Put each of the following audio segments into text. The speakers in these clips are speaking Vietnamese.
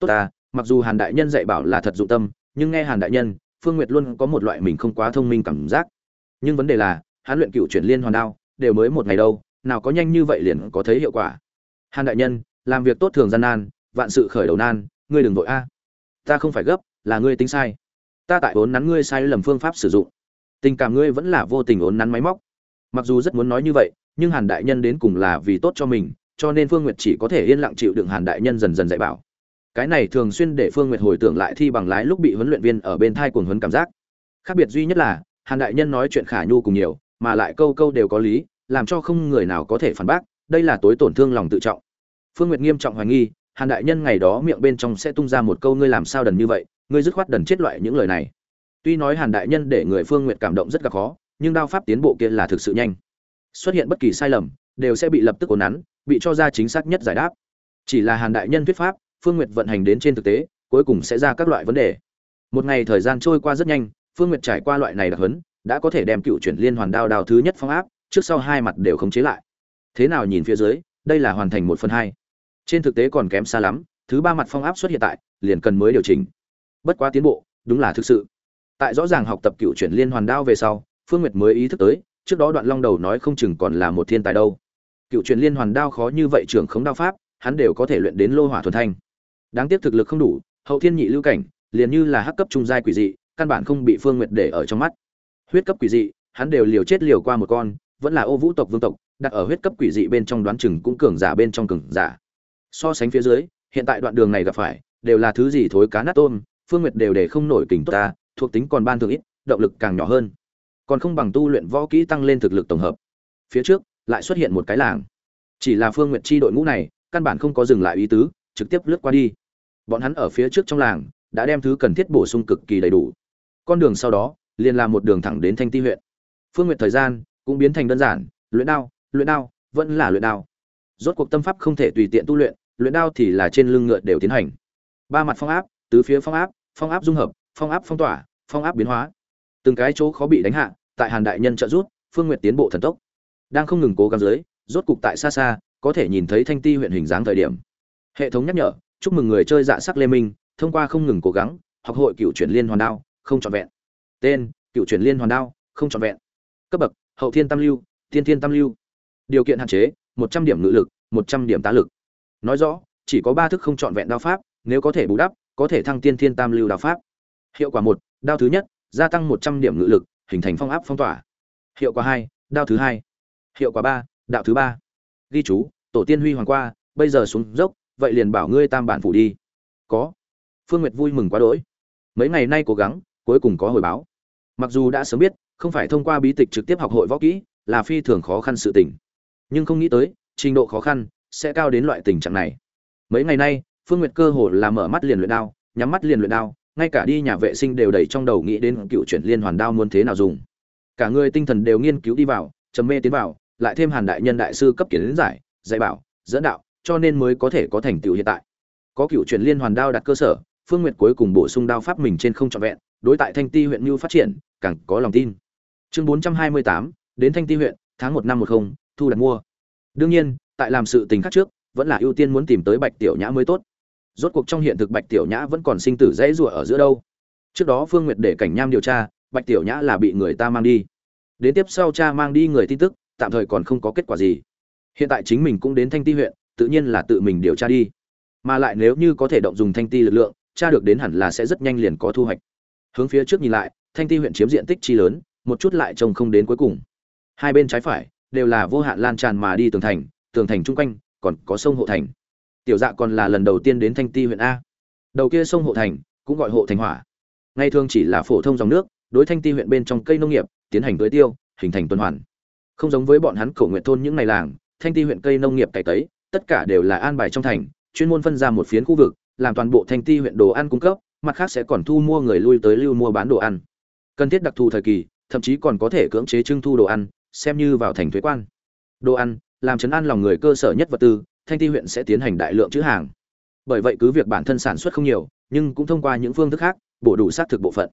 tốt ta, mặc dù hàn đại nhân dạy bảo là thật dụng tâm, nhưng nghe hàn đại nhân, phương nguyệt luôn có một loại mình không quá thông minh cảm giác. Nhưng vấn đề là, hắn luyện cựu chuyển liên hoàn đao, đều mới một ngày đâu, nào có nhanh như vậy liền có thấy hiệu quả. Hàn đại nhân, làm việc tốt thường gian nan, vạn sự khởi đầu nan, ngươi đừng vội a. Ta không phải gấp, là ngươi tính sai. Ta tại vốn nắn ngươi sai lầm phương pháp sử dụng. Tình cảm ngươi vẫn là vô tình ốn nắn máy móc. Mặc dù rất muốn nói như vậy, nhưng hàn đại nhân đến cùng là vì tốt cho mình, cho nên phương nguyệt chỉ có thể yên lặng chịu đựng hàn đại nhân dần dần dạy bảo cái này thường xuyên để phương nguyệt hồi tưởng lại thi bằng lái lúc bị huấn luyện viên ở bên thai cuồng huấn cảm giác. Khác biệt duy nhất là, hàn đại nhân nói chuyện khả nhu cùng nhiều, mà lại câu câu đều có lý, làm cho không người nào có thể phản bác, đây là tối tổn thương lòng tự trọng. Phương nguyệt nghiêm trọng hoài nghi, hàn đại nhân ngày đó miệng bên trong sẽ tung ra một câu ngươi làm sao đần như vậy, ngươi dứt khoát đần chết loại những lời này. Tuy nói hàn đại nhân để người phương nguyệt cảm động rất gặp khó, nhưng đao pháp tiến bộ kia là thực sự nhanh. Xuất hiện bất kỳ sai lầm, đều sẽ bị lập tức ổn nắn, bị cho ra chính xác nhất giải đáp. Chỉ là hàn đại nhân thuyết pháp phương nguyệt vận hành đến trên thực tế, cuối cùng sẽ ra các loại vấn đề. Một ngày thời gian trôi qua rất nhanh, phương nguyệt trải qua loại này đặc hấn đã có thể đem cựu chuyển liên hoàn đao đao thứ nhất phong áp, trước sau hai mặt đều khống chế lại. Thế nào nhìn phía dưới, đây là hoàn thành một phần hai. Trên thực tế còn kém xa lắm, thứ ba mặt phong áp xuất hiện tại, liền cần mới điều chỉnh. Bất quá tiến bộ, đúng là thực sự. Tại rõ ràng học tập cựu chuyển liên hoàn đao về sau, phương nguyệt mới ý thức tới, trước đó đoạn long đầu nói không chừng còn là một thiên tài đâu. Cựu chuyển liên hoàn đao khó như vậy trưởng khống đao pháp, hắn đều có thể luyện đến lô hỏa thuần thanh đáng tiếc thực lực không đủ, hậu thiên nhị lưu cảnh, liền như là hắc cấp trung giai quỷ dị, căn bản không bị phương nguyệt để ở trong mắt. Huyết cấp quỷ dị, hắn đều liều chết liều qua một con, vẫn là ô vũ tộc vương tộc, đặt ở huyết cấp quỷ dị bên trong đoán chừng cũng cường giả bên trong cường giả. So sánh phía dưới, hiện tại đoạn đường này gặp phải, đều là thứ gì thối cá nát tôm, phương nguyệt đều để không nổi kình tốt ta, thuộc tính còn ban thường ít, động lực càng nhỏ hơn. Còn không bằng tu luyện võ kỹ tăng lên thực lực tổng hợp. Phía trước, lại xuất hiện một cái làng. Chỉ là phương nguyệt chi đội ngũ này, căn bản không có dừng lại ý tứ, trực tiếp lướt qua đi bọn hắn ở phía trước trong làng, đã đem thứ cần thiết bổ sung cực kỳ đầy đủ. Con đường sau đó, liền là một đường thẳng đến thanh ti huyện. Phương nguyện thời gian, cũng biến thành đơn giản, luyện đao luyện đao, vẫn là luyện đao. Rốt cuộc tâm pháp không thể tùy tiện tu luyện luyện đao thì là trên lưng ngựa đều tiến hành. Ba mặt phong áp, tứ phía phong áp phong áp dung hợp, phong áp phong tỏa, phong áp biến hóa. Từng cái chỗ khó bị đánh hạ, tại hàn đại nhân trợ rút phương nguyện tiến bộ thần tốc. Đang không ngừng cố gắng dưới, rốt cục tại xa xa, có thể nhìn thấy thanh ti huyện hình dáng thời điểm. Hệ thống nhắc nhở chúc mừng người chơi dạ sắc lê minh, thông qua không ngừng cố gắng, học hội cựu chuyển liên hoàn đao, không trọn vẹn. Tên, cựu chuyển liên hoàn đao, không trọn vẹn. Cấp bậc, hậu thiên tam lưu, thiên thiên tam lưu. Điều kiện hạn chế, một trăm điểm ngự lực, một trăm điểm tá lực. Nói rõ, chỉ có ba thức không trọn vẹn đao pháp, nếu có thể bù đắp, có thể thăng tiên thiên tam lưu đao pháp. Hiệu quả một, đao thứ nhất, gia tăng một trăm điểm ngự lực, hình thành phong áp phong tỏa. Hiệu quả hai, đao thứ hai. Hiệu quả ba, đạo thứ ba. Ghi chú, tổ tiên huy hoàng qua, bây giờ xuống dốc vậy liền bảo ngươi tam bản phủ đi. Có. Phương nguyệt vui mừng quá đỗi. Mấy ngày nay cố gắng, cuối cùng có hồi báo. Mặc dù đã sớm biết, không phải thông qua bí tịch trực tiếp học hội võ kỹ, là phi thường khó khăn sự tình. Nhưng không nghĩ tới, trình độ khó khăn sẽ cao đến loại tình trạng này. Mấy ngày nay, phương nguyệt cơ hồ là mở mắt liền luyện đao, nhắm mắt liền luyện đao, ngay cả đi nhà vệ sinh đều đầy trong đầu nghĩ đến cựu chuyển liên hoàn đao muốn thế nào dùng. Cả người tinh thần đều nghiên cứu đi vào, trầm mê tiến vào, lại thêm hàn đại nhân đại sư cấp kiến giải, dạy bảo, dẫn đạo cho nên mới có thể có thành tựu hiện tại. Có cựu truyền liên hoàn đao đặt cơ sở, phương nguyệt cuối cùng bổ sung đao pháp mình trên không trọn vẹn, đối tại thanh ti huyện mưu phát triển, càng có lòng tin. Chương bốn trăm hai mươi tám, đến thanh ti huyện, tháng một năm một không, thu đặt mua. Đương nhiên, tại làm sự tình khác trước, vẫn là ưu tiên muốn tìm tới bạch tiểu nhã mới tốt. Rốt cuộc trong hiện thực bạch tiểu nhã vẫn còn sinh tử dãy rủa ở giữa đâu. Trước đó phương nguyệt để cảnh nham điều tra, bạch tiểu nhã là bị người ta mang đi. Đến tiếp sau cha mang đi người tin tức, tạm thời còn không có kết quả gì. Hiện tại chính mình cũng đến thanh ti huyện tự nhiên là tự mình điều tra đi. Mà lại nếu như có thể động dùng thanh ti lực lượng, tra được đến hẳn là sẽ rất nhanh liền có thu hoạch. Hướng phía trước nhìn lại, thanh ti huyện chiếm diện tích chi lớn, một chút lại trông không đến cuối cùng. Hai bên trái phải, đều là vô hạn lan tràn mà đi tường thành tường thành chung quanh, còn có sông hộ thành. Tiểu dạ còn là lần đầu tiên đến thanh ti huyện a. Đầu kia sông hộ thành, cũng gọi hộ thành hỏa. Ngay thường chỉ là phổ thông dòng nước, đối thanh ti huyện bên trong cây nông nghiệp, tiến hành tưới tiêu, hình thành tuần hoàn. Không giống với bọn hắn cổ nguyện thôn những ngày làng, thanh ti huyện cây nông nghiệp cày tấy tất cả đều là an bài trong thành, chuyên môn phân ra một phiến khu vực, làm toàn bộ thanh ti huyện đồ ăn cung cấp, mặt khác sẽ còn thu mua người lui tới lưu mua bán đồ ăn. Cần thiết đặc thù thời kỳ, thậm chí còn có thể cưỡng chế trưng thu đồ ăn, xem như vào thành thuế quan. Đồ ăn, làm chấn an lòng người cơ sở nhất vật tư thanh ti huyện sẽ tiến hành đại lượng chữ hàng. Bởi vậy cứ việc bản thân sản xuất không nhiều, nhưng cũng thông qua những phương thức khác, bổ đủ xác thực bộ phận.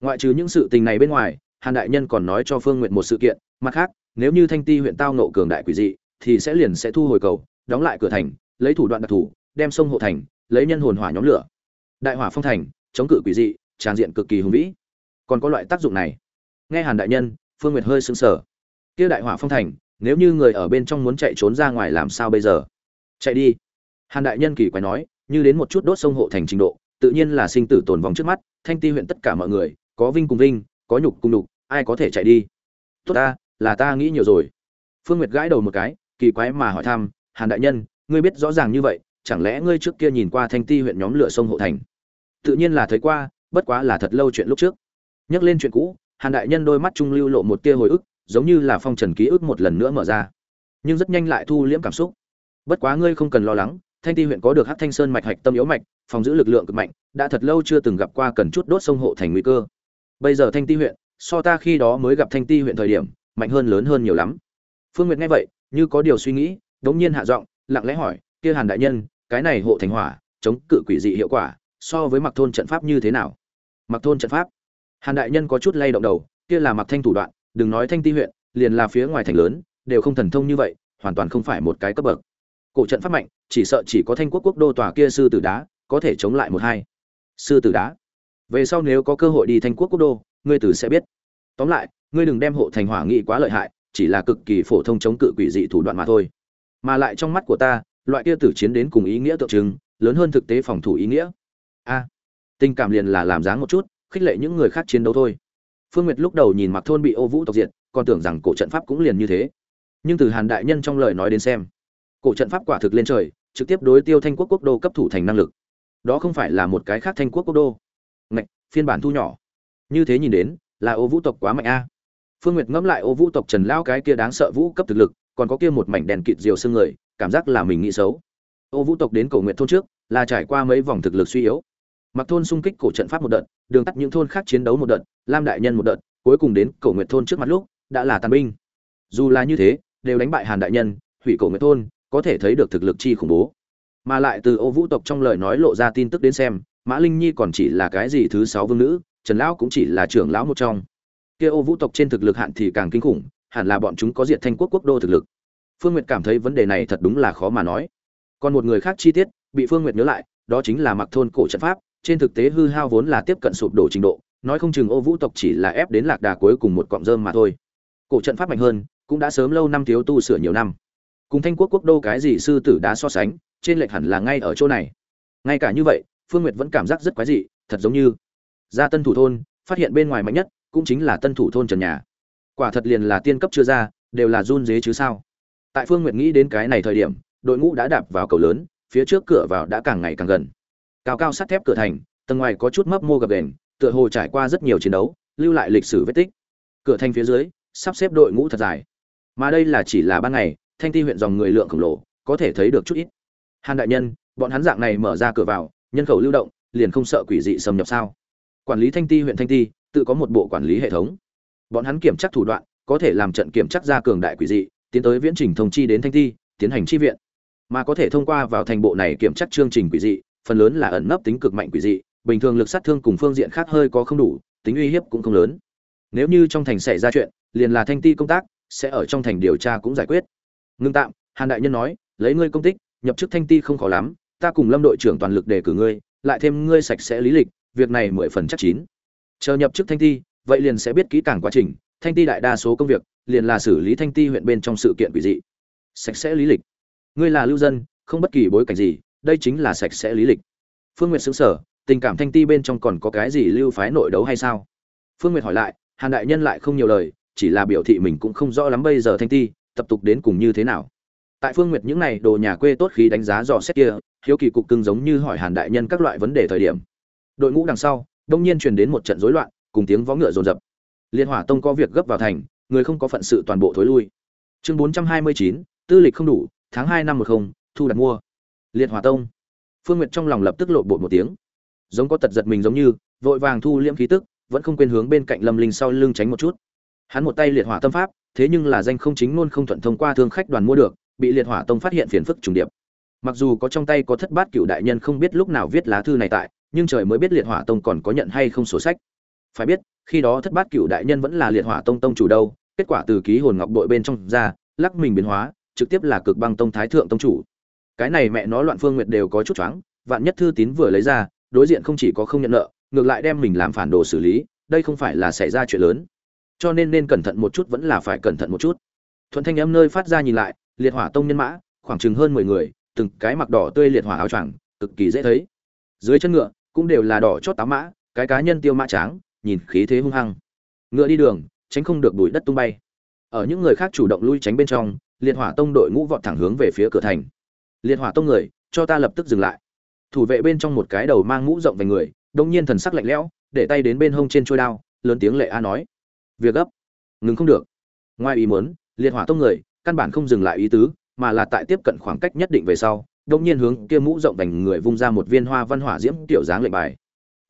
Ngoại trừ những sự tình này bên ngoài, hàn đại nhân còn nói cho phương Nguyệt một sự kiện, mặt khác, nếu như thanh ti huyện tao nộ cường đại quỷ dị, thì sẽ liền sẽ thu hồi cầu đóng lại cửa thành, lấy thủ đoạn đặc thù, đem sông hộ thành, lấy nhân hồn hỏa nhóm lửa. Đại hỏa phong thành, chống cự quỷ dị, tràn diện cực kỳ hùng vĩ. Còn có loại tác dụng này. Nghe hàn đại nhân, phương nguyệt hơi sững sờ. Kia đại hỏa phong thành, nếu như người ở bên trong muốn chạy trốn ra ngoài làm sao bây giờ? Chạy đi. Hàn đại nhân kỳ quái nói, như đến một chút đốt sông hộ thành trình độ, tự nhiên là sinh tử tồn vong trước mắt, thanh ti huyện tất cả mọi người, có vinh cùng vinh, có nhục cùng nhục, ai có thể chạy đi? Tốt ta, là ta nghĩ nhiều rồi. Phương nguyệt gãi đầu một cái, kỳ quái mà hỏi thăm hàn đại nhân, ngươi biết rõ ràng như vậy, chẳng lẽ ngươi trước kia nhìn qua thanh ti huyện nhóm lửa sông hộ thành? Tự nhiên là thấy qua, bất quá là thật lâu chuyện lúc trước. Nhắc lên chuyện cũ, hàn đại nhân đôi mắt trung lưu lộ một tia hồi ức, giống như là phong trần ký ức một lần nữa mở ra. Nhưng rất nhanh lại thu liễm cảm xúc. Bất quá ngươi không cần lo lắng, thanh ti huyện có được hát thanh sơn mạch hạch tâm yếu mạch, phòng giữ lực lượng cực mạnh, đã thật lâu chưa từng gặp qua cần chút đốt sông hộ thành nguy cơ. Bây giờ thanh ti huyện, so ta khi đó mới gặp thanh ti huyện thời điểm, mạnh hơn lớn hơn nhiều lắm. Phương nguyệt nghe vậy, như có điều suy nghĩ đống nhiên hạ giọng, lặng lẽ hỏi, kia hàn đại nhân, cái này hộ thành hỏa, chống cự quỷ dị hiệu quả, so với mặc thôn trận pháp như thế nào? Mặc thôn trận pháp? Hàn đại nhân có chút lay động đầu, kia là mặc thanh thủ đoạn, đừng nói thanh ti huyện, liền là phía ngoài thành lớn, đều không thần thông như vậy, hoàn toàn không phải một cái cấp bậc. Cổ trận pháp mạnh, chỉ sợ chỉ có thanh quốc quốc đô tòa kia sư tử đá, có thể chống lại một hai. Sư tử đá? Về sau nếu có cơ hội đi thanh quốc quốc đô, ngươi tử sẽ biết. Tóm lại, ngươi đừng đem hộ thành hỏa nghị quá lợi hại, chỉ là cực kỳ phổ thông chống cự quỷ dị thủ đoạn mà thôi mà lại trong mắt của ta, loại kia tử chiến đến cùng ý nghĩa tượng trưng, lớn hơn thực tế phòng thủ ý nghĩa. A, tình cảm liền là làm dáng một chút, khích lệ những người khác chiến đấu thôi. Phương nguyệt lúc đầu nhìn mặc thôn bị ô vũ tộc diệt, còn tưởng rằng cổ trận pháp cũng liền như thế. Nhưng từ hàn đại nhân trong lời nói đến xem, cổ trận pháp quả thực lên trời, trực tiếp đối tiêu thanh quốc quốc đô cấp thủ thành năng lực. Đó không phải là một cái khác thanh quốc quốc đô. Ngạch, phiên bản thu nhỏ. Như thế nhìn đến, là ô vũ tộc quá mạnh a. Phương nguyệt ngẫm lại ô vũ tộc trần lao cái kia đáng sợ vũ cấp thực lực còn có kia một mảnh đèn kịt diều xương người, cảm giác là mình nghĩ xấu. Ô vũ tộc đến cổ nguyện thôn trước, là trải qua mấy vòng thực lực suy yếu. Mặc thôn xung kích cổ trận pháp một đợt, đường tắt những thôn khác chiến đấu một đợt, lam đại nhân một đợt, cuối cùng đến cổ nguyện thôn trước mặt lúc, đã là tàn binh. Dù là như thế, đều đánh bại hàn đại nhân, hủy cổ nguyện thôn, có thể thấy được thực lực chi khủng bố. Mà lại từ ô vũ tộc trong lời nói lộ ra tin tức đến xem, mã linh nhi còn chỉ là cái gì thứ sáu vương nữ, trần lão cũng chỉ là trưởng lão một trong. Kia ô vũ tộc trên thực lực hạn thì càng kinh khủng hẳn là bọn chúng có diệt thanh quốc quốc đô thực lực. Phương nguyệt cảm thấy vấn đề này thật đúng là khó mà nói. Còn một người khác chi tiết, bị phương nguyệt nhớ lại, đó chính là mặc thôn cổ trận pháp, trên thực tế hư hao vốn là tiếp cận sụp đổ trình độ, nói không chừng ô vũ tộc chỉ là ép đến lạc đà cuối cùng một cọng rơm mà thôi. Cổ trận pháp mạnh hơn, cũng đã sớm lâu năm thiếu tu sửa nhiều năm. Cùng thanh quốc quốc đô cái gì sư tử đã so sánh, trên lệch hẳn là ngay ở chỗ này. Ngay cả như vậy, phương nguyệt vẫn cảm giác rất quái dị, thật giống như ra tân thủ thôn, phát hiện bên ngoài mạnh nhất, cũng chính là tân thủ thôn trần nhà quả thật liền là tiên cấp chưa ra, đều là run dế chứ sao. Tại phương nguyện nghĩ đến cái này thời điểm, đội ngũ đã đạp vào cầu lớn, phía trước cửa vào đã càng ngày càng gần. Cao cao sắt thép cửa thành, tầng ngoài có chút mấp mô gập đền, tựa hồ trải qua rất nhiều chiến đấu, lưu lại lịch sử vết tích. Cửa thành phía dưới, sắp xếp đội ngũ thật dài. Mà đây là chỉ là ban ngày, thanh ti huyện dòng người lượng khổng lồ, có thể thấy được chút ít. Hàn đại nhân, bọn hắn dạng này mở ra cửa vào, nhân khẩu lưu động, liền không sợ quỷ dị xâm nhập sao? Quản lý thanh ti huyện thanh ti, tự có một bộ quản lý hệ thống bọn hắn kiểm tra thủ đoạn, có thể làm trận kiểm tra ra cường đại quỷ dị, tiến tới viễn trình thông chi đến thanh thi, tiến hành chi viện. Mà có thể thông qua vào thành bộ này kiểm tra chương trình quỷ dị, phần lớn là ẩn nấp tính cực mạnh quỷ dị, bình thường lực sát thương cùng phương diện khác hơi có không đủ, tính uy hiếp cũng không lớn. Nếu như trong thành xảy ra chuyện, liền là thanh ti công tác, sẽ ở trong thành điều tra cũng giải quyết. Ngưng tạm, hàn đại nhân nói, lấy ngươi công tích, nhập chức thanh ti không khó lắm, ta cùng lâm đội trưởng toàn lực đề cử ngươi, lại thêm ngươi sạch sẽ lý lịch, việc này mười phần chắc chín. Chờ nhập chức thanh ti vậy liền sẽ biết kỹ càng quá trình, thanh ti đại đa số công việc, liền là xử lý thanh ti huyện bên trong sự kiện quỷ dị. Sạch sẽ lý lịch. Ngươi là lưu dân, không bất kỳ bối cảnh gì, đây chính là sạch sẽ lý lịch. Phương nguyệt xứng sở tình cảm thanh ti bên trong còn có cái gì lưu phái nội đấu hay sao? Phương nguyệt hỏi lại, hàn đại nhân lại không nhiều lời, chỉ là biểu thị mình cũng không rõ lắm bây giờ thanh ti tập tục đến cùng như thế nào. Tại phương nguyệt những này đồ nhà quê tốt khí đánh giá dò xét kia, hiếu kỳ cục cưng giống như hỏi hàn đại nhân các loại vấn đề thời điểm. Đội ngũ đằng sau, đông nhiên truyền đến một trận rối loạn cùng tiếng vó ngựa rồn rập liên hỏa tông có việc gấp vào thành, người không có phận sự toàn bộ thối lui. Chương bốn trăm hai mươi chín, tư lịch không đủ, tháng hai năm một không, thu đặt mua. Liệt hỏa tông. Phương nguyệt trong lòng lập tức lộ bột một tiếng. Giống có tật giật mình giống như, vội vàng thu liễm khí tức, vẫn không quên hướng bên cạnh lâm linh sau lưng tránh một chút. Hắn một tay liệt hỏa tâm pháp, thế nhưng là danh không chính luôn không thuận thông qua thương khách đoàn mua được, bị liệt hỏa tông phát hiện phiền phức trùng điệp. Mặc dù có trong tay có thất bát cựu đại nhân không biết lúc nào viết lá thư này tại, nhưng trời mới biết liệt hỏa tông còn có nhận hay không sổ sách phải biết, khi đó thất bát cựu đại nhân vẫn là liệt hỏa tông tông chủ đâu, kết quả từ ký hồn ngọc đội bên trong ra, lắc mình biến hóa, trực tiếp là cực băng tông thái thượng tông chủ. Cái này mẹ nó loạn phương nguyệt đều có chút choáng, vạn nhất thư tín vừa lấy ra, đối diện không chỉ có không nhận nợ, ngược lại đem mình làm phản đồ xử lý, đây không phải là xảy ra chuyện lớn. Cho nên nên cẩn thận một chút vẫn là phải cẩn thận một chút. Thuận thanh âm nơi phát ra nhìn lại, liệt hỏa tông nhân mã, khoảng chừng hơn mười người, từng cái mặc đỏ tươi liệt hỏa áo choàng, cực kỳ dễ thấy. Dưới chân ngựa, cũng đều là đỏ chót táo mã, cái cá nhân tiêu mã tráng nhìn khí thế hung hăng. Ngựa đi đường, tránh không được bụi đất tung bay. Ở những người khác chủ động lui tránh bên trong, liệt hỏa tông đội ngũ vọt thẳng hướng về phía cửa thành. Liệt hỏa tông người, cho ta lập tức dừng lại. Thủ vệ bên trong một cái đầu mang mũ rộng về người, đông nhiên thần sắc lạnh lẽo, để tay đến bên hông trên trôi đao, lớn tiếng lệ a nói. Việc gấp. Ngừng không được. Ngoài ý muốn, liệt hỏa tông người, căn bản không dừng lại ý tứ, mà là tại tiếp cận khoảng cách nhất định về sau, đông nhiên hướng kia mũ rộng vành người vung ra một viên hoa văn hỏa diễm tiểu dáng lệnh bài.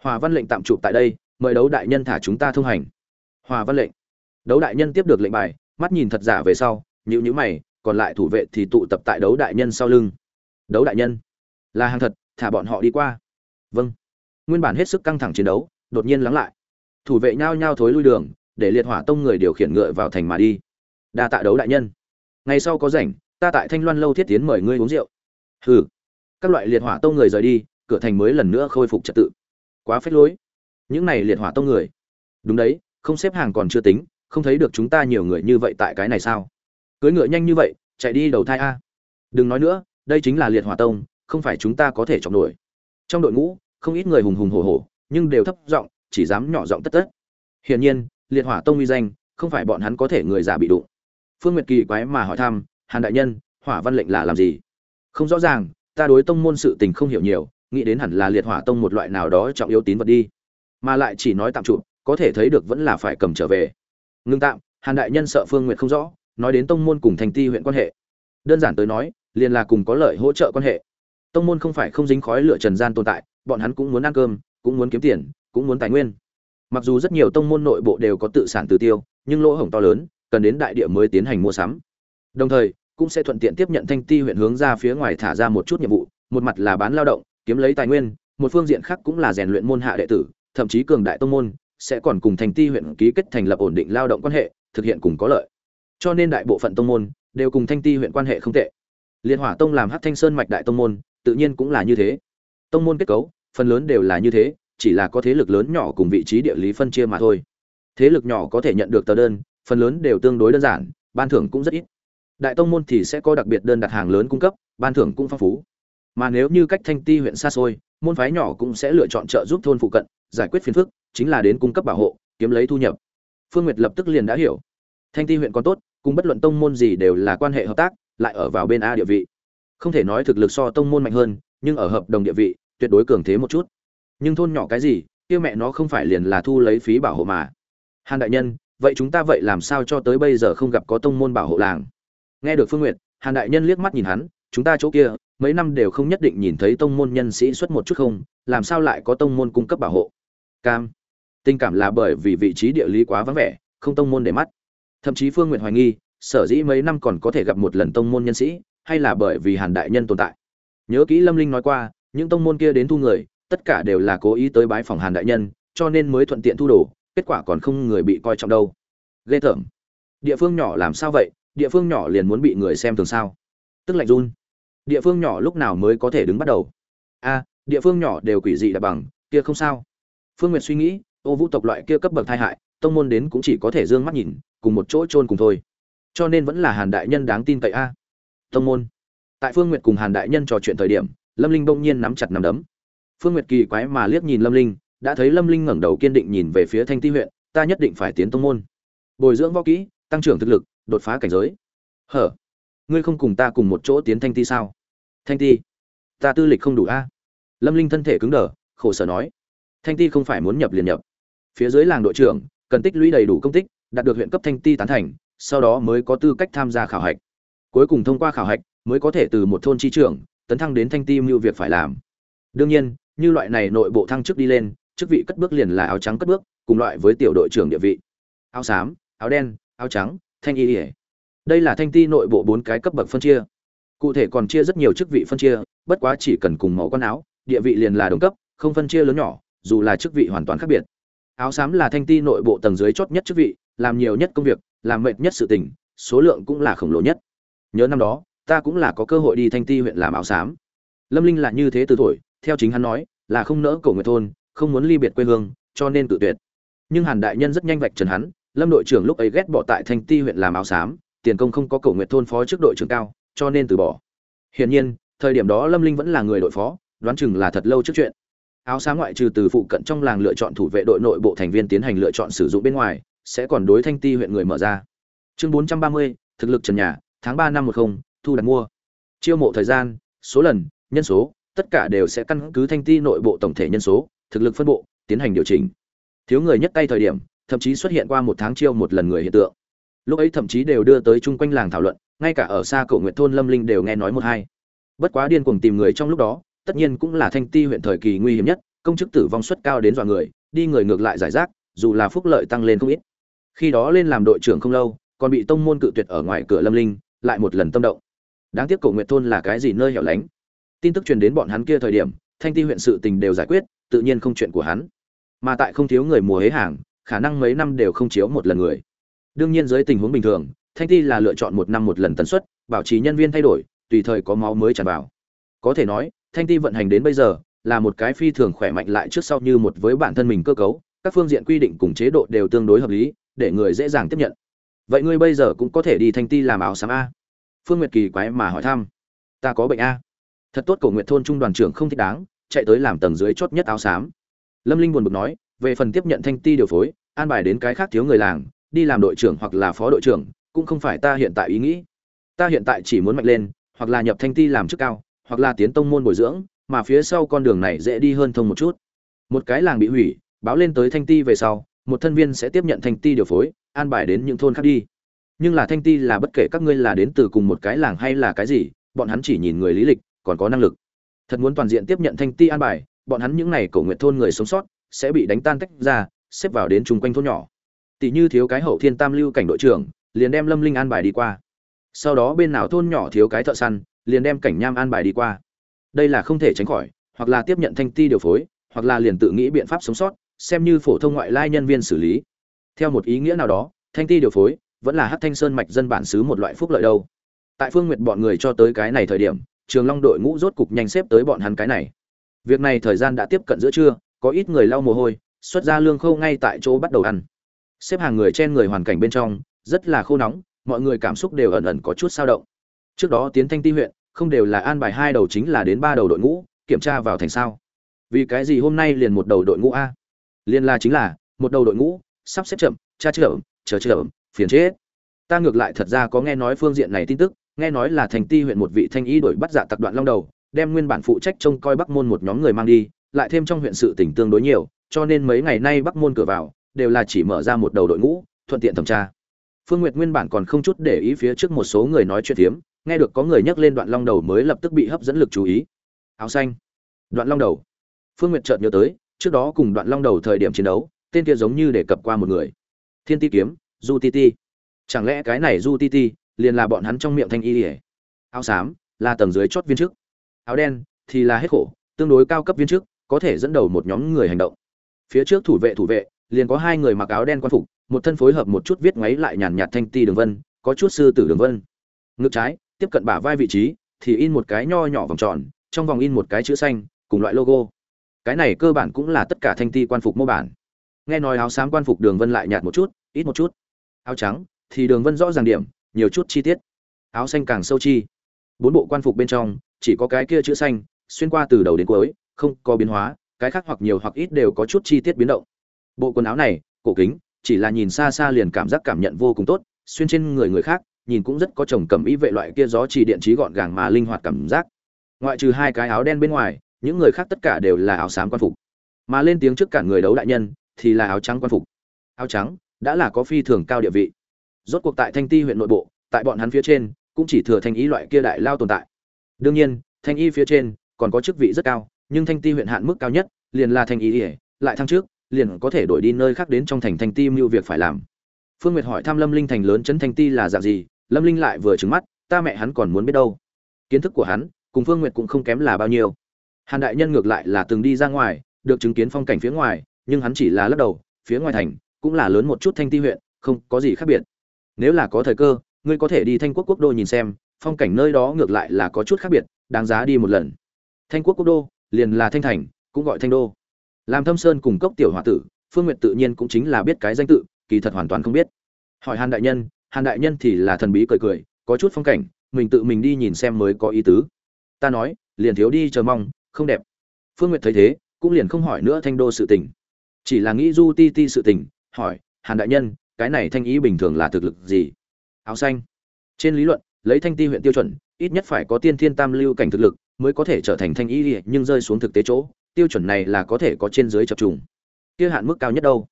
Hòa văn lệnh tạm trụ tại đây mời đấu đại nhân thả chúng ta thông hành. Hòa văn lệnh. Đấu đại nhân tiếp được lệnh bài, mắt nhìn thật giả về sau nhữ nhữ mày, còn lại thủ vệ thì tụ tập tại đấu đại nhân sau lưng. Đấu đại nhân. Là hàng thật, thả bọn họ đi qua. Vâng. Nguyên bản hết sức căng thẳng chiến đấu, đột nhiên lắng lại. Thủ vệ nhao nhao thối lui đường, để liệt hỏa tông người điều khiển ngựa vào thành mà đi. Đa tạ đấu đại nhân. Ngày sau có rảnh, ta tại thanh loan lâu thiết tiến mời ngươi uống rượu. Hừ. Các loại liệt hỏa tông người rời đi, cửa thành mới lần nữa khôi phục trật tự. Quá phết lối những này liệt hỏa tông người. Đúng đấy, không xếp hàng còn chưa tính, không thấy được chúng ta nhiều người như vậy tại cái này sao? Cưới ngựa nhanh như vậy, chạy đi đầu thai a. Đừng nói nữa, đây chính là liệt hỏa tông, không phải chúng ta có thể chọn nổi. Trong đội ngũ, không ít người hùng hùng hổ hổ, nhưng đều thấp giọng, chỉ dám nhỏ giọng tất tất. Hiển nhiên, liệt hỏa tông uy danh, không phải bọn hắn có thể người già bị đụng. Phương nguyệt kỳ quái mà hỏi thăm, hàn đại nhân, hỏa văn lệnh là làm gì? Không rõ ràng, ta đối tông môn sự tình không hiểu nhiều, nghĩ đến hẳn là liệt hỏa tông một loại nào đó trọng yếu tín vật đi mà lại chỉ nói tạm trụ có thể thấy được vẫn là phải cầm trở về. Ngưng tạm, hàn đại nhân sợ phương nguyệt không rõ, nói đến tông môn cùng thành ti huyện quan hệ. Đơn giản tới nói, liền là cùng có lợi hỗ trợ quan hệ. Tông môn không phải không dính khói lửa trần gian tồn tại, bọn hắn cũng muốn ăn cơm, cũng muốn kiếm tiền, cũng muốn tài nguyên. Mặc dù rất nhiều tông môn nội bộ đều có tự sản tự tiêu, nhưng lỗ hổng to lớn, cần đến đại địa mới tiến hành mua sắm. Đồng thời, cũng sẽ thuận tiện tiếp nhận thanh ti huyện hướng ra phía ngoài thả ra một chút nhiệm vụ, một mặt là bán lao động, kiếm lấy tài nguyên, một phương diện khác cũng là rèn luyện môn hạ đệ tử thậm chí cường đại tông môn sẽ còn cùng thanh ti huyện ký kết thành lập ổn định lao động quan hệ, thực hiện cùng có lợi. Cho nên đại bộ phận tông môn đều cùng thanh ti huyện quan hệ không tệ. Liên hỏa tông làm hát thanh sơn mạch đại tông môn, tự nhiên cũng là như thế. Tông môn kết cấu, phần lớn đều là như thế, chỉ là có thế lực lớn nhỏ cùng vị trí địa lý phân chia mà thôi. Thế lực nhỏ có thể nhận được tờ đơn, phần lớn đều tương đối đơn giản, ban thưởng cũng rất ít. Đại tông môn thì sẽ có đặc biệt đơn đặt hàng lớn cung cấp, ban thưởng cũng phong phú. Mà nếu như cách thanh ti huyện xa xôi, môn phái nhỏ cũng sẽ lựa chọn trợ giúp thôn phụ cận giải quyết phiền phức, chính là đến cung cấp bảo hộ, kiếm lấy thu nhập. Phương nguyệt lập tức liền đã hiểu. Thanh ti huyện còn tốt, cùng bất luận tông môn gì đều là quan hệ hợp tác, lại ở vào bên a địa vị. Không thể nói thực lực so tông môn mạnh hơn, nhưng ở hợp đồng địa vị, tuyệt đối cường thế một chút. Nhưng thôn nhỏ cái gì, kia mẹ nó không phải liền là thu lấy phí bảo hộ mà. Hàn đại nhân, vậy chúng ta vậy làm sao cho tới bây giờ không gặp có tông môn bảo hộ làng? Nghe được phương nguyệt, hàn đại nhân liếc mắt nhìn hắn, chúng ta chỗ kia, mấy năm đều không nhất định nhìn thấy tông môn nhân sĩ xuất một chút không, làm sao lại có tông môn cung cấp bảo hộ? Cam. Tình cảm là bởi vì vị trí địa lý quá vắng vẻ, không tông môn để mắt. Thậm chí phương nguyện hoài nghi, sở dĩ mấy năm còn có thể gặp một lần tông môn nhân sĩ, hay là bởi vì hàn đại nhân tồn tại. Nhớ kỹ lâm linh nói qua, những tông môn kia đến thu người, tất cả đều là cố ý tới bái phòng hàn đại nhân, cho nên mới thuận tiện thu đồ, kết quả còn không người bị coi trọng đâu. Ghê tởm. Địa phương nhỏ làm sao vậy? Địa phương nhỏ liền muốn bị người xem thường sao? Tức lạnh run. Địa phương nhỏ lúc nào mới có thể đứng bắt đầu? A, địa phương nhỏ đều quỷ dị đạp bằng, kia không sao phương nguyệt suy nghĩ, ô vũ tộc loại kia cấp bậc tai hại, tông môn đến cũng chỉ có thể dương mắt nhìn, cùng một chỗ chôn cùng thôi. Cho nên vẫn là hàn đại nhân đáng tin cậy a. Tông môn. Tại phương nguyệt cùng hàn đại nhân trò chuyện thời điểm, lâm linh bỗng nhiên nắm chặt nắm đấm. Phương nguyệt kỳ quái mà liếc nhìn lâm linh, đã thấy lâm linh ngẩng đầu kiên định nhìn về phía thanh ti huyện, ta nhất định phải tiến tông môn. Bồi dưỡng võ kỹ, tăng trưởng thực lực, đột phá cảnh giới. Hở? Ngươi không cùng ta cùng một chỗ tiến thanh ti sao? Thanh ti, ta tư lịch không đủ a. Lâm linh thân thể cứng đờ, khổ sở nói thanh ti không phải muốn nhập liền nhập. Phía dưới làng đội trưởng, cần tích lũy đầy đủ công tích, đạt được huyện cấp thanh ti tán thành, sau đó mới có tư cách tham gia khảo hạch. Cuối cùng thông qua khảo hạch, mới có thể từ một thôn chi trưởng, tấn thăng đến thanh ti mưu việc phải làm. Đương nhiên, như loại này nội bộ thăng chức đi lên, chức vị cất bước liền là áo trắng cất bước, cùng loại với tiểu đội trưởng địa vị. Áo xám, áo đen, áo trắng, thanh y ỉa đây là thanh ti nội bộ bốn cái cấp bậc phân chia. Cụ thể còn chia rất nhiều chức vị phân chia, bất quá chỉ cần cùng mẫu con áo, địa vị liền là đồng cấp, không phân chia lớn nhỏ dù là chức vị hoàn toàn khác biệt. Áo xám là thanh ti nội bộ tầng dưới chót nhất chức vị, làm nhiều nhất công việc, làm mệt nhất sự tình, số lượng cũng là khổng lồ nhất. Nhớ năm đó, ta cũng là có cơ hội đi thanh ti huyện làm áo xám. Lâm linh là như thế từ tuổi, theo chính hắn nói, là không nỡ cổ người thôn, không muốn ly biệt quê hương, cho nên tự tuyệt. Nhưng hàn đại nhân rất nhanh vạch trần hắn, lâm đội trưởng lúc ấy ghét bỏ tại thanh ti huyện làm áo xám, tiền công không có cổ nguyệt thôn phó trước đội trưởng cao, cho nên từ bỏ. Hiển nhiên, thời điểm đó lâm linh vẫn là người đội phó, đoán chừng là thật lâu trước chuyện áo xá ngoại trừ từ phụ cận trong làng lựa chọn thủ vệ đội nội bộ thành viên tiến hành lựa chọn sử dụng bên ngoài, sẽ còn đối thanh ti huyện người mở ra. Chương bốn trăm ba mươi, thực lực trần nhà, tháng ba năm một không, thu đặt mua. Chiêu mộ thời gian, số lần, nhân số, tất cả đều sẽ căn cứ thanh ti nội bộ tổng thể nhân số, thực lực phân bộ, tiến hành điều chỉnh. Thiếu người nhất tay thời điểm, thậm chí xuất hiện qua một tháng chiêu một lần người hiện tượng. Lúc ấy thậm chí đều đưa tới chung quanh làng thảo luận, ngay cả ở xa cậu nguyện thôn lâm linh đều nghe nói một hai. Bất quá điên cuồng tìm người trong lúc đó tất nhiên cũng là thanh ti huyện thời kỳ nguy hiểm nhất, công chức tử vong suất cao đến dọa người, đi người ngược lại giải rác, dù là phúc lợi tăng lên không ít. Khi đó lên làm đội trưởng không lâu, còn bị tông môn cự tuyệt ở ngoài cửa lâm linh, lại một lần tâm động. Đáng tiếc cổ nguyện thôn là cái gì nơi hẻo lánh. Tin tức truyền đến bọn hắn kia thời điểm, thanh ti huyện sự tình đều giải quyết, tự nhiên không chuyện của hắn. Mà tại không thiếu người mùa hế hàng, khả năng mấy năm đều không chiếu một lần người. Đương nhiên dưới tình huống bình thường, thanh ti là lựa chọn một năm một lần tần suất, bảo trì nhân viên thay đổi, tùy thời có máu mới tràn vào. Có thể nói thanh ti vận hành đến bây giờ, là một cái phi thường khỏe mạnh lại trước sau như một với bản thân mình cơ cấu, các phương diện quy định cùng chế độ đều tương đối hợp lý, để người dễ dàng tiếp nhận. Vậy ngươi bây giờ cũng có thể đi thanh ti làm áo xám a. Phương nguyệt kỳ quái mà hỏi thăm. Ta có bệnh a. Thật tốt cổ nguyện thôn trung đoàn trưởng không thích đáng, chạy tới làm tầng dưới chốt nhất áo xám. Lâm linh buồn bực nói, về phần tiếp nhận thanh ti điều phối, an bài đến cái khác thiếu người làng, đi làm đội trưởng hoặc là phó đội trưởng, cũng không phải ta hiện tại ý nghĩ. Ta hiện tại chỉ muốn mạnh lên, hoặc là nhập thanh ti làm chức cao hoặc là tiến tông môn bồi dưỡng, mà phía sau con đường này dễ đi hơn thông một chút. Một cái làng bị hủy, báo lên tới thanh ti về sau, một thân viên sẽ tiếp nhận thanh ti điều phối, an bài đến những thôn khác đi. Nhưng là thanh ti là bất kể các ngươi là đến từ cùng một cái làng hay là cái gì, bọn hắn chỉ nhìn người lý lịch, còn có năng lực. Thật muốn toàn diện tiếp nhận thanh ti an bài, bọn hắn những n à y cổ nguyện thôn người sống sót, sẽ bị đánh tan tách ra, xếp vào đến chung quanh thôn nhỏ. Tỷ như thiếu cái hậu thiên tam lưu cảnh đội trưởng, liền đem lâm linh an bài đi qua. Sau đó bên nào thôn nhỏ thiếu cái thợ săn liền đem cảnh nham an bài đi qua. Đây là không thể tránh khỏi, hoặc là tiếp nhận thanh ti điều phối, hoặc là liền tự nghĩ biện pháp sống sót, xem như phổ thông ngoại lai nhân viên xử lý. Theo một ý nghĩa nào đó, thanh ti điều phối vẫn là hát thanh sơn mạch dân bản xứ một loại phúc lợi đâu. Tại phương nguyệt bọn người cho tới cái này thời điểm, trường long đội ngũ rốt cục nhanh xếp tới bọn hắn cái này. Việc này thời gian đã tiếp cận giữa trưa, có ít người lau mồ hôi, xuất ra lương khâu ngay tại chỗ bắt đầu ăn. Xếp hàng người trên người hoàn cảnh bên trong, rất là khô nóng, mọi người cảm xúc đều ẩn ẩn có chút sao động. Trước đó tiến thanh ti huyện không đều là an bài hai đầu chính là đến ba đầu đội ngũ, kiểm tra vào thành sao? Vì cái gì hôm nay liền một đầu đội ngũ a? Liên la chính là, một đầu đội ngũ, sắp xếp chậm cha chậm, chờ chậm, phiền chết. Ta ngược lại thật ra có nghe nói phương diện này tin tức, nghe nói là thành ti huyện một vị thanh y đổi bắt giả tặc đoạn long đầu, đem nguyên bản phụ trách trông coi bắc môn một nhóm người mang đi, lại thêm trong huyện sự tỉnh tương đối nhiều, cho nên mấy ngày nay bắc môn cửa vào, đều là chỉ mở ra một đầu đội ngũ, thuận tiện thẩm tra. Phương nguyệt nguyên bản còn không chút để ý phía trước một số người nói chuyện tiếm nghe được có người nhắc lên đoạn long đầu mới lập tức bị hấp dẫn lực chú ý. Áo xanh. Đoạn long đầu. Phương nguyệt chợt nhớ tới, trước đó cùng đoạn long đầu thời điểm chiến đấu, tên kia giống như để cập qua một người. Thiên ti kiếm du ti ti. Chẳng lẽ cái này du ti ti liền là bọn hắn trong miệng thanh y ỉa áo xám, là tầng dưới chót viên chức. Áo đen, thì là hết khổ, tương đối cao cấp viên chức, có thể dẫn đầu một nhóm người hành động. Phía trước thủ vệ thủ vệ, liền có hai người mặc áo đen quan phục, một thân phối hợp một chút viết ngoáy lại nhàn nhạt thanh ti đường vân, có chút sư tử đường vân. Ngực trái tiếp cận bả vai vị trí, thì in một cái nho nhỏ vòng tròn, trong vòng in một cái chữ xanh, cùng loại logo. Cái này cơ bản cũng là tất cả thanh ti quan phục mô bản. Nghe nói áo xám quan phục đường vân lại nhạt một chút, ít một chút. Áo trắng, thì đường vân rõ ràng điểm, nhiều chút chi tiết. Áo xanh càng sâu chi. Bốn bộ quan phục bên trong, chỉ có cái kia chữ xanh, xuyên qua từ đầu đến cuối, không có biến hóa, cái khác hoặc nhiều hoặc ít đều có chút chi tiết biến động. Bộ quần áo này, cổ kính, chỉ là nhìn xa xa liền cảm giác cảm nhận vô cùng tốt, xuyên trên người người khác nhìn cũng rất có chồng cầm ý vệ loại kia gió chỉ điện trí gọn gàng mà linh hoạt cảm giác. Ngoại trừ hai cái áo đen bên ngoài, những người khác tất cả đều là áo xám quan phục. Mà lên tiếng trước cả người đấu đại nhân, thì là áo trắng quan phục. Áo trắng, đã là có phi thường cao địa vị. Rốt cuộc tại thanh ti huyện nội bộ, tại bọn hắn phía trên, cũng chỉ thừa thanh ý loại kia đại lao tồn tại. Đương nhiên, thanh y phía trên, còn có chức vị rất cao, nhưng thanh ti huyện hạn mức cao nhất, liền là thanh y ỉa lại thăng trước, liền có thể đổi đi nơi khác đến trong thành thanh ti mưu việc phải làm. Phương nguyệt hỏi thăm lâm linh thành lớn chấn thanh ti là dạng gì lâm linh lại vừa trứng mắt, ta mẹ hắn còn muốn biết đâu? Kiến thức của hắn cùng phương nguyệt cũng không kém là bao nhiêu. Hàn đại nhân ngược lại là từng đi ra ngoài, được chứng kiến phong cảnh phía ngoài, nhưng hắn chỉ là lắc đầu, phía ngoài thành cũng là lớn một chút thanh ti huyện, không có gì khác biệt. Nếu là có thời cơ, ngươi có thể đi thanh quốc quốc đô nhìn xem, phong cảnh nơi đó ngược lại là có chút khác biệt, đáng giá đi một lần. Thanh quốc quốc đô liền là thanh thành, cũng gọi thanh đô. Làm thâm sơn cùng cốc tiểu h tử, phương n g u y ệ t tự nhiên cũng chính là biết cái danh tự, kỳ thật hoàn toàn không biết. Hỏi hàn đại nhân hàn đại nhân thì là thần bí cười cười, có chút phong cảnh, mình tự mình đi nhìn xem mới có ý tứ. Ta nói, liền thiếu đi chờ mong, không đẹp. Phương n g u y ệ t thấy thế, cũng liền không hỏi nữa thanh đô sự tình. Chỉ là nghĩ du ti ti sự tình, hỏi, hàn đại nhân, cái này thanh ý bình thường là thực lực gì? Áo xanh. Trên lý luận, lấy thanh ti huyện tiêu chuẩn, ít nhất phải có tiên thiên tam lưu cảnh thực lực mới có thể trở thành thanh ý, nhưng rơi xuống thực tế chỗ, tiêu chuẩn này là có thể có trên dưới chập trùng. Kia hạn mức cao nhất đâu?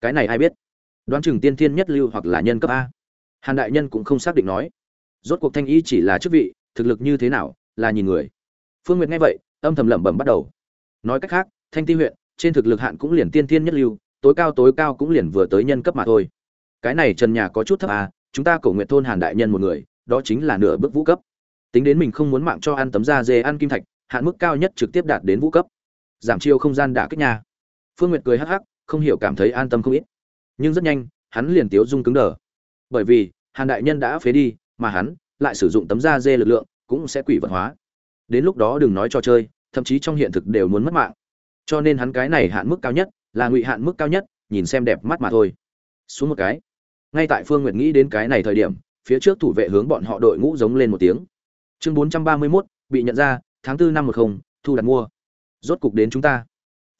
Cái này ai biết? Đoán chừng tiên thiên nhất lưu hoặc là nhân cấp a hàn đại nhân cũng không xác định nói, rốt cuộc thanh y chỉ là chức vị, thực lực như thế nào, là nhìn người. Phương nguyệt nghe vậy, âm thầm lẩm bẩm bắt đầu. Nói cách khác, thanh ti huyện, trên thực lực hạn cũng liền tiên thiên nhất lưu, tối cao tối cao cũng liền vừa tới nhân cấp mà thôi. Cái này trần nhà có chút thấp à chúng ta cổ nguyện thôn hàn đại nhân một người, đó chính là nửa bước vũ cấp. Tính đến mình không muốn mạng cho ăn tấm da dê ăn kim thạch, hạn mức cao nhất trực tiếp đạt đến vũ cấp. Giảm chiêu không gian đả kích nhà phương nguyệt cười hắc hắc, không hiểu cảm thấy an tâm không ít. Nhưng rất nhanh, hắn liền tiếu dung cứng đờ bởi vì hàn đại nhân đã phế đi mà hắn lại sử dụng tấm da dê lực lượng cũng sẽ quỷ vật hóa. Đến lúc đó đừng nói cho chơi thậm chí trong hiện thực đều muốn mất mạng. Cho nên hắn cái này hạn mức cao nhất là ngụy hạn mức cao nhất nhìn xem đẹp mắt mà thôi. Xuống một cái. Ngay tại phương nguyệt nghĩ đến cái này thời điểm phía trước thủ vệ hướng bọn họ đội ngũ giống lên một tiếng. Chương bốn trăm ba mươi 431, bị nhận ra tháng tư năm một không thu đặt mua. Rốt cục đến chúng ta.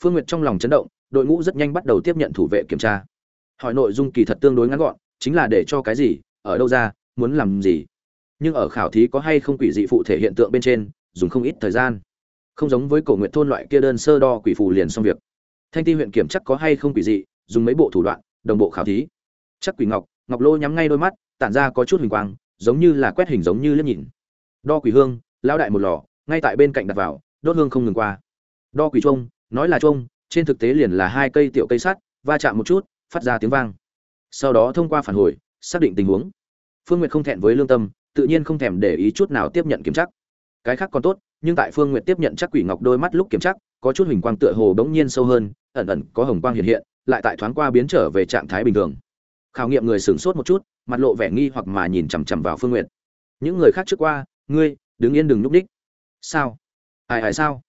Phương nguyệt trong lòng chấn động đội ngũ rất nhanh bắt đầu tiếp nhận thủ vệ kiểm tra. Hỏi nội dung kỳ thật tương đối ngắn gọn chính là để cho cái gì, ở đâu ra, muốn làm gì. Nhưng ở khảo thí có hay không quỷ dị phụ thể hiện tượng bên trên, dùng không ít thời gian. Không giống với cổ nguyện thôn loại kia đơn sơ đo quỷ phù liền xong việc. Thanh ti huyện kiểm chắc có hay không quỷ dị, dùng mấy bộ thủ đoạn, đồng bộ khảo thí. Chắc quỷ ngọc ngọc lô nhắm ngay đôi mắt, tản ra có chút hình quang, giống như là quét hình giống như liếc nhìn. Đo quỷ hương, lão đại một lò, ngay tại bên cạnh đặt vào, đốt hương không ngừng qua. Đo quỷ trông nói là trông trên thực tế liền là hai cây tiểu cây sắt, va chạm một chút, phát ra tiếng vang sau đó thông qua phản hồi, xác định tình huống. Phương nguyệt không thẹn với lương tâm, tự nhiên không thèm để ý chút nào tiếp nhận kiểm tra. Cái khác còn tốt, nhưng tại phương nguyệt tiếp nhận chắc quỷ ngọc đôi mắt lúc kiểm tra, có chút hình quang tựa hồ bỗng nhiên sâu hơn, ẩn ẩn có hồng quang hiện hiện, lại tại thoáng qua biến trở về trạng thái bình thường. Khảo nghiệm người sửng sốt một chút, mặt lộ vẻ nghi hoặc mà nhìn chằm chằm vào phương nguyệt. Những người khác trước qua, ngươi, đứng yên đừng nhúc đích. Sao? Ai ai sao?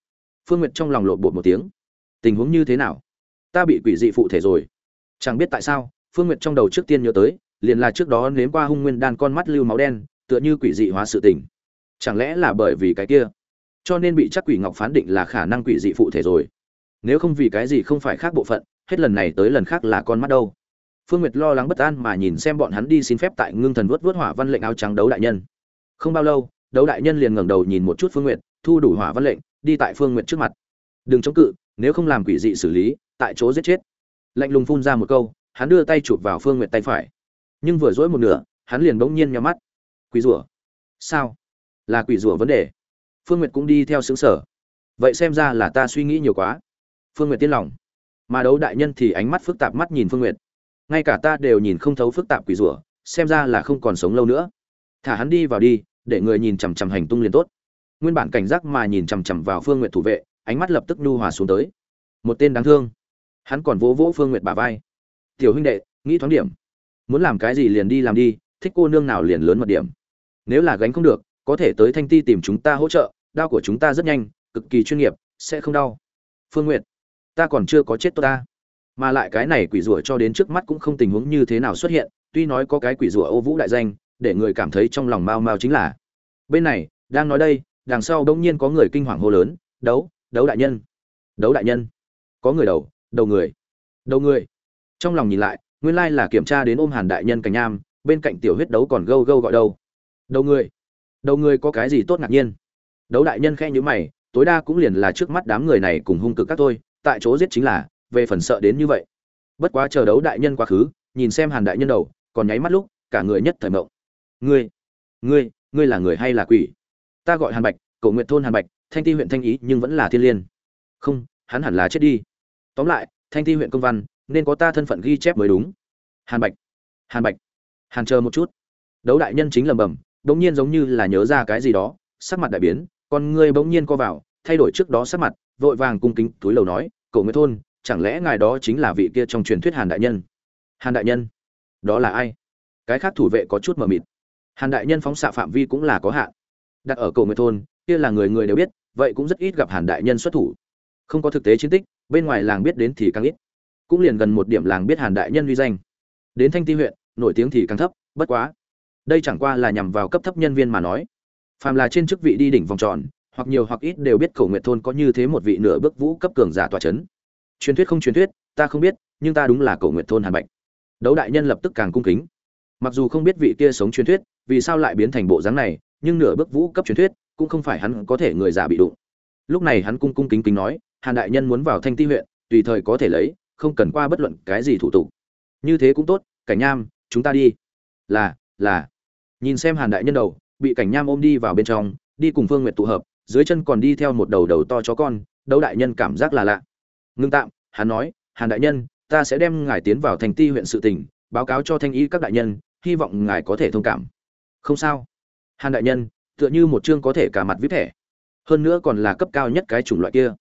Phương nguyệt trong lòng lộn bột một tiếng. Tình huống như thế nào? Ta bị quỷ dị phụ thể rồi. Chẳng biết tại sao phương Nguyệt trong đầu trước tiên nhớ tới, liền là trước đó nếm qua hung nguyên đan con mắt lưu máu đen, tựa như quỷ dị hóa sự tình. Chẳng lẽ là bởi vì cái kia? Cho nên bị chắc quỷ ngọc phán định là khả năng quỷ dị phụ thể rồi. Nếu không vì cái gì không phải khác bộ phận, hết lần này tới lần khác là con mắt đâu. Phương nguyệt lo lắng bất an mà nhìn xem bọn hắn đi xin phép tại ngưng thần vuốt vuốt hỏa văn lệnh áo trắng đấu đại nhân. Không bao lâu, đấu đại nhân liền ngẩng đầu nhìn một chút phương nguyệt, thu đủ hỏa văn lệnh, đi tại phương nguyệt trước mặt. Đừng chống cự, nếu không làm quỷ dị xử lý, tại chỗ giết chết. Lạnh lùng phun ra một câu hắn đưa tay chụp vào phương n g u y ệ t tay phải. Nhưng vừa dỗi một nửa, hắn liền bỗng nhiên nhắm mắt. Quỷ rủa sao? Là quỷ rủa vấn đề. Phương n g u y ệ t cũng đi theo xứng sở vậy xem ra là ta suy nghĩ nhiều quá. Phương n g u y ệ t tiên lòng. Mà đấu đại nhân thì ánh mắt phức tạp mắt nhìn phương n g u y ệ t ngay cả ta đều nhìn không thấu phức tạp quỷ rủa xem ra là không còn sống lâu nữa. Thả hắn đi vào đi, để người nhìn chằm chằm hành tung liền tốt. Nguyên bản cảnh giác mà nhìn chằm chằm vào phương n g u y ệ t thủ vệ, ánh mắt lập tức nhu hòa xuống tới. Một tên đáng thương. Hắn còn vỗ vỗ phương nguyệt bả vai tiểu huynh đệ, nghĩ thoáng điểm. Muốn làm cái gì liền đi làm đi, thích cô nương nào liền lớn mật điểm. Nếu là gánh không được, có thể tới thanh ti tìm chúng ta hỗ trợ, đau của chúng ta rất nhanh, cực kỳ chuyên nghiệp, sẽ không đau. Phương nguyệt, ta còn chưa có chết tốt ta. Mà lại cái này quỷ rủa cho đến trước mắt cũng không tình huống như thế nào xuất hiện, tuy nói có cái quỷ rủa ô vũ đại danh, để người cảm thấy trong lòng mau mau chính là. Bên này, đang nói đây, đằng sau đông nhiên có người kinh hoàng hô lớn, đấu đấu đại nhân. Đấu đại nhân. Có người đầu đầu người. Đầu người trong lòng nhìn lại, nguyên lai là kiểm tra đến ôm hàn đại nhân cảnh nham, bên cạnh tiểu huyết đấu còn gâu gâu gọi đâu. Đầu người. Đầu người có cái gì tốt ngạc nhiên. Đấu đại nhân khe nhữ mày, tối đa cũng liền là trước mắt đám người này cùng hung cực các tôi tại chỗ giết chính là, về phần sợ đến như vậy. Bất quá chờ đấu đại nhân quá khứ, nhìn xem hàn đại nhân đầu, còn nháy mắt lúc, cả người nhất thời mộng. Ngươi ngươi ngươi là người hay là quỷ? Ta gọi hàn bạch cầu nguyện thôn hàn bạch, thanh ti huyện thanh ý nhưng vẫn là thiên liên. Không, hắn hẳn là chết đi. Tóm lại, thanh ti huyện công văn nên có ta thân phận ghi chép mới đúng. Hàn bạch hàn bạch, hàn chờ một chút. Đấu đại nhân chính lầm bầm bỗng nhiên giống như là nhớ ra cái gì đó, sắc mặt đại biến, con ngươi bỗng nhiên co vào, thay đổi trước đó sắc mặt, vội vàng cung kính túi lầu nói, cậu nguyễn thôn, chẳng lẽ ngài đó chính là vị kia trong truyền thuyết hàn đại nhân? Hàn đại nhân? Đó là ai? Cái khác thủ vệ có chút mờ mịt. Hàn đại nhân phóng xạ phạm vi cũng là có hạn. Đặt ở cầu nguyệt thôn, kia là người người đều biết, vậy cũng rất ít gặp hàn đại nhân xuất thủ. Không có thực tế chiến tích, bên ngoài làng biết đến thì càng ít cũng liền gần một điểm làng biết hàn đại nhân uy danh. Đến thanh ti huyện, nổi tiếng thì càng thấp, bất quá, đây chẳng qua là nhằm vào cấp thấp nhân viên mà nói. Phàm là trên chức vị đi đỉnh vòng tròn, hoặc nhiều hoặc ít đều biết cổ nguyệt thôn có như thế một vị nửa bước vũ cấp cường giả tòa chấn. Truyền thuyết không truyền thuyết, ta không biết, nhưng ta đúng là cổ nguyệt thôn hàn bạch. Đấu đại nhân lập tức càng cung kính. Mặc dù không biết vị kia sống truyền thuyết, vì sao lại biến thành bộ dáng này, nhưng nửa bước vũ cấp truyền thuyết, cũng không phải hắn có thể người giả bị đụng. Lúc này hắn cung cung kính kính nói, hàn đại nhân muốn vào thanh ti huyện, tùy thời có thể lấy không cần qua bất luận cái gì thủ tục. Như thế cũng tốt, cảnh nham, chúng ta đi. Là là. Nhìn xem hàn đại nhân đầu, bị cảnh nham ôm đi vào bên trong, đi cùng phương nguyệt tụ hợp, dưới chân còn đi theo một đầu đầu to chó con, đấu đại nhân cảm giác là lạ. Ngưng tạm, hắn nói, hàn đại nhân, ta sẽ đem ngài tiến vào thành ti huyện sự tỉnh báo cáo cho thanh ý các đại nhân, hy vọng ngài có thể thông cảm. Không sao. Hàn đại nhân, tựa như một chương có thể cả mặt vip thẻ. Hơn nữa còn là cấp cao nhất cái chủng loại kia.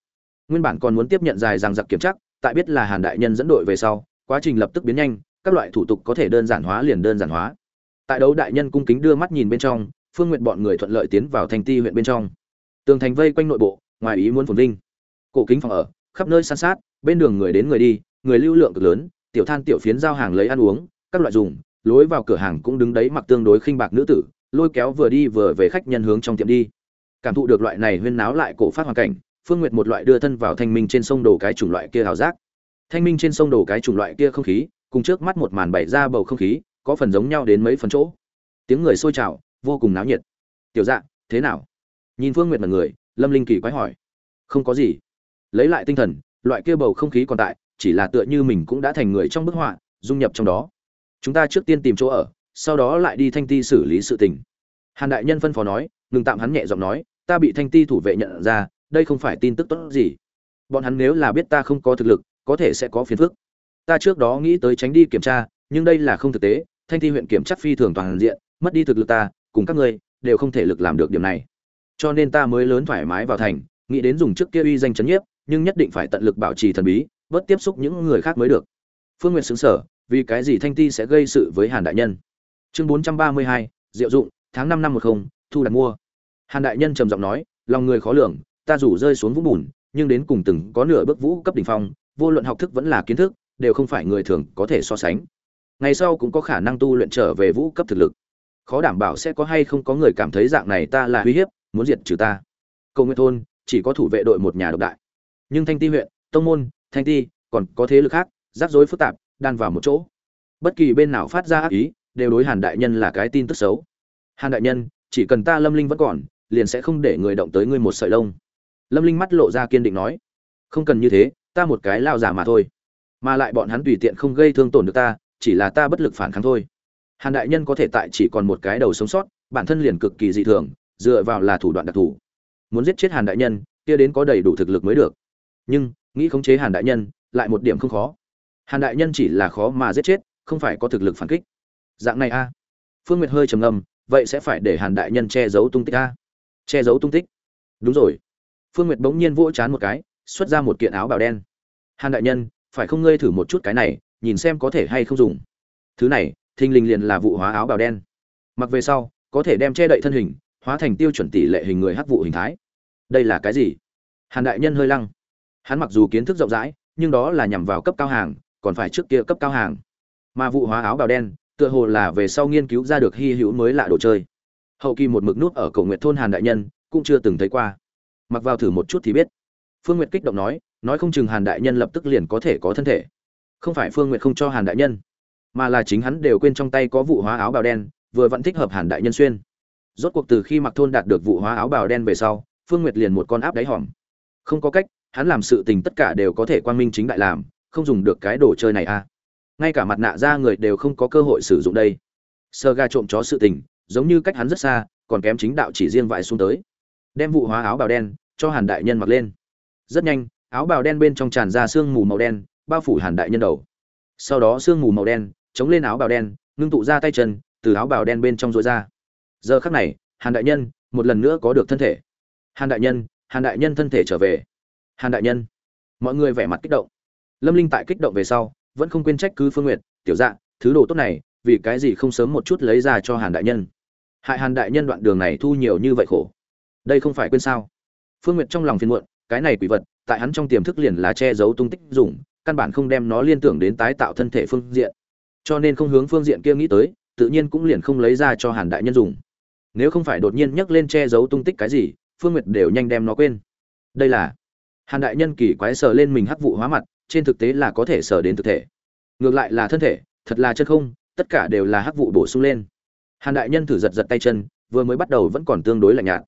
Nguyên bản còn muốn tiếp nhận dài rằng giặc kiểm chắc tại biết là hàn đại nhân dẫn đội về sau, quá trình lập tức biến nhanh, các loại thủ tục có thể đơn giản hóa liền đơn giản hóa. Tại đấu đại nhân cung kính đưa mắt nhìn bên trong, phương Nguyệt bọn người thuận lợi tiến vào thành ti huyện bên trong. Tường thành vây quanh nội bộ, ngoài ý muốn phồn vinh. Cổ kính phòng ở, khắp nơi san sát, bên đường người đến người đi, người lưu lượng cực lớn, tiểu than tiểu phiến giao hàng lấy ăn uống, các loại dùng, lối vào cửa hàng cũng đứng đấy mặc tương đối khinh bạc nữ tử, lôi kéo vừa đi vừa về khách nhân hướng trong tiệm đi. Cảm thụ được loại này huyên náo lại cổ phát hoàn cảnh phương nguyệt một loại đưa thân vào thanh minh trên sông đồ cái chủng loại kia hào giác. Thanh minh trên sông đồ cái chủng loại kia không khí, cùng trước mắt một màn bày ra bầu không khí, có phần giống nhau đến mấy phần chỗ. Tiếng người sôi trào, vô cùng náo nhiệt. Tiểu dạ thế nào? Nhìn phương nguyệt mật người, lâm linh kỳ quái hỏi. Không có gì. Lấy lại tinh thần, loại kia bầu không khí còn tại, chỉ là tựa như mình cũng đã thành người trong bức họa, dung nhập trong đó. Chúng ta trước tiên tìm chỗ ở, sau đó lại đi thanh ti xử lý sự tình. Hàn đại nhân phân phó nói, ngừng tạm hắn nhẹ giọng nói, ta bị thanh ti thủ vệ nhận ra đây không phải tin tức tốt gì. Bọn hắn nếu là biết ta không có thực lực, có thể sẽ có phiền phức. Ta trước đó nghĩ tới tránh đi kiểm tra, nhưng đây là không thực tế, thanh ti huyện kiểm chắc phi thường toàn diện, mất đi thực lực ta, cùng các ngươi, đều không thể lực làm được điểm này. Cho nên ta mới lớn thoải mái vào thành, nghĩ đến dùng trước kia uy danh chấn nhiếp, nhưng nhất định phải tận lực bảo trì thần bí, bớt tiếp xúc những người khác mới được. Phương nguyện xứng sở vì cái gì thanh ti sẽ gây sự với hàn đại nhân? Chương bốn trăm ba mươi hai, diệu dụng, tháng năm năm một không, thu đặt mua. Hàn đại nhân trầm giọng nói, lòng người khó lường ta dù rơi xuống vũng bùn, nhưng đến cùng từng có nửa bước vũ cấp đỉnh phong, vô luận học thức vẫn là kiến thức, đều không phải người thường có thể so sánh. Ngày sau cũng có khả năng tu luyện trở về vũ cấp thực lực. Khó đảm bảo sẽ có hay không có người cảm thấy dạng này ta là uy hiếp, muốn diệt trừ ta. Cầu nguyện thôn, chỉ có thủ vệ đội một nhà độc đại. Nhưng thanh ti huyện, tông môn, thanh ti, còn có thế lực khác, rắc rối phức tạp, đan vào một chỗ. Bất kỳ bên nào phát ra ác ý, đều đối hàn đại nhân là cái tin tức xấu. Hàn đại nhân, chỉ cần ta lâm linh vẫn còn, liền sẽ không để người động tới ngươi một sợi lông lâm linh mắt lộ ra kiên định nói, không cần như thế, ta một cái lao giả mà thôi. Mà lại bọn hắn tùy tiện không gây thương tổn được ta, chỉ là ta bất lực phản kháng thôi. Hàn đại nhân có thể tại chỉ còn một cái đầu sống sót, bản thân liền cực kỳ dị thường, dựa vào là thủ đoạn đặc thù. Muốn giết chết hàn đại nhân, kia đến có đầy đủ thực lực mới được. Nhưng, nghĩ khống chế hàn đại nhân, lại một điểm không khó. Hàn đại nhân chỉ là khó mà giết chết, không phải có thực lực phản kích. Dạng này a. Phương nguyệt hơi trầm ngâm, vậy sẽ phải để hàn đại nhân che giấu tung tích a. Che giấu tung tích. Đúng rồi phương nguyệt bỗng nhiên vỗ chán một cái, xuất ra một kiện áo bào đen. Hàn đại nhân, phải không ngươi thử một chút cái này, nhìn xem có thể hay không dùng? Thứ này thinh linh liền là vụ hóa áo bào đen. Mặc về sau, có thể đem che đậy thân hình, hóa thành tiêu chuẩn tỷ lệ hình người hắc vụ hình thái. Đây là cái gì? Hàn đại nhân hơi lăng. Hắn mặc dù kiến thức rộng rãi, nhưng đó là nhằm vào cấp cao hàng, còn phải trước kia cấp cao hàng. Mà vụ hóa áo bào đen, tựa hồ là về sau nghiên cứu ra được hy hữu mới lạ đồ chơi. Hậu kỳ một mực nút ở cổ nguyệt thôn hàn đại nhân, cũng chưa từng thấy qua mặc vào thử một chút thì biết. Phương n g u y ệ t kích động nói nói không chừng hàn đại nhân lập tức liền có thể có thân thể. Không phải phương n g u y ệ t không cho hàn đại nhân, mà là chính hắn đều quên trong tay có vụ hóa áo bào đen, vừa vẫn thích hợp hàn đại nhân xuyên. Rốt cuộc từ khi mặc thôn đạt được vụ hóa áo bào đen về sau, phương nguyệt liền một con áp đáy hòm. Không có cách, hắn làm sự tình tất cả đều có thể quan minh chính đại làm, không dùng được cái đồ chơi này à. Ngay cả mặt nạ ra người đều không có cơ hội sử dụng đây. Sơ ga trộm chó sự tình, giống như cách hắn rất xa, còn kém chính đạo chỉ riêng vải xuống tới đem vụ hóa áo bào đen cho hàn đại nhân mặc lên. Rất nhanh, áo bào đen bên trong tràn ra sương mù màu đen, bao phủ hàn đại nhân đầu. Sau đó sương mù màu đen chống lên áo bào đen, ngưng tụ ra tay chân, từ áo bào đen bên trong rối ra. Giờ khắc này, hàn đại nhân một lần nữa có được thân thể. Hàn đại nhân, hàn đại nhân thân thể trở về. Hàn đại nhân, mọi người vẻ mặt kích động. Lâm linh tại kích động về sau, vẫn không quên trách cứ phương nguyệt, tiểu Dạng thứ đồ tốt này, vì cái gì không sớm một chút lấy ra cho hàn đại nhân? Hại hàn đại nhân đoạn đường này thu nhiều như vậy khổ đây không phải quên sao? Phương nguyệt trong lòng phiền muộn, cái này quỷ vật, tại hắn trong tiềm thức liền là che giấu tung tích dùng, căn bản không đem nó liên tưởng đến tái tạo thân thể phương diện. Cho nên không hướng phương diện kia nghĩ tới, tự nhiên cũng liền không lấy ra cho hàn đại nhân dùng. Nếu không phải đột nhiên nhắc lên che giấu tung tích cái gì, phương nguyệt đều nhanh đem nó quên. Đây là hàn đại nhân kỳ quái sờ lên mình hắc vụ hóa mặt, trên thực tế là có thể sờ đến thực thể. Ngược lại là thân thể, thật là chân không, tất cả đều là hắc vụ bổ sung lên. Hàn đại nhân thử giật giật tay chân, vừa mới bắt đầu vẫn còn tương đối lạnh nhạt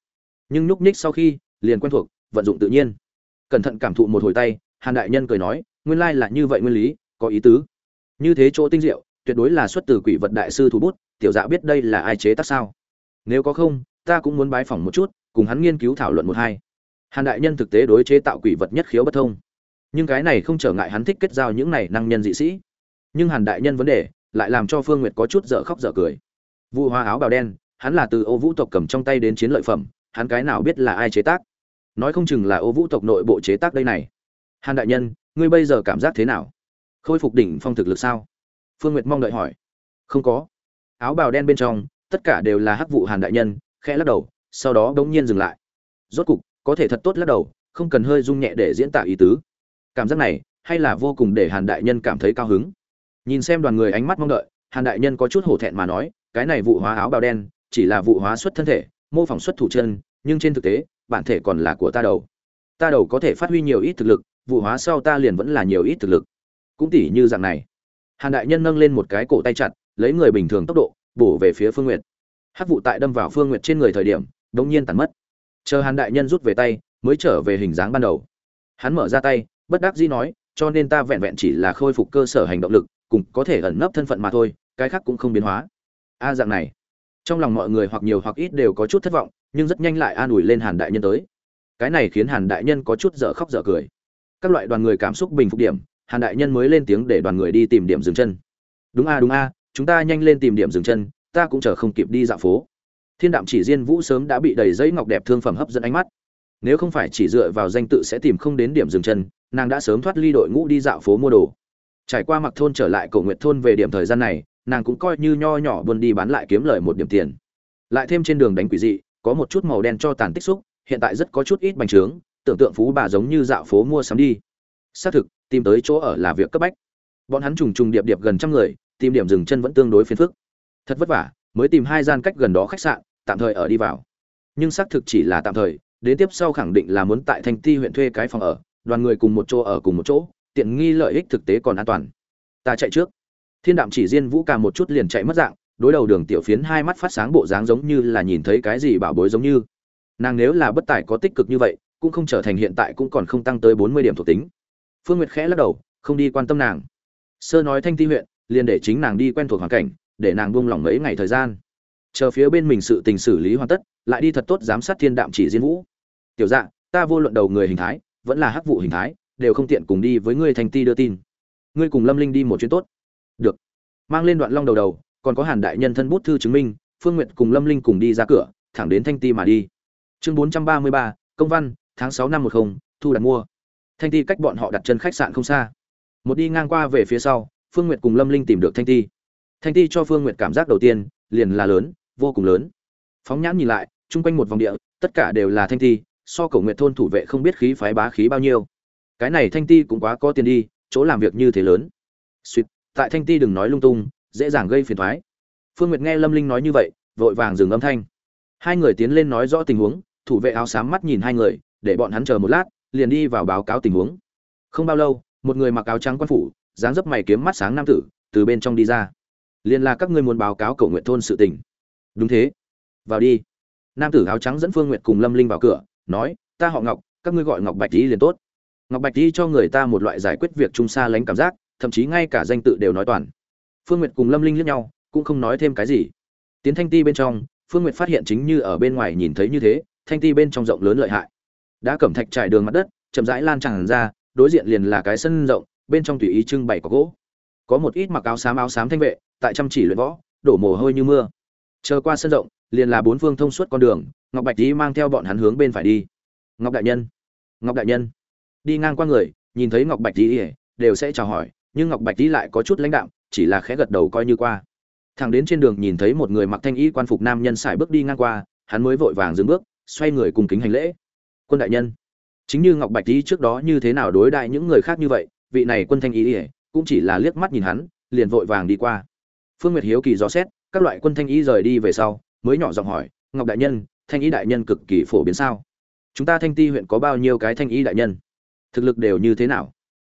nhưng nhúc nhích sau khi, liền quen thuộc, vận dụng tự nhiên. Cẩn thận cảm thụ một hồi tay, hàn đại nhân cười nói, nguyên lai là như vậy nguyên lý, có ý tứ. Như thế chỗ tinh diệu, tuyệt đối là xuất từ quỷ vật đại sư thủ bút, tiểu dạ biết đây là ai chế tác sao? Nếu có không, ta cũng muốn bái phỏng một chút, cùng hắn nghiên cứu thảo luận một hai. Hàn đại nhân thực tế đối chế tạo quỷ vật nhất khiếu bất thông. Nhưng cái này không trở ngại hắn thích kết giao những này năng nhân dị sĩ. Nhưng hàn đại nhân vấn đề, lại làm cho phương nguyệt có chút dở khóc dở cười. Vụ hoa áo bào đen, hắn là từ ô vũ tộc cầm trong tay đến chiến lợi phẩm hắn cái nào biết là ai chế tác? Nói không chừng là ô vũ tộc nội bộ chế tác đây này. Hàn đại nhân, ngươi bây giờ cảm giác thế nào? Khôi phục đỉnh phong thực lực sao? Phương nguyệt mong đợi hỏi. Không có. Áo bào đen bên trong, tất cả đều là hắc vụ hàn đại nhân, khẽ lắc đầu, sau đó bỗng nhiên dừng lại. Rốt cục, có thể thật tốt lắc đầu, không cần hơi rung nhẹ để diễn tả ý tứ. Cảm giác này, hay là vô cùng để hàn đại nhân cảm thấy cao hứng. Nhìn xem đoàn người ánh mắt mong đợi, hàn đại nhân có chút hổ thẹn mà nói, cái này vụ hóa áo bào đen, chỉ là vụ hóa xuất thân thể mô phỏng xuất thủ chân, nhưng trên thực tế, bản thể còn là của ta đầu. Ta đầu có thể phát huy nhiều ít thực lực, vụ hóa sau ta liền vẫn là nhiều ít thực lực. Cũng tỉ như dạng này. Hàn đại nhân nâng lên một cái cổ tay chặt, lấy người bình thường tốc độ, bổ về phía phương n g u y ệ t hát vụ tại đâm vào phương n g u y ệ t trên người thời điểm đ ỗ n g nhiên tàn mất. Chờ hàn đại nhân rút về tay, mới trở về hình dáng ban đầu. Hắn mở ra tay, bất đắc dĩ nói, cho nên ta vẹn vẹn chỉ là khôi phục cơ sở hành động lực, cùng có thể ẩn nấp thân phận mà thôi, cái khác cũng không biến hóa. A dạng này trong lòng mọi người hoặc nhiều hoặc ít đều có chút thất vọng, nhưng rất nhanh lại an ủi lên hàn đại nhân tới. Cái này khiến hàn đại nhân có chút dở khóc dở cười. Các loại đoàn người cảm xúc bình phục điểm, hàn đại nhân mới lên tiếng để đoàn người đi tìm điểm dừng chân. Đúng a đúng a, chúng ta nhanh lên tìm điểm dừng chân, ta cũng chờ không kịp đi dạo phố. Thiên đạm chỉ diên vũ sớm đã bị đầy giấy ngọc đẹp thương phẩm hấp dẫn ánh mắt. Nếu không phải chỉ dựa vào danh tự sẽ tìm không đến điểm dừng chân, nàng đã sớm thoát ly đội ngũ đi dạo phố mua đồ. Trải qua mặc thôn trở lại cầu nguyện thôn về điểm thời gian này nàng cũng coi như nho nhỏ buôn đi bán lại kiếm lời một điểm tiền. Lại thêm trên đường đánh quỷ dị, có một chút màu đen cho tàn tích xúc, hiện tại rất có chút ít bành trướng, tưởng tượng phú bà giống như dạo phố mua sắm đi. Xác thực, tìm tới chỗ ở là việc cấp bách. Bọn hắn trùng trùng điệp điệp gần trăm người, tìm điểm dừng chân vẫn tương đối phiền phức. Thật vất vả, mới tìm hai gian cách gần đó khách sạn, tạm thời ở đi vào. Nhưng xác thực chỉ là tạm thời, đến tiếp sau khẳng định là muốn tại thanh ti huyện thuê cái phòng ở, đoàn người cùng một chỗ ở cùng một chỗ, tiện nghi lợi ích thực tế còn an toàn. Ta chạy trước thiên đạm chỉ Diên vũ cả một chút liền chạy mất dạng, đối đầu đường tiểu phiến hai mắt phát sáng bộ dáng giống như là nhìn thấy cái gì bảo bối giống như. Nàng nếu là bất tài có tích cực như vậy, cũng không trở thành hiện tại cũng còn không tăng tới bốn mươi điểm thuộc tính. Phương nguyệt khẽ lắc đầu, không đi quan tâm nàng. Sơ nói thanh ti huyện, liền để chính nàng đi quen thuộc hoàn cảnh, để nàng buông lỏng mấy ngày thời gian. Chờ phía bên mình sự tình xử lý hoàn tất, lại đi thật tốt giám sát thiên đạm chỉ diên vũ. Tiểu dạ ta vô luận đầu người hình thái, vẫn là hắc vụ hình thái, đều không tiện cùng đi với ngươi thanh ti đưa tin. Ngươi cùng lâm linh đi một chuyến tốt được. Mang lên đoạn long đầu đầu, còn có hàn đại nhân thân bút thư chứng minh, phương nguyệt cùng lâm linh cùng đi ra cửa, thẳng đến thanh ti mà đi. Chương bốn trăm ba mươi ba, công văn, tháng sáu năm một không, thu đặt mua. Thanh ti cách bọn họ đặt chân khách sạn không xa. Một đi ngang qua về phía sau, phương n g u y ệ t cùng lâm linh tìm được thanh ti. Thanh ti cho phương n g u y ệ t cảm giác đầu tiên, liền là lớn, vô cùng lớn. Phóng nhãn nhìn lại, chung quanh một vòng địa, tất cả đều là thanh ti, so cầu nguyện thôn thủ vệ không biết khí phái bá khí bao nhiêu. Cái này thanh ti cũng quá có tiền đi, chỗ làm việc như thế lớn. Suýt tại thanh ti đừng nói lung tung, dễ dàng gây phiền thoái phương nguyệt nghe lâm linh nói như vậy, vội vàng dừng âm thanh. Hai người tiến lên nói rõ tình huống, thủ vệ áo xám mắt nhìn hai người, để bọn hắn chờ một lát, liền đi vào báo cáo tình huống. Không bao lâu, một người mặc áo trắng quan phủ, dáng dấp mày kiếm mắt sáng nam tử, từ bên trong đi ra. Liền là các ngươi muốn báo cáo cầu nguyện thôn sự tình. Đúng thế. Vào đi. Nam tử áo trắng dẫn phương nguyện cùng lâm linh vào cửa, nói, ta họ ngọc, các ngươi gọi ngọc bạch đi liền tốt. Ngọc bạch đi cho người ta một loại giải quyết việc trung xa lánh cảm giác thậm chí ngay cả danh tự đều nói toàn. Phương nguyệt cùng lâm linh liếc nhau, cũng không nói thêm cái gì. Tiến thanh ti bên trong, phương nguyệt phát hiện chính như ở bên ngoài nhìn thấy như thế, thanh ti bên trong rộng lớn lợi hại. Đã cẩm thạch trải đường mặt đất, chậm rãi lan tràn ra, đối diện liền là cái sân rộng, bên trong tùy ý trưng bày có gỗ. Có một ít mặc áo xám áo xám thanh vệ, tại chăm chỉ luyện võ, đổ mồ hôi như mưa. Chờ qua sân rộng, liền là bốn phương thông suốt con đường, ngọc bạch tý mang theo bọn hắn hướng bên phải đi. Ngọc đại nhân! Ngọc đại nhân! Đi ngang qua người, nhìn thấy ngọc bạch tý đều sẽ chào hỏi nhưng ngọc bạch tý lại có chút lãnh đạm, chỉ là khẽ gật đầu coi như qua. Thằng đến trên đường nhìn thấy một người mặc thanh y quan phục nam nhân xài bước đi ngang qua, hắn mới vội vàng dừng bước, xoay người cùng kính hành lễ. Quân đại nhân. Chính như ngọc bạch lý trước đó như thế nào đối đại những người khác như vậy, vị này quân thanh ý ỉa cũng chỉ là liếc mắt nhìn hắn, liền vội vàng đi qua. Phương nguyệt hiếu kỳ rõ xét, các loại quân thanh ý rời đi về sau, mới nhỏ giọng hỏi, ngọc đại nhân, thanh ý đại nhân cực kỳ phổ biến sao? Chúng ta thanh ti huyện có bao nhiêu cái thanh ý đại nhân? Thực lực đều như thế nào?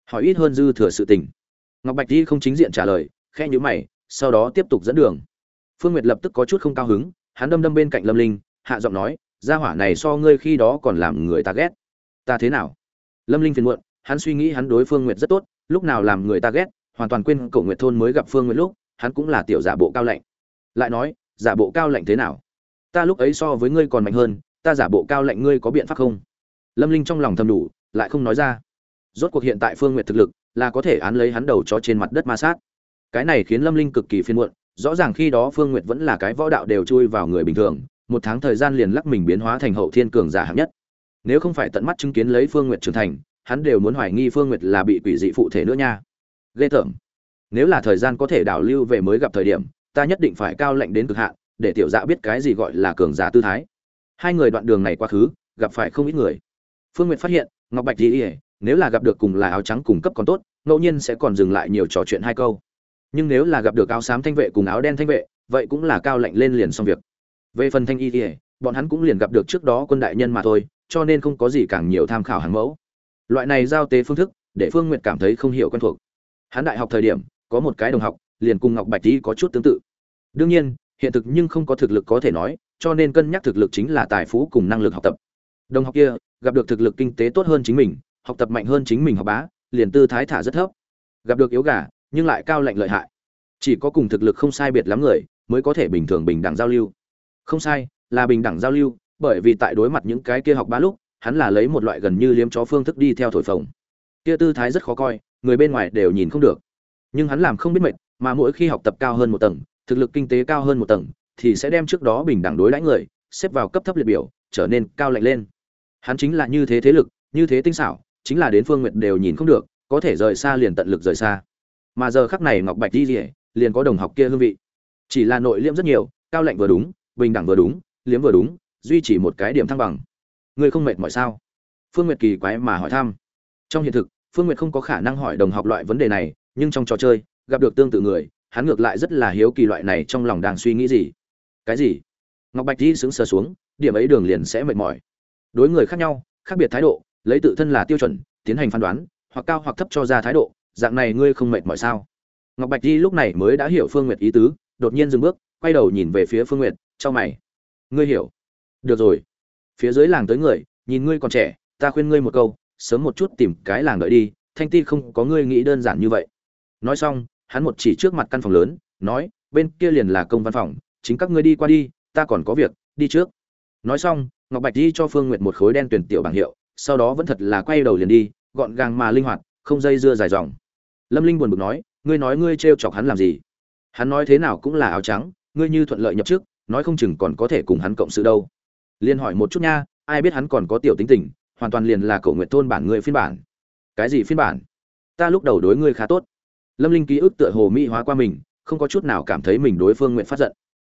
Hỏi ít hơn dư thừa sự tình ngọc bạch di không chính diện trả lời, khẽ nhíu mày, sau đó tiếp tục dẫn đường. Phương nguyệt lập tức có chút không cao hứng, hắn đâm đâm bên cạnh lâm linh, hạ giọng nói, gia hỏa này so ngươi khi đó còn làm người ta ghét. Ta thế nào? Lâm linh phiền muộn, hắn suy nghĩ hắn đối phương nguyệt rất tốt, lúc nào làm người ta ghét, hoàn toàn quên cậu nguyệt thôn mới gặp phương nguyệt lúc, hắn cũng là tiểu giả bộ cao lạnh. Lại nói, giả bộ cao lạnh thế nào? Ta lúc ấy so với ngươi còn mạnh hơn, ta giả bộ cao lạnh ngươi có biện pháp không? Lâm linh trong lòng thầm đủ, lại không nói ra. Rốt cuộc hiện tại phương nguyệt thực lực là có thể án lấy hắn đầu cho trên mặt đất ma sát. Cái này khiến lâm linh cực kỳ phiền muộn, rõ ràng khi đó phương nguyệt vẫn là cái võ đạo đều chui vào người bình thường, một tháng thời gian liền lắc mình biến hóa thành hậu thiên cường giả hạng nhất. Nếu không phải tận mắt chứng kiến lấy phương nguyệt trưởng thành, hắn đều muốn hoài nghi phương nguyệt là bị quỷ dị phụ thể nữa nha. Ghê tởm. Nếu là thời gian có thể đảo lưu về mới gặp thời điểm, ta nhất định phải cao lệnh đến cực hạn, để tiểu dạ biết cái gì gọi là cường giả tư thái. Hai người đoạn đường này quá khứ, gặp phải không ít người. Phương nguyệt phát hiện, ngọc bạch di nếu là gặp được cùng là áo trắng cùng cấp còn tốt, ngẫu nhiên sẽ còn dừng lại nhiều trò chuyện hai câu. Nhưng nếu là gặp được áo xám thanh vệ cùng áo đen thanh vệ, vậy cũng là cao lệnh lên liền xong việc. Về phần thanh y thì, bọn hắn cũng liền gặp được trước đó quân đại nhân mà thôi, cho nên không có gì càng nhiều tham khảo hàng mẫu. Loại này giao tế phương thức, để phương nguyệt cảm thấy không hiểu quen thuộc. Hắn đại học thời điểm, có một cái đồng học, liền cùng ngọc bạch tý có chút tương tự. Đương nhiên, hiện thực nhưng không có thực lực có thể nói, cho nên cân nhắc thực lực chính là tài phú cùng năng lực học tập. Đồng học kia, gặp được thực lực kinh tế tốt hơn chính mình học tập mạnh hơn chính mình học bá, liền tư thái thả rất thấp. Gặp được yếu gà, nhưng lại cao lạnh lợi hại. Chỉ có cùng thực lực không sai biệt lắm người, mới có thể bình thường bình đẳng giao lưu. Không sai, là bình đẳng giao lưu, bởi vì tại đối mặt những cái kia học bá lúc, hắn là lấy một loại gần như liếm chó phương thức đi theo thổi phồng. Kia tư thái rất khó coi, người bên ngoài đều nhìn không được. Nhưng hắn làm không biết mệt, mà mỗi khi học tập cao hơn một tầng, thực lực kinh tế cao hơn một tầng, thì sẽ đem trước đó bình đẳng đối đãi người, xếp vào cấp thấp liệt biểu, trở nên cao lạnh lên. Hắn chính là như thế thế lực, như thế tinh xảo chính là đến phương nguyệt đều nhìn không được, có thể rời xa liền tận lực rời xa. Mà giờ khắc này ngọc bạch đi rỉa liền có đồng học kia hương vị. Chỉ là nội liễm rất nhiều, cao lạnh vừa đúng, bình đẳng vừa đúng, liếm vừa đúng, duy trì một cái điểm thăng bằng. Người không mệt mỏi sao? Phương nguyệt kỳ quái mà hỏi thăm. Trong hiện thực, phương nguyệt không có khả năng hỏi đồng học loại vấn đề này, nhưng trong trò chơi, gặp được tương tự người, hắn ngược lại rất là hiếu kỳ loại này trong lòng đang suy nghĩ gì. Cái gì? Ngọc bạch đi sững sờ xuống, điểm ấy đường liền sẽ mệt mỏi. Đối người khác nhau, khác biệt thái độ lấy tự thân là tiêu chuẩn, tiến hành phán đoán, hoặc cao hoặc thấp cho ra thái độ, dạng này ngươi không mệt mỏi sao? Ngọc bạch di lúc này mới đã hiểu phương nguyệt ý tứ, đột nhiên dừng bước, quay đầu nhìn về phía phương nguyệt cho mày. Ngươi hiểu. Được rồi. Phía dưới làng tới người, nhìn ngươi còn trẻ, ta khuyên ngươi một câu, sớm một chút tìm cái làng đợi đi, thanh ti không có ngươi nghĩ đơn giản như vậy. Nói xong, hắn một chỉ trước mặt căn phòng lớn, nói, bên kia liền là công văn phòng, chính các ngươi đi qua đi, ta còn có việc, đi trước. Nói xong, ngọc bạch đi cho phương nguyệt một khối đen tuyển tiểu bảng hiệu sau đó vẫn thật là quay đầu liền đi, gọn gàng mà linh hoạt, không dây dưa dài dòng. Lâm linh buồn bực nói, ngươi nói ngươi t chọc hắn làm gì? Hắn nói thế nào cũng là áo trắng, ngươi như thuận lợi nhập chức nói không chừng còn có thể cùng hắn cộng sự đâu. Liên hỏi một chút nha, ai biết hắn còn có tiểu tính tình, hoàn toàn liền là cầu nguyện thôn bản người phiên bản. Cái gì phiên bản? Ta lúc đầu đối ngươi khá tốt. Lâm linh ký ức tựa hồ mỹ hóa qua mình, không có chút nào cảm thấy mình đối phương nguyện phát giận.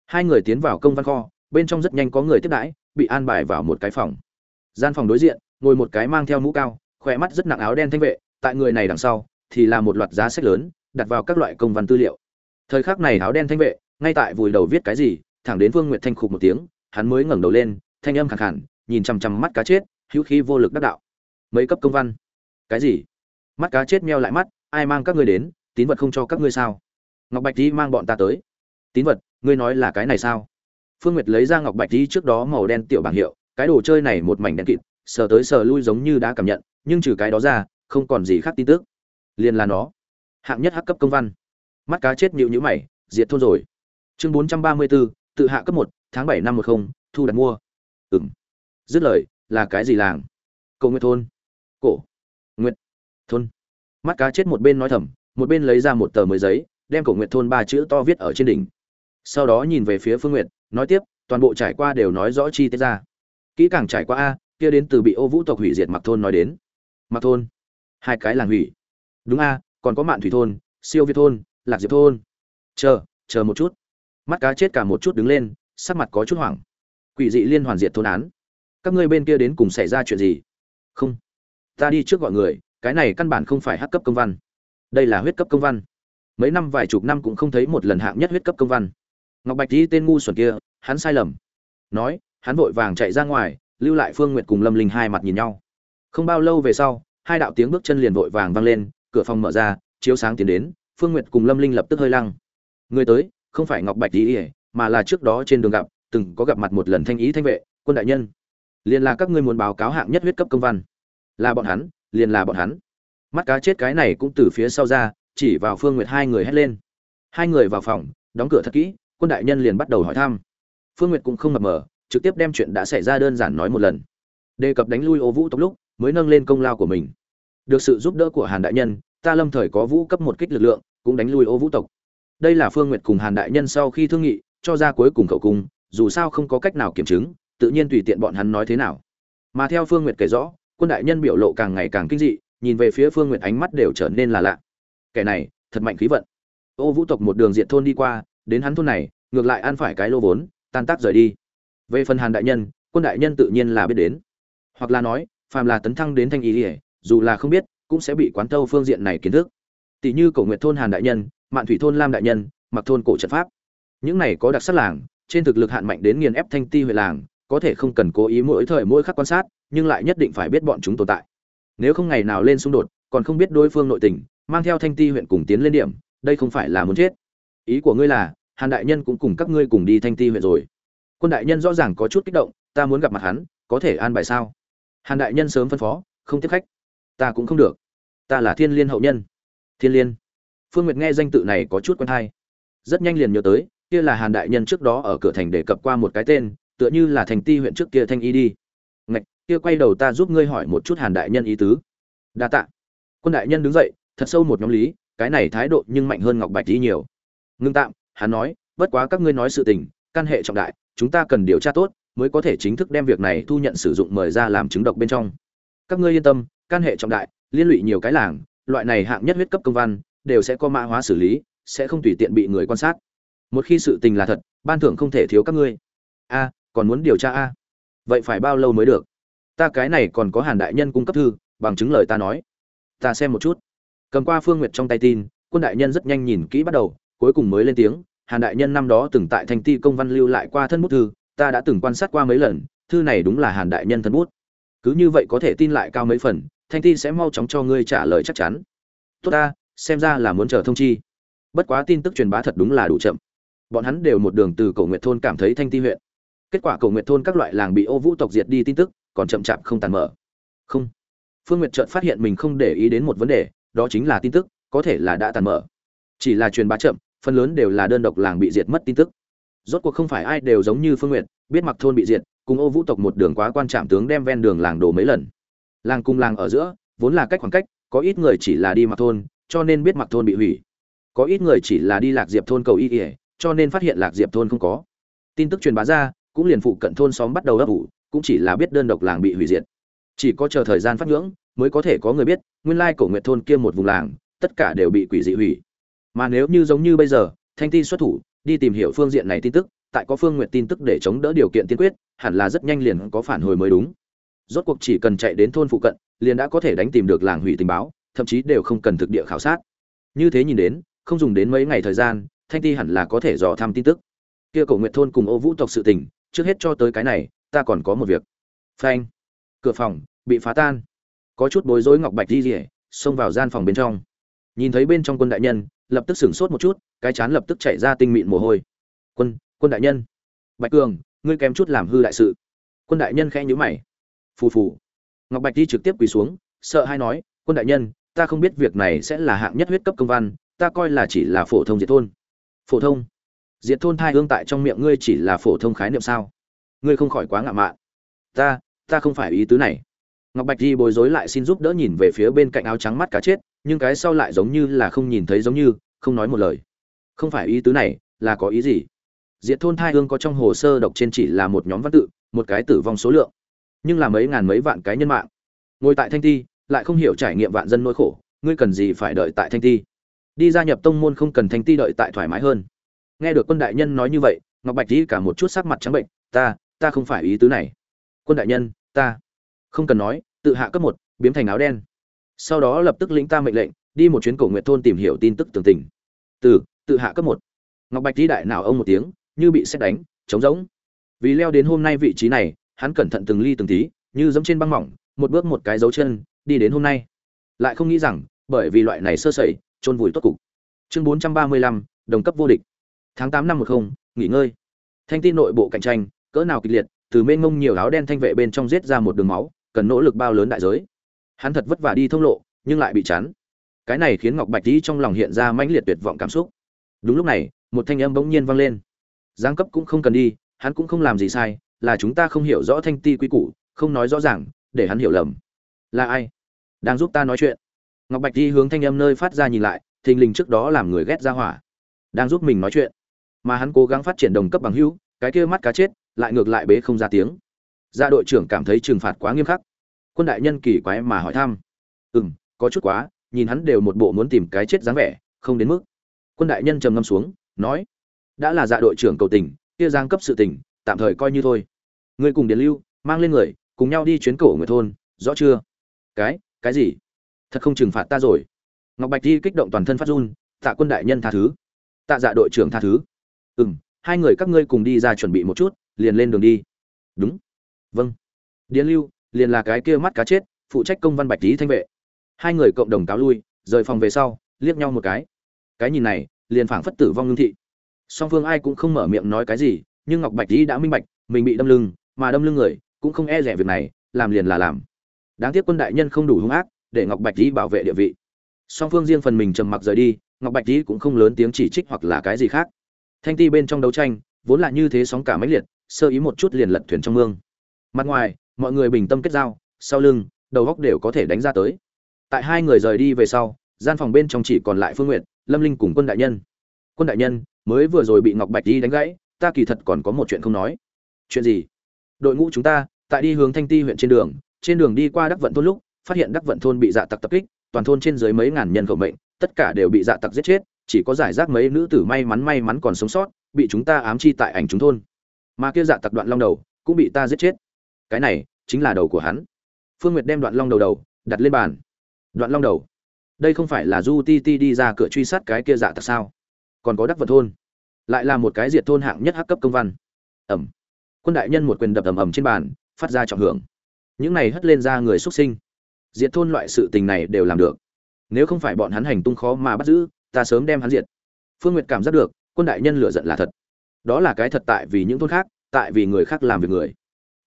Hai người tiến vào công văn kho, bên trong rất nhanh có người tiếp đãi, bị an bài vào một cái phòng. Gian phòng đối diện ngồi một cái mang theo mũ cao khỏe mắt rất nặng áo đen thanh vệ tại người này đằng sau thì là một loạt giá sách lớn đặt vào các loại công văn tư liệu thời khắc này áo đen thanh vệ ngay tại vùi đầu viết cái gì thẳng đến Vương Nguyệt Thanh khục một tiếng, hắn mới ngẩng đầu lên, thanh âm khàn khàn, nhìn chằm chằm mắt cá chết, hữu khí vô lực đắc đạo. Mấy cấp công văn? Cái gì? Mắt cá chết meo lại mắt, ai mang các ngươi đến, tín vật không cho các ngươi sao? Ngọc Bạch đi mang bọn ta tới. Tín vật, ngươi nói là cái này sao? Phương Nguyệt lấy ra Ngọc Bạch đi trước đó màu đen tiểu bảng hiệu, cái đồ chơi này một mảnh đen kịt, sờ tới sờ lui giống như đã cảm nhận, nhưng trừ cái đó ra, không còn gì khác tin tức. Liên là nó. Hạng nhất hắc cấp công văn. Mắt cá chết nhịu nhữ mày, diệt thôn rồi. Chương 434, tự hạ cấp một tháng bảy năm một không thu đặt mua ừm dứt lời là cái gì làng cầu nguyện thôn cổ nguyệt thôn mắt cá chết một bên nói thầm một bên lấy ra một tờ mới giấy đem cổ nguyện thôn ba chữ to viết ở trên đỉnh sau đó nhìn về phía phương nguyệt nói tiếp toàn bộ trải qua đều nói rõ chi tiết ra kỹ càng trải qua a kia đến từ bị ô vũ tộc hủy diệt mặc thôn nói đến. Mặc thôn? Hai cái làng hủy. Đúng a, còn có mạn thủy thôn, siêu việt thôn, lạc diệp thôn. Chờ chờ một chút. Mắt cá chết cả một chút đứng lên, sắc mặt có chút hoảng. Quỷ dị liên hoàn diệt thôn án. Các ngươi bên kia đến cùng xảy ra chuyện gì? Không. Ta đi trước gọi người, cái này căn bản không phải hắc cấp công văn. Đây là huyết cấp công văn. Mấy năm, vài chục năm cũng không thấy một lần hạng nhất huyết cấp công văn. Ngọc bạch đi tên ngu xuẩn kia, hắn sai lầm. Nói, hắn vội vàng chạy ra ngoài lưu lại phương nguyệt cùng lâm linh hai mặt nhìn nhau. Không bao lâu về sau hai đạo tiếng bước chân liền vội vàng vang lên cửa phòng mở ra chiếu sáng tiến đến phương nguyệt cùng lâm linh lập tức hơi lăng. Người tới không phải ngọc bạch Đế, mà là trước đó trên đường gặp từng có gặp mặt một lần thanh ý thanh vệ quân đại nhân. Liền là các ngươi muốn báo cáo hạng nhất huyết cấp công văn. Là bọn hắn liền là bọn hắn. Mắt cá chết cái này cũng từ phía sau ra chỉ vào phương nguyệt hai người hét lên. Hai người vào phòng đóng cửa thật kỹ quân đại nhân liền bắt đầu hỏi thăm. Phương nguyệt cũng không mập mờ trực tiếp đem chuyện đã xảy ra đơn giản nói một lần. Đề cập đánh lui ô vũ tộc lúc, mới nâng lên công lao của mình. Được sự giúp đỡ của hàn đại nhân, ta lâm thời có vũ cấp một kích lực lượng, cũng đánh lui ô vũ tộc. Đây là phương nguyệt cùng hàn đại nhân sau khi thương nghị, cho ra cuối cùng khẩu cung, dù sao không có cách nào kiểm chứng, tự nhiên tùy tiện bọn hắn nói thế nào. Mà theo phương nguyệt kể rõ, quân đại nhân biểu lộ càng ngày càng kinh dị, nhìn về phía phương nguyệt ánh mắt đều trở nên là lạ. Kẻ này, thật mạnh khí vận. Ô vũ tộc một đường diện thôn đi qua, đến hắn thôn này, ngược lại ăn phải cái lô vốn, tan tác rời đi về phần hàn đại nhân, quân đại nhân tự nhiên là biết đến. Hoặc là nói, phàm là tấn thăng đến thanh ý ỉa dù là không biết, cũng sẽ bị quán tâu phương diện này kiến thức. Tỷ như cổ nguyệt thôn hàn đại nhân, mạn thủy thôn lam đại nhân, mặc thôn cổ trận pháp. Những này có đặc sắc làng, trên thực lực hạn mạnh đến nghiền ép thanh ti huệ làng, có thể không cần cố ý mỗi thời mỗi khắc quan sát, nhưng lại nhất định phải biết bọn chúng tồn tại. Nếu không ngày nào lên xung đột, còn không biết đối phương nội tình, mang theo thanh ti huyện cùng tiến lên điểm, đây không phải là muốn chết. Ý của ngươi là, hàn đại nhân cũng cùng các ngươi cùng đi thanh ti huyện rồi quân đại nhân rõ ràng có chút kích động, ta muốn gặp mặt hắn, có thể an bài sao? Hàn đại nhân sớm phân phó, không tiếp khách. Ta cũng không được. Ta là thiên liên hậu nhân. Thiên liên. Phương nguyệt nghe danh tự này có chút quen thai rất nhanh liền nhớ tới, kia là hàn đại nhân trước đó ở cửa thành đề cập qua một cái tên, tựa như là thành ti huyện trước kia thanh y đi. Ngạch, kia quay đầu ta giúp ngươi hỏi một chút hàn đại nhân ý tứ. Đa tạ. Quân đại nhân đứng dậy, thật sâu một nhóm lý, cái này thái độ nhưng mạnh hơn ngọc bạch đi nhiều. Ngưng tạm, hắn nói, bất quá các ngươi nói sự tình căn hệ trọng đại, chúng ta cần điều tra tốt mới có thể chính thức đem việc này thu nhận sử dụng mời ra làm chứng độc bên trong. Các ngươi yên tâm, căn hệ trọng đại, liên lụy nhiều cái làng, loại này hạng nhất huyết cấp công văn đều sẽ có mã hóa xử lý, sẽ không tùy tiện bị người quan sát. Một khi sự tình là thật, ban thưởng không thể thiếu các ngươi. A, còn muốn điều tra a? Vậy phải bao lâu mới được? Ta cái này còn có hàn đại nhân cung cấp thư, bằng chứng lời ta nói. Ta xem một chút. Cầm qua phương nguyệt trong tay tin, quân đại nhân rất nhanh nhìn kỹ bắt đầu, cuối cùng mới lên tiếng hàn đại nhân năm đó từng tại Thanh ti công văn lưu lại qua thân bút thư, ta đã từng quan sát qua mấy lần, thư này đúng là hàn đại nhân thân bút. Cứ như vậy có thể tin lại cao mấy phần, thanh ti sẽ mau chóng cho ngươi trả lời chắc chắn. Tốt ta, xem ra là muốn chờ thông chi. Bất quá tin tức truyền bá thật đúng là đủ chậm. Bọn hắn đều một đường từ Cổ Nguyệt thôn cảm thấy thanh ti huyện. Kết quả Cổ Nguyệt thôn các loại làng bị ô vũ tộc diệt đi tin tức, còn chậm chạp không tàn mở. Không. Phương nguyệt chợt phát hiện mình không để ý đến một vấn đề, đó chính là tin tức, có thể là đã tàn mở. Chỉ là truyền bá chậm phần lớn đều là đơn độc làng bị diệt mất tin tức. Rốt cuộc không phải ai đều giống như phương nguyệt, biết mặc thôn bị diệt, cùng ô vũ tộc một đường quá quan trạm tướng đem ven đường làng đổ mấy lần. Làng cùng làng ở giữa, vốn là cách khoảng cách, có ít người chỉ là đi mặc thôn, cho nên biết mặc thôn bị hủy. Có ít người chỉ là đi lạc diệp thôn cầu y ỉa cho nên phát hiện lạc diệp thôn không có. Tin tức truyền bá ra, cũng liền phụ cận thôn xóm bắt đầu ấp ủ, cũng chỉ là biết đơn độc làng bị hủy diệt. Chỉ có chờ thời gian phát ngưỡng, mới có thể có người biết, nguyên lai cổ nguyệt thôn kia một vùng làng, tất cả đều bị quỷ dị hủy mà nếu như giống như bây giờ, thanh ti xuất thủ, đi tìm hiểu phương diện này tin tức, tại có phương nguyện tin tức để chống đỡ điều kiện tiên quyết, hẳn là rất nhanh liền có phản hồi mới đúng. Rốt cuộc chỉ cần chạy đến thôn phụ cận, liền đã có thể đánh tìm được làng hủy tình báo, thậm chí đều không cần thực địa khảo sát. Như thế nhìn đến, không dùng đến mấy ngày thời gian, thanh ti hẳn là có thể dò thăm tin tức. Kia cổ nguyệt thôn cùng ô vũ tộc sự tình, trước hết cho tới cái này, ta còn có một việc. Phanh. Cửa phòng, bị phá tan. Có chút bối rối ngọc bạch di rỉa xông vào gian phòng bên trong. Nhìn thấy bên trong quân đại nhân lập tức sửng sốt một chút, cái chán lập tức chảy ra tinh mịn mồ hôi. Quân quân đại nhân. Bạch cường, ngươi kém chút làm hư đại sự. Quân đại nhân khẽ nhíu mày. Phù phù. Ngọc bạch đi trực tiếp quỳ xuống, sợ hay nói, quân đại nhân, ta không biết việc này sẽ là hạng nhất huyết cấp công văn, ta coi là chỉ là phổ thông diệt thôn. Phổ thông? Diệt thôn thai hương tại trong miệng ngươi chỉ là phổ thông khái niệm sao? Ngươi không khỏi quá ngạo mạn. Ta ta không phải ý tứ này. Ngọc bạch di bối rối lại xin giúp đỡ nhìn về phía bên cạnh áo trắng mắt cá chết nhưng cái sau lại giống như là không nhìn thấy giống như, không nói một lời. Không phải ý tứ này, là có ý gì? Diệt thôn thai hương có trong hồ sơ độc trên chỉ là một nhóm văn tự, một cái tử vong số lượng. Nhưng là mấy ngàn mấy vạn cái nhân mạng. Ngồi tại thanh ti, lại không hiểu trải nghiệm vạn dân nỗi khổ, ngươi cần gì phải đợi tại thanh ti? Đi gia nhập tông môn không cần thanh ti đợi tại thoải mái hơn. Nghe được quân đại nhân nói như vậy, ngọc bạch đi cả một chút sắc mặt trắng bệnh, ta ta không phải ý tứ này. Quân đại nhân, ta. Không cần nói, tự hạ cấp một, biến thành áo đen sau đó lập tức lĩnh ta mệnh lệnh, đi một chuyến cổ nguyện thôn tìm hiểu tin tức tường tình. Từ, tự hạ cấp một. Ngọc bạch đi đại nào ông một tiếng, như bị xét đánh, trống rỗng. Vì leo đến hôm nay vị trí này, hắn cẩn thận từng ly từng tí, như giống trên băng mỏng, một bước một cái dấu chân, đi đến hôm nay. Lại không nghĩ rằng, bởi vì loại này sơ sẩy trôn vùi tốt cục. Chương bốn trăm ba mươi lăm, đồng cấp vô địch. Tháng tám năm một không, nghỉ ngơi. Thanh tin nội bộ cạnh tranh, cỡ nào kịch liệt, từ mênh mông nhiều áo đen thanh vệ bên trong giết ra một đường máu, cần nỗ lực bao lớn đại giới hắn thật vất vả đi thông lộ, nhưng lại bị chán. Cái này khiến ngọc bạch tý trong lòng hiện ra mãnh liệt tuyệt vọng cảm xúc. Đúng lúc này, một thanh âm bỗng nhiên vang lên. Giáng cấp cũng không cần đi, hắn cũng không làm gì sai, là chúng ta không hiểu rõ thanh ti quy củ, không nói rõ ràng, để hắn hiểu lầm. Là ai? Đang giúp ta nói chuyện. Ngọc bạch đi hướng thanh âm nơi phát ra nhìn lại, thình lình trước đó làm người ghét ra hỏa. Đang giúp mình nói chuyện. Mà hắn cố gắng phát triển đồng cấp bằng hữu, cái kia mắt cá chết, lại ngược lại bế không ra tiếng. Gia đội trưởng cảm thấy trừng phạt quá nghiêm khắc quân đại nhân kỳ quái mà hỏi thăm. Ừ m có chút quá, nhìn hắn đều một bộ muốn tìm cái chết dáng vẻ, không đến mức. Quân đại nhân trầm ngâm xuống, nói, đã là dạ đội trưởng cầu tình, kia giang cấp sự tình, tạm thời coi như thôi. Người cùng điền lưu, mang lên người, cùng nhau đi chuyến cổ người thôn, rõ chưa? Cái cái gì? Thật không trừng phạt ta rồi. Ngọc bạch di kích động toàn thân phát run, tạ quân đại nhân tha thứ. Tạ dạ đội trưởng tha thứ. Ừ m hai người các ngươi cùng đi ra chuẩn bị một chút, liền lên đường đi. Đúng. Vâng. Điền lưu liền là cái kia mắt cá chết, phụ trách công văn bạch lý thanh vệ. Hai người cộng đồng cáo lui, rời phòng về sau, liếc nhau một cái. Cái nhìn này, liền phảng phất tử vong ngưng thị. Song phương ai cũng không mở miệng nói cái gì, nhưng ngọc bạch lý đã minh bạch, mình bị đâm lưng, mà đâm lưng người, cũng không e rẻ việc này, làm liền là làm. Đáng tiếc quân đại nhân không đủ hung ác, để ngọc bạch lý bảo vệ địa vị. Song phương riêng phần mình trầm mặc rời đi, ngọc bạch lý cũng không lớn tiếng chỉ trích hoặc là cái gì khác. Thanh ti bên trong đấu tranh, vốn là như thế sóng cả máy liệt, sơ ý một chút liền lật thuyền trong mương. Mặt ngoài mọi người bình tâm kết giao, sau lưng, đầu góc đều có thể đánh ra tới. Tại hai người rời đi về sau, gian phòng bên trong chỉ còn lại phương nguyện lâm linh cùng quân đại nhân. Quân đại nhân, mới vừa rồi bị ngọc bạch đi đánh gãy, ta kỳ thật còn có một chuyện không nói. Chuyện gì? Đội ngũ chúng ta, tại đi hướng thanh ti huyện trên đường trên đường đi qua đắc vận thôn lúc, phát hiện đắc vận thôn bị dạ tặc tập kích, toàn thôn trên dưới mấy ngàn nhân khẩu mệnh, tất cả đều bị dạ tặc giết chết, chỉ có giải rác mấy nữ tử may mắn may mắn còn sống sót, bị chúng ta ám chi tại ảnh chúng thôn. Mà kia dạ tặc đoạn long đầu, cũng bị ta giết chết cái này chính là đầu của hắn. Phương nguyệt đem đoạn long đầu đầu đặt lên bàn. Đoạn long đầu. Đây không phải là du ti ti đi ra cửa truy sát cái kia dạ tặc sao? Còn có đắc vật thôn. Lại là một cái diệt thôn hạng nhất hắc cấp công văn. Ẩm. Quân đại nhân một quyền đập ầm ầm trên bàn, phát ra trọng hưởng. Những này hất lên ra người xuất sinh. Diệt thôn loại sự tình này đều làm được. Nếu không phải bọn hắn hành tung khó mà bắt giữ, ta sớm đem hắn diệt. Phương nguyệt cảm giác được, quân đại nhân lựa giận là thật. Đó là cái thật tại vì những thôn khác, tại vì người khác làm việc người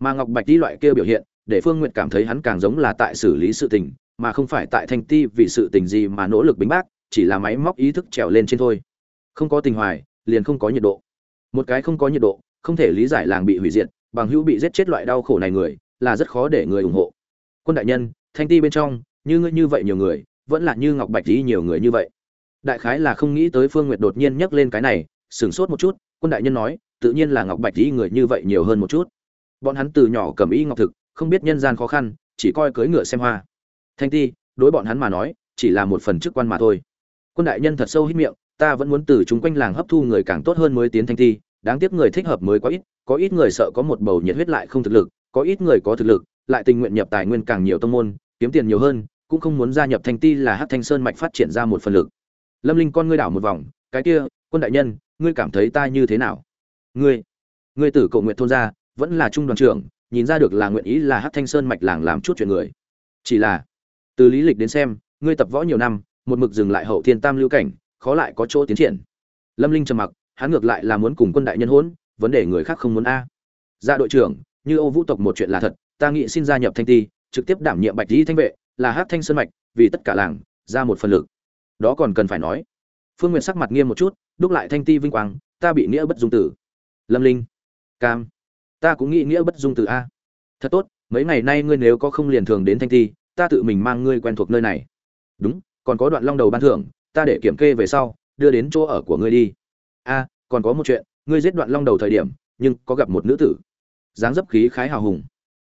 mà ngọc bạch đi loại kia biểu hiện, để phương nguyệt cảm thấy hắn càng giống là tại xử lý sự tình, mà không phải tại thanh ti vì sự tình gì mà nỗ lực bính bác, chỉ là máy móc ý thức trèo lên trên thôi. Không có tình hoài, liền không có nhiệt độ. Một cái không có nhiệt độ, không thể lý giải làng bị hủy diệt, bằng hữu bị giết chết loại đau khổ này người, là rất khó để người ủng hộ. Quân đại nhân, thanh ti bên trong, như ngươi như vậy nhiều người, vẫn là như ngọc bạch lý nhiều người như vậy. Đại khái là không nghĩ tới phương nguyệt đột nhiên nhắc lên cái này, sửng sốt một chút, quân đại nhân nói, tự nhiên là ngọc bạch lý người như vậy nhiều hơn một chút bọn hắn từ nhỏ cầm y ngọc thực, không biết nhân gian khó khăn, chỉ coi cưỡi ngựa xem hoa. Thanh ti, đối bọn hắn mà nói, chỉ là một phần chức quan mà thôi. Quân đại nhân thật sâu hít miệng, ta vẫn muốn từ chúng quanh làng hấp thu người càng tốt hơn mới tiến thanh ti, đáng tiếc người thích hợp mới quá ít, có ít người sợ có một bầu nhiệt huyết lại không thực lực, có ít người có thực lực, lại tình nguyện nhập tài nguyên càng nhiều tông môn, kiếm tiền nhiều hơn, cũng không muốn gia nhập thanh ti là hát thanh sơn mạch phát triển ra một phần lực. Lâm linh con ngươi đảo một vòng, cái kia, quân đại nhân, ngươi cảm thấy ta như thế nào? Ngươi ngươi tử cầu nguyện thôn ra vẫn là trung đoàn trưởng, nhìn ra được là nguyện ý là hát thanh sơn mạch làng làm chút chuyện người. Chỉ là, từ lý lịch đến xem, ngươi tập võ nhiều năm, một mực dừng lại hậu thiên tam lưu cảnh, khó lại có chỗ tiến triển. Lâm linh trầm mặc, hắn ngược lại là muốn cùng quân đại nhân hỗn, vấn đề người khác không muốn a. Ra dạ đội trưởng, như ô vũ tộc một chuyện là thật, ta nghĩ xin gia nhập thanh ti, trực tiếp đảm nhiệm bạch lý thanh vệ, là hát thanh sơn mạch, vì tất cả làng, ra một phần lực. Đó còn cần phải nói. Phương nguyện sắc mặt nghiêm một chút, đúc lại thanh ti vinh quang, ta bị nghĩa bất dung tử. Lâm linh, cam ta cũng nghĩ nghĩa bất dung từ a. Thật tốt, mấy ngày nay ngươi nếu có không liền thường đến thanh ti ta tự mình mang ngươi quen thuộc nơi này. Đúng, còn có đoạn long đầu ban thưởng, ta để kiểm kê về sau, đưa đến chỗ ở của ngươi đi. A, còn có một chuyện, ngươi giết đoạn long đầu thời điểm, nhưng có gặp một nữ tử. Dáng dấp khí khái hào hùng.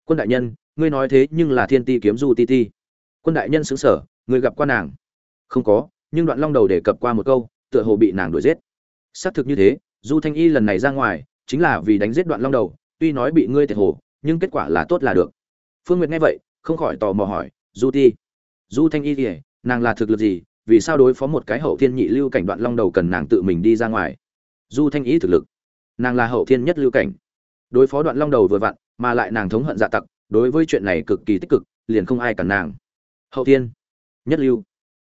Quân đại nhân, ngươi nói thế nhưng là thiên ti kiếm du ti ti. Quân đại nhân xứng sở ngươi gặp qua nàng? Không có, nhưng đoạn long đầu đề cập qua một câu, tựa hồ bị nàng đuổi giết. Xác thực như thế, du thanh y lần này ra ngoài, chính là vì đánh giết đoạn long đầu tuy nói bị ngươi thiệt hồ, nhưng kết quả là tốt là được. Phương nguyệt nghe vậy, không khỏi tò mò hỏi, du ti, du thanh y thì nàng là thực lực gì? Vì sao đối phó một cái hậu thiên nhị lưu cảnh đoạn long đầu cần nàng tự mình đi ra ngoài? Du thanh ý thực lực, nàng là hậu thiên nhất lưu cảnh. Đối phó đoạn long đầu vừa vặn, mà lại nàng thống hận dạ tặc, đối với chuyện này cực kỳ tích cực, liền không ai cản nàng. Hậu thiên, nhất lưu.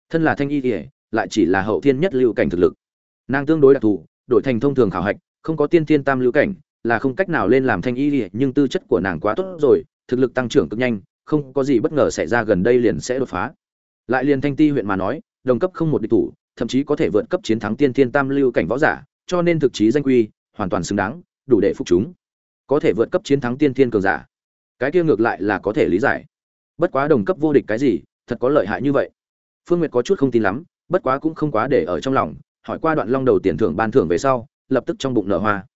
Thân là thanh y thì lại chỉ là hậu thiên nhất lưu cảnh thực lực. Nàng tương đối đặc thù, đổi thành thông thường khảo hạch, không có tiên thiên tam lưu cảnh là không cách nào lên làm thanh y thì nhưng tư chất của nàng quá tốt rồi, thực lực tăng trưởng cực nhanh, không có gì bất ngờ xảy ra gần đây liền sẽ đột phá. Lại liền thanh ti huyện mà nói, đồng cấp không một địch thủ, thậm chí có thể vượt cấp chiến thắng tiên thiên tam lưu cảnh võ giả, cho nên thực chí danh quy, hoàn toàn xứng đáng, đủ để phục chúng. Có thể vượt cấp chiến thắng tiên thiên cường giả. Cái kia ngược lại là có thể lý giải. Bất quá đồng cấp vô địch cái gì, thật có lợi hại như vậy. Phương nguyệt có chút không tin lắm, bất quá cũng không quá để ở trong lòng, hỏi qua đoạn long đầu tiền thưởng ban thưởng về sau, lập tức trong bụng nở hoa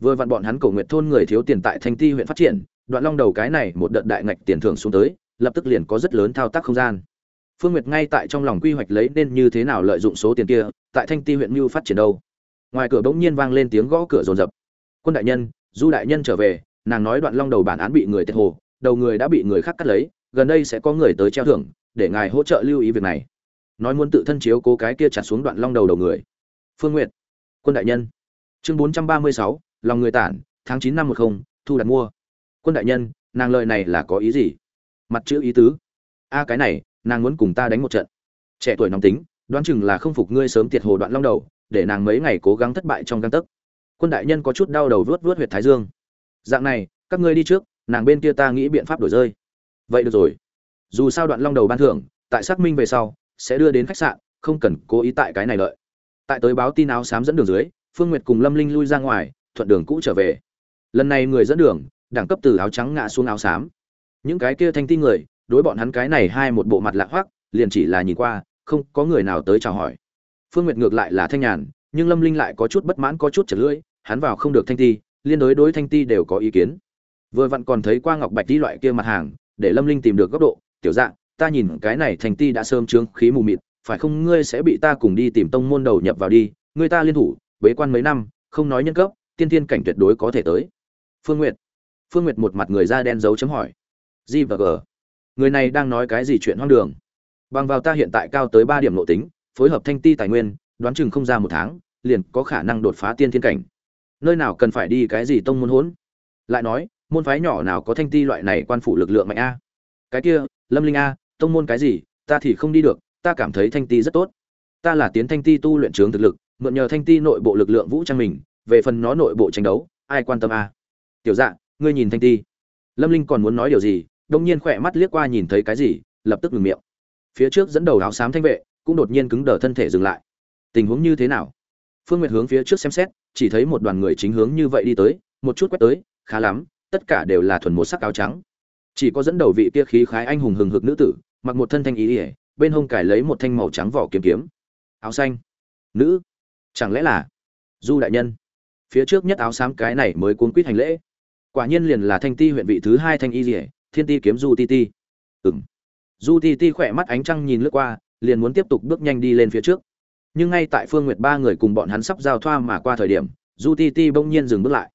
vừa vặn bọn hắn cổ nguyệt thôn người thiếu tiền tại thanh ti huyện phát triển, đoạn long đầu cái này một đợt đại ngạch tiền thưởng xuống tới, lập tức liền có rất lớn thao tác không gian. Phương nguyệt ngay tại trong lòng quy hoạch lấy nên như thế nào lợi dụng số tiền kia, tại thanh ti huyện mưu phát triển đâu. Ngoài cửa bỗng nhiên vang lên tiếng gõ cửa rồn rập quân đại nhân, du đại nhân trở về, nàng nói đoạn long đầu bản án bị người tiệt hồ, đầu người đã bị người khác cắt lấy, gần đây sẽ có người tới treo thưởng, để ngài hỗ trợ lưu ý việc này. Nói muốn tự thân chiếu cố cái kia chặt xuống đoạn long đầu đầu người. Phương nguyệt, quân đại nhân. Chương bốn trăm ba mươi sáu lòng người tản, tháng chín năm một không, thu đặt mua. Quân đại nhân, nàng lời này là có ý gì? Mặt chữ ý tứ. A, cái này, nàng muốn cùng ta đánh một trận. Trẻ tuổi nóng tính, đoán chừng là không phục ngươi sớm tiệt hồ đoạn long đầu, để nàng mấy ngày cố gắng thất bại trong găng tấc. Quân đại nhân có chút đau đầu vuốt vuốt huyệt thái dương. Dạng này, các ngươi đi trước, nàng bên kia ta nghĩ biện pháp đổi rơi. Vậy được rồi. Dù sao đoạn long đầu ban thưởng, tại xác minh về sau, sẽ đưa đến khách sạn, không cần cố ý tại cái này lợi. Tại tới báo tin áo xám dẫn đường dưới, phương nguyệt cùng lâm linh lui ra ngoài thuận đường cũ trở về. Lần này người dẫn đường, đẳng cấp từ áo trắng ngã xuống áo xám. Những cái kia thanh ti người, đối bọn hắn cái này hai một bộ mặt lạ hoắc, liền chỉ là nhìn qua, không có người nào tới chào hỏi. Phương nguyệt ngược lại là thanh nhàn, nhưng lâm linh lại có chút bất mãn, có chút chật lưỡi, hắn vào không được thanh ti, liên đối đối thanh ti đều có ý kiến. Vừa vặn còn thấy qua ngọc bạch đi loại kia mặt hàng, để lâm linh tìm được góc độ, tiểu dạng ta nhìn cái này thanh ti đã sơm trướng, khí mù mịt, phải không ngươi sẽ bị ta cùng đi tìm tông môn đầu nhập vào đi, ngươi ta liên thủ, bế quan mấy năm, không nói nhân cấp tiên thiên cảnh tuyệt đối có thể tới. Phương nguyệt. Phương nguyệt một mặt người da đen dấu chấm hỏi. G và g. Người này đang nói cái gì chuyện hoang đường? Bằng vào ta hiện tại cao tới ba điểm nội tính, phối hợp thanh ti tài nguyên, đoán chừng không ra một tháng, liền có khả năng đột phá tiên thiên cảnh. Nơi nào cần phải đi cái gì tông môn hỗn lại nói, môn phái nhỏ nào có thanh ti loại này quan phủ lực lượng mạnh a? Cái kia, lâm linh a, tông môn cái gì? Ta thì không đi được, ta cảm thấy thanh ti rất tốt. Ta là tiến thanh ti tu luyện trướng thực lực, mượn nhờ thanh ti nội bộ lực lượng vũ trang mình về phần nó nội bộ tranh đấu, ai quan tâm a? Tiểu dạ ngươi nhìn thanh ti. Lâm linh còn muốn nói điều gì, đông nhiên khỏe mắt liếc qua nhìn thấy cái gì, lập tức ngừng miệng. Phía trước dẫn đầu áo xám thanh vệ cũng đột nhiên cứng đờ thân thể dừng lại. Tình huống như thế nào? Phương nguyệt hướng phía trước xem xét, chỉ thấy một đoàn người chính hướng như vậy đi tới, một chút quét tới, khá lắm, tất cả đều là thuần một sắc áo trắng. Chỉ có dẫn đầu vị kia khí khái anh hùng hừng hực nữ tử, mặc một thân thanh ý ỉa bên hông cải lấy một thanh màu trắng vỏ kiếm kiếm. Áo xanh. Nữ. Chẳng lẽ là du đại nhân? Phía trước nhất áo xám cái này mới cuốn quýt hành lễ. Quả nhiên liền là thanh ti huyện vị thứ hai thanh y ỉa thiên ti kiếm du ti ti. Ừng du ti ti khỏe mắt ánh trăng nhìn lướt qua, liền muốn tiếp tục bước nhanh đi lên phía trước. Nhưng ngay tại phương nguyệt ba người cùng bọn hắn sắp giao thoa mà qua thời điểm, du ti ti bỗng nhiên dừng bước lại.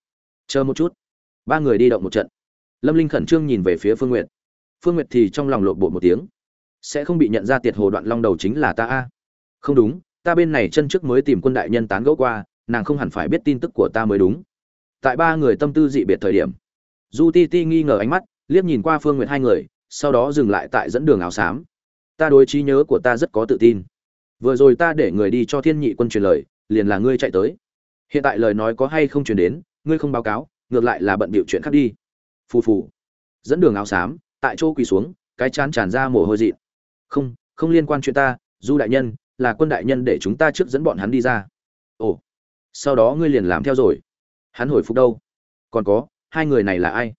Chờ một chút. Ba người đi động một trận. Lâm linh khẩn trương nhìn về phía phương nguyệt. Phương nguyệt thì trong lòng lộn bộ một tiếng. Sẽ không bị nhận ra tiệt hồ đoạn long đầu chính là ta a? Không đúng, ta bên này chân trước mới tìm quân đại nhân tán gẫu qua nàng không hẳn phải biết tin tức của ta mới đúng. Tại ba người tâm tư dị biệt thời điểm du ti ti nghi ngờ ánh mắt, liếc nhìn qua phương nguyệt hai người, sau đó dừng lại tại dẫn đường áo xám. Ta đối trí nhớ của ta rất có tự tin. Vừa rồi ta để người đi cho thiên nhị quân truyền lời, liền là ngươi chạy tới. Hiện tại lời nói có hay không truyền đến, ngươi không báo cáo, ngược lại là bận bịu chuyện khác đi. Phù phù. Dẫn đường áo xám, tại chỗ quỳ xuống, cái chán tràn ra mồ hôi dị không không liên quan chuyện ta du đại nhân, là quân đại nhân để chúng ta trước dẫn bọn hắn đi ra sau đó ngươi liền làm theo rồi. Hắn hồi phục đâu? Còn có, hai người này là ai?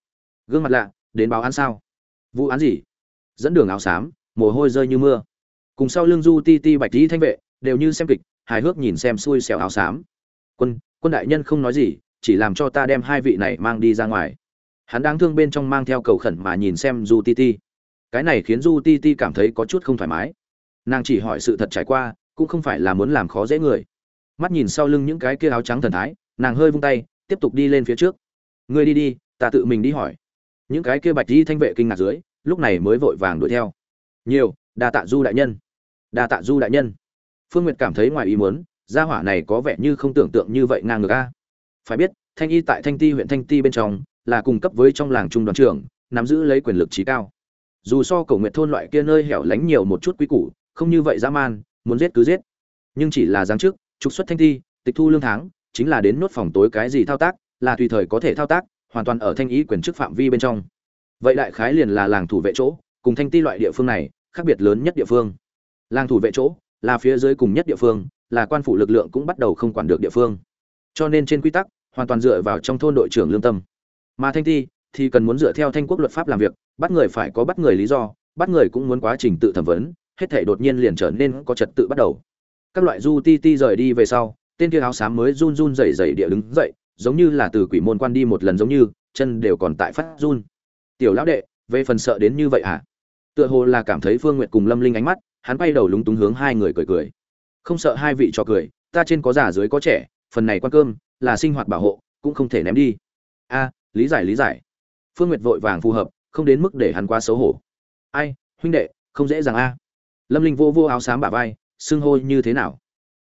Gương mặt lạ, đến báo án sao? Vụ án gì? Dẫn đường áo xám, mồ hôi rơi như mưa. Cùng sau lưng du ti ti, bạch dĩ thanh vệ, đều như xem kịch, hài hước nhìn xem xui xẻo áo xám. Quân quân đại nhân không nói gì, chỉ làm cho ta đem hai vị này mang đi ra ngoài. Hắn đang thương bên trong mang theo cầu khẩn mà nhìn xem du ti ti. Cái này khiến du ti ti cảm thấy có chút không thoải mái. Nàng chỉ hỏi sự thật trải qua, cũng không phải là muốn làm khó dễ người mắt nhìn sau lưng những cái kia áo trắng thần thái, nàng hơi vung tay, tiếp tục đi lên phía trước. Ngươi đi đi, ta tự mình đi hỏi. Những cái kia bạch di thanh vệ kinh ngạc dưới, lúc này mới vội vàng đuổi theo. Nhiều, đa tạ du đại nhân. Đa tạ du đại nhân. Phương nguyệt cảm thấy ngoài ý muốn, gia hỏa này có vẻ như không tưởng tượng như vậy ngang ngược a. Phải biết, thanh y tại thanh ti huyện thanh ti bên trong, là cung cấp với trong làng trung đoàn trưởng, nắm giữ lấy quyền lực trí cao. Dù so cầu nguyện thôn loại kia nơi hẻo lánh nhiều một chút quý củ, không như vậy dã man, muốn giết cứ giết. Nhưng chỉ là giáng trước trục xuất thanh thi, tịch thu lương tháng, chính là đến nốt phòng tối cái gì thao tác, là tùy thời có thể thao tác, hoàn toàn ở thanh ý quyền chức phạm vi bên trong. Vậy đại khái liền là làng thủ vệ chỗ, cùng thanh ti loại địa phương này, khác biệt lớn nhất địa phương. Làng thủ vệ chỗ, là phía dưới cùng nhất địa phương, là quan phủ lực lượng cũng bắt đầu không quản được địa phương. Cho nên trên quy tắc, hoàn toàn dựa vào trong thôn đội trưởng lương tâm. Mà thanh ti, thì cần muốn dựa theo thanh quốc luật pháp làm việc, bắt người phải có bắt người lý do, bắt người cũng muốn quá trình tự thẩm vấn, hết thể đột nhiên liền trở nên có trật tự bắt đầu các loại du ti ti rời đi về sau, tên kia áo xám mới run run rẩy rẩy địa đứng dậy, giống như là từ quỷ môn quan đi một lần giống như, chân đều còn tại phát run. Tiểu lão đệ, về phần sợ đến như vậy à tựa hồ là cảm thấy phương nguyệt cùng lâm linh ánh mắt, hắn bay đầu lúng túng hướng hai người cười cười. Không sợ hai vị cho cười, ta trên có già dưới có trẻ, phần này quan cơm, là sinh hoạt bảo hộ, cũng không thể ném đi. A, lý giải lý giải. Phương nguyệt vội vàng phù hợp, không đến mức để hắn quá xấu hổ. Ai, huynh đệ, không dễ dàng a. Lâm linh vô vô áo xám bả vai xưng hô như thế nào?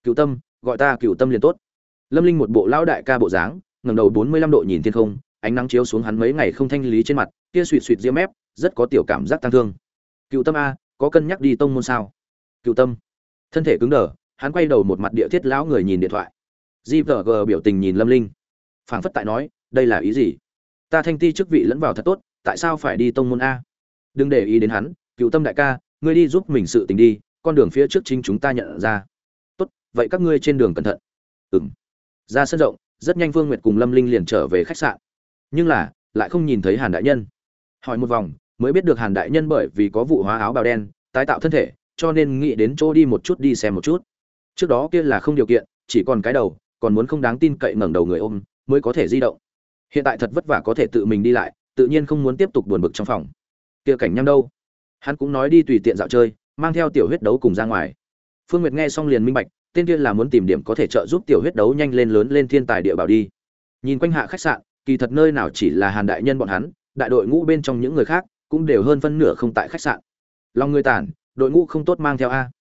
Cựu tâm, gọi ta cựu tâm liền tốt. Lâm linh một bộ lão đại ca bộ dáng, ngẩng đầu bốn mươi lăm độ nhìn thiên không, ánh nắng chiếu xuống hắn mấy ngày không thanh lý trên mặt, kia suỵt suỵt diêm mép, rất có tiểu cảm giác tăng thương. Cựu tâm a, có cân nhắc đi tông môn sao? Cựu tâm, thân thể cứng đờ, hắn quay đầu một mặt địa thiết lão người nhìn điện thoại. Gvg biểu tình nhìn lâm linh. Phảng phất tại nói, đây là ý gì? Ta thanh ti chức vị lẫn vào thật tốt, tại sao phải đi tông môn a? Đừng để ý đến hắn cựu tâm đại ca, ngươi đi giúp mình sự tình đi con đường phía trước chính chúng ta nhận ra. Tốt, vậy các ngươi trên đường cẩn thận. Ừm. Ra sân rộng, rất nhanh vương nguyệt cùng lâm linh liền trở về khách sạn. Nhưng là, lại không nhìn thấy hàn đại nhân. Hỏi một vòng, mới biết được hàn đại nhân bởi vì có vụ hóa áo bào đen, tái tạo thân thể, cho nên nghĩ đến chỗ đi một chút đi xem một chút. Trước đó kia là không điều kiện, chỉ còn cái đầu, còn muốn không đáng tin cậy ngẩng đầu người ôm, mới có thể di động. Hiện tại thật vất vả có thể tự mình đi lại, tự nhiên không muốn tiếp tục buồn bực trong phòng. Kia cảnh nhăm đâu? Hắn cũng nói đi tùy tiện dạo chơi mang theo tiểu huyết đấu cùng ra ngoài. Phương nguyệt nghe xong liền minh bạch, tên kia là muốn tìm điểm có thể trợ giúp tiểu huyết đấu nhanh lên lớn lên thiên tài địa bảo đi. Nhìn quanh hạ khách sạn, kỳ thật nơi nào chỉ là hàn đại nhân bọn hắn, đại đội ngũ bên trong những người khác cũng đều hơn phân nửa không tại khách sạn. Lòng người tản, đội ngũ không tốt mang theo a.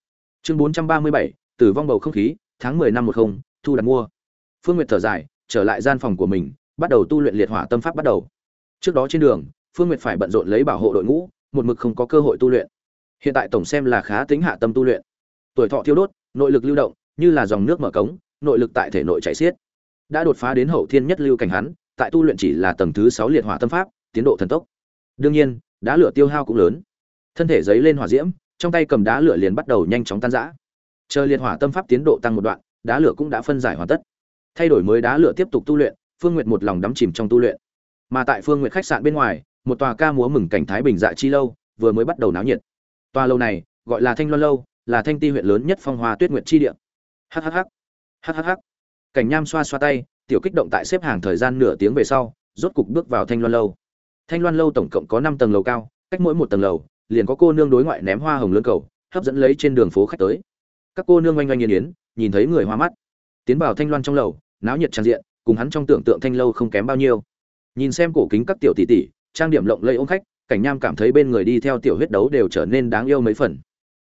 Chương bốn trăm ba mươi bảy, tử vong bầu không khí, tháng mười năm một không, thu đặt mua. Phương nguyệt thở dài, trở lại gian phòng của mình, bắt đầu tu luyện liệt hỏa tâm pháp bắt đầu. Trước đó trên đường, phương nguyệt phải bận rộn lấy bảo hộ đội ngũ, một mực không có cơ hội tu luyện hiện tại tổng xem là khá tính hạ tâm tu luyện. Tuổi thọ thiêu đốt, nội lực lưu động, như là dòng nước mở cống, nội lực tại thể nội chảy xiết. Đã đột phá đến hậu thiên nhất lưu cảnh hắn, tại tu luyện chỉ là tầng thứ sáu liệt hỏa tâm pháp, tiến độ thần tốc. Đương nhiên, đá lửa tiêu hao cũng lớn. Thân thể giấy lên hỏa diễm, trong tay cầm đá lửa liền bắt đầu nhanh chóng tan rã. Chờ liệt hỏa tâm pháp tiến độ tăng một đoạn, đá lửa cũng đã phân giải hoàn tất. Thay đổi mới đá lửa tiếp tục tu luyện, phương nguyệt một lòng đắm chìm trong tu luyện. Mà tại phương nguyệt khách sạn bên ngoài, một tòa ca múa mừng cảnh thái bình dạ chi lâu, vừa mới bắt đầu náo nhiệt tòa lâu này gọi là thanh loan lâu, là thanh ti huyện lớn nhất phong hoa tuyết nguyệt chi địa. Hhh hhh cảnh nham xoa xoa tay, tiểu kích động tại xếp hàng thời gian nửa tiếng về sau, rốt cục bước vào thanh loan lâu. Thanh loan lâu tổng cộng có năm tầng lầu cao, cách mỗi một tầng lầu, liền có cô nương đối ngoại ném hoa hồng lớn cầu, hấp dẫn lấy trên đường phố khách tới. Các cô nương oanh oanh nghiến yến nhìn thấy người hoa mắt. Tiến vào thanh loan trong lầu, náo nhiệt tràn diện, cùng hắn trong tưởng tượng thanh lâu không kém bao nhiêu. Nhìn xem cổ kính các tiểu tỷ tỷ, trang điểm lộng lẫy ôm khách cảnh nham cảm thấy bên người đi theo tiểu huyết đấu đều trở nên đáng yêu mấy phần.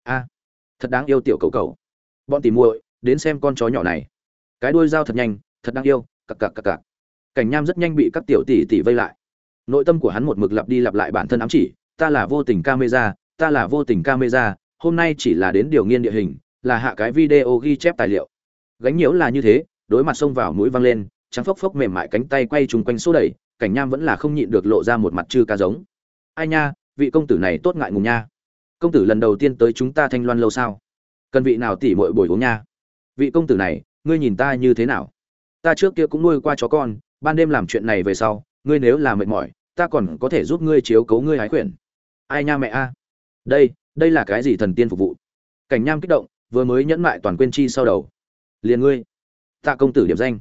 A, thật đáng yêu tiểu cầu cầu bọn tìm muội, đến xem con chó nhỏ này. Cái đuôi dao thật nhanh, thật đáng yêu, cặc cặc cặc cặc. Cảnh nham rất nhanh bị các tiểu tỷ tỷ vây lại. Nội tâm của hắn một mực lặp đi lặp lại bản thân ám chỉ, ta là vô tình camera, ta là vô tình camera, hôm nay chỉ là đến điều nghiên địa hình, là hạ cái video ghi chép tài liệu. Gánh nhiễu là như thế, đối mặt xông vào mũi văng lên, trắng phốc phốc mềm mại cánh tay quay chung quanh số đẩy, cảnh nham vẫn là không nhịn được lộ ra một mặt chư ca giống ai nha, vị công tử này tốt ngại ngùng nha. Công tử lần đầu tiên tới chúng ta thanh loan lâu sao? Cần vị nào tỉ mội bồi uống nha? Vị công tử này, ngươi nhìn ta như thế nào? Ta trước kia cũng nuôi qua chó con, ban đêm làm chuyện này về sau, ngươi nếu là mệt mỏi, ta còn có thể giúp ngươi chiếu cấu ngươi hái khuyển. Ai nha mẹ a? Đây đây là cái gì thần tiên phục vụ? Cảnh nham kích động, vừa mới nhẫn mại toàn quên chi sau đầu. Liền ngươi. Tạ công tử điểm danh.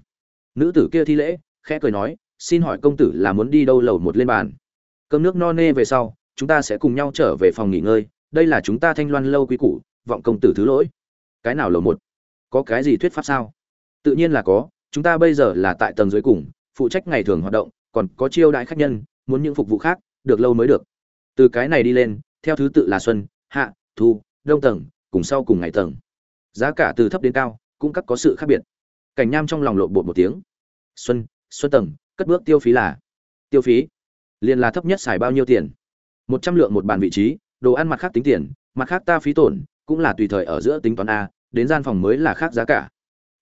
Nữ tử kia thi lễ, khẽ cười nói, xin hỏi công tử là muốn đi đâu lầu một lên bàn? Cơm nước no nê về sau, chúng ta sẽ cùng nhau trở về phòng nghỉ ngơi. Đây là chúng ta thanh loan lâu quý củ, vọng công tử thứ lỗi. Cái nào lầu một? Có cái gì thuyết pháp sao? Tự nhiên là có. Chúng ta bây giờ là tại tầng dưới cùng, phụ trách ngày thường hoạt động, còn có chiêu đãi khách nhân, muốn những phục vụ khác, được lâu mới được. Từ cái này đi lên, theo thứ tự là xuân, hạ, thu, đông tầng, cùng sau cùng ngày tầng. Giá cả từ thấp đến cao, cũng cắt có sự khác biệt. Cảnh nham trong lòng lộn bột một tiếng. Xuân xuân tầng, cất bước tiêu phí là tiêu phí liền là thấp nhất xài bao nhiêu tiền? Một trăm lượng một bàn vị trí, đồ ăn mặt khác tính tiền, mặt khác ta phí tổn, cũng là tùy thời ở giữa tính toán a, đến gian phòng mới là khác giá cả.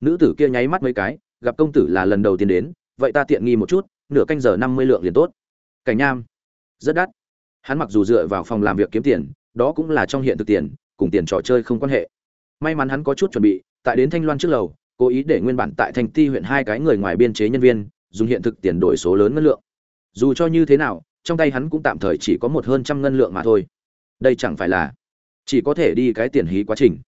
Nữ tử kia nháy mắt mấy cái, gặp công tử là lần đầu tiên đến, vậy ta tiện nghi một chút, nửa canh giờ năm mươi lượng liền tốt. Cảnh nham, rất đắt. Hắn mặc dù dựa vào phòng làm việc kiếm tiền, đó cũng là trong hiện thực tiền, cùng tiền trò chơi không quan hệ. May mắn hắn có chút chuẩn bị, tại đến thanh loan trước lầu, cố ý để nguyên bản tại thành ti huyện hai cái người ngoài biên chế nhân viên, dùng hiện thực tiền đổi số lớn ngân lượng dù cho như thế nào, trong tay hắn cũng tạm thời chỉ có một hơn trăm ngân lượng mà thôi. Đây chẳng phải là chỉ có thể đi cái tiền hí quá trình.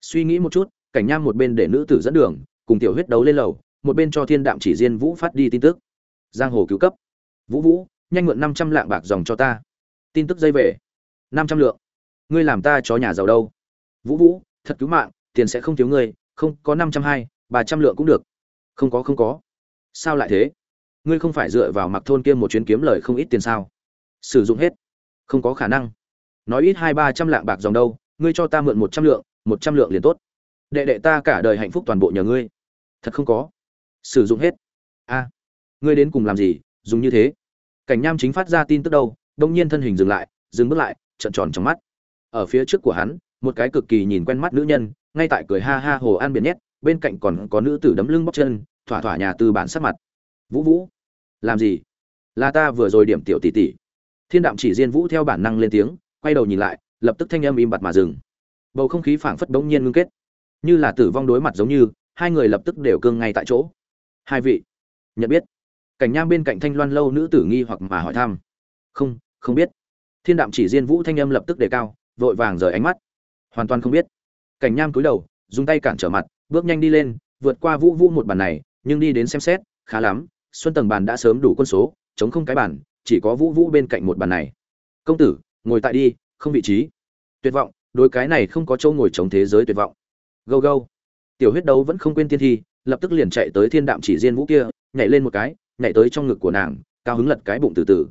Suy nghĩ một chút, cảnh nham một bên để nữ tử dẫn đường, cùng tiểu huyết đấu lên lầu, một bên cho thiên đạm chỉ diên vũ phát đi tin tức. Giang hồ cứu cấp. Vũ vũ, nhanh mượn năm trăm lạng bạc dòng cho ta. Tin tức dây về. Năm trăm lượng. Ngươi làm ta chó nhà giàu đâu? Vũ vũ, thật cứu mạng, tiền sẽ không thiếu ngươi, không có năm trăm hai, ba trăm lượng cũng được. Không có không có. Sao lại thế? Ngươi không phải dựa vào mặc thôn kia một chuyến kiếm lời không ít tiền sao? Sử dụng hết. Không có khả năng. Nói ít hai ba trăm lạng bạc dòng đâu, ngươi cho ta mượn một trăm lượng, một trăm lượng liền tốt. Đệ đệ ta cả đời hạnh phúc toàn bộ nhờ ngươi. Thật không có. Sử dụng hết. A. Ngươi đến cùng làm gì, dùng như thế? Cảnh nham chính phát ra tin tức đâu, đông nhiên thân hình dừng lại, dừng bước lại, trợn tròn trong mắt. Ở phía trước của hắn, một cái cực kỳ nhìn quen mắt nữ nhân, ngay tại cười ha ha hồ an biển nhét, bên cạnh còn có nữ tử đấm lưng bóc chân, thỏa thỏa nhà tư bản sắc mặt. Vũ vũ làm gì? Là ta vừa rồi điểm tiểu tỷ tỷ. Thiên đạm chỉ diên vũ theo bản năng lên tiếng, quay đầu nhìn lại, lập tức thanh âm im bặt mà dừng. Bầu không khí phảng phất bỗng nhiên ngưng kết. Như là tử vong đối mặt giống như, hai người lập tức đều cương ngay tại chỗ. Hai vị, nhận biết. Cảnh nham bên cạnh thanh loan lâu nữ tử nghi hoặc mà hỏi thăm. Không không biết. Thiên đạm chỉ diên vũ thanh âm lập tức đề cao, vội vàng rời ánh mắt. Hoàn toàn không biết. Cảnh nham cúi đầu, dùng tay cản trở mặt, bước nhanh đi lên, vượt qua vũ vũ một bàn này, nhưng đi đến xem xét, khá lắm xuân tầng bàn đã sớm đủ quân số, chống không cái bàn, chỉ có vũ vũ bên cạnh một bàn này. Công tử, ngồi tại đi, không vị trí. Tuyệt vọng, đối cái này không có chỗ ngồi chống thế giới tuyệt vọng. Gâu gâu. Tiểu huyết đấu vẫn không quên tiên thi, lập tức liền chạy tới thiên đạm chỉ diên vũ kia, nhảy lên một cái, nhảy tới trong ngực của nàng, cao hứng lật cái bụng từ từ.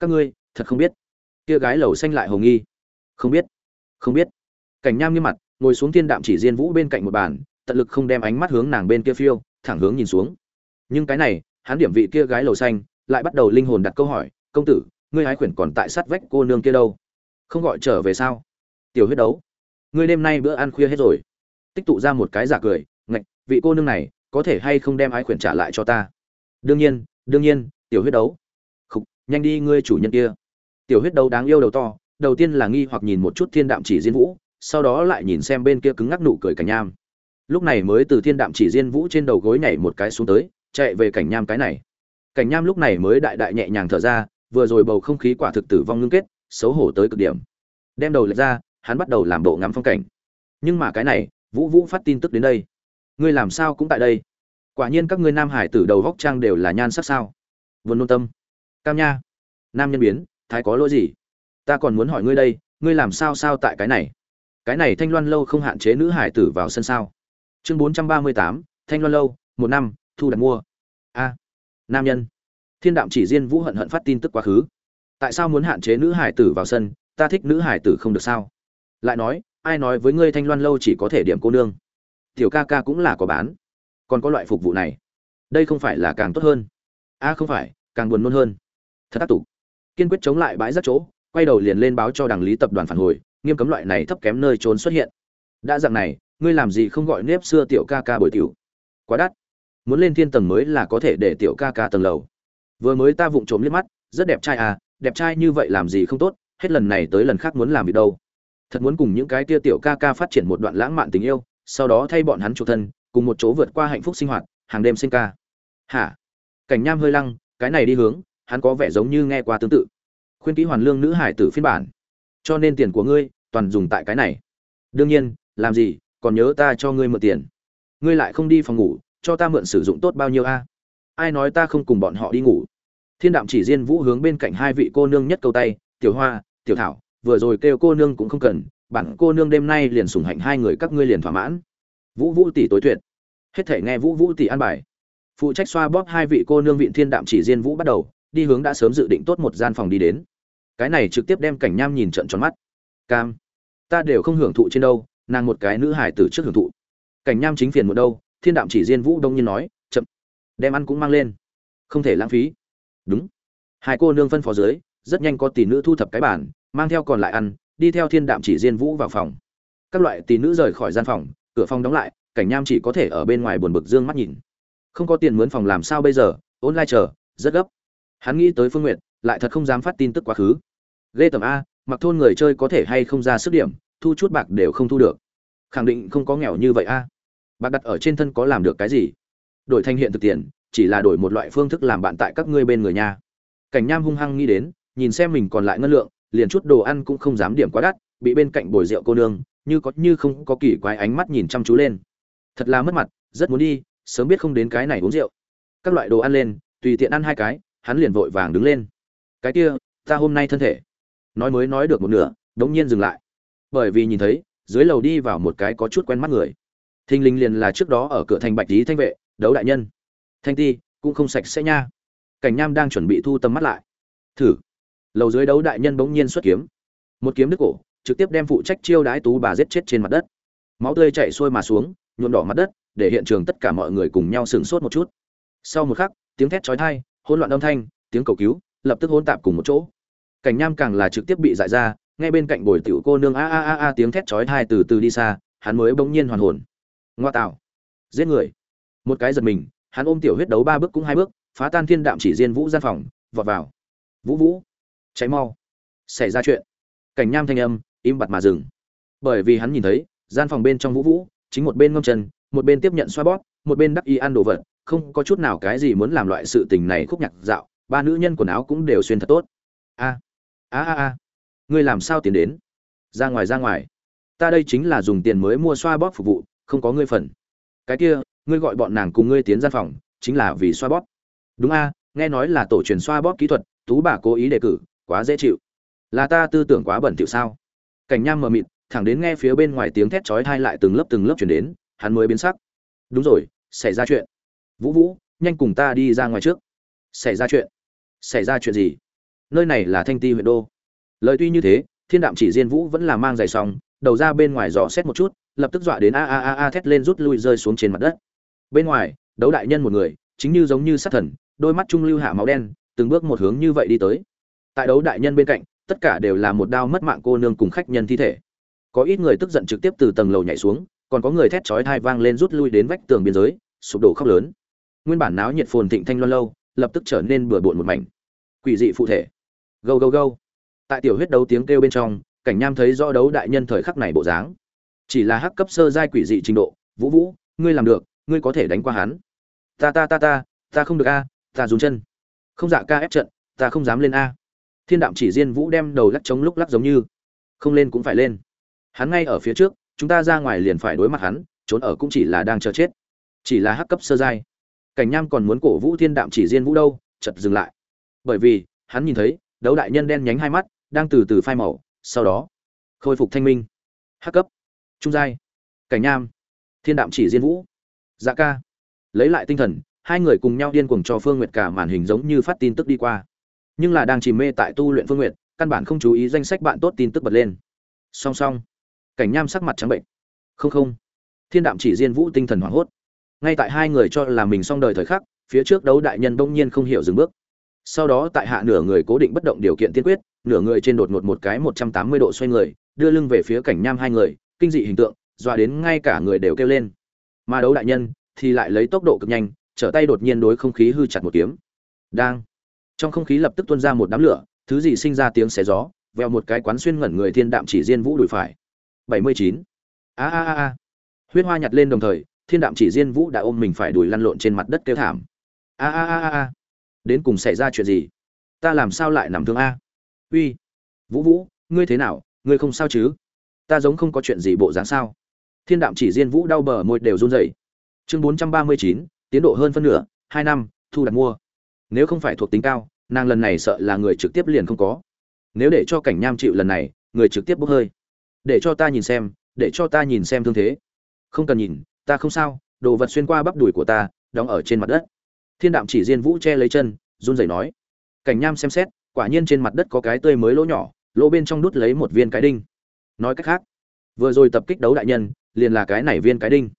Các ngươi, thật không biết. Kia gái lầu xanh lại hồng nghi. Không biết. Không biết. Cảnh nham nghiêm mặt, ngồi xuống thiên đạm chỉ diên vũ bên cạnh một bàn, tận lực không đem ánh mắt hướng nàng bên kia phiêu, thẳng hướng nhìn xuống. Nhưng cái này hắn điểm vị kia gái lầu xanh lại bắt đầu linh hồn đặt câu hỏi công tử ngươi hái khuyển còn tại sát vách cô nương kia đâu? Không gọi trở về sao? Tiểu huyết đấu ngươi đêm nay bữa ăn khuya hết rồi. Tích tụ ra một cái giả cười ngạch vị cô nương này có thể hay không đem ái khuyển trả lại cho ta? Đương nhiên đương nhiên tiểu huyết đấu. Khục, nhanh đi ngươi chủ nhân kia. Tiểu huyết đấu đáng yêu đầu to đầu tiên là nghi hoặc nhìn một chút thiên đạm chỉ diên vũ sau đó lại nhìn xem bên kia cứng ngắc nụ cười cả nham. Lúc này mới từ thiên đạm chỉ diên vũ trên đầu gối nhảy một cái xuống tới chạy về cảnh nham cái này. Cảnh nham lúc này mới đại đại nhẹ nhàng thở ra, vừa rồi bầu không khí quả thực tử vong ngưng kết, xấu hổ tới cực điểm. Đem đầu lệch ra, hắn bắt đầu làm bộ ngắm phong cảnh. Nhưng mà cái này, vũ vũ phát tin tức đến đây. Ngươi làm sao cũng tại đây? Quả nhiên các ngươi nam hải tử đầu góc trang đều là nhan sắc sao? Vườn nôn tâm. Cam nha. Nam nhân biến, thái có lỗi gì? Ta còn muốn hỏi ngươi đây, ngươi làm sao sao tại cái này? Cái này thanh loan lâu không hạn chế nữ hải tử vào sân sao? Chương bốn trăm ba mươi tám, thanh loan lâu, một năm thu đặt mua. A. Nam nhân. Thiên đạm chỉ riêng vũ hận hận phát tin tức quá khứ. Tại sao muốn hạn chế nữ hải tử vào sân? Ta thích nữ hải tử không được sao? Lại nói, ai nói với ngươi thanh loan lâu chỉ có thể điểm cô nương? Tiểu ca ca cũng là có bán. Còn có loại phục vụ này. Đây không phải là càng tốt hơn. A, không phải, càng buồn nôn hơn. Thật tác tục kiên quyết chống lại bãi rác chỗ, quay đầu liền lên báo cho đảng lý tập đoàn phản hồi, nghiêm cấm loại này thấp kém nơi trốn xuất hiện. Đã dạng này, ngươi làm gì không gọi nếp xưa tiểu ca ca bồi tiểu? Quá đắt muốn lên thiên tầng mới là có thể để tiểu ca ca tầng lầu. Vừa mới ta vụng trộm liếc mắt, rất đẹp trai à đẹp trai như vậy làm gì không tốt, hết lần này tới lần khác muốn làm việc đâu. Thật muốn cùng những cái tia tiểu ca ca phát triển một đoạn lãng mạn tình yêu, sau đó thay bọn hắn chủ thân, cùng một chỗ vượt qua hạnh phúc sinh hoạt, hàng đêm sinh ca. Hả? Cảnh nham hơi lăng, cái này đi hướng, hắn có vẻ giống như nghe qua tương tự. Khuyên kỹ hoàn lương nữ hải tử phiên bản. Cho nên tiền của ngươi, toàn dùng tại cái này. Đương nhiên, làm gì, còn nhớ ta cho ngươi mượn tiền. Ngươi lại không đi phòng ngủ cho ta mượn sử dụng tốt bao nhiêu a? Ai nói ta không cùng bọn họ đi ngủ? Thiên đạm chỉ riêng vũ hướng bên cạnh hai vị cô nương nhất câu tay, tiểu hoa, tiểu thảo, vừa rồi kêu cô nương cũng không cần, bản cô nương đêm nay liền sủng hạnh hai người các ngươi liền thỏa mãn. Vũ vũ tỷ tối tuyệt. Hết thể nghe vũ vũ tỷ an bài. Phụ trách xoa bóp hai vị cô nương viện thiên đạm chỉ riêng vũ bắt đầu, đi hướng đã sớm dự định tốt một gian phòng đi đến. Cái này trực tiếp đem cảnh nham nhìn trận tròn mắt. Cam, ta đều không hưởng thụ trên đâu, nàng một cái nữ hải tử trước hưởng thụ. Cảnh nham chính phiền một đâu thiên đạm chỉ diên vũ đông nhiên nói, chậm, đem ăn cũng mang lên. Không thể lãng phí. Đúng. Hai cô nương phân phó dưới, rất nhanh có tỷ nữ thu thập cái bản mang theo còn lại ăn, đi theo thiên đạm chỉ diên vũ vào phòng. Các loại tỷ nữ rời khỏi gian phòng, cửa phòng đóng lại, cảnh nham chỉ có thể ở bên ngoài buồn bực dương mắt nhìn. Không có tiền mướn phòng làm sao bây giờ ôn lai chờ, rất gấp. Hắn nghĩ tới phương nguyện lại thật không dám phát tin tức quá khứ. Ghê tầm a, mặc thôn người chơi có thể hay không ra sức điểm, thu chút bạc đều không thu được. Khẳng định không có nghèo như vậy a bạc đặt ở trên thân có làm được cái gì? Đổi thành hiện thực tiền, chỉ là đổi một loại phương thức làm bạn tại các ngươi bên người nhà cảnh nham hung hăng nghĩ đến, nhìn xem mình còn lại ngân lượng, liền chút đồ ăn cũng không dám điểm quá đắt, bị bên cạnh bồi rượu cô nương, như có như không có kỳ quái ánh mắt nhìn chăm chú lên. Thật là mất mặt, rất muốn đi, sớm biết không đến cái này uống rượu. Các loại đồ ăn lên, tùy tiện ăn hai cái, hắn liền vội vàng đứng lên. Cái kia, ta hôm nay thân thể. Nói mới nói được một nửa, đống nhiên dừng lại. Bởi vì nhìn thấy, dưới lầu đi vào một cái có chút quen mắt người thình lình liền là trước đó ở cửa thành bạch lý thanh vệ, đấu đại nhân. Thanh ti, cũng không sạch sẽ nha. Cảnh nham đang chuẩn bị thu tầm mắt lại. Thử. Lầu dưới đấu đại nhân bỗng nhiên xuất kiếm. Một kiếm đứt cổ, trực tiếp đem phụ trách chiêu đái tú bà giết chết trên mặt đất. Máu tươi chảy xuôi mà xuống, nhuộm đỏ mặt đất, để hiện trường tất cả mọi người cùng nhau sửng sốt một chút. Sau một khắc, tiếng thét chói tai, hỗn loạn âm thanh, tiếng cầu cứu, lập tức hỗn tạp cùng một chỗ. Cảnh nham càng là trực tiếp bị dại ra, ngay bên cạnh bồi tiểu cô nương a a a a tiếng thét chói tai từ từ đi xa, hắn mới bỗng nhiên hoàn hồn ngoa tạo, giết người. Một cái giật mình, hắn ôm tiểu huyết đấu ba bước cũng hai bước, phá tan thiên đạm chỉ diên vũ gian phòng, vọt vào. Vũ vũ cháy mau. Xảy ra chuyện. Cảnh nham thanh âm, im bặt mà dừng. Bởi vì hắn nhìn thấy, gian phòng bên trong vũ vũ, chính một bên ngâm chân, một bên tiếp nhận xoa bóp, một bên đắc y ăn đồ vật, không có chút nào cái gì muốn làm loại sự tình này khúc nhạc dạo, ba nữ nhân quần áo cũng đều xuyên thật tốt. A a a a. Ngươi làm sao tiền đến? Ra ngoài ra ngoài. Ta đây chính là dùng tiền mới mua xoa bóp phục vụ không có ngươi phần. Cái kia, ngươi gọi bọn nàng cùng ngươi tiến gian phòng, chính là vì xoa bóp. Đúng a, nghe nói là tổ truyền xoa bóp kỹ thuật, tú bà cố ý đề cử, quá dễ chịu. Là ta tư tưởng quá bẩn thỉu sao? Cảnh nham mờ mịt, thẳng đến nghe phía bên ngoài tiếng thét chói tai lại từng lớp từng lớp chuyển đến, hắn mới biến sắc. Đúng rồi, xảy ra chuyện. Vũ vũ, nhanh cùng ta đi ra ngoài trước. Xảy ra chuyện. Xảy ra chuyện gì? Nơi này là thanh ti huyện đô. Lời tuy như thế, thiên đạm chỉ diên vũ vẫn là mang giày xong, đầu ra bên ngoài dò xét một chút lập tức dọa đến a a a a thét lên rút lui rơi xuống trên mặt đất. Bên ngoài, đấu đại nhân một người, chính như giống như sát thần, đôi mắt trung lưu hạ máu đen, từng bước một hướng như vậy đi tới. Tại đấu đại nhân bên cạnh, tất cả đều là một đao mất mạng cô nương cùng khách nhân thi thể. Có ít người tức giận trực tiếp từ tầng lầu nhảy xuống, còn có người thét chói thai vang lên rút lui đến vách tường biên giới, sụp đổ khóc lớn. Nguyên bản náo nhiệt phồn thịnh thanh loan lâu, lập tức trở nên bừa bộn một mảnh. Quỷ dị phụ thể. Gâu gâu gâu. Tại tiểu huyết đấu tiếng kêu bên trong, cảnh nham thấy rõ đấu đại nhân thời khắc này bộ dáng chỉ là hắc cấp sơ giai quỷ dị trình độ, vũ vũ, ngươi làm được, ngươi có thể đánh qua hắn. Ta ta ta ta ta không được a, ta dùng chân. Không dạ ca ép trận, ta không dám lên a. Thiên đạm chỉ riêng vũ đem đầu lắc chống lúc lắc giống như. Không lên cũng phải lên. Hắn ngay ở phía trước, chúng ta ra ngoài liền phải đối mặt hắn, trốn ở cũng chỉ là đang chờ chết. Chỉ là hắc cấp sơ giai. Cảnh nham còn muốn cổ vũ thiên đạm chỉ riêng vũ đâu chật dừng lại. Bởi vì, hắn nhìn thấy, đấu đại nhân đen nhánh hai mắt, đang từ từ phai màu, sau đó, khôi phục thanh minh. Hắc cấp trung giai. Cảnh nham. Thiên đạm chỉ diên vũ. Dạ ca. Lấy lại tinh thần, hai người cùng nhau điên cuồng cho phương nguyệt cả màn hình giống như phát tin tức đi qua. Nhưng là đang chìm mê tại tu luyện phương nguyệt, căn bản không chú ý danh sách bạn tốt tin tức bật lên. Song song. Cảnh nham sắc mặt trắng bệnh. Không không. Thiên đạm chỉ diên vũ tinh thần hoảng hốt. Ngay tại hai người cho là mình xong đời thời khắc, phía trước đấu đại nhân bỗng nhiên không hiểu dừng bước. Sau đó tại hạ nửa người cố định bất động điều kiện tiên quyết, nửa người trên đột ngột một cái một trăm tám mươi độ xoay người, đưa lưng về phía cảnh nham hai người kinh dị hình tượng, dọa đến ngay cả người đều kêu lên. Mà đấu đại nhân thì lại lấy tốc độ cực nhanh, trở tay đột nhiên đối không khí hư chặt một kiếm. Đang. Trong không khí lập tức tuôn ra một đám lửa, thứ gì sinh ra tiếng xé gió veo một cái quán xuyên ngẩn người thiên đạm chỉ diên vũ đùi phải. Bảy mươi chín. A a a a. Huyết hoa nhặt lên đồng thời, thiên đạm chỉ diên vũ đã ôm mình phải đùi lăn lộn trên mặt đất kêu thảm. A a a a. Đến cùng xảy ra chuyện gì? Ta làm sao lại nằm thương a? Uy. Vũ vũ, ngươi thế nào? Ngươi không sao chứ? Ta giống không có chuyện gì bộ dáng sao? Thiên đạm chỉ diên vũ đau bờ môi đều run rẩy. Chương bốn trăm ba mươi chín, tiến độ hơn phân nửa, hai năm, thu đặt mua. Nếu không phải thuộc tính cao, nàng lần này sợ là người trực tiếp liền không có. Nếu để cho cảnh nham chịu lần này, người trực tiếp bốc hơi. Để cho ta nhìn xem, để cho ta nhìn xem thương thế. Không cần nhìn, ta không sao, đồ vật xuyên qua bắp đùi của ta, đóng ở trên mặt đất. Thiên đạm chỉ diên vũ che lấy chân, run rẩy nói. Cảnh nham xem xét, quả nhiên trên mặt đất có cái tươi mới lỗ nhỏ, lỗ bên trong đút lấy một viên cái đinh nói cách khác, vừa rồi tập kích đấu đại nhân, liền là cái này viên cái đinh.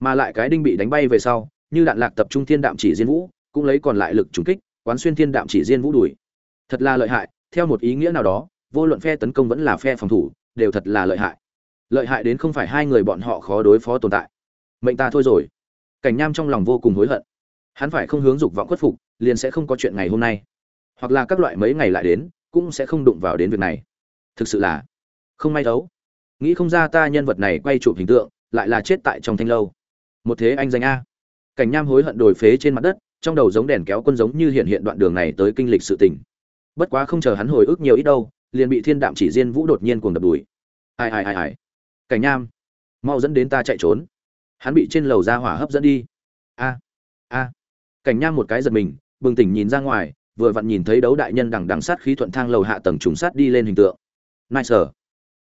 Mà lại cái đinh bị đánh bay về sau, như đạn lạc tập trung thiên đạm chỉ diên vũ, cũng lấy còn lại lực trúng kích, quán xuyên thiên đạm chỉ diên vũ đuổi. Thật là lợi hại, theo một ý nghĩa nào đó, vô luận phe tấn công vẫn là phe phòng thủ, đều thật là lợi hại. Lợi hại đến không phải hai người bọn họ khó đối phó tồn tại. Mệnh ta thôi rồi. Cảnh nham trong lòng vô cùng hối hận. Hắn phải không hướng dục vọng khuất phục, liền sẽ không có chuyện ngày hôm nay. Hoặc là các loại mấy ngày lại đến, cũng sẽ không đụng vào đến việc này. Thực sự là không may thấu nghĩ không ra ta nhân vật này quay chụp hình tượng, lại là chết tại trong thanh lâu. Một thế anh danh a. Cảnh nham hối hận đổi phế trên mặt đất, trong đầu giống đèn kéo quân giống như hiện hiện đoạn đường này tới kinh lịch sự tình. Bất quá không chờ hắn hồi ức nhiều ít đâu, liền bị thiên đạm chỉ diên vũ đột nhiên cuồng đập đùi. Ai ai ai ai. Cảnh nham, mau dẫn đến ta chạy trốn. Hắn bị trên lầu ra hỏa hấp dẫn đi. A a. Cảnh nham một cái giật mình, bừng tỉnh nhìn ra ngoài, vừa vặn nhìn thấy đấu đại nhân đằng đằng sát khí thuận thang lầu hạ tầng trùng sát đi lên hình tượng. Nice sở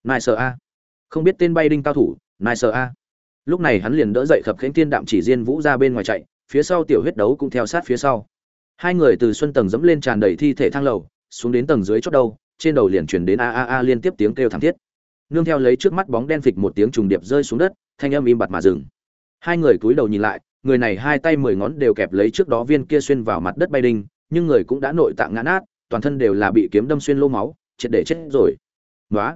nai sợ a. Không biết tên bay đinh cao thủ, nai sợ a. Lúc này hắn liền đỡ dậy khập khánh tiên đạm chỉ diên vũ ra bên ngoài chạy, phía sau tiểu huyết đấu cũng theo sát phía sau. Hai người từ xuân tầng dẫm lên tràn đầy thi thể thang lầu, xuống đến tầng dưới chót đâu trên đầu liền chuyển đến a a a liên tiếp tiếng kêu thảm thiết. Nương theo lấy trước mắt bóng đen phịch một tiếng trùng điệp rơi xuống đất, thanh âm im bặt mà dừng. Hai người cúi đầu nhìn lại, người này hai tay mười ngón đều kẹp lấy trước đó viên kia xuyên vào mặt đất bay đinh, nhưng người cũng đã nội tạng ngã nát, toàn thân đều là bị kiếm đâm xuyên lô máu, triệt để chết rồi. Nói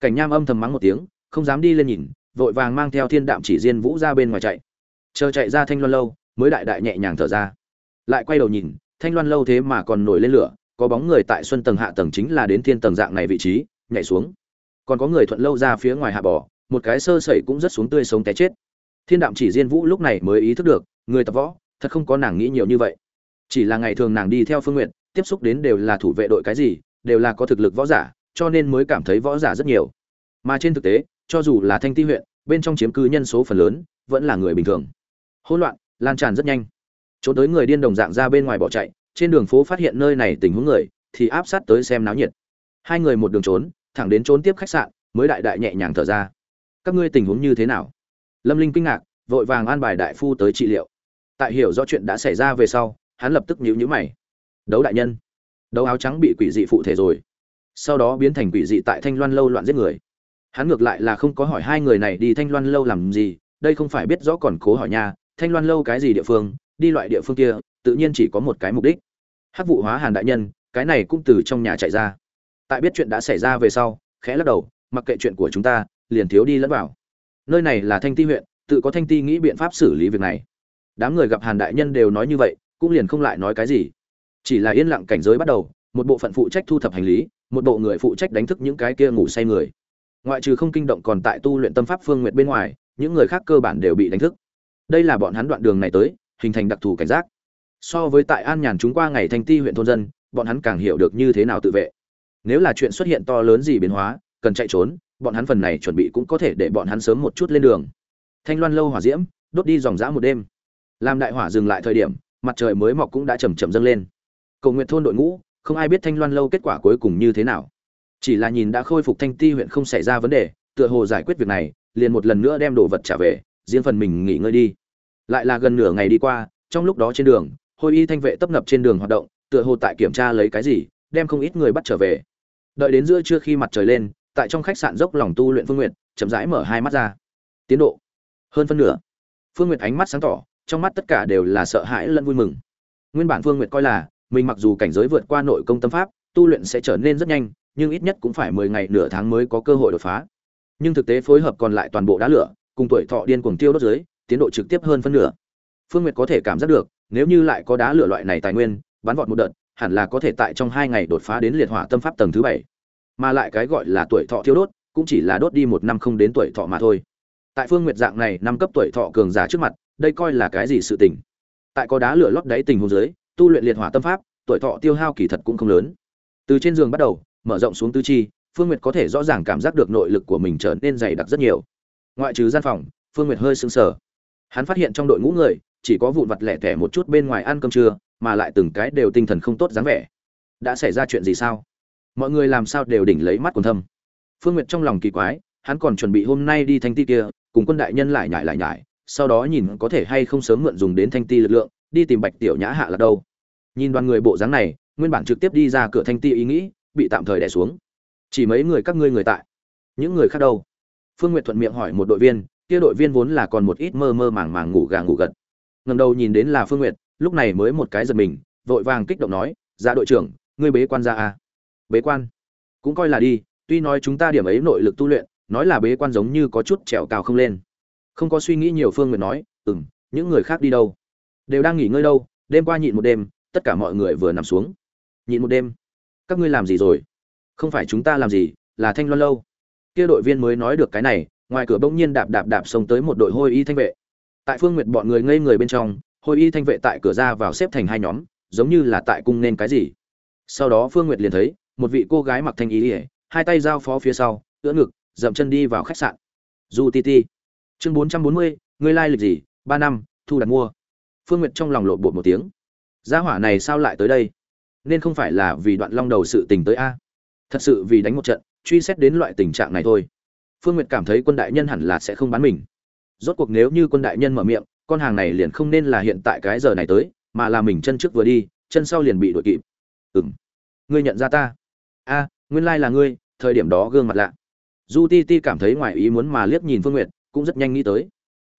cảnh nham âm thầm mắng một tiếng, không dám đi lên nhìn, vội vàng mang theo thiên đạm chỉ diên vũ ra bên ngoài chạy. Chờ chạy ra thanh loan lâu, mới đại đại nhẹ nhàng thở ra. Lại quay đầu nhìn, thanh loan lâu thế mà còn nổi lên lửa, có bóng người tại xuân tầng hạ tầng chính là đến thiên tầng dạng này vị trí, nhảy xuống. Còn có người thuận lâu ra phía ngoài hạ bỏ một cái sơ sẩy cũng rất xuống tươi sống té chết. Thiên đạm chỉ diên vũ lúc này mới ý thức được, người tập võ, thật không có nàng nghĩ nhiều như vậy. Chỉ là ngày thường nàng đi theo phương nguyện tiếp xúc đến đều là thủ vệ đội cái gì, đều là có thực lực võ giả cho nên mới cảm thấy võ giả rất nhiều. Mà trên thực tế, cho dù là thanh ti huyện, bên trong chiếm cư nhân số phần lớn, vẫn là người bình thường. Hỗn loạn, lan tràn rất nhanh. Trốn tới người điên đồng dạng ra bên ngoài bỏ chạy, trên đường phố phát hiện nơi này tình huống người, thì áp sát tới xem náo nhiệt. Hai người một đường trốn, thẳng đến trốn tiếp khách sạn, mới đại đại nhẹ nhàng thở ra. Các ngươi tình huống như thế nào? Lâm linh kinh ngạc, vội vàng an bài đại phu tới trị liệu. Tại hiểu rõ chuyện đã xảy ra về sau, hắn lập tức nhíu nhíu mày. Đấu đại nhân. Đấu áo trắng bị quỷ dị phụ thể rồi sau đó biến thành quỷ dị tại thanh loan lâu loạn giết người. Hắn ngược lại là không có hỏi hai người này đi thanh loan lâu làm gì, đây không phải biết rõ còn cố hỏi nha, thanh loan lâu cái gì địa phương, đi loại địa phương kia, tự nhiên chỉ có một cái mục đích. Hắc vụ hóa hàn đại nhân, cái này cũng từ trong nhà chạy ra. Tại biết chuyện đã xảy ra về sau, khẽ lắc đầu, mặc kệ chuyện của chúng ta, liền thiếu đi lẫn vào. Nơi này là thanh ti huyện, tự có thanh ti nghĩ biện pháp xử lý việc này. Đám người gặp hàn đại nhân đều nói như vậy, cũng liền không lại nói cái gì. Chỉ là yên lặng cảnh giới bắt đầu, một bộ phận phụ trách thu thập hành lý một bộ người phụ trách đánh thức những cái kia ngủ say người. Ngoại trừ không kinh động còn tại tu luyện tâm pháp phương nguyện bên ngoài, những người khác cơ bản đều bị đánh thức. Đây là bọn hắn đoạn đường này tới, hình thành đặc thù cảnh giác. So với tại an nhàn chúng qua ngày thanh ti huyện thôn dân, bọn hắn càng hiểu được như thế nào tự vệ. Nếu là chuyện xuất hiện to lớn gì biến hóa, cần chạy trốn, bọn hắn phần này chuẩn bị cũng có thể để bọn hắn sớm một chút lên đường. Thanh loan lâu hỏa diễm, đốt đi dòng dã một đêm. Làm đại hỏa dừng lại thời điểm, mặt trời mới mọc cũng đã chầm chậm dâng lên. Cầu nguyện thôn đội ngũ không ai biết thanh loan lâu kết quả cuối cùng như thế nào. Chỉ là nhìn đã khôi phục thanh ti huyện không xảy ra vấn đề, tựa hồ giải quyết việc này, liền một lần nữa đem đồ vật trả về, riêng phần mình nghỉ ngơi đi. Lại là gần nửa ngày đi qua, trong lúc đó trên đường, hôi y thanh vệ tấp nập trên đường hoạt động, tựa hồ tại kiểm tra lấy cái gì, đem không ít người bắt trở về. Đợi đến giữa trưa khi mặt trời lên, tại trong khách sạn dốc lòng tu luyện phương nguyện chậm rãi mở hai mắt ra. Tiến độ. Hơn phân nửa. Phương nguyệt ánh mắt sáng tỏ, trong mắt tất cả đều là sợ hãi lẫn vui mừng. Nguyên bản phương nguyệt coi là mình mặc dù cảnh giới vượt qua nội công tâm pháp, tu luyện sẽ trở nên rất nhanh, nhưng ít nhất cũng phải mười ngày nửa tháng mới có cơ hội đột phá. Nhưng thực tế phối hợp còn lại toàn bộ đá lửa, cùng tuổi thọ điên cuồng tiêu đốt dưới, tiến độ trực tiếp hơn phân nửa. Phương nguyệt có thể cảm giác được, nếu như lại có đá lửa loại này tài nguyên, bắn vọt một đợt, hẳn là có thể tại trong hai ngày đột phá đến liệt hỏa tâm pháp tầng thứ bảy. Mà lại cái gọi là tuổi thọ thiêu đốt, cũng chỉ là đốt đi một năm không đến tuổi thọ mà thôi. Tại phương nguyệt dạng này năm cấp tuổi thọ cường giả trước mặt, đây coi là cái gì sự tình? Tại có đá lửa lót đáy tình huống dưới tu luyện liệt hỏa tâm pháp, tuổi thọ tiêu hao kỳ thật cũng không lớn. Từ trên giường bắt đầu, mở rộng xuống tứ chi, phương nguyệt có thể rõ ràng cảm giác được nội lực của mình trở nên dày đặc rất nhiều. Ngoại trừ gian phòng, phương nguyệt hơi sững sờ. Hắn phát hiện trong đội ngũ người, chỉ có vụn vặt lẻ tẻ một chút bên ngoài ăn cơm trưa, mà lại từng cái đều tinh thần không tốt dáng vẻ. Đã xảy ra chuyện gì sao? Mọi người làm sao đều đỉnh lấy mắt còn thâm? Phương nguyệt trong lòng kỳ quái, hắn còn chuẩn bị hôm nay đi thanh ti kia, cùng quân đại nhân lại nhải lại nhải, sau đó nhìn có thể hay không sớm mượn dùng đến thanh ti lực lượng, đi tìm bạch tiểu nhã hạ là đâu nhìn đoàn người bộ dáng này, nguyên bản trực tiếp đi ra cửa thanh ti ý nghĩ bị tạm thời đẻ xuống. Chỉ mấy người các ngươi người tại. Những người khác đâu? Phương n g u y ệ t thuận miệng hỏi một đội viên, kia đội viên vốn là còn một ít mơ mơ màng màng ngủ gà ngủ gật. Ngầm đầu nhìn đến là phương n g u y ệ t lúc này mới một cái giật mình, vội vàng kích động nói ra đội trưởng, ngươi bế quan ra à? bế quan? Cũng coi là đi, tuy nói chúng ta điểm ấy nội lực tu luyện, nói là bế quan giống như có chút trèo cao không lên. Không có suy nghĩ nhiều, phương nguyện nói ừ m những người khác đi đâu? Đều đang nghỉ ngơi đâu, đêm qua nhịn một đêm tất cả mọi người vừa nằm xuống. Nhịn một đêm. Các ngươi làm gì rồi? Không phải chúng ta làm gì, là thanh loan lâu. Kia đội viên mới nói được cái này, ngoài cửa bỗng nhiên đạp đạp đạp xông tới một đội hôi y thanh vệ. Tại phương nguyệt bọn người ngây người bên trong, hôi y thanh vệ tại cửa ra vào xếp thành hai nhóm, giống như là tại cung nên cái gì. Sau đó phương nguyệt liền thấy, một vị cô gái mặc thanh ý ỉa hai tay giao phó phía sau, ưỡn ngực, dậm chân đi vào khách sạn. Du ti ti. Chương bốn trăm bốn mươi, ngươi lai、like、lịch gì? Ba năm, thu đặt mua. Phương nguyệt trong lòng lộn bột một tiếng gia hỏa này sao lại tới đây? Nên không phải là vì đoạn long đầu sự tình tới a? Thật sự vì đánh một trận, truy xét đến loại tình trạng này thôi. Phương nguyệt cảm thấy quân đại nhân hẳn là sẽ không bán mình. Rốt cuộc nếu như quân đại nhân mở miệng, con hàng này liền không nên là hiện tại cái giờ này tới, mà là mình chân trước vừa đi, chân sau liền bị đuổi kịp. Ừ m ngươi nhận ra ta? A, nguyên lai là ngươi, thời điểm đó gương mặt lạ. Du ti ti cảm thấy ngoài ý muốn mà liếc nhìn phương n g u y ệ t cũng rất nhanh nghĩ tới.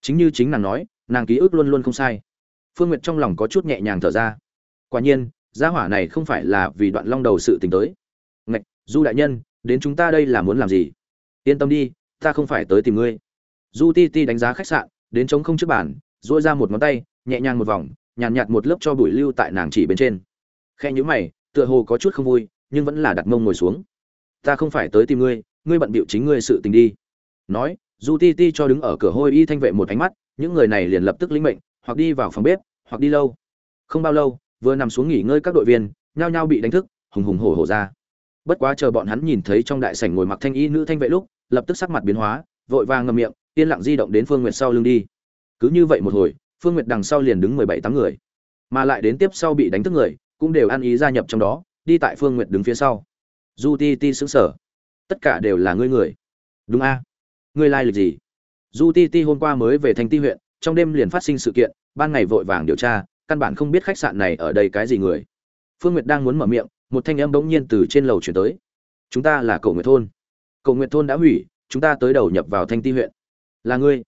Chính như chính nàng nói, nàng ký ức luôn luôn không sai phương n g u y ệ t trong lòng có chút nhẹ nhàng thở ra. Quả nhiên gia hỏa này không phải là vì đoạn long đầu sự t ì n h tới. Ngạch du đại nhân đến chúng ta đây là muốn làm gì? Yên tâm đi ta không phải tới tìm ngươi. Du ti ti đánh giá khách sạn đến trống không trước bàn dỗi ra một ngón tay nhẹ nhàng một vòng nhàn nhạt, nhạt một lớp cho bụi lưu tại nàng chỉ bên trên. Khe nhữ mày tựa hồ có chút không vui nhưng vẫn là đặt mông ngồi xuống. Ta không phải tới tìm ngươi ngươi bận bịu chính ngươi sự tình đi. Nói du ti ti cho đứng ở cửa hôi y thanh vệ một ánh mắt những người này liền lập tức lĩnh mệnh hoặc đi vào phòng bếp, hoặc đi lâu. Không bao lâu, vừa nằm xuống nghỉ ngơi các đội viên, nhao nhao bị đánh thức, hùng hùng hổ hổ ra. Bất quá chờ bọn hắn nhìn thấy trong đại sảnh ngồi mặc thanh y nữ thanh vệ lúc, lập tức sắc mặt biến hóa, vội vàng ngậm miệng, yên lặng di động đến phương nguyệt sau lưng đi. Cứ như vậy một hồi, phương nguyệt đằng sau liền đứng mười bảy tám người. Mà lại đến tiếp sau bị đánh thức người, cũng đều ăn ý gia nhập trong đó, đi tại phương nguyệt đứng phía sau. Du ti ti xứng sở tất cả đều là ngươi người. Đúng a. Ngươi lai lịch gì? Du ti ti hôm qua mới về thành ti huyện trong đêm liền phát sinh sự kiện, ban ngày vội vàng điều tra, căn bản không biết khách sạn này ở đây cái gì người. Phương nguyệt đang muốn mở miệng, một thanh âm bỗng nhiên từ trên lầu chuyển tới. Chúng ta là cầu nguyệt thôn. Cầu nguyệt thôn đã hủy, chúng ta tới đầu nhập vào thanh ti huyện. Là ngươi?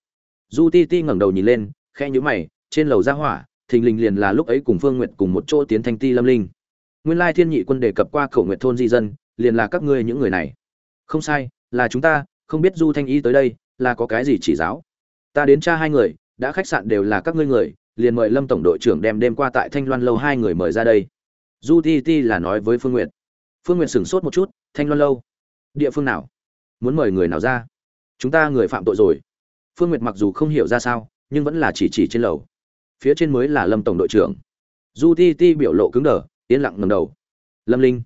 Du ti ti ngẩng đầu nhìn lên khe nhữ mày, trên lầu ra hỏa, thình lình liền là lúc ấy cùng phương nguyệt cùng một chỗ tiến thanh ti lâm linh. Nguyên lai thiên nhị quân đề cập qua cầu nguyệt thôn di dân, liền là các ngươi những người này. Không sai, là chúng ta, không biết du thanh y tới đây, là có cái gì chỉ giáo? Ta đến tra hai người đã khách sạn đều là các ngươi người, liền mời lâm tổng đội trưởng đem đêm qua tại thanh loan lâu hai người mời ra đây. Du ti ti là nói với phương n g u y ệ t phương n g u y ệ t sửng sốt một chút, thanh loan lâu? Địa phương nào? Muốn mời người nào ra? Chúng ta người phạm tội rồi. Phương n g u y ệ t mặc dù không hiểu ra sao, nhưng vẫn là chỉ chỉ trên lầu. Phía trên mới là lâm tổng đội trưởng. Du ti ti biểu lộ cứng đờ, yên lặng ngầm đầu. Lâm linh.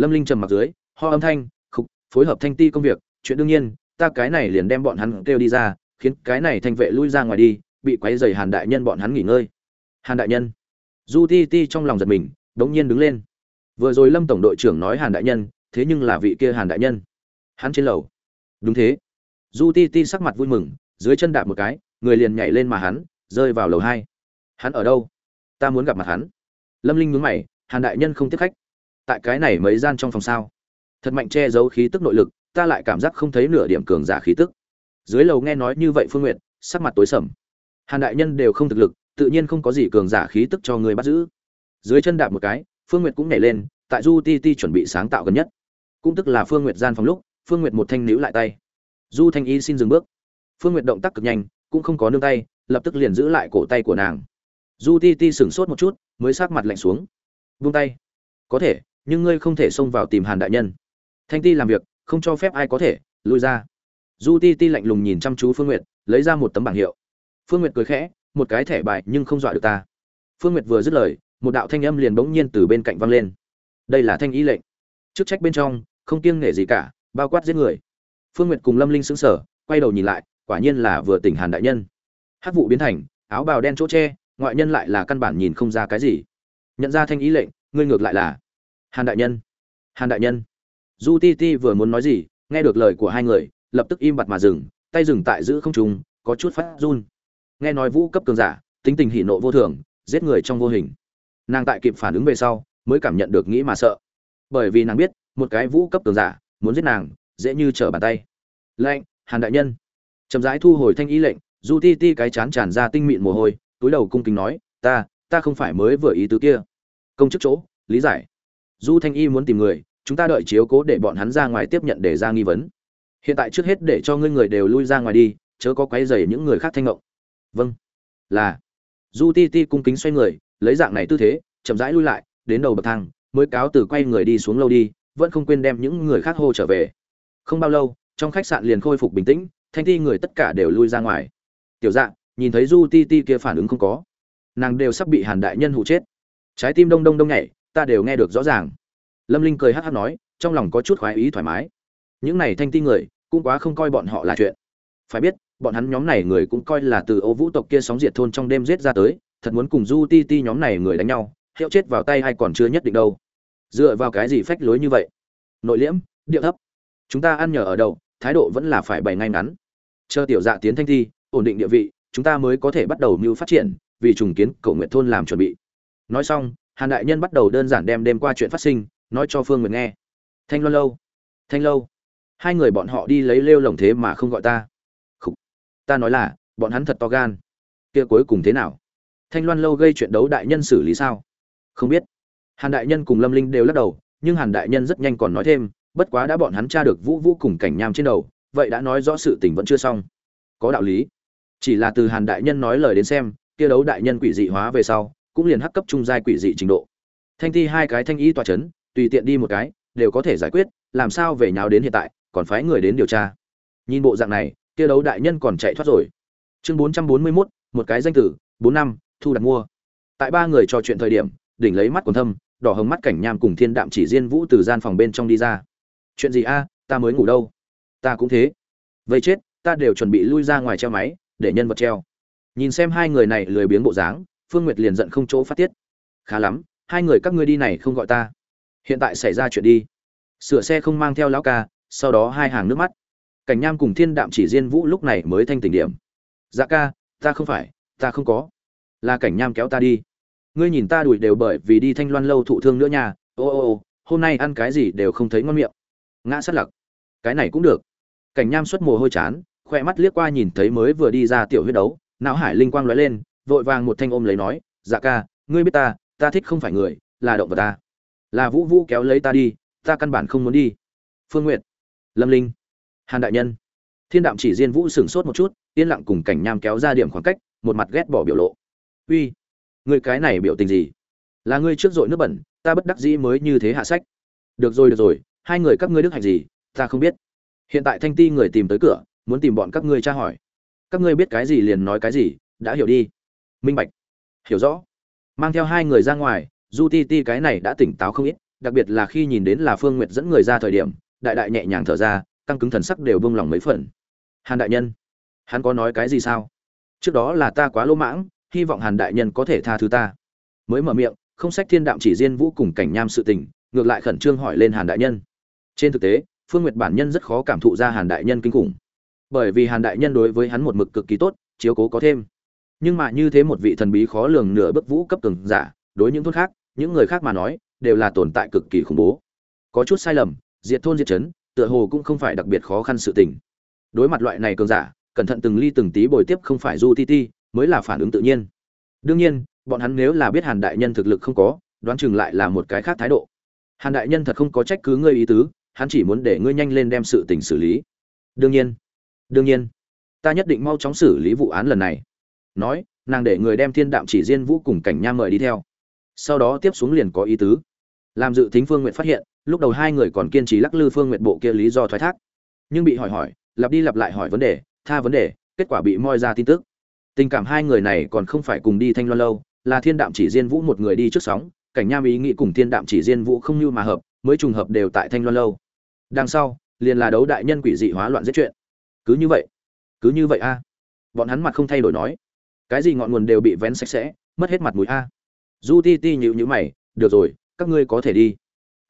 Lâm linh trầm mặc dưới, ho âm thanh, khục, phối hợp thanh ti công việc. Chuyện đương nhiên, ta cái này liền đem bọn hắn kêu đi ra khiến cái này thanh vệ lui ra ngoài đi, bị quấy dày hàn đại nhân bọn hắn nghỉ ngơi. Hàn đại nhân. Du ti ti trong lòng giật mình, đống nhiên đứng lên. Vừa rồi lâm tổng đội trưởng nói hàn đại nhân, thế nhưng là vị kia hàn đại nhân. Hắn trên lầu. Đúng thế. Du ti ti sắc mặt vui mừng, dưới chân đạp một cái, người liền nhảy lên mà hắn, rơi vào lầu hai. Hắn ở đâu? Ta muốn gặp mặt hắn. Lâm linh nhướng mày, hàn đại nhân không tiếp khách. Tại cái này mấy gian trong phòng sao? Thật mạnh che giấu khí tức nội lực, ta lại cảm giác không thấy nửa điểm cường giả khí tức dưới lầu nghe nói như vậy phương nguyện sắc mặt tối sầm. Hàn đại nhân đều không thực lực, tự nhiên không có gì cường giả khí tức cho người bắt giữ. Dưới chân đạp một cái, phương nguyệt cũng nhảy lên, tại du ti ti chuẩn bị sáng tạo gần nhất. Cũng tức là phương nguyệt gian phòng lúc, phương nguyệt một thanh níu lại tay. Du thanh y xin dừng bước. Phương nguyệt động tác cực nhanh, cũng không có nương tay, lập tức liền giữ lại cổ tay của nàng. Du ti ti sửng sốt một chút, mới sát mặt lạnh xuống. Vung tay. Có thể, nhưng ngươi không thể xông vào tìm hàn đại nhân. Thanh ti làm việc, không cho phép ai có thể, lui ra du ti ti lạnh lùng nhìn chăm chú phương nguyệt lấy ra một tấm bảng hiệu. Phương nguyệt cười khẽ một cái thẻ bài nhưng không dọa được ta. Phương nguyệt vừa dứt lời một đạo thanh âm liền bỗng nhiên từ bên cạnh vang lên. Đây là thanh ý lệnh. Chức trách bên trong không kiêng nể gì cả bao quát giết người. Phương nguyệt cùng lâm linh sững sờ quay đầu nhìn lại quả nhiên là vừa tỉnh hàn đại nhân. Hắc vụ biến thành áo bào đen chỗ che, ngoại nhân lại là căn bản nhìn không ra cái gì. Nhận ra thanh ý lệnh ngươi ngược lại là hàn đại nhân. Hàn đại nhân. Du ti ti vừa muốn nói gì nghe được lời của hai người lập tức im bặt mà dừng, tay dừng tại giữ không trùng có chút phát run. Nghe nói vũ cấp cường giả, tính tình hỉ nộ vô thường, giết người trong vô hình. Nàng tại kịp phản ứng về sau, mới cảm nhận được nghĩ mà sợ. Bởi vì nàng biết, một cái vũ cấp cường giả, muốn giết nàng, dễ như trở bàn tay. Lệnh, hàn đại nhân. Chậm rãi thu hồi thanh ý lệnh, du ti ti cái chán tràn ra tinh mịn mồ hôi, túi đầu cung kính nói, ta ta không phải mới vừa ý tứ kia. Công chức chỗ, lý giải. Du thanh y muốn tìm người, chúng ta đợi chiếu cố để bọn hắn ra ngoài tiếp nhận để ra nghi vấn hiện tại trước hết để cho ngươi người đều lui ra ngoài đi, chớ có quấy dày những người khác thanh ngộng. Vâng. Là. Du ti ti cung kính xoay người, lấy dạng này tư thế, chậm rãi lui lại, đến đầu bậc thang, mới cáo từ quay người đi xuống lâu đi, vẫn không quên đem những người khác hô trở về. Không bao lâu, trong khách sạn liền khôi phục bình tĩnh, thanh ti người tất cả đều lui ra ngoài. Tiểu dạng nhìn thấy du ti ti kia phản ứng không có. Nàng đều sắp bị hàn đại nhân hụ chết. Trái tim đông đông đông nhảy, ta đều nghe được rõ ràng. Lâm linh cười hát hát nói, trong lòng có chút khoái ý thoải mái những này thanh ti người, cũng quá không coi bọn họ là chuyện. Phải biết, bọn hắn nhóm này người cũng coi là từ ô vũ tộc kia sóng diệt thôn trong đêm giết ra tới, thật muốn cùng du ti ti nhóm này người đánh nhau, hiệu chết vào tay hay còn chưa nhất định đâu. Dựa vào cái gì phách lối như vậy? Nội liễm, điệu thấp. Chúng ta ăn nhờ ở đâu, thái độ vẫn là phải bày ngay ngắn. Chờ tiểu dạ tiến thanh thi, ổn định địa vị, chúng ta mới có thể bắt đầu mưu phát triển, vì trùng kiến cầu nguyện thôn làm chuẩn bị. Nói xong, hàn đại nhân bắt đầu đơn giản đem đêm qua chuyện phát sinh, nói cho phương nguyện nghe. Thanh loan lâu. Thanh lâu hai người bọn họ đi lấy lêu lồng thế mà không gọi ta. Khủ. ta nói là, bọn hắn thật to gan. Kia cuối cùng thế nào? Thanh loan lâu gây chuyện đấu đại nhân xử lý sao? Không biết. Hàn đại nhân cùng lâm linh đều lắc đầu, nhưng hàn đại nhân rất nhanh còn nói thêm, bất quá đã bọn hắn tra được vũ vũ cùng cảnh nham trên đầu, vậy đã nói rõ sự tình vẫn chưa xong. Có đạo lý. Chỉ là từ hàn đại nhân nói lời đến xem, kia đấu đại nhân quỷ dị hóa về sau, cũng liền hắc cấp trung giai quỷ dị trình độ. Thanh thi hai cái thanh y tòa chấn, tùy tiện đi một cái, đều có thể giải quyết, làm sao về nháo đến hiện tại còn phái người đến điều tra. Nhìn bộ dạng này kia đấu đại nhân còn chạy thoát rồi. Chương bốn trăm bốn mươi 441, một cái danh tử bốn năm thu đặt mua. Tại ba người trò chuyện thời điểm đỉnh lấy mắt còn thâm đỏ hồng mắt cảnh nham cùng thiên đạm chỉ diên vũ từ gian phòng bên trong đi ra. Chuyện gì a ta mới ngủ đâu? Ta cũng thế. Vậy chết ta đều chuẩn bị lui ra ngoài treo máy để nhân vật treo. Nhìn xem hai người này lười biếng bộ dáng phương nguyệt liền giận không chỗ phát tiết. Khá lắm hai người các ngươi đi này không gọi ta. Hiện tại xảy ra chuyện đi. Sửa xe không mang theo lão ca sau đó hai hàng nước mắt. Cảnh nham cùng thiên đạm chỉ diên vũ lúc này mới thanh tỉnh điểm. Dạ ca, ta không phải, ta không có. Là cảnh nham kéo ta đi. Ngươi nhìn ta đuổi đều bởi vì đi thanh loan lâu thụ thương nữa nha. Ô ô ô, hôm nay ăn cái gì đều không thấy ngon miệng. Ngã sắt lặc. Cái này cũng được. Cảnh nham xuất mồ hôi chán khoe mắt liếc qua nhìn thấy mới vừa đi ra tiểu huyết đấu, não hải linh quang lóe lên, vội vàng một thanh ôm lấy nói dạ ca, ngươi biết ta ta thích không phải người, là động vật ta. Là vũ vũ kéo lấy ta đi, ta căn bản không muốn đi. Phương n g u y ệ t lâm linh. Hàn đại nhân. Thiên đạm chỉ diên vũ sửng sốt một chút, yên lặng cùng cảnh nham kéo ra điểm khoảng cách, một mặt ghét bỏ biểu lộ. Uy người cái này biểu tình gì? Là ngươi trước dội nước bẩn, ta bất đắc dĩ mới như thế hạ sách. Được rồi được rồi, hai người các ngươi đức hạnh gì, ta không biết. Hiện tại thanh ti người tìm tới cửa, muốn tìm bọn các ngươi tra hỏi. Các ngươi biết cái gì liền nói cái gì, đã hiểu đi. Minh bạch. Hiểu rõ. Mang theo hai người ra ngoài, du ti ti cái này đã tỉnh táo không ít, đặc biệt là khi nhìn đến là phương nguyệt dẫn người ra thời điểm đại đại nhẹ nhàng thở ra, căng cứng thần sắc đều vương lòng mấy phần. Hàn đại nhân, hắn có nói cái gì sao? Trước đó là ta quá lỗ mãng, hy vọng hàn đại nhân có thể tha thứ ta. Mới mở miệng, không sách thiên đạm chỉ riêng vũ cùng cảnh nham sự tình, ngược lại khẩn trương hỏi lên hàn đại nhân. Trên thực tế, phương nguyệt bản nhân rất khó cảm thụ ra hàn đại nhân kinh khủng. Bởi vì hàn đại nhân đối với hắn một mực cực kỳ tốt, chiếu cố có thêm. Nhưng mà như thế một vị thần bí khó lường nửa bức vũ cấp cường giả, đối những thôn khác, những người khác mà nói, đều là tồn tại cực kỳ khủng bố. Có chút sai lầm diệt thôn diệt chấn, tựa hồ cũng không phải đặc biệt khó khăn sự tình. Đối mặt loại này cường giả, cẩn thận từng ly từng tí bồi tiếp không phải du ti ti mới là phản ứng tự nhiên. Đương nhiên, bọn hắn nếu là biết hàn đại nhân thực lực không có, đoán chừng lại là một cái khác thái độ. Hàn đại nhân thật không có trách cứ ngươi ý tứ, hắn chỉ muốn để ngươi nhanh lên đem sự tình xử lý. Đương nhiên đương nhiên, ta nhất định mau chóng xử lý vụ án lần này. Nói, nàng để người đem thiên đạm chỉ diên vũ cùng cảnh nha mời đi theo. Sau đó tiếp xuống liền có ý tứ. Làm dự tính phương nguyện phát hiện lúc đầu hai người còn kiên trì lắc lư phương nguyện bộ kia lý do thoái thác. Nhưng bị hỏi hỏi, lặp đi lặp lại hỏi vấn đề, tha vấn đề, kết quả bị moi ra tin tức. Tình cảm hai người này còn không phải cùng đi thanh loan lâu, là thiên đạm chỉ diên vũ một người đi trước sóng, cảnh nham ý nghĩ cùng thiên đạm chỉ diên vũ không như mà hợp, mới trùng hợp đều tại thanh loan lâu. Đằng sau, liền là đấu đại nhân quỷ dị hóa loạn giết chuyện. Cứ như vậy, cứ như vậy a. Bọn hắn mặt không thay đổi nói. Cái gì ngọn nguồn đều bị vén sạch sẽ, mất hết mặt mũi a. Du ti ti nhịu nhữ mày, được rồi, các ngươi có thể đi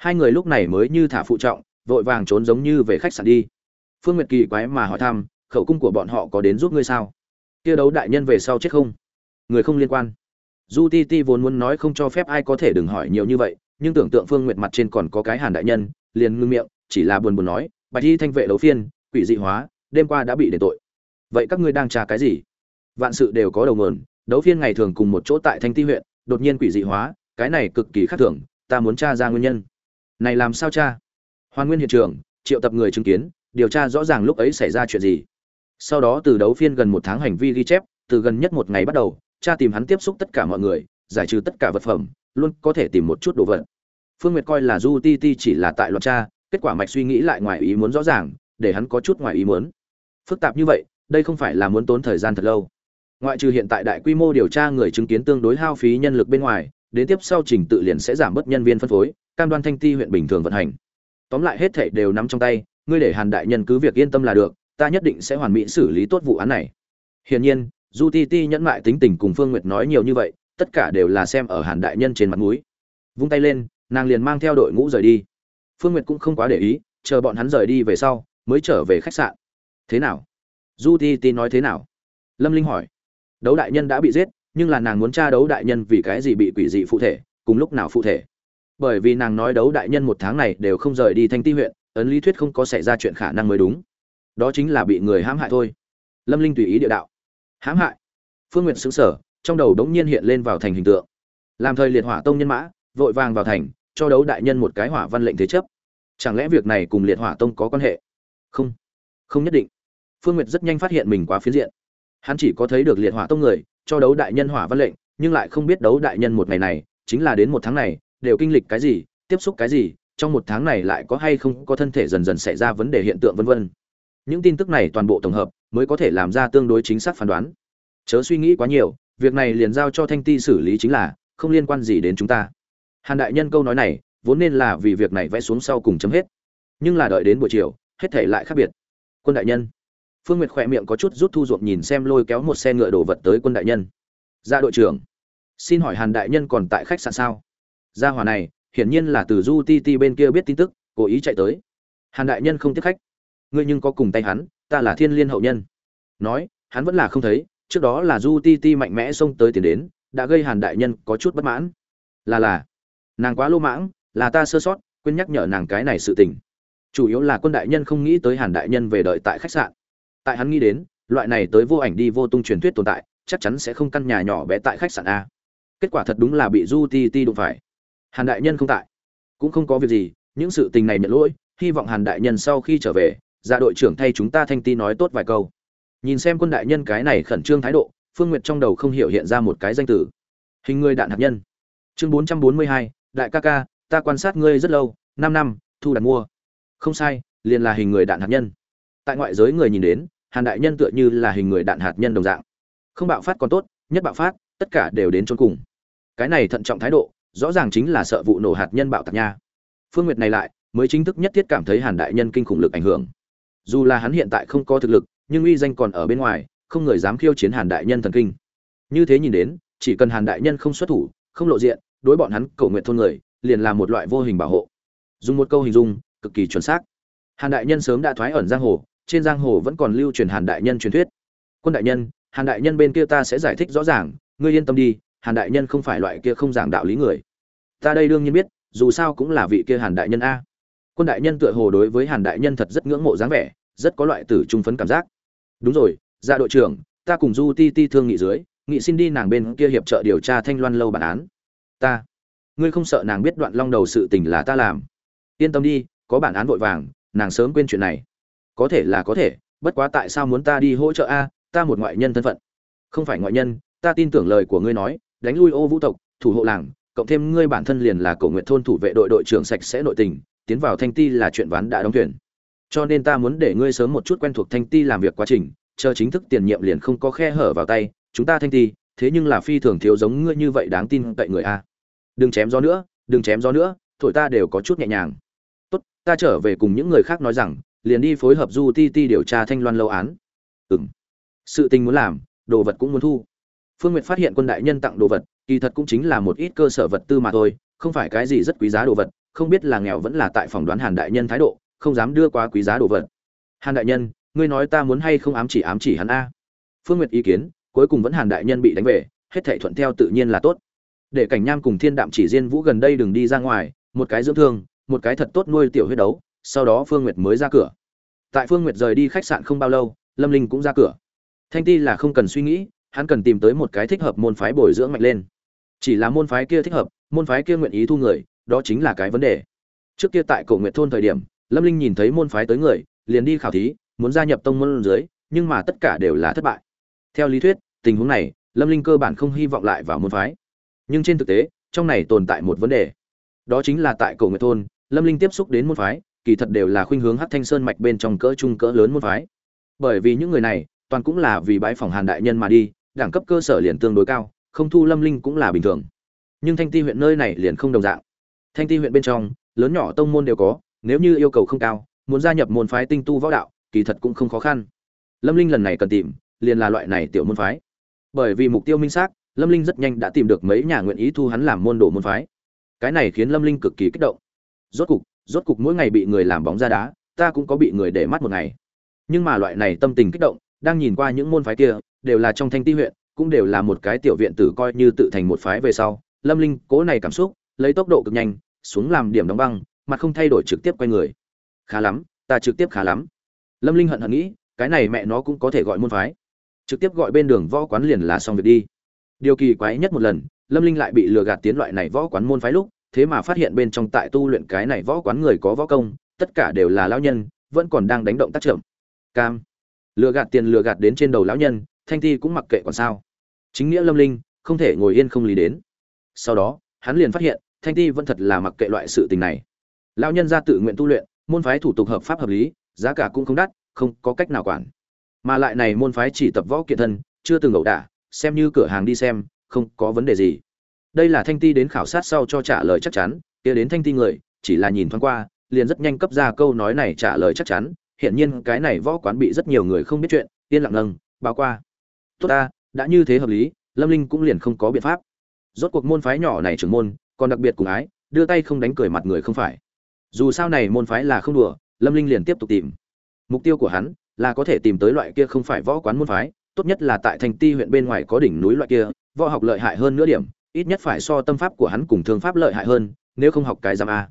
hai người lúc này mới như thả phụ trọng, vội vàng trốn giống như về khách sạn đi. Phương nguyệt kỳ quái mà hỏi thăm, khẩu cung của bọn họ có đến giúp ngươi sao? Kia đấu đại nhân về sau chết không? Người không liên quan. Du ti ti vốn muốn nói không cho phép ai có thể đừng hỏi nhiều như vậy, nhưng tưởng tượng phương nguyệt mặt trên còn có cái hàn đại nhân, liền ngưng miệng, chỉ là buồn buồn nói, bạch y thanh vệ đấu phiên, quỷ dị hóa, đêm qua đã bị đền tội. Vậy các ngươi đang tra cái gì? Vạn sự đều có đầu nguồn, đấu phiên ngày thường cùng một chỗ tại thanh ti huyện, đột nhiên quỷ dị hóa, cái này cực kỳ khác thường, ta muốn tra ra nguyên nhân này làm sao cha? hoàn nguyên hiện trường, triệu tập người chứng kiến, điều tra rõ ràng lúc ấy xảy ra chuyện gì. Sau đó từ đấu phiên gần một tháng hành vi ghi chép, từ gần nhất một ngày bắt đầu, cha tìm hắn tiếp xúc tất cả mọi người, giải trừ tất cả vật phẩm, luôn có thể tìm một chút đồ vật. Phương nguyệt coi là du ti ti chỉ là tại loạt cha kết quả mạch suy nghĩ lại ngoài ý muốn rõ ràng, để hắn có chút ngoài ý muốn. Phức tạp như vậy, đây không phải là muốn tốn thời gian thật lâu. Ngoại trừ hiện tại đại quy mô điều tra người chứng kiến tương đối hao phí nhân lực bên ngoài đến tiếp sau trình tự liền sẽ giảm bớt nhân viên phân phối, cam đoan thanh ti huyện bình thường vận hành. Tóm lại hết thảy đều nắm trong tay, ngươi để hàn đại nhân cứ việc yên tâm là được, ta nhất định sẽ hoàn mỹ xử lý tốt vụ án này. Hiển nhiên, du ti ti nhẫn mại tính tình cùng phương nguyệt nói nhiều như vậy, tất cả đều là xem ở hàn đại nhân trên mặt mũi. Vung tay lên, nàng liền mang theo đội ngũ rời đi. Phương nguyệt cũng không quá để ý, chờ bọn hắn rời đi về sau, mới trở về khách sạn. Thế nào? Du ti ti nói thế nào? Lâm linh hỏi. Đấu đại nhân đã bị giết nhưng là nàng muốn tra đấu đại nhân vì cái gì bị quỷ dị phụ thể, cùng lúc nào phụ thể. Bởi vì nàng nói đấu đại nhân một tháng này đều không rời đi thanh ti huyện, ấn lý thuyết không có xảy ra chuyện khả năng mới đúng. Đó chính là bị người hãm hại thôi. Lâm linh tùy ý địa đạo. Hãm hại? Phương n g u y ệ t xứng sở trong đầu đống nhiên hiện lên vào thành hình tượng. Làm thời liệt hỏa tông nhân mã, vội vàng vào thành, cho đấu đại nhân một cái hỏa văn lệnh thế chấp. Chẳng lẽ việc này cùng liệt hỏa tông có quan hệ? Không. Không nhất định. Phương nguyệt rất nhanh phát hiện mình quá phiến diện hắn chỉ có thấy được liệt hỏa tông người, cho đấu đại nhân hỏa văn lệnh, nhưng lại không biết đấu đại nhân một ngày này, chính là đến một tháng này, đều kinh lịch cái gì, tiếp xúc cái gì, trong một tháng này lại có hay không có thân thể dần dần xảy ra vấn đề hiện tượng vân vân. Những tin tức này toàn bộ tổng hợp, mới có thể làm ra tương đối chính xác phán đoán. Chớ suy nghĩ quá nhiều, việc này liền giao cho thanh ti xử lý chính là, không liên quan gì đến chúng ta. Hàn đại nhân câu nói này, vốn nên là vì việc này vẽ xuống sau cùng chấm hết. Nhưng là đợi đến buổi chiều, hết thể lại khác biệt. Quân đại nhân phương nguyệt khỏe miệng có chút rút thu ruộng nhìn xem lôi kéo một xe ngựa đồ vật tới quân đại nhân. Ra đội trưởng, xin hỏi hàn đại nhân còn tại khách sạn sao? Gia hỏa này, hiển nhiên là từ du ti ti bên kia biết tin tức, cố ý chạy tới. Hàn đại nhân không tiếp khách. Ngươi nhưng có cùng tay hắn, ta là thiên liên hậu nhân. Nói, hắn vẫn là không thấy, trước đó là du ti ti mạnh mẽ xông tới tiền đến, đã gây hàn đại nhân có chút bất mãn. Là là, nàng quá lô mãng, là ta sơ sót, quên nhắc nhở nàng cái này sự tình. Chủ yếu là quân đại nhân không nghĩ tới hàn đại nhân về đợi tại khách sạn tại hắn nghĩ đến, loại này tới vô ảnh đi vô tung truyền thuyết tồn tại, chắc chắn sẽ không căn nhà nhỏ bé tại khách sạn a. Kết quả thật đúng là bị du ti ti đụng phải. Hàn đại nhân không tại. Cũng không có việc gì, những sự tình này nhận lỗi, hy vọng hàn đại nhân sau khi trở về ra đội trưởng thay chúng ta thanh ti nói tốt vài câu. Nhìn xem quân đại nhân cái này khẩn trương thái độ, phương nguyệt trong đầu không hiểu hiện ra một cái danh từ. Hình người đạn hạt nhân. Chương bốn trăm bốn mươi hai, đại ca ca, ta quan sát ngươi rất lâu, năm năm, thu đặt mua. Không sai, liền là hình người đạn hạt nhân tại ngoại giới người nhìn đến, hàn đại nhân tựa như là hình người đạn hạt nhân đồng dạng. Không bạo phát còn tốt, nhất bạo phát, tất cả đều đến chôn cùng. Cái này thận trọng thái độ, rõ ràng chính là sợ vụ nổ hạt nhân bạo tạc nha. Phương nguyệt này lại, mới chính thức nhất thiết cảm thấy hàn đại nhân kinh khủng lực ảnh hưởng. Dù là hắn hiện tại không có thực lực, nhưng uy danh còn ở bên ngoài, không người dám khiêu chiến hàn đại nhân thần kinh. Như thế nhìn đến, chỉ cần hàn đại nhân không xuất thủ, không lộ diện, đối bọn hắn cầu nguyện thôn người, liền là một loại vô hình bảo hộ. Dùng một câu hình dung, cực kỳ chuẩn xác. Hàn đại nhân sớm đã thoái ẩn giang hồ trên giang hồ vẫn còn lưu truyền hàn đại nhân truyền thuyết. Quân đại nhân, hàn đại nhân bên kia ta sẽ giải thích rõ ràng, ngươi yên tâm đi, hàn đại nhân không phải loại kia không giảng đạo lý người. Ta đây đương nhiên biết, dù sao cũng là vị kia hàn đại nhân a. Quân đại nhân tựa hồ đối với hàn đại nhân thật rất ngưỡng mộ dáng vẻ, rất có loại tử trung phấn cảm giác. Đúng rồi ra đội trưởng, ta cùng du ti ti thương nghị dưới, nghị xin đi nàng bên kia hiệp trợ điều tra thanh loan lâu bản án. Ta. Ngươi không sợ nàng biết đoạn long đầu sự tình là ta làm. Yên tâm đi, có bản án vội vàng, nàng sớm quên chuyện này có thể là có thể, bất quá tại sao muốn ta đi hỗ trợ a, ta một ngoại nhân thân phận. Không phải ngoại nhân, ta tin tưởng lời của ngươi nói, đánh lui ô vũ tộc, thủ hộ làng, cộng thêm ngươi bản thân liền là cầu nguyện thôn thủ vệ đội đội trưởng sạch sẽ nội tình, tiến vào thanh ti là chuyện ván đã đóng thuyền. Cho nên ta muốn để ngươi sớm một chút quen thuộc thanh ti làm việc quá trình, chờ chính thức tiền nhiệm liền không có khe hở vào tay, chúng ta thanh ti, thế nhưng là phi thường thiếu giống ngươi như vậy đáng tin cậy người a. Đừng chém gió nữa, đừng chém gió nữa, thổi ta đều có chút nhẹ nhàng. Tốt, ta trở về cùng những người khác nói rằng liền đi phối hợp du ti ti điều tra thanh loan lâu án ừng sự tình muốn làm đồ vật cũng muốn thu Phương Nguyệt phát hiện quân đại nhân tặng đồ vật, kỳ thật cũng chính là một ít cơ sở vật tư mà thôi, không phải cái gì rất quý giá đồ vật, không biết là nghèo vẫn là tại phòng đoán Hàn đại nhân thái độ, không dám đưa quá quý giá đồ vật. Hàn đại nhân, ngươi nói ta muốn hay không ám chỉ ám chỉ hắn a? Phương Nguyệt ý kiến, cuối cùng vẫn Hàn đại nhân bị đánh về, hết thể thuận theo tự nhiên là tốt. để cảnh nham cùng thiên đạm chỉ Diên vũ gần đây đừng đi ra ngoài một cái dưỡng thương một cái thật tốt nuôi tiểu huyết đấu sau đó phương nguyệt mới ra cửa. Tại phương nguyệt rời đi khách sạn không bao lâu, lâm linh cũng ra cửa. Thanh ti là không cần suy nghĩ, hắn cần tìm tới một cái thích hợp môn phái bồi dưỡng mạnh lên. Chỉ là môn phái kia thích hợp, môn phái kia nguyện ý thu người, đó chính là cái vấn đề. Trước kia tại cổ nguyệt thôn thời điểm, lâm linh nhìn thấy môn phái tới người, liền đi khảo thí, muốn gia nhập tông môn dưới, nhưng mà tất cả đều là thất bại. Theo lý thuyết, tình huống này, lâm linh cơ bản không hy vọng lại vào môn phái. Nhưng trên thực tế, trong này tồn tại một vấn đề. Đó chính là tại cổ nguyệt thôn, lâm linh tiếp xúc đến môn phái kỳ thật đều là khuynh hướng hát thanh sơn mạch bên trong cỡ trung cỡ lớn môn phái. Bởi vì những người này, toàn cũng là vì bãi phòng hàn đại nhân mà đi, đẳng cấp cơ sở liền tương đối cao, không thu lâm linh cũng là bình thường. Nhưng thanh ti huyện nơi này liền không đồng dạng. Thanh ti huyện bên trong, lớn nhỏ tông môn đều có, nếu như yêu cầu không cao, muốn gia nhập môn phái tinh tu võ đạo, kỳ thật cũng không khó khăn. Lâm linh lần này cần tìm, liền là loại này tiểu môn phái. Bởi vì mục tiêu minh xác, lâm linh rất nhanh đã tìm được mấy nhà nguyện ý thu hắn làm môn đồ môn phái. Cái này khiến lâm linh cực kỳ kích động. Rốt cục rốt cục mỗi ngày bị người làm bóng ra đá, ta cũng có bị người để mắt một ngày. Nhưng mà loại này tâm tình kích động, đang nhìn qua những môn phái kia, đều là trong thanh ti huyện, cũng đều là một cái tiểu viện tử coi như tự thành một phái về sau. Lâm linh, cố này cảm xúc, lấy tốc độ cực nhanh, xuống làm điểm đóng băng mặt không thay đổi trực tiếp quay người. Khá lắm, ta trực tiếp khá lắm. Lâm linh hận hận nghĩ, cái này mẹ nó cũng có thể gọi môn phái. Trực tiếp gọi bên đường võ quán liền là xong việc đi. Điều kỳ quái nhất một lần, lâm linh lại bị lừa gạt tiến loại này võ quán môn phái lúc thế mà phát hiện bên trong tại tu luyện cái này võ quán người có võ công, tất cả đều là lão nhân, vẫn còn đang đánh động tác chậm cam. Lừa gạt tiền lừa gạt đến trên đầu lão nhân, thanh thi cũng mặc kệ còn sao. Chính nghĩa lâm linh, không thể ngồi yên không lý đến. Sau đó, hắn liền phát hiện, thanh ti vẫn thật là mặc kệ loại sự tình này. Lão nhân ra tự nguyện tu luyện, môn phái thủ tục hợp pháp hợp lý, giá cả cũng không đắt, không có cách nào quản. Mà lại này môn phái chỉ tập võ kiện thân, chưa từng ẩu đả, xem như cửa hàng đi xem, không có vấn đề gì đây là thanh ti đến khảo sát sau cho trả lời chắc chắn, kia đến thanh ti người, chỉ là nhìn thoáng qua, liền rất nhanh cấp ra câu nói này trả lời chắc chắn. Hiện nhiên cái này võ quán bị rất nhiều người không biết chuyện, yên lặng nâng báo qua. Tốt ta, đã như thế hợp lý, lâm linh cũng liền không có biện pháp. Rốt cuộc môn phái nhỏ này trưởng môn, còn đặc biệt cùng ái, đưa tay không đánh cười mặt người không phải. Dù sao này môn phái là không đùa, lâm linh liền tiếp tục tìm. Mục tiêu của hắn là có thể tìm tới loại kia không phải võ quán môn phái, tốt nhất là tại thành ti huyện bên ngoài có đỉnh núi loại kia, võ học lợi hại hơn nữa điểm ít nhất phải so tâm pháp của hắn cùng thương pháp lợi hại hơn, nếu không học cái giam a.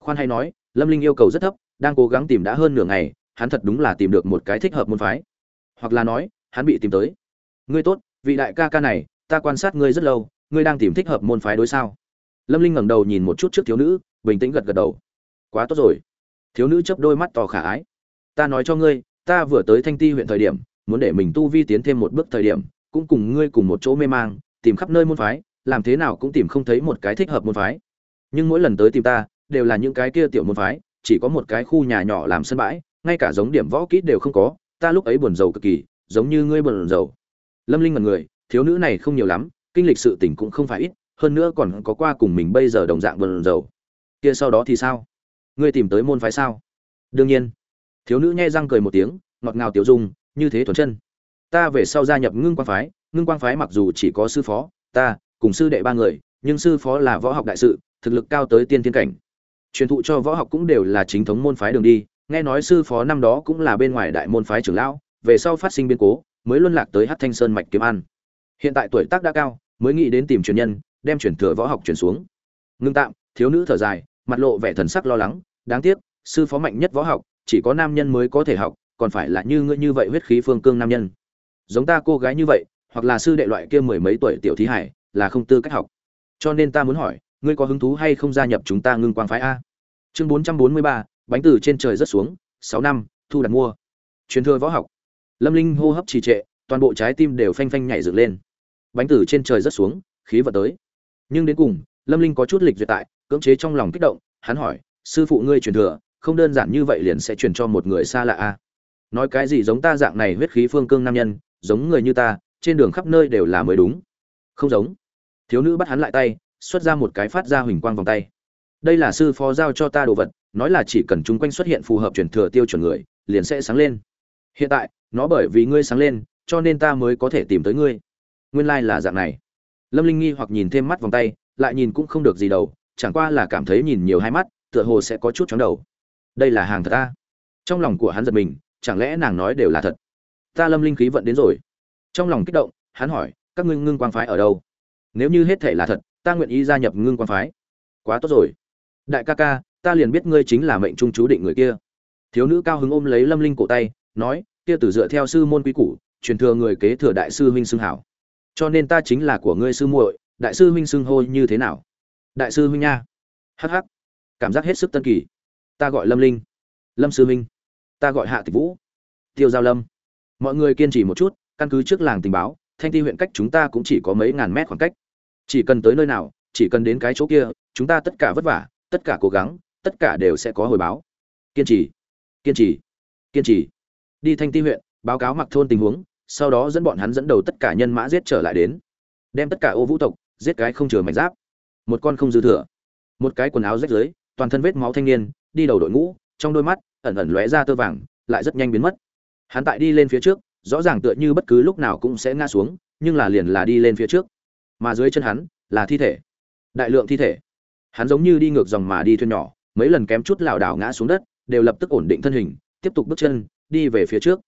Khoan hay nói, lâm linh yêu cầu rất thấp, đang cố gắng tìm đã hơn nửa ngày, hắn thật đúng là tìm được một cái thích hợp môn phái. Hoặc là nói, hắn bị tìm tới. Ngươi tốt, vị đại ca ca này, ta quan sát ngươi rất lâu, ngươi đang tìm thích hợp môn phái đối sao? Lâm linh ngẩng đầu nhìn một chút trước thiếu nữ, bình tĩnh gật gật đầu. Quá tốt rồi. Thiếu nữ chấp đôi mắt to khả ái. Ta nói cho ngươi, ta vừa tới thanh ti huyện thời điểm, muốn để mình tu vi tiến thêm một bước thời điểm, cũng cùng ngươi cùng một chỗ mê mang, tìm khắp nơi môn phái làm thế nào cũng tìm không thấy một cái thích hợp môn phái. Nhưng mỗi lần tới tìm ta, đều là những cái kia tiểu môn phái, chỉ có một cái khu nhà nhỏ làm sân bãi, ngay cả giống điểm võ kỹ đều không có, ta lúc ấy buồn rầu cực kỳ, giống như ngươi buồn rầu. Lâm linh mật người, thiếu nữ này không nhiều lắm, kinh lịch sự tình cũng không phải ít, hơn nữa còn có qua cùng mình bây giờ đồng dạng buồn rầu. Kia sau đó thì sao? Ngươi tìm tới môn phái sao? Đương nhiên. Thiếu nữ nhai răng cười một tiếng, ngọt ngào tiểu dung, như thế thuần chân. Ta về sau gia nhập ngưng quang phái, ngưng quang phái mặc dù chỉ có sư phó, ta cùng sư đệ ba người, nhưng sư phó là võ học đại sự, thực lực cao tới tiên tiên cảnh. Truyền thụ cho võ học cũng đều là chính thống môn phái đường đi, nghe nói sư phó năm đó cũng là bên ngoài đại môn phái trưởng lão, về sau phát sinh biến cố, mới luân lạc tới hát thanh sơn mạch kiếm ăn hiện tại tuổi tác đã cao, mới nghĩ đến tìm truyền nhân, đem chuyển thừa võ học chuyển xuống. Ngưng tạm, thiếu nữ thở dài, mặt lộ vẻ thần sắc lo lắng, đáng tiếc, sư phó mạnh nhất võ học, chỉ có nam nhân mới có thể học, còn phải là như ngươi như vậy huyết khí phương cương nam nhân. Giống ta cô gái như vậy, hoặc là sư đệ loại kia mười mấy tuổi tiểu thí hải là không tư cách học. Cho nên ta muốn hỏi, ngươi có hứng thú hay không gia nhập chúng ta ngưng quang phái a? Chương bốn trăm bốn mươi ba, bánh từ trên trời rất xuống, sáu năm, thu đặt mua. Truyền thừa võ học. Lâm linh hô hấp trì trệ, toàn bộ trái tim đều phanh phanh nhảy dựng lên. Bánh từ trên trời rất xuống, khí vật tới. Nhưng đến cùng, lâm linh có chút lịch duyệt tại, cưỡng chế trong lòng kích động, hắn hỏi, sư phụ ngươi truyền thừa, không đơn giản như vậy liền sẽ truyền cho một người xa lạ a? Nói cái gì giống ta dạng này huyết khí phương cương nam nhân, giống người như ta, trên đường khắp nơi đều là mới đúng. Không giống thiếu nữ bắt hắn lại tay, xuất ra một cái phát ra huỳnh quang vòng tay. Đây là sư phó giao cho ta đồ vật, nói là chỉ cần chúng quanh xuất hiện phù hợp truyền thừa tiêu chuẩn người, liền sẽ sáng lên. Hiện tại, nó bởi vì ngươi sáng lên, cho nên ta mới có thể tìm tới ngươi. Nguyên lai là dạng này. Lâm linh nghi hoặc nhìn thêm mắt vòng tay, lại nhìn cũng không được gì đâu, chẳng qua là cảm thấy nhìn nhiều hai mắt, tựa hồ sẽ có chút chóng đầu. Đây là hàng thật ta. Trong lòng của hắn giật mình, chẳng lẽ nàng nói đều là thật? Ta lâm linh khí vận đến rồi. Trong lòng kích động, hắn hỏi, các ngươi ngưng quang phái ở đâu? Nếu như hết thể là thật, ta nguyện ý gia nhập ngưng quan phái. Quá tốt rồi. Đại ca ca, ta liền biết ngươi chính là mệnh trung chú định người kia. Thiếu nữ cao hứng ôm lấy lâm linh cổ tay, nói, kia tử dựa theo sư môn quý củ, truyền thừa người kế thừa đại sư huynh xưng hảo. Cho nên ta chính là của ngươi sư muội, đại sư huynh xưng hô như thế nào? Đại sư huynh nha. Hh cảm giác hết sức tân kỳ. Ta gọi lâm linh. Lâm sư huynh. Ta gọi hạ tịch vũ. Tiêu giao lâm. Mọi người kiên trì một chút, căn cứ trước làng tình báo thanh ti huyện cách chúng ta cũng chỉ có mấy ngàn mét khoảng cách. Chỉ cần tới nơi nào, chỉ cần đến cái chỗ kia, chúng ta tất cả vất vả, tất cả cố gắng, tất cả đều sẽ có hồi báo. Kiên trì kiên trì kiên trì. Đi thanh ti huyện, báo cáo mặc thôn tình huống, sau đó dẫn bọn hắn dẫn đầu tất cả nhân mã giết trở lại đến. Đem tất cả ô vũ tộc, giết cái không chừa mảnh giáp. Một con không dư thừa. Một cái quần áo rách rưới, toàn thân vết máu thanh niên, đi đầu đội ngũ, trong đôi mắt, ẩn ẩn lóe ra tơ vàng, lại rất nhanh biến mất. Hắn tại đi lên phía trước rõ ràng tựa như bất cứ lúc nào cũng sẽ ngã xuống, nhưng là liền là đi lên phía trước. Mà dưới chân hắn là thi thể. Đại lượng thi thể. Hắn giống như đi ngược dòng mà đi thuyền nhỏ, mấy lần kém chút lảo đảo ngã xuống đất, đều lập tức ổn định thân hình, tiếp tục bước chân, đi về phía trước.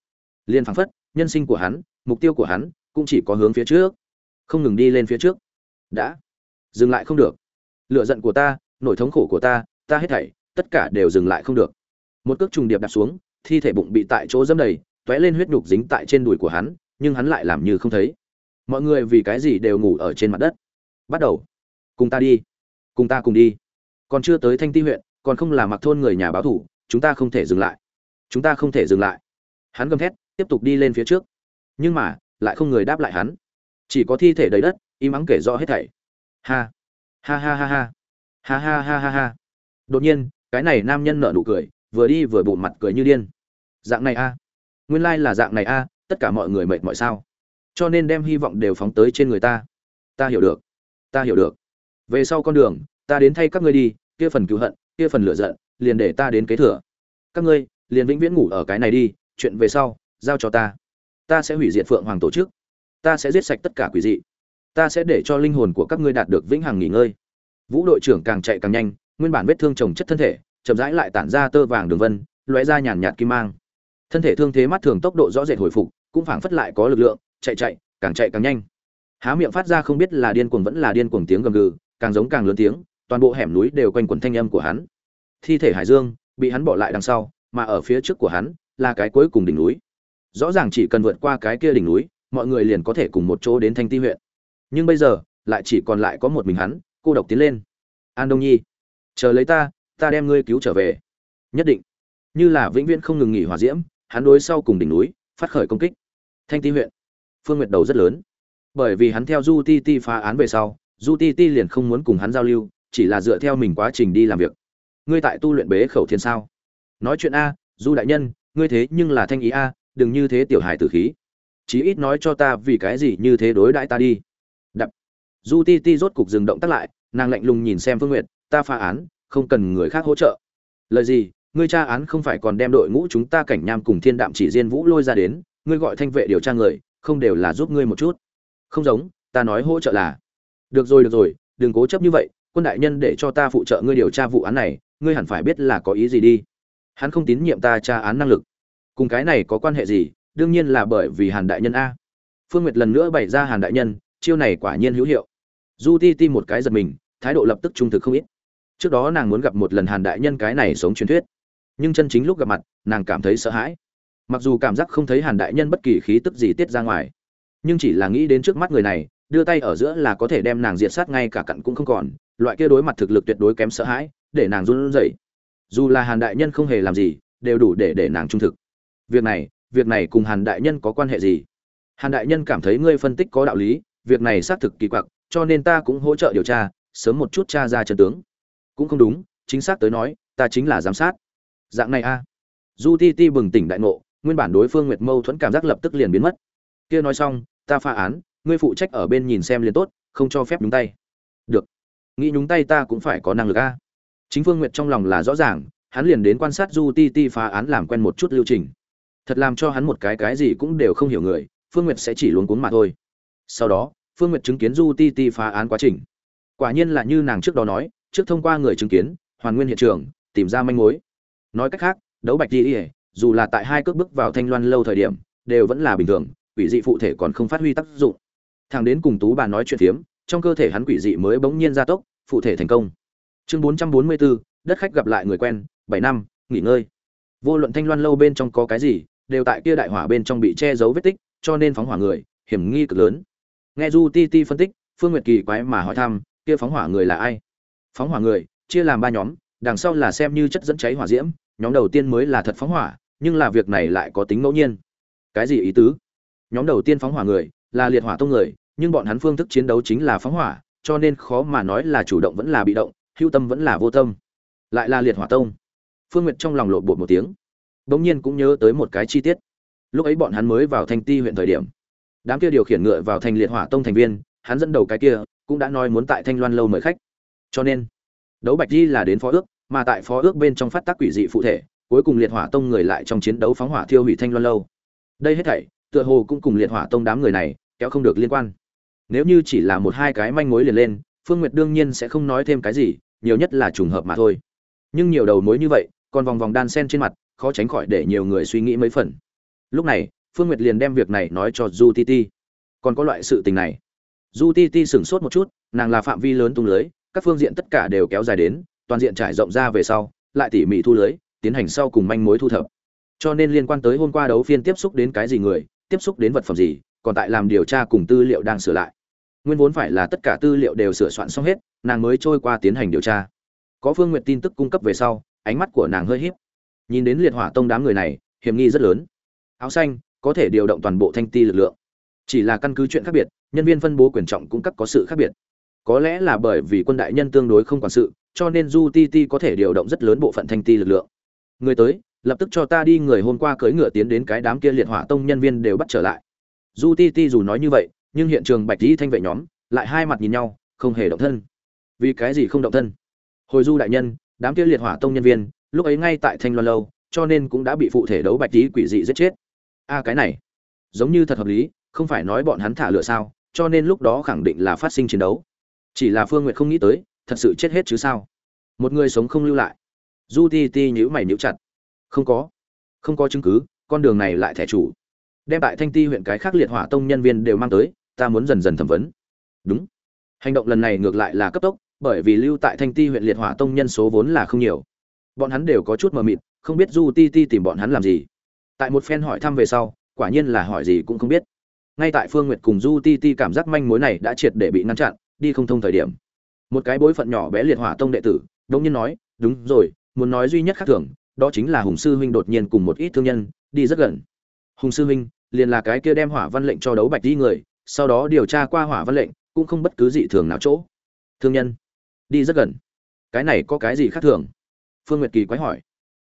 Liên phảng phất, nhân sinh của hắn, mục tiêu của hắn cũng chỉ có hướng phía trước. Không ngừng đi lên phía trước. Đã. Dừng lại không được. Lựa giận của ta, nỗi thống khổ của ta ta hết thảy, tất cả đều dừng lại không được. Một cước trùng điệp đặt xuống, thi thể bụng bị tại chỗ dẫm đầy tóe lên huyết đục dính tại trên đùi của hắn, nhưng hắn lại làm như không thấy. Mọi người vì cái gì đều ngủ ở trên mặt đất. Bắt đầu, cùng ta đi, cùng ta cùng đi. Còn chưa tới Thanh Ti huyện, còn không là mặc thôn người nhà báo thủ, chúng ta không thể dừng lại. Chúng ta không thể dừng lại. Hắn gầm thét, tiếp tục đi lên phía trước. Nhưng mà, lại không người đáp lại hắn. Chỉ có thi thể đầy đất, im ắng kể rõ hết thảy. Ha, ha ha ha ha. Ha ha ha ha ha. Đột nhiên, cái này nam nhân nở nụ cười, vừa đi vừa bụm mặt cười như điên. Dạng này a nguyên lai là dạng này a, tất cả mọi người mệt mỏi sao? Cho nên đem hy vọng đều phóng tới trên người ta. Ta hiểu được. Ta hiểu được. Về sau con đường, ta đến thay các ngươi đi, kia phần cứu hận, kia phần lựa giận, liền để ta đến kế thừa. Các ngươi, liền vĩnh viễn ngủ ở cái này đi, chuyện về sau, giao cho ta. Ta sẽ hủy diệt phượng hoàng tổ chức. Ta sẽ giết sạch tất cả quỷ dị. Ta sẽ để cho linh hồn của các ngươi đạt được vĩnh hằng nghỉ ngơi. Vũ đội trưởng càng chạy càng nhanh, nguyên bản vết thương trồng chất thân thể, chậm rãi lại tản ra tơ vàng đường vân, lóe ra nhàn nhạt kim mang thân thể thương thế mắt thường tốc độ rõ rệt hồi phục, cũng phảng phất lại có lực lượng, chạy chạy, càng chạy càng nhanh. Há miệng phát ra không biết là điên cuồng vẫn là điên cuồng tiếng gầm gừ, càng giống càng lớn tiếng, toàn bộ hẻm núi đều quanh quẩn thanh âm của hắn. Thi thể hải dương bị hắn bỏ lại đằng sau, mà ở phía trước của hắn là cái cuối cùng đỉnh núi. Rõ ràng chỉ cần vượt qua cái kia đỉnh núi, mọi người liền có thể cùng một chỗ đến thanh ti huyện. Nhưng bây giờ, lại chỉ còn lại có một mình hắn, cô độc tiến lên. An đông nhi, chờ lấy ta ta đem ngươi cứu trở về. Nhất định. Như là vĩnh viễn không ngừng nghỉ hòa diễm hắn đối sau cùng đỉnh núi, phát khởi công kích. Thanh ti huyện, phương nguyệt đầu rất lớn. Bởi vì hắn theo du ti ti phá án về sau, du ti ti liền không muốn cùng hắn giao lưu, chỉ là dựa theo mình quá trình đi làm việc. Ngươi tại tu luyện bế khẩu thiên sao? Nói chuyện a, du đại nhân, ngươi thế nhưng là thanh ý a, đừng như thế tiểu hài tử khí. Chí ít nói cho ta vì cái gì như thế đối đãi ta đi. Đập. Du ti ti rốt cục dừng động tắt lại, nàng lạnh lùng nhìn xem phương nguyệt, ta phá án, không cần người khác hỗ trợ. Lời gì ngươi tra án không phải còn đem đội ngũ chúng ta cảnh nham cùng thiên đạm chỉ diên vũ lôi ra đến, ngươi gọi thanh vệ điều tra người, không đều là giúp ngươi một chút. Không giống, ta nói hỗ trợ là, được rồi được rồi, đừng cố chấp như vậy, quân đại nhân để cho ta phụ trợ ngươi điều tra vụ án này, ngươi hẳn phải biết là có ý gì đi. Hắn không tín nhiệm ta tra án năng lực. Cùng cái này có quan hệ gì? Đương nhiên là bởi vì hàn đại nhân a. Phương nguyệt lần nữa bày ra hàn đại nhân, chiêu này quả nhiên hữu hiệu. Du ti ti một cái giật mình, thái độ lập tức trung thực không ít. Trước đó nàng muốn gặp một lần hàn đại nhân cái này sống truyền thuyết nhưng chân chính lúc gặp mặt, nàng cảm thấy sợ hãi. Mặc dù cảm giác không thấy hàn đại nhân bất kỳ khí tức gì tiết ra ngoài, nhưng chỉ là nghĩ đến trước mắt người này, đưa tay ở giữa là có thể đem nàng diệt sát ngay cả cặn cũng không còn, loại kia đối mặt thực lực tuyệt đối kém sợ hãi, để nàng run rẩy. Dù là hàn đại nhân không hề làm gì, đều đủ để để nàng trung thực. Việc này việc này cùng hàn đại nhân có quan hệ gì? Hàn đại nhân cảm thấy ngươi phân tích có đạo lý, việc này xác thực kỳ quặc, cho nên ta cũng hỗ trợ điều tra, sớm một chút tra ra chân tướng. Cũng không đúng, chính xác tới nói, ta chính là giám sát dạng này a. Du ti ti bừng tỉnh đại ngộ, nguyên bản đối phương nguyệt mâu thuẫn cảm giác lập tức liền biến mất. Kia nói xong, ta pha án, ngươi phụ trách ở bên nhìn xem liền tốt, không cho phép nhúng tay. Được. Nghĩ nhúng tay ta cũng phải có năng lực a. Chính phương nguyệt trong lòng là rõ ràng, hắn liền đến quan sát du ti ti phá án làm quen một chút lưu trình. Thật làm cho hắn một cái cái gì cũng đều không hiểu người, phương nguyệt sẽ chỉ luống cuống mà thôi. Sau đó, phương nguyệt chứng kiến du ti ti phá án quá trình. Quả nhiên là như nàng trước đó nói, trước thông qua người chứng kiến, hoàn nguyên hiện trường, tìm ra manh mối nói cách khác đấu bạch đi ỉa dù là tại hai cước bước vào thanh loan lâu thời điểm đều vẫn là bình thường quỷ dị phụ thể còn không phát huy tác dụng. Thằng đến cùng tú bà nói chuyện phiếm trong cơ thể hắn quỷ dị mới bỗng nhiên gia tốc phụ thể thành công. Chương 444, đất khách gặp lại người quen bảy năm nghỉ ngơi. Vô luận thanh loan lâu bên trong có cái gì đều tại kia đại hỏa bên trong bị che giấu vết tích cho nên phóng hỏa người hiểm nghi cực lớn. Nghe du ti ti phân tích phương nguyệt kỳ quái mà hỏi thăm kia phóng hỏa người là ai? Phóng hỏa người chia làm ba nhóm đằng sau là xem như chất dẫn cháy hỏa diễm, nhóm đầu tiên mới là thật phóng hỏa, nhưng là việc này lại có tính ngẫu nhiên. Cái gì ý tứ? Nhóm đầu tiên phóng hỏa người, là liệt hỏa tông người, nhưng bọn hắn phương thức chiến đấu chính là phóng hỏa, cho nên khó mà nói là chủ động vẫn là bị động, hưu tâm vẫn là vô tâm. Lại là liệt hỏa tông. Phương nguyệt trong lòng lộn bột một tiếng. Bỗng nhiên cũng nhớ tới một cái chi tiết. Lúc ấy bọn hắn mới vào thanh ti huyện thời điểm. Đám kia điều khiển ngựa vào thành liệt hỏa tông thành viên, hắn dẫn đầu cái kia, cũng đã nói muốn tại thanh loan lâu mời khách. Cho nên, đấu bạch di là đến phó ước mà tại phó ước bên trong phát tác quỷ dị phụ thể, cuối cùng liệt hỏa tông người lại trong chiến đấu phóng hỏa thiêu hủy thanh loan lâu. Đây hết thảy, tựa hồ cũng cùng liệt hỏa tông đám người này kéo không được liên quan. Nếu như chỉ là một hai cái manh mối liền lên, phương nguyệt đương nhiên sẽ không nói thêm cái gì, nhiều nhất là trùng hợp mà thôi. Nhưng nhiều đầu mối như vậy, còn vòng vòng đan sen trên mặt, khó tránh khỏi để nhiều người suy nghĩ mấy phần. Lúc này, phương nguyệt liền đem việc này nói cho du ti ti. Còn có loại sự tình này. Du ti ti sửng sốt một chút, nàng là phạm vi lớn tung lưới, các phương diện tất cả đều kéo dài đến toàn diện trải rộng ra về sau, lại tỉ mỉ thu lưới, tiến hành sau cùng manh mối thu thập. Cho nên liên quan tới hôm qua đấu phiên tiếp xúc đến cái gì người, tiếp xúc đến vật phẩm gì, còn tại làm điều tra cùng tư liệu đang sửa lại. Nguyên vốn phải là tất cả tư liệu đều sửa soạn xong hết, nàng mới trôi qua tiến hành điều tra. Có phương Nguyệt tin tức cung cấp về sau, ánh mắt của nàng hơi híp. Nhìn đến liệt hỏa tông đám người này, hiểm nghi rất lớn. Áo xanh, có thể điều động toàn bộ thanh ti lực lượng. Chỉ là căn cứ chuyện khác biệt, nhân viên phân bố quyền trọng cũng cấp có sự khác biệt. Có lẽ là bởi vì quân đại nhân tương đối không quản sự cho nên du ti ti có thể điều động rất lớn bộ phận thanh ti lực lượng. Người tới, lập tức cho ta đi, người hôm qua cưỡi ngựa tiến đến cái đám kia liệt hỏa tông nhân viên đều bắt trở lại. Du ti ti dù nói như vậy, nhưng hiện trường bạch di thanh vệ nhóm lại hai mặt nhìn nhau, không hề động thân. Vì cái gì không động thân? Hồi du đại nhân, đám kia liệt hỏa tông nhân viên, lúc ấy ngay tại thanh loan lâu, cho nên cũng đã bị phụ thể đấu bạch di quỷ dị giết chết. A, cái này, giống như thật hợp lý, không phải nói bọn hắn thả lửa sao, cho nên lúc đó khẳng định là phát sinh chiến đấu. Chỉ là phương nguyệt không nghĩ tới thật sự chết hết chứ sao? Một người sống không lưu lại. Du ti ti nhíu mày nhíu chặt. Không có. Không có chứng cứ, con đường này lại thẻ chủ. Đem tại thanh ti huyện cái khác liệt hỏa tông nhân viên đều mang tới, ta muốn dần dần thẩm vấn. Đúng. Hành động lần này ngược lại là cấp tốc, bởi vì lưu tại thanh ti huyện liệt hỏa tông nhân số vốn là không nhiều. Bọn hắn đều có chút mờ mịt, không biết du ti ti tìm bọn hắn làm gì. Tại một phen hỏi thăm về sau, quả nhiên là hỏi gì cũng không biết. Ngay tại phương nguyệt cùng du ti ti cảm giác manh mối này đã triệt để bị ngăn chặn, đi không thông thời điểm một cái bối phận nhỏ bé liệt hỏa tông đệ tử đông nhiên nói, đúng rồi, muốn nói duy nhất khác thường, đó chính là hùng sư huynh đột nhiên cùng một ít thương nhân đi rất gần. Hùng sư huynh, liền là cái kia đem hỏa văn lệnh cho đấu bạch đi người, sau đó điều tra qua hỏa văn lệnh, cũng không bất cứ gì thường nào chỗ. Thương nhân, đi rất gần. Cái này có cái gì khác thường? Phương nguyệt kỳ quái hỏi.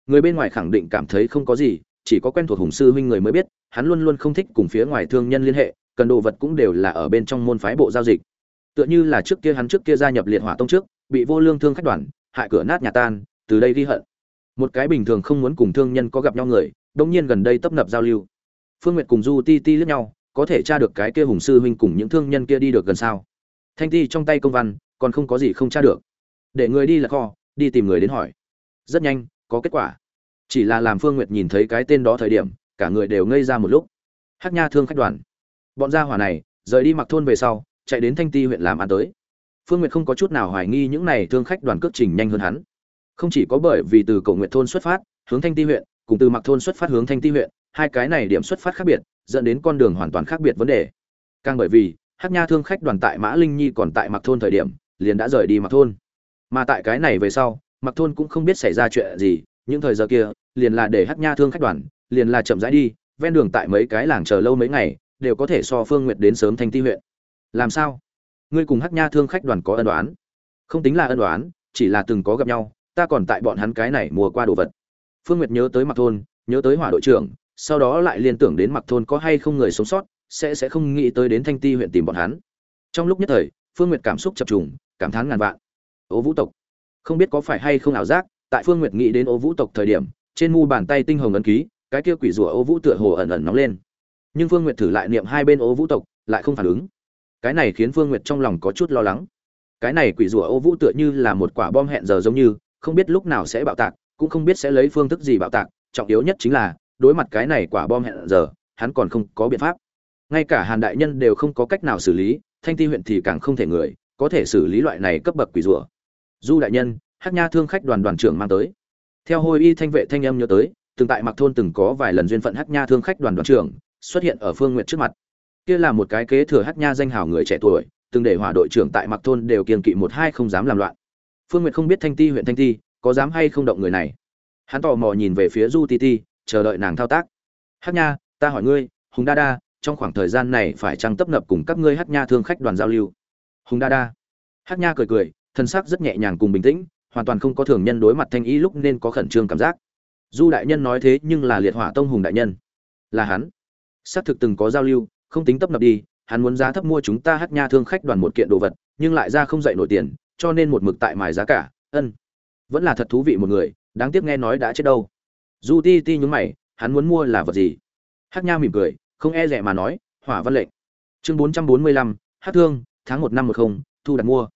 Người bên ngoài khẳng định cảm thấy không có gì, chỉ có quen thuộc hùng sư huynh người mới biết, hắn luôn luôn không thích cùng phía ngoài thương nhân liên hệ, cần đồ vật cũng đều là ở bên trong môn phái bộ giao dịch tựa như là trước kia hắn trước kia gia nhập liệt hỏa tông trước, bị vô lương thương khách đoàn, hại cửa nát nhà tan, từ đây ghi hận. Một cái bình thường không muốn cùng thương nhân có gặp nhau người đông nhiên gần đây tấp nập giao lưu. Phương nguyệt cùng du ti ti lướt nhau, có thể tra được cái kia hùng sư huynh cùng những thương nhân kia đi được gần sao? Thanh ti trong tay công văn, còn không có gì không tra được. Để người đi là kho, đi tìm người đến hỏi. Rất nhanh, có kết quả. Chỉ là làm phương nguyệt nhìn thấy cái tên đó thời điểm, cả người đều ngây ra một lúc. Hát nha thương khách đoàn. Bọn gia hỏa này, rời đi mặc thôn về sau chạy đến thanh ti huyện làm ăn tới. Phương nguyệt không có chút nào hoài nghi những này thương khách đoàn cước trình nhanh hơn hắn. Không chỉ có bởi vì từ cầu nguyện thôn xuất phát, hướng thanh ti huyện, cùng từ mặc thôn xuất phát hướng thanh ti huyện, hai cái này điểm xuất phát khác biệt, dẫn đến con đường hoàn toàn khác biệt vấn đề. Càng bởi vì hát nha thương khách đoàn tại mã linh nhi còn tại mặc thôn thời điểm, liền đã rời đi mặc thôn. Mà tại cái này về sau, mặc thôn cũng không biết xảy ra chuyện gì, những thời giờ kia, liền là để hát nha thương khách đoàn, liền là chậm rãi đi, ven đường tại mấy cái làng chờ lâu mấy ngày, đều có thể so phương nguyệt đến sớm thanh ti huyện làm sao? Ngươi cùng hắc nha thương khách đoàn có ân đoán không tính là ân đoán chỉ là từng có gặp nhau, ta còn tại bọn hắn cái này mua qua đồ vật. Phương nguyệt nhớ tới mặc thôn, nhớ tới hỏa đội trưởng, sau đó lại liên tưởng đến mặc thôn có hay không người sống sót, sẽ sẽ không nghĩ tới đến thanh ti huyện tìm bọn hắn. Trong lúc nhất thời, phương nguyệt cảm xúc chập trùng, cảm thán ngàn vạn. Ố vũ tộc, không biết có phải hay không ảo giác, tại phương nguyệt nghĩ đến ô vũ tộc thời điểm, trên mu bàn tay tinh hồng ấn ký, cái kia quỷ rùa ô vũ tựa hồ ẩn ẩn nóng lên. Nhưng phương nguyệt thử lại niệm hai bên ô vũ tộc, lại không phản ứng cái này khiến phương nguyệt trong lòng có chút lo lắng. Cái này quỷ rùa ô vũ tựa như là một quả bom hẹn giờ giống như, không biết lúc nào sẽ bạo tạc, cũng không biết sẽ lấy phương thức gì bạo tạc, trọng yếu nhất chính là, đối mặt cái này quả bom hẹn giờ, hắn còn không có biện pháp. Ngay cả hàn đại nhân đều không có cách nào xử lý, thanh ti huyện thì càng không thể người, có thể xử lý loại này cấp bậc quỷ rủa du đại nhân, hắc nha thương khách đoàn đoàn trưởng mang tới. Theo hồi y thanh vệ thanh âm nhớ tới, từng tại mặc thôn từng có vài lần duyên phận hắc nha thương khách đoàn đoàn trưởng, xuất hiện ở phương nguyện trước mặt kia là một cái kế thừa hát nha danh hào người trẻ tuổi, từng để hỏa đội trưởng tại mặc thôn đều kiên kỵ một hai không dám làm loạn. Phương nguyệt không biết thanh ti huyện thanh ti, có dám hay không động người này. Hắn tò mò nhìn về phía du ti ti, chờ đợi nàng thao tác. Hát nha, ta hỏi ngươi, hùng đa đa, trong khoảng thời gian này phải chăng tấp nập cùng các ngươi hát nha thương khách đoàn giao lưu? Hùng đa đa. Hát nha cười cười, thân xác rất nhẹ nhàng cùng bình tĩnh, hoàn toàn không có thường nhân đối mặt thanh ý lúc nên có khẩn trương cảm giác. Du đại nhân nói thế nhưng là liệt hỏa tông hùng đại nhân. Là hắn. Xác thực từng có giao lưu không tính tấp nập đi, hắn muốn giá thấp mua chúng ta hát nha thương khách đoàn một kiện đồ vật, nhưng lại ra không dậy nổi tiền, cho nên một mực tại mài giá cả, ân. Vẫn là thật thú vị một người, đáng tiếc nghe nói đã chết đâu. Du ti ti nhúng mày, hắn muốn mua là vật gì? Hát nha mỉm cười, không e rẻ mà nói, hỏa văn lệnh. Chương bốn trăm bốn mươi lăm, hát thương, tháng một năm một không, thu đặt mua.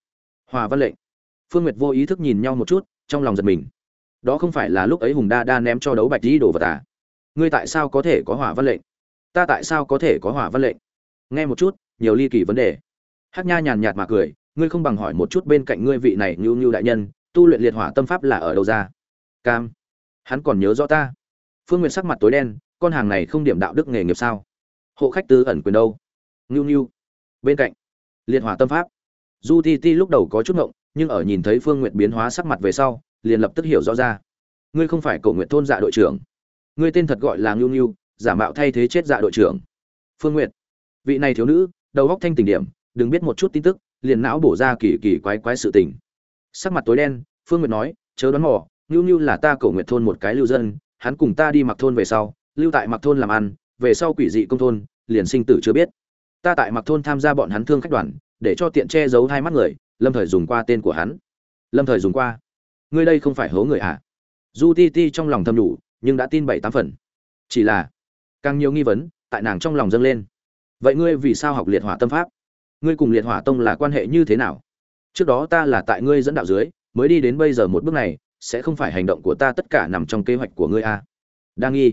Hỏa văn lệnh. Phương nguyệt vô ý thức nhìn nhau một chút, trong lòng giật mình. Đó không phải là lúc ấy hùng đa đa ném cho đấu bạch dĩ đồ vật à? Ngươi tại sao có thể có hỏa văn lệnh? Ta tại sao có thể có hỏa văn lệnh? Nghe một chút, nhiều ly kỳ vấn đề. Hắc nha nhàn nhạt mà cười, ngươi không bằng hỏi một chút bên cạnh ngươi vị này như như đại nhân, tu luyện liệt hỏa tâm pháp là ở đâu ra? Cam, hắn còn nhớ rõ ta. Phương nguyện sắc mặt tối đen, con hàng này không điểm đạo đức nghề nghiệp sao? Hộ khách tư ẩn quyền đâu? Ngưu ngưu bên cạnh, liệt hỏa tâm pháp. Du ti ti lúc đầu có chút ngộng, nhưng ở nhìn thấy phương nguyện biến hóa sắc mặt về sau, liền lập tức hiểu rõ ra. Ngươi không phải cầu nguyện thôn dạ đội trưởng. Ngươi tên thật gọi là ngưu ngưu giả mạo thay thế chết dạ đội trưởng. Phương Nguyệt, vị này thiếu nữ, đầu góc thanh tình điểm, đừng biết một chút tin tức, liền não bổ ra kỳ kỳ quái quái sự tình. Sắc mặt tối đen, phương nguyệt nói, chớ đoán mò ngưu ngưu là ta cổ nguyệt thôn một cái lưu dân, hắn cùng ta đi mặc thôn về sau, lưu tại mặc thôn làm ăn, về sau quỷ dị công thôn, liền sinh tử chưa biết. Ta tại mặc thôn tham gia bọn hắn thương khách đoàn, để cho tiện che giấu hai mắt người, lâm thời dùng qua tên của hắn. Lâm thời dùng qua. Ngươi đây không phải hố người à? Du ti ti trong lòng thầm đủ, nhưng đã tin bảy tám phần. Chỉ là càng nhiều nghi vấn, tại nàng trong lòng dâng lên. Vậy ngươi vì sao học liệt hỏa tâm pháp? Ngươi cùng liệt hỏa tông là quan hệ như thế nào? Trước đó ta là tại ngươi dẫn đạo dưới, mới đi đến bây giờ một bước này, sẽ không phải hành động của ta tất cả nằm trong kế hoạch của ngươi à. đang nghi.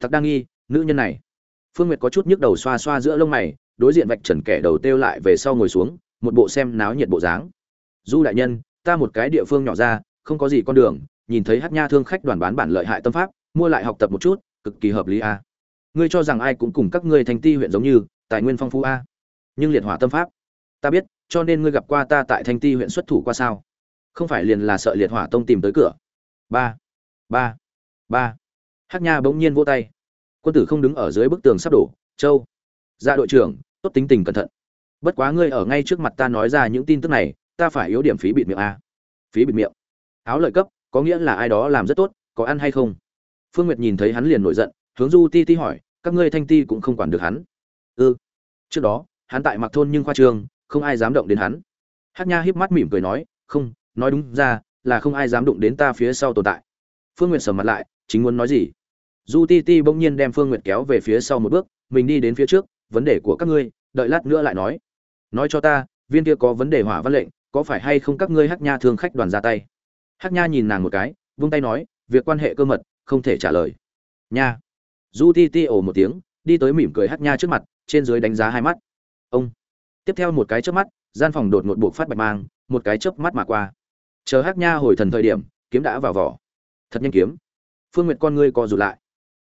Thật đang nghi, nữ nhân này. Phương nguyệt có chút nhức đầu xoa xoa giữa lông mày, đối diện vạch trần kẻ đầu têu lại về sau ngồi xuống, một bộ xem náo nhiệt bộ dáng. Du đại nhân, ta một cái địa phương nhỏ ra, không có gì con đường, nhìn thấy hát nha thương khách đoàn bán bản lợi hại tâm pháp, mua lại học tập một chút, cực kỳ hợp lý a à ngươi cho rằng ai cũng cùng các ngươi thành ti huyện giống như, tài nguyên phong phú a. Nhưng liệt hỏa tâm pháp. Ta biết, cho nên ngươi gặp qua ta tại thanh ti huyện xuất thủ qua sao? Không phải liền là sợ liệt hỏa tông tìm tới cửa. Ba ba ba. Hắc nha bỗng nhiên vỗ tay. Quân tử không đứng ở dưới bức tường sắp đổ. Châu. Ra đội trưởng, tốt tính tình cẩn thận. Bất quá ngươi ở ngay trước mặt ta nói ra những tin tức này, ta phải yếu điểm phí bịt miệng a. Phí bịt miệng. Áo lợi cấp, có nghĩa là ai đó làm rất tốt, có ăn hay không? Phương nguyệt nhìn thấy hắn liền nổi giận, hướng du ti ti hỏi các ngươi thanh ti cũng không quản được hắn. Ư ừ. trước đó hắn tại mặc thôn nhưng khoa trường, không ai dám động đến hắn. Hát nha híp mắt mỉm cười nói không nói đúng ra là không ai dám đụng đến ta phía sau tồn tại. Phương n g u y ệ t sầm mặt lại chính muốn nói gì? Du ti ti bỗng nhiên đem phương n g u y ệ t kéo về phía sau một bước mình đi đến phía trước vấn đề của các ngươi đợi lát nữa lại nói. Nói cho ta viên kia có vấn đề hỏa văn lệnh có phải hay không các ngươi hát nha thương khách đoàn ra tay? Hát nha nhìn nàng một cái vung tay nói việc quan hệ cơ mật không thể trả lời. Nha du ti ti ồ một tiếng, đi tới mỉm cười hát nha trước mặt, trên dưới đánh giá hai mắt. Ông. Tiếp theo một cái chớp mắt, gian phòng đột ngột buộc phát bạch mang, một cái chớp mắt mà qua. Chờ hát nha hồi thần thời điểm, kiếm đã vào vỏ. Thật nhanh kiếm. Phương nguyệt con ngươi co rụt lại.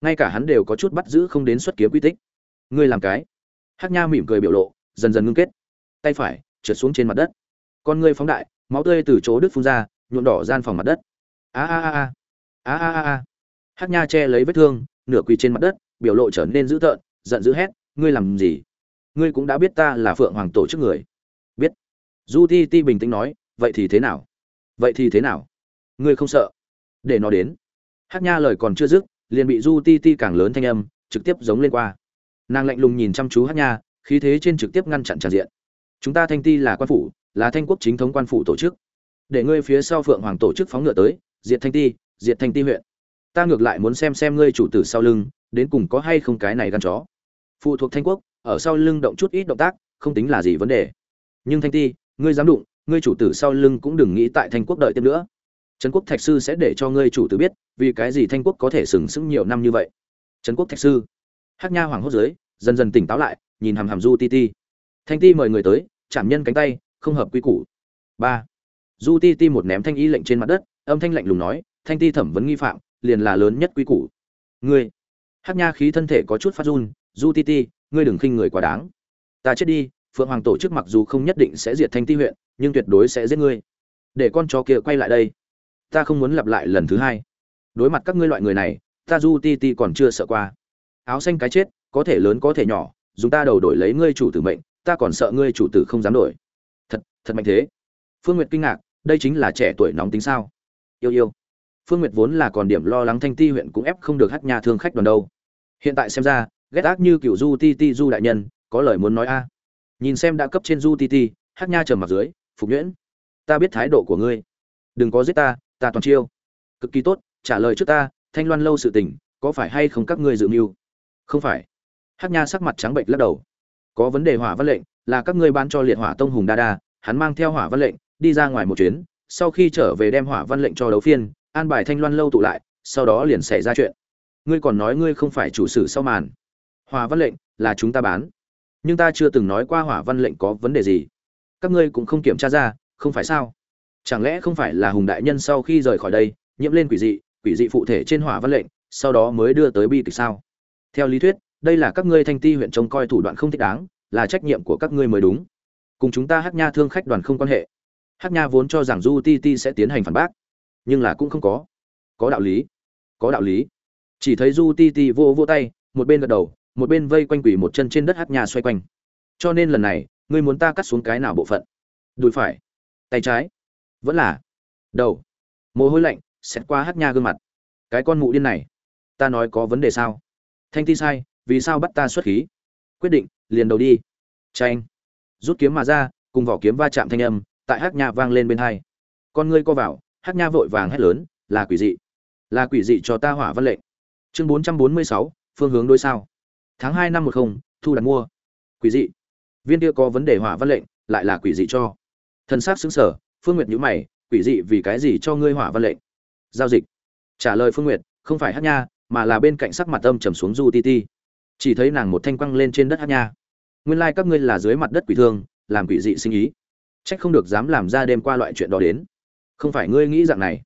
Ngay cả hắn đều có chút bắt giữ không đến xuất kiếm quy tích. Ngươi làm cái. Hát nha mỉm cười biểu lộ, dần dần ngưng kết. Tay phải, trượt xuống trên mặt đất. Con ngươi phóng đại, máu tươi từ chỗ đứt phun ra, nhuộm đỏ gian phòng mặt đất. A a a a. A a a a. Nha che lấy vết thương nửa quỳ trên mặt đất, biểu lộ trở nên dữ tợn, giận dữ hét, ngươi làm gì? Ngươi cũng đã biết ta là phượng hoàng tổ chức người. Biết. Du ti ti bình tĩnh nói, vậy thì thế nào? Vậy thì thế nào? Ngươi không sợ? Để nó đến. Hát nha lời còn chưa dứt, liền bị du ti ti càng lớn thanh âm, trực tiếp giống lên qua. Nàng lạnh lùng nhìn chăm chú hát nha, khí thế trên trực tiếp ngăn chặn tràn diện. Chúng ta thanh ti là quan phủ, là thanh quốc chính thống quan phủ tổ chức. Để ngươi phía sau phượng hoàng tổ chức phóng ngựa tới, diệt thanh ti, diệt thanh ti huyện ta ngược lại muốn xem xem ngươi chủ tử sau lưng, đến cùng có hay không cái này gan chó. Phụ thuộc thanh quốc, ở sau lưng động chút ít động tác, không tính là gì vấn đề. Nhưng thanh ti, ngươi dám đụng, ngươi chủ tử sau lưng cũng đừng nghĩ tại thanh quốc đợi tiếp nữa. Trấn quốc thạch sư sẽ để cho ngươi chủ tử biết, vì cái gì thanh quốc có thể sừng sững nhiều năm như vậy. Trấn quốc thạch sư. Hắc nha hoàng hốt dưới, dần dần tỉnh táo lại, nhìn hàm hàm du ti ti. Thanh ti mời người tới, chạm nhân cánh tay, không hợp quy củ. Ba. Du ti ti một ném thanh y lệnh trên mặt đất, âm thanh lạnh lùng nói, thanh ti thẩm vấn nghi phạm liền là lớn nhất quy củ. Ngươi, hát nha khí thân thể có chút phát run, du ti ti, ngươi đừng khinh người quá đáng. Ta chết đi, phượng hoàng tổ chức mặc dù không nhất định sẽ diệt thanh ti huyện, nhưng tuyệt đối sẽ giết ngươi. Để con chó kia quay lại đây. Ta không muốn lặp lại lần thứ hai. Đối mặt các ngươi loại người này, ta du ti ti còn chưa sợ qua. Áo xanh cái chết, có thể lớn có thể nhỏ, dùng ta đầu đổi lấy ngươi chủ tử mệnh, ta còn sợ ngươi chủ tử không dám đổi. Thật thật mạnh thế. Phương nguyệt kinh ngạc, đây chính là trẻ tuổi nóng tính sao? Yêu yêu phương nguyệt vốn là còn điểm lo lắng thanh ti huyện cũng ép không được hát nhà thương khách đoàn đâu. Hiện tại xem ra, ghét ác như cựu du ti ti du đại nhân, có lời muốn nói a. Nhìn xem đã cấp trên du ti ti, hát nha trầm mặt dưới, phục nhuyễn, ta biết thái độ của ngươi. Đừng có giết ta ta toàn chiêu. Cực kỳ tốt, trả lời trước ta, thanh loan lâu sự tình, có phải hay không các ngươi dự mưu? Không phải. Hát nha sắc mặt trắng bệnh lắc đầu. Có vấn đề hỏa văn lệnh, là các ngươi ban cho liệt hỏa tông hùng đa đa, hắn mang theo hỏa văn lệnh, đi ra ngoài một chuyến, sau khi trở về đem hỏa văn lệnh cho đấu phiên an bài thanh loan lâu tụ lại, sau đó liền xảy ra chuyện. Ngươi còn nói ngươi không phải chủ sử sau màn. Hòa văn lệnh là chúng ta bán. Nhưng ta chưa từng nói qua hỏa văn lệnh có vấn đề gì. Các ngươi cũng không kiểm tra ra, không phải sao? Chẳng lẽ không phải là hùng đại nhân sau khi rời khỏi đây, nhiễm lên quỷ dị quỷ dị phụ thể trên hỏa văn lệnh, sau đó mới đưa tới bi kịch sao? Theo lý thuyết, đây là các ngươi thanh ti huyện trông coi thủ đoạn không thích đáng, là trách nhiệm của các ngươi mới đúng. Cùng chúng ta hát nha thương khách đoàn không quan hệ. Hát nha vốn cho rằng du ti ti sẽ tiến hành phản bác nhưng là cũng không có. Có đạo lý. Có đạo lý. Chỉ thấy du ti ti vô vô tay, một bên gật đầu, một bên vây quanh quỷ một chân trên đất hát nhà xoay quanh. Cho nên lần này, ngươi muốn ta cắt xuống cái nào bộ phận? Đùi phải. Tay trái. Vẫn là. Đầu. Mồ hôi lạnh xét qua hát nha gương mặt. Cái con mụ điên này. Ta nói có vấn đề sao? Thanh ti sai, vì sao bắt ta xuất khí? Quyết định, liền đầu đi. Tranh rút kiếm mà ra, cùng vỏ kiếm va chạm thanh âm, tại hát nha vang lên bên hai. Con ngươi co vào hắc nha vội vàng hét lớn, là quỷ dị. Là quỷ dị cho ta hỏa văn lệnh. Chương bốn trăm bốn mươi sáu, phương hướng đôi sao. Tháng hai năm một không, thu đặt mua. Quỷ dị. Viên kia có vấn đề hỏa văn lệnh, lại là quỷ dị cho. Thân xác xứng sở phương nguyệt nhữ mày, quỷ dị vì cái gì cho ngươi hỏa văn lệnh? Giao dịch. Trả lời phương nguyệt, không phải hát nha, mà là bên cạnh sắc mặt âm trầm xuống du ti ti. Chỉ thấy nàng một thanh quăng lên trên đất hát nha. Nguyên lai các ngươi là dưới mặt đất quỷ thương, làm quỷ dị sinh ý. Trách không được dám làm ra đêm qua loại chuyện đó đến không phải ngươi nghĩ dạng này.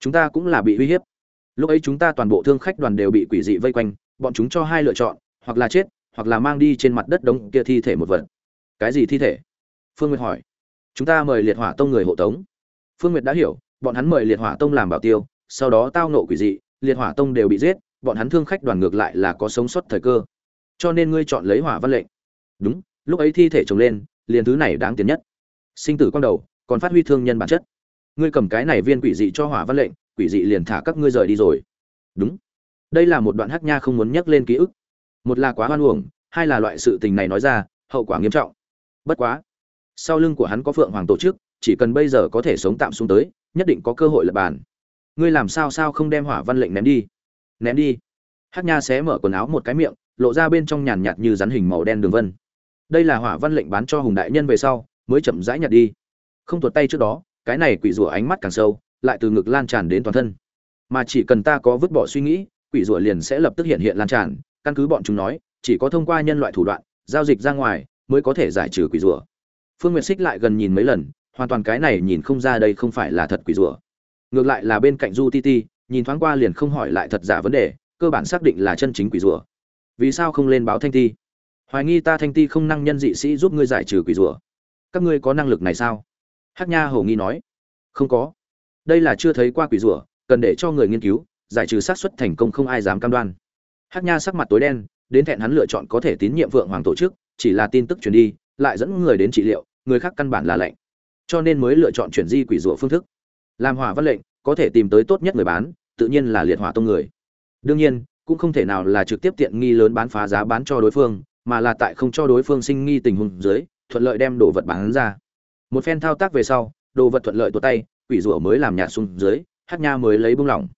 Chúng ta cũng là bị uy hiếp. Lúc ấy chúng ta toàn bộ thương khách đoàn đều bị quỷ dị vây quanh, bọn chúng cho hai lựa chọn, hoặc là chết, hoặc là mang đi trên mặt đất đống kia thi thể một vật. Cái gì thi thể? Phương nguyệt hỏi. Chúng ta mời liệt hỏa tông người hộ tống. Phương nguyệt đã hiểu, bọn hắn mời liệt hỏa tông làm bảo tiêu, sau đó tao nộ quỷ dị, liệt hỏa tông đều bị giết, bọn hắn thương khách đoàn ngược lại là có sống sót thời cơ. Cho nên ngươi chọn lấy hỏa văn lệnh. Đúng, lúc ấy thi thể trồng lên, liền thứ này đáng tiền nhất. Sinh tử quang đầu, còn phát huy thương nhân bản chất ngươi cầm cái này viên quỷ dị cho hỏa văn lệnh, quỷ dị liền thả các ngươi rời đi rồi. Đúng. Đây là một đoạn hắc nha không muốn nhắc lên ký ức. Một là quá hoan uổng, hai là loại sự tình này nói ra, hậu quả nghiêm trọng. Bất quá, sau lưng của hắn có phượng hoàng tổ chức, chỉ cần bây giờ có thể sống tạm xuống tới, nhất định có cơ hội lập bàn. Ngươi làm sao sao không đem hỏa văn lệnh ném đi? Ném đi. Hát nha xé mở quần áo một cái miệng, lộ ra bên trong nhàn nhạt như rắn hình màu đen đường vân. Đây là hỏa văn lệnh bán cho hùng đại nhân về sau, mới chậm rãi nhặt đi. Không tuột tay trước đó cái này quỷ rủa ánh mắt càng sâu, lại từ ngực lan tràn đến toàn thân. Mà chỉ cần ta có vứt bỏ suy nghĩ, quỷ rủa liền sẽ lập tức hiện hiện lan tràn, căn cứ bọn chúng nói, chỉ có thông qua nhân loại thủ đoạn, giao dịch ra ngoài, mới có thể giải trừ quỷ rủa. Phương nguyệt xích lại gần nhìn mấy lần, hoàn toàn cái này nhìn không ra đây không phải là thật quỷ rủa. Ngược lại là bên cạnh du ti ti, nhìn thoáng qua liền không hỏi lại thật giả vấn đề, cơ bản xác định là chân chính quỷ rủa. Vì sao không lên báo thanh ti? Hoài nghi ta thanh ti không năng nhân dị sĩ giúp ngươi giải trừ quỷ rủa. Các ngươi có năng lực này sao? Hắc nha hầu nghi nói không có. Đây là chưa thấy qua quỷ rùa, cần để cho người nghiên cứu giải trừ xác suất thành công không ai dám cam đoan. Hắc nha sắc mặt tối đen đến thẹn hắn lựa chọn có thể tín nhiệm vượng hoàng tổ chức chỉ là tin tức truyền đi lại dẫn người đến trị liệu người khác căn bản là lệnh cho nên mới lựa chọn chuyển di quỷ rùa phương thức. Làm hỏa văn lệnh có thể tìm tới tốt nhất người bán tự nhiên là liệt hỏa tông người. Đương nhiên cũng không thể nào là trực tiếp tiện nghi lớn bán phá giá bán cho đối phương mà là tại không cho đối phương sinh nghi tình huống dưới thuận lợi đem đồ vật bán ra một phen thao tác về sau, đồ vật thuận lợi tuột tay, quỷ rủa mới làm nhạt xuống dưới, hát nha mới lấy bung lỏng.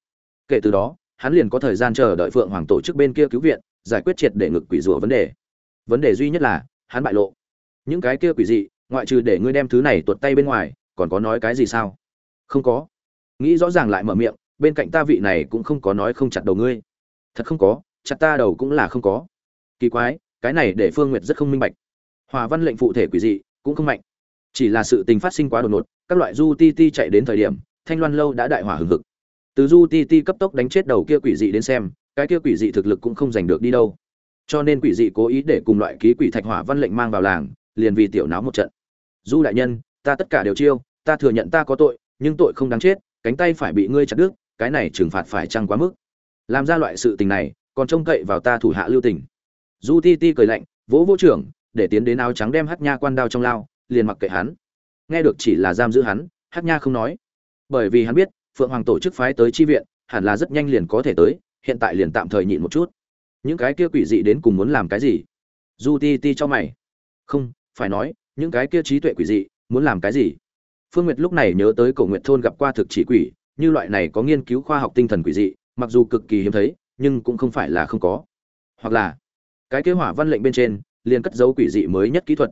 Kể từ đó, hắn liền có thời gian chờ đợi phượng hoàng tổ chức bên kia cứu viện, giải quyết triệt để ngực quỷ rủa vấn đề. Vấn đề duy nhất là, hắn bại lộ. Những cái kia quỷ dị, ngoại trừ để ngươi đem thứ này tuột tay bên ngoài, còn có nói cái gì sao? Không có. Nghĩ rõ ràng lại mở miệng, bên cạnh ta vị này cũng không có nói không chặt đầu ngươi. Thật không có, chặt ta đầu cũng là không có. Kỳ quái, cái này để phương nguyệt rất không minh bạch. Hòa văn lệnh phụ thể quỷ dị, cũng không mạnh chỉ là sự tình phát sinh quá đột ngột, các loại du ti ti chạy đến thời điểm, thanh loan lâu đã đại hỏa hừng hực. Từ du ti ti cấp tốc đánh chết đầu kia quỷ dị đến xem, cái kia quỷ dị thực lực cũng không giành được đi đâu. Cho nên quỷ dị cố ý để cùng loại ký quỷ thạch hỏa văn lệnh mang vào làng, liền vì tiểu náo một trận. Du đại nhân, ta tất cả đều chiêu, ta thừa nhận ta có tội, nhưng tội không đáng chết, cánh tay phải bị ngươi chặt đứt, cái này trừng phạt phải chăng quá mức? Làm ra loại sự tình này, còn trông cậy vào ta thủ hạ lưu tình. Du ti ti cười lạnh vỗ vỗ trưởng, để tiến đến áo trắng đem hát nha quan đao trong lao liền mặc kệ hắn. Nghe được chỉ là giam giữ hắn, hắc nha không nói. Bởi vì hắn biết, phượng hoàng tổ chức phái tới chi viện, hẳn là rất nhanh liền có thể tới, hiện tại liền tạm thời nhịn một chút. Những cái kia quỷ dị đến cùng muốn làm cái gì? Du ti ti cho mày. Không, phải nói, những cái kia trí tuệ quỷ dị, muốn làm cái gì? Phương nguyệt lúc này nhớ tới cổ nguyệt thôn gặp qua thực chỉ quỷ, như loại này có nghiên cứu khoa học tinh thần quỷ dị, mặc dù cực kỳ hiếm thấy, nhưng cũng không phải là không có. Hoặc là, cái kế hỏa văn lệnh bên trên, liền cất dấu quỷ dị mới nhất kỹ thuật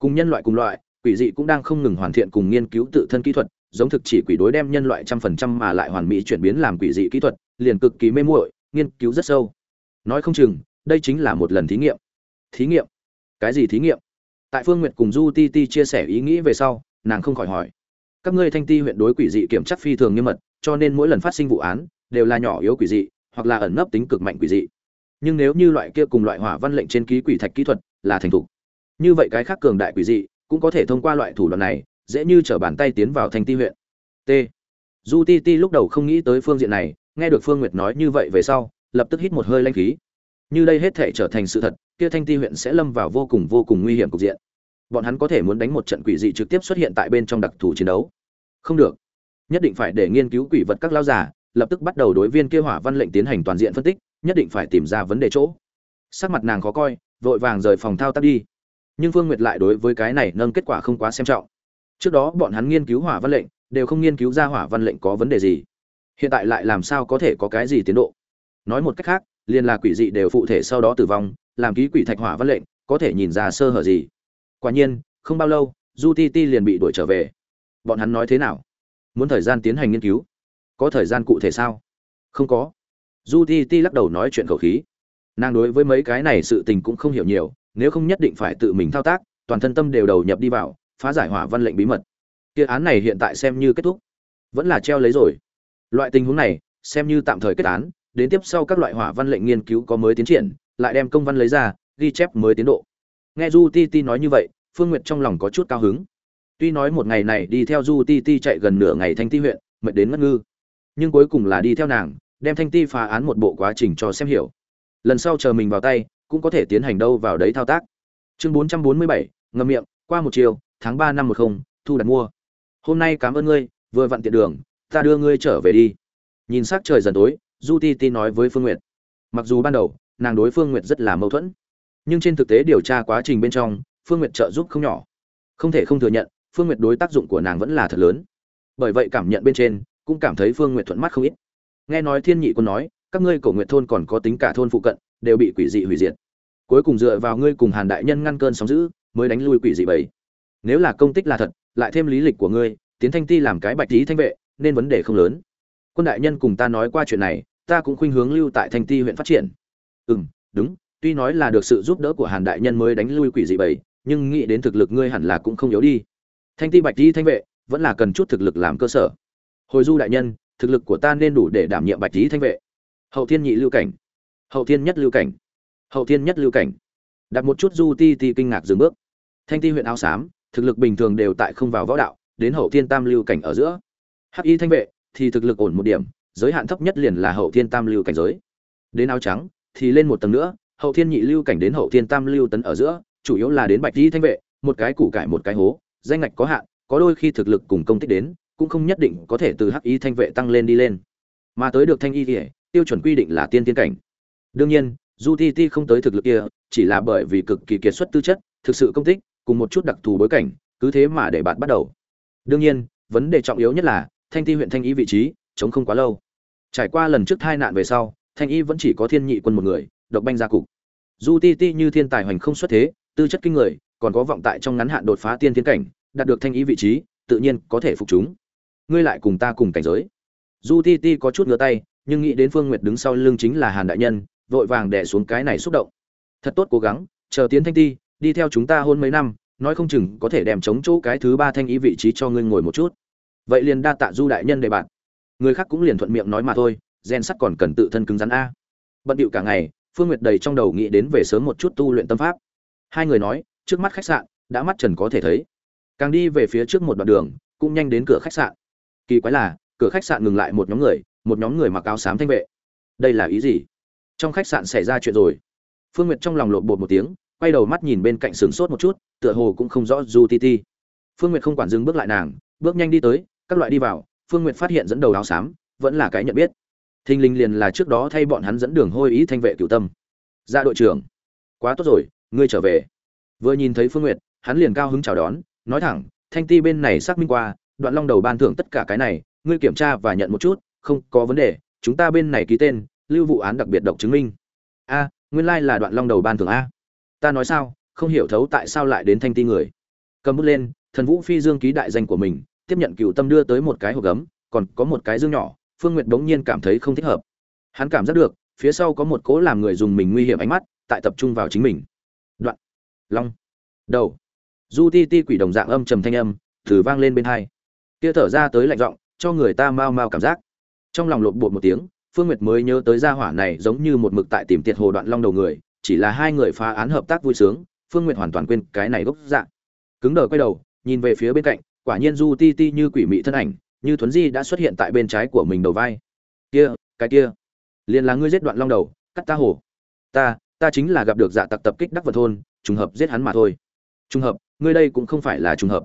cùng nhân loại cùng loại, quỷ dị cũng đang không ngừng hoàn thiện cùng nghiên cứu tự thân kỹ thuật, giống thực chỉ quỷ đối đem nhân loại trăm phần trăm mà lại hoàn mỹ chuyển biến làm quỷ dị kỹ thuật, liền cực kỳ mê muội, nghiên cứu rất sâu. Nói không chừng, đây chính là một lần thí nghiệm. Thí nghiệm? Cái gì thí nghiệm? Tại phương nguyệt cùng du ti ti chia sẻ ý nghĩ về sau, nàng không khỏi hỏi. Các ngươi thanh ti huyện đối quỷ dị kiểm chắc phi thường nghiêm mật, cho nên mỗi lần phát sinh vụ án, đều là nhỏ yếu quỷ dị, hoặc là ẩn nấp tính cực mạnh quỷ dị. Nhưng nếu như loại kia cùng loại hỏa văn lệnh trên ký quỷ thạch kỹ thuật là thành thục như vậy cái khác cường đại quỷ dị cũng có thể thông qua loại thủ đoạn này, dễ như trở bàn tay tiến vào thanh ti huyện. T. Du ti ti lúc đầu không nghĩ tới phương diện này, nghe được phương nguyệt nói như vậy về sau, lập tức hít một hơi lanh khí. Như đây hết thể trở thành sự thật, kia thanh ti huyện sẽ lâm vào vô cùng vô cùng nguy hiểm cục diện. Bọn hắn có thể muốn đánh một trận quỷ dị trực tiếp xuất hiện tại bên trong đặc thù chiến đấu. Không được. Nhất định phải để nghiên cứu quỷ vật các lao giả, lập tức bắt đầu đối viên kia hỏa văn lệnh tiến hành toàn diện phân tích, nhất định phải tìm ra vấn đề chỗ. Sắc mặt nàng khó coi, vội vàng rời phòng thao tác đi nhưng phương nguyệt lại đối với cái này nâng kết quả không quá xem trọng. Trước đó bọn hắn nghiên cứu hỏa văn lệnh, đều không nghiên cứu ra hỏa văn lệnh có vấn đề gì. Hiện tại lại làm sao có thể có cái gì tiến độ? Nói một cách khác, liền là quỷ dị đều phụ thể sau đó tử vong, làm ký quỷ thạch hỏa văn lệnh, có thể nhìn ra sơ hở gì? Quả nhiên, không bao lâu du ti ti liền bị đuổi trở về. Bọn hắn nói thế nào? Muốn thời gian tiến hành nghiên cứu? Có thời gian cụ thể sao? Không có. Du ti ti lắc đầu nói chuyện khẩu khí. Nàng đối với mấy cái này sự tình cũng không hiểu nhiều nếu không nhất định phải tự mình thao tác, toàn thân tâm đều đầu nhập đi vào, phá giải hỏa văn lệnh bí mật. Kia án này hiện tại xem như kết thúc. Vẫn là treo lấy rồi. Loại tình huống này, xem như tạm thời kết án, đến tiếp sau các loại hỏa văn lệnh nghiên cứu có mới tiến triển, lại đem công văn lấy ra, ghi chép mới tiến độ. Nghe du ti ti nói như vậy, phương nguyệt trong lòng có chút cao hứng. Tuy nói một ngày này đi theo du ti ti chạy gần nửa ngày thanh ti huyện, mệt đến ngất ngư. Nhưng cuối cùng là đi theo nàng, đem thanh ti phá án một bộ quá trình cho xem hiểu. Lần sau chờ mình vào tay cũng có thể tiến hành đâu vào đấy thao tác. Chương bốn trăm bốn mươi bảy miệng, qua một chiều, tháng ba năm một không, thu đặt mua. Hôm nay cảm ơn ngươi, vừa vặn tiện đường, ta đưa ngươi trở về đi. Nhìn sắc trời dần tối, du ti ti nói với phương nguyệt. Mặc dù ban đầu, nàng đối phương nguyệt rất là mâu thuẫn, nhưng trên thực tế điều tra quá trình bên trong, phương nguyệt trợ giúp không nhỏ. Không thể không thừa nhận, phương nguyệt đối tác dụng của nàng vẫn là thật lớn. Bởi vậy cảm nhận bên trên, cũng cảm thấy phương nguyệt thuận mắt không ít. Nghe nói thiên nhị quân nói, các ngươi cổ nguyện thôn còn có tính cả thôn phụ cận, đều bị quỷ dị hủy diệt cuối cùng dựa vào ngươi cùng hàn đại nhân ngăn cơn sóng giữ mới đánh lui quỷ dị bảy nếu là công tích là thật, lại thêm lý lịch của ngươi, tiến thanh ti làm cái bạch tí thanh vệ, nên vấn đề không lớn. Quân đại nhân cùng ta nói qua chuyện này, ta cũng khuynh hướng lưu tại thanh ti huyện phát triển. Ừ đúng, tuy nói là được sự giúp đỡ của hàn đại nhân mới đánh lui quỷ dị bảy nhưng nghĩ đến thực lực ngươi hẳn là cũng không yếu đi. Thanh ti bạch tí thanh vệ, vẫn là cần chút thực lực làm cơ sở. Hồi du đại nhân, thực lực của ta nên đủ để đảm nhiệm bạch tí thanh vệ. Hậu thiên nhị lưu cảnh. Hậu thiên nhất lưu cảnh hậu thiên nhất lưu cảnh. Đặt một chút du ti ti kinh ngạc dừng bước. Thanh ti huyện áo xám, thực lực bình thường đều tại không vào võ đạo, đến hậu thiên tam lưu cảnh ở giữa. Hắc y thanh vệ, thì thực lực ổn một điểm, giới hạn thấp nhất liền là hậu thiên tam lưu cảnh giới. Đến áo trắng, thì lên một tầng nữa, hậu thiên nhị lưu cảnh đến hậu thiên tam lưu tấn ở giữa, chủ yếu là đến bạch Y thanh vệ, một cái củ cải một cái hố, danh ngạch có hạn, có đôi khi thực lực cùng công tích đến, cũng không nhất định có thể từ hắc y thanh vệ tăng lên đi lên. Mà tới được thanh y thì, tiêu chuẩn quy định là tiên tiên cảnh. Đương nhiên du ti ti không tới thực lực kia, chỉ là bởi vì cực kỳ kiệt xuất tư chất, thực sự công tích, cùng một chút đặc thù bối cảnh, cứ thế mà để bạn bắt đầu. Đương nhiên, vấn đề trọng yếu nhất là, thanh ti huyện thanh y vị trí, chống không quá lâu. Trải qua lần trước tai nạn về sau, thanh y vẫn chỉ có thiên nhị quân một người, độc banh gia cục. Du ti ti như thiên tài hoành không xuất thế, tư chất kinh người, còn có vọng tại trong ngắn hạn đột phá tiên tiến cảnh, đạt được thanh y vị trí, tự nhiên có thể phục chúng. Ngươi lại cùng ta cùng cảnh giới. Du ti ti có chút ngửa tay, nhưng nghĩ đến phương nguyệt đứng sau lưng chính là hàn đại nhân vội vàng đè xuống cái này xúc động. Thật tốt cố gắng, chờ tiến thanh ti, đi theo chúng ta hôn mấy năm, nói không chừng có thể đem chống chỗ cái thứ ba thanh ý vị trí cho ngươi ngồi một chút. Vậy liền đa tạ du đại nhân đề bạn. Người khác cũng liền thuận miệng nói mà thôi, gen sắt còn cần tự thân cứng rắn a. Bận điệu cả ngày, phương nguyệt đầy trong đầu nghĩ đến về sớm một chút tu luyện tâm pháp. Hai người nói, trước mắt khách sạn, đã mắt trần có thể thấy. Càng đi về phía trước một đoạn đường, cũng nhanh đến cửa khách sạn. Kỳ quái là, cửa khách sạn ngừng lại một nhóm người, một nhóm người mặc áo xám thanh vệ. Đây là ý gì? Trong khách sạn xảy ra chuyện rồi. Phương nguyệt trong lòng lột bột một tiếng, quay đầu mắt nhìn bên cạnh sửng sốt một chút, tựa hồ cũng không rõ du ti ti. Phương nguyệt không quản dừng bước lại nàng, bước nhanh đi tới, các loại đi vào, phương nguyệt phát hiện dẫn đầu áo xám, vẫn là cái nhận biết. Thình lình liền là trước đó thay bọn hắn dẫn đường hôi ý thanh vệ cửu tâm. Ra đội trưởng, quá tốt rồi, ngươi trở về. Vừa nhìn thấy phương nguyệt, hắn liền cao hứng chào đón, nói thẳng, thanh ti bên này xác minh qua, đoạn long đầu ban thưởng tất cả cái này, ngươi kiểm tra và nhận một chút, không có vấn đề, chúng ta bên này ký tên lưu vụ án đặc biệt độc chứng minh. A, nguyên lai là đoạn long đầu ban thường a. Ta nói sao, không hiểu thấu tại sao lại đến thanh ti người. Cầm bút lên, thần vũ phi dương ký đại danh của mình, tiếp nhận cựu tâm đưa tới một cái hộp gấm, còn có một cái dương nhỏ, phương nguyệt bỗng nhiên cảm thấy không thích hợp. Hắn cảm giác được, phía sau có một cố làm người dùng mình nguy hiểm ánh mắt, tại tập trung vào chính mình. Đoạn. Long. Đầu. Du ti ti quỷ đồng dạng âm trầm thanh âm thử vang lên bên hai. Kia thở ra tới lạnh giọng, cho người ta mau mau cảm giác. Trong lòng lộn bột một tiếng phương nguyệt mới nhớ tới gia hỏa này giống như một mực tại tìm tiệt hồ đoạn long đầu người, chỉ là hai người phá án hợp tác vui sướng, phương nguyệt hoàn toàn quên cái này gốc dạng. Cứng đờ quay đầu, nhìn về phía bên cạnh, quả nhiên du ti ti như quỷ mị thân ảnh, như thuấn di đã xuất hiện tại bên trái của mình đầu vai. Kia, cái kia, liền là ngươi giết đoạn long đầu, cắt ta hồ ta ta chính là gặp được dạ tặc tập kích đắc vật thôn, trùng hợp giết hắn mà thôi. Trùng hợp, ngươi đây cũng không phải là trùng hợp.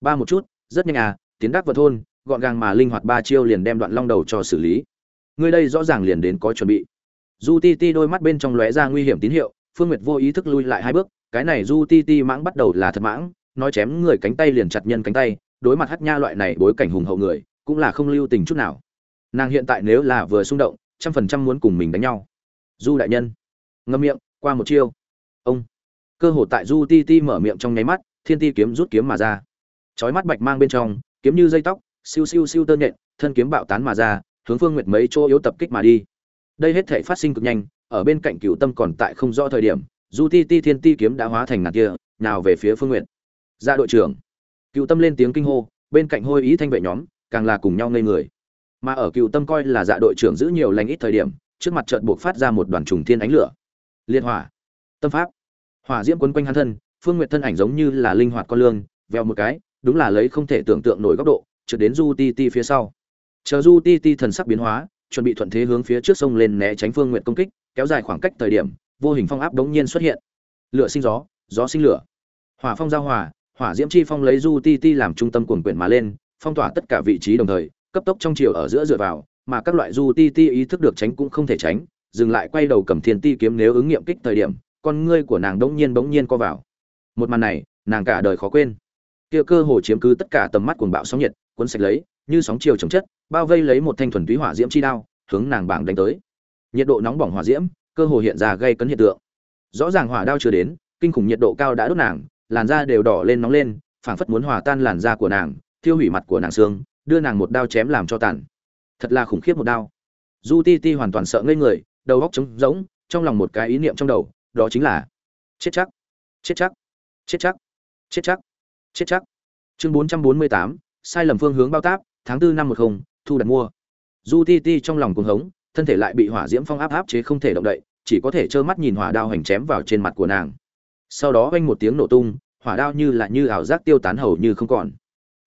Ba một chút, rất nhanh à tiến đắc vật thôn, gọn gàng mà linh hoạt ba chiêu liền đem đoạn long đầu cho xử lý ngươi đây rõ ràng liền đến có chuẩn bị. Du ti ti đôi mắt bên trong lóe ra nguy hiểm tín hiệu, phương nguyệt vô ý thức lui lại hai bước, cái này du ti ti mãng bắt đầu là thật mãng, nói chém người cánh tay liền chặt nhân cánh tay, đối mặt hắc nha loại này bối cảnh hùng hậu người, cũng là không lưu tình chút nào. Nàng hiện tại nếu là vừa xung động, trăm phần trăm muốn cùng mình đánh nhau. Du đại nhân, ngâm miệng, qua một chiêu. Ông. Cơ hội tại du ti ti mở miệng trong nháy mắt, thiên ti kiếm rút kiếm mà ra. Chói mắt bạch mang bên trong, kiếm như dây tóc, siêu siêu siêu tơ nhện, thân kiếm bạo tán mà ra hướng phương nguyệt mấy chỗ yếu tập kích mà đi. Đây hết thể phát sinh cực nhanh, ở bên cạnh cựu tâm còn tại không rõ thời điểm, du ti ti thiên ti kiếm đã hóa thành ngàn kia, nào về phía phương nguyệt. Ra dạ đội trưởng. Cựu tâm lên tiếng kinh hô, bên cạnh hôi ý thanh vệ nhóm, càng là cùng nhau ngây người. Mà ở cựu tâm coi là dạ đội trưởng giữ nhiều lành ít thời điểm, trước mặt chợt buộc phát ra một đoàn trùng thiên ánh lửa. Liên hỏa. Tâm pháp. Hỏa diễm quấn quanh hắn thân, phương nguyệt thân ảnh giống như là linh hoạt con lương veo một cái, đúng là lấy không thể tưởng tượng nổi góc độ, trượt đến du ti ti phía sau chờ du ti ti thần sắc biến hóa, chuẩn bị thuận thế hướng phía trước sông lên né tránh phương nguyện công kích, kéo dài khoảng cách thời điểm, vô hình phong áp đống nhiên xuất hiện. Lửa sinh gió gió sinh lửa. Hỏa phong giao hòa, hỏa diễm chi phong lấy du ti ti làm trung tâm cuồng quyển mà lên, phong tỏa tất cả vị trí đồng thời, cấp tốc trong chiều ở giữa dựa vào, mà các loại du ti ti ý thức được tránh cũng không thể tránh, dừng lại quay đầu cầm thiên ti kiếm nếu ứng nghiệm kích thời điểm, con ngươi của nàng đống nhiên bỗng nhiên co vào. Một màn này, nàng cả đời khó quên. Kia cơ hồ chiếm cứ tất cả tầm mắt cuồng bạo sóng nhiệt, cuốn sạch lấy như sóng chiều chồng chất, bao vây lấy một thanh thuần túy hỏa diễm chi đao, hướng nàng bảng đánh tới. Nhiệt độ nóng bỏng hỏa diễm, cơ hồ hiện ra gây cấn hiện tượng. Rõ ràng hỏa đao chưa đến, kinh khủng nhiệt độ cao đã đốt nàng, làn da đều đỏ lên nóng lên, phảng phất muốn hòa tan làn da của nàng, thiêu hủy mặt của nàng xương, đưa nàng một đao chém làm cho tàn. Thật là khủng khiếp một đao. Du ti ti hoàn toàn sợ ngây người, đầu óc trống rỗng, trong lòng một cái ý niệm trong đầu, đó chính là chết chắc chết chắc chết chắc chết chắc chết chắc. Chương bốn trăm bốn mươi tám, sai lầm phương hướng bao táp tháng tư năm một không, thu đặt mua. Du ti ti trong lòng cuồng hống, thân thể lại bị hỏa diễm phong áp áp chế không thể động đậy, chỉ có thể trơ mắt nhìn hỏa đao hành chém vào trên mặt của nàng. Sau đó vang một tiếng nổ tung, hỏa đao như là như ảo giác tiêu tán hầu như không còn.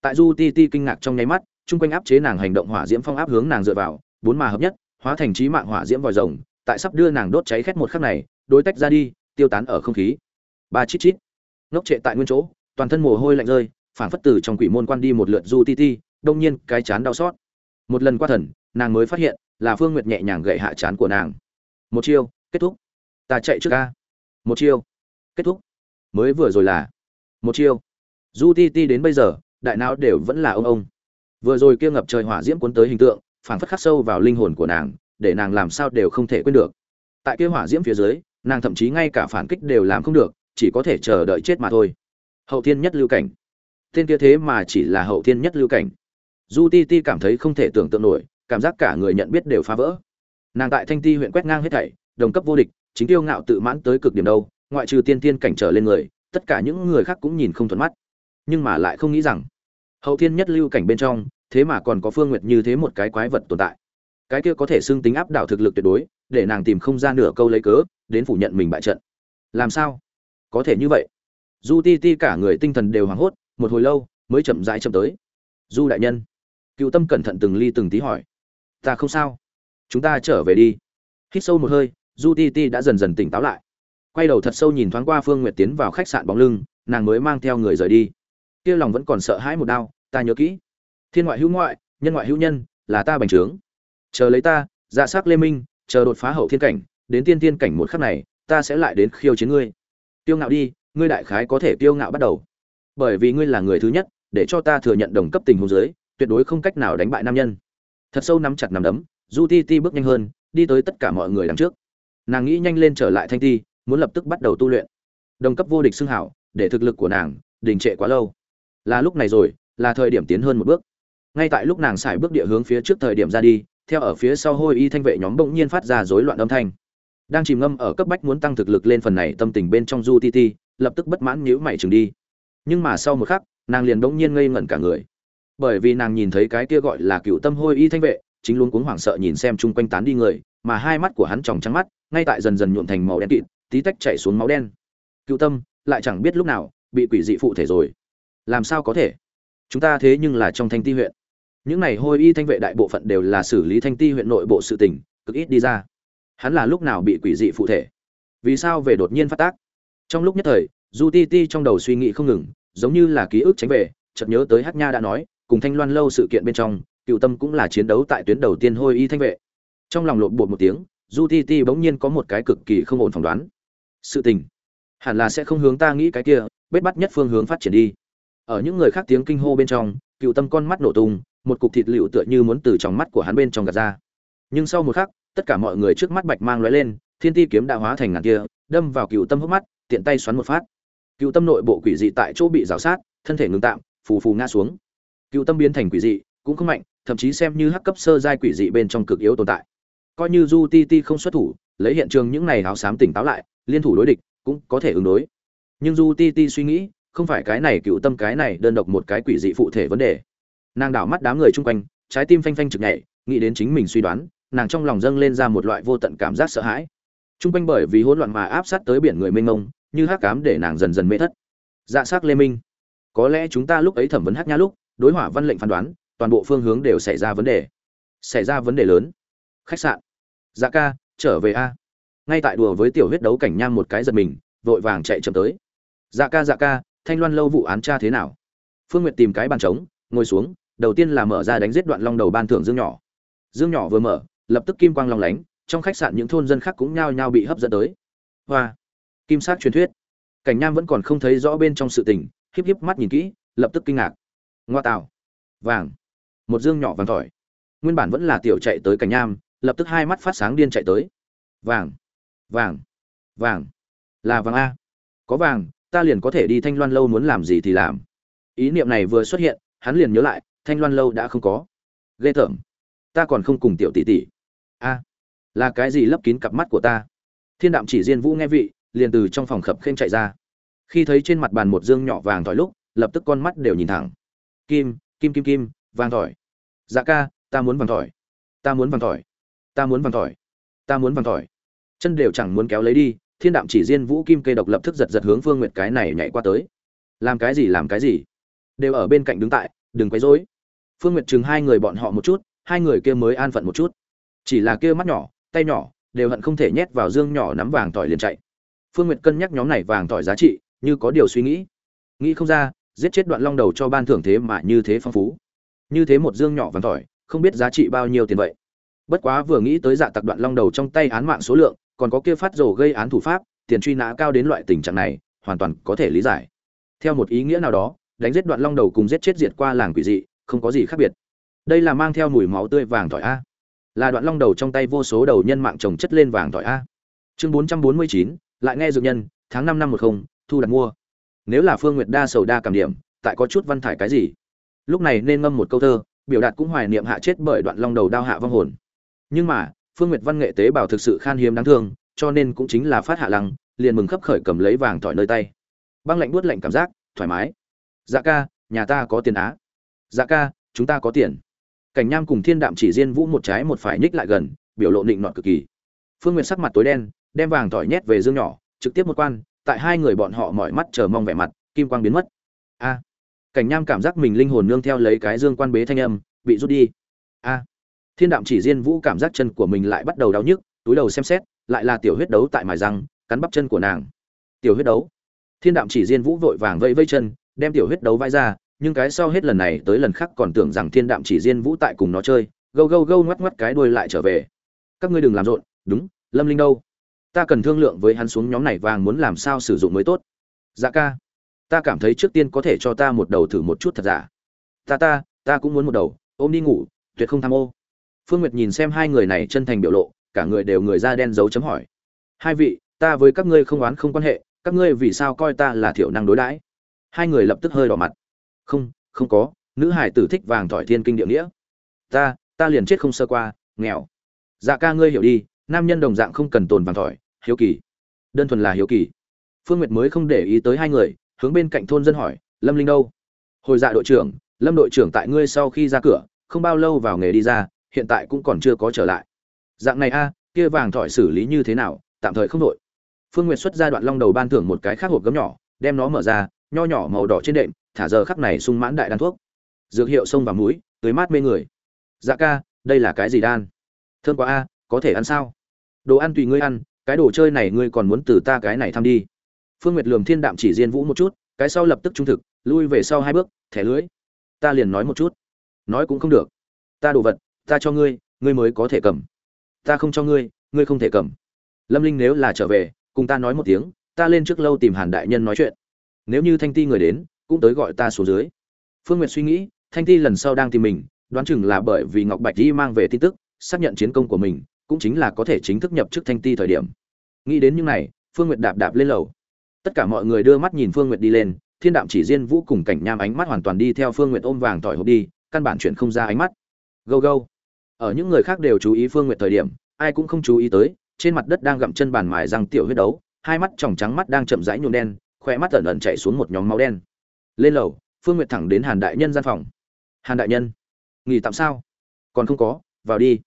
Tại du ti ti kinh ngạc trong nháy mắt, chung quanh áp chế nàng hành động hỏa diễm phong áp hướng nàng dựa vào, bốn mà hợp nhất, hóa thành chí mạng hỏa diễm vòi rồng, tại sắp đưa nàng đốt cháy khét một khắc này, đối tách ra đi, tiêu tán ở không khí. Ba chít chít. Ngốc trệ tại nguyên chỗ, toàn thân mồ hôi lạnh rơi phản phất từ trong quỷ môn quan đi một lượt du ti ti đông nhiên cái chán đau xót. Một lần qua thần, nàng mới phát hiện là phương nguyệt nhẹ nhàng gậy hạ chán của nàng. Một chiêu, kết thúc. Ta chạy trước ca một chiêu, kết thúc. Mới vừa rồi là một chiêu. Du ti ti đến bây giờ, đại não đều vẫn là ông ông. Vừa rồi kia ngập trời hỏa diễm cuốn tới hình tượng, phảng phất khắc sâu vào linh hồn của nàng, để nàng làm sao đều không thể quên được. Tại kia hỏa diễm phía dưới, nàng thậm chí ngay cả phản kích đều làm không được, chỉ có thể chờ đợi chết mà thôi. Hậu thiên nhất lưu cảnh. Tên kia thế mà chỉ là hậu thiên nhất lưu cảnh du ti ti cảm thấy không thể tưởng tượng nổi, cảm giác cả người nhận biết đều phá vỡ. Nàng tại thanh ti huyện quét ngang hết thảy, đồng cấp vô địch, chính tiêu ngạo tự mãn tới cực điểm đâu, ngoại trừ tiên tiên cảnh trở lên người, tất cả những người khác cũng nhìn không thuận mắt. Nhưng mà lại không nghĩ rằng, hậu thiên nhất lưu cảnh bên trong, thế mà còn có phương nguyệt như thế một cái quái vật tồn tại. Cái kia có thể xưng tính áp đảo thực lực tuyệt đối, để nàng tìm không ra nửa câu lấy cớ, đến phủ nhận mình bại trận. Làm sao? Có thể như vậy. Du ti ti cả người tinh thần đều hoảng hốt, một hồi lâu, mới chậm rãi chậm tới. Du đại nhân cựu tâm cẩn thận từng ly từng tí hỏi. Ta không sao. Chúng ta trở về đi. Hít sâu một hơi, du ti ti đã dần dần tỉnh táo lại. Quay đầu thật sâu nhìn thoáng qua phương nguyệt tiến vào khách sạn bóng lưng, nàng mới mang theo người rời đi. Kia lòng vẫn còn sợ hãi một đau, ta nhớ kỹ. Thiên ngoại hữu ngoại, nhân ngoại hữu nhân, là ta bành trướng. Chờ lấy ta dạ s á c lê minh, chờ đột phá hậu thiên cảnh, đến tiên tiên cảnh một khắc này, ta sẽ lại đến khiêu chiến ngươi. Tiêu ngạo đi, ngươi đại khái có thể tiêu ngạo bắt đầu. Bởi vì ngươi là người thứ nhất, để cho ta thừa nhận đồng cấp tình huống giới tuyệt đối không cách nào đánh bại nam nhân. Thật sâu nắm chặt nắm đấm, du ti ti bước nhanh hơn, đi tới tất cả mọi người đằng trước. Nàng nghĩ nhanh lên trở lại thanh ti, muốn lập tức bắt đầu tu luyện. Đồng cấp vô địch xưng hảo, để thực lực của nàng đình trệ quá lâu. Là lúc này rồi, là thời điểm tiến hơn một bước. Ngay tại lúc nàng xài bước địa hướng phía trước thời điểm ra đi, theo ở phía sau hôi y thanh vệ nhóm bỗng nhiên phát ra rối loạn âm thanh. Đang chìm ngâm ở cấp bách muốn tăng thực lực lên phần này tâm tình bên trong du ti ti, lập tức bất mãn nhíu mày chừng đi. Nhưng mà sau một khắc, nàng liền bỗng nhiên ngây ngẩn cả người bởi vì nàng nhìn thấy cái kia gọi là cựu tâm hôi y thanh vệ, chính luôn cuống hoảng sợ nhìn xem chung quanh tán đi người, mà hai mắt của hắn tròng trắng mắt, ngay tại dần dần nhuộm thành màu đen kịt, tí tách chảy xuống máu đen. Cựu tâm, lại chẳng biết lúc nào, bị quỷ dị phụ thể rồi. Làm sao có thể? Chúng ta thế nhưng là trong thanh ti huyện. Những này hôi y thanh vệ đại bộ phận đều là xử lý thanh ti huyện nội bộ sự tình, cực ít đi ra. Hắn là lúc nào bị quỷ dị phụ thể? Vì sao về đột nhiên phát tác? Trong lúc nhất thời, du ti ti trong đầu suy nghĩ không ngừng, giống như là ký ức tránh về, chợt nhớ tới hát nha đã nói cùng thanh loan lâu sự kiện bên trong, cựu tâm cũng là chiến đấu tại tuyến đầu tiên hôi y thanh vệ. Trong lòng lộn bột một tiếng, du ti ti bỗng nhiên có một cái cực kỳ không ổn phỏng đoán. Sự tình, hẳn là sẽ không hướng ta nghĩ cái kia, bết bắt nhất phương hướng phát triển đi. Ở những người khác tiếng kinh hô bên trong, cựu tâm con mắt nổ tung, một cục thịt lựu tựa như muốn từ trong mắt của hắn bên trong gạt ra. Nhưng sau một khắc, tất cả mọi người trước mắt bạch mang lóe lên, thiên ti kiếm đã hóa thành ngàn kia đâm vào cựu tâm hốc mắt, tiện tay xoắn một phát. Cựu tâm nội bộ quỷ dị tại chỗ bị rào sát, thân thể ngừng tạm, phù phù ngã xuống cựu tâm biến thành quỷ dị, cũng không mạnh, thậm chí xem như hắc cấp sơ giai quỷ dị bên trong cực yếu tồn tại. Coi như du ti ti không xuất thủ, lấy hiện trường những này áo xám tỉnh táo lại, liên thủ đối địch, cũng có thể ứng đối. Nhưng du ti ti suy nghĩ, không phải cái này cựu tâm, cái này đơn độc một cái quỷ dị phụ thể vấn đề. Nàng đảo mắt đám người chung quanh, trái tim phanh phanh trực nhảy, nghĩ đến chính mình suy đoán, nàng trong lòng dâng lên ra một loại vô tận cảm giác sợ hãi. Chung quanh bởi vì hỗn loạn mà áp sát tới biển người mênh mông, như hắc cám để nàng dần dần mê thất. Dạ s ắ c lê minh, có lẽ chúng ta lúc ấy thẩm vấn hát nha lúc đối hỏa văn lệnh phán đoán, toàn bộ phương hướng đều xảy ra vấn đề. Xảy ra vấn đề lớn. Khách sạn. Dạ ca, trở về a. Ngay tại đùa với tiểu huyết đấu cảnh nham một cái giật mình, vội vàng chạy chậm tới. Dạ ca dạ ca, thanh loan lâu vụ án tra thế nào? Phương n g u y ệ t tìm cái bàn trống, ngồi xuống, đầu tiên là mở ra đánh giết đoạn long đầu ban thưởng dương nhỏ. Dương nhỏ vừa mở, lập tức kim quang long lánh, trong khách sạn những thôn dân khác cũng nhao nhao bị hấp dẫn tới. Hoa. Kim sát truyền thuyết. Cảnh nham vẫn còn không thấy rõ bên trong sự tình, híp híp mắt nhìn kỹ, lập tức kinh ngạc ngoa tạo vàng. Một dương nhỏ vàng tỏi nguyên bản vẫn là tiểu chạy tới cảnh nham, lập tức hai mắt phát sáng điên chạy tới. Vàng. Vàng. Vàng. Là vàng a. Có vàng, ta liền có thể đi thanh loan lâu muốn làm gì thì làm. Ý niệm này vừa xuất hiện, hắn liền nhớ lại, thanh loan lâu đã không có. Ghê tởm. Ta còn không cùng tiểu tỷ tỷ. A. Là cái gì lấp kín cặp mắt của ta? Thiên đạm chỉ diên vũ nghe vị, liền từ trong phòng khập khênh chạy ra. Khi thấy trên mặt bàn một dương nhỏ vàng thỏi lúc, lập tức con mắt đều nhìn thẳng kim kim kim kim, vàng tỏi. dạ ca, ta muốn vàng tỏi. ta muốn vàng tỏi. ta muốn vàng tỏi ta muốn vàng tỏi chân đều chẳng muốn kéo lấy đi, thiên đạm chỉ riêng vũ kim cây độc lập tức giật giật hướng phương nguyệt cái này nhảy qua tới. Làm cái gì, làm cái gì? Đều ở bên cạnh đứng tại, đừng quấy rối. Phương nguyệt chừng hai người bọn họ một chút, hai người kia mới an phận một chút. Chỉ là kia mắt nhỏ, tay nhỏ, đều hận không thể nhét vào dương nhỏ nắm vàng tỏi liền chạy. Phương nguyệt cân nhắc nhóm này vàng tỏi giá trị, như có điều suy nghĩ. Nghĩ không ra giết chết đoạn long đầu cho ban thưởng thế mà như thế phong phú. Như thế một dương nhỏ vàng tỏi không biết giá trị bao nhiêu tiền vậy. Bất quá vừa nghĩ tới dạ tặc đoạn long đầu trong tay án mạng số lượng, còn có kia phát rồ gây án thủ pháp, tiền truy nã cao đến loại tình trạng này, hoàn toàn có thể lý giải. Theo một ý nghĩa nào đó, đánh giết đoạn long đầu cùng giết chết diệt qua làng quỷ dị, không có gì khác biệt. Đây là mang theo mùi máu tươi vàng tỏi a. Là đoạn long đầu trong tay vô số đầu nhân mạng trồng chất lên vàng tỏi a. Chương bốn trăm bốn mươi chín, lại nghe dược nhân, tháng năm năm một không, thu đặt mua nếu là phương nguyệt đa sầu đa cảm điểm, tại có chút văn thải cái gì? Lúc này nên ngâm một câu thơ, biểu đạt cũng hoài niệm hạ chết bởi đoạn long đầu đao hạ vong hồn. Nhưng mà, phương nguyệt văn nghệ tế bào thực sự khan hiếm đáng thương, cho nên cũng chính là phát hạ lăng, liền mừng khấp khởi cầm lấy vàng thỏi nơi tay. Băng lạnh buốt lạnh cảm giác, thoải mái. Dạ ca, nhà ta có tiền á. Dạ ca, chúng ta có tiền. Cảnh nham cùng thiên đạm chỉ riêng vũ một trái một phải nhích lại gần, biểu lộ định nọt cực kỳ. Phương nguyệt sắc mặt tối đen, đem vàng thỏi nhét về dương nhỏ, trực tiếp một quan tại hai người bọn họ mỏi mắt chờ mong vẻ mặt, kim quang biến mất. A, cảnh nham cảm giác mình linh hồn nương theo lấy cái dương quan bế thanh âm, bị rút đi. A, thiên đạm chỉ Diên vũ cảm giác chân của mình lại bắt đầu đau nhức, túi đầu xem xét, lại là tiểu huyết đấu tại mài răng, cắn bắp chân của nàng. Tiểu huyết đấu. Thiên đạm chỉ Diên vũ vội vàng vẫy vẫy chân, đem tiểu huyết đấu vai ra, nhưng cái sau hết lần này tới lần khác còn tưởng rằng thiên đạm chỉ Diên vũ tại cùng nó chơi, gâu gâu gâu ngoắt ngoắt cái đuôi lại trở về. Các ngươi đừng làm rộn, đúng, lâm linh đâu? Ta cần thương lượng với hắn xuống nhóm này vàng muốn làm sao sử dụng mới tốt. Dạ ca, ta cảm thấy trước tiên có thể cho ta một đầu thử một chút thật giả. Ta ta ta cũng muốn một đầu, ôm đi ngủ, tuyệt không tham ô. Phương nguyệt nhìn xem hai người này chân thành biểu lộ, cả người đều người da đen dấu chấm hỏi. Hai vị, ta với các ngươi không oán không quan hệ, các ngươi vì sao coi ta là thiểu năng đối đãi? Hai người lập tức hơi đỏ mặt. Không không có, nữ hải tử thích vàng thỏi thiên kinh địa nghĩa. Ta ta liền chết không sơ qua, nghèo. Dạ ca ngươi hiểu đi nam nhân đồng dạng không cần tồn vàng thỏi, hiếu kỳ. Đơn thuần là hiếu kỳ. Phương nguyệt mới không để ý tới hai người, hướng bên cạnh thôn dân hỏi, lâm linh đâu? Hồi dạ đội trưởng, lâm đội trưởng tại ngươi sau khi ra cửa, không bao lâu vào nghề đi ra, hiện tại cũng còn chưa có trở lại. Dạng này a, kia vàng thỏi xử lý như thế nào, tạm thời không đội phương nguyệt xuất ra đoạn long đầu ban thưởng một cái khác hộp gấm nhỏ, đem nó mở ra, nho nhỏ màu đỏ trên đệm, thả giờ khắc này sung mãn đại đan thuốc. Dược hiệu sông và mũi tưới mát mê người. Dạ ca, đây là cái gì đan? Thơm quá a, có thể ăn sao? Đồ ăn tùy ngươi ăn, cái đồ chơi này ngươi còn muốn từ ta cái này thăm đi. Phương nguyệt lườm thiên đạm chỉ diên vũ một chút, cái sau lập tức trung thực, lui về sau hai bước, thẻ lưới. Ta liền nói một chút. Nói cũng không được. Ta đồ vật, ta cho ngươi ngươi mới có thể cầm. Ta không cho ngươi ngươi không thể cầm. Lâm linh nếu là trở về, cùng ta nói một tiếng, ta lên trước lâu tìm hàn đại nhân nói chuyện. Nếu như thanh ti người đến, cũng tới gọi ta xuống dưới. Phương nguyệt suy nghĩ, thanh ti lần sau đang tìm mình, đoán chừng là bởi vì ngọc bạch di mang về tin tức, xác nhận chiến công của mình cũng chính là có thể chính thức nhập chức thanh ti thời điểm. Nghĩ đến những này, phương nguyệt đạp đạp lên lầu. Tất cả mọi người đưa mắt nhìn phương nguyệt đi lên, thiên đạm chỉ riêng vũ cùng cảnh nham ánh mắt hoàn toàn đi theo phương nguyệt ôm vàng tỏi hộp đi, căn bản chuyện không ra ánh mắt. Gâu gâu. Ở những người khác đều chú ý phương nguyệt thời điểm, ai cũng không chú ý tới, trên mặt đất đang gặm chân bàn mài răng tiểu huyết đấu, hai mắt tròng trắng mắt đang chậm rãi nhuộm đen khoe mắt ẩn ẩn chạy xuống một nhóm máu đen. Lên lầu, phương nguyệt thẳng đến hàn đại nhân gian phòng. Hàn đại nhân, nghỉ tạm sao? Còn không có, vào đi.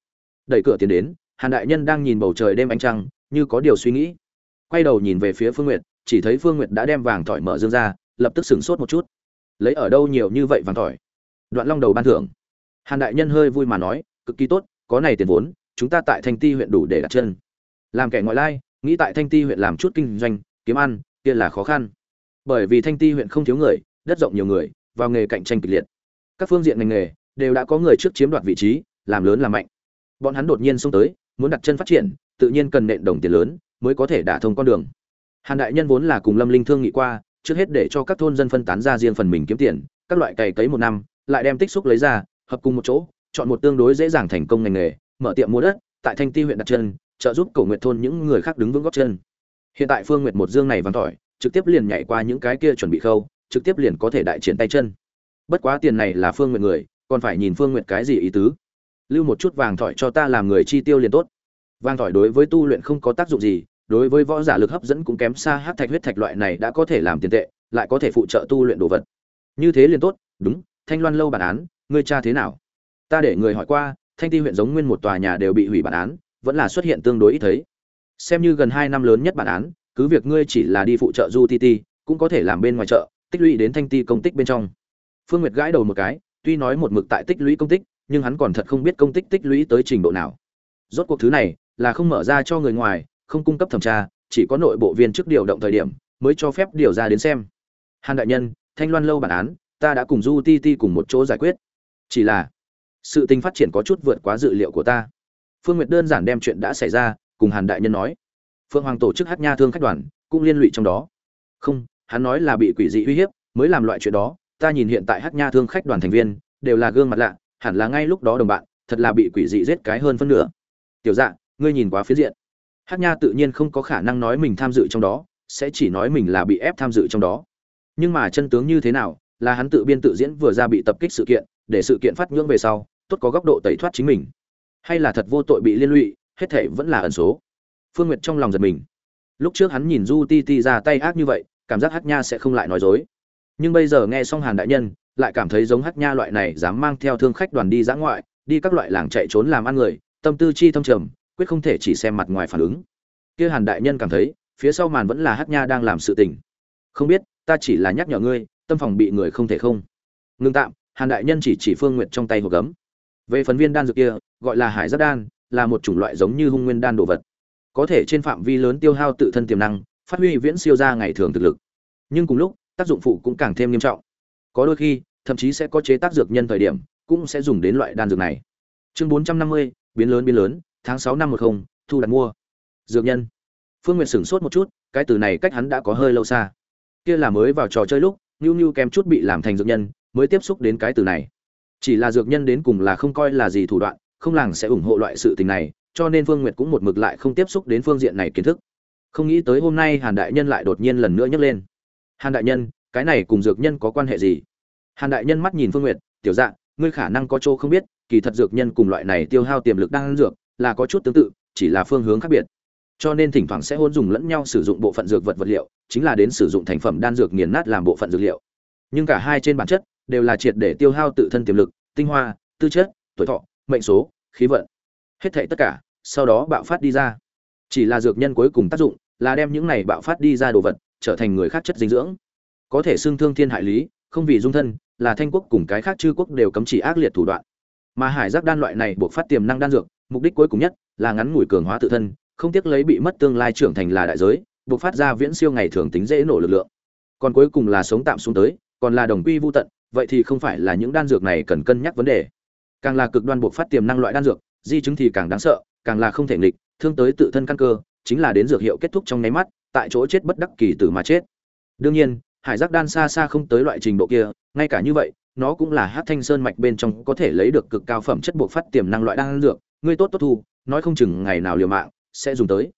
Đẩy cửa tiến đến hàn đại nhân đang nhìn bầu trời đêm ánh trăng, như có điều suy nghĩ. Quay đầu nhìn về phía phương nguyệt, chỉ thấy phương nguyệt đã đem vàng tỏi mở dương ra, lập tức sửng sốt một chút. Lấy ở đâu nhiều như vậy vàng tỏi đoạn long đầu ban thưởng. Hàn đại nhân hơi vui mà nói, cực kỳ tốt, có này tiền vốn, chúng ta tại thanh ti huyện đủ để đặt chân. Làm kẻ ngoại lai, nghĩ tại thanh ti huyện làm chút kinh doanh, kiếm ăn, kia là khó khăn. Bởi vì thanh ti huyện không thiếu người, đất rộng nhiều người, vào nghề cạnh tranh kịch liệt. Các phương diện ngành nghề đều đã có người trước chiếm đoạt vị trí, làm lớn làm mạnh. Bọn hắn đột nhiên xông tới muốn đặt chân phát triển, tự nhiên cần nện đồng tiền lớn mới có thể đả thông con đường. Hàn đại nhân vốn là cùng lâm linh thương nghị qua, trước hết để cho các thôn dân phân tán ra riêng phần mình kiếm tiền, các loại cày cấy một năm, lại đem tích xúc lấy ra, hợp cùng một chỗ, chọn một tương đối dễ dàng thành công ngành nghề, mở tiệm mua đất, tại thanh ti huyện đặt chân, trợ giúp cổ nguyệt thôn những người khác đứng vững góp chân. Hiện tại phương nguyệt một dương này vàng tỏi, trực tiếp liền nhảy qua những cái kia chuẩn bị khâu, trực tiếp liền có thể đại triển tay chân. Bất quá tiền này là phương nguyệt người, còn phải nhìn phương nguyệt cái gì ý tứ lưu một chút vàng thỏi cho ta làm người chi tiêu liền tốt. Vàng thỏi đối với tu luyện không có tác dụng gì, đối với võ giả lực hấp dẫn cũng kém xa hát thạch huyết thạch loại này đã có thể làm tiền tệ, lại có thể phụ trợ tu luyện đồ vật. Như thế liền tốt, đúng, thanh loan lâu bản án, ngươi cha thế nào? Ta để người hỏi qua, thanh ti huyện giống nguyên một tòa nhà đều bị hủy bản án, vẫn là xuất hiện tương đối ít thấy. Xem như gần hai năm lớn nhất bản án, cứ việc ngươi chỉ là đi phụ trợ du ti ti, cũng có thể làm bên ngoài chợ, tích lũy đến thanh ti công tích bên trong. Phương nguyệt gãi đầu một cái, tuy nói một mực tại tích lũy công tích nhưng hắn còn thật không biết công tích tích lũy tới trình độ nào. Rốt cuộc thứ này là không mở ra cho người ngoài, không cung cấp thẩm tra, chỉ có nội bộ viên chức điều động thời điểm mới cho phép điều ra đến xem. Hàn đại nhân, thanh loan lâu bản án, ta đã cùng du ti ti cùng một chỗ giải quyết. Chỉ là, sự tình phát triển có chút vượt quá dự liệu của ta. Phương nguyệt đơn giản đem chuyện đã xảy ra cùng hàn đại nhân nói. Phương hoàng tổ chức hát nha thương khách đoàn cũng liên lụy trong đó. Không, hắn nói là bị quỷ dị uy hiếp, mới làm loại chuyện đó. Ta nhìn hiện tại hát nha thương khách đoàn thành viên đều là gương mặt lạ hẳn là ngay lúc đó đồng bạn, thật là bị quỷ dị giết cái hơn phân nửa. Tiểu dạ ngươi nhìn quá phía diện. Hát nha tự nhiên không có khả năng nói mình tham dự trong đó, sẽ chỉ nói mình là bị ép tham dự trong đó. Nhưng mà chân tướng như thế nào, là hắn tự biên tự diễn vừa ra bị tập kích sự kiện, để sự kiện phát nhưỡng về sau, tốt có góc độ tẩy thoát chính mình. Hay là thật vô tội bị liên lụy, hết thể vẫn là ẩn số. Phương nguyệt trong lòng giật mình. Lúc trước hắn nhìn du ti ti ra tay ác như vậy, cảm giác hắc nha sẽ không lại nói dối. Nhưng bây giờ nghe xong hàn đại nhân lại cảm thấy giống hắc nha loại này dám mang theo thương khách đoàn đi dã ngoại, đi các loại làng chạy trốn làm ăn người, tâm tư chi thâm trầm, quyết không thể chỉ xem mặt ngoài phản ứng. Kia hàn đại nhân cảm thấy, phía sau màn vẫn là hắc nha đang làm sự tình. Không biết, ta chỉ là nhắc nhở ngươi, tâm phòng bị người không thể không. Ngưng tạm, hàn đại nhân chỉ chỉ phương nguyện trong tay hộp gấm. Về phần viên đan dược kia, gọi là hải giáp đan, là một chủng loại giống như hung nguyên đan đồ vật. Có thể trên phạm vi lớn tiêu hao tự thân tiềm năng, phát huy viễn siêu ra ngày thường thực lực. Nhưng cùng lúc, tác dụng phụ cũng càng thêm nghiêm trọng. Có đôi khi thậm chí sẽ có chế tác dược nhân thời điểm, cũng sẽ dùng đến loại đan dược này. Chương bốn trăm năm mươi, biến lớn biến lớn, tháng sáu năm một không, thu đặt mua. Dược nhân. Phương nguyệt sửng sốt một chút, cái từ này cách hắn đã có hơi lâu xa. Kia là mới vào trò chơi lúc nhu nhu kém chút bị làm thành dược nhân, mới tiếp xúc đến cái từ này. Chỉ là dược nhân đến cùng là không coi là gì thủ đoạn, không làng sẽ ủng hộ loại sự tình này, cho nên phương nguyệt cũng một mực lại không tiếp xúc đến phương diện này kiến thức. Không nghĩ tới hôm nay hàn đại nhân lại đột nhiên lần nữa nhấc lên. Hàn đại nhân, cái này cùng dược nhân có quan hệ gì? Hàn đại nhân mắt nhìn phương nguyệt, tiểu dạng ngươi khả năng có chỗ không biết, kỳ thật dược nhân cùng loại này tiêu hao tiềm lực đang ăn dược là có chút tương tự, chỉ là phương hướng khác biệt. Cho nên thỉnh thoảng sẽ hôn dùng lẫn nhau sử dụng bộ phận dược vật vật liệu, chính là đến sử dụng thành phẩm đan dược nghiền nát làm bộ phận dược liệu. Nhưng cả hai trên bản chất đều là triệt để tiêu hao tự thân tiềm lực, tinh hoa, tư chất, tuổi thọ, mệnh số, khí vận. Hết thảy tất cả, sau đó bạo phát đi ra. Chỉ là dược nhân cuối cùng tác dụng là đem những này bạo phát đi ra đồ vật, trở thành người khác chất dinh dưỡng. Có thể xương thương thiên hại lý, không vì dung thân là thanh quốc cùng cái khác chư quốc đều cấm chỉ ác liệt thủ đoạn. Mà hải giác đan loại này buộc phát tiềm năng đan dược, mục đích cuối cùng nhất là ngắn ngủi cường hóa tự thân, không tiếc lấy bị mất tương lai trưởng thành là đại giới, buộc phát ra viễn siêu ngày thường tính dễ nổ lực lượng. Còn cuối cùng là sống tạm xuống tới, còn là đồng quy vô tận, vậy thì không phải là những đan dược này cần cân nhắc vấn đề. Càng là cực đoan buộc phát tiềm năng loại đan dược, di chứng thì càng đáng sợ, càng là không thể nghịch, thương tới tự thân căn cơ, chính là đến dược hiệu kết thúc trong nháy mắt, tại chỗ chết bất đắc kỳ tử mà chết. Đương nhiên hải giác đan xa xa không tới loại trình độ kia, ngay cả như vậy, nó cũng là hát thanh sơn mạch bên trong có thể lấy được cực cao phẩm chất buộc phát tiềm năng loại đan dược, ngươi tốt tốt thu, nói không chừng ngày nào liều mạng sẽ dùng tới.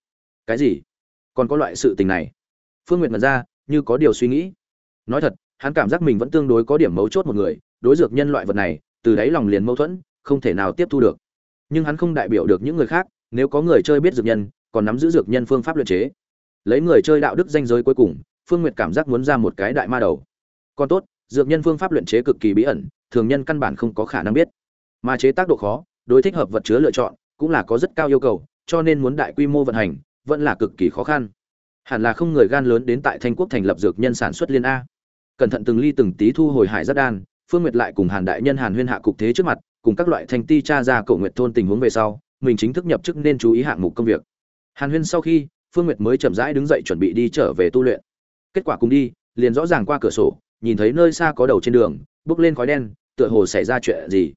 Cái gì? Còn có loại sự tình này? Phương nguyệt mật ra, như có điều suy nghĩ. Nói thật, hắn cảm giác mình vẫn tương đối có điểm mấu chốt một người, đối dược nhân loại vật này, từ đáy lòng liền mâu thuẫn, không thể nào tiếp thu được. Nhưng hắn không đại biểu được những người khác, nếu có người chơi biết dược nhân, còn nắm giữ dược nhân phương pháp luyện chế. Lấy người chơi đạo đức danh giới cuối cùng phương nguyệt cảm giác muốn ra một cái đại ma đầu. Còn tốt, dược nhân phương pháp luyện chế cực kỳ bí ẩn, thường nhân căn bản không có khả năng biết. Mà chế tác độ khó, đối thích hợp vật chứa lựa chọn, cũng là có rất cao yêu cầu, cho nên muốn đại quy mô vận hành, vẫn là cực kỳ khó khăn. Hẳn là không người gan lớn đến tại thanh quốc thành lập dược nhân sản xuất liên a. Cẩn thận từng ly từng tí thu hồi hải rất đan, phương nguyệt lại cùng hàn đại nhân, hàn huyên hạ cục thế trước mặt, cùng các loại thanh ti tra ra cổ nguyệt thôn tình huống về sau, mình chính thức nhập chức nên chú ý hạng mục công việc. Hàn huyên sau khi, phương nguyệt mới chậm rãi đứng dậy chuẩn bị đi trở về tu luyện kết quả cùng đi, liền rõ ràng qua cửa sổ, nhìn thấy nơi xa có đầu trên đường, bước lên khói đen, tựa hồ xảy ra chuyện gì.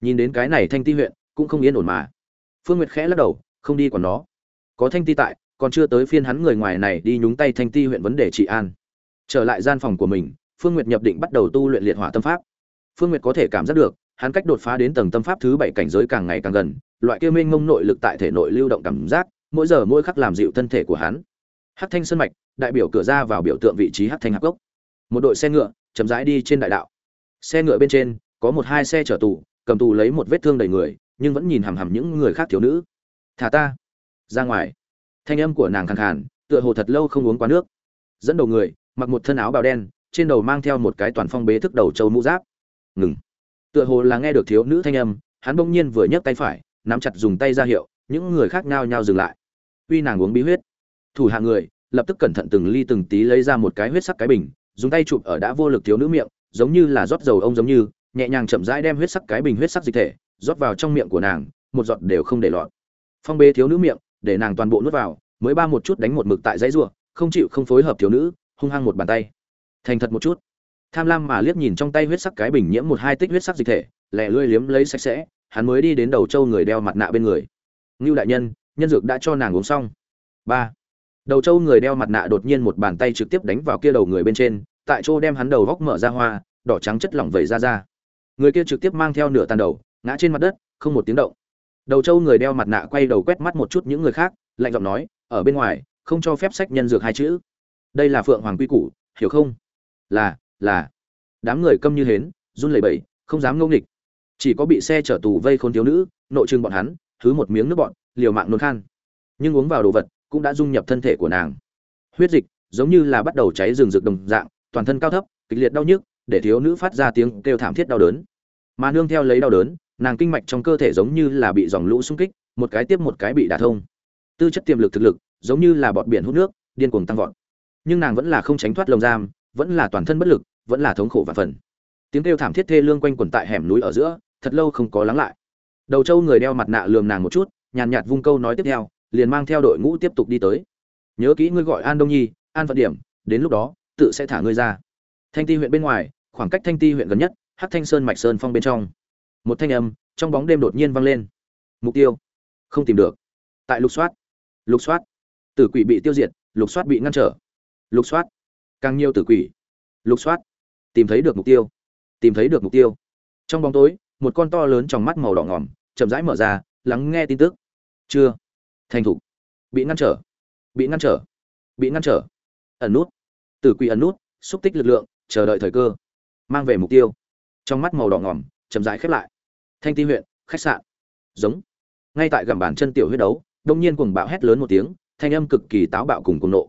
Nhìn đến cái này thanh ti huyện, cũng không yên ổn mà. Phương nguyệt khẽ lắc đầu, không đi còn nó. Có thanh ti tại, còn chưa tới phiên hắn người ngoài này đi nhúng tay thanh ti huyện vấn đề trị an. Trở lại gian phòng của mình, phương nguyệt nhập định bắt đầu tu luyện liệt hỏa tâm pháp. Phương nguyệt có thể cảm giác được, hắn cách đột phá đến tầng tâm pháp thứ bảy cảnh giới càng ngày càng gần, loại kia mênh mông nội lực tại thể nội lưu động cảm giác, mỗi giờ mỗi khắc làm dịu thân thể của hắn. Hắc thanh sơn mạch đại biểu cửa ra vào biểu tượng vị trí hắc thanh hạp gốc một đội xe ngựa chậm rãi đi trên đại đạo. Xe ngựa bên trên có một hai xe chở tù, cầm tù lấy một vết thương đầy người, nhưng vẫn nhìn hằm hằm những người khác thiếu nữ. Thả ta. Ra ngoài. Thanh âm của nàng khàn khàn, tựa hồ thật lâu không uống quá nước. Dẫn đầu người, mặc một thân áo bào đen, trên đầu mang theo một cái toàn phong bế thức đầu châu mũ giáp. Ngừng. Tựa hồ là nghe được thiếu nữ thanh âm, hắn bỗng nhiên vừa nhấc tay phải, nắm chặt dùng tay ra hiệu, những người khác nhao nhao dừng lại. Uy nàng uống bí huyết. Thủ hạ người lập tức cẩn thận từng ly từng tí lấy ra một cái huyết sắc cái bình, dùng tay chụp ở đã vô lực thiếu nữ miệng, giống như là rót dầu ông giống như, nhẹ nhàng chậm rãi đem huyết sắc cái bình huyết sắc dịch thể rót vào trong miệng của nàng, một giọt đều không để lọt. Phong bê thiếu nữ miệng, để nàng toàn bộ nuốt vào, mới ba một chút đánh một mực tại dãy ruộng không chịu không phối hợp thiếu nữ, hung hăng một bàn tay. Thành thật một chút. Tham lam mà liếc nhìn trong tay huyết sắc cái bình nhiễm một hai tích huyết sắc dịch thể lẹ lươi liếm lấy sạch sẽ, hắn mới đi đến đầu trâu người đeo mặt nạ bên người. Ngưu đại nhân nhân dược đã cho nàng uống xong. Ba đầu trâu người đeo mặt nạ đột nhiên một bàn tay trực tiếp đánh vào kia đầu người bên trên, tại chỗ đem hắn đầu góc mở ra hoa, đỏ trắng chất lỏng vẩy ra ra. Người kia trực tiếp mang theo nửa tàn đầu, ngã trên mặt đất, không một tiếng động. Đầu trâu người đeo mặt nạ quay đầu quét mắt một chút những người khác, lạnh giọng nói, ở bên ngoài, không cho phép sách nhân dược hai chữ. Đây là phượng hoàng quy củ, hiểu không? Là là. Đám người câm như hến, run lẩy bẩy, không dám ngông nghịch. Chỉ có bị xe chở tù vây khôn thiếu nữ, nội trưng bọn hắn thứ một miếng nước bọn, liều mạng nôn khan. Nhưng uống vào đồ vật cũng đã dung nhập thân thể của nàng. Huyết dịch giống như là bắt đầu cháy rừng rực đồng dạng, toàn thân cao thấp, kịch liệt đau nhức, để thiếu nữ phát ra tiếng kêu thảm thiết đau đớn. Mà nương theo lấy đau đớn, nàng kinh mạch trong cơ thể giống như là bị dòng lũ xung kích, một cái tiếp một cái bị đả thông. Tư chất tiềm lực thực lực giống như là bọt biển hút nước, điên cuồng tăng vọt. Nhưng nàng vẫn là không tránh thoát lồng giam, vẫn là toàn thân bất lực, vẫn là thống khổ và phần. Tiếng kêu thảm thiết thê lương quanh quẩn tại hẻm núi ở giữa, thật lâu không có lắng lại. Đầu trâu người đeo mặt nạ lườm nàng một chút, nhàn nhạt vung câu nói tiếp theo liền mang theo đội ngũ tiếp tục đi tới. Nhớ kỹ ngươi gọi an đông nhi, an phận điểm, đến lúc đó, tự sẽ thả ngươi ra. Thanh ti huyện bên ngoài, khoảng cách thanh ti huyện gần nhất, hắc thanh sơn mạch sơn phong bên trong. Một thanh âm trong bóng đêm đột nhiên vang lên. Mục tiêu? Không tìm được. Tại lục soát. Lục soát. Tử quỷ bị tiêu diệt, lục soát bị ngăn trở. Lục soát. Càng nhiều tử quỷ. Lục soát. Tìm thấy được mục tiêu. Tìm thấy được mục tiêu. Trong bóng tối, một con to lớn trong mắt màu đỏ ngỏm chậm rãi mở ra, lắng nghe tin tức. Chưa thành thục. Bị ngăn trở. Bị ngăn trở. Bị ngăn trở. Ẩn nút. Tử quỷ ẩn nút, xúc tích lực lượng, chờ đợi thời cơ. Mang về mục tiêu. Trong mắt màu đỏ ngỏm, chậm rãi khép lại. Thanh ti huyện, khách sạn. Giống. Ngay tại gầm bàn chân tiểu huyết đấu, đông nhiên cuồng bạo hét lớn một tiếng, thanh âm cực kỳ táo bạo cùng cuồng nộ.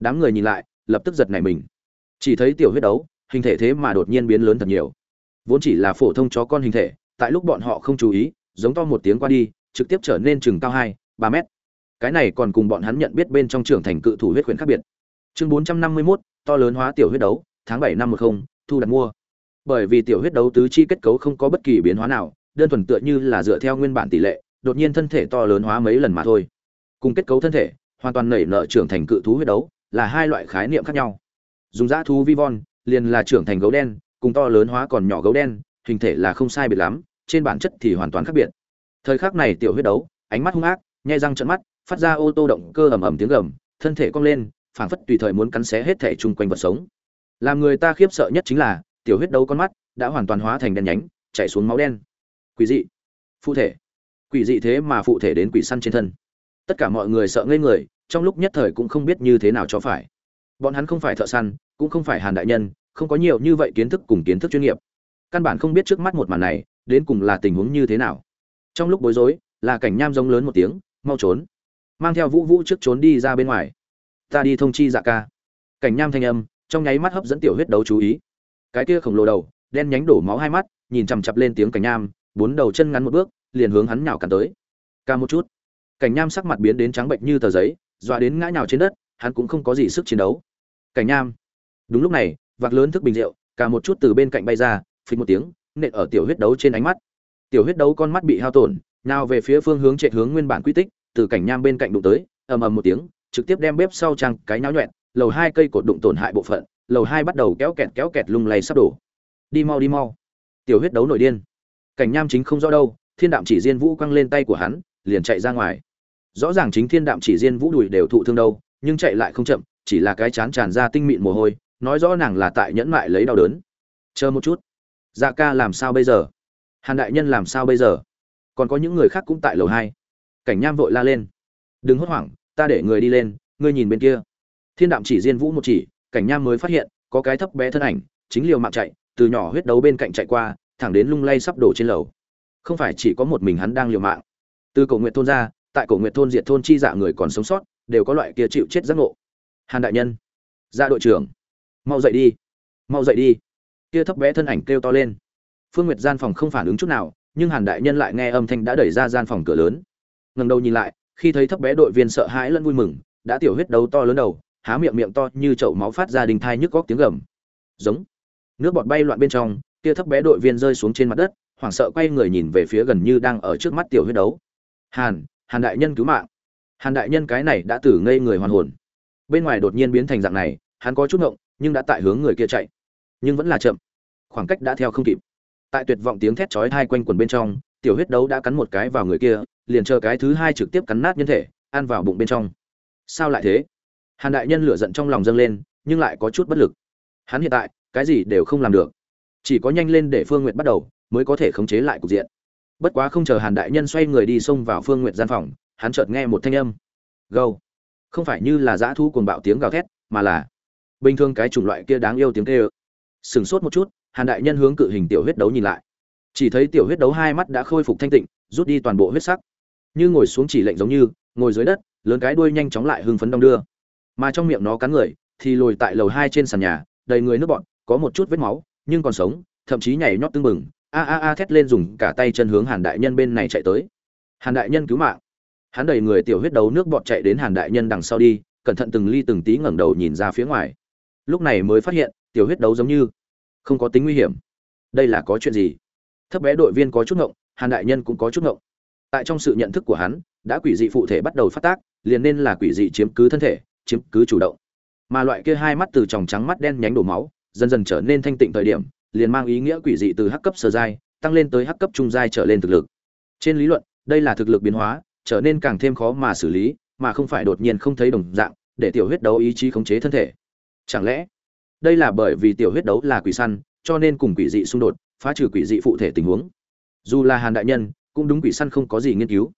Đám người nhìn lại, lập tức giật nảy mình. Chỉ thấy tiểu huyết đấu, hình thể thế mà đột nhiên biến lớn thật nhiều. Vốn chỉ là phổ thông chó con hình thể, tại lúc bọn họ không chú ý, giống to một tiếng qua đi, trực tiếp trở nên chừng cao hai, ba mét cái này còn cùng bọn hắn nhận biết bên trong trưởng thành cự thủ huyết khuyển khác biệt. Chương bốn trăm năm mươi 451, to lớn hóa tiểu huyết đấu tháng bảy năm một không thu đặt mua. Bởi vì tiểu huyết đấu tứ chi kết cấu không có bất kỳ biến hóa nào đơn thuần tựa như là dựa theo nguyên bản tỷ lệ đột nhiên thân thể to lớn hóa mấy lần mà thôi. Cùng kết cấu thân thể hoàn toàn nảy nợ trưởng thành cự thú huyết đấu là hai loại khái niệm khác nhau. Dùng dã thú vi von liền là trưởng thành gấu đen cùng to lớn hóa còn nhỏ gấu đen hình thể là không sai biệt lắm trên bản chất thì hoàn toàn khác biệt. Thời khắc này tiểu huyết đấu ánh mắt hung ác nhai răng trận mắt phát ra ô tô động cơ ầm ầm tiếng gầm, thân thể cong lên, phảng phất tùy thời muốn cắn xé hết thể chung quanh vật sống. Làm người ta khiếp sợ nhất chính là, tiểu huyết đấu con mắt đã hoàn toàn hóa thành đen nhánh, chảy xuống máu đen. Quỷ dị. Phụ thể. Quỷ dị thế mà phụ thể đến quỷ săn trên thân. Tất cả mọi người sợ ngây người, trong lúc nhất thời cũng không biết như thế nào cho phải. Bọn hắn không phải thợ săn, cũng không phải hàn đại nhân, không có nhiều như vậy kiến thức cùng kiến thức chuyên nghiệp. Căn bản không biết trước mắt một màn này, đến cùng là tình huống như thế nào. Trong lúc bối rối, là cảnh nham giống lớn một tiếng, mau trốn mang theo vũ vũ trước trốn đi ra bên ngoài. Ta đi thông chi dạ ca. Cảnh nham thanh âm, trong nháy mắt hấp dẫn tiểu huyết đấu chú ý. Cái kia khổng lồ đầu, đen nhánh đổ máu hai mắt, nhìn chằm chặp lên tiếng cảnh nham, bốn đầu chân ngắn một bước, liền hướng hắn nhào cắn tới. Ca một chút. Cảnh nham sắc mặt biến đến trắng bệnh như tờ giấy, dọa đến ngã nhào trên đất, hắn cũng không có gì sức chiến đấu. Cảnh nham. Đúng lúc này, vạc lớn thức bình rượu cả một chút từ bên cạnh bay ra, phình một tiếng, nện ở tiểu huyết đấu trên ánh mắt. Tiểu huyết đấu con mắt bị hao tổn nào về phía phương hướng chạy hướng nguyên bản quy tích từ cảnh nham bên cạnh đụng tới, ầm ầm một tiếng, trực tiếp đem bếp sau trang cái nháo nhuẹn, lầu hai cây cột đụng tổn hại bộ phận, lầu hai bắt đầu kéo kẹt kéo kẹt lung lay sắp đổ. Đi mau đi mau. Tiểu huyết đấu nổi điên. Cảnh nham chính không rõ đâu, thiên đạm chỉ diên vũ quăng lên tay của hắn, liền chạy ra ngoài. Rõ ràng chính thiên đạm chỉ diên vũ đùi đều thụ thương đâu, nhưng chạy lại không chậm, chỉ là cái chán tràn ra tinh mịn mồ hôi, nói rõ nàng là tại nhẫn mại lấy đau đớn. Chờ một chút. Dạ ca làm sao bây giờ? Hàn đại nhân làm sao bây giờ? Còn có những người khác cũng tại lầu hai cảnh nham vội la lên. Đừng hốt hoảng, ta để người đi lên, ngươi nhìn bên kia. Thiên đạm chỉ diên vũ một chỉ, cảnh nham mới phát hiện, có cái thấp bé thân ảnh, chính liều mạng chạy, từ nhỏ huyết đấu bên cạnh chạy qua, thẳng đến lung lay sắp đổ trên lầu. Không phải chỉ có một mình hắn đang liều mạng. Từ cổ nguyện thôn ra, tại cổ nguyện thôn diệt thôn chi dạ người còn sống sót, đều có loại kia chịu chết giác ngộ. Hàn đại nhân. Ra đội trưởng. Mau dậy đi. Mau dậy đi. Kia thấp bé thân ảnh kêu to lên. Phương nguyệt gian phòng không phản ứng chút nào, nhưng hàn đại nhân lại nghe âm thanh đã đẩy ra gian phòng cửa lớn ngẩng đầu nhìn lại, khi thấy thấp bé đội viên sợ hãi lẫn vui mừng, đã tiểu huyết đấu to lớn đầu, há miệng miệng to như chậu máu phát ra đình thai nhức góc tiếng gầm. Giống. Nước bọt bay loạn bên trong, kia thấp bé đội viên rơi xuống trên mặt đất, hoảng sợ quay người nhìn về phía gần như đang ở trước mắt tiểu huyết đấu. Hàn hàn đại nhân cứu mạng. Hàn đại nhân cái này đã tử ngây người hoàn hồn. Bên ngoài đột nhiên biến thành dạng này, hắn có chút ngộng, nhưng đã tại hướng người kia chạy. Nhưng vẫn là chậm. Khoảng cách đã theo không kịp. Tại tuyệt vọng tiếng thét chói tai quanh quần bên trong, tiểu huyết đấu đã cắn một cái vào người kia liền chờ cái thứ hai trực tiếp cắn nát nhân thể, ăn vào bụng bên trong. Sao lại thế? Hàn đại nhân lửa giận trong lòng dâng lên, nhưng lại có chút bất lực. Hắn hiện tại, cái gì đều không làm được. Chỉ có nhanh lên để phương n g u y ệ t bắt đầu, mới có thể khống chế lại cục diện. Bất quá không chờ hàn đại nhân xoay người đi xông vào phương n g u y ệ t gian phòng, hắn chợt nghe một thanh âm. Gâu. Không phải như là dã thu cuồng bạo tiếng gào thét, mà là bình thường cái chủng loại kia đáng yêu tiếng kê ơ sửng sốt một chút, hàn đại nhân hướng cự hình tiểu huyết đấu nhìn lại. Chỉ thấy tiểu huyết đấu hai mắt đã khôi phục thanh tịnh, rút đi toàn bộ huyết sắc như ngồi xuống chỉ lệnh giống như, ngồi dưới đất, lớn cái đuôi nhanh chóng lại hưng phấn đong đưa. Mà trong miệng nó cắn người, thì lồi tại lầu hai trên sàn nhà, đầy người nước bọn có một chút vết máu, nhưng còn sống, thậm chí nhảy nhót tưng bừng, a a a thét lên dùng cả tay chân hướng hàn đại nhân bên này chạy tới. Hàn đại nhân cứu mạng. Hắn đầy người tiểu huyết đấu nước bọt chạy đến hàn đại nhân đằng sau đi, cẩn thận từng ly từng tí ngẩng đầu nhìn ra phía ngoài. Lúc này mới phát hiện, tiểu huyết đấu giống như không có tính nguy hiểm. Đây là có chuyện gì? Thấp bé đội viên có chút ngộng, hàn đại nhân cũng có chút ngộng tại trong sự nhận thức của hắn, đã quỷ dị phụ thể bắt đầu phát tác, liền nên là quỷ dị chiếm cứ thân thể, chiếm cứ chủ động. Mà loại kia hai mắt từ tròng trắng mắt đen nhánh đổ máu, dần dần trở nên thanh tịnh thời điểm, liền mang ý nghĩa quỷ dị từ hắc cấp sơ giai, tăng lên tới hắc cấp trung giai trở lên thực lực. Trên lý luận, đây là thực lực biến hóa, trở nên càng thêm khó mà xử lý, mà không phải đột nhiên không thấy đồng dạng, để tiểu huyết đấu ý chí khống chế thân thể. Chẳng lẽ, đây là bởi vì tiểu huyết đấu là quỷ săn, cho nên cùng quỷ dị xung đột, phá trừ quỷ dị phụ thể tình huống? Dù là hàn đại nhân cũng đúng quỷ săn không có gì nghiên cứu.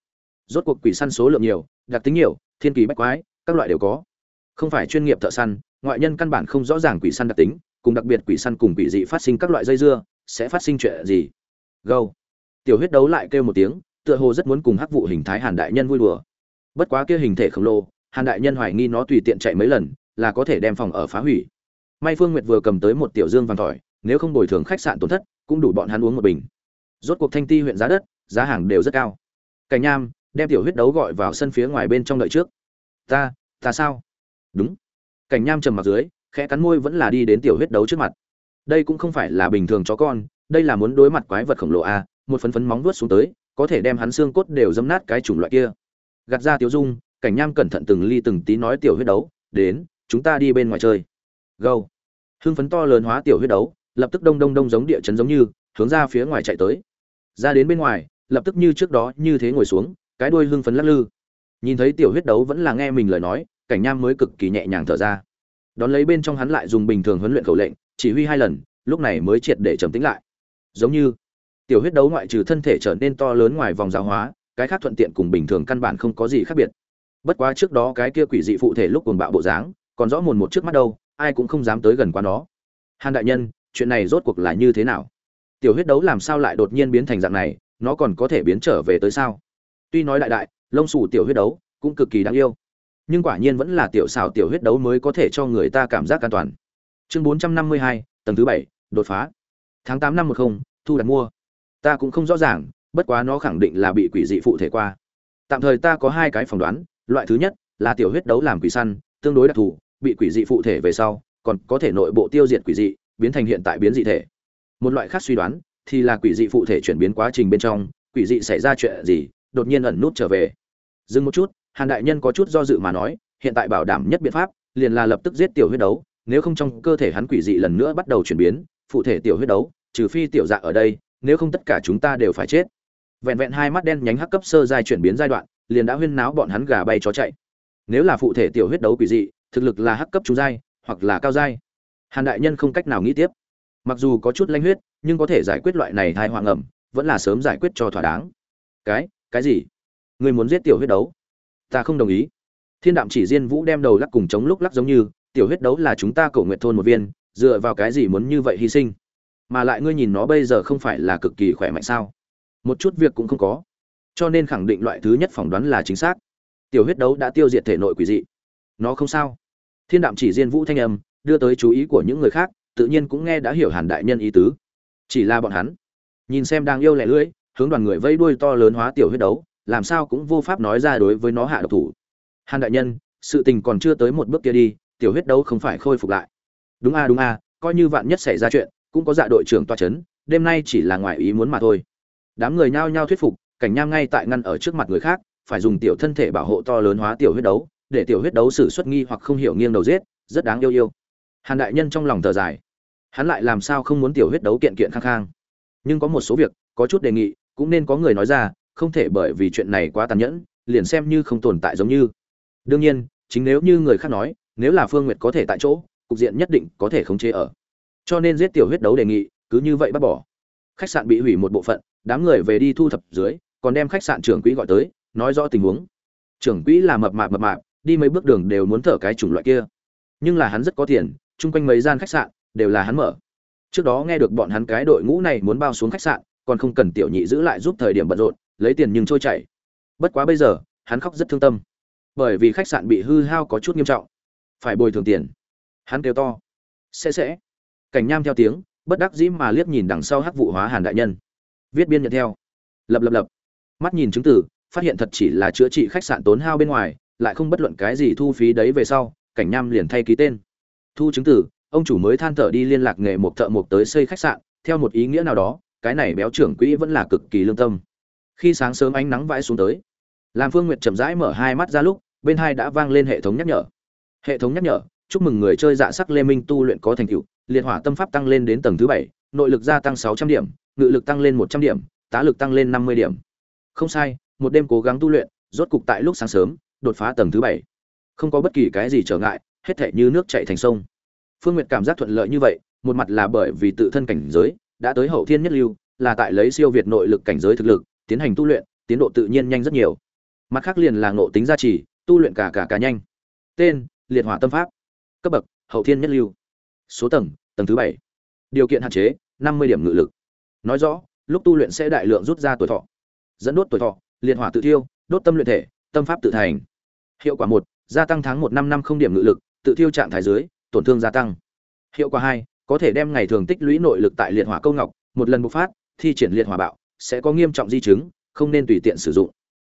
Rốt cuộc quỷ săn số lượng nhiều, đặc tính nhiều, thiên kỳ bách quái, các loại đều có. Không phải chuyên nghiệp thợ săn, ngoại nhân căn bản không rõ ràng quỷ săn đặc tính, cùng đặc biệt quỷ săn cùng quỷ dị phát sinh các loại dây dưa, sẽ phát sinh chuyện gì? Gâu tiểu huyết đấu lại kêu một tiếng, tựa hồ rất muốn cùng hắc vụ hình thái hàn đại nhân vui đùa. Bất quá kia hình thể khổng lồ, hàn đại nhân hoài nghi nó tùy tiện chạy mấy lần, là có thể đem phòng ở phá hủy. May phương nguyệt vừa cầm tới một tiểu dương vàng tỏi nếu không bồi thường khách sạn tổn thất, cũng đủ bọn hắn uống một bình. Rốt cuộc thanh ti huyện giá đất giá hàng đều rất cao. Cảnh nham đem tiểu huyết đấu gọi vào sân phía ngoài bên trong đợi trước. Ta ta sao? Đúng. Cảnh nham trầm mặt dưới, khẽ cắn môi vẫn là đi đến tiểu huyết đấu trước mặt. Đây cũng không phải là bình thường chó con, đây là muốn đối mặt quái vật khổng lồ a một phấn phấn móng vuốt xuống tới, có thể đem hắn xương cốt đều dẫm nát cái chủng loại kia. Gạt ra tiểu dung, cảnh nham cẩn thận từng ly từng tí nói tiểu huyết đấu, đến, chúng ta đi bên ngoài chơi. Gâu hưng phấn to lớn hóa tiểu huyết đấu, lập tức đông đông đông giống địa chấn giống như, hướng ra phía ngoài chạy tới. Ra đến bên ngoài lập tức như trước đó như thế ngồi xuống, cái đuôi hưng phấn lắc lư. Nhìn thấy tiểu huyết đấu vẫn là nghe mình lời nói, cảnh nham mới cực kỳ nhẹ nhàng thở ra. Đón lấy bên trong hắn lại dùng bình thường huấn luyện khẩu lệnh, chỉ huy hai lần, lúc này mới triệt để trầm tĩnh lại. Giống như, tiểu huyết đấu ngoại trừ thân thể trở nên to lớn ngoài vòng giáo hóa, cái khác thuận tiện cùng bình thường căn bản không có gì khác biệt. Bất quá trước đó cái kia quỷ dị phụ thể lúc cuồng bạo bộ dáng, còn rõ mồn một trước mắt đâu, ai cũng không dám tới gần quá nó. Hàn đại nhân, chuyện này rốt cuộc là như thế nào? Tiểu huyết đấu làm sao lại đột nhiên biến thành dạng này nó còn có thể biến trở về tới sao? Tuy nói đại đại, lông xù tiểu huyết đấu cũng cực kỳ đáng yêu, nhưng quả nhiên vẫn là tiểu xào tiểu huyết đấu mới có thể cho người ta cảm giác an toàn. Chương bốn trăm năm mươi hai, tầng thứ bảy, đột phá. Tháng tám năm một không, thu đặt mua. Ta cũng không rõ ràng, bất quá nó khẳng định là bị quỷ dị phụ thể qua. Tạm thời ta có hai cái phỏng đoán, loại thứ nhất là tiểu huyết đấu làm quỷ săn, tương đối đặc thù, bị quỷ dị phụ thể về sau, còn có thể nội bộ tiêu diệt quỷ dị, biến thành hiện tại biến dị thể. Một loại khác suy đoán thì là quỷ dị phụ thể chuyển biến quá trình bên trong, quỷ dị xảy ra chuyện gì, đột nhiên ẩn nút trở về. Dừng một chút, hàn đại nhân có chút do dự mà nói, hiện tại bảo đảm nhất biện pháp, liền là lập tức giết tiểu huyết đấu, nếu không trong cơ thể hắn quỷ dị lần nữa bắt đầu chuyển biến, phụ thể tiểu huyết đấu, trừ phi tiểu dạ ở đây, nếu không tất cả chúng ta đều phải chết. Vẹn vẹn hai mắt đen nhánh hắc cấp sơ giai chuyển biến giai đoạn, liền đã huyên náo bọn hắn gà bay chó chạy. Nếu là phụ thể tiểu huyết đấu quỷ dị, thực lực là hắc cấp trung giai, hoặc là cao giai. Hàn đại nhân không cách nào nghĩ tiếp mặc dù có chút lanh huyết, nhưng có thể giải quyết loại này thai hoàng ẩm, vẫn là sớm giải quyết cho thỏa đáng. Cái cái gì? Người muốn giết tiểu huyết đấu? Ta không đồng ý. Thiên đạm chỉ diên vũ đem đầu lắc cùng chống lúc lắc giống như, tiểu huyết đấu là chúng ta cầu nguyện thôn một viên, dựa vào cái gì muốn như vậy hy sinh? Mà lại ngươi nhìn nó bây giờ không phải là cực kỳ khỏe mạnh sao? Một chút việc cũng không có. Cho nên khẳng định loại thứ nhất phỏng đoán là chính xác. Tiểu huyết đấu đã tiêu diệt thể nội quỷ dị. Nó không sao. Thiên đạm chỉ diên vũ thanh âm, đưa tới chú ý của những người khác tự nhiên cũng nghe đã hiểu hàn đại nhân ý tứ. Chỉ là bọn hắn, nhìn xem đang yêu lẻ lưỡi, hướng đoàn người vây đuôi to lớn hóa tiểu huyết đấu, làm sao cũng vô pháp nói ra đối với nó hạ độc thủ. Hàn đại nhân, sự tình còn chưa tới một bước kia đi, tiểu huyết đấu không phải khôi phục lại. Đúng a đúng a, coi như vạn nhất xảy ra chuyện, cũng có dạ đội trưởng toa chấn, đêm nay chỉ là ngoài ý muốn mà thôi. Đám người nhao nhao thuyết phục, cảnh nham ngay tại ngăn ở trước mặt người khác, phải dùng tiểu thân thể bảo hộ to lớn hóa tiểu huyết đấu, để tiểu huyết đấu xử xuất nghi hoặc không hiểu nghiêng đầu giết, rất đáng yêu yêu. Hàn đại nhân trong lòng thở dài hắn lại làm sao không muốn tiểu huyết đấu kiện kiện khang khang. Nhưng có một số việc, có chút đề nghị, cũng nên có người nói ra, không thể bởi vì chuyện này quá tàn nhẫn, liền xem như không tồn tại giống như. Đương nhiên, chính nếu như người khác nói, nếu là phương nguyệt có thể tại chỗ, cục diện nhất định có thể khống chế ở. Cho nên giết tiểu huyết đấu đề nghị, cứ như vậy bắt bỏ. Khách sạn bị hủy một bộ phận, đám người về đi thu thập dưới, còn đem khách sạn trưởng quỹ gọi tới, nói rõ tình huống. Trưởng quỹ là mập mạp mập mạp, đi mấy bước đường đều muốn thở cái chủng loại kia. Nhưng là hắn rất có tiền, chung quanh mấy gian khách sạn đều là hắn mở. Trước đó nghe được bọn hắn cái đội ngũ này muốn bao xuống khách sạn, còn không cần tiểu nhị giữ lại giúp thời điểm bận rộn, lấy tiền nhưng trôi chảy. Bất quá bây giờ, hắn khóc rất thương tâm. Bởi vì khách sạn bị hư hao có chút nghiêm trọng. Phải bồi thường tiền. Hắn kêu to. Sẽ sẽ. Cảnh nham theo tiếng, bất đắc dĩ mà liếc nhìn đằng sau hắc vụ hóa hàn đại nhân. Viết biên nhận theo. Lập lập lập. Mắt nhìn chứng tử, phát hiện thật chỉ là chữa trị khách sạn tốn hao bên ngoài, lại không bất luận cái gì thu phí đấy về sau, cảnh nham liền thay ký tên. Thu chứng tử ông chủ mới than thở đi liên lạc nghề một thợ mộc tới xây khách sạn, theo một ý nghĩa nào đó, cái này béo trưởng quỹ vẫn là cực kỳ lương tâm. Khi sáng sớm ánh nắng vãi xuống tới, làm phương nguyệt chậm rãi mở hai mắt ra lúc, bên hai đã vang lên hệ thống nhắc nhở. Hệ thống nhắc nhở, chúc mừng người chơi dạ sắc lê minh tu luyện có thành tựu, liệt hỏa tâm pháp tăng lên đến tầng thứ bảy, nội lực gia tăng sáu trăm điểm, ngự lực tăng lên một trăm điểm, tá lực tăng lên năm mươi điểm. Không sai, một đêm cố gắng tu luyện, rốt cục tại lúc sáng sớm, đột phá tầng thứ bảy. Không có bất kỳ cái gì trở ngại, hết thể như nước chảy thành sông phương nguyệt cảm giác thuận lợi như vậy, một mặt là bởi vì tự thân cảnh giới đã tới hậu thiên nhất lưu, là tại lấy siêu việt nội lực cảnh giới thực lực, tiến hành tu luyện, tiến độ tự nhiên nhanh rất nhiều. Mặt khác liền là ngộ tính gia trì, tu luyện cả cả cả nhanh. Tên, liệt hỏa tâm pháp. Cấp bậc, hậu thiên nhất lưu. Số tầng tầng thứ bảy. Điều kiện hạn chế, năm mươi điểm ngự lực. Nói rõ, lúc tu luyện sẽ đại lượng rút ra tuổi thọ. Dẫn đốt tuổi thọ, liệt hỏa tự thiêu, đốt tâm luyện thể, tâm pháp tự thành. Hiệu quả một, gia tăng tháng một năm năm không điểm ngự lực, tự thiêu trạng thái dưới tổn thương gia tăng. Hiệu quả hai, có thể đem ngày thường tích lũy nội lực tại liệt hỏa câu ngọc, một lần bộc phát, thi triển liệt hỏa bạo, sẽ có nghiêm trọng di chứng, không nên tùy tiện sử dụng.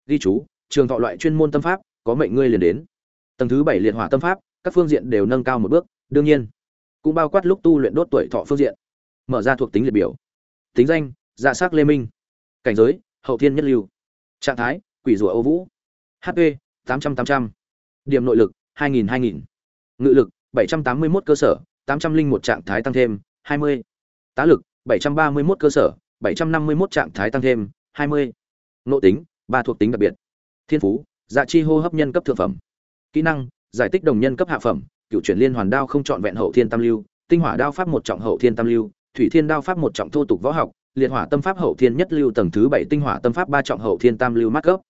Ghi chú, trường thọ loại chuyên môn tâm pháp, có mệnh ngươi liền đến. Tầng thứ bảy liệt hỏa tâm pháp, các phương diện đều nâng cao một bước, đương nhiên, cũng bao quát lúc tu luyện đốt tuổi thọ phương diện. Mở ra thuộc tính liệt biểu. Tính danh dạ s c lê minh. Cảnh giới, hậu thiên nhất lưu. Trạng thái, quỷ rùa ô vũ. Hp tám trăm tám trăm. Điểm nội lực, hai nghìn hai nghìn. Ngự lực bảy trăm tám mươi một cơ sở, tám trăm linh một trạng thái tăng thêm, hai mươi. Tá lực, bảy trăm ba mươi một cơ sở, bảy trăm năm mươi một trạng thái tăng thêm, hai mươi. Nội tính, ba thuộc tính đặc biệt. Thiên phú dạ chi hô hấp nhân cấp thượng phẩm. Kỹ năng, giải tích đồng nhân cấp hạ phẩm, cựu chuyển liên hoàn đao không chọn vẹn hậu thiên tam lưu, tinh hỏa đao pháp một trọng hậu thiên tam lưu, thủy thiên đao pháp một trọng thô tục võ học, liệt hỏa tâm pháp hậu thiên nhất lưu tầng thứ bảy tinh hỏa tâm pháp ba trọng hậu thiên tam lưu mắc cấp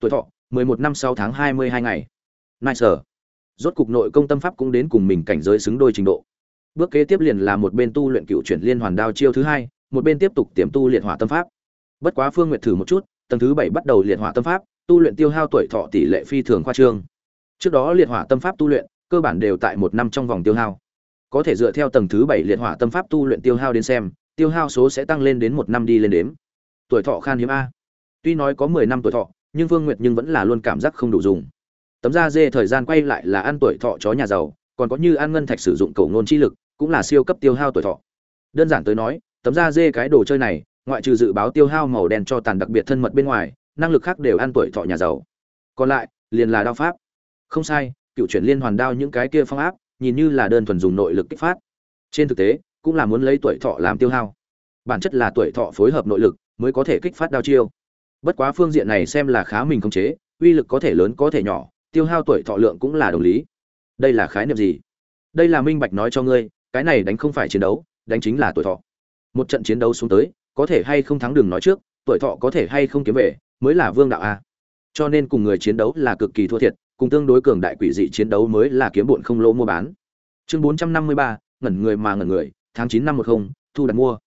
tuổi thọ, mười một năm 6 tháng hai mươi hai ngày. Nice rốt cục nội công tâm pháp cũng đến cùng mình cảnh giới xứng đôi trình độ. Bước kế tiếp liền là một bên tu luyện cựu chuyển liên hoàn đao chiêu thứ hai, một bên tiếp tục tiềm tu liệt hỏa tâm pháp. Bất quá phương nguyệt thử một chút, tầng thứ bảy bắt đầu liệt hỏa tâm pháp, tu luyện tiêu hao tuổi thọ tỷ lệ phi thường khoa trương. Trước đó liệt hỏa tâm pháp tu luyện, cơ bản đều tại một năm trong vòng tiêu hao. Có thể dựa theo tầng thứ bảy liệt hỏa tâm pháp tu luyện tiêu hao đến xem, tiêu hao số sẽ tăng lên đến một năm đi lên đếm. Tuổi thọ khan hiếm a. Tuy nói có mười năm tuổi thọ, nhưng vương nguyệt nhưng vẫn là luôn cảm giác không đủ dùng tấm da dê thời gian quay lại là ăn tuổi thọ chó nhà giàu, còn có như ăn ngân thạch sử dụng cầu ngôn chi lực, cũng là siêu cấp tiêu hao tuổi thọ. Đơn giản tới nói, tấm da dê cái đồ chơi này, ngoại trừ dự báo tiêu hao màu đen cho tàn đặc biệt thân mật bên ngoài, năng lực khác đều ăn tuổi thọ nhà giàu. Còn lại, liền là đao pháp. Không sai, cựu chuyển liên hoàn đao những cái kia phong áp, nhìn như là đơn thuần dùng nội lực kích phát. Trên thực tế, cũng là muốn lấy tuổi thọ làm tiêu hao. Bản chất là tuổi thọ phối hợp nội lực, mới có thể kích phát đao chiêu. Bất quá phương diện này xem là khá mình khống chế, uy lực có thể lớn có thể nhỏ tiêu hao tuổi thọ lượng cũng là đồng lý. Đây là khái niệm gì? Đây là minh bạch nói cho ngươi, cái này đánh không phải chiến đấu, đánh chính là tuổi thọ. Một trận chiến đấu xuống tới, có thể hay không thắng đường nói trước, tuổi thọ có thể hay không kiếm về, mới là vương đạo a. Cho nên cùng người chiến đấu là cực kỳ thua thiệt, cùng tương đối cường đại quỷ dị chiến đấu mới là kiếm bộn không lỗ mua bán. Chương bốn trăm năm mươi ba, ngẩn người mà ngẩn người, tháng chín năm một không, thu đặt mua.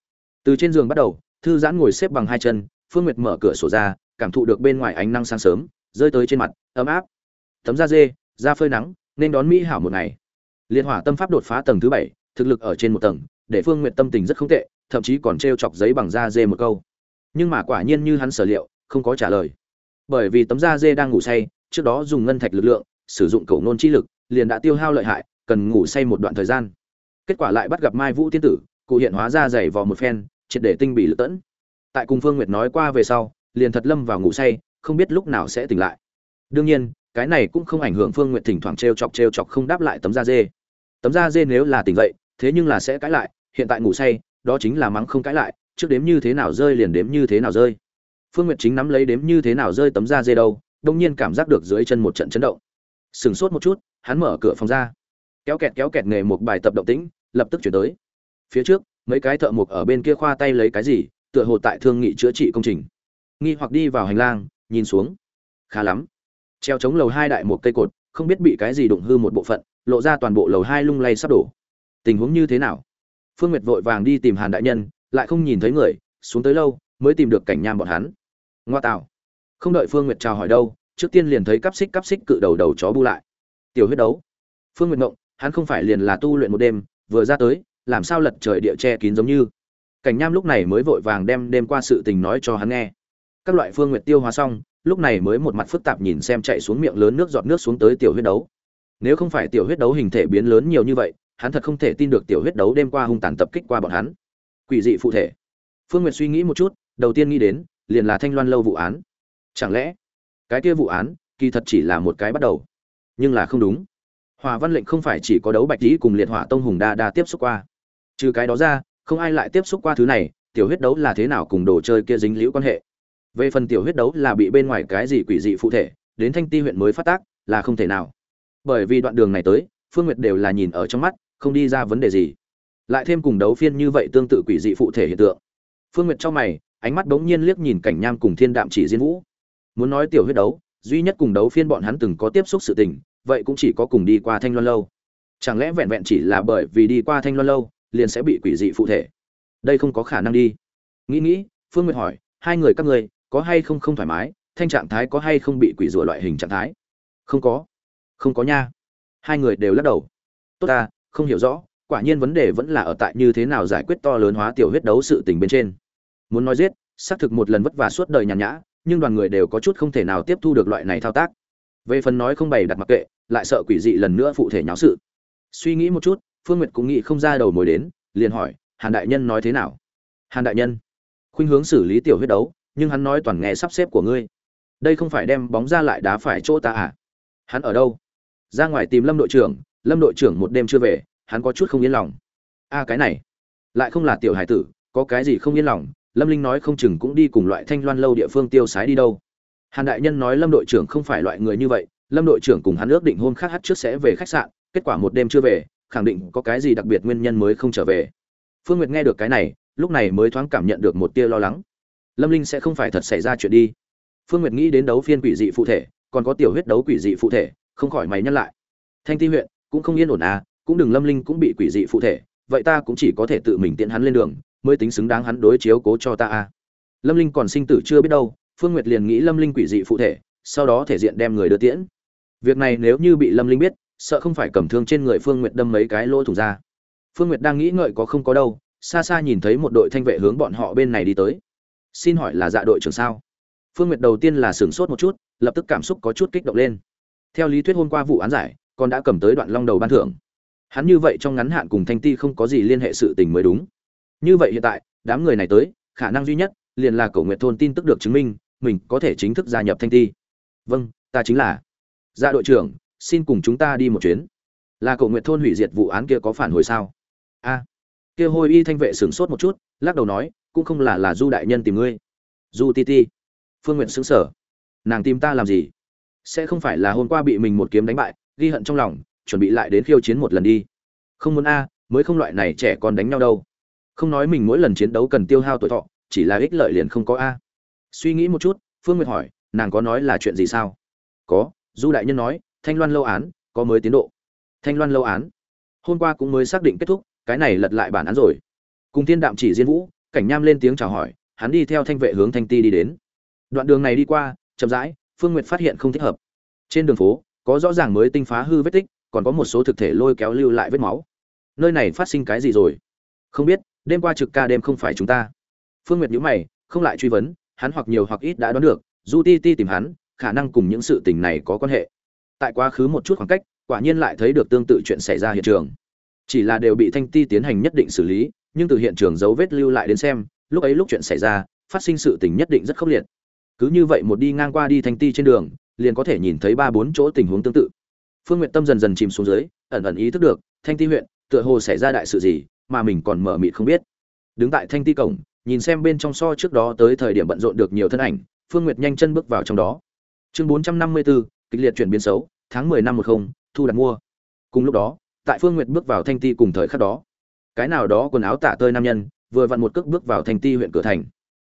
Từ trên giường bắt đầu, thư giãn ngồi xếp bằng hai chân, phương nguyệt mở cửa sổ ra, cảm thụ được bên ngoài ánh nắng sáng sớm, rơi tới trên mặt, ấm áp tấm da dê, da phơi nắng, nên đón mỹ hảo một ngày. Liệt hỏa tâm pháp đột phá tầng thứ bảy, thực lực ở trên một tầng, để phương nguyệt tâm tình rất không tệ, thậm chí còn t chọc giấy bằng da dê một câu. Nhưng mà quả nhiên như hắn sở liệu, không có trả lời. Bởi vì tấm da dê đang ngủ say, trước đó dùng ngân thạch lực lượng, sử dụng cầu nôn chi lực, liền đã tiêu hao lợi hại, cần ngủ say một đoạn thời gian. Kết quả lại bắt gặp mai vũ tiên tử, cụ hiện hóa ra dày vò một phen, triệt để tinh bị lựa tẫn. Tại cùng phương nguyệt nói qua về sau, liền thật lâm vào ngủ say, không biết lúc nào sẽ tỉnh lại. Đương nhiên cái này cũng không ảnh hưởng phương nguyệt thỉnh thoảng t r e o chọc t r e o chọc không đáp lại tấm da dê. Tấm da dê nếu là tỉnh dậy, thế nhưng là sẽ cãi lại, hiện tại ngủ say, đó chính là mắng không cãi lại, trước đếm như thế nào rơi liền đếm như thế nào rơi. Phương nguyệt chính nắm lấy đếm như thế nào rơi tấm da dê đâu, đông nhiên cảm giác được dưới chân một trận chấn động. Sừng sốt một chút, hắn mở cửa phòng ra. Kéo kẹt kéo kẹt nghề một bài tập động tĩnh, lập tức chuyển tới. Phía trước, mấy cái thợ mộc ở bên kia khoa tay lấy cái gì, tựa hồ tại thương nghị chữa trị công trình. Nghi hoặc đi vào hành lang, nhìn xuống. Khá lắm treo chống lầu hai đại một cây cột, không biết bị cái gì đụng hư một bộ phận, lộ ra toàn bộ lầu hai lung lay sắp đổ. Tình huống như thế nào? Phương nguyệt vội vàng đi tìm hàn đại nhân, lại không nhìn thấy người, xuống tới lâu, mới tìm được cảnh nham bọn hắn. Ngoa tạo. Không đợi phương nguyệt chào hỏi đâu, trước tiên liền thấy cắp xích cắp xích cự đầu đầu chó bu lại. Tiểu huyết đấu. Phương nguyệt ngộng, hắn không phải liền là tu luyện một đêm, vừa ra tới, làm sao lật trời địa che kín giống như. Cảnh nham lúc này mới vội vàng đem đêm qua sự tình nói cho hắn nghe. Các loại phương nguyệt tiêu hóa xong lúc này mới một mặt phức tạp nhìn xem chạy xuống miệng lớn nước giọt nước xuống tới tiểu huyết đấu. Nếu không phải tiểu huyết đấu hình thể biến lớn nhiều như vậy, hắn thật không thể tin được tiểu huyết đấu đêm qua hung tàn tập kích qua bọn hắn. Quỷ dị phụ thể. Phương nguyệt suy nghĩ một chút, đầu tiên nghĩ đến, liền là thanh loan lâu vụ án. Chẳng lẽ, cái kia vụ án, kỳ thật chỉ là một cái bắt đầu. Nhưng là không đúng. Hòa văn lệnh không phải chỉ có đấu bạch lý cùng liệt hỏa tông hùng đa đa tiếp xúc qua. Trừ cái đó ra, không ai lại tiếp xúc qua thứ này, tiểu huyết đấu là thế nào cùng đồ chơi kia dính liễu quan hệ về phần tiểu huyết đấu là bị bên ngoài cái gì quỷ dị phụ thể, đến thanh ti huyện mới phát tác, là không thể nào. Bởi vì đoạn đường này tới, phương nguyệt đều là nhìn ở trong mắt, không đi ra vấn đề gì. Lại thêm cùng đấu phiên như vậy tương tự quỷ dị phụ thể hiện tượng. Phương nguyệt trong mày, ánh mắt bỗng nhiên liếc nhìn cảnh nham cùng thiên đạm chỉ diên vũ. Muốn nói tiểu huyết đấu, duy nhất cùng đấu phiên bọn hắn từng có tiếp xúc sự tình, vậy cũng chỉ có cùng đi qua thanh loan lâu. Chẳng lẽ vẹn vẹn chỉ là bởi vì đi qua thanh loan lâu, liền sẽ bị quỷ dị phụ thể? Đây không có khả năng đi. Nghĩ nghĩ, phương nguyệt hỏi, hai người các ngươi có hay không không thoải mái, thanh trạng thái có hay không bị quỷ rủa loại hình trạng thái? Không có. Không có nha. Hai người đều lắc đầu. Tốt ta, không hiểu rõ, quả nhiên vấn đề vẫn là ở tại như thế nào giải quyết to lớn hóa tiểu huyết đấu sự tình bên trên. Muốn nói giết, xác thực một lần vất vả suốt đời nhàn nhã, nhưng đoàn người đều có chút không thể nào tiếp thu được loại này thao tác. Về phần nói không bày đặt mặc kệ, lại sợ quỷ dị lần nữa phụ thể nháo sự. Suy nghĩ một chút, phương nguyệt cũng nghĩ không ra đầu mối đến, liền hỏi, hàn đại nhân nói thế nào? Hàn đại nhân, khuynh hướng xử lý tiểu huyết đấu nhưng hắn nói toàn nghe sắp xếp của ngươi. Đây không phải đem bóng ra lại đá phải chỗ ta à? Hắn ở đâu? Ra ngoài tìm lâm đội trưởng, lâm đội trưởng một đêm chưa về, hắn có chút không yên lòng. A cái này, lại không là tiểu hải tử, có cái gì không yên lòng? Lâm linh nói không chừng cũng đi cùng loại thanh loan lâu địa phương tiêu sái đi đâu. Hàn đại nhân nói lâm đội trưởng không phải loại người như vậy, lâm đội trưởng cùng hắn ước định hôm khác hát trước sẽ về khách sạn, kết quả một đêm chưa về, khẳng định có cái gì đặc biệt nguyên nhân mới không trở về. Phương nguyệt nghe được cái này, lúc này mới thoáng cảm nhận được một tia lo lắng lâm linh sẽ không phải thật xảy ra chuyện đi. Phương nguyệt nghĩ đến đấu phiên quỷ dị phụ thể, còn có tiểu huyết đấu quỷ dị phụ thể, không khỏi mày nhắc lại. Thanh ti huyện, cũng không yên ổn à cũng đừng lâm linh cũng bị quỷ dị phụ thể, vậy ta cũng chỉ có thể tự mình tiễn hắn lên đường, mới tính xứng đáng hắn đối chiếu cố cho ta à. Lâm linh còn sinh tử chưa biết đâu, phương nguyệt liền nghĩ lâm linh quỷ dị phụ thể, sau đó thể diện đem người đưa tiễn. Việc này nếu như bị lâm linh biết, sợ không phải cầm thương trên người phương nguyệt đâm mấy cái lỗ thủng ra. Phương nguyệt đang nghĩ ngợi có không có đâu, xa xa nhìn thấy một đội thanh vệ hướng bọn họ bên này đi tới xin hỏi là dạ đội trưởng sao? Phương nguyệt đầu tiên là sửng sốt một chút, lập tức cảm xúc có chút kích động lên. Theo lý thuyết hôm qua vụ án giải con đã cầm tới đoạn long đầu ban thưởng. Hắn như vậy trong ngắn hạn cùng thanh ti không có gì liên hệ sự tình mới đúng. Như vậy hiện tại, đám người này tới, khả năng duy nhất liền là cổ nguyệt thôn tin tức được chứng minh, mình có thể chính thức gia nhập thanh ti. Vâng ta chính là. Dạ đội trưởng, xin cùng chúng ta đi một chuyến. Là cổ nguyệt thôn hủy diệt vụ án kia có phản hồi sao? A. Kia hôi y thanh vệ sửng sốt một chút, lắc đầu nói cũng không là là du đại nhân tìm ngươi. Du ti ti, phương nguyện xứng sở nàng tìm ta làm gì? Sẽ không phải là hôm qua bị mình một kiếm đánh bại, ghi hận trong lòng, chuẩn bị lại đến khiêu chiến một lần đi. Không muốn a, mới không loại này trẻ còn đánh nhau đâu. Không nói mình mỗi lần chiến đấu cần tiêu hao tuổi thọ, chỉ là ích lợi liền không có a. Suy nghĩ một chút, phương nguyệt hỏi, nàng có nói là chuyện gì sao? Có, du đại nhân nói, thanh loan lâu án, có mới tiến độ. Thanh loan lâu án. Hôm qua cũng mới xác định kết thúc, cái này lật lại bản án rồi. Cùng thiên đạm chỉ diên vũ cảnh nham lên tiếng chào hỏi, hắn đi theo thanh vệ hướng thanh ti đi đến. Đoạn đường này đi qua, chậm rãi, phương nguyệt phát hiện không thích hợp. Trên đường phố, có rõ ràng mới tinh phá hư vết tích, còn có một số thực thể lôi kéo lưu lại vết máu. Nơi này phát sinh cái gì rồi? Không biết, đêm qua trực ca đêm không phải chúng ta. Phương nguyệt nhíu mày, không lại truy vấn, hắn hoặc nhiều hoặc ít đã đoán được, du ti ti tìm hắn, khả năng cùng những sự tình này có quan hệ. Tại quá khứ một chút khoảng cách, quả nhiên lại thấy được tương tự chuyện xảy ra hiện trường. Chỉ là đều bị thanh ti tiến hành nhất định xử lý nhưng từ hiện trường dấu vết lưu lại đến xem, lúc ấy lúc chuyện xảy ra, phát sinh sự tình nhất định rất khốc liệt. Cứ như vậy một đi ngang qua đi thanh ti trên đường, liền có thể nhìn thấy ba bốn chỗ tình huống tương tự. Phương nguyện tâm dần dần chìm xuống dưới, ẩn ẩn ý thức được, thanh ti huyện, tựa hồ xảy ra đại sự gì, mà mình còn mở mịt không biết. Đứng tại thanh ti cổng, nhìn xem bên trong so trước đó tới thời điểm bận rộn được nhiều thân ảnh, phương nguyệt nhanh chân bước vào trong đó. Chương bốn trăm năm mươi bốn kịch liệt chuyển biến xấu, tháng mười năm một không, thu đặt mua. Cùng lúc đó, tại phương nguyệt bước vào thanh ti cùng thời khắc đó cái nào đó quần áo tả tơi nam nhân, vừa vặn một cước bước vào thành ti huyện cửa thành.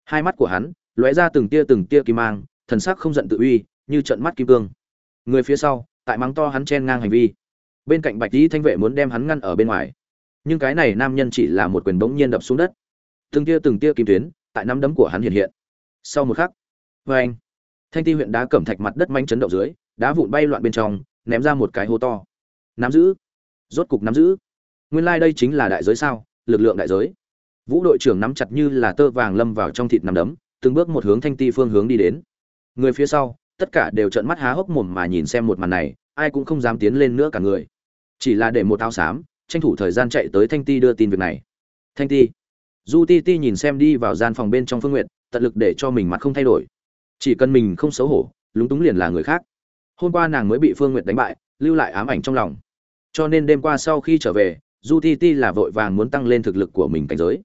Hai mắt của hắn lóe ra từng tia từng tia kim mang, thần sắc không giận tự uy, như trận mắt kim cương. Người phía sau, tại mắng to hắn chen ngang hành vi. Bên cạnh bạch tý thanh vệ muốn đem hắn ngăn ở bên ngoài. Nhưng cái này nam nhân chỉ là một quyền bỗng nhiên đập xuống đất. Từng tia từng tia kim tuyến tại nắm đấm của hắn hiện hiện. Sau một khắc vê anh. Thanh ti huyện đá cẩm thạch mặt đất manh chấn động dưới, đá vụn bay loạn bên trong, ném ra một cái hố to. Nắm giữ. Rốt cục nắm giữ nguyên lai đây chính là đại giới sao, lực lượng đại giới. Vũ đội trưởng nắm chặt như là tơ vàng lâm vào trong thịt nằm đấm, từng bước một hướng thanh ti phương hướng đi đến. Người phía sau, tất cả đều trợn mắt há hốc mồm mà nhìn xem một màn này, ai cũng không dám tiến lên nữa cả người. Chỉ là để một áo xám, tranh thủ thời gian chạy tới thanh ti đưa tin việc này. Thanh ti. Du ti ti nhìn xem đi vào gian phòng bên trong phương n g u y ệ t tận lực để cho mình mặt không thay đổi. Chỉ cần mình không xấu hổ, lúng túng liền là người khác. Hôm qua nàng mới bị phương n g u y ệ t đánh bại, lưu lại ám ảnh trong lòng. Cho nên đêm qua sau khi trở về du ti ti là vội vàng muốn tăng lên thực lực của mình cảnh giới,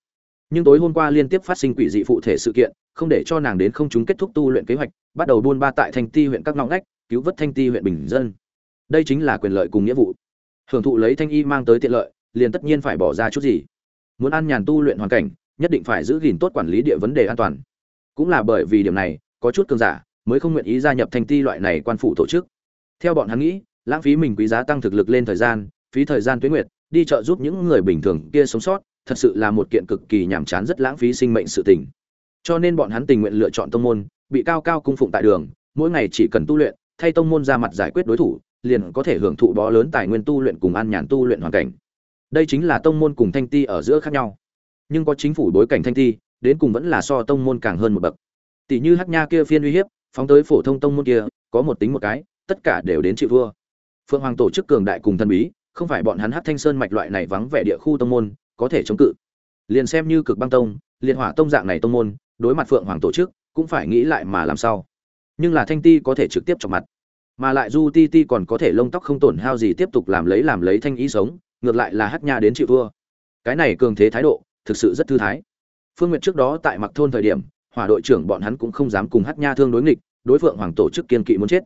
nhưng tối hôm qua liên tiếp phát sinh quỷ dị phụ thể sự kiện, không để cho nàng đến không chúng kết thúc tu luyện kế hoạch, bắt đầu buôn ba tại thanh ti huyện các ngõ ngách, cứu vớt thanh ti huyện bình dân. Đây chính là quyền lợi cùng nghĩa vụ. Hưởng thụ lấy thanh y mang tới tiện lợi, liền tất nhiên phải bỏ ra chút gì. Muốn an nhàn tu luyện hoàn cảnh, nhất định phải giữ gìn tốt quản lý địa vấn đề an toàn. Cũng là bởi vì điểm này, có chút cường giả mới không nguyện ý gia nhập thanh ti loại này quan phủ tổ chức. Theo bọn hắn nghĩ, lãng phí mình quý giá tăng thực lực lên thời gian, phí thời gian tuyến nguyệt đi chợ giúp những người bình thường kia sống sót, thật sự là một kiện cực kỳ nhàm chán rất lãng phí sinh mệnh sự tình. Cho nên bọn hắn tình nguyện lựa chọn tông môn, bị cao cao cung phụng tại đường, mỗi ngày chỉ cần tu luyện, thay tông môn ra mặt giải quyết đối thủ, liền có thể hưởng thụ bó lớn tài nguyên tu luyện cùng an nhàn tu luyện hoàn cảnh. Đây chính là tông môn cùng thanh ti ở giữa khác nhau. Nhưng có chính phủ đối cảnh thanh ti, đến cùng vẫn là so tông môn càng hơn một bậc. Tỷ như hắc nha kia phiên uy hiếp, phóng tới phổ thông tông môn kia, có một tính một cái, tất cả đều đến chịu vua. Phượng hoàng tổ chức cường đại cùng thần bí không phải bọn hắn hát thanh sơn mạch loại này vắng vẻ địa khu tông môn, có thể chống cự. Liền xem như cực băng tông liệt hỏa tông dạng này tông môn, đối mặt phượng hoàng tổ chức, cũng phải nghĩ lại mà làm sao. Nhưng là thanh ti có thể trực tiếp chọc mặt. Mà lại du ti ti còn có thể lông tóc không tổn hao gì tiếp tục làm lấy làm lấy thanh ý sống, ngược lại là hát nha đến chịu thua. Cái này cường thế thái độ, thực sự rất thư thái. Phương nguyệt trước đó tại mặc thôn thời điểm, hỏa đội trưởng bọn hắn cũng không dám cùng hát nha thương đối nghịch, đối phượng hoàng tổ chức kiên kỵ muốn chết.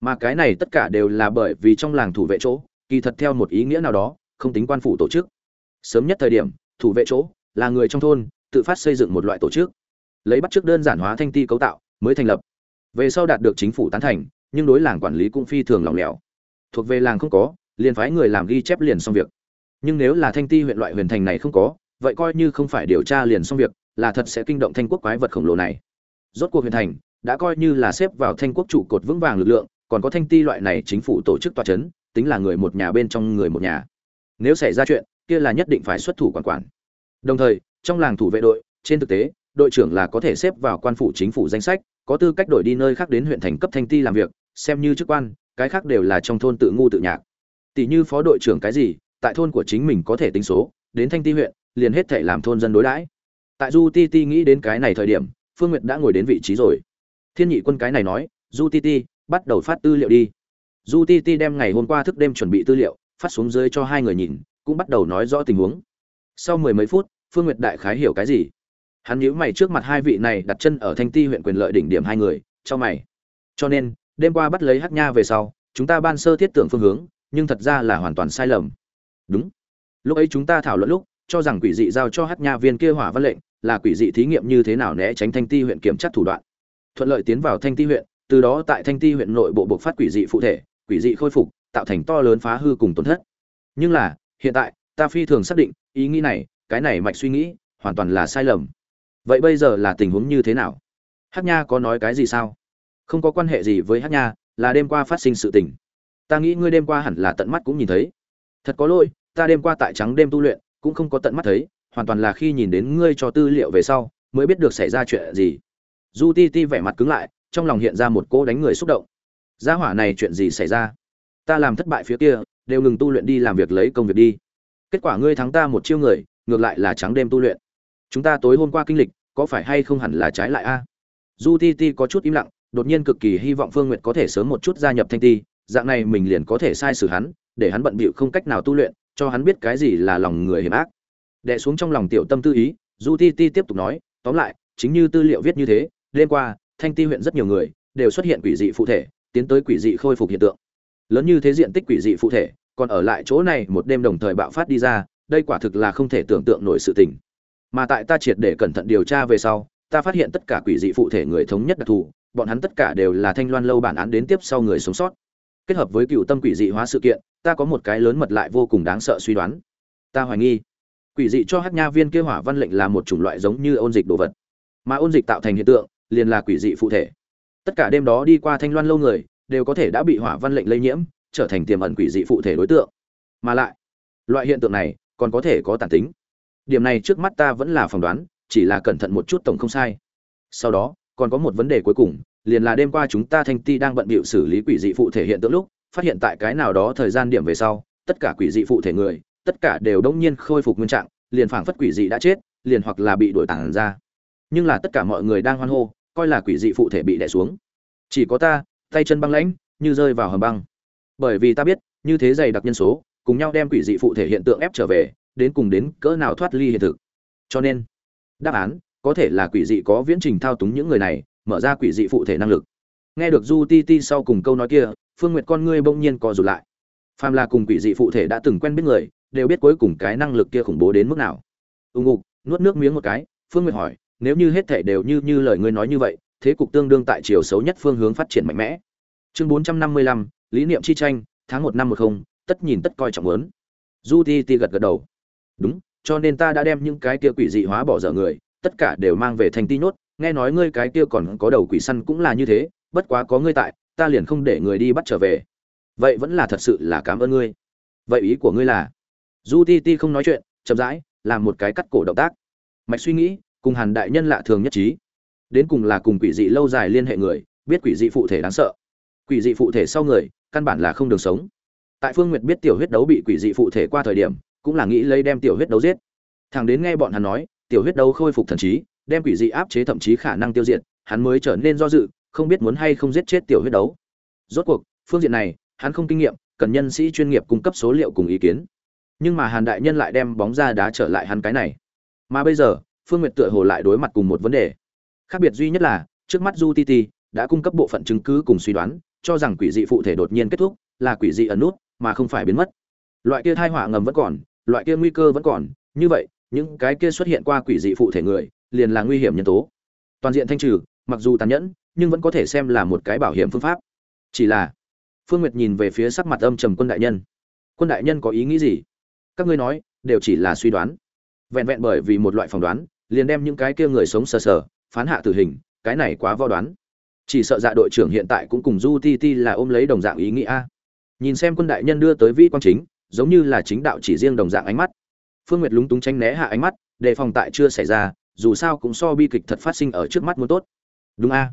Mà cái này tất cả đều là bởi vì trong làng thủ vệ chỗ kỳ thật theo một ý nghĩa nào đó, không tính quan phủ tổ chức. Sớm nhất thời điểm, thủ vệ chỗ, là người trong thôn, tự phát xây dựng một loại tổ chức. Lấy bắt trước đơn giản hóa thanh ti cấu tạo, mới thành lập. Về sau đạt được chính phủ tán thành, nhưng đối làng quản lý cũng phi thường lỏng lẻo. Thuộc về làng không có, liền phái người làm ghi chép liền xong việc. Nhưng nếu là thanh ti huyện loại huyền thành này không có, vậy coi như không phải điều tra liền xong việc, là thật sẽ kinh động thanh quốc quái vật khổng lồ này. Rốt cuộc huyền thành, đã coi như là xếp vào thanh quốc trụ cột vững vàng lực lượng, còn có thanh ti loại này chính phủ tổ chức tòa chấn tính là người một nhà bên trong người một nhà. Nếu xảy ra chuyện, kia là nhất định phải xuất thủ quản quản. Đồng thời, trong làng thủ vệ đội, trên thực tế, đội trưởng là có thể xếp vào quan phủ chính phủ danh sách, có tư cách đổi đi nơi khác đến huyện thành cấp thanh ti làm việc, xem như chức quan, cái khác đều là trong thôn tự ngu tự nhạc. Tỷ như phó đội trưởng cái gì, tại thôn của chính mình có thể tính số, đến thanh ti huyện, liền hết thể làm thôn dân đối đãi. Tại du ti ti nghĩ đến cái này thời điểm, phương nguyệt đã ngồi đến vị trí rồi. Thiên nhị quân cái này nói, du ti ti, bắt đầu phát tư liệu đi du ti ti đem ngày hôm qua thức đêm chuẩn bị tư liệu phát xuống dưới cho hai người nhìn, cũng bắt đầu nói rõ tình huống. Sau mười mấy phút, phương nguyệt đại khái hiểu cái gì? Hắn nhíu mày trước mặt hai vị này đặt chân ở thanh ti huyện quyền lợi đỉnh điểm hai người, cho mày. Cho nên, đêm qua bắt lấy hắc nha về sau, chúng ta ban sơ thiết tưởng phương hướng, nhưng thật ra là hoàn toàn sai lầm. Đúng. Lúc ấy chúng ta thảo luận lúc, cho rằng quỷ dị giao cho hắc nha viên kia hỏa văn lệnh là quỷ dị thí nghiệm như thế nào né tránh thanh ti huyện kiểm tra thủ đoạn. Thuận lợi tiến vào thanh ti huyện, từ đó tại thanh ti huyện nội bộ buộc phát quỷ dị phụ thể quỷ dị khôi phục, tạo thành to lớn phá hư cùng tổn thất. Nhưng là, hiện tại, ta phi thường xác định, ý nghĩ này, cái này mạch suy nghĩ, hoàn toàn là sai lầm. Vậy bây giờ là tình huống như thế nào? Hắc nha có nói cái gì sao? Không có quan hệ gì với hắc nha, là đêm qua phát sinh sự tình. Ta nghĩ ngươi đêm qua hẳn là tận mắt cũng nhìn thấy. Thật có lỗi, ta đêm qua tại trắng đêm tu luyện, cũng không có tận mắt thấy, hoàn toàn là khi nhìn đến ngươi cho tư liệu về sau, mới biết được xảy ra chuyện gì. Du ti ti vẻ mặt cứng lại, trong lòng hiện ra một cỗ đánh người xúc động gia hỏa này chuyện gì xảy ra? Ta làm thất bại phía kia, đều ngừng tu luyện đi làm việc lấy công việc đi. Kết quả ngươi thắng ta một chiêu người, ngược lại là trắng đêm tu luyện. Chúng ta tối hôm qua kinh lịch, có phải hay không hẳn là trái lại a? Du ti ti có chút im lặng, đột nhiên cực kỳ hy vọng phương n g u y ệ t có thể sớm một chút gia nhập thanh ti, dạng này mình liền có thể sai sử hắn, để hắn bận bịu không cách nào tu luyện, cho hắn biết cái gì là lòng người hiểm ác. Đẻ xuống trong lòng tiểu tâm tư ý du ti ti tiếp tục nói, tóm lại, chính như tư liệu viết như thế, đêm qua, thanh ti huyện rất nhiều người, đều xuất hiện quỷ dị phụ thể tiến tới quỷ dị khôi phục hiện tượng. Lớn như thế diện tích quỷ dị phụ thể, còn ở lại chỗ này một đêm đồng thời bạo phát đi ra, đây quả thực là không thể tưởng tượng nổi sự tình. Mà tại ta triệt để cẩn thận điều tra về sau, ta phát hiện tất cả quỷ dị phụ thể người thống nhất đặc thù, bọn hắn tất cả đều là thanh loan lâu bản án đến tiếp sau người sống sót. Kết hợp với cựu tâm quỷ dị hóa sự kiện, ta có một cái lớn mật lại vô cùng đáng sợ suy đoán. Ta hoài nghi, quỷ dị cho hát nha viên kêu hỏa văn lệnh là một chủng loại giống như ôn dịch đồ vật. Mà ôn dịch tạo thành hiện tượng, liền là quỷ dị phụ thể tất cả đêm đó đi qua thanh loan lâu người, đều có thể đã bị hỏa văn lệnh lây nhiễm, trở thành tiềm ẩn quỷ dị phụ thể đối tượng. Mà lại, loại hiện tượng này còn có thể có tản tính. Điểm này trước mắt ta vẫn là phỏng đoán, chỉ là cẩn thận một chút tổng không sai. Sau đó, còn có một vấn đề cuối cùng, liền là đêm qua chúng ta thanh ti đang bận bịu xử lý quỷ dị phụ thể hiện tượng lúc, phát hiện tại cái nào đó thời gian điểm về sau, tất cả quỷ dị phụ thể người, tất cả đều đông nhiên khôi phục nguyên trạng, liền phảng phất quỷ dị đã chết, liền hoặc là bị đổi tản ra. Nhưng là tất cả mọi người đang hoan hô coi là quỷ dị phụ thể bị đè xuống. Chỉ có ta, tay chân băng lãnh, như rơi vào hầm băng. Bởi vì ta biết, như thế dày đặc nhân số, cùng nhau đem quỷ dị phụ thể hiện tượng ép trở về, đến cùng đến cỡ nào thoát ly hiện thực. Cho nên, đáp án, có thể là quỷ dị có viễn trình thao túng những người này, mở ra quỷ dị phụ thể năng lực. Nghe được du ti ti sau cùng câu nói kia, phương nguyệt con ngươi bỗng nhiên co rụt lại. Phàm là cùng quỷ dị phụ thể đã từng quen biết người, đều biết cuối cùng cái năng lực kia khủng bố đến mức nào. Ưng ngục nuốt nước miếng một cái, phương nguyệt hỏi nếu như hết thể đều như như lời ngươi nói như vậy, thế cục tương đương tại chiều xấu nhất phương hướng phát triển mạnh mẽ. Chương bốn trăm năm mươi lăm, lý niệm chi tranh, tháng một năm một không, tất nhìn tất coi trọng muốn. Du ti ti gật gật đầu. Đúng, cho nên ta đã đem những cái kia quỷ dị hóa bỏ dở người, tất cả đều mang về thành ti nhốt. Nghe nói ngươi cái kia còn có đầu quỷ săn cũng là như thế, bất quá có ngươi tại, ta liền không để người đi bắt trở về. Vậy vẫn là thật sự là cảm ơn ngươi. Vậy ý của ngươi là? Du ti ti không nói chuyện, chậm rãi, làm một cái cắt cổ động tác. Mạch suy nghĩ cùng hàn đại nhân lạ thường nhất trí. Đến cùng là cùng quỷ dị lâu dài liên hệ người, biết quỷ dị phụ thể đáng sợ. Quỷ dị phụ thể sau người, căn bản là không đường sống. Tại phương nguyệt biết tiểu huyết đấu bị quỷ dị phụ thể qua thời điểm, cũng là nghĩ lấy đem tiểu huyết đấu giết. Thằng đến nghe bọn hắn nói, tiểu huyết đấu khôi phục thần trí, đem quỷ dị áp chế thậm chí khả năng tiêu diệt, hắn mới trở nên do dự, không biết muốn hay không giết chết tiểu huyết đấu. Rốt cuộc, phương diện này, hắn không kinh nghiệm, cần nhân sĩ chuyên nghiệp cung cấp số liệu cùng ý kiến. Nhưng mà hàn đại nhân lại đem bóng ra đá trở lại hắn cái này. Mà bây giờ phương nguyệt tựa hồ lại đối mặt cùng một vấn đề. Khác biệt duy nhất là, trước mắt du ti đã cung cấp bộ phận chứng cứ cùng suy đoán, cho rằng quỷ dị phụ thể đột nhiên kết thúc là quỷ dị ẩn nút, mà không phải biến mất. Loại kia thai họa ngầm vẫn còn, loại kia nguy cơ vẫn còn, như vậy, những cái kia xuất hiện qua quỷ dị phụ thể người, liền là nguy hiểm nhân tố. Toàn diện thanh trừ, mặc dù tàn nhẫn, nhưng vẫn có thể xem là một cái bảo hiểm phương pháp. Chỉ là, phương nguyệt nhìn về phía sắc mặt âm trầm quân đại nhân. Quân đại nhân có ý nghĩ gì? Các ngươi nói, đều chỉ là suy đoán. Vẹn vẹn bởi vì một loại phỏng đoán liền đem những cái kia người sống sờ sờ, phán hạ tử hình, cái này quá vo đoán. Chỉ sợ dạ đội trưởng hiện tại cũng cùng du ti ti là ôm lấy đồng dạng ý nghĩa nhìn xem quân đại nhân đưa tới vi quan chính, giống như là chính đạo chỉ riêng đồng dạng ánh mắt. Phương nguyệt lúng túng tránh né hạ ánh mắt, đề phòng tại chưa xảy ra, dù sao cũng so bi kịch thật phát sinh ở trước mắt muốn tốt. Đúng a.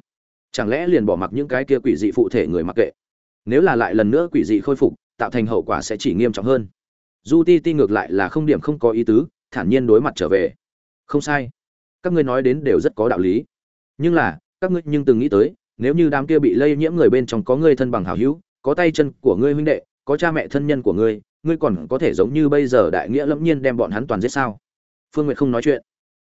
Chẳng lẽ liền bỏ mặc những cái kia quỷ dị phụ thể người mặc kệ? Nếu là lại lần nữa quỷ dị khôi phục, tạo thành hậu quả sẽ chỉ nghiêm trọng hơn. Du ti ti ngược lại là không điểm không có ý tứ, thản nhiên đối mặt trở về không sai. Các ngươi nói đến đều rất có đạo lý. Nhưng là, các ngươi nhưng từng nghĩ tới, nếu như đám kia bị lây nhiễm người bên trong có ngươi thân bằng hảo hữu, có tay chân của ngươi huynh đệ, có cha mẹ thân nhân của ngươi ngươi còn có thể giống như bây giờ đại nghĩa lẫm nhiên đem bọn hắn toàn giết sao? Phương nguyệt không nói chuyện.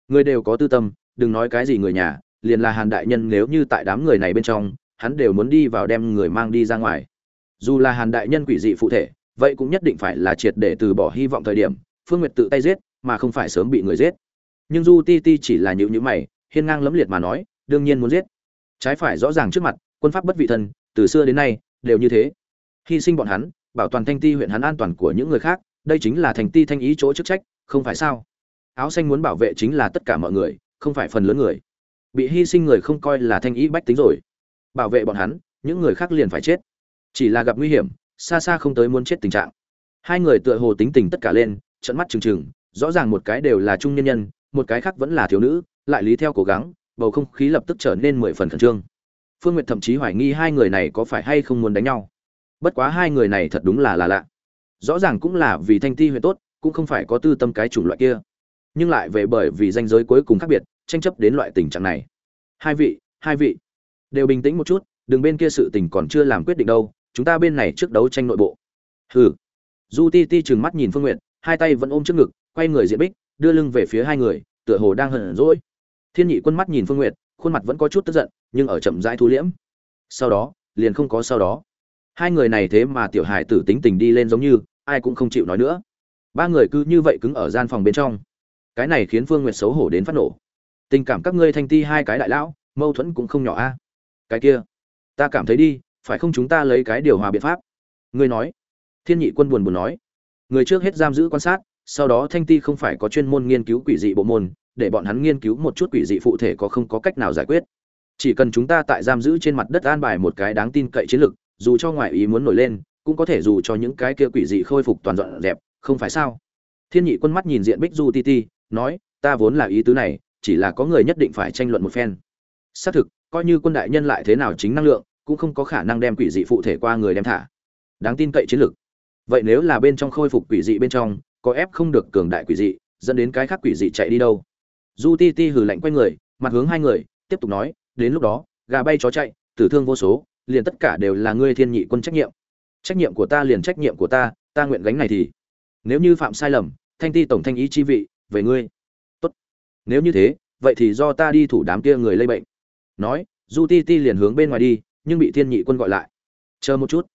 Ngươi đều có tư tâm, đừng nói cái gì người nhà, liền là hàn đại nhân nếu như tại đám người này bên trong, hắn đều muốn đi vào đem người mang đi ra ngoài. Dù là hàn đại nhân quỷ dị phụ thể, vậy cũng nhất định phải là triệt để từ bỏ hy vọng thời điểm, phương nguyệt tự tay giết, mà không phải sớm bị người giết nhưng du ti ti chỉ là nhịu nhữ mày, hiên ngang lẫm liệt mà nói, đương nhiên muốn giết. Trái phải rõ ràng trước mặt, quân pháp bất vị thân từ xưa đến nay, đều như thế. Hy sinh bọn hắn, bảo toàn thanh ti huyện hắn an toàn của những người khác, đây chính là thành ti thanh ý chỗ chức trách, không phải sao? Áo xanh muốn bảo vệ chính là tất cả mọi người, không phải phần lớn người. Bị hy sinh người không coi là thanh ý bách tính rồi. Bảo vệ bọn hắn, những người khác liền phải chết. Chỉ là gặp nguy hiểm, xa xa không tới muốn chết tình trạng. Hai người tựa hồ tính tình tất cả lên trận mắt trừng trừng, rõ ràng một cái đều là trung nhân nhân một cái khác vẫn là thiếu nữ, lại lý theo cố gắng, bầu không khí lập tức trở nên mười phần khẩn trương. Phương n g u y ệ t thậm chí hoài nghi hai người này có phải hay không muốn đánh nhau. Bất quá hai người này thật đúng là là lạ. Rõ ràng cũng là vì thanh ti huyện tốt, cũng không phải có tư tâm cái chủng loại kia. Nhưng lại về bởi vì danh giới cuối cùng khác biệt, tranh chấp đến loại tình trạng này. Hai vị hai vị. Đều bình tĩnh một chút, đừng bên kia sự tình còn chưa làm quyết định đâu, chúng ta bên này trước đấu tranh nội bộ. Hừ. Du ti ti trừng mắt nhìn phương n g u y ệ t hai tay vẫn ôm trước ngực, quay người diện bích đưa lưng về phía hai người, tựa hồ đang hận rỗi thiên nhị quân mắt nhìn phương n g u y ệ t khuôn mặt vẫn có chút tức giận, nhưng ở chậm rãi thu liễm. Sau đó, liền không có sau đó. Hai người này thế mà tiểu Hải tử tính tình đi lên giống như, ai cũng không chịu nói nữa. Ba người cứ như vậy cứng ở gian phòng bên trong. Cái này khiến phương nguyệt xấu hổ đến phát nổ. Tình cảm các ngươi thanh ti hai cái đại lão, mâu thuẫn cũng không nhỏ a. Cái kia, ta cảm thấy đi, phải không chúng ta lấy cái điều hòa biện pháp? Ngươi nói. Thiên nhị quân buồn buồn nói. Người trước hết giam giữ quan sát sau đó thanh ti không phải có chuyên môn nghiên cứu quỷ dị bộ môn, để bọn hắn nghiên cứu một chút quỷ dị phụ thể có không có cách nào giải quyết. Chỉ cần chúng ta tại giam giữ trên mặt đất an bài một cái đáng tin cậy chiến lược, dù cho ngoại ý muốn nổi lên, cũng có thể dù cho những cái kia quỷ dị khôi phục toàn dọn dẹp, không phải sao? Thiên nhị quân mắt nhìn diện bích du ti ti, nói, ta vốn là ý tứ này, chỉ là có người nhất định phải tranh luận một phen. Xác thực, coi như quân đại nhân lại thế nào chính năng lượng, cũng không có khả năng đem quỷ dị phụ thể qua người đem thả. Đáng tin cậy chiến lược. Vậy nếu là bên trong khôi phục quỷ dị bên trong có ép không được cường đại quỷ dị, dẫn đến cái khác quỷ dị chạy đi đâu. Du ti ti hừ lạnh quay người, mặt hướng hai người, tiếp tục nói, đến lúc đó, gà bay chó chạy, tử thương vô số, liền tất cả đều là ngươi thiên nhị quân trách nhiệm. Trách nhiệm của ta liền trách nhiệm của ta ta nguyện gánh này thì. Nếu như phạm sai lầm, thanh ti tổng thanh ý chi vị, về ngươi. Tốt. Nếu như thế, vậy thì do ta đi thủ đám kia người lây bệnh. Nói du ti ti liền hướng bên ngoài đi, nhưng bị thiên nhị quân gọi lại. Chờ một chút.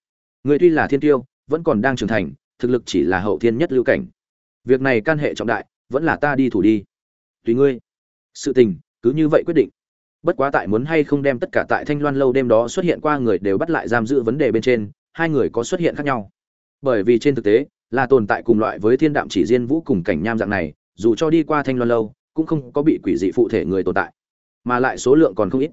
Người tuy là thiên tiêu, vẫn còn đang trưởng thành thực lực chỉ là hậu thiên nhất lưu cảnh. Việc này can hệ trọng đại, vẫn là ta đi thủ đi. Tùy ngươi. Sự tình, cứ như vậy quyết định. Bất quá tại muốn hay không đem tất cả tại thanh loan lâu đêm đó xuất hiện qua người đều bắt lại giam giữ vấn đề bên trên, hai người có xuất hiện khác nhau. Bởi vì trên thực tế, là tồn tại cùng loại với thiên đạm chỉ diên vũ cùng cảnh nham dạng này, dù cho đi qua thanh loan lâu, cũng không có bị quỷ dị phụ thể người tồn tại. Mà lại số lượng còn không ít.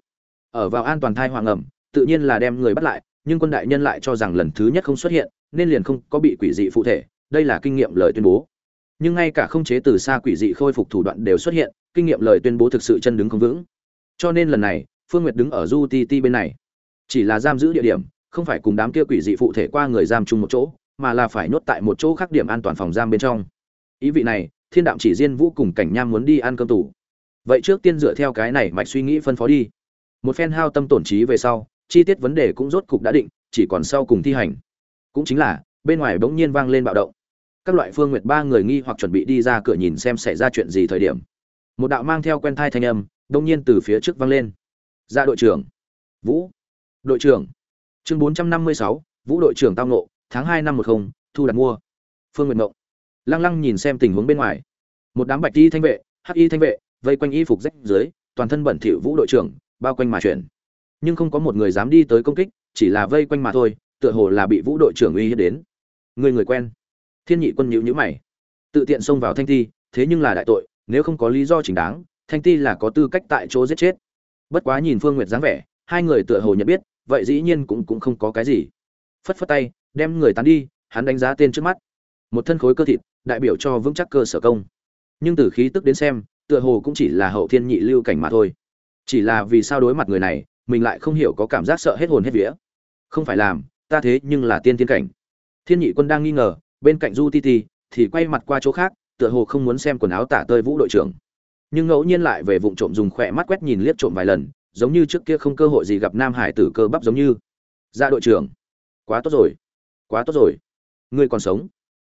Ở vào an toàn thai hoàng ẩm, tự nhiên là đem người bắt lại nhưng quân đại nhân lại cho rằng lần thứ nhất không xuất hiện, nên liền không có bị quỷ dị phụ thể, đây là kinh nghiệm lời tuyên bố. Nhưng ngay cả không chế từ xa quỷ dị khôi phục thủ đoạn đều xuất hiện, kinh nghiệm lời tuyên bố thực sự chân đứng không vững. Cho nên lần này, phương nguyệt đứng ở du ti ti bên này. Chỉ là giam giữ địa điểm, không phải cùng đám kia quỷ dị phụ thể qua người giam chung một chỗ, mà là phải nhốt tại một chỗ khác điểm an toàn phòng giam bên trong. Ý vị này, thiên đạm chỉ riêng vũ cùng cảnh nham muốn đi ăn cơm tủ. Vậy trước tiên dựa theo cái này mạch suy nghĩ phân phó đi. Một phen hao tâm tổn trí về sau chi tiết vấn đề cũng rốt cục đã định, chỉ còn sau cùng thi hành. Cũng chính là, bên ngoài bỗng nhiên vang lên bạo động. Các loại phương nguyệt ba người nghi hoặc chuẩn bị đi ra cửa nhìn xem xảy ra chuyện gì thời điểm. Một đạo mang theo quen thai thanh âm, đông nhiên từ phía trước vang lên. Ra dạ đội trưởng. Vũ. Đội trưởng. Chương bốn trăm năm mươi sáu, vũ đội trưởng tao nộ tháng hai năm một không, thu đặt mua. Phương nguyệt mộng. Lăng lăng nhìn xem tình huống bên ngoài. Một đám bạch y thanh vệ, hắc y thanh vệ, vây quanh y phục rách dưới, toàn thân bẩn thỉu vũ đội trưởng, bao quanh mà chuyển nhưng không có một người dám đi tới công kích, chỉ là vây quanh mà thôi, tựa hồ là bị vũ đội trưởng uy hiếp đến. Người người quen. Thiên nhị quân nhữ nhữ mày. Tự tiện xông vào thanh thi thế nhưng là đại tội, nếu không có lý do chính đáng, thanh ti là có tư cách tại chỗ giết chết. Bất quá nhìn phương nguyệt dáng vẻ, hai người tựa hồ nhận biết, vậy dĩ nhiên cũng cũng không có cái gì. Phất phất tay, đem người tán đi, hắn đánh giá tên trước mắt. Một thân khối cơ thịt, đại biểu cho vững chắc cơ sở công. Nhưng từ khí tức đến xem, tựa hồ cũng chỉ là hậu thiên nhị lưu cảnh mà thôi. Chỉ là vì sao đối mặt người này mình lại không hiểu có cảm giác sợ hết hồn hết vía. Không phải làm, ta thế nhưng là tiên thiên cảnh. Thiên nhị quân đang nghi ngờ, bên cạnh du ti ti thì quay mặt qua chỗ khác, tựa hồ không muốn xem quần áo tả tơi vũ đội trưởng. Nhưng ngẫu nhiên lại về vụng trộm dùng khỏe mắt quét nhìn liếc trộm vài lần, giống như trước kia không cơ hội gì gặp nam hải tử cơ bắp giống như. Ra đội trưởng, quá tốt rồi, quá tốt rồi. Ngươi còn sống.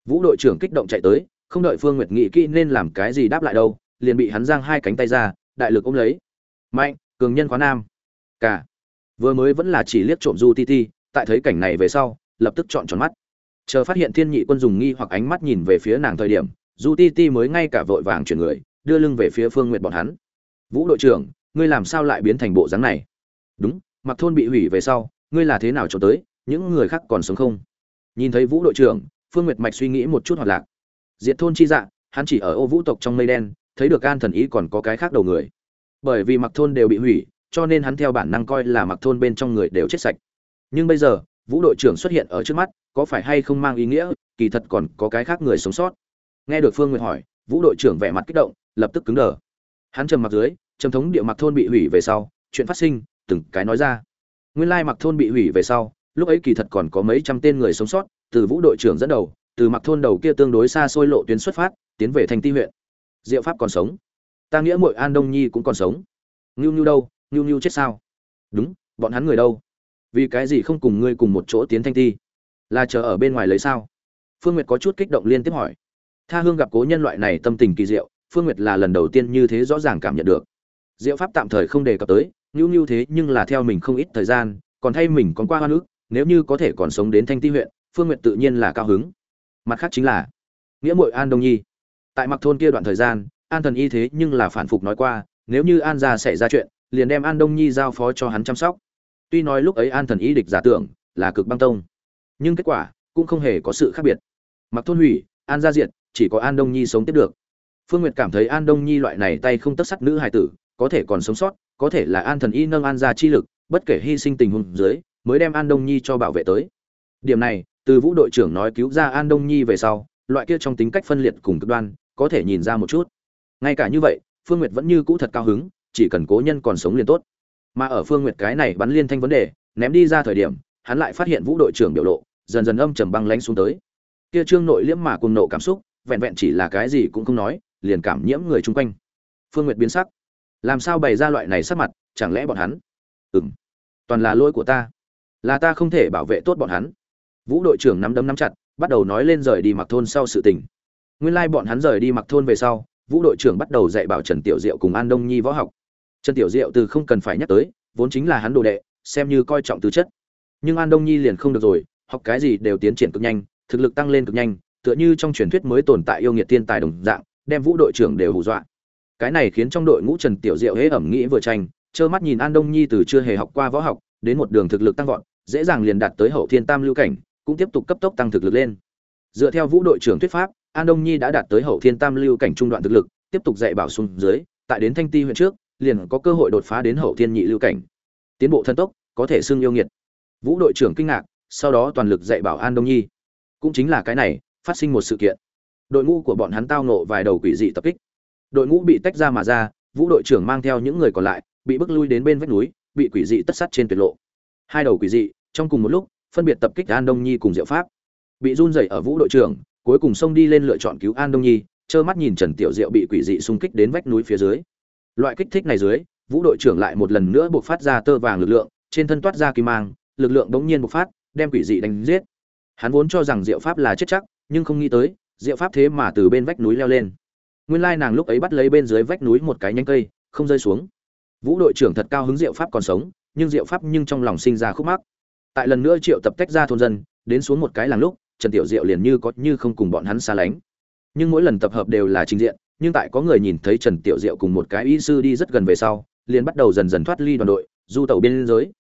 Vũ đội trưởng kích động chạy tới, không đợi phương nguyệt nghĩ kỹ nên làm cái gì đáp lại đâu, liền bị hắn giang hai cánh tay ra, đại lực ôm lấy. Mạnh, cường nhân khóa nam cả. Vừa mới vẫn là chỉ liếc trộm du ti ti, tại thấy cảnh này về sau, lập tức chọn tròn mắt. Chờ phát hiện thiên nhị quân dùng nghi hoặc ánh mắt nhìn về phía nàng thời điểm, du ti ti mới ngay cả vội vàng chuyển người, đưa lưng về phía phương nguyệt bọn hắn. Vũ đội trưởng, ngươi làm sao lại biến thành bộ dáng này? Đúng, mặc thôn bị hủy về sau, ngươi là thế nào cho tới, những người khác còn sống không? Nhìn thấy vũ đội trưởng, phương nguyệt mạch suy nghĩ một chút hoạt lạc. Diệt thôn chi dạ hắn chỉ ở ô vũ tộc trong mây đen, thấy được an thần ý còn có cái khác đầu người. Bởi vì mặc thôn đều bị hủy cho nên hắn theo bản năng coi là mặc thôn bên trong người đều chết sạch. Nhưng bây giờ, vũ đội trưởng xuất hiện ở trước mắt, có phải hay không mang ý nghĩa, kỳ thật còn có cái khác người sống sót. Nghe được phương nguyệt hỏi, vũ đội trưởng vẻ mặt kích động, lập tức cứng đờ. Hắn trầm mặc dưới, trầm thống địa mặc thôn bị hủy về sau, chuyện phát sinh, từng cái nói ra. Nguyên lai mặc thôn bị hủy về sau, lúc ấy kỳ thật còn có mấy trăm tên người sống sót, từ vũ đội trưởng dẫn đầu, từ mặc thôn đầu kia tương đối xa xôi lộ tuyến xuất phát, tiến về thành ti huyện. Diệu pháp còn sống. Ta nghĩa mội an đông nhi cũng còn sống. Ngưu ngưu đâu? Nhu nhu chết sao? Đúng, bọn hắn người đâu? Vì cái gì không cùng ngươi cùng một chỗ tiến thanh ti là chờ ở bên ngoài lấy sao? Phương nguyệt có chút kích động liên tiếp hỏi. Tha hương gặp cố nhân loại này tâm tình kỳ diệu, phương nguyệt là lần đầu tiên như thế rõ ràng cảm nhận được. Diệu pháp tạm thời không đề cập tới, nhu nhu thế nhưng là theo mình không ít thời gian, còn thay mình còn qua hoa nước, nếu như có thể còn sống đến thanh ti huyện, phương nguyệt tự nhiên là cao hứng. Mặt khác chính là nghĩa mội an đông nhi. Tại mặc thôn kia đoạn thời gian, an thần y thế nhưng là phản phục nói qua, nếu như an gia xảy ra chuyện liền đem an đông nhi giao phó cho hắn chăm sóc. Tuy nói lúc ấy an thần y địch giả tưởng là cực băng tông, nhưng kết quả cũng không hề có sự khác biệt. Mặc thôn hủy, an gia diệt, chỉ có an đông nhi sống tiếp được. Phương nguyệt cảm thấy an đông nhi loại này tay không tất sắt nữ hài tử, có thể còn sống sót, có thể là an thần y nâng an gia chi lực, bất kể hy sinh tình huống dưới, mới đem an đông nhi cho bảo vệ tới. Điểm này, từ vũ đội trưởng nói cứu ra an đông nhi về sau, loại kia trong tính cách phân liệt cùng cực đoan, có thể nhìn ra một chút. Ngay cả như vậy, phương nguyệt vẫn như cũ thật cao hứng chỉ cần cố nhân còn sống liền tốt. Mà ở phương nguyệt cái này bắn liên thanh vấn đề ném đi ra thời điểm hắn lại phát hiện vũ đội trưởng biểu lộ dần dần âm trầm băng lánh xuống tới. Kia trương nội liễm mà cùng nộ cảm xúc vẹn vẹn chỉ là cái gì cũng không nói liền cảm nhiễm người chung quanh. Phương nguyệt biến sắc. Làm sao bày ra loại này sắc mặt chẳng lẽ bọn hắn? Ừm, toàn là lỗi của ta. Là ta không thể bảo vệ tốt bọn hắn. Vũ đội trưởng nắm đấm nắm chặt bắt đầu nói lên rời đi mặc thôn sau sự tình. Nguyên lai bọn hắn rời đi mặc thôn về sau vũ đội trưởng bắt đầu dạy bảo trần tiểu diệu cùng an đông nhi võ học trần tiểu diệu từ không cần phải nhắc tới, vốn chính là hắn đồ đệ, xem như coi trọng tư chất. Nhưng an đông nhi liền không được rồi, học cái gì đều tiến triển cực nhanh, thực lực tăng lên cực nhanh, tựa như trong truyền thuyết mới tồn tại yêu nghiệt tiên tài đồng dạng, đem vũ đội trưởng đều hù dọa. Cái này khiến trong đội ngũ trần tiểu diệu hễ ẩm nghĩ vừa tranh, trơ mắt nhìn an đông nhi từ chưa hề học qua võ học, đến một đường thực lực tăng vọt, dễ dàng liền đạt tới hậu thiên tam lưu cảnh, cũng tiếp tục cấp tốc tăng thực lực lên. Dựa theo vũ đội trưởng thuyết pháp, an đông nhi đã đạt tới hậu thiên tam lưu cảnh trung đoạn thực lực, tiếp tục dạy bảo xuống dưới, tại đến thanh ti huyện trước liền có cơ hội đột phá đến hậu thiên nhị lưu cảnh. Tiến bộ thân tốc, có thể xưng yêu nghiệt. Vũ đội trưởng kinh ngạc, sau đó toàn lực dạy bảo an đông nhi. Cũng chính là cái này, phát sinh một sự kiện. Đội ngũ của bọn hắn tao nộ vài đầu quỷ dị tập kích. Đội ngũ bị tách ra mà ra, vũ đội trưởng mang theo những người còn lại, bị bước lui đến bên vách núi, bị quỷ dị tất sắt trên tuyệt lộ. Hai đầu quỷ dị, trong cùng một lúc, phân biệt tập kích an đông nhi cùng diệu pháp. Bị run rẩy ở vũ đội trưởng, cuối cùng xông đi lên lựa chọn cứu an đông nhi, trơ mắt nhìn trần tiểu diệu bị quỷ dị xung kích đến vách núi phía dưới loại kích thích này dưới, vũ đội trưởng lại một lần nữa buộc phát ra tơ vàng lực lượng, trên thân toát ra kim mang, lực lượng bỗng nhiên bộc phát, đem quỷ dị đánh giết. Hắn vốn cho rằng diệu pháp là chết chắc, nhưng không nghĩ tới, diệu pháp thế mà từ bên vách núi leo lên. Nguyên lai nàng lúc ấy bắt lấy bên dưới vách núi một cái nhánh cây, không rơi xuống. Vũ đội trưởng thật cao hứng diệu pháp còn sống, nhưng diệu pháp nhưng trong lòng sinh ra khúc mắc. Tại lần nữa triệu tập tách ra thôn dân, đến xuống một cái làng lúc, trần tiểu diệu liền như có như không cùng bọn hắn xa lánh. Nhưng mỗi lần tập hợp đều là trình diện nhưng tại có người nhìn thấy trần tiểu diệu cùng một cái y sư đi rất gần về sau, liền bắt đầu dần dần thoát ly đoàn đội, du tàu biên giới.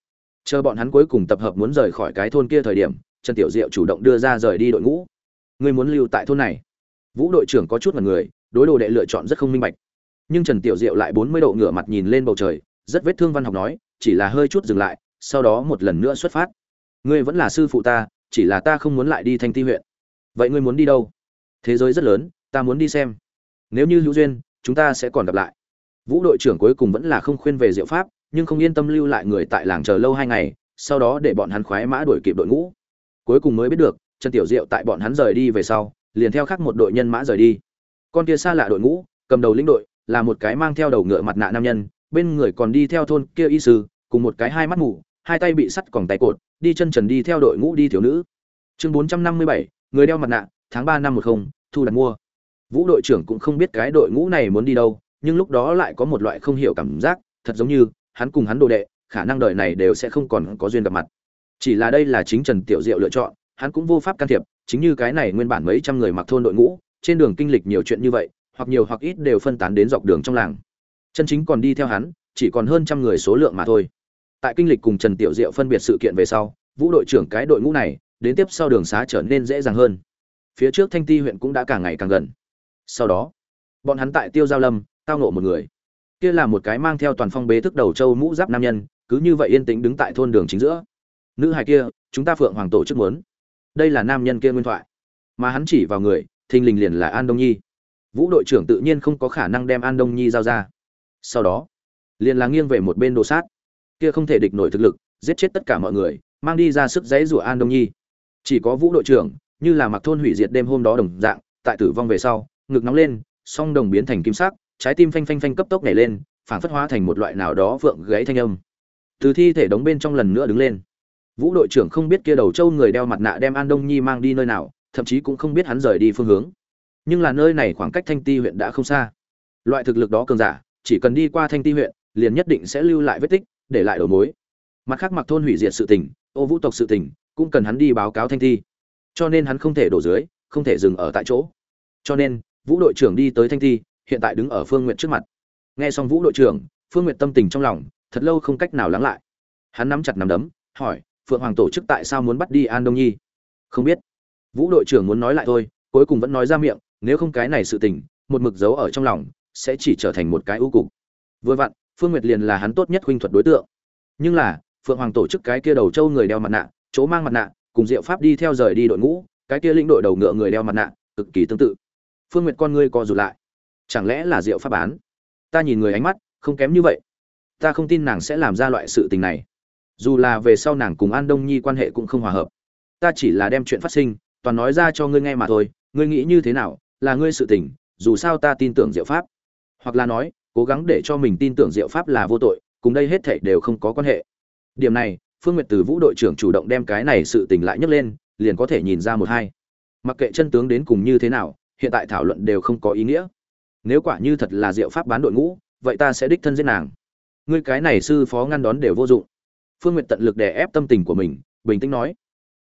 Chờ bọn hắn cuối cùng tập hợp muốn rời khỏi cái thôn kia thời điểm, trần tiểu diệu chủ động đưa ra rời đi đội ngũ. Ngươi muốn lưu tại thôn này? Vũ đội trưởng có chút mặt người, đối đồ đệ lựa chọn rất không minh bạch. Nhưng trần tiểu diệu lại bốn mươi độ ngửa mặt nhìn lên bầu trời, rất vết thương văn học nói, chỉ là hơi chút dừng lại, sau đó một lần nữa xuất phát. Ngươi vẫn là sư phụ ta, chỉ là ta không muốn lại đi thanh ti huyện. Vậy ngươi muốn đi đâu? Thế giới rất lớn, ta muốn đi xem nếu như hữu duyên, chúng ta sẽ còn gặp lại. Vũ đội trưởng cuối cùng vẫn là không khuyên về diệu pháp, nhưng không yên tâm lưu lại người tại làng chờ lâu hai ngày, sau đó để bọn hắn khoái mã đuổi kịp đội ngũ. Cuối cùng mới biết được, trần tiểu diệu tại bọn hắn rời đi về sau, liền theo khác một đội nhân mã rời đi. Con kia xa lạ đội ngũ, cầm đầu lĩnh đội, là một cái mang theo đầu ngựa mặt nạ nam nhân, bên người còn đi theo thôn kia y sư, cùng một cái hai mắt mù, hai tay bị sắt còng tay cột, đi chân trần đi theo đội ngũ đi thiếu nữ. Chương bốn trăm năm mươi bảy, người đeo mặt nạ, tháng ba năm một không, thu đặt mua vũ đội trưởng cũng không biết cái đội ngũ này muốn đi đâu, nhưng lúc đó lại có một loại không hiểu cảm giác, thật giống như, hắn cùng hắn đồ đệ, khả năng đời này đều sẽ không còn có duyên gặp mặt. Chỉ là đây là chính trần tiểu diệu lựa chọn, hắn cũng vô pháp can thiệp, chính như cái này nguyên bản mấy trăm người mặc thôn đội ngũ, trên đường kinh lịch nhiều chuyện như vậy, hoặc nhiều hoặc ít đều phân tán đến dọc đường trong làng. Chân chính còn đi theo hắn, chỉ còn hơn trăm người số lượng mà thôi. Tại kinh lịch cùng trần tiểu diệu phân biệt sự kiện về sau, vũ đội trưởng cái đội ngũ này, đến tiếp sau đường xá trở nên dễ dàng hơn. Phía trước thanh ti huyện cũng đã càng ngày càng gần sau đó, bọn hắn tại tiêu giao lâm, tao nộ một người. Kia là một cái mang theo toàn phong bế thức đầu châu mũ giáp nam nhân, cứ như vậy yên tĩnh đứng tại thôn đường chính giữa. Nữ hài kia, chúng ta phượng hoàng tổ chức muốn. Đây là nam nhân kia nguyên thoại. Mà hắn chỉ vào người, thình lình liền là an đông nhi. Vũ đội trưởng tự nhiên không có khả năng đem an đông nhi giao ra. Sau đó, liền là nghiêng về một bên đồ sát. Kia không thể địch nổi thực lực, giết chết tất cả mọi người, mang đi ra sức dãy rủa an đông nhi. Chỉ có vũ đội trưởng, như là mặc thôn hủy diệt đêm hôm đó đồng dạng, tại tử vong về sau ngực nóng lên song đồng biến thành kim sắc trái tim phanh phanh phanh cấp tốc nhảy lên phản phất hóa thành một loại nào đó vượng gáy thanh âm. Từ thi thể đóng bên trong lần nữa đứng lên. Vũ đội trưởng không biết kia đầu châu người đeo mặt nạ đem an đông nhi mang đi nơi nào thậm chí cũng không biết hắn rời đi phương hướng. Nhưng là nơi này khoảng cách thanh ti huyện đã không xa. Loại thực lực đó cường giả chỉ cần đi qua thanh ti huyện liền nhất định sẽ lưu lại vết tích để lại đầu mối. Mặt khác mặc thôn hủy diệt sự tình ô vũ tộc sự tình cũng cần hắn đi báo cáo thanh Ti, cho nên hắn không thể đổ dưới không thể dừng ở tại chỗ. Cho nên vũ đội trưởng đi tới thanh thi hiện tại đứng ở phương n g u y ệ t trước mặt. Nghe xong vũ đội trưởng, phương n g u y ệ t tâm tình trong lòng, thật lâu không cách nào lắng lại. Hắn nắm chặt nắm đấm, hỏi, phượng hoàng tổ chức tại sao muốn bắt đi an đông nhi? Không biết. Vũ đội trưởng muốn nói lại thôi, cuối cùng vẫn nói ra miệng, nếu không cái này sự tình, một mực dấu ở trong lòng, sẽ chỉ trở thành một cái ưu cục. Vừa vặn, phương nguyệt liền là hắn tốt nhất huynh thuật đối tượng. Nhưng là, phượng hoàng tổ chức cái kia đầu trâu người đeo mặt nạ, chỗ mang mặt nạ, cùng diệu pháp đi theo rời đi đội ngũ, cái kia lĩnh đội đầu ngựa người đeo mặt nạ, cực kỳ tương tự phương nguyệt con ngươi co rụt lại. Chẳng lẽ là diệu pháp bán? Ta nhìn người ánh mắt, không kém như vậy. Ta không tin nàng sẽ làm ra loại sự tình này. Dù là về sau nàng cùng an đông nhi quan hệ cũng không hòa hợp. Ta chỉ là đem chuyện phát sinh, toàn nói ra cho ngươi nghe mà thôi. Ngươi nghĩ như thế nào, là ngươi sự tình, dù sao ta tin tưởng diệu pháp. Hoặc là nói, cố gắng để cho mình tin tưởng diệu pháp là vô tội, cùng đây hết thảy đều không có quan hệ. Điểm này, phương nguyệt từ vũ đội trưởng chủ động đem cái này sự tình lại nhấc lên, liền có thể nhìn ra một hai. Mặc kệ chân tướng đến cùng như thế nào hiện tại thảo luận đều không có ý nghĩa. Nếu quả như thật là diệu pháp bán đội ngũ, vậy ta sẽ đích thân giết nàng. Ngươi cái này sư phó ngăn đón đều vô dụng. Phương nguyệt tận lực đè ép tâm tình của mình, bình tĩnh nói,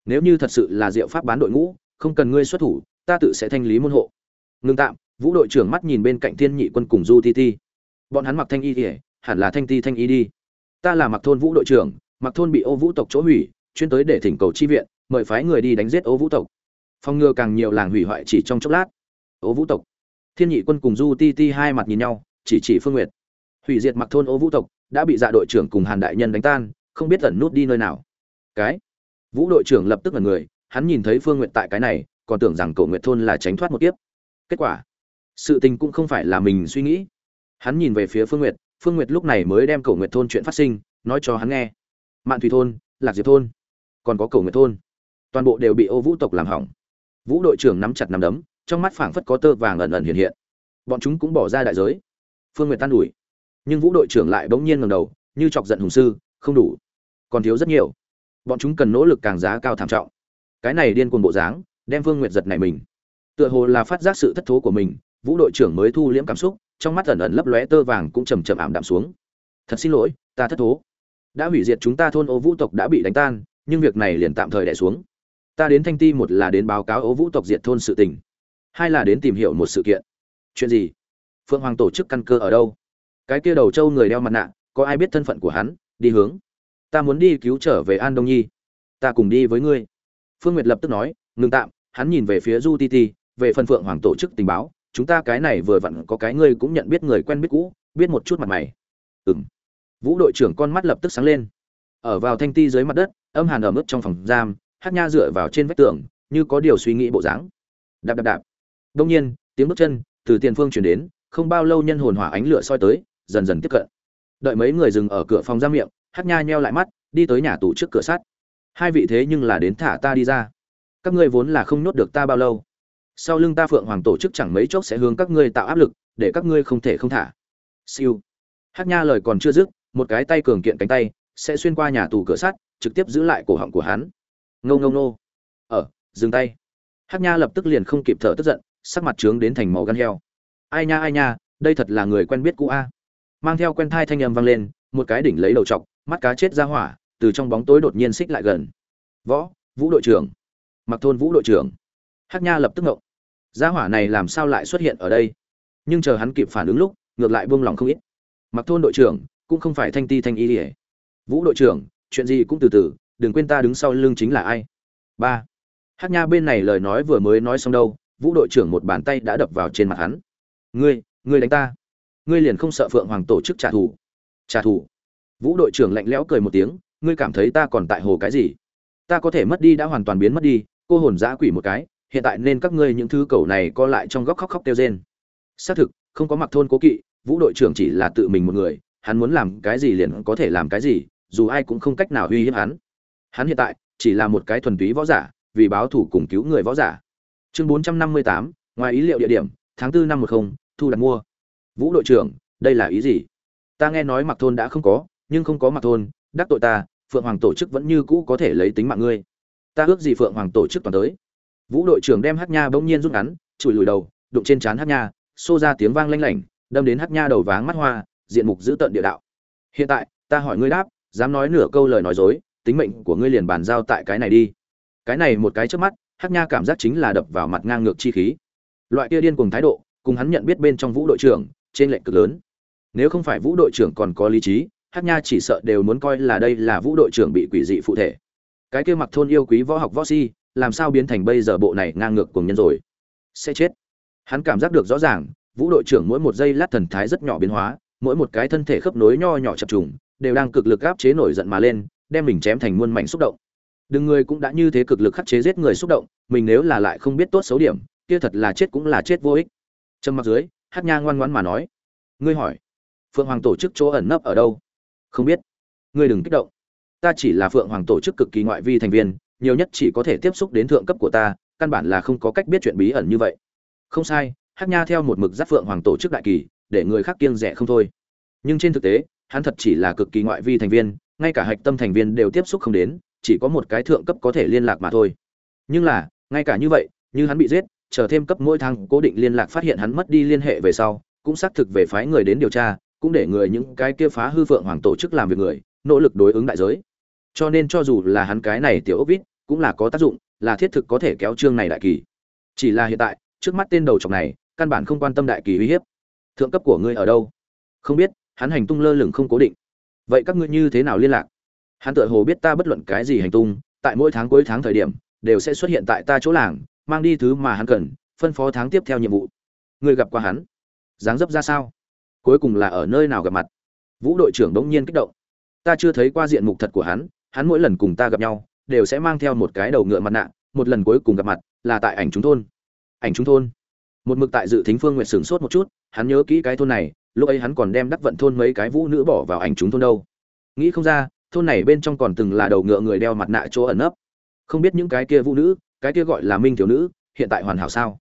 nếu như thật sự là diệu pháp bán đội ngũ, không cần ngươi xuất thủ, ta tự sẽ thanh lý môn hộ. Ngưng tạm, vũ đội trưởng mắt nhìn bên cạnh thiên nhị quân cùng du ti ti. Bọn hắn mặc thanh y thì hẳn là thanh ti thanh y đi. Ta là mặc thôn vũ đội trưởng mặc thôn bị ô vũ tộc chỗ hủy, chuyên tới để thỉnh cầu chi viện, mời phái người đi đánh giết ô vũ tộc. Phòng ngừa càng nhiều làng hủy hoại chỉ trong chốc lát ô vũ tộc. Thiên nhị quân cùng du ti ti hai mặt nhìn nhau, chỉ chỉ phương nguyệt. Hủy diệt mặc thôn ô vũ tộc, đã bị dạ đội trưởng cùng hàn đại nhân đánh tan, không biết ẩn nút đi nơi nào. Cái? Vũ đội trưởng lập tức là người, hắn nhìn thấy phương nguyệt tại cái này, còn tưởng rằng cổ nguyệt thôn là tránh thoát một tiếp kết quả? Sự tình cũng không phải là mình suy nghĩ. Hắn nhìn về phía phương nguyệt phương nguyệt lúc này mới đem cổ nguyệt thôn chuyện phát sinh, nói cho hắn nghe. Mạn thủy thôn, lạc diệp thôn, còn có cổ nguyệt thôn. Toàn bộ đều bị ô vũ tộc làm hỏng. Vũ đội trưởng nắm chặt nắm đấm trong mắt phảng phất có tơ vàng ẩn ẩn hiện hiện. Bọn chúng cũng bỏ ra đại giới. Phương nguyệt tan ủi nhưng vũ đội trưởng lại bỗng nhiên ngẩng đầu, như chọc giận hùng sư, không đủ. Còn thiếu rất nhiều. Bọn chúng cần nỗ lực càng giá cao thảm trọng. Cái này điên cuồng bộ dáng, đem phương nguyệt giật này mình. Tựa hồ là phát giác sự thất thố của mình, vũ đội trưởng mới thu liễm cảm xúc, trong mắt ẩn ẩn lấp lóe tơ vàng cũng chầm chậm ảm đạm xuống. Thật xin lỗi, ta thất thố. Đã hủy diệt chúng ta thôn ô vũ tộc đã bị đánh tan, nhưng việc này liền tạm thời đẻ xuống. Ta đến thanh ti một là đến báo cáo ô vũ tộc diệt thôn sự tình hai là đến tìm hiểu một sự kiện. Chuyện gì? Phượng hoàng tổ chức căn cơ ở đâu? Cái kia đầu trâu người đeo mặt nạ, có ai biết thân phận của hắn? Đi hướng. Ta muốn đi cứu trở về an đông nhi. Ta cùng đi với ngươi. Phương nguyệt lập tức nói ngừng tạm. Hắn nhìn về phía du ti ti, về phần phượng hoàng tổ chức tình báo, chúng ta cái này vừa vặn có cái ngươi cũng nhận biết người quen biết cũ, biết một chút mặt mày. Ừ m vũ đội trưởng con mắt lập tức sáng lên. Ở vào thanh ti dưới mặt đất, âm hàn ở mức trong phòng giam, hát nha dựa vào trên vách tường, như có điều suy nghĩ bộ dáng. Đạp đạp đạp đông nhiên, tiếng bước chân từ tiền phương truyền đến, không bao lâu nhân hồn hỏa ánh lửa soi tới, dần dần tiếp cận. Đợi mấy người dừng ở cửa phòng giam miệng, Hắc nha nheo lại mắt, đi tới nhà tù trước cửa sắt. Hai vị thế nhưng là đến thả ta đi ra. Các ngươi vốn là không nhốt được ta bao lâu. Sau lưng ta phượng hoàng tổ chức chẳng mấy chốc sẽ hướng các ngươi tạo áp lực, để các ngươi không thể không thả. Siêu. Hắc nha lời còn chưa dứt, một cái tay cường kiện cánh tay sẽ xuyên qua nhà tù cửa sắt, trực tiếp giữ lại cổ họng của hắn. Ngô Ngô nô ở, dừng tay. Hắc nha lập tức liền không kịp thở tức giận sắc mặt trướng đến thành màu gan heo. Ai nha ai nha, đây thật là người quen biết cũ a. Mang theo quen thai thanh âm vang lên, một cái đỉnh lấy đầu chọc, mắt cá chết ra hỏa, từ trong bóng tối đột nhiên xích lại gần. Võ, vũ đội trưởng. Mặc thôn vũ đội trưởng. Hát nha lập tức ngộng. Gia hỏa này làm sao lại xuất hiện ở đây? Nhưng chờ hắn kịp phản ứng lúc, ngược lại buông lòng không ít. Mặc thôn đội trưởng, cũng không phải thanh ti thanh y ỉa vũ đội trưởng, chuyện gì cũng từ từ, đừng quên ta đứng sau lưng chính là ai? Ba. Hát nha bên này lời nói vừa mới nói xong đâu vũ đội trưởng một bàn tay đã đập vào trên mặt hắn. Ngươi ngươi đánh ta. Ngươi liền không sợ phượng hoàng tổ chức trả thù. Trả thù? Vũ đội trưởng lạnh lẽo cười một tiếng, ngươi cảm thấy ta còn tại hồ cái gì? Ta có thể mất đi đã hoàn toàn biến mất đi, cô hồn giã quỷ một cái, hiện tại nên các ngươi những thứ cầu này co lại trong góc khóc khóc kêu rên. Xác thực, không có mặc thôn cố kỵ, vũ đội trưởng chỉ là tự mình một người, hắn muốn làm cái gì liền có thể làm cái gì, dù ai cũng không cách nào uy hiếp hắn. Hắn hiện tại chỉ là một cái thuần túy võ giả, vì báo thủ cùng cứu người võ giả chương bốn trăm năm mươi tám, ngoài ý liệu địa điểm, tháng tư năm một không, thu đặt mua. Vũ đội trưởng, đây là ý gì? Ta nghe nói mặc thôn đã không có, nhưng không có mặc thôn, đắc tội ta, phượng hoàng tổ chức vẫn như cũ có thể lấy tính mạng ngươi. Ta ước gì phượng hoàng tổ chức toàn tới. Vũ đội trưởng đem hát nha bỗng nhiên rút ngắn, chùi lùi đầu, đụng trên trán hát nha, xô ra tiếng vang lanh lảnh, đâm đến hát nha đầu váng mắt hoa, diện mục giữ tận địa đạo. Hiện tại, ta hỏi ngươi đáp, dám nói nửa câu lời nói dối, tính mệnh của ngươi liền bàn giao tại cái này đi. Cái này một cái trước mắt hát nha cảm giác chính là đập vào mặt ngang ngược chi khí. Loại kia điên cùng thái độ, cùng hắn nhận biết bên trong vũ đội trưởng, trên lệnh cực lớn. Nếu không phải vũ đội trưởng còn có lý trí, hát nha chỉ sợ đều muốn coi là đây là vũ đội trưởng bị quỷ dị phụ thể. Cái kia mặc thôn yêu quý võ học võ si, làm sao biến thành bây giờ bộ này ngang ngược cùng nhân rồi? Sẽ chết. Hắn cảm giác được rõ ràng, vũ đội trưởng mỗi một giây lát thần thái rất nhỏ biến hóa, mỗi một cái thân thể khớp nối nho nhỏ chập trùng, đều đang cực lực áp chế nổi giận mà lên, đem mình chém thành muôn mảnh xúc động đừng người cũng đã như thế cực lực khắc chế giết người xúc động, mình nếu là lại không biết tốt xấu điểm, kia thật là chết cũng là chết vô ích. Trầm mặc dưới, hát nha ngoan ngoãn mà nói. Ngươi hỏi, phượng hoàng tổ chức chỗ ẩn nấp ở đâu? Không biết. Ngươi đừng kích động. Ta chỉ là phượng hoàng tổ chức cực kỳ ngoại vi thành viên, nhiều nhất chỉ có thể tiếp xúc đến thượng cấp của ta, căn bản là không có cách biết chuyện bí ẩn như vậy. Không sai, hát nha theo một mực giáp phượng hoàng tổ chức đại kỳ, để người khác kiêng rẻ không thôi. Nhưng trên thực tế, hắn thật chỉ là cực kỳ ngoại vi thành viên, ngay cả hạch tâm thành viên đều tiếp xúc không đến chỉ có một cái thượng cấp có thể liên lạc mà thôi. Nhưng là, ngay cả như vậy, như hắn bị giết, chờ thêm cấp mỗi tháng cố định liên lạc phát hiện hắn mất đi liên hệ về sau, cũng xác thực về phái người đến điều tra, cũng để người những cái kia phá hư phượng hoàng tổ chức làm việc người, nỗ lực đối ứng đại giới. Cho nên cho dù là hắn cái này tiểu ốc vít, cũng là có tác dụng, là thiết thực có thể kéo chương này đại kỳ. Chỉ là hiện tại, trước mắt tên đầu trọc này, căn bản không quan tâm đại kỳ uy hiếp. Thượng cấp của ngươi ở đâu? Không biết, hắn hành tung lơ lửng không cố định. Vậy các ngươi như thế nào liên lạc? Hắn tựa hồ biết ta bất luận cái gì hành tung, tại mỗi tháng cuối tháng thời điểm, đều sẽ xuất hiện tại ta chỗ làng, mang đi thứ mà hắn cần, phân phó tháng tiếp theo nhiệm vụ. Người gặp qua hắn? Dáng dấp ra sao? Cuối cùng là ở nơi nào gặp mặt? Vũ đội trưởng bỗng nhiên kích động. Ta chưa thấy qua diện mục thật của hắn hắn mỗi lần cùng ta gặp nhau, đều sẽ mang theo một cái đầu ngựa mặt nạ, một lần cuối cùng gặp mặt là tại ảnh chúng thôn. Ảnh chúng thôn? Một mực tại dự thính phương nguyện sửng sốt một chút, hắn nhớ kỹ cái thôn này, lúc ấy hắn còn đem đắc vận thôn mấy cái vũ nữ bỏ vào ảnh chúng thôn đâu. Nghĩ không ra thôn này bên trong còn từng là đầu ngựa người đeo mặt nạ chỗ ẩn nấp. Không biết những cái kia vũ nữ, cái kia gọi là minh thiếu nữ, hiện tại hoàn hảo sao?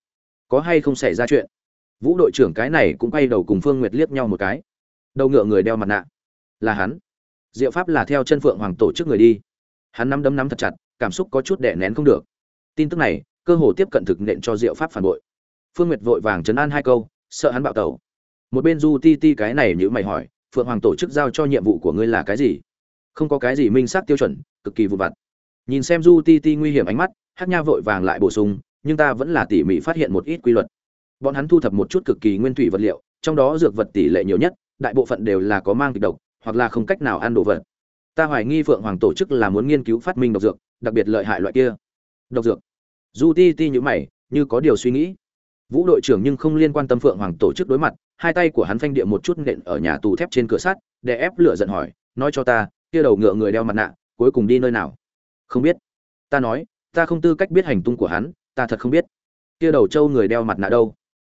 Có hay không xảy ra chuyện? Vũ đội trưởng cái này cũng quay đầu cùng phương nguyệt liếc nhau một cái. Đầu ngựa người đeo mặt nạ. Là hắn. Diệu pháp là theo chân phượng hoàng tổ chức người đi. Hắn nắm đấm nắm thật chặt, cảm xúc có chút đè nén không được. Tin tức này, cơ hồ tiếp cận thực nện cho diệu pháp phản bội. Phương nguyệt vội vàng chấn an hai câu, sợ hắn bạo tẩu. Một bên du ti ti cái này như mày hỏi, phượng hoàng tổ chức giao cho nhiệm vụ của ngươi là cái gì? Không có cái gì minh xác tiêu chuẩn, cực kỳ vụ vặt. Nhìn xem du ti ti nguy hiểm ánh mắt hát nha vội vàng lại bổ sung, nhưng ta vẫn là tỉ mỉ phát hiện một ít quy luật. Bọn hắn thu thập một chút cực kỳ nguyên thủy vật liệu, trong đó dược vật tỷ lệ nhiều nhất, đại bộ phận đều là có mang kịch độc, hoặc là không cách nào ăn đồ vật. Ta hoài nghi phượng hoàng tổ chức là muốn nghiên cứu phát minh độc dược, đặc biệt lợi hại loại kia. Độc dược. Du ti ti như mày, như có điều suy nghĩ. Vũ đội trưởng nhưng không liên quan tâm phượng hoàng tổ chức đối mặt, hai tay của hắn phanh địa một chút nện ở nhà tù thép trên cửa sắt, để ép lửa giận hỏi, nói cho ta kia đầu ngựa người đeo mặt nạ, cuối cùng đi nơi nào? Không biết. Ta nói, ta không tư cách biết hành tung của hắn, ta thật không biết. Kia đầu trâu người đeo mặt nạ đâu?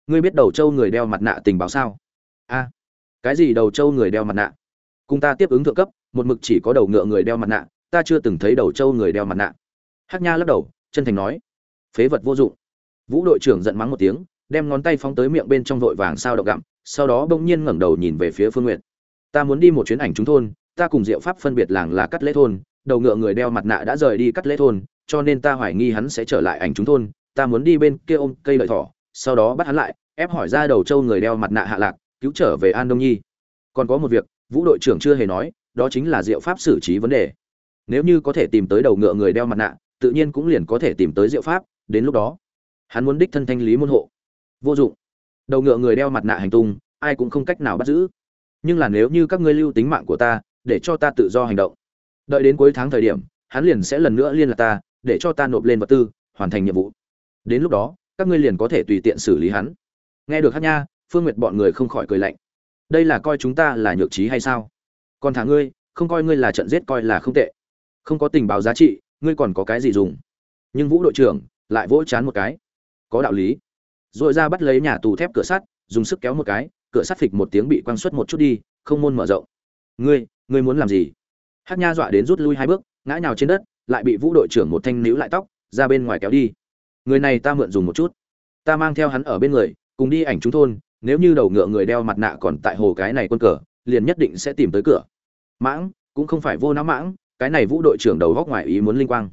Ngươi biết đầu trâu người đeo mặt nạ tình báo sao? A. Cái gì đầu trâu người đeo mặt nạ? Cùng ta tiếp ứng thượng cấp, một mực chỉ có đầu ngựa người đeo mặt nạ, ta chưa từng thấy đầu trâu người đeo mặt nạ. Hắc nha lắc đầu, chân thành nói. Phế vật vô dụng. Vũ đội trưởng giận mắng một tiếng, đem ngón tay phóng tới miệng bên trong vội vàng sao động gặm, sau đó bỗng nhiên ngẩng đầu nhìn về phía phương nguyện ta muốn đi một chuyến ảnh chúng thôn ta cùng diệu pháp phân biệt làng là cắt lễ thôn, đầu ngựa người đeo mặt nạ đã rời đi cắt lễ thôn, cho nên ta hoài nghi hắn sẽ trở lại ảnh chúng thôn, ta muốn đi bên kia ôm cây lợi thỏ, sau đó bắt hắn lại, ép hỏi ra đầu trâu người đeo mặt nạ hạ lạc, cứu trở về an đông nhi. Còn có một việc, vũ đội trưởng chưa hề nói, đó chính là diệu pháp xử trí vấn đề. Nếu như có thể tìm tới đầu ngựa người đeo mặt nạ, tự nhiên cũng liền có thể tìm tới diệu pháp, đến lúc đó, hắn muốn đích thân thanh lý môn hộ. Vô dụng. Đầu ngựa người đeo mặt nạ hành tung, ai cũng không cách nào bắt giữ. Nhưng là nếu như các ngươi lưu tính mạng của ta để cho ta tự do hành động. Đợi đến cuối tháng thời điểm, hắn liền sẽ lần nữa liên lạc ta, để cho ta nộp lên vật tư, hoàn thành nhiệm vụ. Đến lúc đó, các ngươi liền có thể tùy tiện xử lý hắn. Nghe được hát nha, phương nguyệt bọn người không khỏi cười lạnh. Đây là coi chúng ta là nhược trí hay sao? Còn thả ngươi, không coi ngươi là trận giết coi là không tệ. Không có tình báo giá trị, ngươi còn có cái gì dùng? Nhưng vũ đội trưởng lại vỗ chán một cái. Có đạo lý. Rồi ra bắt lấy nhà tù thép cửa sắt, dùng sức kéo một cái, cửa sắt phịch một tiếng bị quăng xuất một chút đi, không môn mở rộng. Ngươi ngươi muốn làm gì? Hát nha dọa đến rút lui hai bước, ngã nhào trên đất, lại bị vũ đội trưởng một thanh níu lại tóc, ra bên ngoài kéo đi. Người này ta mượn dùng một chút. Ta mang theo hắn ở bên người, cùng đi ảnh chúng thôn, nếu như đầu ngựa người đeo mặt nạ còn tại hồ cái này quân cờ, liền nhất định sẽ tìm tới cửa. Mãng, cũng không phải vô não mãng, cái này vũ đội trưởng đầu góc ngoài ý muốn linh quang.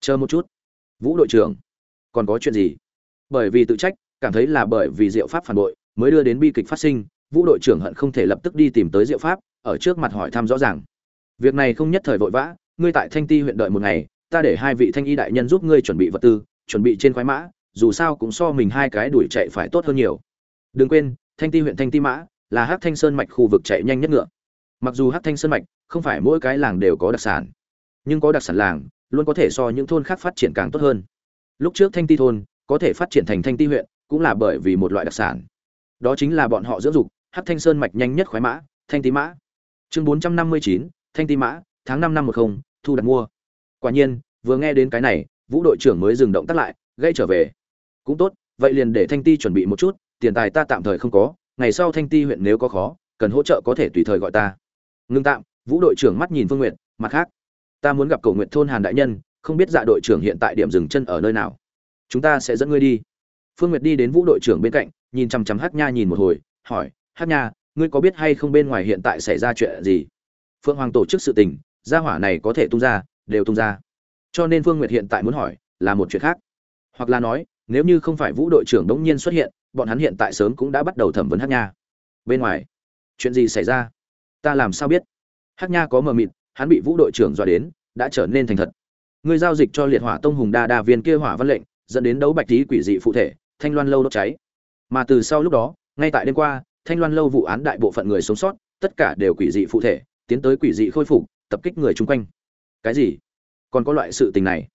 Chờ một chút. Vũ đội trưởng, còn có chuyện gì? Bởi vì tự trách, cảm thấy là bởi vì diệu pháp phản bội, mới đưa đến bi kịch phát sinh vũ đội trưởng hận không thể lập tức đi tìm tới diệu pháp, ở trước mặt hỏi thăm rõ ràng. Việc này không nhất thời vội vã, ngươi tại thanh ti huyện đợi một ngày, ta để hai vị thanh y đại nhân giúp ngươi chuẩn bị vật tư, chuẩn bị trên khoái mã, dù sao cũng so mình hai cái đuổi chạy phải tốt hơn nhiều. Đừng quên, thanh ti huyện thanh ti mã, là hát thanh sơn mạch khu vực chạy nhanh nhất ngựa. Mặc dù hát thanh sơn mạch, không phải mỗi cái làng đều có đặc sản, nhưng có đặc sản làng, luôn có thể so những thôn khác phát triển càng tốt hơn. Lúc trước thanh ti thôn, có thể phát triển thành thanh ti huyện, cũng là bởi vì một loại đặc sản. Đó chính là bọn họ dưỡng dục hắc thanh sơn mạch nhanh nhất khoái mã, thanh tí mã. Chương bốn trăm năm mươi chín, thanh tí mã, tháng năm năm một không, thu đặt mua. Quả nhiên, vừa nghe đến cái này, vũ đội trưởng mới dừng động tác lại gây trở về. Cũng tốt, vậy liền để thanh ti chuẩn bị một chút, tiền tài ta tạm thời không có, ngày sau thanh ti huyện nếu có khó, cần hỗ trợ có thể tùy thời gọi ta. Ngưng tạm, vũ đội trưởng mắt nhìn phương nguyện mặt khác. Ta muốn gặp cầu nguyện thôn hàn đại nhân, không biết dạ đội trưởng hiện tại điểm dừng chân ở nơi nào. Chúng ta sẽ dẫn ngươi đi. Phương nguyệt đi đến vũ đội trưởng bên cạnh, nhìn chằm chằm hát nha nhìn một hồi, hỏi hát nha, ngươi có biết hay không bên ngoài hiện tại xảy ra chuyện gì? Phượng hoàng tổ chức sự tình, gia hỏa này có thể tung ra, đều tung ra. Cho nên phương nguyệt hiện tại muốn hỏi, là một chuyện khác. Hoặc là nói, nếu như không phải vũ đội trưởng đống nhiên xuất hiện, bọn hắn hiện tại sớm cũng đã bắt đầu thẩm vấn hát nha. Bên ngoài, chuyện gì xảy ra? Ta làm sao biết? Hát nha có mờ mịt, hắn bị vũ đội trưởng dọa đến, đã trở nên thành thật. Ngươi giao dịch cho liệt hỏa tông hùng đa đa viên kia hỏa văn lệnh, dẫn đến đấu bạch tý quỷ dị phụ thể, thanh loan lâu đốt cháy. Mà từ sau lúc đó, ngay tại đêm qua thanh loan lâu vụ án đại bộ phận người sống sót, tất cả đều quỷ dị phụ thể, tiến tới quỷ dị khôi phục, tập kích người chung quanh. Cái gì? Còn có loại sự tình này?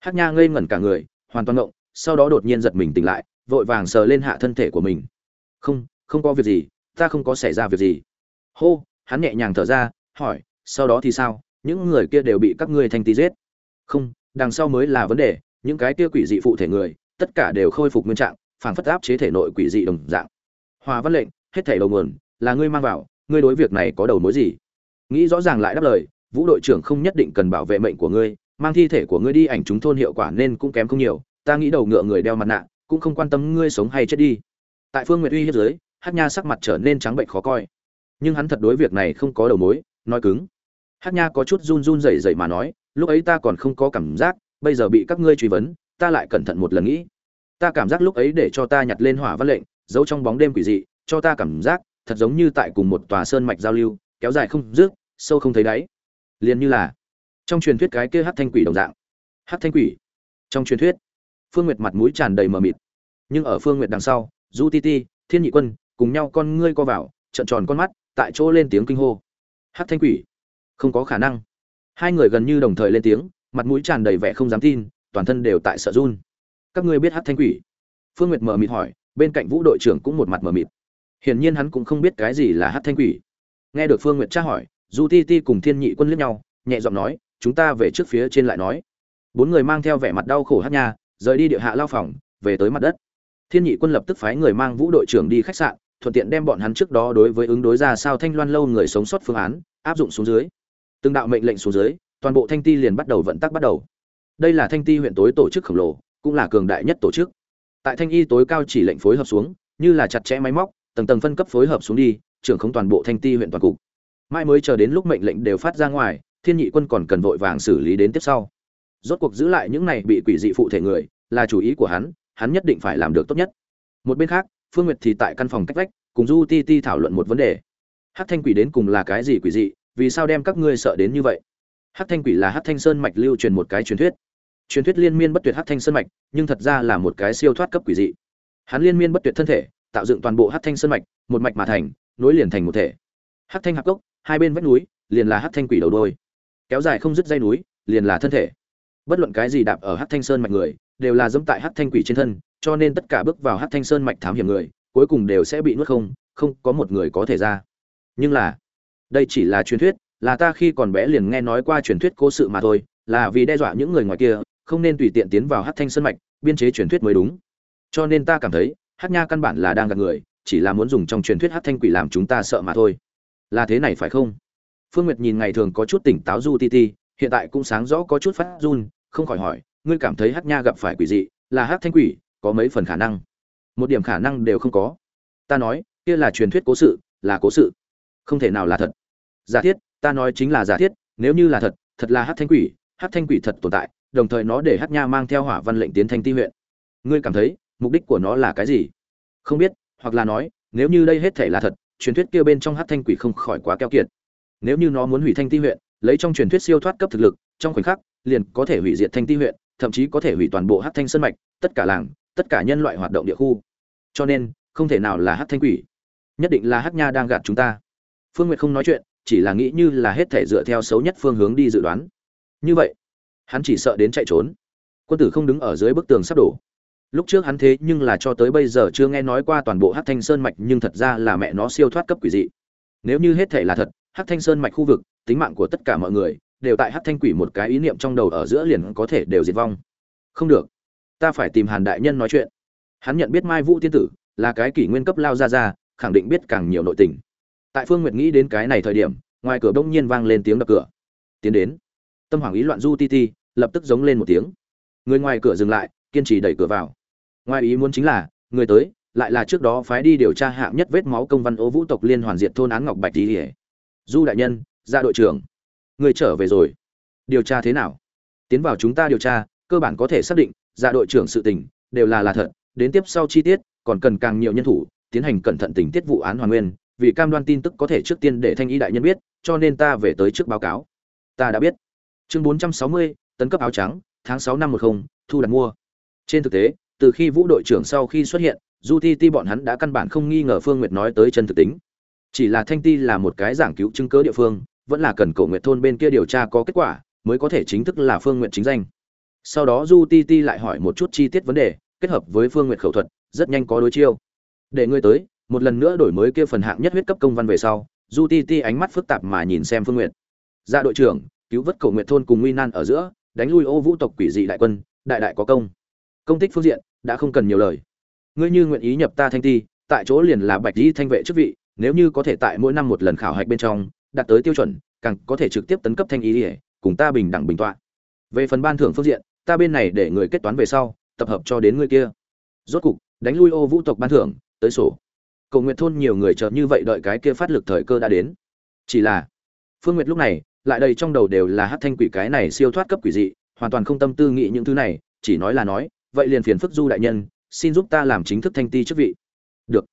Hắc nha ngây ngẩn cả người, hoàn toàn ngộng, sau đó đột nhiên giật mình tỉnh lại, vội vàng sờ lên hạ thân thể của mình. Không không có việc gì, ta không có xảy ra việc gì. Hô, hắn nhẹ nhàng thở ra, hỏi, sau đó thì sao? Những người kia đều bị các ngươi thanh tí giết. Không, đằng sau mới là vấn đề, những cái kia quỷ dị phụ thể người, tất cả đều khôi phục nguyên trạng phản phất áp chế thể nội quỷ dị đồng dạng. Hòa văn lệnh hết thể đầu nguồn, là ngươi mang vào, ngươi đối việc này có đầu mối gì? Nghĩ rõ ràng lại đáp lời, vũ đội trưởng không nhất định cần bảo vệ mệnh của ngươi, mang thi thể của ngươi đi ảnh chúng thôn hiệu quả nên cũng kém không nhiều, ta nghĩ đầu ngựa người đeo mặt nạ, cũng không quan tâm ngươi sống hay chết đi. Tại phương nguyệt uy hiếp dưới hát nha sắc mặt trở nên trắng bệnh khó coi. Nhưng hắn thật đối việc này không có đầu mối, nói cứng. Hát nha có chút run run rẩy rẩy mà nói, lúc ấy ta còn không có cảm giác, bây giờ bị các ngươi truy vấn, ta lại cẩn thận một lần nghĩ. Ta cảm giác lúc ấy để cho ta nhặt lên hỏa văn lệnh, giấu trong bóng đêm quỷ dị cho ta cảm giác, thật giống như tại cùng một tòa sơn mạch giao lưu, kéo dài không dứt, sâu không thấy đáy. Liền như là, trong truyền thuyết cái kia hát thanh quỷ đồng dạng. Hát thanh quỷ. Trong truyền thuyết, phương nguyệt mặt mũi tràn đầy mờ mịt. Nhưng ở phương nguyệt đằng sau, du ti ti, thiên nhị quân cùng nhau con ngươi co vào trận tròn con mắt, tại chỗ lên tiếng kinh hô. Hát thanh quỷ. Không có khả năng. Hai người gần như đồng thời lên tiếng, mặt mũi tràn đầy vẻ không dám tin, toàn thân đều tại sợ run. Các ngươi biết hát thanh quỷ? Phương nguyệt mờ mịt hỏi, bên cạnh vũ đội trưởng cũng một mặt mờ mịt hiển nhiên hắn cũng không biết cái gì là hát thanh quỷ. Nghe được phương nguyệt tra hỏi, du ti ti cùng thiên nhị quân liếc nhau, nhẹ giọng nói, chúng ta về trước phía trên lại nói. Bốn người mang theo vẻ mặt đau khổ hát nha, rời đi địa hạ lao phòng, về tới mặt đất. Thiên nhị quân lập tức phái người mang vũ đội trưởng đi khách sạn, thuận tiện đem bọn hắn trước đó đối với ứng đối ra sao thanh loan lâu người sống sót phương án, áp dụng xuống dưới. Từng đạo mệnh lệnh xuống dưới, toàn bộ thanh ti liền bắt đầu vận tắc bắt đầu. Đây là thanh ti huyện tối tổ chức khổng lồ, cũng là cường đại nhất tổ chức. Tại thanh y tối cao chỉ lệnh phối hợp xuống, như là chặt chẽ máy móc tầng tầng phân cấp phối hợp xuống đi, trưởng không toàn bộ thanh ti huyện toàn cục. Mai mới chờ đến lúc mệnh lệnh đều phát ra ngoài, thiên nhị quân còn cần vội vàng xử lý đến tiếp sau. Rốt cuộc giữ lại những này bị quỷ dị phụ thể người, là chủ ý của hắn hắn nhất định phải làm được tốt nhất. Một bên khác, phương nguyệt thì tại căn phòng cách vách, cùng du ti ti thảo luận một vấn đề. Hát thanh quỷ đến cùng là cái gì quỷ dị, vì sao đem các ngươi sợ đến như vậy? Hát thanh quỷ là hát thanh sơn mạch lưu truyền một cái truyền thuyết. Truyền thuyết liên miên bất tuyệt hát thanh sơn mạch, nhưng thật ra là một cái siêu thoát cấp quỷ dị. Hắn liên miên bất tuyệt thân thể tạo dựng toàn bộ hát thanh sơn mạch, một mạch mà thành, nối liền thành một thể. Hát thanh hạp cốc, hai bên vách núi, liền là hát thanh quỷ đầu đôi. Kéo dài không dứt dây núi, liền là thân thể. Bất luận cái gì đạp ở hát thanh sơn mạch người, đều là dẫm tại hát thanh quỷ trên thân, cho nên tất cả bước vào hát thanh sơn mạch thám hiểm người, cuối cùng đều sẽ bị nuốt không không có một người có thể ra. Nhưng là, đây chỉ là truyền thuyết, là ta khi còn bé liền nghe nói qua truyền thuyết cố sự mà thôi, là vì đe dọa những người ngoài kia, không nên tùy tiện tiến vào hát thanh sơn mạch, biên chế truyền thuyết mới đúng. Cho nên ta cảm thấy hát nha căn bản là đang gạt người, chỉ là muốn dùng trong truyền thuyết hát thanh quỷ làm chúng ta sợ mà thôi. Là thế này phải không? Phương nguyệt nhìn ngày thường có chút tỉnh táo du ti ti, hiện tại cũng sáng rõ có chút phát run, không khỏi hỏi, ngươi cảm thấy hát nha gặp phải quỷ dị, là hát thanh quỷ, có mấy phần khả năng? Một điểm khả năng đều không có. Ta nói, kia là truyền thuyết cố sự, là cố sự. Không thể nào là thật. Giả thiết, ta nói chính là giả thiết, nếu như là thật thật là hát thanh quỷ, hát thanh quỷ thật tồn tại, đồng thời nó để hát nha mang theo hỏa văn lệnh tiến thanh ti huyện. Ngươi cảm thấy mục đích của nó là cái gì? Không biết, hoặc là nói, nếu như đây hết thể là thật, truyền thuyết kia bên trong hát thanh quỷ không khỏi quá keo kiệt. Nếu như nó muốn hủy thanh ti huyện, lấy trong truyền thuyết siêu thoát cấp thực lực, trong khoảnh khắc, liền có thể hủy diệt thanh ti huyện, thậm chí có thể hủy toàn bộ hát thanh sơn mạch, tất cả làng, tất cả nhân loại hoạt động địa khu. Cho nên, không thể nào là hát thanh quỷ. Nhất định là hát nha đang gạt chúng ta. Phương nguyệt không nói chuyện, chỉ là nghĩ như là hết thể dựa theo xấu nhất phương hướng đi dự đoán. Như vậy, hắn chỉ sợ đến chạy trốn. Quân tử không đứng ở dưới bức tường sắp đổ lúc trước hắn thế nhưng là cho tới bây giờ chưa nghe nói qua toàn bộ hát thanh sơn mạch, nhưng thật ra là mẹ nó siêu thoát cấp quỷ dị. Nếu như hết thể là thật hát thanh sơn mạch khu vực, tính mạng của tất cả mọi người, đều tại hát thanh quỷ một cái ý niệm trong đầu ở giữa liền có thể đều diệt vong. Không được. Ta phải tìm hàn đại nhân nói chuyện. Hắn nhận biết mai vũ tiên tử, là cái kỷ nguyên cấp lao ra ra khẳng định biết càng nhiều nội tình. Tại phương nguyệt nghĩ đến cái này thời điểm, ngoài cửa đông nhiên vang lên tiếng đập cửa. Tiến đến. Tâm hoàng ý loạn du ti ti, lập tức giống lên một tiếng. Người ngoài cửa dừng lại kiên trì đẩy cửa vào. Ngoài ý muốn chính là người tới lại là trước đó phái đi điều tra hạng nhất vết máu công văn ô vũ tộc liên hoàn diệt thôn án ngọc bạch tỉ du đại nhân ra đội trưởng người trở về rồi. Điều tra thế nào? Tiến vào chúng ta điều tra cơ bản có thể xác định ra đội trưởng sự tình đều là là thật. Đến tiếp sau chi tiết còn cần càng nhiều nhân thủ tiến hành cẩn thận tình tiết vụ án hoàn nguyên vì cam đoan tin tức có thể trước tiên để thanh y đại nhân biết cho nên ta về tới trước báo cáo. Ta đã biết. Chương 460, tấn cấp áo trắng tháng 6 năm 10, thu đặt mua trên thực tế, từ khi vũ đội trưởng sau khi xuất hiện, du ti ti bọn hắn đã căn bản không nghi ngờ phương nguyệt nói tới chân thực tính. Chỉ là thanh ti là một cái giảng cứu chứng cớ địa phương, vẫn là cần cầu nguyệt thôn bên kia điều tra có kết quả, mới có thể chính thức là phương nguyện chính danh. Sau đó du ti ti lại hỏi một chút chi tiết vấn đề, kết hợp với phương nguyện khẩu thuật, rất nhanh có đối chiêu. Để ngươi tới, một lần nữa đổi mới kia phần hạng nhất huyết cấp công văn về sau, du ti ti ánh mắt phức tạp mà nhìn xem phương nguyện ra dạ đội trưởng, cứu vớt cầu nguyện thôn cùng nguy nan ở giữa, đánh lui ô vũ tộc quỷ dị đại quân, đại đại có công công tích phương diện đã không cần nhiều lời. Ngươi như nguyện ý nhập ta thanh ti, tại chỗ liền là bạch di thanh vệ chức vị, nếu như có thể tại mỗi năm một lần khảo hạch bên trong, đạt tới tiêu chuẩn, càng có thể trực tiếp tấn cấp thanh ý ỉa cùng ta bình đẳng bình tọa. Về phần ban thưởng phương diện, ta bên này để người kết toán về sau, tập hợp cho đến người kia. Rốt cục, đánh lui ô vũ tộc ban thưởng, tới sổ. Cầu nguyện thôn nhiều người chờ như vậy đợi cái kia phát lực thời cơ đã đến. Chỉ là, phương nguyệt lúc này, lại đầy trong đầu đều là hát thanh quỷ cái này siêu thoát cấp quỷ dị, hoàn toàn không tâm tư nghĩ những thứ này, chỉ nói là nói vậy liền phiền phức du đại nhân, xin giúp ta làm chính thức thanh ti chức vị. Được.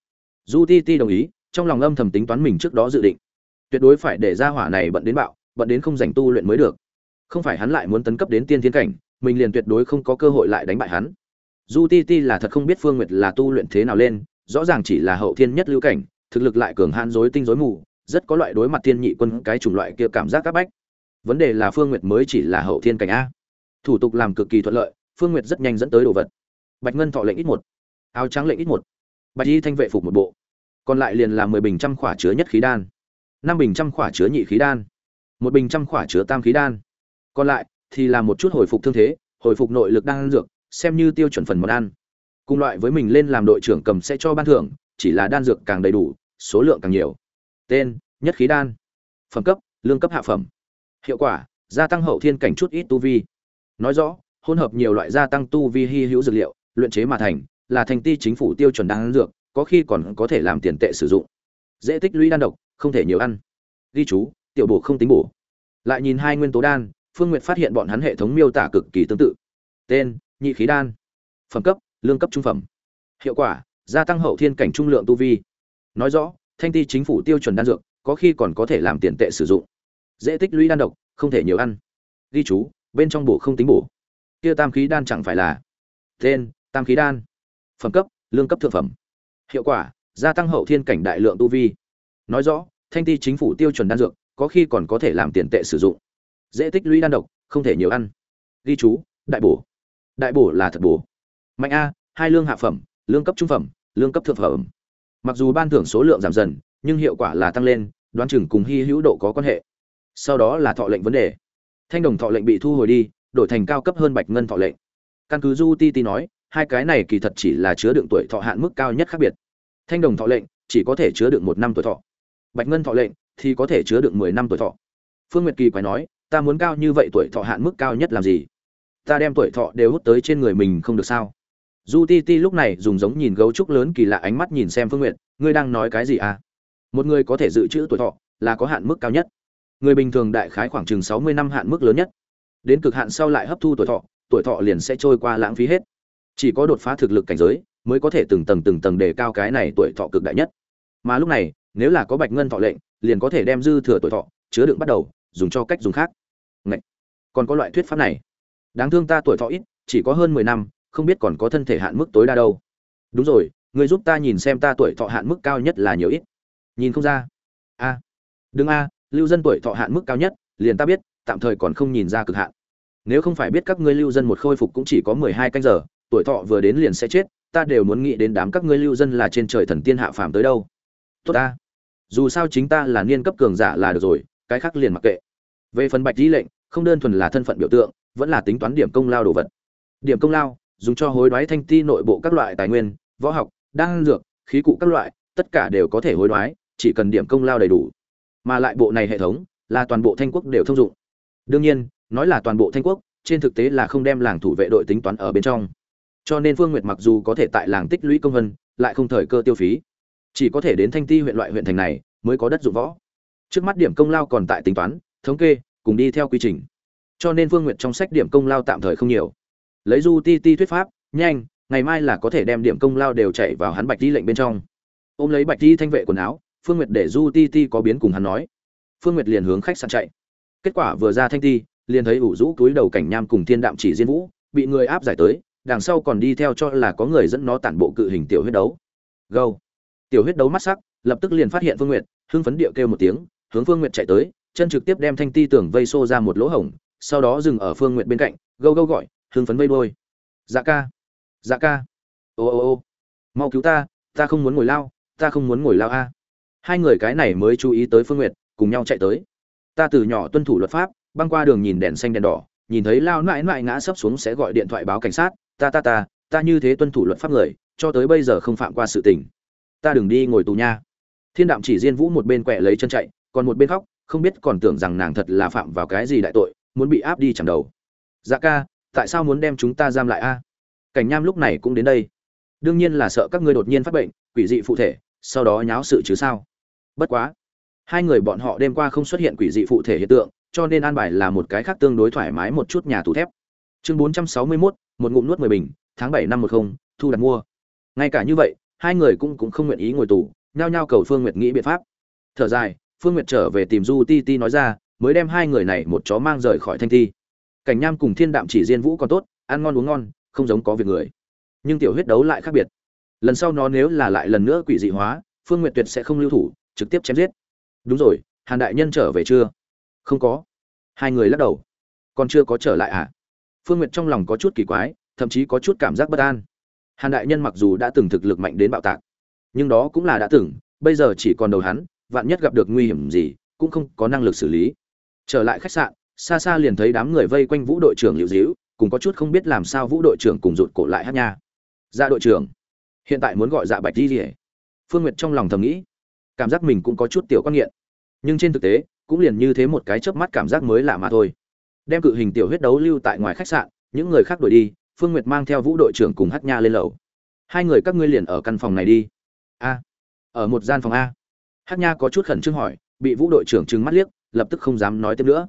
Du ti ti đồng ý, trong lòng âm thầm tính toán mình trước đó dự định. Tuyệt đối phải để ra hỏa này bận đến bạo, bận đến không dành tu luyện mới được. Không phải hắn lại muốn tấn cấp đến tiên thiên cảnh, mình liền tuyệt đối không có cơ hội lại đánh bại hắn. Du ti ti là thật không biết phương nguyệt là tu luyện thế nào lên, rõ ràng chỉ là hậu thiên nhất lưu cảnh, thực lực lại cường hãn dối tinh dối mù, rất có loại đối mặt thiên nhị quân cái chủng loại kia cảm giác áp bách. Vấn đề là phương nguyệt mới chỉ là hậu thiên cảnh a. Thủ tục làm cực kỳ thuận lợi phương nguyệt rất nhanh dẫn tới đồ vật. Bạch ngân thọ lệnh ít một, áo trắng lệnh ít một, bạch y thanh vệ phục một bộ, còn lại liền là mười bình trăm khỏa chứa nhất khí đan, năm bình trăm khỏa chứa nhị khí đan, một bình trăm khỏa chứa tam khí đan. Còn lại thì là một chút hồi phục thương thế, hồi phục nội lực đan dược, xem như tiêu chuẩn phần món ăn. Cùng loại với mình lên làm đội trưởng cầm sẽ cho ban thưởng, chỉ là đan dược càng đầy đủ, số lượng càng nhiều. Tên, nhất khí đan. Phẩm cấp, lương cấp hạ phẩm. Hiệu quả, gia tăng hậu thiên cảnh chút ít tu vi. Nói rõ hỗn hợp nhiều loại gia tăng tu vi hy hữu dược liệu, luyện chế mà thành, là thành ti chính phủ tiêu chuẩn đan dược, có khi còn có thể làm tiền tệ sử dụng. Dễ tích lũy đan độc, không thể nhiều ăn. Ghi chú, tiểu bổ không tính bổ. Lại nhìn hai nguyên tố đan, phương Nguyệt phát hiện bọn hắn hệ thống miêu tả cực kỳ tương tự. Tên, nhị khí đan. Phẩm cấp, lương cấp trung phẩm. Hiệu quả, gia tăng hậu thiên cảnh trung lượng tu vi. Nói rõ thanh ti chính phủ tiêu chuẩn đan dược, có khi còn có thể làm tiền tệ sử dụng. Dễ tích lũy đan độc, không thể nhiều ăn. Ghi chú, bên trong bổ không tính bổ kia tam khí đan chẳng phải là tên, tam khí đan. Phẩm cấp, lương cấp thượng phẩm. Hiệu quả, gia tăng hậu thiên cảnh đại lượng tu vi. Nói rõ, thanh ti chính phủ tiêu chuẩn đan dược, có khi còn có thể làm tiền tệ sử dụng. Dễ tích lũy đan độc, không thể nhiều ăn. Ghi chú, đại bổ. Đại bổ là thật bổ. Mạnh a, hai lương hạ phẩm, lương cấp trung phẩm, lương cấp thượng phẩm. Mặc dù ban thưởng số lượng giảm dần, nhưng hiệu quả là tăng lên, đoán chừng cùng hy hữu độ có quan hệ. Sau đó là thọ lệnh vấn đề. Thanh đồng thọ lệnh bị thu hồi đi đổi thành cao cấp hơn bạch ngân thọ lệnh căn cứ du ti ti nói, hai cái này kỳ thật chỉ là chứa đựng tuổi thọ hạn mức cao nhất khác biệt. Thanh đồng thọ lệnh chỉ có thể chứa đựng một năm tuổi thọ. Bạch ngân thọ lệnh thì có thể chứa đựng mười năm tuổi thọ. Phương nguyệt kỳ quái nói, ta muốn cao như vậy tuổi thọ hạn mức cao nhất làm gì? Ta đem tuổi thọ đều hút tới trên người mình không được sao? Du ti ti lúc này dùng giống nhìn gấu trúc lớn kỳ lạ ánh mắt nhìn xem phương nguyệt, ngươi đang nói cái gì à? Một người có thể dự trữ tuổi thọ là có hạn mức cao nhất. Người bình thường đại khái khoảng chừng sáu mươi năm hạn mức lớn nhất đến cực hạn sau lại hấp thu tuổi thọ tuổi thọ liền sẽ trôi qua lãng phí hết. Chỉ có đột phá thực lực cảnh giới mới có thể từng tầng từng tầng đề cao cái này tuổi thọ cực đại nhất. Mà lúc này, nếu là có bạch ngân thọ lệnh, liền có thể đem dư thừa tuổi thọ chứa đựng bắt đầu, dùng cho cách dùng khác. Ngậy! còn có loại thuyết pháp này. Đáng thương ta tuổi thọ ít, chỉ có hơn mười năm, không biết còn có thân thể hạn mức tối đa đâu. Đúng rồi, người giúp ta nhìn xem ta tuổi thọ hạn mức cao nhất là nhiều ít. Nhìn không ra. A! Đừng a, lưu dân tuổi thọ hạn mức cao nhất, liền ta biết tạm thời còn không nhìn ra cực hạn. Nếu không phải biết các ngươi lưu dân một khôi phục cũng chỉ có mười hai canh giờ, tuổi thọ vừa đến liền sẽ chết, ta đều muốn nghĩ đến đám các ngươi lưu dân là trên trời thần tiên hạ phàm tới đâu. Tốt ta. Dù sao chính ta là niên cấp cường giả là được rồi, cái khác liền mặc kệ. Về phần bạch di lệnh, không đơn thuần là thân phận biểu tượng, vẫn là tính toán điểm công lao đồ vật. Điểm công lao, dùng cho hối đoái thanh ti nội bộ các loại tài nguyên, võ học, đan dược, khí cụ các loại, tất cả đều có thể hối đoái, chỉ cần điểm công lao đầy đủ. Mà lại bộ này hệ thống, là toàn bộ thanh quốc đều thông dụng đương nhiên, nói là toàn bộ thanh quốc, trên thực tế là không đem làng thủ vệ đội tính toán ở bên trong. Cho nên phương nguyệt mặc dù có thể tại làng tích lũy công vân lại không thời cơ tiêu phí. Chỉ có thể đến thanh ti huyện loại huyện thành này, mới có đất dụng võ. Trước mắt điểm công lao còn tại tính toán, thống kê, cùng đi theo quy trình. Cho nên phương nguyệt trong sách điểm công lao tạm thời không nhiều. Lấy du ti ti thuyết pháp, nhanh, ngày mai là có thể đem điểm công lao đều chạy vào hắn bạch ti lệnh bên trong. Ôm lấy bạch ti thanh vệ quần áo, phương nguyệt để du ti ti có biến cùng hắn nói. Phương nguyệt liền hướng khách sạn chạy kết quả vừa ra thanh ti, liền thấy ủ rũ túi đầu cảnh nham cùng thiên đạm chỉ diên vũ, bị người áp giải tới, đằng sau còn đi theo cho là có người dẫn nó tản bộ cự hình tiểu huyết đấu. Gâu. Tiểu huyết đấu mắt sắc, lập tức liền phát hiện phương nguyệt, hưng phấn địa kêu một tiếng, hướng phương nguyệt chạy tới, chân trực tiếp đem thanh ti tưởng vây xô ra một lỗ hổng, sau đó dừng ở phương nguyệt bên cạnh, gâu gâu gọi, hưng phấn vây đôi dạ ca. Dạ ca. Ô ô ô. Mau cứu ta ta không muốn ngồi lao, ta không muốn ngồi lao a. Hai người cái này mới chú ý tới phương nguyệt, cùng nhau chạy tới ta từ nhỏ tuân thủ luật pháp, băng qua đường nhìn đèn xanh đèn đỏ, nhìn thấy lao nãi nãi ngã sấp xuống sẽ gọi điện thoại báo cảnh sát, ta ta ta ta như thế tuân thủ luật pháp người, cho tới bây giờ không phạm qua sự tình. Ta đừng đi ngồi tù nha. Thiên đạm chỉ diên vũ một bên quẹ lấy chân chạy, còn một bên khóc, không biết còn tưởng rằng nàng thật là phạm vào cái gì đại tội, muốn bị áp đi chẳng đầu. Dạ ca, tại sao muốn đem chúng ta giam lại a? Cảnh nham lúc này cũng đến đây. Đương nhiên là sợ các ngươi đột nhiên phát bệnh, quỷ dị phụ thể, sau đó nháo sự chứ sao? Bất quá hai người bọn họ đêm qua không xuất hiện quỷ dị phụ thể hiện tượng cho nên an bài là một cái khác tương đối thoải mái một chút nhà tủ thép. Chương bốn trăm sáu mươi 461, một ngụm nuốt mười bình tháng bảy năm một không thu đặt mua. Ngay cả như vậy hai người cũng cũng không nguyện ý ngồi tù nhao nhao cầu phương nguyệt nghĩ biện pháp. Thở dài phương nguyệt trở về tìm du ti ti nói ra mới đem hai người này một chó mang rời khỏi thanh thi cảnh nham cùng thiên đạm chỉ diên vũ còn tốt ăn ngon uống ngon không giống có việc người. Nhưng tiểu huyết đấu lại khác biệt. Lần sau nó nếu là lại lần nữa quỷ dị hóa phương nguyệt tuyệt sẽ không lưu thủ trực tiếp chém giết đúng rồi, hàn đại nhân trở về chưa? Không có. Hai người lắc đầu. Còn chưa có trở lại à? Phương nguyệt trong lòng có chút kỳ quái, thậm chí có chút cảm giác bất an. Hàn đại nhân mặc dù đã từng thực lực mạnh đến bạo tạc, nhưng đó cũng là đã từng, bây giờ chỉ còn đầu hắn, vạn nhất gặp được nguy hiểm gì, cũng không có năng lực xử lý. Trở lại khách sạn, xa xa liền thấy đám người vây quanh vũ đội trưởng liệu dĩu cùng có chút không biết làm sao vũ đội trưởng cùng rụt cổ lại hát nha. Ra dạ đội trưởng, hiện tại muốn gọi dạ bạch đi rỉa phương nguyệt trong lòng thầm nghĩ cảm giác mình cũng có chút tiểu quan nghiện. Nhưng trên thực tế, cũng liền như thế một cái chớp mắt cảm giác mới lạ mà thôi. Đem cự hình tiểu huyết đấu lưu tại ngoài khách sạn, những người khác đuổi đi, phương nguyệt mang theo vũ đội trưởng cùng hát nha lên lầu. Hai người các ngươi liền ở căn phòng này đi. A. Ở một gian phòng a. Hát nha có chút khẩn trương hỏi, bị vũ đội trưởng trừng mắt liếc, lập tức không dám nói tiếp nữa.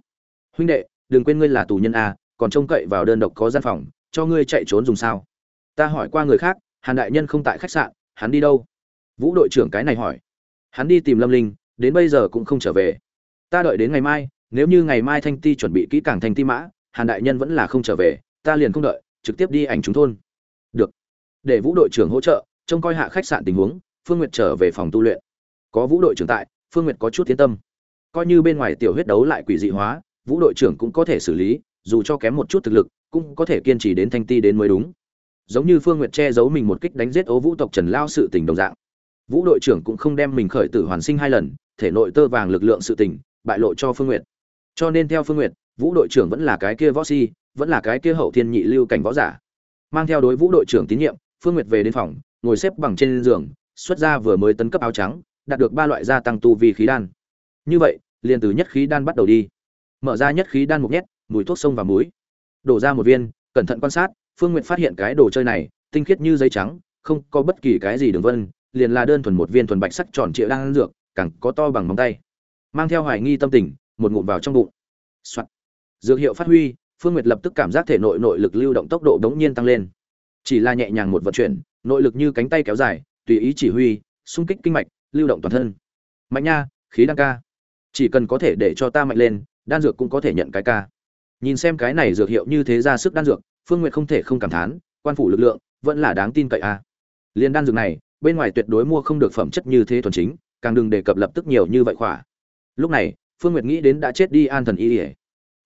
Huynh đệ, đừng quên ngươi là tù nhân a, còn trông cậy vào đơn độc có gian phòng, cho ngươi chạy trốn dùng sao? Ta hỏi qua người khác, hàn đại nhân không tại khách sạn, hắn đi đâu? Vũ đội trưởng cái này hỏi hắn đi tìm lâm linh, đến bây giờ cũng không trở về. Ta đợi đến ngày mai, nếu như ngày mai thanh ti chuẩn bị kỹ càng thanh ti mã, hàn đại nhân vẫn là không trở về, ta liền không đợi, trực tiếp đi ảnh chúng thôn. Được. Để vũ đội trưởng hỗ trợ, trông coi hạ khách sạn tình huống, phương nguyệt trở về phòng tu luyện. Có vũ đội trưởng tại, phương nguyệt có chút tiến tâm. Coi như bên ngoài tiểu huyết đấu lại quỷ dị hóa, vũ đội trưởng cũng có thể xử lý, dù cho kém một chút thực lực, cũng có thể kiên trì đến thanh ti đến mới đúng. Giống như phương nguyệt che giấu mình một kích đánh giết ố vũ tộc trần lao sự tình đồng dạng vũ đội trưởng cũng không đem mình khởi tử hoàn sinh hai lần, thể nội tơ vàng lực lượng sự tình bại lộ cho phương nguyệt. Cho nên theo phương nguyệt, vũ đội trưởng vẫn là cái kia võ si, vẫn là cái kia hậu thiên nhị lưu cảnh võ giả. Mang theo đối vũ đội trưởng tín nhiệm, phương nguyệt về đến phòng, ngồi xếp bằng trên giường, xuất ra vừa mới tấn cấp áo trắng, đạt được ba loại gia tăng tu vi khí đan. Như vậy, liền từ nhất khí đan bắt đầu đi. Mở ra nhất khí đan một nhét, mùi thuốc sông và muối. Đổ ra một viên, cẩn thận quan sát, phương nguyệt phát hiện cái đồ chơi này, tinh khiết như giấy trắng, không có bất kỳ cái gì đường vân liền là đơn thuần một viên thuần bạch sắc tròn trịa đang dược càng có to bằng móng tay. Mang theo hoài nghi tâm tình một ngụm vào trong bụng, bụng、Soạn. dược hiệu phát huy phương nguyệt lập tức cảm giác thể nội nội lực lưu động tốc độ đống nhiên tăng lên. Chỉ là nhẹ nhàng một vận chuyển nội lực như cánh tay kéo dài tùy ý chỉ huy xung kích kinh mạch lưu động toàn thân. Mạnh nha khí đan ca. Chỉ cần có thể để cho ta mạnh lên đan dược cũng có thể nhận cái ca. Nhìn xem cái này dược hiệu như thế ra sức đan dược phương nguyệt không thể không cảm thán quan phủ lực lượng vẫn là đáng tin cậy a liên đan dược này bên ngoài tuyệt đối mua không được phẩm chất như thế thuần chính, càng đừng đề cập lập tức nhiều như vậy khỏa. Lúc này, phương nguyệt nghĩ đến đã chết đi an thần y ỉa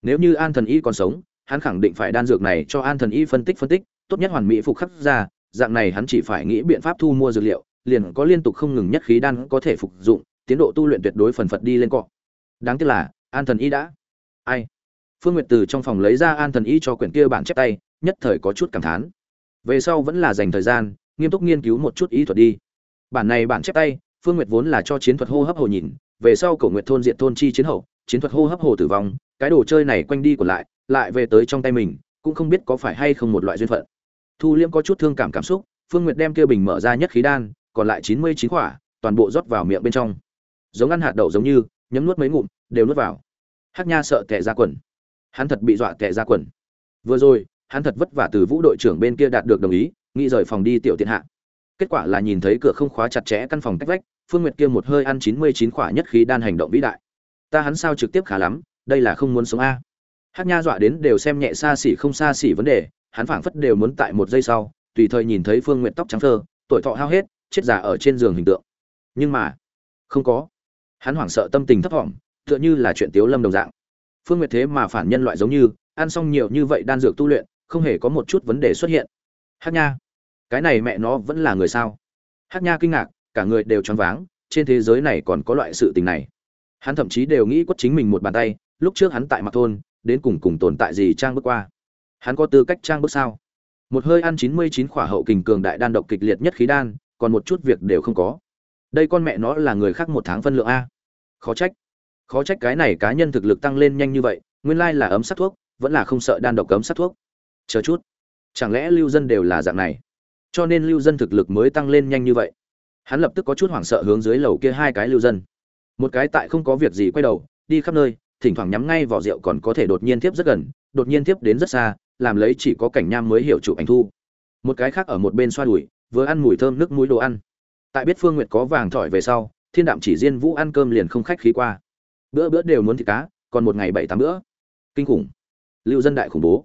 nếu như an thần y còn sống, hắn khẳng định phải đan dược này cho an thần y phân tích phân tích, tốt nhất hoàn mỹ phục khắc ra, dạng này hắn chỉ phải nghĩ biện pháp thu mua dược liệu, liền có liên tục không ngừng nhất khí đan có thể phục dụng, tiến độ tu luyện tuyệt đối phần phật đi lên cọ. Đáng tiếc là, an thần y đã ai? Phương nguyệt từ trong phòng lấy ra an thần y cho quyển kia bản chép tay, nhất thời có chút cảm thán. Về sau vẫn là dành thời gian nghiêm túc nghiên cứu một chút ý thuật đi. Bản này bản chép tay, phương nguyệt vốn là cho chiến thuật hô hấp hồ nhìn, về sau cổ nguyệt thôn diện thôn chi chiến hậu, chiến thuật hô hấp hồ tử vong, cái đồ chơi này quanh đi của lại lại về tới trong tay mình, cũng không biết có phải hay không một loại duyên phận. Thu liêm có chút thương cảm cảm xúc, phương nguyệt đem kia bình mở ra nhất khí đan, còn lại chín mươi chín quả toàn bộ rót vào miệng bên trong. Giống ăn hạt đậu giống như, nhấm nuốt mấy ngụm, đều nuốt vào. Hắc nha sợ tệ ra quần. Hắn thật bị dọa tệ ra quần. Vừa rồi, hắn thật vất vả từ vũ đội trưởng bên kia đạt được đồng ý nghĩ rời phòng đi tiểu tiện hạ. Kết quả là nhìn thấy cửa không khóa chặt chẽ căn phòng tách vách, phương nguyệt kia một hơi ăn chín mươi chín quả nhất khí đan hành động vĩ đại. Ta hắn sao trực tiếp khá lắm, đây là không muốn sống a. Hát nha dọa đến đều xem nhẹ xa xỉ không xa xỉ vấn đề, hắn phảng phất đều muốn tại một giây sau, tùy thời nhìn thấy phương nguyện tóc trắng thơ tuổi thọ hao hết, chết già ở trên giường hình tượng. Nhưng mà, không có. Hắn hoảng sợ tâm tình thấp thỏm tựa như là chuyện tiếu lâm đồng dạng. Phương nguyệt thế mà phản nhân loại giống như, ăn xong nhiều như vậy đan dược tu luyện, không hề có một chút vấn đề xuất hiện. Hát nha cái này mẹ nó vẫn là người sao? Hát nha kinh ngạc, cả người đều choáng váng, trên thế giới này còn có loại sự tình này. Hắn thậm chí đều nghĩ quất chính mình một bàn tay, lúc trước hắn tại mặt thôn, đến cùng cùng tồn tại gì trang bước qua. Hắn có tư cách trang bước sao? Một hơi ăn chín mươi chín khỏa hậu kình cường đại đan độc kịch liệt nhất khí đan, còn một chút việc đều không có. Đây con mẹ nó là người khác một tháng phân lượng a. Khó trách. Khó trách cái này cá nhân thực lực tăng lên nhanh như vậy, nguyên lai là ấm sát thuốc, vẫn là không sợ đan độc cấm sát thuốc. Chờ chút. Chẳng lẽ lưu dân đều là dạng này? Cho nên lưu dân thực lực mới tăng lên nhanh như vậy. Hắn lập tức có chút hoảng sợ hướng dưới lầu kia hai cái lưu dân. Một cái tại không có việc gì quay đầu, đi khắp nơi, thỉnh thoảng nhắm ngay vỏ rượu còn có thể đột nhiên tiếp rất gần, đột nhiên tiếp đến rất xa, làm lấy chỉ có cảnh nham mới hiểu chụp ảnh thu. Một cái khác ở một bên xoa đùi, vừa ăn mùi thơm nước mũi đồ ăn. Tại biết phương nguyệt có vàng thỏi về sau, thiên đạm chỉ riêng vũ ăn cơm liền không khách khí qua. Bữa bữa đều muốn thịt cá, còn một ngày bảy tám bữa. Kinh khủng. Lưu dân đại khủng bố.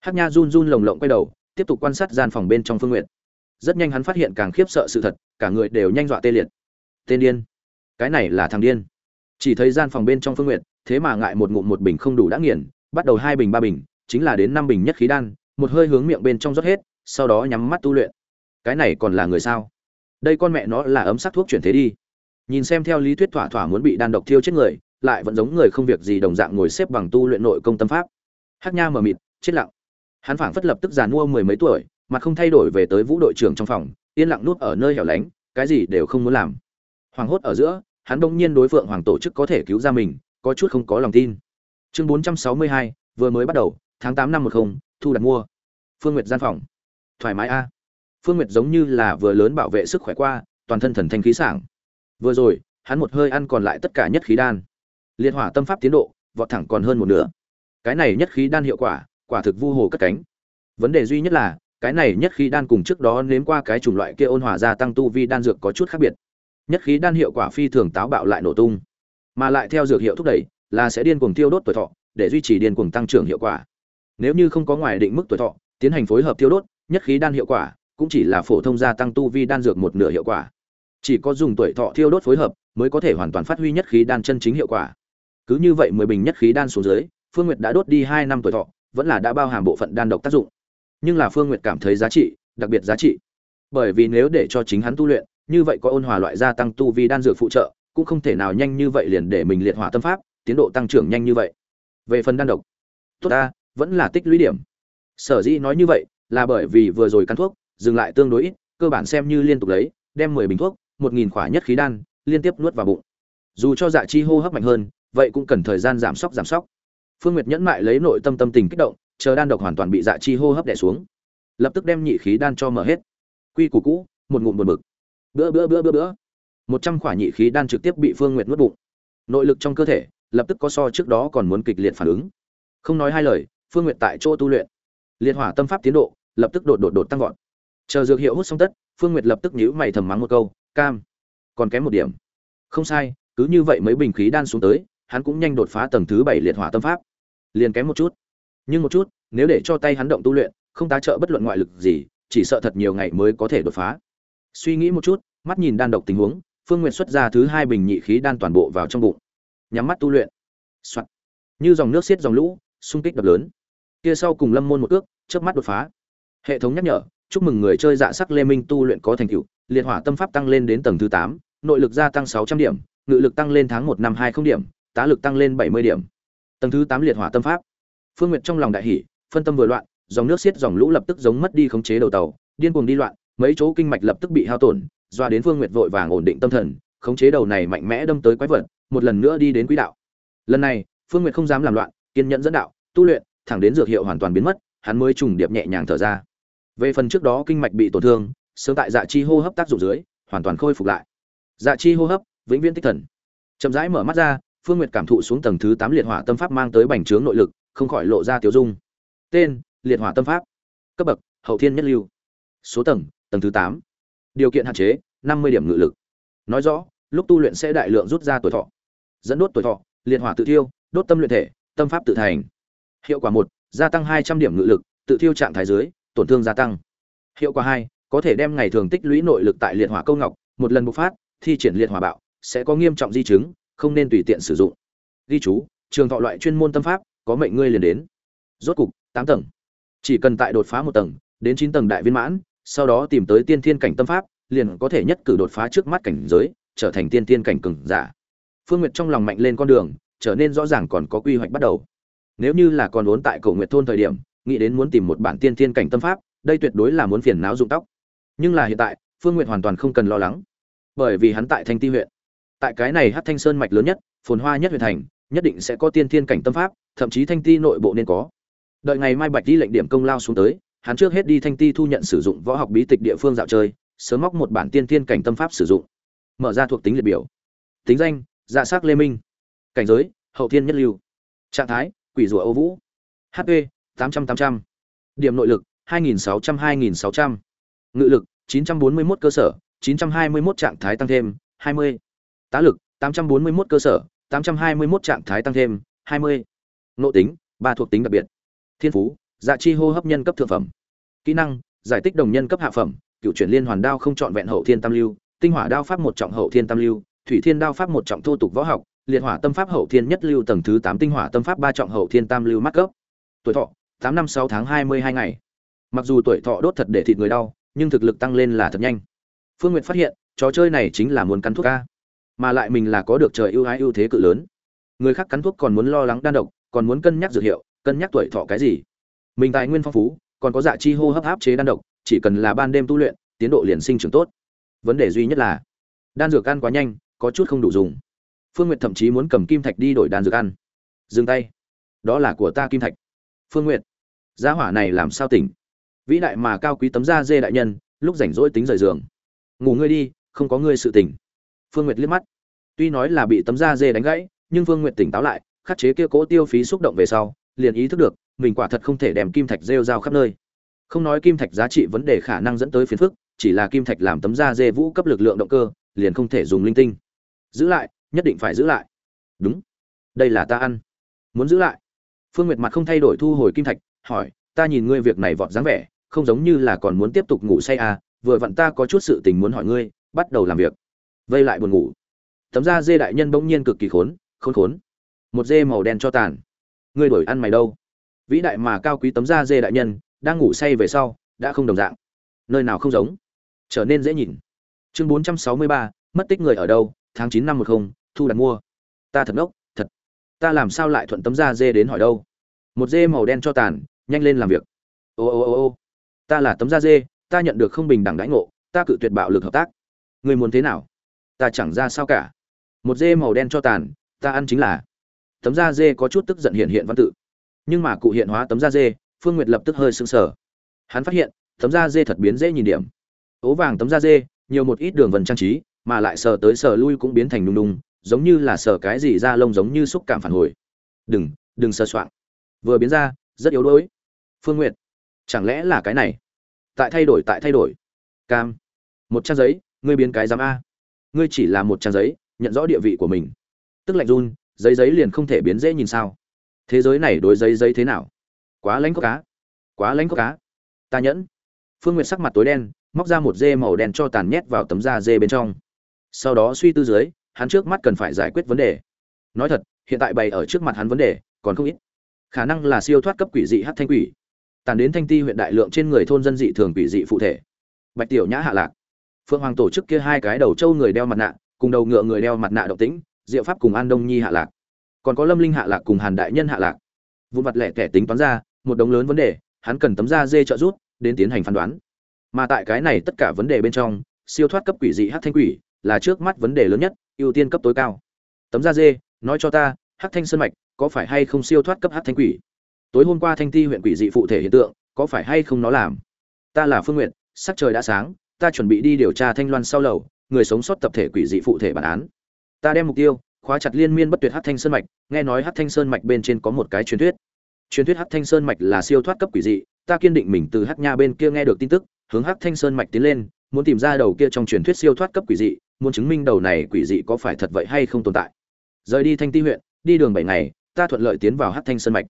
Hát nha run run lồng lộng quay đầu, tiếp tục quan sát gian phòng bên trong phương nguyện rất nhanh hắn phát hiện càng khiếp sợ sự thật, cả người đều nhanh dọa tê liệt. Tên điên. Cái này là thằng điên. Chỉ thấy gian phòng bên trong phương nguyện thế mà ngại một ngụm một bình không đủ đã nghiền, bắt đầu hai bình, ba bình, chính là đến năm bình nhất khí đan, một hơi hướng miệng bên trong rót hết, sau đó nhắm mắt tu luyện. Cái này còn là người sao? Đây con mẹ nó là ấm sắc thuốc chuyển thế đi. Nhìn xem theo lý thuyết thỏa thỏa muốn bị đan độc thiêu chết người, lại vẫn giống người không việc gì đồng dạng ngồi xếp bằng tu luyện nội công tâm pháp. Hát nha mờ mịt, chết lặng. Hắn phảng phất lập tức già mua mười mấy tuổi mà không thay đổi về tới vũ đội trưởng trong phòng, yên lặng nuốt ở nơi hẻo lánh, cái gì đều không muốn làm. Hoàng hốt ở giữa, hắn đông nhiên đối phượng hoàng tổ chức có thể cứu ra mình, có chút không có lòng tin. Chương bốn trăm sáu mươi hai, vừa mới bắt đầu, tháng tám năm một không, thu đặt mua. Phương nguyệt gian phòng. Thoải mái a. Phương nguyệt giống như là vừa lớn bảo vệ sức khỏe qua, toàn thân thần thanh khí sảng. Vừa rồi, hắn một hơi ăn còn lại tất cả nhất khí đan. Liên hỏa tâm pháp tiến độ, vọt thẳng còn hơn một nửa. Cái này nhất khí đan hiệu quả quả thực vu hồ cất cánh. Vấn đề duy nhất là cái này nhất khí đan cùng trước đó nếm qua cái chủng loại kia ôn hòa gia tăng tu vi đan dược có chút khác biệt. Nhất khí đan hiệu quả phi thường táo bạo lại nổ tung, mà lại theo dược hiệu thúc đẩy, là sẽ điên cuồng tiêu đốt tuổi thọ, để duy trì điên cuồng tăng trưởng hiệu quả. Nếu như không có ngoài định mức tuổi thọ, tiến hành phối hợp tiêu đốt, nhất khí đan hiệu quả cũng chỉ là phổ thông gia tăng tu vi đan dược một nửa hiệu quả. Chỉ có dùng tuổi thọ tiêu đốt phối hợp mới có thể hoàn toàn phát huy nhất khí đan chân chính hiệu quả. Cứ như vậy mười bình nhất khí đan xuống dưới, phương nguyệt đã đốt đi hai năm tuổi thọ, vẫn là đã bao hàm bộ phận đan độc tác dụng nhưng là phương nguyệt cảm thấy giá trị, đặc biệt giá trị. Bởi vì nếu để cho chính hắn tu luyện, như vậy có ôn hòa loại gia tăng tu vi đan dược phụ trợ, cũng không thể nào nhanh như vậy liền để mình liệt hỏa tâm pháp, tiến độ tăng trưởng nhanh như vậy. Về phần đan độc, tốt ta, vẫn là tích lũy điểm. Sở dĩ nói như vậy, là bởi vì vừa rồi căn thuốc, dừng lại tương đối ít, cơ bản xem như liên tục lấy, đem mười bình thuốc, một nghìn khỏa nhất khí đan, liên tiếp nuốt vào bụng. Dù cho dạ chi hô hấp mạnh hơn, vậy cũng cần thời gian giảm sốc giảm sốc phương nguyệt nhẫn mại lấy nội tâm tâm tình kích động chờ đan độc hoàn toàn bị dạ chi hô hấp đè xuống. Lập tức đem nhị khí đan cho mở hết. Quy củ cũ, một ngụm buồn bực. Bữa bữa bữa bữa bữa. Một trăm khỏa nhị khí đan trực tiếp bị phương nguyệt nuốt bụng. Nội lực trong cơ thể, lập tức có so trước đó còn muốn kịch liệt phản ứng. Không nói hai lời, phương nguyệt tại chỗ tu luyện. Liệt hỏa tâm pháp tiến độ, lập tức đột đột đột tăng vọt. Chờ dược hiệu hút xong tất, phương nguyệt lập tức nhíu mày thầm mắng một câu, cam, còn kém một điểm. Không sai, cứ như vậy mấy bình khí đan xuống tới, hắn cũng nhanh đột phá tầng thứ bảy liệt hỏa tâm pháp. Liền kém một chút nhưng một chút, nếu để cho tay hắn động tu luyện, không tá trợ bất luận ngoại lực gì, chỉ sợ thật nhiều ngày mới có thể đột phá. Suy nghĩ một chút, mắt nhìn đan độc tình huống, phương nguyện xuất ra thứ hai bình nhị khí đan toàn bộ vào trong bụng. Nhắm mắt tu luyện、Soạn. như dòng nước xiết dòng lũ, xung kích đập lớn. Kia sau cùng lâm môn một ước trước mắt đột phá. Hệ thống nhắc nhở, chúc mừng người chơi dạ sắc lê minh tu luyện có thành tựu, liệt hỏa tâm pháp tăng lên đến tầng thứ tám, nội lực gia tăng sáu trăm điểm, ngự lực tăng lên tháng một năm hai không điểm, tá lực tăng lên bảy mươi điểm. Tầng thứ tám liệt hỏa tâm pháp phương nguyệt trong lòng đại hỉ, phân tâm vừa loạn dòng nước xiết dòng lũ lập tức giống mất đi khống chế đầu tàu điên cuồng đi loạn mấy chỗ kinh mạch lập tức bị hao tổn doa đến phương nguyệt vội vàng ổn định tâm thần khống chế đầu này mạnh mẽ đâm tới quái vật một lần nữa đi đến quỹ đạo. Lần này phương nguyệt không dám làm loạn kiên nhẫn dẫn đạo tu luyện thẳng đến dược hiệu hoàn toàn biến mất hắn mới trùng điệp nhẹ nhàng thở ra. Về phần trước đó kinh mạch bị tổn thương sớm tại dạ chi hô hấp tác dụng dưới hoàn toàn khôi phục lại. Dạ chi hô hấp vĩnh viễn tích thần. Chậm rãi mở mắt ra phương nguyệt cảm thụ xuống tầng thứ tám liệt hỏa tâm pháp mang tới bành trướng nội lực không khỏi lộ ra tiểu dung. Tên, liệt hỏa tâm pháp. Cấp bậc, hậu thiên nhất lưu. Số tầng tầng thứ tám. Điều kiện hạn chế, năm mươi điểm ngự lực. Nói rõ, lúc tu luyện sẽ đại lượng rút ra tuổi thọ. Dẫn đốt tuổi thọ, liệt hỏa tự thiêu, đốt tâm luyện thể, tâm pháp tự thành. Hiệu quả một, gia tăng hai trăm điểm ngự lực, tự thiêu trạng thái dưới, tổn thương gia tăng. Hiệu quả hai, có thể đem ngày thường tích lũy nội lực tại liệt hỏa câu ngọc, một lần bộc phát, thi triển liệt hỏa bạo, sẽ có nghiêm trọng di chứng, không nên tùy tiện sử dụng. Ghi chú, trường thọ loại chuyên môn tâm pháp có mệnh ngươi liền đến. Rốt cục, tám tầng. Chỉ cần tại đột phá một tầng, đến chín tầng đại viên mãn, sau đó tìm tới tiên thiên cảnh tâm pháp, liền có thể nhất cử đột phá trước mắt cảnh giới, trở thành tiên thiên cảnh cường giả. Phương nguyệt trong lòng mạnh lên con đường, trở nên rõ ràng còn có quy hoạch bắt đầu. Nếu như là còn vốn tại cổ nguyệt thôn thời điểm, nghĩ đến muốn tìm một bản tiên thiên cảnh tâm pháp, đây tuyệt đối là muốn phiền não dụng tóc. Nhưng là hiện tại, phương nguyệt hoàn toàn không cần lo lắng. Bởi vì hắn tại thanh ti huyện. Tại cái này hát thanh sơn mạch lớn nhất, phồn hoa nhất huyện thành, nhất định sẽ có tiên thiên cảnh tâm pháp thậm chí thanh ti nội bộ nên có. Đợi ngày mai bạch đi lệnh điểm công lao xuống tới, hắn trước hết đi thanh ti thu nhận sử dụng võ học bí tịch địa phương dạo chơi, sớm móc một bản tiên thiên cảnh tâm pháp sử dụng. Mở ra thuộc tính liệt biểu. Tính danh dạ s lê minh. Cảnh giới, hậu thiên nhất lưu. Trạng thái, quỷ rùa ô vũ. Hp tám trăm tám trăm. Điểm nội lực, hai nghìn sáu trăm hai nghìn sáu trăm. Ngự lực, chín trăm bốn mươi mốt cơ sở, chín trăm hai mươi mốt trạng thái tăng thêm, hai mươi. Tá lực, tám trăm bốn mươi mốt cơ sở, tám trăm hai mươi mốt trạng thái tăng thêm, hai mươi nộ tính, ba thuộc tính đặc biệt. Thiên phú dạ chi hô hấp nhân cấp thượng phẩm. Kỹ năng, giải tích đồng nhân cấp hạ phẩm, cựu chuyển liên hoàn đao không chọn vẹn hậu thiên tam lưu, tinh hỏa đao pháp một trọng hậu thiên tam lưu, thủy thiên đao pháp một trọng thô tục võ học, liệt hỏa tâm pháp hậu thiên nhất lưu tầng thứ tám tinh hỏa tâm pháp ba trọng hậu thiên tam lưu mắt cấp. Tuổi thọ, tám năm sáu tháng hai mươi hai ngày. Mặc dù tuổi thọ đốt thật để thịt người đau, nhưng thực lực tăng lên là thật nhanh. Phương nguyệt phát hiện, trò chơi này chính là muốn cắn thuốc ca, mà lại mình là có được trời ưu ái ưu thế cự lớn. Người khác cắn thuốc còn muốn lo lắng đan độc còn muốn cân nhắc dược hiệu, cân nhắc tuổi thọ cái gì. Mình tài nguyên phong phú, còn có dạ chi hô hấp áp chế đan độc, chỉ cần là ban đêm tu luyện, tiến độ liền sinh trưởng tốt. Vấn đề duy nhất là, đan dược ăn quá nhanh, có chút không đủ dùng. Phương n g u y ệ t thậm chí muốn cầm kim thạch đi đổi đan dược ăn. Dừng tay. Đó là của ta kim thạch. Phương n g u y ệ t giá hỏa này làm sao tỉnh? Vĩ đại mà cao quý tấm da dê đại nhân, lúc rảnh rỗi tính rời giường. Ngủ ngươi đi, không có ngươi sự tỉnh. Phương n g u y ệ t liếc mắt. Tuy nói là bị tấm da dê đánh gãy, nhưng phương n g u y ệ t tỉnh táo lại khắc chế kia cố tiêu phí xúc động về sau, liền ý thức được, mình quả thật không thể đem kim thạch rêu rao khắp nơi. Không nói kim thạch giá trị vấn đề khả năng dẫn tới phiền phức, chỉ là kim thạch làm tấm da dê vũ cấp lực lượng động cơ, liền không thể dùng linh tinh. Giữ lại, nhất định phải giữ lại. Đúng. Đây là ta ăn. Muốn giữ lại. Phương nguyệt mặt không thay đổi thu hồi kim thạch, hỏi, ta nhìn ngươi việc này vọt dáng vẻ, không giống như là còn muốn tiếp tục ngủ say à vừa vặn ta có chút sự tình muốn hỏi ngươi, bắt đầu làm việc. Vây lại buồn ngủ. Tấm da dê đại nhân bỗng nhiên cực kỳ khốn khốn khốn một dê màu đen cho tàn. Ngươi đổi ăn mày đâu? Vĩ đại mà cao quý tấm da dê đại nhân, đang ngủ say về sau, đã không đồng dạng. Nơi nào không giống? Trở nên dễ nhìn. Chương bốn trăm sáu mươi ba, mất tích người ở đâu? Tháng chín năm một không, thu đặt mua. Ta thật ngốc, thật. Ta làm sao lại thuận tấm da dê đến hỏi đâu? Một dê màu đen cho tàn, nhanh lên làm việc. Ô ô ô ô. Ta là tấm da dê, ta nhận được không bình đẳng đãi ngộ, ta cự tuyệt bạo lực hợp tác. Người muốn thế nào? Ta chẳng ra sao cả. Một dê màu đen cho tàn, ta ăn chính là tấm da dê có chút tức giận hiện hiện văn tự. Nhưng mà cụ hiện hóa tấm da dê, phương nguyệt lập tức hơi sưng sờ. Hắn phát hiện, tấm da dê thật biến dễ nhìn điểm. Ố vàng tấm da dê, nhiều một ít đường vân trang trí, mà lại sờ tới sờ lui cũng biến thành đùng đùng giống như là sờ cái gì da lông giống như xúc cảm phản hồi. Đừng đừng sờ soạng. Vừa biến ra, rất yếu đuối. Phương nguyệt, chẳng lẽ là cái này? Tại thay đổi, tại thay đổi. Cam, một trang giấy, ngươi biến cái giám a. Ngươi chỉ là một trang giấy, nhận rõ địa vị của mình. Tức lạnh run giấy giấy liền không thể biến dễ nhìn sao? Thế giới này đối giấy giấy thế nào? Quá lãnh có cá quá lãnh có cá ta nhẫn. Phương nguyệt sắc mặt tối đen, móc ra một dê màu đen cho tàn nhét vào tấm da dê bên trong. Sau đó suy tư dưới, hắn trước mắt cần phải giải quyết vấn đề. Nói thật, hiện tại bày ở trước mặt hắn vấn đề, còn không ít. Khả năng là siêu thoát cấp quỷ dị hát thanh quỷ. Tàn đến thanh ti huyện đại lượng trên người thôn dân dị thường quỷ dị phụ thể. Bạch tiểu nhã hạ lạc. Phượng hoàng tổ chức kia hai cái đầu trâu người đeo mặt nạ, cùng đầu ngựa người đeo mặt nạ động tĩnh diệu pháp cùng an đông nhi hạ lạc. Còn có lâm linh hạ lạc cùng hàn đại nhân hạ lạc. Vụ mặt lẻ tẻ tính toán ra, một đống lớn vấn đề, hắn cần tấm da dê trợ giúp, đến tiến hành phán đoán. Mà tại cái này tất cả vấn đề bên trong, siêu thoát cấp quỷ dị hát thanh quỷ là trước mắt vấn đề lớn nhất, ưu tiên cấp tối cao. Tấm da dê, nói cho ta hát thanh sơn mạch có phải hay không siêu thoát cấp hát thanh quỷ? Tối hôm qua thanh ti huyện quỷ dị phụ thể hiện tượng, có phải hay không nó làm? Ta là phương nguyện sắc trời đã sáng, ta chuẩn bị đi điều tra thanh loan sau lầu, người sống sót tập thể quỷ dị phụ thể bản án ta đem mục tiêu, khóa chặt liên miên bất tuyệt hát thanh sơn mạch, nghe nói hát thanh sơn mạch bên trên có một cái truyền thuyết. Truyền thuyết hát thanh sơn mạch là siêu thoát cấp quỷ dị, ta kiên định mình từ hát nha bên kia nghe được tin tức, hướng hát thanh sơn mạch tiến lên, muốn tìm ra đầu kia trong truyền thuyết siêu thoát cấp quỷ dị, muốn chứng minh đầu này quỷ dị có phải thật vậy hay không tồn tại. Rời đi thanh ti huyện, đi đường bảy ngày, ta thuận lợi tiến vào hát thanh sơn mạch.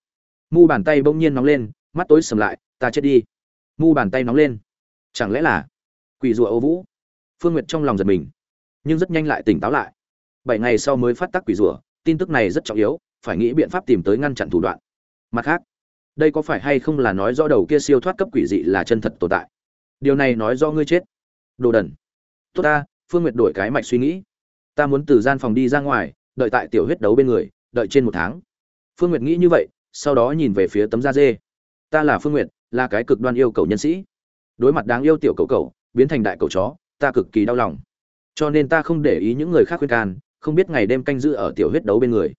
Mu bàn tay bỗng nhiên nóng lên, mắt tối sầm lại, ta chết đi. Mu bàn tay nóng lên. Chẳng lẽ là quỷ rùa ô vũ? Phương nguyệt trong lòng giật mình, nhưng rất nhanh lại tỉnh táo lại bảy ngày sau mới phát tác quỷ rùa tin tức này rất trọng yếu, phải nghĩ biện pháp tìm tới ngăn chặn thủ đoạn. Mặt khác, đây có phải hay không là nói rõ đầu kia siêu thoát cấp quỷ dị là chân thật tồn tại? Điều này nói do ngươi chết. Đồ đần. Tốt ta, phương nguyệt đổi cái mạch suy nghĩ. Ta muốn từ gian phòng đi ra ngoài, đợi tại tiểu huyết đấu bên người, đợi trên một tháng. Phương nguyệt nghĩ như vậy, sau đó nhìn về phía tấm da dê. Ta là phương nguyệt, là cái cực đoan yêu cầu nhân sĩ. Đối mặt đáng yêu tiểu cầu cầu biến thành đại cầu chó, ta cực kỳ đau lòng. Cho nên ta không để ý những người khác khuyên can không biết ngày đêm canh giữ ở tiểu huyết đấu bên người.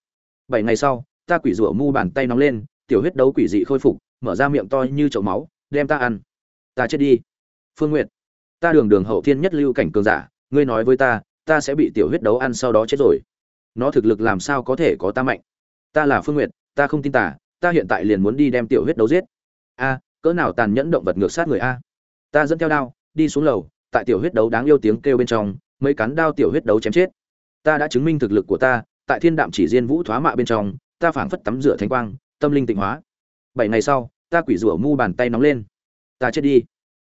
Bảy ngày sau, ta quỷ rủa mu bàn tay nóng lên, tiểu huyết đấu quỷ dị khôi phục, mở ra miệng to như chậu máu, đem ta ăn. Ta chết đi. Phương n g u y ệ t ta đường đường hậu thiên nhất lưu cảnh cường giả, ngươi nói với ta ta sẽ bị tiểu huyết đấu ăn sau đó chết rồi. Nó thực lực làm sao có thể có ta mạnh? Ta là phương n g u y ệ t ta không tin tả ta hiện tại liền muốn đi đem tiểu huyết đấu giết. A, cỡ nào tàn nhẫn động vật ngược sát người a. Ta dẫn theo đao, đi xuống lầu, tại tiểu huyết đấu đáng yêu tiếng kêu bên trong, mấy cắn đao tiểu huyết đấu chém chết ta đã chứng minh thực lực của ta, tại thiên đạm chỉ diên vũ thoá mạ bên trong, ta phảng phất tắm rửa thánh quang, tâm linh tịnh hóa. Bảy ngày sau, ta quỷ rủa mu bàn tay nóng lên. Ta chết đi.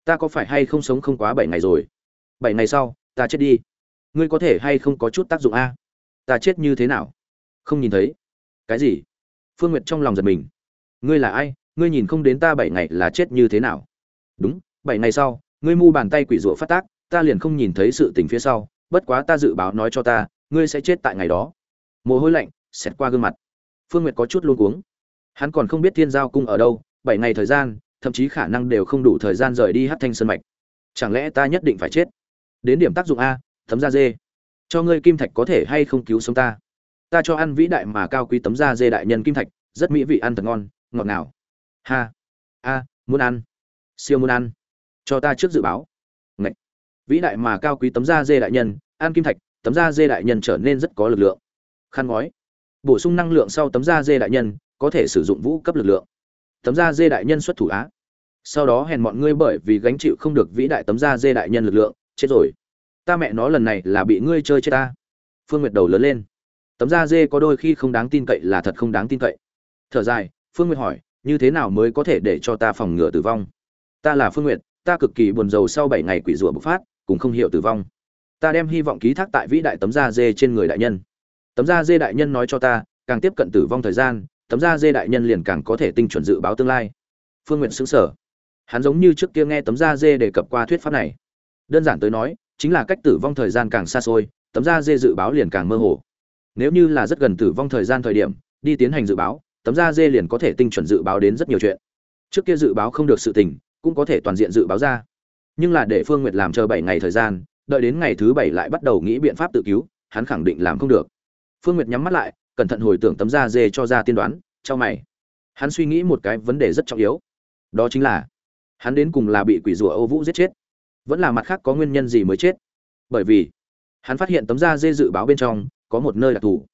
Ta có phải hay không sống không quá bảy ngày rồi? Bảy ngày sau, ta chết đi. Ngươi có thể hay không có chút tác dụng a? Ta chết như thế nào? Không nhìn thấy. Cái gì? Phương nguyệt trong lòng giật mình. Ngươi là ai? Ngươi nhìn không đến ta bảy ngày là chết như thế nào? Đúng, bảy ngày sau, ngươi mu bàn tay quỷ rủa phát tác, ta liền không nhìn thấy sự tình phía sau, bất quá ta dự báo nói cho ta ngươi sẽ chết tại ngày đó. Mồ hôi lạnh xẹt qua gương mặt. Phương nguyệt có chút luôn cuống. Hắn còn không biết thiên giao cung ở đâu, bảy ngày thời gian, thậm chí khả năng đều không đủ thời gian rời đi hát thanh sơn mạch. Chẳng lẽ ta nhất định phải chết? Đến điểm tác dụng a, tấm da dê. Cho ngươi kim thạch có thể hay không cứu sống ta? Ta cho ăn vĩ đại mà cao quý tấm da dê đại nhân kim thạch, rất mỹ vị ăn thật ngon, ngọt ngào. Ha, a, muốn ăn. Siêu muốn ăn. Cho ta trước dự báo. Ngậy. vĩ đại mà cao quý tấm da dê đại nhân, ăn kim thạch tấm da dê đại nhân trở nên rất có lực lượng. Khăn ngói. Bổ sung năng lượng sau tấm da dê đại nhân có thể sử dụng vũ cấp lực lượng. Tấm da dê đại nhân xuất thủ á. Sau đó hèn mọi ngươi bởi vì gánh chịu không được vĩ đại tấm da dê đại nhân lực lượng, chết rồi. Ta mẹ nó lần này là bị ngươi chơi chết ta. Phương nguyệt đầu lớn lên. Tấm da dê có đôi khi không đáng tin cậy là thật không đáng tin cậy. Thở dài, phương nguyệt hỏi, như thế nào mới có thể để cho ta phòng ngừa tử vong? Ta là phương nguyệt, ta cực kỳ buồn rầu sau bảy ngày quỷ rủa bộc phát cùng không hiểu tử vong ta đem hy vọng ký thác tại vĩ đại tấm da dê trên người đại nhân. Tấm da dê đại nhân nói cho ta, càng tiếp cận tử vong thời gian, tấm da dê đại nhân liền càng có thể tinh chuẩn dự báo tương lai. Phương nguyện xứng sở hắn giống như trước kia nghe tấm da dê đề cập qua thuyết pháp này. Đơn giản tới nói, chính là cách tử vong thời gian càng xa xôi, tấm da dê dự báo liền càng mơ hồ. Nếu như là rất gần tử vong thời gian thời điểm, đi tiến hành dự báo, tấm da dê liền có thể tinh chuẩn dự báo đến rất nhiều chuyện. Trước kia dự báo không được sự tình, cũng có thể toàn diện dự báo ra. Nhưng là để phương nguyệt làm chờ bảy ngày thời gian đợi đến ngày thứ bảy lại bắt đầu nghĩ biện pháp tự cứu, hắn khẳng định làm không được. Phương nguyệt nhắm mắt lại, cẩn thận hồi tưởng tấm da dê cho ra tiên đoán cho mày. Hắn suy nghĩ một cái vấn đề rất trọng yếu. Đó chính là, hắn đến cùng là bị quỷ rùa ô vũ giết chết, vẫn là mặt khác có nguyên nhân gì mới chết? Bởi vì, hắn phát hiện tấm da dê dự báo bên trong có một nơi đặc thù.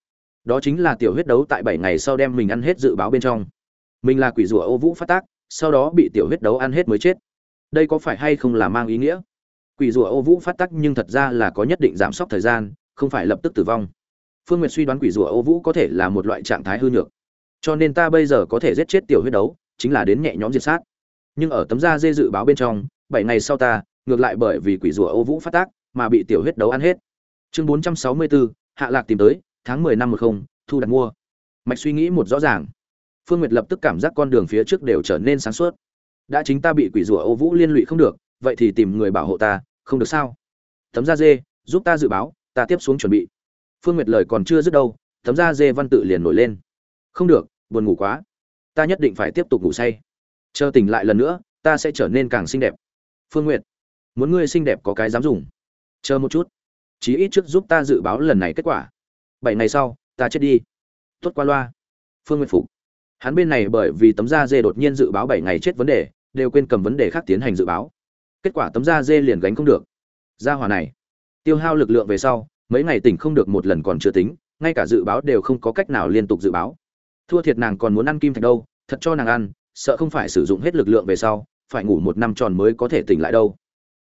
Đó chính là tiểu huyết đấu tại bảy ngày sau đem mình ăn hết dự báo bên trong. Mình là quỷ rùa ô vũ phát tác, sau đó bị tiểu huyết đấu ăn hết mới chết. Đây có phải hay không là mang ý nghĩa? Quỷ rùa ô vũ phát tác nhưng thật ra là có nhất định giảm sốc thời gian, không phải lập tức tử vong. Phương nguyệt suy đoán quỷ rùa ô vũ có thể là một loại trạng thái hư nhược. Cho nên ta bây giờ có thể giết chết tiểu huyết đấu, chính là đến nhẹ nhõm diệt sát. Nhưng ở tấm da dê dự báo bên trong, bảy ngày sau ta, ngược lại bởi vì quỷ rùa ô vũ phát tác mà bị tiểu huyết đấu ăn hết. Chương bốn trăm sáu mươi bốn hạ lạc tìm tới, tháng mười năm một không, thu đặt mua. Mạch suy nghĩ một rõ ràng. Phương nguyệt lập tức cảm giác con đường phía trước đều trở nên sáng suốt. Đã chính ta bị quỷ rùa ô vũ liên lụy không được vậy thì tìm người bảo hộ ta, không được sao? Tấm da dê, giúp ta dự báo, ta tiếp xuống chuẩn bị. Phương nguyệt lời còn chưa dứt đâu, tấm da dê văn tự liền nổi lên. Không được, buồn ngủ quá. Ta nhất định phải tiếp tục ngủ say. Chờ tỉnh lại lần nữa, ta sẽ trở nên càng xinh đẹp. Phương n g u y ệ t muốn ngươi xinh đẹp có cái dám dùng? Chờ một chút. Chí ít trước giúp ta dự báo lần này kết quả. Bảy ngày sau, ta chết đi. Tuất qua loa. Phương n g u y ệ t phục. Hắn bên này bởi vì tấm da dê đột nhiên dự báo bảy ngày chết vấn đề, đều quên cầm vấn đề khác tiến hành dự báo kết quả tấm da dê liền gánh không được. Da hỏa này, tiêu hao lực lượng về sau, mấy ngày tỉnh không được một lần còn chưa tính, ngay cả dự báo đều không có cách nào liên tục dự báo. Thua thiệt nàng còn muốn ăn kim thạch đâu, thật cho nàng ăn, sợ không phải sử dụng hết lực lượng về sau, phải ngủ một năm tròn mới có thể tỉnh lại đâu.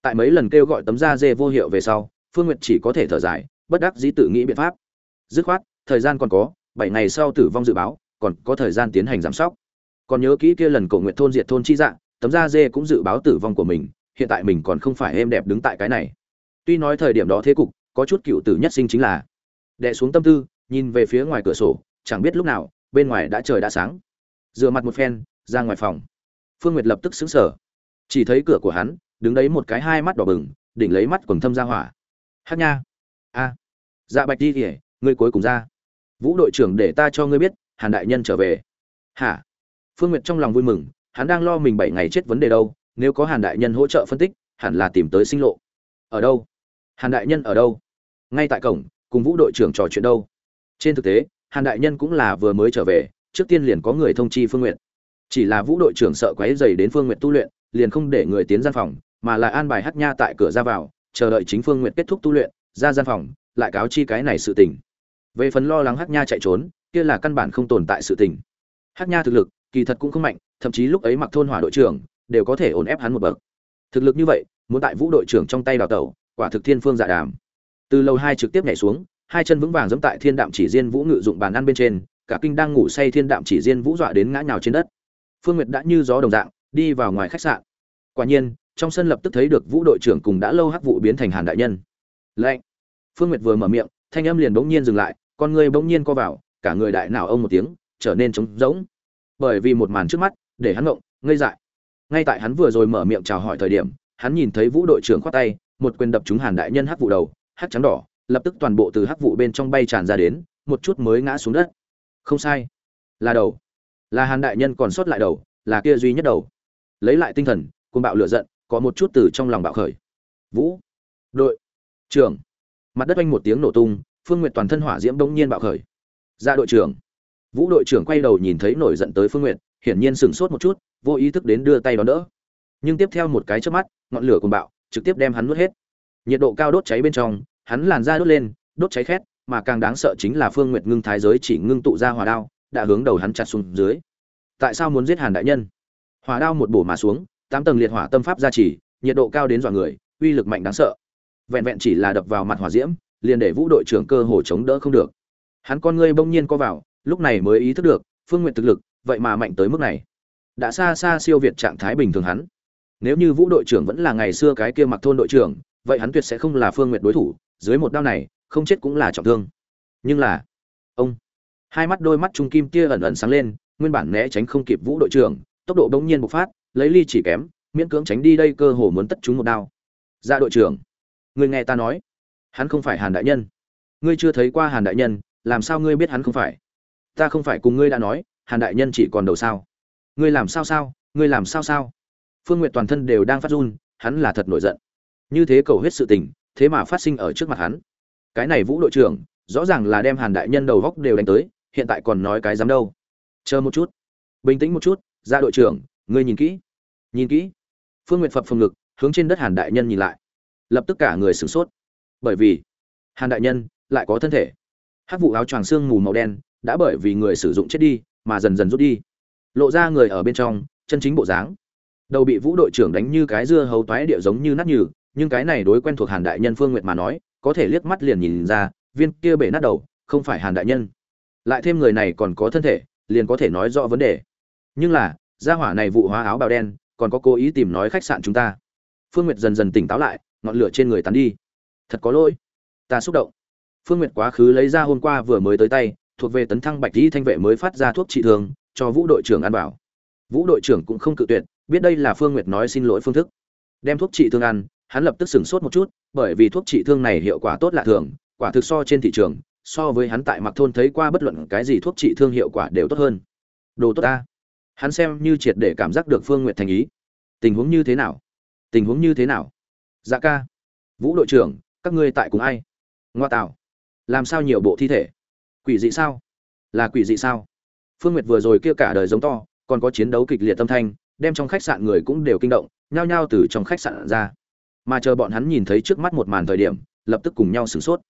Tại mấy lần kêu gọi tấm da dê vô hiệu về sau, phương nguyệt chỉ có thể thở dài, bất đắc dĩ tự nghĩ biện pháp. Dứt khoát, thời gian còn có, bảy ngày sau tử vong dự báo, còn có thời gian tiến hành giám sóc còn nhớ kỹ kia lần cầu nguyện thôn diệt thôn chi dạng tấm da dê cũng dự báo tử vong của mình hiện tại mình còn không phải êm đẹp đứng tại cái này. Tuy nói thời điểm đó thế cục, có chút cựu tử nhất sinh chính là đệ xuống tâm tư, nhìn về phía ngoài cửa sổ, chẳng biết lúc nào, bên ngoài đã trời đã sáng. Rửa mặt một phen, ra ngoài phòng. Phương nguyệt lập tức xứng sở chỉ thấy cửa của hắn, đứng đấy một cái hai mắt đỏ bừng, đỉnh lấy mắt quần thâm ra hỏa. Hát nha. A. Dạ bạch đi kể ngươi cuối cùng ra. Vũ đội trưởng để ta cho ngươi biết, hàn đại nhân trở về. Hả? Phương nguyệt trong lòng vui mừng, hắn đang lo mình bảy ngày chết vấn đề đâu nếu có hàn đại nhân hỗ trợ phân tích, hẳn là tìm tới sinh lộ. Ở đâu? Hàn đại nhân ở đâu? Ngay tại cổng, cùng vũ đội trưởng trò chuyện đâu? Trên thực tế, hàn đại nhân cũng là vừa mới trở về, trước tiên liền có người thông chi phương nguyện chỉ là vũ đội trưởng sợ quấy dày đến phương nguyện tu luyện, liền không để người tiến gian phòng, mà lại an bài hát nha tại cửa ra vào, chờ đợi chính phương nguyện kết thúc tu luyện, ra gian phòng, lại cáo chi cái này sự tình. Về phần lo lắng hát nha chạy trốn, kia là căn bản không tồn tại sự tình. Hát nha thực lực, kỳ thật cũng không mạnh, thậm chí lúc ấy mặc thôn hỏa đội trưởng đều có thể ổn ép hắn một bậc. Thực lực như vậy, muốn tại vũ đội trưởng trong tay đào tẩu, quả thực thiên phương dạ đàm. Từ lầu hai trực tiếp nhảy xuống, hai chân vững vàng giẫm tại thiên đạm chỉ diên vũ ngự dụng bàn ăn bên trên, cả kinh đang ngủ say thiên đạm chỉ diên vũ dọa đến ngã nhào trên đất. Phương nguyệt đã như gió đồng dạng, đi vào ngoài khách sạn. Quả nhiên, trong sân lập tức thấy được vũ đội trưởng cùng đã lâu hắc vụ biến thành hàn đại nhân. Lệnh phương nguyệt vừa mở miệng, thanh âm liền bỗng nhiên dừng lại, con người bỗng nhiên co vào, cả người đại nào ông một tiếng, trở nên trống rỗng. Bởi vì một màn trước mắt, để hắn ngộng, ngây dại ngay tại hắn vừa rồi mở miệng chào hỏi thời điểm, hắn nhìn thấy vũ đội trưởng khoát tay, một quyền đập trúng hàn đại nhân hắc vụ đầu, hắc trắng đỏ, lập tức toàn bộ từ hắc vụ bên trong bay tràn ra đến, một chút mới ngã xuống đất. Không sai. Là đầu. Là hàn đại nhân còn sót lại đầu, là kia duy nhất đầu. Lấy lại tinh thần côn bạo lửa giận, có một chút từ trong lòng bạo khởi. Vũ. Đội. Trưởng. Mặt đất oanh một tiếng nổ tung, phương n g u y ệ t toàn thân hỏa diễm bỗng nhiên bạo khởi. Ra đội trưởng. Vũ đội trưởng quay đầu nhìn thấy nổi giận tới phương n g u y ệ t hiển nhiên sửng sốt một chút vô ý thức đến đưa tay đón đỡ. Nhưng tiếp theo một cái trước mắt, ngọn lửa cùng bạo, trực tiếp đem hắn nuốt hết. Nhiệt độ cao đốt cháy bên trong, hắn làn da đốt lên, đốt cháy khét, mà càng đáng sợ chính là phương nguyệt ngưng thái giới chỉ ngưng tụ ra hỏa đao, đã hướng đầu hắn chặt xuống dưới. Tại sao muốn giết hàn đại nhân? Hỏa đao một bổ mà xuống, tám tầng liệt hỏa tâm pháp gia trì, nhiệt độ cao đến dọa người, uy lực mạnh đáng sợ. Vẹn vẹn chỉ là đập vào mặt hỏa diễm, liền để vũ đội trưởng cơ hồ chống đỡ không được. Hắn con ngươi bỗng nhiên co vào, lúc này mới ý thức được, phương nguyện thực lực, vậy mà mạnh tới mức này đã xa xa siêu việt trạng thái bình thường hắn. Nếu như vũ đội trưởng vẫn là ngày xưa cái kia mặc thôn đội trưởng, vậy hắn tuyệt sẽ không là phương nguyện đối thủ, dưới một đao này, không chết cũng là trọng thương. Nhưng là, ông, hai mắt đôi mắt trung kim kia ẩn ẩn sáng lên, nguyên bản né tránh không kịp vũ đội trưởng, tốc độ bỗng nhiên bộc phát, lấy ly chỉ kém, miễn cưỡng tránh đi đây cơ hồ muốn tất chúng một đao. Ra đội trưởng, người nghe ta nói, hắn không phải hàn đại nhân. Ngươi chưa thấy qua hàn đại nhân, làm sao ngươi biết hắn không phải? Ta không phải cùng ngươi đã nói, hàn đại nhân chỉ còn đầu sao? Ngươi làm sao sao? Ngươi làm sao sao? Phương n g u y ệ t toàn thân đều đang phát run, hắn là thật nổi giận. Như thế cầu hết sự tình, thế mà phát sinh ở trước mặt hắn. Cái này vũ đội trưởng, rõ ràng là đem hàn đại nhân đầu góc đều đánh tới, hiện tại còn nói cái dám đâu. Chờ một chút. Bình tĩnh một chút, ra đội trưởng, ngươi nhìn kỹ. Nhìn kỹ. Phương n g u y ệ t phập phồng ngực, hướng trên đất hàn đại nhân nhìn lại. Lập tức cả người sửng sốt. Bởi vì, hàn đại nhân lại có thân thể. Hát vụ áo choàng xương mù màu đen, đã bởi vì người sử dụng chết đi, mà dần dần rút đi lộ ra người ở bên trong, chân chính bộ dáng. Đầu bị vũ đội trưởng đánh như cái dưa hấu toái địa giống như nát nhừ, nhưng cái này đối quen thuộc hàn đại nhân phương nguyệt mà nói, có thể liếc mắt liền nhìn ra, viên kia bể nát đầu, không phải hàn đại nhân. Lại thêm người này còn có thân thể, liền có thể nói rõ vấn đề. Nhưng là, gia hỏa này vụ hóa áo bào đen, còn có cố ý tìm nói khách sạn chúng ta. Phương nguyệt dần dần tỉnh táo lại, ngọn lửa trên người tắn đi. Thật có lỗi. Ta xúc động. Phương nguyệt quá khứ lấy ra hôm qua vừa mới tới tay, thuộc về tấn thăng bạch dĩ thanh vệ mới phát ra thuốc trị thương cho vũ đội trưởng ăn bảo vũ đội trưởng cũng không cự tuyệt, biết đây là phương nguyệt nói xin lỗi phương thức. Đem thuốc trị thương ăn, hắn lập tức sửng sốt một chút, bởi vì thuốc trị thương này hiệu quả tốt lạ thường, quả thực so trên thị trường, so với hắn tại mặc thôn thấy qua bất luận cái gì thuốc trị thương hiệu quả đều tốt hơn. Đồ tốt ta. Hắn xem như triệt để cảm giác được phương nguyệt thành ý. Tình huống như thế nào? Tình huống như thế nào? Dạ ca. Vũ đội trưởng, các ngươi tại cùng ai? Ngoa tạo. Làm sao nhiều bộ thi thể? Quỷ dị sao? Là quỷ dị sao? Phương nguyệt vừa rồi kia cả đời giống to, còn có chiến đấu kịch liệt tâm thanh, đem trong khách sạn người cũng đều kinh động, nhao nhao từ trong khách sạn ra. Mà chờ bọn hắn nhìn thấy trước mắt một màn thời điểm, lập tức cùng nhau sửng sốt.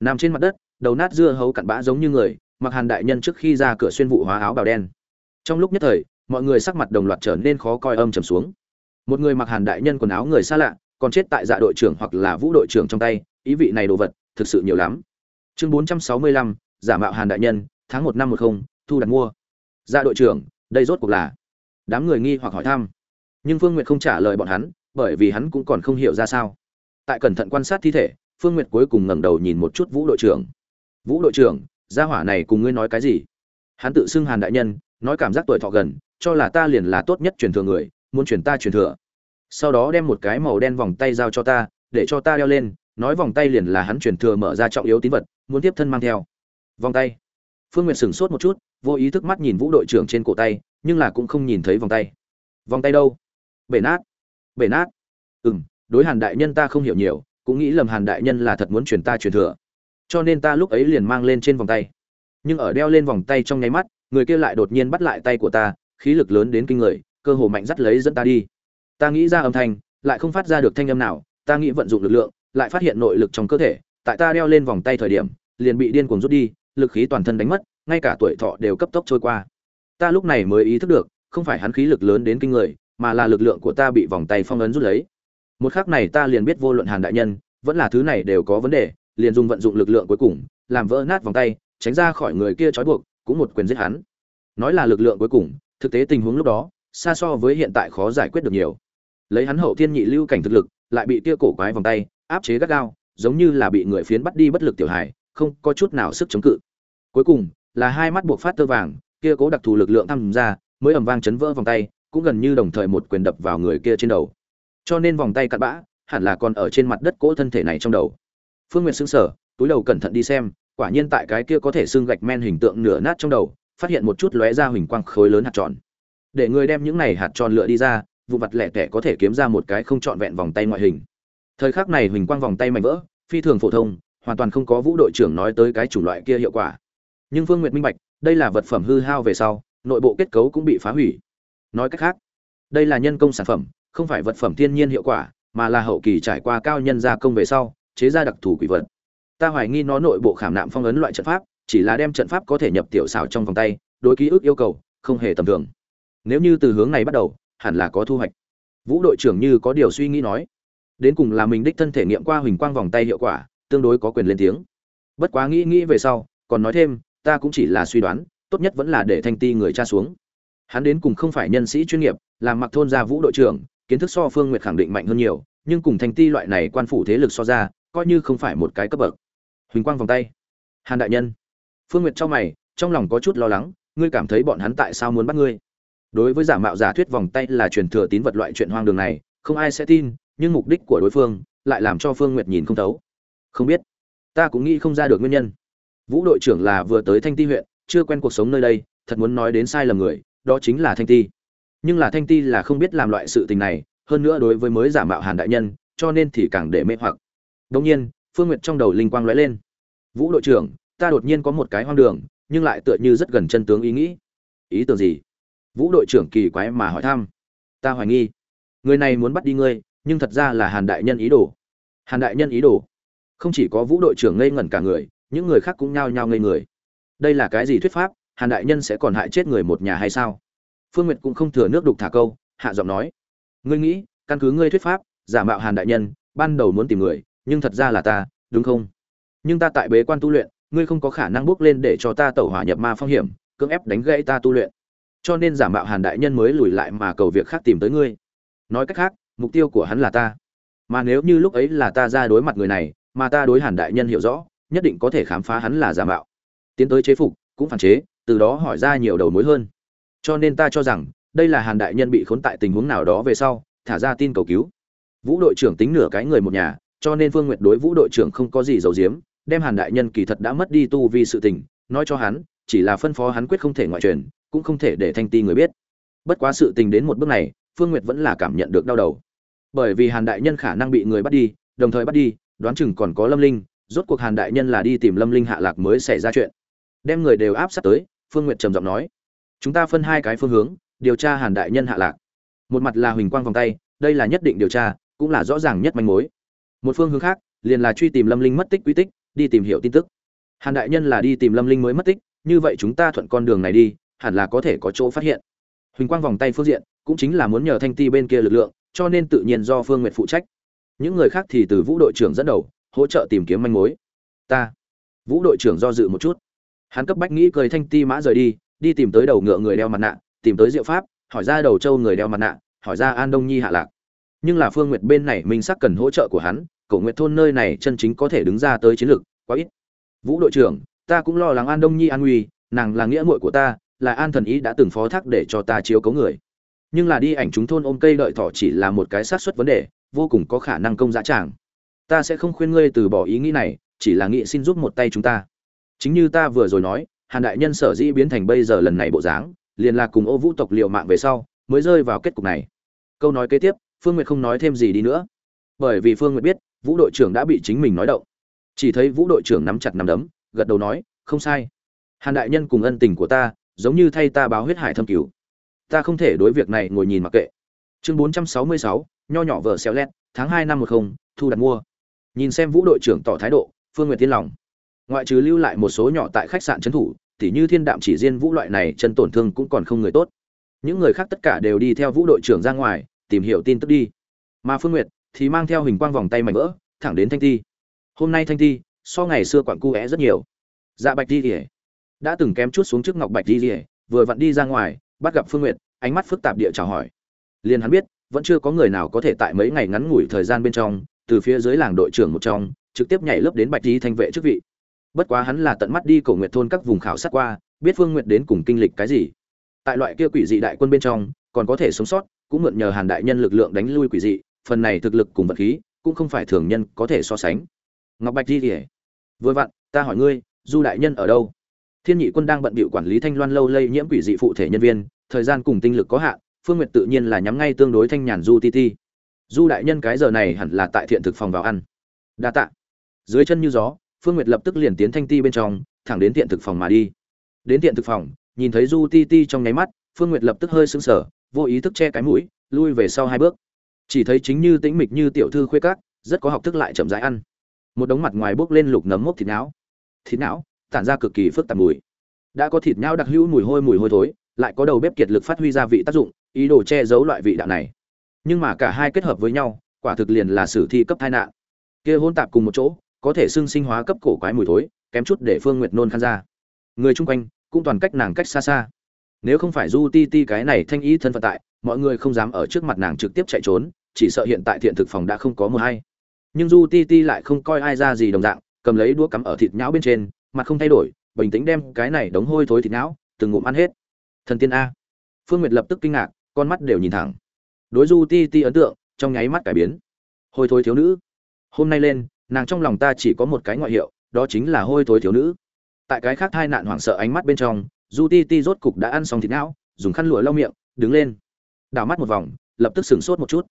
Nằm trên mặt đất, đầu nát dưa hấu cặn bã giống như người, mặc hàn đại nhân trước khi ra cửa xuyên vụ hóa áo bào đen. Trong lúc nhất thời, mọi người sắc mặt đồng loạt trở nên khó coi âm trầm xuống. Một người mặc hàn đại nhân quần áo người xa lạ, còn chết tại dạ đội trưởng hoặc là vũ đội trưởng trong tay, ý vị này đồ vật, thực sự nhiều lắm. Chương bốn trăm sáu mươi lăm, giả mạo hàn đại nhân, tháng một năm một không, thu đặt mua ra đội trưởng, đây rốt cuộc là đám người nghi hoặc hỏi thăm. Nhưng phương n g u y ệ t không trả lời bọn hắn, bởi vì hắn cũng còn không hiểu ra sao. Tại cẩn thận quan sát thi thể, phương n g u y ệ t cuối cùng ngẩng đầu nhìn một chút vũ đội trưởng. Vũ đội trưởng, gia hỏa này cùng ngươi nói cái gì? Hắn tự xưng hàn đại nhân, nói cảm giác tuổi thọ gần, cho là ta liền là tốt nhất truyền thừa người, muốn truyền ta truyền thừa. Sau đó đem một cái màu đen vòng tay giao cho ta, để cho ta đeo lên, nói vòng tay liền là hắn truyền thừa mở ra trọng yếu tín vật, muốn tiếp thân mang theo. Vòng tay. Phương n g u y ệ t sửng sốt một chút vô ý thức mắt nhìn vũ đội trưởng trên cổ tay, nhưng là cũng không nhìn thấy vòng tay. Vòng tay đâu? Bể nát. Bể nát. Ừ m đối hàn đại nhân ta không hiểu nhiều, cũng nghĩ lầm hàn đại nhân là thật muốn truyền ta truyền thừa. Cho nên ta lúc ấy liền mang lên trên vòng tay. Nhưng ở đeo lên vòng tay trong nháy mắt, người kia lại đột nhiên bắt lại tay của ta, khí lực lớn đến kinh người, cơ hồ mạnh dắt lấy dẫn ta đi. Ta nghĩ ra âm thanh, lại không phát ra được thanh âm nào, ta nghĩ vận dụng lực lượng, lại phát hiện nội lực trong cơ thể, tại ta đeo lên vòng tay thời điểm, liền bị điên cuồng rút đi, lực khí toàn thân đánh mất ngay cả tuổi thọ đều cấp tốc trôi qua. Ta lúc này mới ý thức được, không phải hắn khí lực lớn đến kinh người, mà là lực lượng của ta bị vòng tay phong ấn rút lấy. Một khắc này ta liền biết vô luận hàn đại nhân, vẫn là thứ này đều có vấn đề, liền dùng vận dụng lực lượng cuối cùng, làm vỡ nát vòng tay, tránh ra khỏi người kia trói buộc, cũng một quyền giết hắn. Nói là lực lượng cuối cùng, thực tế tình huống lúc đó, xa so với hiện tại khó giải quyết được nhiều. Lấy hắn hậu thiên nhị lưu cảnh thực lực, lại bị kia cổ quái vòng tay, áp chế gắt gao, giống như là bị người phiến bắt đi bất lực tiểu hài, không có chút nào sức chống cự. Cuối cùng là hai mắt buộc phát tơ vàng, kia cố đặc thù lực lượng tham gia mới ầm vang chấn vỡ vòng tay, cũng gần như đồng thời một quyền đập vào người kia trên đầu. Cho nên vòng tay cặn bã, hẳn là còn ở trên mặt đất cỗ thân thể này trong đầu. Phương nguyệt xứng sở túi đầu cẩn thận đi xem, quả nhiên tại cái kia có thể xương gạch men hình tượng nửa nát trong đầu, phát hiện một chút lóe ra huỳnh quang khối lớn hạt tròn. Để người đem những này hạt tròn lựa đi ra, vụ mặt lẻ tẻ có thể kiếm ra một cái không trọn vẹn vòng tay ngoại hình. Thời khắc này huỳnh quang vòng tay mảnh vỡ, phi thường phổ thông, hoàn toàn không có vũ đội trưởng nói tới cái chủng loại kia hiệu quả nhưng phương nguyệt minh bạch, đây là vật phẩm hư hao về sau, nội bộ kết cấu cũng bị phá hủy. Nói cách khác, đây là nhân công sản phẩm, không phải vật phẩm thiên nhiên hiệu quả, mà là hậu kỳ trải qua cao nhân gia công về sau, chế ra đặc thù quỷ vật. Ta hoài nghi nó nội bộ khảm nạm phong ấn loại trận pháp, chỉ là đem trận pháp có thể nhập tiểu xảo trong vòng tay, đối ký ức yêu cầu, không hề tầm thường. Nếu như từ hướng này bắt đầu, hẳn là có thu hoạch. Vũ đội trưởng như có điều suy nghĩ nói. Đến cùng là mình đích thân thể nghiệm qua huỳnh quang vòng tay hiệu quả, tương đối có quyền lên tiếng. Bất quá nghĩ nghĩ về sau, còn nói thêm ta cũng chỉ là suy đoán, tốt nhất vẫn là để thanh ti người cha xuống. Hắn đến cùng không phải nhân sĩ chuyên nghiệp, làm mặc thôn gia vũ đội trưởng, kiến thức so phương nguyệt khẳng định mạnh hơn nhiều, nhưng cùng thanh ti loại này quan phủ thế lực so ra, coi như không phải một cái cấp bậc. Huỳnh quang vòng tay. Hàn đại nhân. Phương nguyệt cho mày, trong lòng có chút lo lắng, ngươi cảm thấy bọn hắn tại sao muốn bắt ngươi? Đối với giả mạo giả thuyết vòng tay là truyền thừa tín vật loại chuyện hoang đường này, không ai sẽ tin, nhưng mục đích của đối phương lại làm cho phương nguyệt nhìn không thấu. Không biết. Ta cũng nghĩ không ra được nguyên nhân vũ đội trưởng là vừa tới thanh ti huyện, chưa quen cuộc sống nơi đây, thật muốn nói đến sai lầm người, đó chính là thanh ti. Nhưng là thanh ti là không biết làm loại sự tình này, hơn nữa đối với mới giả mạo hàn đại nhân, cho nên thì càng để mê hoặc. Đông nhiên, phương nguyệt trong đầu linh quang lóe lên. Vũ đội trưởng, ta đột nhiên có một cái hoang đường, nhưng lại tựa như rất gần chân tướng ý nghĩ. Ý tưởng gì? Vũ đội trưởng kỳ quái mà hỏi thăm. Ta hoài nghi, người này muốn bắt đi ngươi, nhưng thật ra là hàn đại nhân ý đồ. Hàn đại nhân ý đồ? Không chỉ có vũ đội trưởng ngây ngẩn cả người những người khác cũng nhao nhao ngây người. Đây là cái gì thuyết pháp? Hàn đại nhân sẽ còn hại chết người một nhà hay sao? Phương nguyệt cũng không thừa nước đục thả câu, hạ giọng nói. Ngươi nghĩ, căn cứ ngươi thuyết pháp, giả mạo hàn đại nhân, ban đầu muốn tìm người, nhưng thật ra là ta, đúng không? Nhưng ta tại bế quan tu luyện, ngươi không có khả năng bước lên để cho ta tẩu hỏa nhập ma phong hiểm, cưỡng ép đánh gãy ta tu luyện. Cho nên giả mạo hàn đại nhân mới lùi lại mà cầu việc khác tìm tới ngươi. Nói cách khác, mục tiêu của hắn là ta. Mà nếu như lúc ấy là ta ra đối mặt người này, mà ta đối hàn đại nhân hiểu rõ nhất định có thể khám phá hắn là giả mạo. Tiến tới chế phục, cũng phản chế, từ đó hỏi ra nhiều đầu mối hơn. Cho nên ta cho rằng, đây là hàn đại nhân bị khốn tại tình huống nào đó về sau, thả ra tin cầu cứu. Vũ đội trưởng tính nửa cái người một nhà, cho nên phương nguyệt đối vũ đội trưởng không có gì giấu giếm, đem hàn đại nhân kỳ thật đã mất đi tu vì sự tình, nói cho hắn, chỉ là phân phó hắn quyết không thể ngoại truyền, cũng không thể để thanh ti người biết. Bất quá sự tình đến một bước này, phương nguyệt vẫn là cảm nhận được đau đầu. Bởi vì hàn đại nhân khả năng bị người bắt đi, đồng thời bắt đi, đoán chừng còn có lâm linh rốt cuộc hàn đại nhân là đi tìm lâm linh hạ lạc mới xảy ra chuyện. Đem người đều áp sát tới, phương nguyệt trầm giọng nói. Chúng ta phân hai cái phương hướng, điều tra hàn đại nhân hạ lạc. Một mặt là huỳnh quang vòng tay, đây là nhất định điều tra, cũng là rõ ràng nhất manh mối. Một phương hướng khác, liền là truy tìm lâm linh mất tích quy tích, đi tìm hiểu tin tức. Hàn đại nhân là đi tìm lâm linh mới mất tích, như vậy chúng ta thuận con đường này đi, hẳn là có thể có chỗ phát hiện. Huỳnh quang vòng tay phương diện, cũng chính là muốn nhờ thanh ti bên kia lực lượng, cho nên tự nhiên do phương Nguyệt phụ trách. Những người khác thì từ vũ đội trưởng dẫn đầu hỗ trợ tìm kiếm manh mối. Ta. Vũ đội trưởng do dự một chút. Hắn cấp bách nghĩ cười thanh ti mã rời đi đi tìm tới đầu ngựa người đeo mặt nạ, tìm tới diệu pháp, hỏi ra đầu châu người đeo mặt nạ, hỏi ra an đông nhi hạ lạc. Nhưng là phương nguyệt bên này minh sắc cần hỗ trợ của hắn, cổ nguyệt thôn nơi này chân chính có thể đứng ra tới chiến lược, quá ít. Vũ đội trưởng, ta cũng lo lắng an đông nhi an nguy, nàng là nghĩa muội của ta, là an thần ý đã từng phó thác để cho ta chiếu cấu người. Nhưng là đi ảnh chúng thôn ôm cây đợi thỏ chỉ là một cái sát xuất vấn đề, vô cùng có khả năng công dã tràng ta sẽ không khuyên ngươi từ bỏ ý nghĩ này, chỉ là nghĩ xin giúp một tay chúng ta. Chính như ta vừa rồi nói, hàn đại nhân sở dĩ biến thành bây giờ lần này bộ dáng, liền là cùng ô vũ tộc liệu mạng về sau, mới rơi vào kết cục này. Câu nói kế tiếp, phương nguyệt không nói thêm gì đi nữa. Bởi vì phương nguyệt biết, vũ đội trưởng đã bị chính mình nói động. Chỉ thấy vũ đội trưởng nắm chặt nắm đấm, gật đầu nói, không sai. Hàn đại nhân cùng ân tình của ta, giống như thay ta báo huyết hải thâm cứu ta không thể đối việc này ngồi nhìn mặc kệ. Chương bốn trăm sáu mươi sáu, nho nhỏ vợ xéo lét, tháng hai năm một không, thu đặt mua nhìn xem vũ đội trưởng tỏ thái độ, phương nguyệt tiên lòng. Ngoại trừ lưu lại một số nhỏ tại khách sạn trấn thủ, tỉ như thiên đạm chỉ riêng vũ loại này chân tổn thương cũng còn không người tốt. Những người khác tất cả đều đi theo vũ đội trưởng ra ngoài, tìm hiểu tin tức đi. Mà phương nguyệt thì mang theo hình quang vòng tay mảnh vỡ, thẳng đến thanh ti. Hôm nay thanh ti, so ngày xưa quặn cu é rất nhiều. Dạ bạch đi ỉa đã từng kém chút xuống trước ngọc bạch đi ỉa vừa vặn đi ra ngoài, bắt gặp phương nguyệt, ánh mắt phức tạp địa chào hỏi. Liền hắn biết, vẫn chưa có người nào có thể tại mấy ngày ngắn ngủi thời gian bên trong từ phía dưới làng đội trưởng một trong, trực tiếp nhảy lớp đến bạch di thanh vệ chức vị. Bất quá hắn là tận mắt đi cổ nguyệt thôn các vùng khảo sát qua, biết phương nguyệt đến cùng kinh lịch cái gì. Tại loại kia quỷ dị đại quân bên trong, còn có thể sống sót, cũng mượn nhờ hàn đại nhân lực lượng đánh lui quỷ dị, phần này thực lực cùng vật khí, cũng không phải thường nhân có thể so sánh. Ngọc bạch di kể vừa vặn, ta hỏi ngươi, du đại nhân ở đâu? Thiên nhị quân đang bận bịu quản lý thanh loan lâu lây nhiễm quỷ dị phụ thể nhân viên, thời gian cùng tinh lực có hạn, phương nguyệt tự nhiên là nhắm ngay tương đối thanh nhàn du ti ti du đại nhân cái giờ này hẳn là tại thiện thực phòng vào ăn. Đa tạ. Dưới chân như gió, phương nguyệt lập tức liền tiến thanh ti bên trong, thẳng đến thiện thực phòng mà đi. Đến thiện thực phòng, nhìn thấy du ti ti trong nháy mắt, phương nguyệt lập tức hơi sững sờ, vô ý thức che cái mũi, lui về sau hai bước. Chỉ thấy chính như tĩnh mịch như tiểu thư khuê cát rất có học thức lại chậm rãi ăn. Một đống mặt ngoài bốc lên lục nấm mốc thịt não. Thịt não, tản ra cực kỳ phức tạp mùi. Đã có thịt não đặc hữu mùi hôi mùi hôi thối, lại có đầu bếp kiệt lực phát huy ra vị tác dụng, ý đồ che giấu loại vị đạo này nhưng mà cả hai kết hợp với nhau, quả thực liền là sử thi cấp tai nạn. Kia hôn tạp cùng một chỗ, có thể xưng sinh hóa cấp cổ quái mùi thối, kém chút để phương nguyệt nôn khăn ra. Người chung quanh, cũng toàn cách nàng cách xa xa. Nếu không phải du ti ti cái này thanh ý thân phận tại, mọi người không dám ở trước mặt nàng trực tiếp chạy trốn, chỉ sợ hiện tại thiện thực phòng đã không có mùa hay nhưng du ti ti lại không coi ai ra gì đồng dạng, cầm lấy đũa cắm ở thịt nhão bên trên, mặt không thay đổi, bình tĩnh đem cái này đống hôi thối thịt nhão, từng ngụm ăn hết. Thần tiên a. Phương nguyệt lập tức kinh ngạc, con mắt đều nhìn thẳng đối du ti ti ấn tượng, trong nháy mắt cải biến. Hôi thối thiếu nữ. Hôm nay lên, nàng trong lòng ta chỉ có một cái ngoại hiệu, đó chính là hôi thối thiếu nữ. Tại cái khác hai nạn hoảng sợ ánh mắt bên trong, du ti ti rốt cục đã ăn xong thịt não, dùng khăn lụa lau miệng, đứng lên. Đảo mắt một vòng, lập tức sửng sốt một chút.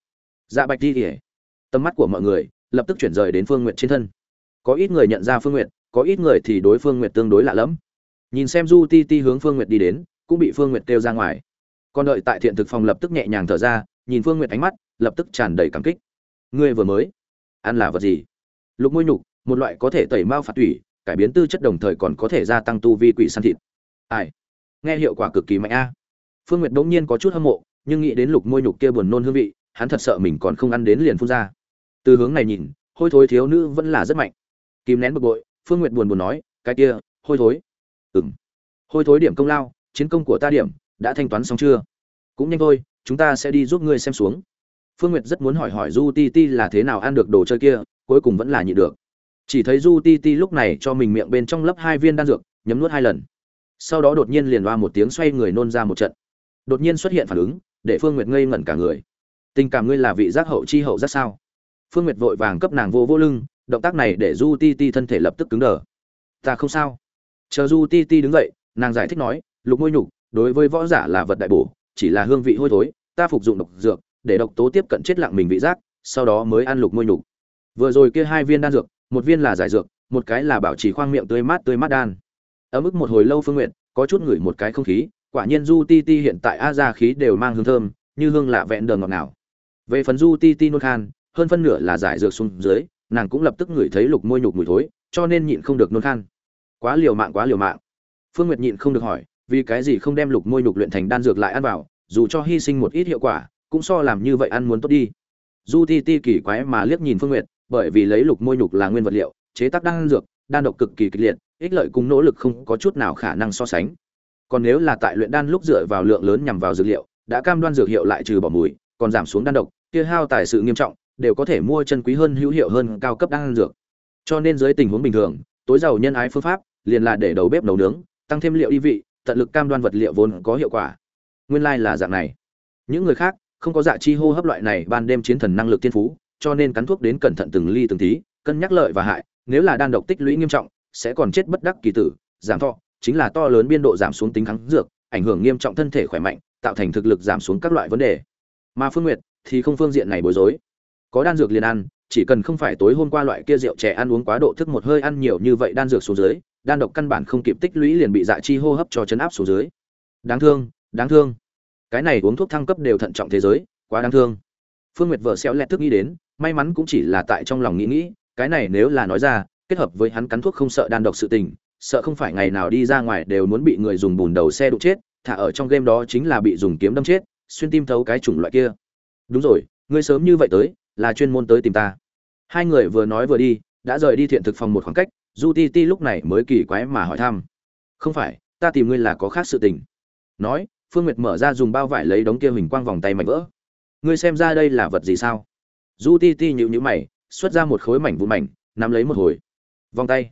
Dạ bạch đi ỉa tầm mắt của mọi người, lập tức chuyển rời đến phương n g u y ệ t trên thân. Có ít người nhận ra phương n g u y ệ t có ít người thì đối phương n g u y ệ t tương đối lạ lẫm. Nhìn xem du ti ti hướng phương n g u y ệ t đi đến, cũng bị phương n g u y ệ t kêu ra ngoài. Còn đợi tại thiện thực phòng lập tức nhẹ nhàng thở ra nhìn phương Nguyệt ánh mắt, lập tức tràn đầy cảm kích. Ngươi vừa mới ăn là vật gì? Lục môi nhục, một loại có thể tẩy mao phạt tủy, cải biến tư chất đồng thời còn có thể gia tăng tu vi quỷ săn thịt. Ai? Nghe hiệu quả cực kỳ mạnh a. Phương nguyệt đống nhiên có chút hâm mộ, nhưng nghĩ đến lục môi nhục kia buồn nôn hương vị, hắn thật sợ mình còn không ăn đến liền phun ra. Từ hướng này nhìn, hôi thối thiếu nữ vẫn là rất mạnh. Kìm nén bực bội, phương nguyệt buồn buồn nói, cái kia, hôi thối. Ừm. hôi thối điểm công lao, chiến công của ta điểm, đã thanh toán xong chưa? Cũng nhanh thôi chúng ta sẽ đi giúp ngươi xem xuống. Phương nguyệt rất muốn hỏi hỏi du ti ti là thế nào ăn được đồ chơi kia, cuối cùng vẫn là nhịn được. Chỉ thấy du ti ti lúc này cho mình miệng bên trong lấp hai viên đan dược, nhấm nuốt hai lần. Sau đó đột nhiên liền loa một tiếng xoay người nôn ra một trận. Đột nhiên xuất hiện phản ứng, để phương nguyệt ngây ngẩn cả người. Tình cảm ngươi là vị giác hậu chi hậu ra sao? Phương nguyệt vội vàng cấp nàng vô vô lưng, động tác này để du ti ti thân thể lập tức cứng đờ. Ta không sao. Chờ du ti ti đứng dậy, nàng giải thích nói, lục môi nhục, đối với võ giả là vật đại bổ, chỉ là hương vị hôi thối ta phục dụng độc dược, để độc tố tiếp cận chết lặng mình vị giác, sau đó mới ăn lục môi nhục. Vừa rồi kia hai viên đan dược, một viên là giải dược, một cái là bảo trì khoang miệng tươi mát tươi mát đan. Ở mức một hồi lâu phương nguyện có chút ngửi một cái không khí, quả nhiên du ti ti hiện tại a ra khí đều mang hương thơm, như hương lạ vẹn đường ngọt nào. về phần du ti ti nôn khan, hơn phân nửa là giải dược xuống dưới, nàng cũng lập tức ngửi thấy lục môi nhục mùi thối, cho nên nhịn không được nôn khan. Quá liều mạng, quá liều mạng. Phương nguyệt nhịn không được hỏi, vì cái gì không đem lục môi nhục luyện thành đan dược lại ăn vào dù cho hy sinh một ít hiệu quả, cũng so làm như vậy ăn muốn tốt đi. Du ti ti kỳ quái mà liếc nhìn phương nguyệt, bởi vì lấy lục môi nhục là nguyên vật liệu, chế tác đan dược, đan độc cực kỳ kịch liệt, ích lợi cùng nỗ lực không có chút nào khả năng so sánh. Còn nếu là tại luyện đan lúc dựa vào lượng lớn nhằm vào dược liệu, đã cam đoan dược hiệu lại trừ bỏ mùi, còn giảm xuống đan độc, kia hao tài sự nghiêm trọng, đều có thể mua chân quý hơn hữu hiệu hơn cao cấp đan dược. Cho nên dưới tình huống bình thường, tối giàu nhân ái phương pháp, liền là để đầu bếp nấu nướng, tăng thêm liệu y vị, tận lực cam đoan vật liệu vốn có hiệu quả nguyên lai là dạng này. Những người khác, không có dạ chi hô hấp loại này ban đêm chiến thần năng lực tiên phú, cho nên cắn thuốc đến cẩn thận từng ly từng tí, cân nhắc lợi và hại, nếu là đan độc tích lũy nghiêm trọng, sẽ còn chết bất đắc kỳ tử, giảm thọ, chính là to lớn biên độ giảm xuống tính kháng dược, ảnh hưởng nghiêm trọng thân thể khỏe mạnh, tạo thành thực lực giảm xuống các loại vấn đề. Mà phương nguyệt thì không phương diện này bối rối. Có đan dược liền ăn, chỉ cần không phải tối hôm qua loại kia rượu trẻ ăn uống quá độ thức một hơi ăn nhiều như vậy đan dược xuống dưới, đan độc căn bản không kịp tích lũy liền bị dạ chi hô hấp cho chấn áp xuống dưới. Đáng thương đáng thương. Cái này uống thuốc thăng cấp đều thận trọng thế giới, quá đáng thương. Phương nguyệt vợ xéo lẹt thức nghĩ đến, may mắn cũng chỉ là tại trong lòng nghĩ nghĩ, cái này nếu là nói ra, kết hợp với hắn cắn thuốc không sợ đan độc sự tình, sợ không phải ngày nào đi ra ngoài đều muốn bị người dùng bùn đầu xe đụng chết, thả ở trong game đó chính là bị dùng kiếm đâm chết, xuyên tim thấu cái chủng loại kia. Đúng rồi, ngươi sớm như vậy tới, là chuyên môn tới tìm ta. Hai người vừa nói vừa đi, đã rời đi thiện thực phòng một khoảng cách, du ti ti lúc này mới kỳ quái mà hỏi thăm. Không phải, ta tìm ngươi là có khác sự tình. Nói phương nguyệt mở ra dùng bao vải lấy đống kia hình quang vòng tay mảnh vỡ. Ngươi xem ra đây là vật gì sao? Du ti ti nhịu nhữ mày, xuất ra một khối mảnh vụn mảnh, nắm lấy một hồi. Vòng tay.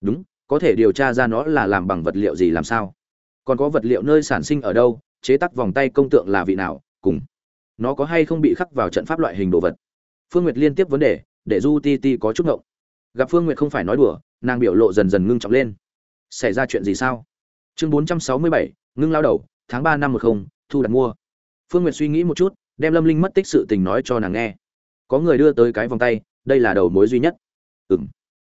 Đúng, có thể điều tra ra nó là làm bằng vật liệu gì làm sao? Còn có vật liệu nơi sản sinh ở đâu, chế tác vòng tay công tượng là vị nào, cùng nó có hay không bị khắc vào trận pháp loại hình đồ vật? Phương nguyệt liên tiếp vấn đề, để du ti ti có chút ngộng. Gặp phương nguyệt không phải nói đùa, nàng biểu lộ dần dần ngưng trọng lên. Xảy ra chuyện gì sao? Chương bốn trăm sáu mươi bảy, ngưng lao đầu tháng ba năm một không, thu đặt mua. Phương nguyệt suy nghĩ một chút, đem lâm linh mất tích sự tình nói cho nàng nghe. Có người đưa tới cái vòng tay, đây là đầu mối duy nhất. Ừ m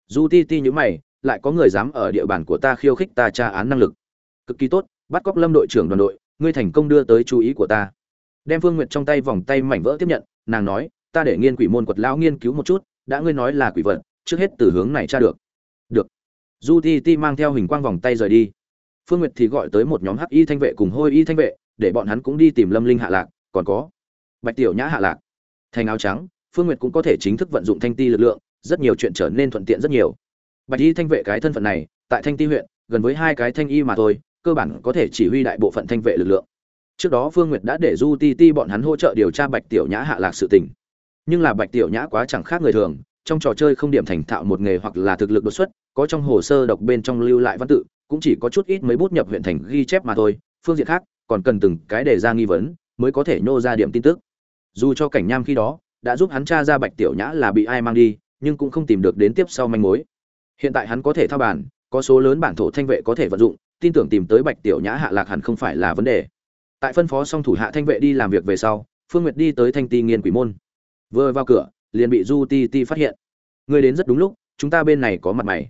du ti ti nhữ mày, lại có người dám ở địa bàn của ta khiêu khích ta tra án năng lực. Cực kỳ tốt, bắt cóc lâm đội trưởng đoàn đội, ngươi thành công đưa tới chú ý của ta. Đem phương nguyệt trong tay vòng tay mảnh vỡ tiếp nhận, nàng nói, ta để nghiên quỷ môn quật lão nghiên cứu một chút, đã ngươi nói là quỷ vật, trước hết từ hướng này tra được. Được. Du ti ti mang theo hình quang vòng tay rời đi phương nguyệt thì gọi tới một nhóm hắc y thanh vệ cùng hôi y thanh vệ, để bọn hắn cũng đi tìm lâm linh hạ lạc, còn có bạch tiểu nhã hạ lạc. Thành áo trắng, phương nguyệt cũng có thể chính thức vận dụng thanh ti lực lượng, rất nhiều chuyện trở nên thuận tiện rất nhiều. Bạch y thanh vệ cái thân phận này, tại thanh ti huyện, gần với hai cái thanh y mà thôi, cơ bản có thể chỉ huy đại bộ phận thanh vệ lực lượng. Trước đó phương nguyệt đã để du ti ti bọn hắn hỗ trợ điều tra bạch tiểu nhã hạ lạc sự tình. Nhưng là bạch tiểu nhã quá chẳng khác người thường, trong trò chơi không điểm thành thạo một nghề hoặc là thực lực đột xuất, có trong hồ sơ độc bên trong lưu lại văn tự cũng chỉ có chút ít mấy bút nhập huyện thành ghi chép mà thôi, phương diện khác, còn cần từng cái đề ra nghi vấn mới có thể nhô ra điểm tin tức. Dù cho cảnh nham khi đó đã giúp hắn tra ra bạch tiểu nhã là bị ai mang đi, nhưng cũng không tìm được đến tiếp sau manh mối. Hiện tại hắn có thể thao bản có số lớn bản thổ thanh vệ có thể vận dụng, tin tưởng tìm tới bạch tiểu nhã hạ lạc hẳn không phải là vấn đề. Tại phân phó xong thủ hạ thanh vệ đi làm việc về sau, phương nguyệt đi tới thanh ti nghiên quỷ môn. Vừa vào cửa, liền bị du ti ti phát hiện. Người đến rất đúng lúc, chúng ta bên này có mặt mày.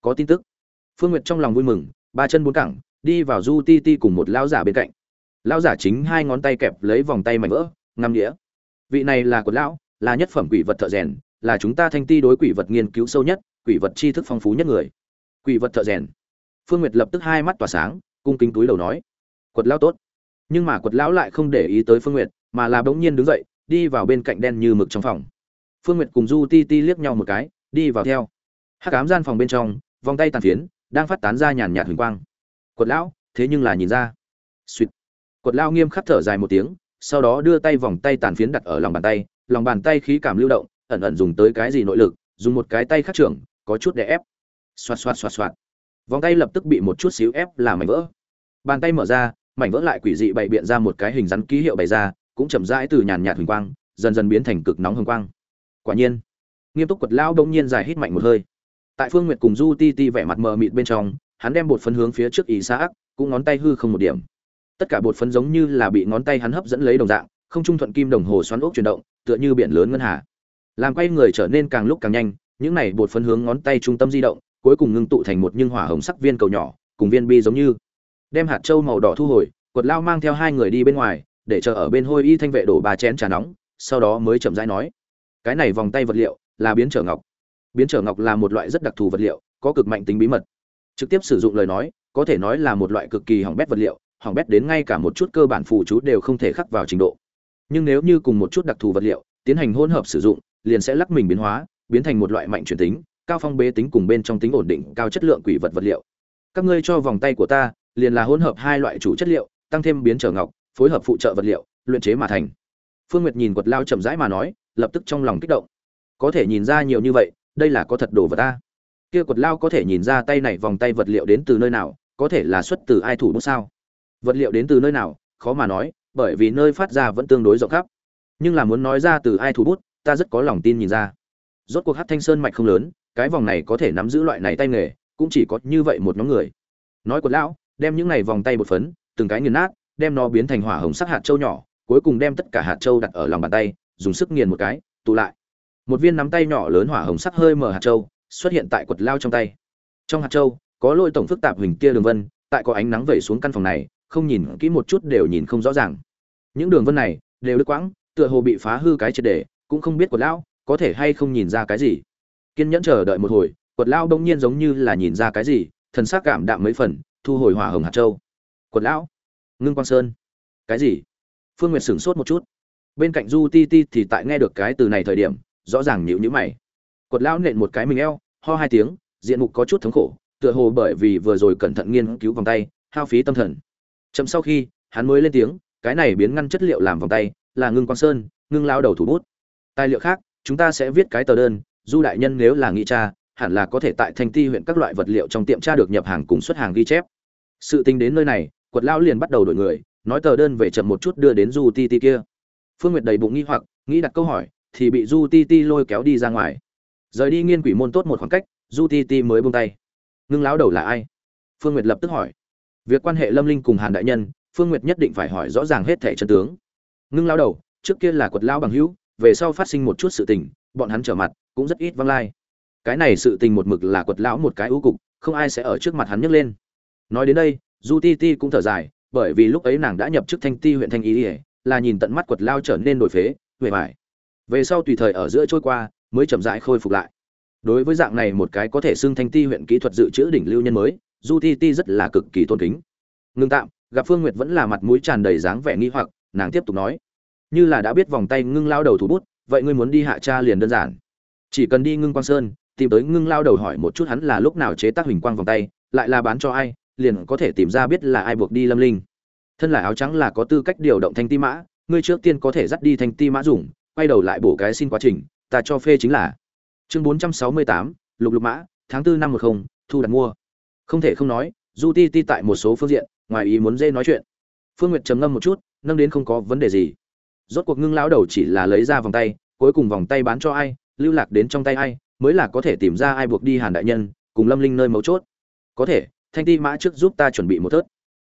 Có tin tức phương nguyệt trong lòng vui mừng, ba chân bốn cẳng, đi vào du ti ti cùng một lão giả bên cạnh. Lão giả chính hai ngón tay kẹp lấy vòng tay mảnh vỡ ngăm đĩa vị này là cột lão, là nhất phẩm quỷ vật thợ rèn, là chúng ta thanh ti đối quỷ vật nghiên cứu sâu nhất, quỷ vật tri thức phong phú nhất người. Quỷ vật thợ rèn. Phương nguyệt lập tức hai mắt tỏa sáng, cung kính túi đầu nói, quật lão tốt. Nhưng mà quật lão lại không để ý tới phương nguyệt, mà là bỗng nhiên đứng dậy, đi vào bên cạnh đen như mực trong phòng. Phương nguyệt cùng du ti ti liếc nhau một cái, đi vào theo. Hát cám gian phòng bên trong, vòng tay tàn phiến đang phát tán ra nhàn nhạt huỳnh quang. Quật lão, thế nhưng là nhìn ra. Suýt quật lão nghiêm khắc thở dài một tiếng, sau đó đưa tay vòng tay tàn phiến đặt ở lòng bàn tay, lòng bàn tay khí cảm lưu động, ẩn ẩn dùng tới cái gì nội lực, dùng một cái tay khắc trưởng, có chút để ép. Xoạt xoạt xoạt xoạt. Vòng tay lập tức bị một chút xíu ép làm mảnh vỡ. Bàn tay mở ra, mảnh vỡ lại quỷ dị bày biện ra một cái hình rắn ký hiệu bày ra, cũng chậm rãi từ nhàn nhạt huỳnh quang, dần dần biến thành cực nóng hồng quang. Quả nhiên, nghiêm túc quật lão đông nhiên dài hít mạnh một hơi tại phương nguyệt cùng du ti ti vẻ mặt mờ mịt bên trong, hắn đem bột phấn hướng phía trước ý xã ác, cũng ngón tay hư không một điểm. Tất cả bột phấn giống như là bị ngón tay hắn hấp dẫn lấy đồng dạng, không trung thuận kim đồng hồ xoắn ốc chuyển động, tựa như biển lớn ngân hà. Làm quay người trở nên càng lúc càng nhanh, những này bột phấn hướng ngón tay trung tâm di động, cuối cùng ngưng tụ thành một nhưng hỏa hồng sắc viên cầu nhỏ, cùng viên bi giống như. Đem hạt trâu màu đỏ thu hồi, quật lao mang theo hai người đi bên ngoài, để chờ ở bên hôi y thanh vệ đổ ba chén trà nóng, sau đó mới chậm rãi nói, cái này vòng tay vật liệu là biến trở ngọc biến trở ngọc là một loại rất đặc thù vật liệu, có cực mạnh tính bí mật. Trực tiếp sử dụng lời nói, có thể nói là một loại cực kỳ hỏng bét vật liệu, hỏng bét đến ngay cả một chút cơ bản phù chú đều không thể khắc vào trình độ. Nhưng nếu như cùng một chút đặc thù vật liệu, tiến hành hỗn hợp sử dụng, liền sẽ lắc mình biến hóa, biến thành một loại mạnh chuyển tính, cao phong bế tính cùng bên trong tính ổn định, cao chất lượng quỷ vật vật liệu. Các ngươi cho vòng tay của ta, liền là hỗn hợp hai loại chủ chất liệu, tăng thêm biến trở ngọc, phối hợp phụ trợ vật liệu, luyện chế mà thành. Phương nguyệt nhìn quật lao chậm rãi mà nói, lập tức trong lòng kích động. Có thể nhìn ra nhiều như vậy đây là có thật đồ vật ta. Kia quật lao có thể nhìn ra tay này vòng tay vật liệu đến từ nơi nào, có thể là xuất từ ai thủ bút sao? Vật liệu đến từ nơi nào, khó mà nói, bởi vì nơi phát ra vẫn tương đối rộng khắp. Nhưng là muốn nói ra từ ai thủ bút, ta rất có lòng tin nhìn ra. Rốt cuộc hát thanh sơn mạch không lớn, cái vòng này có thể nắm giữ loại này tay nghề, cũng chỉ có như vậy một nhóm người. Nói quật lão, đem những này vòng tay bột phấn, từng cái nghiền nát, đem nó biến thành hỏa hồng sắc hạt châu nhỏ, cuối cùng đem tất cả hạt châu đặt ở lòng bàn tay, dùng sức nghiền một cái, tụ lại một viên nắm tay nhỏ lớn hỏa hồng sắc hơi mở hạt châu xuất hiện tại quật lao trong tay. Trong hạt châu, có lôi tổng phức tạp hình kia đường vân, tại có ánh nắng vẩy xuống căn phòng này, không nhìn kỹ một chút đều nhìn không rõ ràng. Những đường vân này đều đứt quãng, tựa hồ bị phá hư cái triệt đề cũng không biết quật lao có thể hay không nhìn ra cái gì. Kiên nhẫn chờ đợi một hồi, quật lao đông nhiên giống như là nhìn ra cái gì, thần sắc cảm đạm mấy phần, thu hồi hỏa hồng hạt châu. Quật lão ngưng quang sơn. Cái gì? Phương nguyệt sửng sốt một chút. Bên cạnh du ti ti thì tại nghe được cái từ này thời điểm rõ ràng nhíu nhíu mày. Quật lão nện một cái mình eo, ho hai tiếng, diện mục có chút thống khổ, tựa hồ bởi vì vừa rồi cẩn thận nghiên cứu vòng tay, hao phí tâm thần. Chậm sau khi, hắn mới lên tiếng, cái này biến ngăn chất liệu làm vòng tay, là ngưng quang sơn, ngưng lao đầu thủ bút. Tài liệu khác, chúng ta sẽ viết cái tờ đơn, du đại nhân nếu là nghĩ cha hẳn là có thể tại thanh ti huyện các loại vật liệu trong tiệm tra được nhập hàng cùng xuất hàng ghi chép. Sự tính đến nơi này quật lão liền bắt đầu đổi người, nói tờ đơn về chậm một chút đưa đến du ti ti kia. Phương nguyệt đầy bụng nghi hoặc, nghĩ đặt câu hỏi thì bị du ti ti lôi kéo đi ra ngoài. Rời đi nghiên quỷ môn tốt một khoảng cách du ti ti mới buông tay. Ngưng lão đầu là ai? Phương nguyệt lập tức hỏi. Việc quan hệ lâm linh cùng hàn đại nhân, phương nguyệt nhất định phải hỏi rõ ràng hết thẻ chân tướng. Ngưng lão đầu, trước kia là quật lão bằng hữu, về sau phát sinh một chút sự tình, bọn hắn trở mặt, cũng rất ít văng lai. Cái này sự tình một mực là quật lão một cái ưu cục, không ai sẽ ở trước mặt hắn nhấc lên. Nói đến đây du ti ti cũng thở dài, bởi vì lúc ấy nàng đã nhập chức thanh ti huyện thanh ý ỉa là nhìn tận mắt quật lao trở nên đổi phế huệ vải về sau tùy thời ở giữa trôi qua, mới chậm rãi khôi phục lại. Đối với dạng này một cái có thể xưng thanh ti huyện kỹ thuật dự trữ đỉnh lưu nhân mới, du ti ti rất là cực kỳ tôn kính. Ngưng tạm, gặp phương nguyệt vẫn là mặt mũi tràn đầy dáng vẻ nghi hoặc, nàng tiếp tục nói. Như là đã biết vòng tay ngưng lao đầu thủ bút, vậy ngươi muốn đi hạ cha liền đơn giản. Chỉ cần đi ngưng quang sơn, tìm tới ngưng lao đầu hỏi một chút hắn là lúc nào chế tác hình quang vòng tay, lại là bán cho ai, liền có thể tìm ra biết là ai buộc đi lâm linh. Thân là áo trắng là có tư cách điều động thanh ti mã, ngươi trước tiên có thể dắt đi thanh ti mã dùng quay đầu lại bổ cái xin quá trình, ta cho phê chính là. Chương bốn trăm sáu mươi tám, lục lục mã, tháng tư năm một không, thu đặt mua. Không thể không nói, du ti ti tại một số phương diện, ngoài ý muốn dễ nói chuyện. Phương nguyệt trầm ngâm một chút, nâng đến không có vấn đề gì. Rốt cuộc ngưng lão đầu chỉ là lấy ra vòng tay, cuối cùng vòng tay bán cho ai, lưu lạc đến trong tay ai, mới là có thể tìm ra ai buộc đi hàn đại nhân, cùng lâm linh nơi mấu chốt. Có thể, thanh ti mã trước giúp ta chuẩn bị một thớt.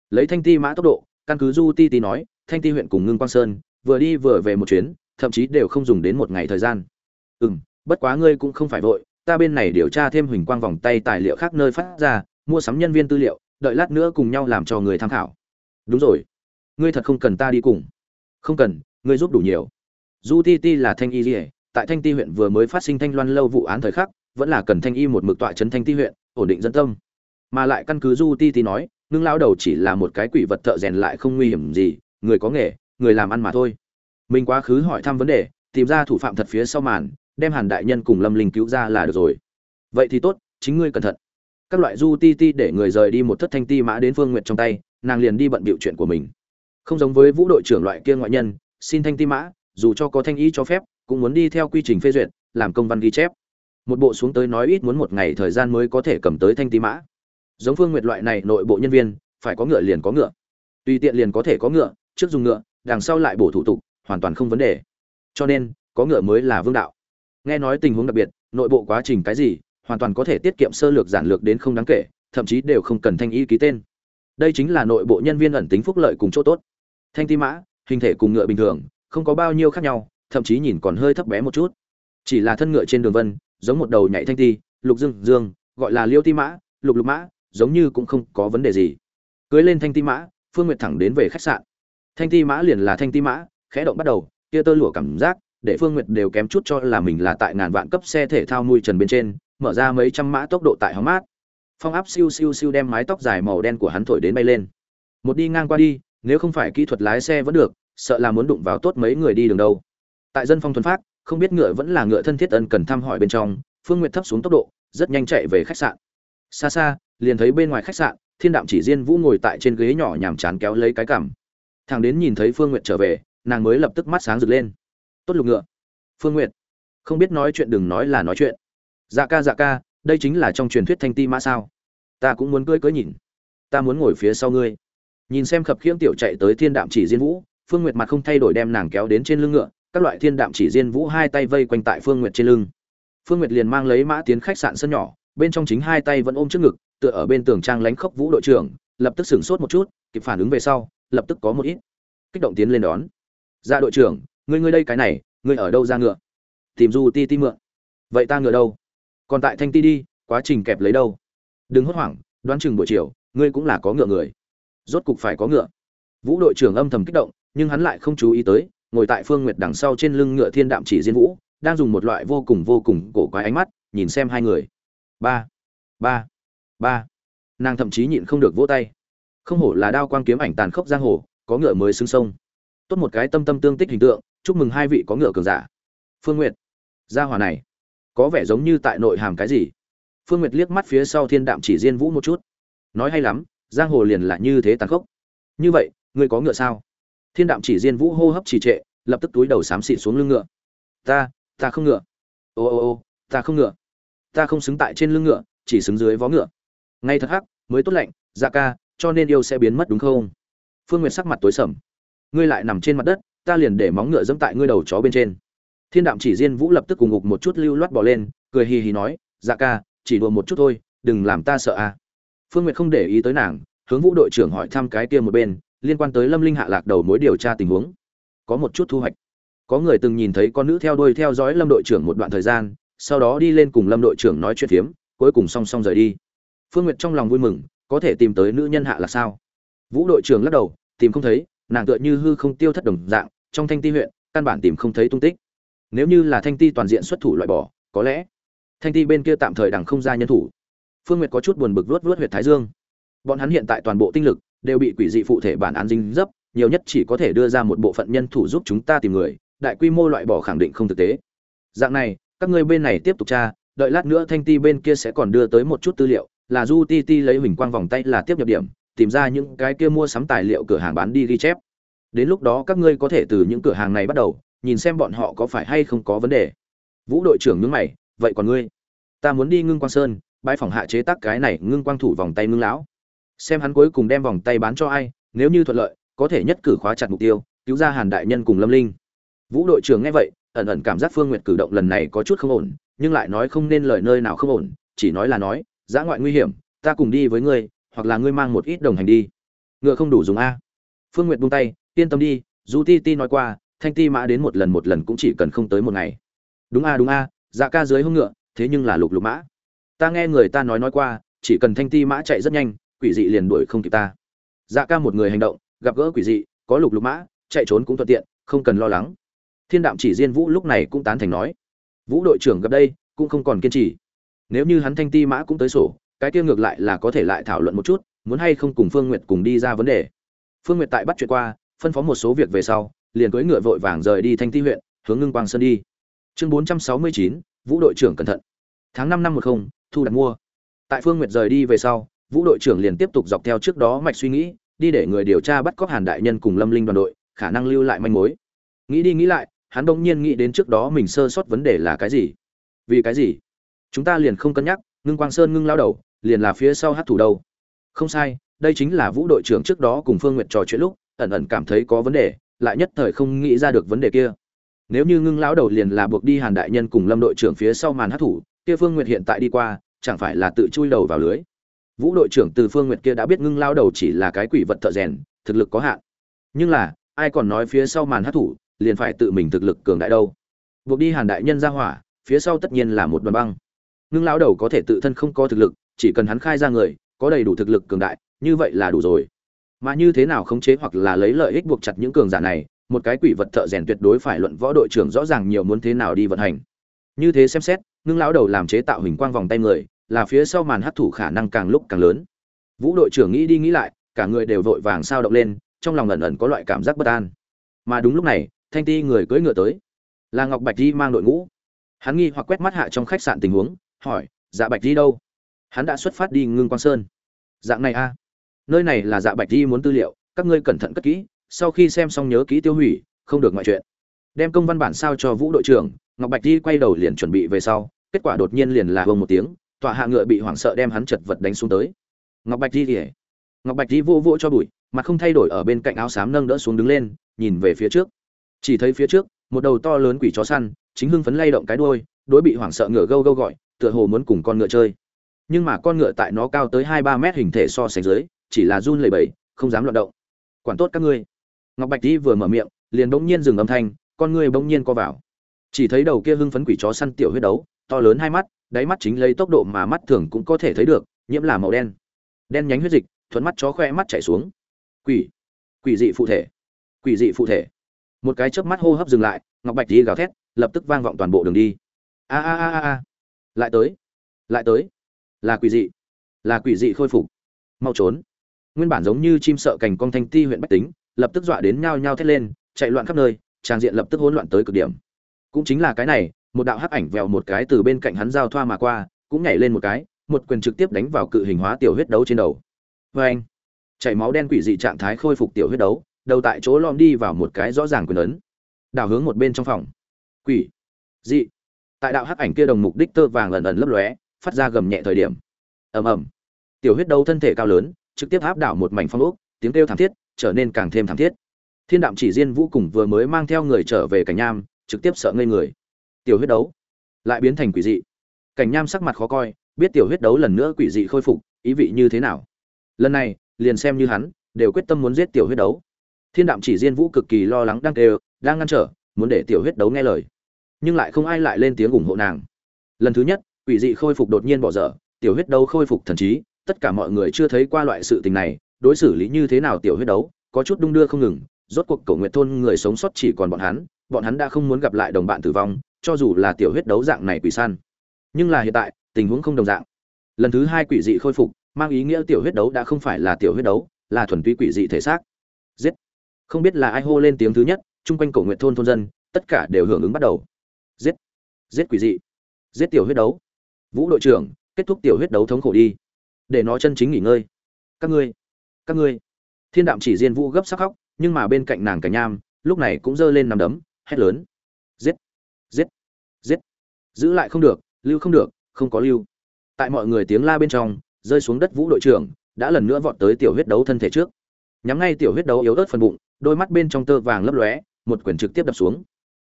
Lấy thanh ti mã tốc độ, căn cứ du ti ti nói, thanh ti huyện cùng ngưng quang sơn, vừa đi vừa về một chuyến thậm chí đều không dùng đến một ngày thời gian. Ừ m bất quá ngươi cũng không phải vội, ta bên này điều tra thêm huỳnh quang vòng tay tài liệu khác nơi phát ra, mua sắm nhân viên tư liệu, đợi lát nữa cùng nhau làm cho người tham khảo. Đúng rồi. Ngươi thật không cần ta đi cùng. Không cần, ngươi giúp đủ nhiều. Du ti ti là thanh y dỉa tại thanh ti huyện vừa mới phát sinh thanh loan lâu vụ án thời khắc, vẫn là cần thanh y một mực tọa trấn thanh ti huyện, ổn định dân tâm. Mà lại căn cứ du ti ti nói ngưng lao đầu chỉ là một cái quỷ vật thợ rèn lại không nguy hiểm gì, người có nghề, người làm ăn mà thôi mình quá khứ hỏi thăm vấn đề, tìm ra thủ phạm thật phía sau màn, đem hàn đại nhân cùng lâm linh cứu ra là được rồi. Vậy thì tốt, chính ngươi cẩn thận. Các loại du ti ti để người rời đi một thất thanh ti mã đến phương Nguyệt trong tay, nàng liền đi bận bịu chuyện của mình. Không giống với vũ đội trưởng loại kia ngoại nhân, xin thanh ti mã, dù cho có thanh ý cho phép, cũng muốn đi theo quy trình phê duyệt, làm công văn ghi chép. Một bộ xuống tới nói ít muốn một ngày thời gian mới có thể cầm tới thanh ti mã. Giống phương nguyệt loại này nội bộ nhân viên, phải có ngựa liền có ngựa. Tùy tiện liền có thể có ngựa, trước dùng ngựa, đằng sau lại bổ thủ tục hoàn toàn không vấn đề. Cho nên, có ngựa mới là vương đạo. Nghe nói tình huống đặc biệt, nội bộ quá trình cái gì, hoàn toàn có thể tiết kiệm sơ lược giản lược đến không đáng kể, thậm chí đều không cần thanh y ký tên. Đây chính là nội bộ nhân viên ẩn tính phúc lợi cùng chỗ tốt. Thanh ti mã, hình thể cùng ngựa bình thường, không có bao nhiêu khác nhau, thậm chí nhìn còn hơi thấp bé một chút. Chỉ là thân ngựa trên đường vân, giống một đầu nhảy thanh ti, lục dương dương, gọi là liêu ti mã, lục lục mã, giống như cũng không có vấn đề gì. Cưới lên thanh ti mã, phương nguyệt thẳng đến về khách sạn. Thanh ti mã liền là thanh ti mã khẽ động bắt đầu, kia tơ lụa cảm giác để phương nguyệt đều kém chút cho là mình là tại ngàn vạn cấp xe thể thao nuôi trần bên trên, mở ra mấy trăm mã tốc độ tại hóng mát. Phong áp siêu siêu siêu đem mái tóc dài màu đen của hắn thổi đến bay lên. Một đi ngang qua đi, nếu không phải kỹ thuật lái xe vẫn được, sợ là muốn đụng vào tốt mấy người đi đường đâu. Tại dân phong thuần phát, không biết ngựa vẫn là ngựa thân thiết ân cần thăm hỏi bên trong, phương nguyệt thấp xuống tốc độ, rất nhanh chạy về khách sạn. Xa xa, liền thấy bên ngoài khách sạn, thiên đạm chỉ riêng vũ ngồi tại trên ghế nhỏ nhàm chán kéo lấy cái cằm. Thằng đến nhìn thấy phương nguyệt trở về nàng mới lập tức mắt sáng rực lên. Tốt lục ngựa. Phương nguyệt. Không biết nói chuyện đừng nói là nói chuyện. Dạ ca dạ ca, đây chính là trong truyền thuyết thanh ti mã sao? Ta cũng muốn cưỡi cưỡi nhìn. Ta muốn ngồi phía sau ngươi. Nhìn xem khập khiễng tiểu chạy tới thiên đạm chỉ diên vũ, phương nguyệt mặt không thay đổi đem nàng kéo đến trên lưng ngựa, các loại thiên đạm chỉ diên vũ hai tay vây quanh tại phương nguyệt trên lưng. Phương nguyệt liền mang lấy mã tiến khách sạn sân nhỏ, bên trong chính hai tay vẫn ôm trước ngực, tựa ở bên tường trang lánh khốc vũ đội trưởng, lập tức sửng sốt một chút, kịp phản ứng về sau, lập tức có một ít kích động tiến lên đón ra đội trưởng, ngươi ngươi đây cái này, ngươi ở đâu ra ngựa? Tìm du ti ti mượn. Vậy ta ngựa đâu? Còn tại thanh ti đi, quá trình kẹp lấy đâu? Đừng hốt hoảng, đoán chừng buổi chiều, ngươi cũng là có ngựa người. Rốt cục phải có ngựa. Vũ đội trưởng âm thầm kích động, nhưng hắn lại không chú ý tới, ngồi tại phương nguyệt đằng sau trên lưng ngựa thiên đạm chỉ diên vũ, đang dùng một loại vô cùng vô cùng cổ quái ánh mắt, nhìn xem hai người. Ba ba ba. Nàng thậm chí nhịn không được vỗ tay. Không hổ là đao quang kiếm ảnh tàn khốc giang hồ, có ngựa mới xứng sông tốt một cái tâm tâm tương tích hình tượng, chúc mừng hai vị có ngựa cường giả. Phương nguyệt, gia hòa này, có vẻ giống như tại nội hàm cái gì? Phương nguyệt liếc mắt phía sau thiên đạm chỉ diên vũ một chút. Nói hay lắm, giang hồ liền là như thế tàn khốc. Như vậy, ngươi có ngựa sao? Thiên đạm chỉ diên vũ hô hấp trì trệ, lập tức túi đầu xám xịt xuống lưng ngựa. Ta ta không ngựa. Ô ô ô, ta không ngựa. Ta không xứng tại trên lưng ngựa, chỉ xứng dưới vó ngựa. Ngay thật hắc, mới tốt lạnh dạ ca, cho nên yêu sẽ biến mất đúng không? Phương nguyệt sắc mặt tối sầm ngươi lại nằm trên mặt đất, ta liền để móng ngựa dẫm tại ngươi đầu chó bên trên. Thiên đạm chỉ diên vũ lập tức cùng ngục một chút lưu loát bỏ lên, cười hì hì nói dạ ca, chỉ đùa một chút thôi, đừng làm ta sợ à phương nguyệt không để ý tới nàng, hướng vũ đội trưởng hỏi thăm cái kia một bên, liên quan tới lâm linh hạ lạc đầu mối điều tra tình huống. Có một chút thu hoạch. Có người từng nhìn thấy con nữ theo đuôi theo dõi lâm đội trưởng một đoạn thời gian, sau đó đi lên cùng lâm đội trưởng nói chuyện phiếm, cuối cùng song song rời đi. Phương nguyệt trong lòng vui mừng, có thể tìm tới nữ nhân hạ là sao? Vũ đội trưởng lắc đầu, tìm không thấy nàng tựa như hư không tiêu thất đồng dạng, trong thanh ti huyện, căn bản tìm không thấy tung tích. Nếu như là thanh ti toàn diện xuất thủ loại bỏ, có lẽ thanh ti bên kia tạm thời đằng không ra nhân thủ. Phương nguyệt có chút buồn bực vuốt vuốt huyệt thái dương. Bọn hắn hiện tại toàn bộ tinh lực đều bị quỷ dị phụ thể bản án dinh dấp, nhiều nhất chỉ có thể đưa ra một bộ phận nhân thủ giúp chúng ta tìm người, đại quy mô loại bỏ khẳng định không thực tế. Dạng này, các ngươi bên này tiếp tục tra, đợi lát nữa thanh ti bên kia sẽ còn đưa tới một chút tư liệu, là du ti ti lấy huỳnh quang vòng tay là tiếp nhập điểm tìm ra những cái kia mua sắm tài liệu cửa hàng bán đi ghi chép. Đến lúc đó các ngươi có thể từ những cửa hàng này bắt đầu, nhìn xem bọn họ có phải hay không có vấn đề. Vũ đội trưởng nhướng mày, vậy còn ngươi? Ta muốn đi ngưng quang sơn bãi phòng hạ chế tác cái này ngưng quang thủ vòng tay ngưng lão. Xem hắn cuối cùng đem vòng tay bán cho ai, nếu như thuận lợi, có thể nhất cử khóa chặt mục tiêu, cứu ra hàn đại nhân cùng lâm linh. Vũ đội trưởng nghe vậy, ẩn ẩn cảm giác phương nguyệt cử động lần này có chút không ổn, nhưng lại nói không nên lời nơi nào không ổn, chỉ nói là nói, giã ngoại nguy hiểm, ta cùng đi với ngươi hoặc là ngươi mang một ít đồng hành đi. Ngựa không đủ dùng a. Phương nguyệt buông tay, yên tâm đi, Dù ti ti nói qua, thanh ti mã đến một lần một lần cũng chỉ cần không tới một ngày. Đúng a đúng a dạ ca dưới hông ngựa, thế nhưng là lục lục mã. Ta nghe người ta nói nói qua, chỉ cần thanh ti mã chạy rất nhanh, quỷ dị liền đuổi không kịp ta. Dạ ca một người hành động, gặp gỡ quỷ dị, có lục lục mã, chạy trốn cũng thuận tiện, không cần lo lắng. Thiên đạm chỉ diên vũ lúc này cũng tán thành nói. Vũ đội trưởng gặp đây, cũng không còn kiên trì. Nếu như hắn thanh ti mã cũng tới sổ cái kia ngược lại là có thể lại thảo luận một chút, muốn hay không cùng phương nguyệt cùng đi ra vấn đề. Phương nguyệt tại bắt chuyện qua, phân phó một số việc về sau, liền cưỡi ngựa vội vàng rời đi thanh ti huyện, hướng ngưng quang sơn đi. Chương bốn trăm sáu mươi chín, vũ đội trưởng cẩn thận. Tháng năm năm một không, thu đặt mua. Tại phương nguyệt rời đi về sau, vũ đội trưởng liền tiếp tục dọc theo trước đó mạch suy nghĩ, đi để người điều tra bắt cóc hàn đại nhân cùng lâm linh đoàn đội, khả năng lưu lại manh mối. Nghĩ đi nghĩ lại, hắn đột nhiên nghĩ đến trước đó mình sơ sót vấn đề là cái gì? Vì cái gì? Chúng ta liền không cân nhắc, ngưng quang sơn ngưng lao đầu liền là phía sau hát thủ đâu. Không sai, đây chính là vũ đội trưởng trước đó cùng phương n g u y ệ t trò chuyện lúc, ẩn ẩn cảm thấy có vấn đề, lại nhất thời không nghĩ ra được vấn đề kia. Nếu như ngưng lão đầu liền là buộc đi hàn đại nhân cùng lâm đội trưởng phía sau màn hát thủ, kia phương n g u y ệ t hiện tại đi qua, chẳng phải là tự chui đầu vào lưới? Vũ đội trưởng từ phương nguyệt kia đã biết ngưng lao đầu chỉ là cái quỷ vật thợ rèn, thực lực có hạn. Nhưng là, ai còn nói phía sau màn hát thủ, liền phải tự mình thực lực cường đại đâu? Buộc đi hàn đại nhân ra hỏa, phía sau tất nhiên là một đoàn băng. Ngưng lao đầu có thể tự thân không có thực lực chỉ cần hắn khai ra người, có đầy đủ thực lực cường đại, như vậy là đủ rồi. Mà như thế nào khống chế hoặc là lấy lợi ích buộc chặt những cường giả này, một cái quỷ vật thợ rèn tuyệt đối phải luận võ đội trưởng rõ ràng nhiều muốn thế nào đi vận hành. Như thế xem xét, ngưng lão đầu làm chế tạo hình quang vòng tay người, là phía sau màn hấp thụ khả năng càng lúc càng lớn. Vũ đội trưởng nghĩ đi nghĩ lại, cả người đều vội vàng sao động lên, trong lòng ẩn ẩn có loại cảm giác bất an. Mà đúng lúc này, thanh ti người cưỡi ngựa tới. Là ngọc bạch di mang đội ngũ. Hắn nghi hoặc quét mắt hạ trong khách sạn tình huống, hỏi dạ bạch di đâu? Hắn đã xuất phát đi ngưng quang sơn. Dạng này a. Nơi này là dạ bạch di muốn tư liệu, các ngươi cẩn thận cất kỹ, sau khi xem xong nhớ kỹ tiêu hủy, không được ngoại chuyện. Đem công văn bản sao cho vũ đội trưởng, ngọc bạch di quay đầu liền chuẩn bị về sau, kết quả đột nhiên liền là bông một tiếng, tọa hạ ngựa bị hoảng sợ đem hắn chật vật đánh xuống tới. Ngọc bạch di kể ngọc bạch di vô vô cho bụi, mặt không thay đổi ở bên cạnh áo xám nâng đỡ xuống đứng lên, nhìn về phía trước. Chỉ thấy phía trước, một đầu to lớn quỷ chó săn, chính hưng phấn lay động cái đuôi, đối bị hoảng sợ ngựa gâu gâu gọi, tựa hồ muốn cùng con ngựa chơi nhưng mà con ngựa tại nó cao tới hai ba mét hình thể so sánh dưới, chỉ là run lẩy bẩy, không dám loạn động. Quản tốt các ngươi. Ngọc bạch đi vừa mở miệng, liền bỗng nhiên dừng âm thanh, con ngươi bỗng nhiên co vào. Chỉ thấy đầu kia hưng phấn quỷ chó săn tiểu huyết đấu, to lớn hai mắt, đáy mắt chính lấy tốc độ mà mắt thường cũng có thể thấy được, nhiễm là màu đen. Đen nhánh huyết dịch, thuận mắt chó khoe mắt chảy xuống. Quỷ. Quỷ dị phụ thể. Quỷ dị phụ thể. Một cái chớp mắt hô hấp dừng lại, ngọc bạch đi gào thét, lập tức vang vọng toàn bộ đường đi. A a a a. Lại tới. Lại tới là quỷ dị, là quỷ dị khôi phục. Mau trốn. Nguyên bản giống như chim sợ cành con thanh ti huyện bách tính, lập tức dọa đến nhao nhao thét lên, chạy loạn khắp nơi, trang diện lập tức hỗn loạn tới cực điểm. Cũng chính là cái này, một đạo hắc ảnh vèo một cái từ bên cạnh hắn giao thoa mà qua, cũng nhảy lên một cái, một quyền trực tiếp đánh vào cự hình hóa tiểu huyết đấu trên đầu. Vê anh, chảy máu đen quỷ dị trạng thái khôi phục tiểu huyết đấu, đầu tại chỗ lom đi vào một cái rõ ràng quyền ấn. Đảo hướng một bên trong phòng. Quỷ dị. Tại đạo hắc ảnh kia đồng mục đích tơ vàng ẩn ẩn lấp lóe phát ra gầm nhẹ thời điểm. Ầm ầm. Tiểu huyết đấu thân thể cao lớn, trực tiếp áp đảo một mảnh phong ốc, tiếng kêu thảm thiết trở nên càng thêm thảm thiết. Thiên đạm chỉ diên vũ cùng vừa mới mang theo người trở về cảnh nham, trực tiếp sợ ngây người. Tiểu huyết đấu lại biến thành quỷ dị. Cảnh nham sắc mặt khó coi, biết tiểu huyết đấu lần nữa quỷ dị khôi phục, ý vị như thế nào? Lần này, liền xem như hắn, đều quyết tâm muốn giết tiểu huyết đấu. Thiên đạm chỉ diên vũ cực kỳ lo lắng đang đều đang ngăn trở, muốn để tiểu huyết đấu nghe lời. Nhưng lại không ai lại lên tiếng ủng hộ nàng. Lần thứ nhất quỷ dị khôi phục đột nhiên bỏ dở, tiểu huyết đấu khôi phục thần trí, tất cả mọi người chưa thấy qua loại sự tình này, đối xử lý như thế nào tiểu huyết đấu, có chút đung đưa không ngừng, rốt cuộc cổ nguyện thôn người sống sót chỉ còn bọn hắn bọn hắn đã không muốn gặp lại đồng bạn tử vong, cho dù là tiểu huyết đấu dạng này quỷ săn nhưng là hiện tại, tình huống không đồng dạng. Lần thứ hai quỷ dị khôi phục, mang ý nghĩa tiểu huyết đấu đã không phải là tiểu huyết đấu, là thuần túy quỷ dị thể xác. Giết. Không biết là ai hô lên tiếng thứ nhất, chung quanh cổ nguyện thôn thôn dân, tất cả đều hưởng ứng bắt đầu. Giết. Giết quỷ dị. Giết tiểu huyết đấu vũ đội trưởng, kết thúc tiểu huyết đấu thống khổ đi. Để nó chân chính nghỉ ngơi. Các ngươi các ngươi. Thiên đạm chỉ diên vũ gấp sắc khóc, nhưng mà bên cạnh nàng cảnh nham, lúc này cũng giơ lên nằm đấm, hét lớn. Giết giết giết. Giữ lại không được, lưu không được, không có lưu. Tại mọi người tiếng la bên trong, rơi xuống đất vũ đội trưởng, đã lần nữa vọt tới tiểu huyết đấu thân thể trước. Nhắm ngay tiểu huyết đấu yếu ớt phần bụng, đôi mắt bên trong tơ vàng lấp lóe, một quyền trực tiếp đập xuống.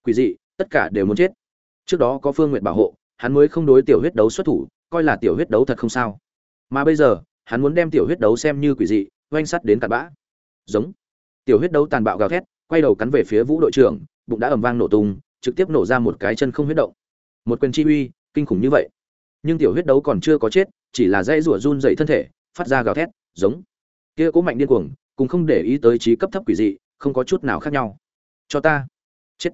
Quỷ dị, tất cả đều muốn chết. Trước đó có phương nguyện bảo hộ hắn mới không đối tiểu huyết đấu xuất thủ, coi là tiểu huyết đấu thật không sao. Mà bây giờ, hắn muốn đem tiểu huyết đấu xem như quỷ dị, oanh sắt đến cặn bã. Giống. Tiểu huyết đấu tàn bạo gào thét, quay đầu cắn về phía vũ đội trưởng, bụng đã ầm vang nổ tung, trực tiếp nổ ra một cái chân không huyết động. Một quyền chi uy, kinh khủng như vậy. Nhưng tiểu huyết đấu còn chưa có chết, chỉ là dây rủa run dậy thân thể, phát ra gào thét, giống. Kia cố mạnh điên cuồng, cùng không để ý tới trí cấp thấp quỷ dị, không có chút nào khác nhau. Cho ta. Chết.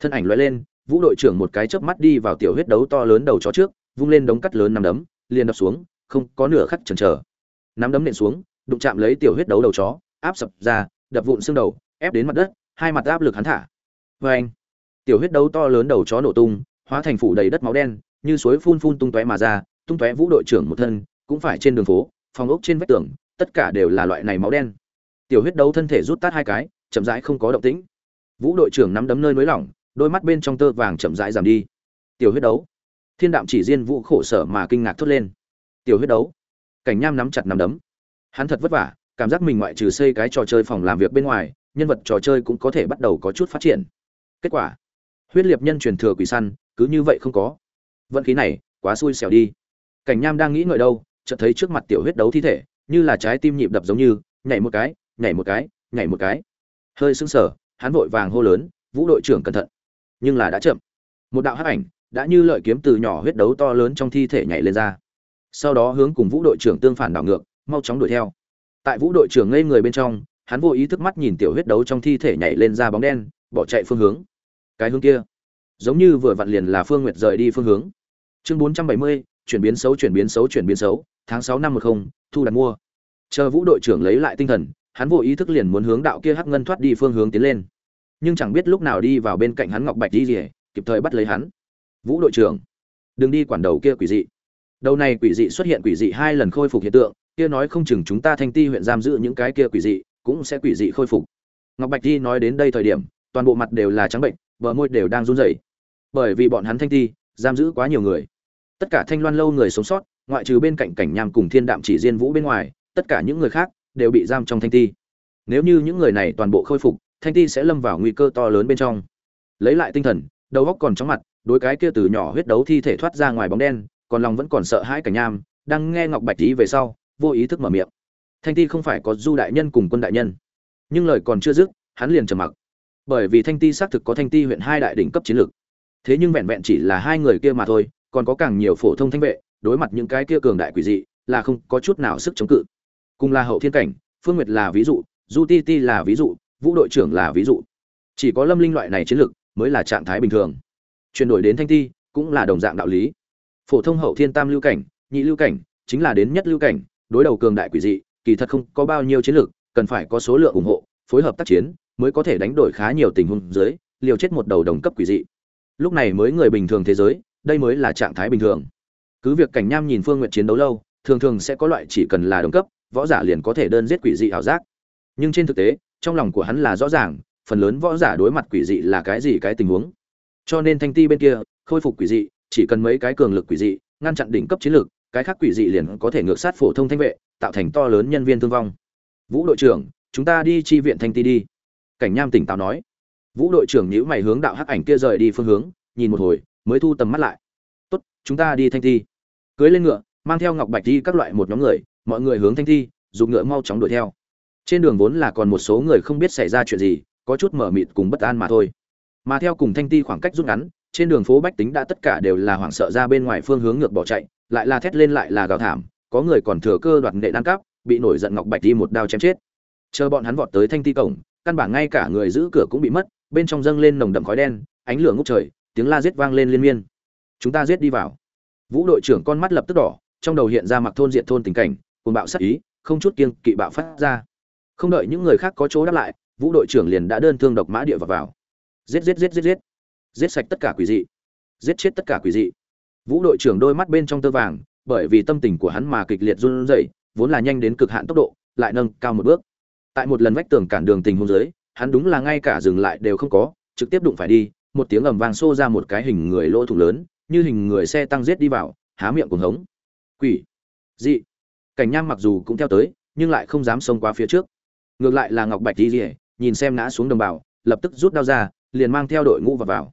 Thân ảnh loại lên vũ đội trưởng một cái chớp mắt đi vào tiểu huyết đấu to lớn đầu chó trước, vung lên đống cắt lớn nằm đấm, liền đập xuống, không có nửa khắc chần chờ. Nắm đấm nện xuống, đụng chạm lấy tiểu huyết đấu đầu chó, áp sập ra, đập vụn xương đầu, ép đến mặt đất, hai mặt áp lực hắn thả. Vê anh, tiểu huyết đấu to lớn đầu chó nổ tung, hóa thành phủ đầy đất máu đen, như suối phun phun tung tóe mà ra, tung tóe vũ đội trưởng một thân, cũng phải trên đường phố, phòng ốc trên vách tường, tất cả đều là loại này máu đen. Tiểu huyết đấu thân thể rút tát hai cái, chậm rãi không có động tĩnh. Vũ đội trưởng nắm đấm nơi nới lỏng đôi mắt bên trong tơ vàng chậm rãi giảm đi. Tiểu huyết đấu. Thiên đạm chỉ riêng vũ khổ sở mà kinh ngạc thốt lên. Tiểu huyết đấu. Cảnh nham nắm chặt nắm đấm. Hắn thật vất vả, cảm giác mình ngoại trừ xây cái trò chơi phòng làm việc bên ngoài, nhân vật trò chơi cũng có thể bắt đầu có chút phát triển. Kết quả. Huyết liệt nhân truyền thừa quỷ săn, cứ như vậy không có. Vận khí này, quá xui xẻo đi. Cảnh nham đang nghĩ ngợi đâu, chợt thấy trước mặt tiểu huyết đấu thi thể, như là trái tim nhịp đập giống như, nhảy một cái, nhảy một cái, nhảy một cái. Hơi sưng sờ, hắn vội vàng hô lớn, vũ đội trưởng cẩn thận nhưng là đã chậm. Một đạo hắc ảnh đã như lợi kiếm từ nhỏ huyết đấu to lớn trong thi thể nhảy lên ra. Sau đó hướng cùng vũ đội trưởng tương phản đảo ngược, mau chóng đuổi theo. Tại vũ đội trưởng ngây người bên trong, hắn vô ý thức mắt nhìn tiểu huyết đấu trong thi thể nhảy lên ra bóng đen, bỏ chạy phương hướng. Cái hướng kia, giống như vừa vặn liền là phương nguyệt rời đi phương hướng. Chương bốn trăm bảy mươi, chuyển biến xấu, chuyển biến xấu, chuyển biến xấu, tháng sáu năm một không, thu đặt mua. Chờ vũ đội trưởng lấy lại tinh thần, hắn vô ý thức liền muốn hướng đạo kia hắc ngân thoát đi phương hướng tiến lên nhưng chẳng biết lúc nào đi vào bên cạnh hắn ngọc bạch đi rỉa kịp thời bắt lấy hắn. Vũ đội trưởng, đừng đi quản đầu kia quỷ dị. Đầu này quỷ dị xuất hiện quỷ dị hai lần khôi phục hiện tượng, kia nói không chừng chúng ta thanh ti huyện giam giữ những cái kia quỷ dị, cũng sẽ quỷ dị khôi phục. Ngọc bạch đi nói đến đây thời điểm, toàn bộ mặt đều là trắng bệnh, bờ môi đều đang run rẩy. Bởi vì bọn hắn thanh ti, giam giữ quá nhiều người. Tất cả thanh loan lâu người sống sót, ngoại trừ bên cạnh cảnh nham cùng thiên đạm chỉ diên vũ bên ngoài, tất cả những người khác đều bị giam trong thanh ti. Nếu như những người này toàn bộ khôi phục thanh ti sẽ lâm vào nguy cơ to lớn bên trong. Lấy lại tinh thần, đầu góc còn chóng mặt đối cái kia từ nhỏ huyết đấu thi thể thoát ra ngoài bóng đen, còn lòng vẫn còn sợ hãi cảnh nham, đang nghe ngọc bạch lý về sau, vô ý thức mở miệng. Thanh ti không phải có du đại nhân cùng quân đại nhân. Nhưng lời còn chưa dứt, hắn liền trầm mặc. Bởi vì thanh ti xác thực có thanh ti huyện hai đại đỉnh cấp chiến lược. Thế nhưng vẹn vẹn chỉ là hai người kia mà thôi, còn có càng nhiều phổ thông thanh vệ, đối mặt những cái kia cường đại quỷ dị, là không có chút nào sức chống cự. Cùng là hậu thiên cảnh, phương nguyệt là ví dụ, du ti ti là ví dụ vũ đội trưởng là ví dụ. Chỉ có lâm linh loại này chiến lược mới là trạng thái bình thường. Chuyển đổi đến thanh ti cũng là đồng dạng đạo lý. Phổ thông hậu thiên tam lưu cảnh, nhị lưu cảnh chính là đến nhất lưu cảnh, đối đầu cường đại quỷ dị, kỳ thật không có bao nhiêu chiến lược cần phải có số lượng ủng hộ, phối hợp tác chiến mới có thể đánh đổi khá nhiều tình huống dưới, liều chết một đầu đồng cấp quỷ dị. Lúc này mới người bình thường thế giới, đây mới là trạng thái bình thường. Cứ việc cảnh nham nhìn phương nguyện chiến đấu lâu, thường thường sẽ có loại chỉ cần là đồng cấp, võ giả liền có thể đơn giết quỷ dị ảo giác. Nhưng trên thực tế trong lòng của hắn là rõ ràng, phần lớn võ giả đối mặt quỷ dị là cái gì cái tình huống. Cho nên thanh ti bên kia, khôi phục quỷ dị, chỉ cần mấy cái cường lực quỷ dị, ngăn chặn đỉnh cấp chiến lược cái khác quỷ dị liền có thể ngược sát phổ thông thanh vệ, tạo thành to lớn nhân viên thương vong. Vũ đội trưởng, chúng ta đi chi viện thanh ti đi. Cảnh nham tỉnh táo nói. Vũ đội trưởng nhữ mày hướng đạo hắc ảnh kia rời đi phương hướng, nhìn một hồi, mới thu tầm mắt lại. Tốt, chúng ta đi thanh ti. Cưới lên ngựa, mang theo ngọc bạch đi các loại một nhóm người, mọi người hướng thanh thi dùng ngựa mau chóng đuổi theo trên đường vốn là còn một số người không biết xảy ra chuyện gì, có chút mở mịt cùng bất an mà thôi. Mà theo cùng thanh ti khoảng cách rút ngắn, trên đường phố bách tính đã tất cả đều là hoảng sợ ra bên ngoài phương hướng ngược bỏ chạy, lại là thét lên lại là gào thảm, có người còn thừa cơ đoạt nghệ đan cắp bị nổi giận ngọc bạch đi một đao chém chết. Chờ bọn hắn vọt tới thanh ti cổng, căn bản ngay cả người giữ cửa cũng bị mất, bên trong dâng lên nồng đậm khói đen, ánh lửa ngốc trời, tiếng la giết vang lên liên miên. Chúng ta giết đi vào. Vũ đội trưởng con mắt lập tức đỏ, trong đầu hiện ra mặc thôn diện thôn tình cảnh cùng bạo sát ý, không chút kiêng kỵ bạo phát ra không đợi những người khác có chỗ đáp lại, vũ đội trưởng liền đã đơn thương độc mã địa vào vào. Giết giết giết giết giết. Giết sạch tất cả quỷ dị. Giết chết tất cả quỷ dị. Vũ đội trưởng đôi mắt bên trong tơ vàng, bởi vì tâm tình của hắn mà kịch liệt run rẩy, vốn là nhanh đến cực hạn tốc độ, lại nâng cao một bước. Tại một lần vách tường cản đường tình hôn giới hắn đúng là ngay cả dừng lại đều không có, trực tiếp đụng phải đi, một tiếng ầm vang xô ra một cái hình người lỗ thủng lớn, như hình người xe tăng giết đi vào, há miệng cuồng hống. Quỷ dị. Cảnh nham mặc dù cũng theo tới, nhưng lại không dám xông qua phía trước ngược lại là ngọc bạch di rỉa nhìn xem ngã xuống đồng bào, lập tức rút đao ra, liền mang theo đội ngũ vào vào.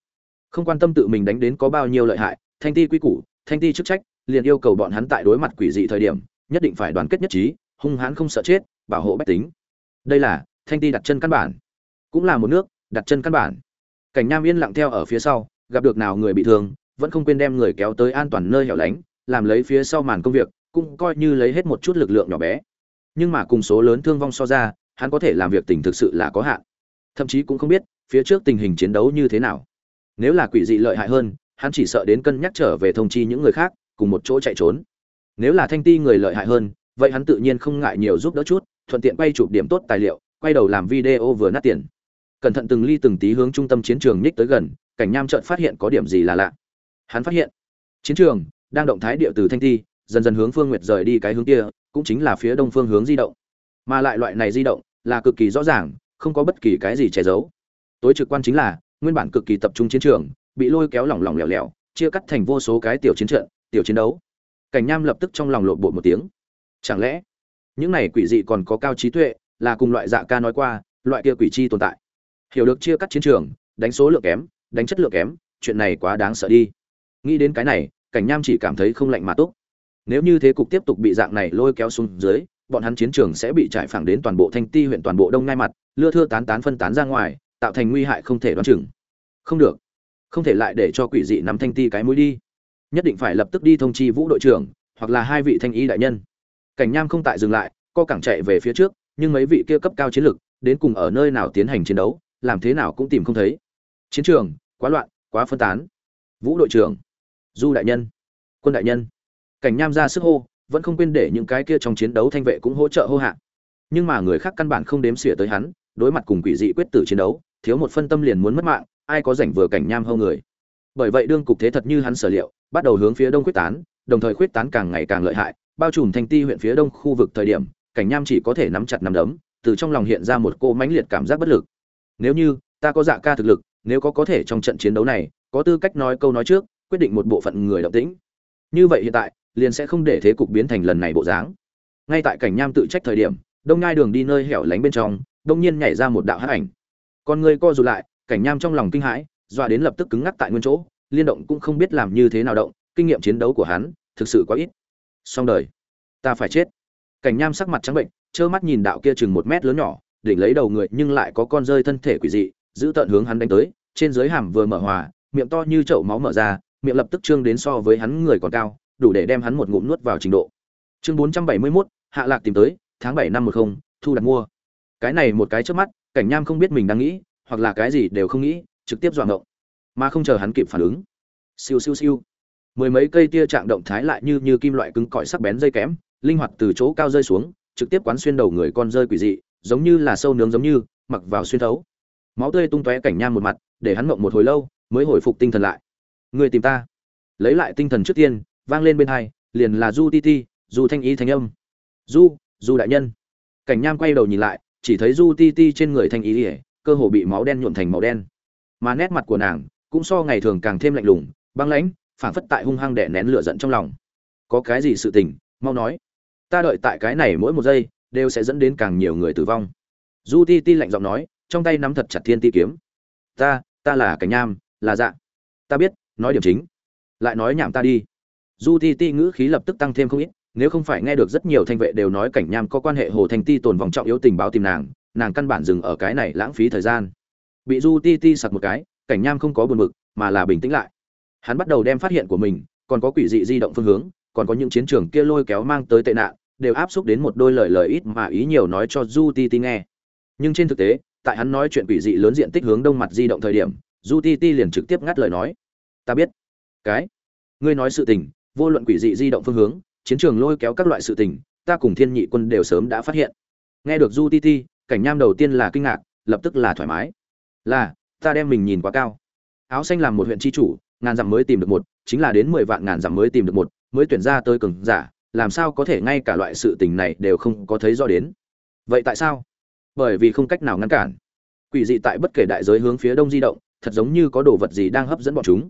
Không quan tâm tự mình đánh đến có bao nhiêu lợi hại, thanh ti quy củ, thanh ti chức trách, liền yêu cầu bọn hắn tại đối mặt quỷ dị thời điểm, nhất định phải đoàn kết nhất trí, hung hãn không sợ chết, bảo hộ bách tính. Đây là, thanh ti đặt chân căn bản. Cũng là một nước, đặt chân căn bản. Cảnh nham yên lặng theo ở phía sau, gặp được nào người bị thương, vẫn không quên đem người kéo tới an toàn nơi hẻo lánh, làm lấy phía sau màn công việc, cũng coi như lấy hết một chút lực lượng nhỏ bé. Nhưng mà cùng số lớn thương vong so ra hắn có thể làm việc tình thực sự là có hạn. Thậm chí cũng không biết, phía trước tình hình chiến đấu như thế nào. Nếu là quỷ dị lợi hại hơn, hắn chỉ sợ đến cân nhắc trở về thông chi những người khác, cùng một chỗ chạy trốn. Nếu là thanh ti người lợi hại hơn, vậy hắn tự nhiên không ngại nhiều giúp đỡ chút, thuận tiện quay chụp điểm tốt tài liệu, quay đầu làm video vừa nát tiền. Cẩn thận từng ly từng tí hướng trung tâm chiến trường nhích tới gần, cảnh nham trợn phát hiện có điểm gì là lạ. Hắn phát hiện, chiến trường đang động thái địa từ thanh ti, dần dần hướng phương nguyệt rời đi cái hướng kia, cũng chính là phía đông phương hướng di động mà lại loại này di động là cực kỳ rõ ràng, không có bất kỳ cái gì che giấu. Tối trực quan chính là, nguyên bản cực kỳ tập trung chiến trường, bị lôi kéo lỏng lỏng lẻo lẻo, chia cắt thành vô số cái tiểu chiến trận, tiểu chiến đấu. Cảnh nham lập tức trong lòng lộn bộ một tiếng. Chẳng lẽ, những này quỷ dị còn có cao trí tuệ, là cùng loại dạ ca nói qua, loại kia quỷ chi tồn tại? Hiểu được chia cắt chiến trường, đánh số lượng kém, đánh chất lượng kém, chuyện này quá đáng sợ đi. Nghĩ đến cái này, cảnh nham chỉ cảm thấy không lạnh mà tốt. nếu như thế cục tiếp tục bị dạng này lôi kéo xuống dưới bọn hắn chiến trường sẽ bị trải phẳng đến toàn bộ thanh ti huyện toàn bộ đông ngai mặt, lưa thưa tán tán phân tán ra ngoài, tạo thành nguy hại không thể đoán chừng. Không được. Không thể lại để cho quỷ dị nắm thanh ti cái mũi đi. Nhất định phải lập tức đi thông chi vũ đội trưởng, hoặc là hai vị thanh y đại nhân. Cảnh nham không tại dừng lại, co cẳng chạy về phía trước, nhưng mấy vị kia cấp cao chiến lực, đến cùng ở nơi nào tiến hành chiến đấu, làm thế nào cũng tìm không thấy. Chiến trường, quá loạn, quá phân tán. Vũ đội trưởng. Du đại nhân. Quân đại nhân. Cảnh nham ra sức hô vẫn không quên để những cái kia trong chiến đấu thanh vệ cũng hỗ trợ hô hạ nhưng mà người khác căn bản không đếm xỉa tới hắn, đối mặt cùng quỷ dị quyết tử chiến đấu, thiếu một phân tâm liền muốn mất mạng, ai có rảnh vừa cảnh nham hâu người. Bởi vậy đương cục thế thật như hắn sở liệu, bắt đầu hướng phía đông quyết tán, đồng thời quyết tán càng ngày càng lợi hại, bao trùm thanh ti huyện phía đông khu vực thời điểm, cảnh nham chỉ có thể nắm chặt nắm đấm, từ trong lòng hiện ra một cô mãnh liệt cảm giác bất lực. Nếu như, ta có dạ ca thực lực, nếu có có thể trong trận chiến đấu này, có tư cách nói câu nói trước, quyết định một bộ phận người động tĩnh. Như vậy hiện tại liền sẽ không để thế cục biến thành lần này bộ dáng. Ngay tại cảnh nham tự trách thời điểm, đông ngai đường đi nơi hẻo lánh bên trong đông nhiên nhảy ra một đạo hắc ảnh. Con người co rụt lại, cảnh nham trong lòng kinh hãi, dọa đến lập tức cứng ngắc tại nguyên chỗ, liên động cũng không biết làm như thế nào động, kinh nghiệm chiến đấu của hắn thực sự quá ít. Xong đời. Ta phải chết. Cảnh nham sắc mặt trắng bệnh, trơ mắt nhìn đạo kia chừng một mét lớn nhỏ, đỉnh lấy đầu người nhưng lại có con rơi thân thể quỷ dị, giữ tận hướng hắn đánh tới, trên dưới hàm vừa mở hòa, miệng to như chậu máu mở ra, miệng lập tức trương đến so với hắn người còn cao đủ để đem hắn một ngụm nuốt vào trình độ. Chương bốn trăm bảy mươi 471, hạ lạc tìm tới tháng bảy năm một không thu đặt mua. Cái này một cái trước mắt cảnh nham không biết mình đang nghĩ hoặc là cái gì đều không nghĩ trực tiếp dọa ngộng. Mà không chờ hắn kịp phản ứng. Siêu siêu siêu. Mười mấy cây tia trạng động thái lại như như kim loại cứng cỏi sắc bén dây kém linh hoạt từ chỗ cao rơi xuống trực tiếp quán xuyên đầu người con rơi quỷ dị giống như là sâu nướng giống như mặc vào xuyên thấu. Máu tươi tung tóe cảnh nham một mặt để hắn mộng một hồi lâu mới hồi phục tinh thần lại. Người tìm ta. Lấy lại tinh thần trước tiên vang lên bên hai, liền là du ti ti du thanh ý thanh âm. Du du đại nhân. Cảnh nham quay đầu nhìn lại, chỉ thấy du ti ti trên người thanh ý ỉa, cơ hồ bị máu đen nhuộn thành màu đen. Mà nét mặt của nàng cũng so ngày thường càng thêm lạnh lùng, băng lãnh, phảng phất tại hung hăng đè nén lửa giận trong lòng. Có cái gì sự tình, mau nói. Ta đợi tại cái này mỗi một giây, đều sẽ dẫn đến càng nhiều người tử vong. Du ti ti lạnh giọng nói, trong tay nắm thật chặt thiên ti kiếm. Ta ta là cảnh nham, là dạ. Ta biết, nói điểm chính. Lại nói nhảm ta đi du ti ti ngữ khí lập tức tăng thêm không ít, nếu không phải nghe được rất nhiều thanh vệ đều nói cảnh nham có quan hệ hồ thành ti tồn vòng trọng yếu tình báo tìm nàng nàng căn bản dừng ở cái này lãng phí thời gian. Bị du ti ti sặc một cái, cảnh nham không có buồn bực, mà là bình tĩnh lại. Hắn bắt đầu đem phát hiện của mình, còn có quỷ dị di động phương hướng, còn có những chiến trường kia lôi kéo mang tới tệ nạn, đều áp xúc đến một đôi lời lời ít mà ý nhiều nói cho du ti ti nghe. Nhưng trên thực tế, tại hắn nói chuyện quỷ dị lớn diện tích hướng đông mặt di động thời điểm du ti ti liền trực tiếp ngắt lời nói. Ta biết. Cái? Ngươi nói sự tình vô luận quỷ dị di động phương hướng, chiến trường lôi kéo các loại sự tình, ta cùng thiên nhị quân đều sớm đã phát hiện. Nghe được du ti ti, cảnh nham đầu tiên là kinh ngạc, lập tức là thoải mái. Là, ta đem mình nhìn quá cao. Áo xanh làm một huyện tri chủ, ngàn dặm mới tìm được một, chính là đến mười vạn ngàn dặm mới tìm được một, mới tuyển ra tới cường giả, làm sao có thể ngay cả loại sự tình này đều không có thấy rõ đến. Vậy tại sao? Bởi vì không cách nào ngăn cản. Quỷ dị tại bất kể đại giới hướng phía đông di động, thật giống như có đồ vật gì đang hấp dẫn bọn chúng.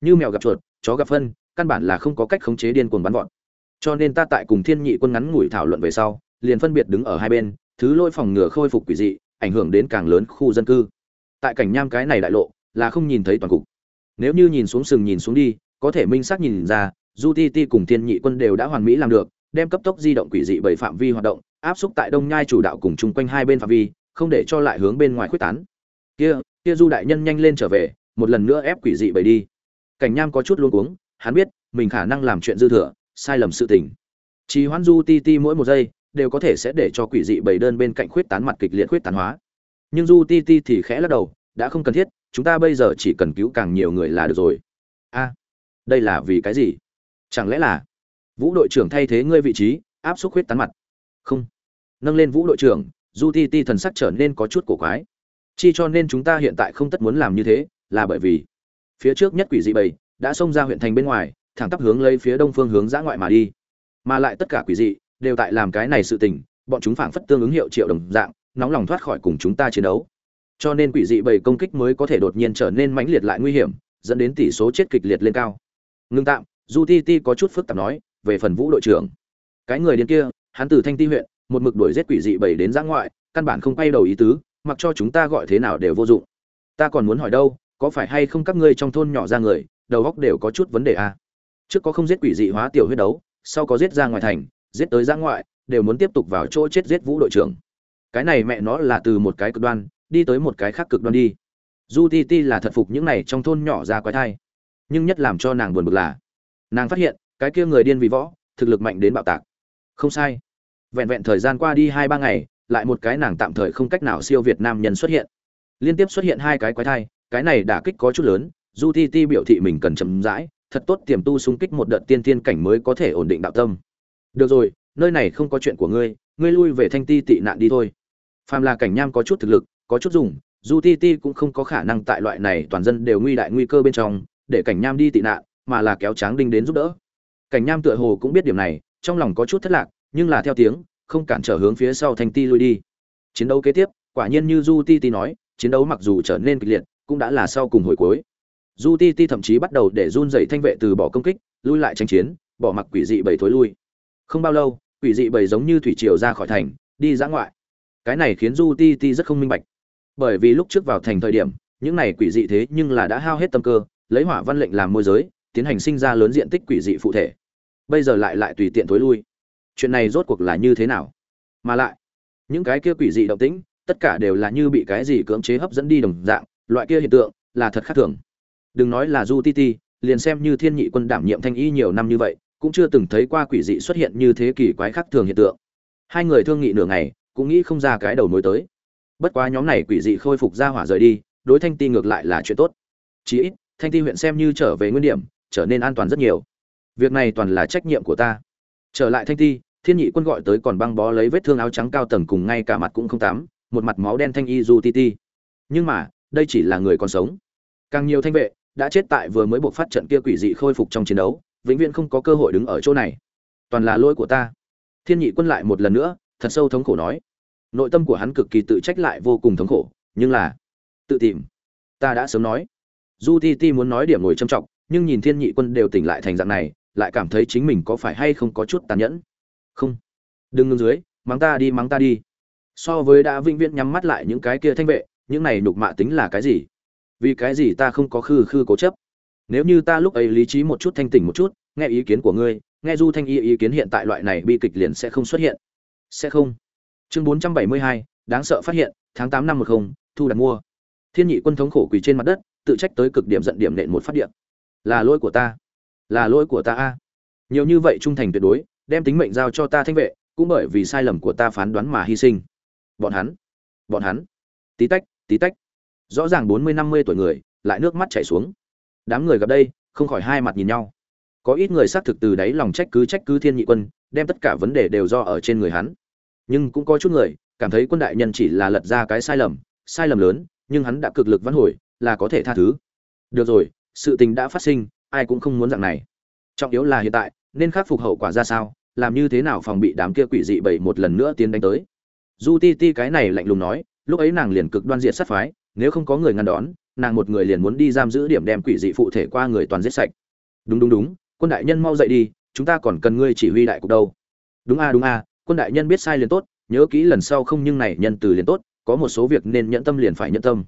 Như mèo gặp chuột, chó gặp phân căn bản là không có cách khống chế điên cuồng bắn vọt. Cho nên ta tại cùng thiên nhị quân ngắn ngủi thảo luận về sau, liền phân biệt đứng ở hai bên, thứ lôi phòng ngừa khôi phục quỷ dị, ảnh hưởng đến càng lớn khu dân cư. Tại cảnh nham cái này đại lộ, là không nhìn thấy toàn cục. Nếu như nhìn xuống sừng nhìn xuống đi, có thể minh xác nhìn ra, du ti ti cùng thiên nhị quân đều đã hoàn mỹ làm được, đem cấp tốc di động quỷ dị bởi phạm vi hoạt động, áp xúc tại đông nhai chủ đạo cùng chung quanh hai bên phạm vi, không để cho lại hướng bên ngoài quyết tán. Kia kia du đại nhân nhanh lên trở về, một lần nữa ép quỷ dị bởi đi. Cảnh nham có chút luống cuống hắn biết, mình khả năng làm chuyện dư thừa, sai lầm sự tình. Trì hoãn du ti ti mỗi một giây, đều có thể sẽ để cho quỷ dị bảy đơn bên cạnh khuyết tán mặt kịch liệt khuyết tán hóa. Nhưng du ti ti thì khẽ lắc đầu, đã không cần thiết, chúng ta bây giờ chỉ cần cứu càng nhiều người là được rồi. A, đây là vì cái gì? Chẳng lẽ là vũ đội trưởng thay thế ngươi vị trí, áp suất khuyết tán mặt? Không. Nâng lên vũ đội trưởng, du ti ti thần sắc trở nên có chút cổ quái. Chi cho nên chúng ta hiện tại không tất muốn làm như thế, là bởi vì phía trước nhất quỷ dị bầy đã xông ra huyện thành bên ngoài, thẳng tắp hướng lấy phía đông phương hướng giã ngoại mà đi. Mà lại tất cả quỷ dị, đều tại làm cái này sự tình, bọn chúng phảng phất tương ứng hiệu triệu đồng dạng, nóng lòng thoát khỏi cùng chúng ta chiến đấu. Cho nên quỷ dị bầy công kích mới có thể đột nhiên trở nên mãnh liệt lại nguy hiểm, dẫn đến tỷ số chết kịch liệt lên cao. Ngưng tạm du ti ti có chút phức tạp nói, về phần vũ đội trưởng. Cái người điên kia, hắn từ thanh ti huyện, một mực đuổi giết quỷ dị bầy đến giã ngoại, căn bản không quay đầu ý tứ, mặc cho chúng ta gọi thế nào đều vô dụng. Ta còn muốn hỏi đâu, có phải hay không các ngươi trong thôn nhỏ ra người đầu góc đều có chút vấn đề à? trước có không giết quỷ dị hóa tiểu huyết đấu, sau có giết ra ngoài thành, giết tới ra ngoại, đều muốn tiếp tục vào chỗ chết giết vũ đội trưởng. Cái này mẹ nó là từ một cái cực đoan, đi tới một cái khác cực đoan đi. Du ti ti là thật phục những này trong thôn nhỏ ra quái thai, nhưng nhất làm cho nàng buồn bực là, nàng phát hiện, cái kia người điên vì võ, thực lực mạnh đến bạo tạc. Không sai. Vẹn vẹn thời gian qua đi hai ba ngày, lại một cái nàng tạm thời không cách nào siêu việt nam nhân xuất hiện. Liên tiếp xuất hiện hai cái quái thai, cái này đả kích có chút lớn du ti ti biểu thị mình cần chậm rãi, thật tốt tiềm tu xung kích một đợt tiên tiên cảnh mới có thể ổn định đạo tâm. Được rồi, nơi này không có chuyện của ngươi ngươi lui về thanh ti tị nạn đi thôi. Phàm là cảnh nham có chút thực lực, có chút dùng du ti ti cũng không có khả năng tại loại này toàn dân đều nguy đại nguy cơ bên trong, để cảnh nham đi tị nạn, mà là kéo tráng đinh đến giúp đỡ. Cảnh nham tựa hồ cũng biết điểm này, trong lòng có chút thất lạc, nhưng là theo tiếng, không cản trở hướng phía sau thanh ti lui đi. Chiến đấu kế tiếp, quả nhiên như du ti ti nói, chiến đấu mặc dù trở nên kịch liệt, cũng đã là sau cùng hồi cuối du ti ti thậm chí bắt đầu để run dậy thanh vệ từ bỏ công kích, lui lại tranh chiến, bỏ mặc quỷ dị bảy thối lui. Không bao lâu, quỷ dị bảy giống như thủy triều ra khỏi thành, đi dã ngoại. Cái này khiến du ti ti rất không minh bạch. Bởi vì lúc trước vào thành thời điểm, những này quỷ dị thế nhưng là đã hao hết tâm cơ, lấy hỏa văn lệnh làm môi giới, tiến hành sinh ra lớn diện tích quỷ dị phụ thể. Bây giờ lại lại tùy tiện thối lui. Chuyện này rốt cuộc là như thế nào? Mà lại, những cái kia quỷ dị động tĩnh, tất cả đều là như bị cái gì cưỡng chế hấp dẫn đi đồng dạng, loại kia hiện tượng là thật khác thường đừng nói là du ti ti, liền xem như thiên nhị quân đảm nhiệm thanh y nhiều năm như vậy, cũng chưa từng thấy qua quỷ dị xuất hiện như thế kỷ quái khác thường hiện tượng. Hai người thương nghị nửa ngày, cũng nghĩ không ra cái đầu mối tới. Bất quá nhóm này quỷ dị khôi phục ra hỏa rời đi, đối thanh ti ngược lại là chuyện tốt. Chí ít, thanh ti huyện xem như trở về nguyên điểm, trở nên an toàn rất nhiều. Việc này toàn là trách nhiệm của ta. Trở lại thanh ti, thiên nhị quân gọi tới còn băng bó lấy vết thương áo trắng cao tầng cùng ngay cả mặt cũng không tắm, một mặt máu đen thanh y du ti ti. Nhưng mà, đây chỉ là người còn sống. Càng nhiều thanh vệ đã chết tại vừa mới buộc phát trận kia quỷ dị khôi phục trong chiến đấu, vĩnh viễn không có cơ hội đứng ở chỗ này. Toàn là lỗi của ta. Thiên nhị quân lại một lần nữa, thật sâu thống khổ nói. Nội tâm của hắn cực kỳ tự trách lại vô cùng thống khổ, nhưng là, tự tìm. Ta đã sớm nói. Du ti ti muốn nói điểm ngồi trầm trọng, nhưng nhìn thiên nhị quân đều tỉnh lại thành dạng này, lại cảm thấy chính mình có phải hay không có chút tàn nhẫn? Không. Đừng ngưng dưới, mắng ta đi, mắng ta đi. So với đã vĩnh viễn nhắm mắt lại những cái kia thanh vệ, những này nhục mạ tính là cái gì? Vì cái gì ta không có khư khư cố chấp? Nếu như ta lúc ấy lý trí một chút, thanh tỉnh một chút, nghe ý kiến của ngươi, nghe du thanh y ý kiến hiện tại loại này bi kịch liền sẽ không xuất hiện. Sẽ không. Chương bốn trăm bảy mươi hai, đáng sợ phát hiện, tháng tám năm một không, thu đặt mua. Thiên nhị quân thống khổ quỳ trên mặt đất, tự trách tới cực điểm giận điểm nện một phát điện là lỗi của ta. Là lỗi của ta a. Nhiều như vậy trung thành tuyệt đối, đem tính mệnh giao cho ta thanh vệ, cũng bởi vì sai lầm của ta phán đoán mà hy sinh. Bọn hắn. Bọn hắn. Tí tách tí tách rõ ràng bốn mươi, năm mươi tuổi người, lại nước mắt chảy xuống. Đám người gặp đây, không khỏi hai mặt nhìn nhau. Có ít người xác thực từ đáy lòng trách cứ trách cứ thiên nhị quân, đem tất cả vấn đề đều do ở trên người hắn. Nhưng cũng có chút người, cảm thấy quân đại nhân chỉ là lật ra cái sai lầm sai lầm lớn, nhưng hắn đã cực lực vãn hồi, là có thể tha thứ. Được rồi, sự tình đã phát sinh, ai cũng không muốn dạng này. Trọng yếu là hiện tại, nên khắc phục hậu quả ra sao, làm như thế nào phòng bị đám kia quỷ dị bảy một lần nữa tiến đánh tới. Du ti ti cái này lạnh lùng nói, lúc ấy nàng liền cực đoan diện sát phái nếu không có người ngăn đón, nàng một người liền muốn đi giam giữ điểm đem quỷ dị phụ thể qua người toàn giết sạch. Đúng đúng đúng, quân đại nhân mau dậy đi, chúng ta còn cần ngươi chỉ huy đại cục đâu. Đúng a đúng a, quân đại nhân biết sai liền tốt, nhớ kỹ lần sau không nhưng này nhân từ liền tốt, có một số việc nên nhẫn tâm liền phải nhẫn tâm.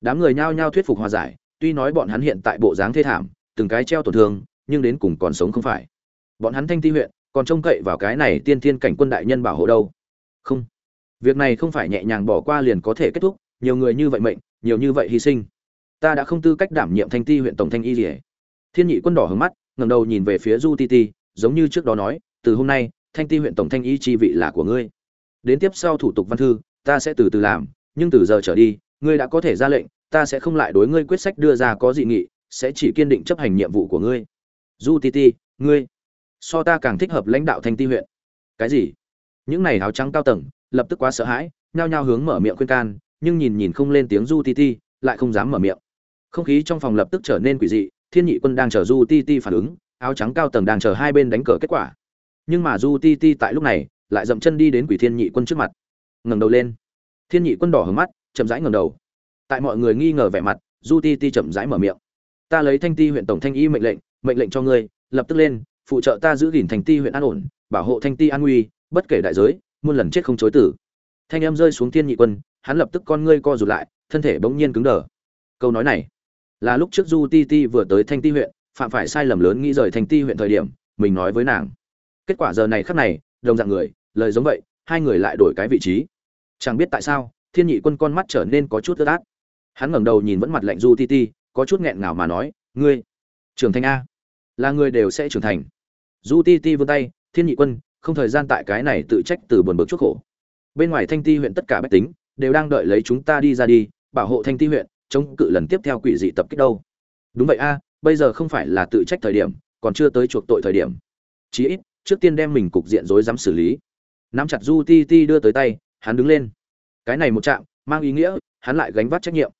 Đám người nhao nhao thuyết phục hòa giải, tuy nói bọn hắn hiện tại bộ dáng thê thảm, từng cái treo tổn thương, nhưng đến cùng còn sống không phải. Bọn hắn thanh ti huyện, còn trông cậy vào cái này tiên thiên cảnh quân đại nhân bảo hộ đâu. Không, việc này không phải nhẹ nhàng bỏ qua liền có thể kết thúc, nhiều người như vậy mệnh nhiều như vậy hy sinh. Ta đã không tư cách đảm nhiệm thanh ti huyện tổng thanh y rỉa thiên nhị quân đỏ hướng mắt, ngẩng đầu nhìn về phía du ti ti, giống như trước đó nói, từ hôm nay, thanh ti huyện tổng thanh y chi vị là của ngươi. Đến tiếp sau thủ tục văn thư, ta sẽ từ từ làm, nhưng từ giờ trở đi, ngươi đã có thể ra lệnh, ta sẽ không lại đối ngươi quyết sách đưa ra có dị nghị, sẽ chỉ kiên định chấp hành nhiệm vụ của ngươi. Du ti ti, ngươi, so ta càng thích hợp lãnh đạo thanh ti huyện. Cái gì? Những này áo trắng cao tầng, lập tức quá sợ hãi, nhao nhao hướng mở miệng khuyên can nhưng nhìn nhìn không lên tiếng du ti ti, lại không dám mở miệng. Không khí trong phòng lập tức trở nên quỷ dị, thiên nhị quân đang chờ du ti ti phản ứng, áo trắng cao tầng đang chờ hai bên đánh cờ kết quả. Nhưng mà du ti ti tại lúc này, lại dậm chân đi đến quỷ thiên nhị quân trước mặt. Ngẩng đầu lên. Thiên nhị quân đỏ hướng mắt, chậm rãi ngẩng đầu. Tại mọi người nghi ngờ vẻ mặt, du ti ti chậm rãi mở miệng. Ta lấy thanh ti huyện tổng thanh y mệnh lệnh mệnh lệnh cho ngươi, lập tức lên, phụ trợ ta giữ gìn thành ti huyện an ổn, bảo hộ thanh ti an nguy, bất kể đại giới, muôn lần chết không chối tử. Thanh em rơi xuống thiên nhị quân hắn lập tức con ngươi co rụt lại, thân thể bỗng nhiên cứng đờ. Câu nói này là lúc trước du ti ti vừa tới thanh ti huyện, phạm phải sai lầm lớn nghĩ rời thanh ti huyện thời điểm, mình nói với nàng. Kết quả giờ này khắc này, đồng dạng người, lời giống vậy, hai người lại đổi cái vị trí. Chẳng biết tại sao, thiên nhị quân con mắt trở nên có chút ướt át. Hắn ngẩng đầu nhìn vẫn mặt lạnh du ti ti, có chút nghẹn ngào mà nói, ngươi, trưởng thành a, là người đều sẽ trưởng thành. Du ti ti vươn tay, thiên nhị quân, không thời gian tại cái này tự trách từ buồn bực chuốc khổ. Bên ngoài thanh ti huyện tất cả bách tính đều đang đợi lấy chúng ta đi ra đi, bảo hộ thanh ti huyện, chống cự lần tiếp theo quỷ dị tập kích đâu. Đúng vậy a, bây giờ không phải là tự trách thời điểm, còn chưa tới chuộc tội thời điểm. Chí ít, trước tiên đem mình cục diện rối dám xử lý. Nắm chặt du ti ti đưa tới tay, hắn đứng lên. Cái này một chạm mang ý nghĩa, hắn lại gánh vác trách nhiệm.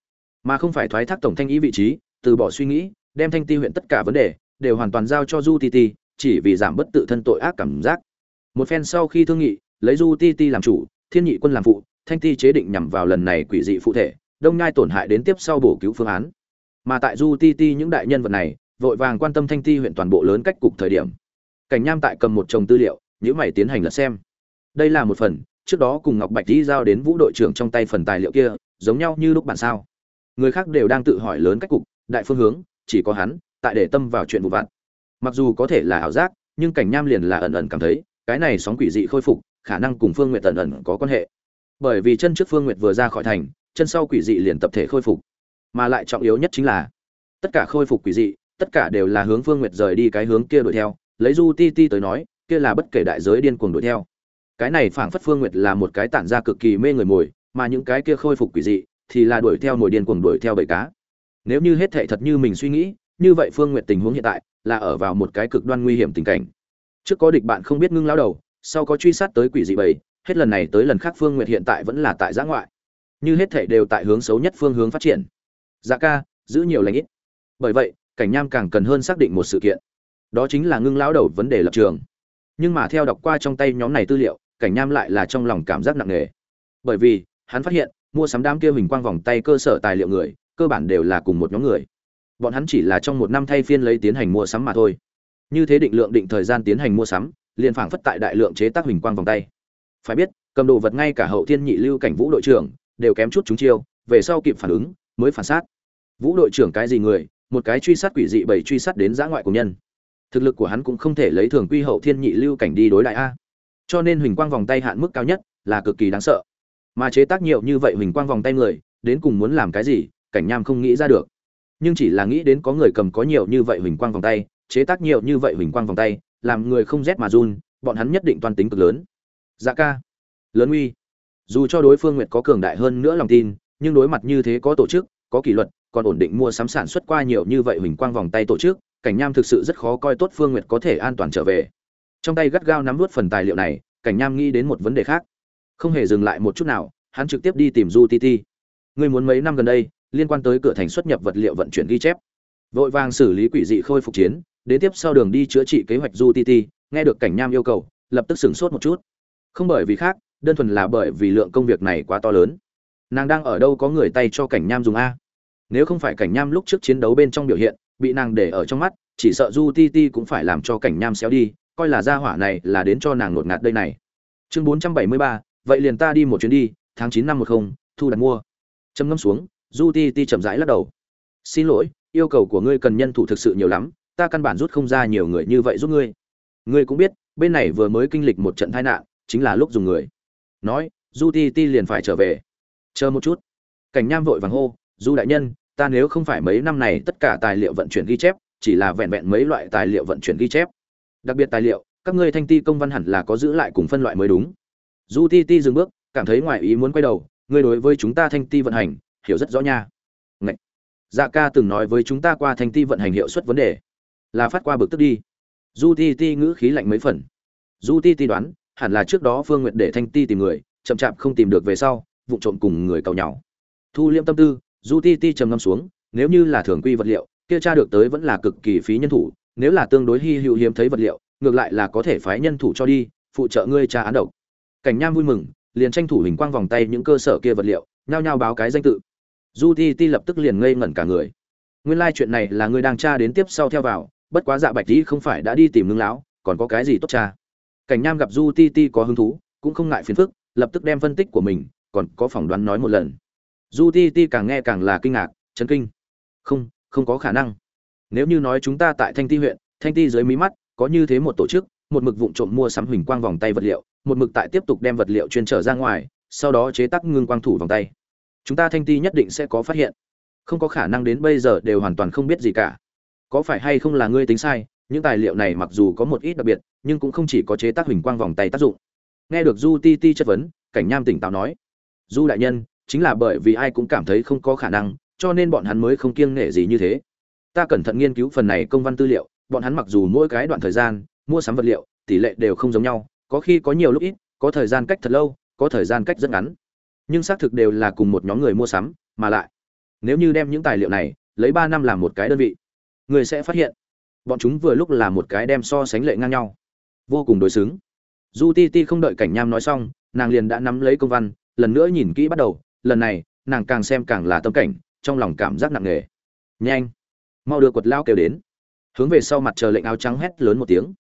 Mà không phải thoái thác tổng thanh ý vị trí, từ bỏ suy nghĩ, đem thanh ti huyện tất cả vấn đề, đều hoàn toàn giao cho du ti ti, chỉ vì giảm bất tự thân tội ác cảm giác. Một phen sau khi thương nghị, lấy du ti ti làm chủ, thiên nhị quân làm phụ thanh ti chế định nhằm vào lần này quỷ dị phụ thể, đông nhai tổn hại đến tiếp sau bổ cứu phương án. Mà tại du ti ti những đại nhân vật này, vội vàng quan tâm thanh ti huyện toàn bộ lớn cách cục thời điểm. Cảnh nham tại cầm một chồng tư liệu nhữ mày tiến hành lật xem. Đây là một phần, trước đó cùng ngọc bạch đi giao đến vũ đội trưởng trong tay phần tài liệu kia, giống nhau như lúc bản sao. Người khác đều đang tự hỏi lớn cách cục, đại phương hướng, chỉ có hắn, tại để tâm vào chuyện vụ vặt. Mặc dù có thể là ảo giác, nhưng cảnh nham liền là ẩn ẩn cảm thấy, cái này sóng quỷ dị khôi phục, khả năng cùng phương nguyện ẩn ẩn có quan hệ bởi vì chân trước phương nguyệt vừa ra khỏi thành, chân sau quỷ dị liền tập thể khôi phục. Mà lại trọng yếu nhất chính là, tất cả khôi phục quỷ dị, tất cả đều là hướng phương nguyệt rời đi cái hướng kia đuổi theo. Lấy du ti ti tới nói, kia là bất kể đại giới điên cuồng đuổi theo. Cái này phảng phất phương nguyệt là một cái tản ra cực kỳ mê người mồi, mà những cái kia khôi phục quỷ dị thì là đuổi theo mồi điên cuồng đuổi theo bầy cá. Nếu như hết thệ thật như mình suy nghĩ, như vậy phương nguyệt tình huống hiện tại là ở vào một cái cực đoan nguy hiểm tình cảnh. Trước có địch bạn không biết ngưng lao đầu, sau có truy sát tới quỷ dị bầy hết lần này tới lần khác phương nguyệt hiện tại vẫn là tại giã ngoại. Như hết thảy đều tại hướng xấu nhất phương hướng phát triển. Dạ ca, giữ nhiều lãnh ít. Bởi vậy, cảnh nham càng cần hơn xác định một sự kiện. Đó chính là ngưng lão đầu vấn đề lập trường. Nhưng mà theo đọc qua trong tay nhóm này tư liệu, cảnh nham lại là trong lòng cảm giác nặng nề. Bởi vì, hắn phát hiện, mua sắm đám kia hình quang vòng tay cơ sở tài liệu người, cơ bản đều là cùng một nhóm người. Bọn hắn chỉ là trong một năm thay phiên lấy tiến hành mua sắm mà thôi. Như thế định lượng định thời gian tiến hành mua sắm, liền phảng phất tại đại lượng chế tác hình quang vòng tay phải biết, cầm đồ vật ngay cả hậu thiên nhị lưu cảnh vũ đội trưởng đều kém chút chúng chiêu, về sau kịp phản ứng mới phản sát. Vũ đội trưởng cái gì người? Một cái truy sát quỷ dị bảy truy sát đến giã ngoại của nhân. Thực lực của hắn cũng không thể lấy thường quy hậu thiên nhị lưu cảnh đi đối đại a. Cho nên huỳnh quang vòng tay hạn mức cao nhất là cực kỳ đáng sợ. Mà chế tác nhiều như vậy huỳnh quang vòng tay người, đến cùng muốn làm cái gì, cảnh nham không nghĩ ra được. Nhưng chỉ là nghĩ đến có người cầm có nhiều như vậy huỳnh quang vòng tay, chế tác nhiều như vậy huỳnh quang vòng tay, làm người không rét mà run, bọn hắn nhất định toàn tính cực lớn dạ ca. Lớn uy. Dù cho đối phương nguyệt có cường đại hơn nữa lòng tin, nhưng đối mặt như thế có tổ chức, có kỷ luật, còn ổn định mua sắm sản xuất qua nhiều như vậy huỳnh quang vòng tay tổ chức, cảnh nham thực sự rất khó coi tốt phương nguyệt có thể an toàn trở về. Trong tay gắt gao nắm vút phần tài liệu này, cảnh nham nghĩ đến một vấn đề khác. Không hề dừng lại một chút nào, hắn trực tiếp đi tìm du ti ti. Người muốn mấy năm gần đây, liên quan tới cửa thành xuất nhập vật liệu vận chuyển ghi chép. Vội vàng xử lý quỷ dị khôi phục chiến, đến tiếp sau đường đi chữa trị kế hoạch du ti ti, nghe được cảnh nham yêu cầu, lập tức sửng sốt một chút không bởi vì khác, đơn thuần là bởi vì lượng công việc này quá to lớn. Nàng đang ở đâu có người tay cho cảnh nham dùng a. Nếu không phải cảnh nham lúc trước chiến đấu bên trong biểu hiện, bị nàng để ở trong mắt, chỉ sợ du ti ti cũng phải làm cho cảnh nham xéo đi, coi là gia hỏa này là đến cho nàng ngột ngạt đây này. Chương bốn trăm bảy mươi ba, vậy liền ta đi một chuyến đi, tháng chín năm một không, thu đặt mua. Châm ngâm xuống, du ti ti chậm rãi lắc đầu. Xin lỗi, yêu cầu của ngươi cần nhân thủ thực sự nhiều lắm, ta căn bản rút không ra nhiều người như vậy giúp ngươi. Ngươi cũng biết, bên này vừa mới kinh lịch một trận tai nạn chính là lúc dùng người. Nói, du ti ti liền phải trở về. Chờ một chút. Cảnh nham vội vàng hô, du đại nhân, ta nếu không phải mấy năm này tất cả tài liệu vận chuyển ghi chép, chỉ là vẹn vẹn mấy loại tài liệu vận chuyển ghi chép. Đặc biệt tài liệu, các ngươi thanh ti công văn hẳn là có giữ lại cùng phân loại mới đúng. Du ti ti dừng bước, cảm thấy ngoài ý muốn quay đầu, ngươi đối với chúng ta thanh ti vận hành, hiểu rất rõ nha. Ngậy. dạ ca từng nói với chúng ta qua thanh ti vận hành hiệu suất vấn đề. Là phát qua bực tức đi. Du ti ti ngữ khí lạnh mấy phần. Du ti ti đoán hẳn là trước đó phương nguyệt để thanh ti tìm người, chậm chạp không tìm được về sau, vụ trộm cùng người cầu nhau. Thu liễm tâm tư, du ti ti trầm ngâm xuống, nếu như là thường quy vật liệu, kia tra được tới vẫn là cực kỳ phí nhân thủ, nếu là tương đối hy hữu hiếm thấy vật liệu, ngược lại là có thể phái nhân thủ cho đi, phụ trợ ngươi tra án độc. Cảnh nham vui mừng, liền tranh thủ hình quang vòng tay những cơ sở kia vật liệu, nhao nhao báo cái danh tự. Du ti ti lập tức liền ngây ngẩn cả người. Nguyên lai chuyện này là ngươi đang tra đến tiếp sau theo vào, bất quá dạ bạch tỷ không phải đã đi tìm Nương lão, còn có cái gì tốt tra? Cảnh nham gặp du ti ti có hứng thú, cũng không ngại phiền phức, lập tức đem phân tích của mình, còn có phỏng đoán nói một lần. Du ti ti càng nghe càng là kinh ngạc, chấn kinh. Không không có khả năng. Nếu như nói chúng ta tại thanh ti huyện, thanh ti dưới mí mắt, có như thế một tổ chức, một mực vụn trộm mua sắm huỳnh quang vòng tay vật liệu, một mực tại tiếp tục đem vật liệu chuyên trở ra ngoài, sau đó chế tác ngưng quang thủ vòng tay. Chúng ta thanh ti nhất định sẽ có phát hiện. Không có khả năng đến bây giờ đều hoàn toàn không biết gì cả. Có phải hay không là ngươi tính sai những tài liệu này mặc dù có một ít đặc biệt, nhưng cũng không chỉ có chế tác huỳnh quang vòng tay tác dụng. Nghe được du ti ti chất vấn, cảnh nham tỉnh táo nói du đại nhân, chính là bởi vì ai cũng cảm thấy không có khả năng, cho nên bọn hắn mới không kiêng nể gì như thế. Ta cẩn thận nghiên cứu phần này công văn tư liệu, bọn hắn mặc dù mỗi cái đoạn thời gian, mua sắm vật liệu, tỷ lệ đều không giống nhau, có khi có nhiều lúc ít, có thời gian cách thật lâu, có thời gian cách rất ngắn. Nhưng xác thực đều là cùng một nhóm người mua sắm, mà lại, nếu như đem những tài liệu này lấy ba năm làm một cái đơn vị, người sẽ phát hiện bọn chúng vừa lúc là một cái đem so sánh lệ ngang nhau. Vô cùng đối xứng. Du ti ti không đợi cảnh nham nói xong, nàng liền đã nắm lấy công văn, lần nữa nhìn kỹ bắt đầu, lần này, nàng càng xem càng là tâm cảnh, trong lòng cảm giác nặng nề. Nhanh. Mau đưa quật lao kêu đến. Hướng về sau mặt chờ lệnh áo trắng hét lớn một tiếng.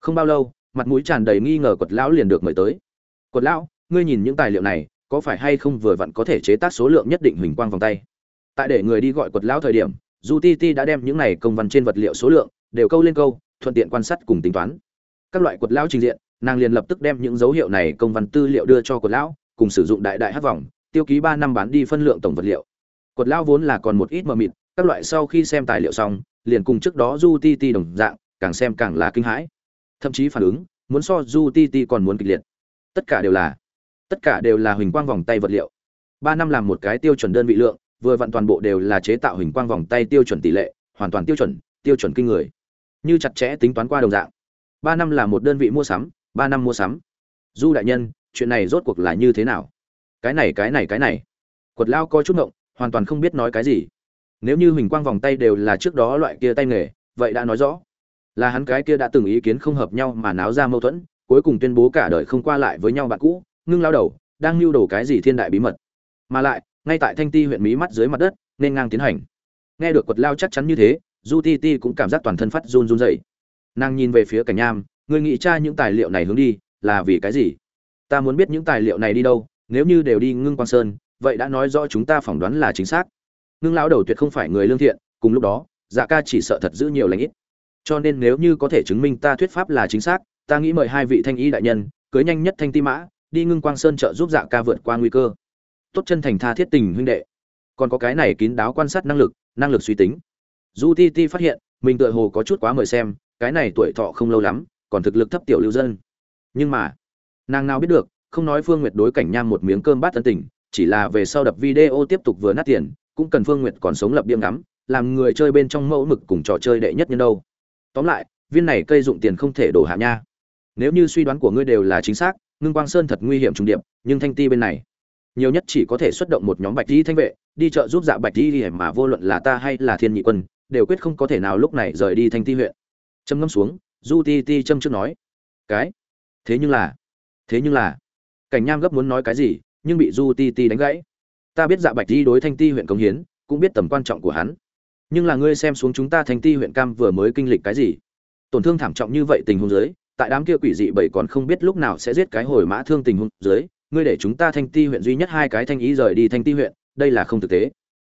Không bao lâu, mặt mũi tràn đầy nghi ngờ quật lão liền được mời tới. Quật lão ngươi nhìn những tài liệu này, có phải hay không vừa vặn có thể chế tác số lượng nhất định huỳnh quang vòng tay? Tại để người đi gọi quật lão thời điểm du ti ti đã đem những này công văn trên vật liệu số lượng đều câu lên câu, thuận tiện quan sát cùng tính toán. Các loại quật lão trình diện, nàng liền lập tức đem những dấu hiệu này công văn tư liệu đưa cho quật lão, cùng sử dụng đại đại hát vòng, tiêu ký ba năm bán đi phân lượng tổng vật liệu. Quật lão vốn là còn một ít mờ mịt, các loại sau khi xem tài liệu xong, liền cùng trước đó du ti ti đồng dạng, càng xem càng là kinh hãi. Thậm chí phản ứng, muốn so du ti ti còn muốn kịch liệt. Tất cả đều là, tất cả đều là huỳnh quang vòng tay vật liệu. Ba năm làm một cái tiêu chuẩn đơn vị lượng, vừa vặn toàn bộ đều là chế tạo huỳnh quang vòng tay tiêu chuẩn tỷ lệ, hoàn toàn tiêu chuẩn tiêu chuẩn kinh người như chặt chẽ tính toán qua đồng dạng. Ba năm là một đơn vị mua sắm, ba năm mua sắm. Du đại nhân, chuyện này rốt cuộc là như thế nào? Cái này cái này cái này. Quật lao coi chút ngộng, hoàn toàn không biết nói cái gì. Nếu như huỳnh quang vòng tay đều là trước đó loại kia tay nghề, vậy đã nói rõ. Là hắn cái kia đã từng ý kiến không hợp nhau mà náo ra mâu thuẫn, cuối cùng tuyên bố cả đời không qua lại với nhau bạn cũ, ngưng lao đầu, đang lưu đồ cái gì thiên đại bí mật. Mà lại, ngay tại thanh ti huyện mỹ mắt dưới mặt đất, nên ngang tiến hành. Nghe được quật lao chắc chắn như thế du ti ti cũng cảm giác toàn thân phát run run dậy nàng nhìn về phía cảnh nham người nghĩ tra những tài liệu này hướng đi, là vì cái gì? Ta muốn biết những tài liệu này đi đâu, nếu như đều đi ngưng quang sơn, vậy đã nói rõ chúng ta phỏng đoán là chính xác. Ngưng lão đầu tuyệt không phải người lương thiện, cùng lúc đó dạ ca chỉ sợ thật giữ nhiều lãnh ít. Cho nên nếu như có thể chứng minh ta thuyết pháp là chính xác, ta nghĩ mời hai vị thanh y đại nhân, cưới nhanh nhất thanh ti mã, đi ngưng quang sơn trợ giúp dạ ca vượt qua nguy cơ. Tốt chân thành tha thiết tình huynh đệ. Còn có cái này kín đáo quan sát năng lực năng lực suy tính du ti ti phát hiện, mình tựa hồ có chút quá mời xem, cái này tuổi thọ không lâu lắm, còn thực lực thấp tiểu lưu dân. Nhưng mà, nàng nào biết được, không nói phương nguyệt đối cảnh nham một miếng cơm bát tân tình, chỉ là về sau đập video tiếp tục vừa nát tiền, cũng cần phương nguyệt còn sống lập điểm ngắm, làm người chơi bên trong mẫu mực cùng trò chơi đệ nhất nhân đâu. Tóm lại, viên này cây dụng tiền không thể đổ hạ nha. Nếu như suy đoán của ngươi đều là chính xác, ngưng quang sơn thật nguy hiểm trùng điệp, nhưng thanh ti bên này, nhiều nhất chỉ có thể xuất động một nhóm bạch di thanh vệ, đi chợ giúp dạ bạch di mà vô luận là ta hay là thiên nhị quân đều quyết không có thể nào lúc này rời đi thanh ti huyện. Châm ngâm xuống, du ti ti châm trước nói, cái? Thế nhưng là, thế nhưng là, cảnh nham gấp muốn nói cái gì, nhưng bị du ti ti đánh gãy. Ta biết dạ bạch di đối thanh ti huyện công hiến, cũng biết tầm quan trọng của hắn. Nhưng là ngươi xem xuống chúng ta thanh ti huyện cam vừa mới kinh lịch cái gì? Tổn thương thảm trọng như vậy tình huống dưới, tại đám kia quỷ dị bảy còn không biết lúc nào sẽ giết cái hồi mã thương tình huống dưới, ngươi để chúng ta thanh ti huyện duy nhất hai cái thanh ý rời đi thanh ti huyện, đây là không thực tế.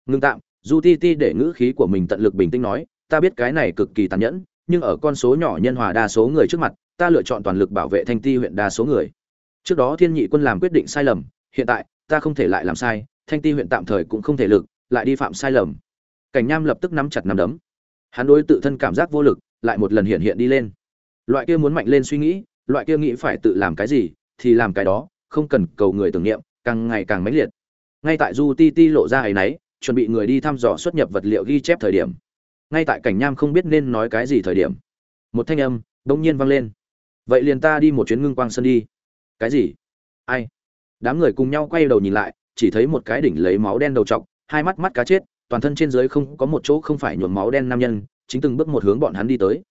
Ngưng tạm du ti ti để ngữ khí của mình tận lực bình tĩnh nói, ta biết cái này cực kỳ tàn nhẫn, nhưng ở con số nhỏ nhân hòa đa số người trước mặt, ta lựa chọn toàn lực bảo vệ thanh ti huyện đa số người. Trước đó thiên nhị quân làm quyết định sai lầm, hiện tại, ta không thể lại làm sai, thanh ti huyện tạm thời cũng không thể lực, lại đi phạm sai lầm. Cảnh nham lập tức nắm chặt nắm đấm. Hắn đối tự thân cảm giác vô lực, lại một lần hiện hiện đi lên. Loại kia muốn mạnh lên suy nghĩ, loại kia nghĩ phải tự làm cái gì, thì làm cái đó, không cần cầu người tưởng niệm, càng ngày càng mãnh liệt. Ngay tại du ti ti lộ ra ấy nấy chuẩn bị người đi thăm dò xuất nhập vật liệu ghi chép thời điểm. Ngay tại cảnh nham không biết nên nói cái gì thời điểm, một thanh âm đông nhiên vang lên. Vậy liền ta đi một chuyến ngưng quang sơn đi. Cái gì? Ai? Đám người cùng nhau quay đầu nhìn lại, chỉ thấy một cái đỉnh lấy máu đen đầu trọc, hai mắt mắt cá chết, toàn thân trên dưới không có một chỗ không phải nhuộm máu đen nam nhân, chính từng bước một hướng bọn hắn đi tới.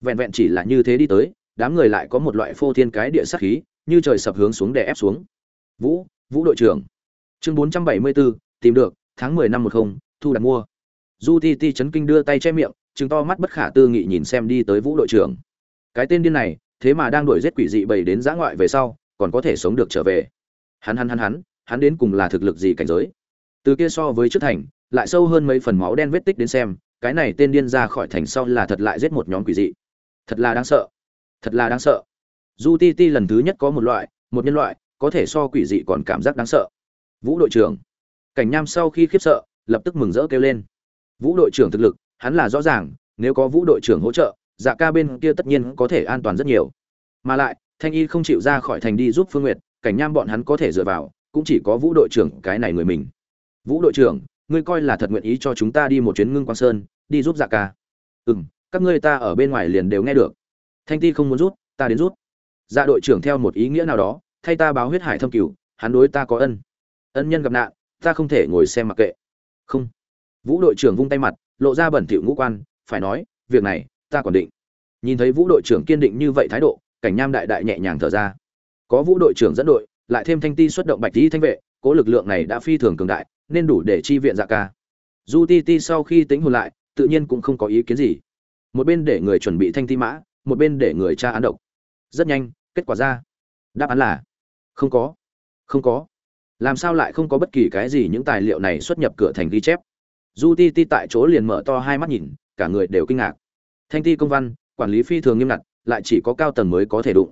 Vẹn vẹn chỉ là như thế đi tới, đám người lại có một loại phô thiên cái địa sát khí, như trời sập hướng xuống đè ép xuống. Vũ vũ đội trưởng. Chương bốn trăm bảy mươi bốn, tìm được tháng mười năm một không, thu đặt mua. Du ti ti chấn kinh đưa tay che miệng chứng to mắt bất khả tư nghị nhìn xem đi tới vũ đội trưởng. Cái tên điên này, thế mà đang đuổi giết quỷ dị bầy đến giã ngoại về sau, còn có thể sống được trở về. Hắn hắn hắn hắn hắn đến cùng là thực lực gì cảnh giới? Từ kia so với trước thành, lại sâu hơn mấy phần máu đen vết tích đến xem, cái này tên điên ra khỏi thành sau là thật lại giết một nhóm quỷ dị. Thật là đáng sợ. Thật là đáng sợ. Du ti ti lần thứ nhất có một loại, một nhân loại, có thể so quỷ dị còn cảm giác đáng sợ. Vũ đội trưởng cảnh nham sau khi khiếp sợ, lập tức mừng rỡ kêu lên. Vũ đội trưởng thực lực, hắn là rõ ràng, nếu có vũ đội trưởng hỗ trợ dạ ca bên kia tất nhiên có thể an toàn rất nhiều. Mà lại, thanh y không chịu ra khỏi thành đi giúp phương nguyệt, cảnh nham bọn hắn có thể dựa vào, cũng chỉ có vũ đội trưởng cái này người mình. Vũ đội trưởng, ngươi coi là thật nguyện ý cho chúng ta đi một chuyến ngưng quang sơn, đi giúp dạ ca. Ừ m các ngươi ta ở bên ngoài liền đều nghe được. Thanh ti không muốn rút, ta đến rút. Dạ đội trưởng theo một ý nghĩa nào đó, thay ta báo huyết hải thâm cửu, hắn đối ta có ân. Ân nhân gặp nạn ta không thể ngồi xem mặc kệ. Không. Vũ đội trưởng vung tay mặt, lộ ra bẩn thỉu ngũ quan, phải nói, việc này, ta còn định. Nhìn thấy vũ đội trưởng kiên định như vậy thái độ, cảnh nham đại đại nhẹ nhàng thở ra. Có vũ đội trưởng dẫn đội, lại thêm thanh ti xuất động bạch tý thanh vệ, cố lực lượng này đã phi thường cường đại, nên đủ để chi viện dạ ca. Du ti ti sau khi tính hồn lại, tự nhiên cũng không có ý kiến gì. Một bên để người chuẩn bị thanh ti mã, một bên để người tra án độc. Rất nhanh, kết quả ra. Đáp án là, không có. Không có làm sao lại không có bất kỳ cái gì những tài liệu này xuất nhập cửa thành ghi chép? Du ti ti tại chỗ liền mở to hai mắt nhìn, cả người đều kinh ngạc. Thanh ti công văn, quản lý phi thường nghiêm ngặt, lại chỉ có cao tầng mới có thể đụng.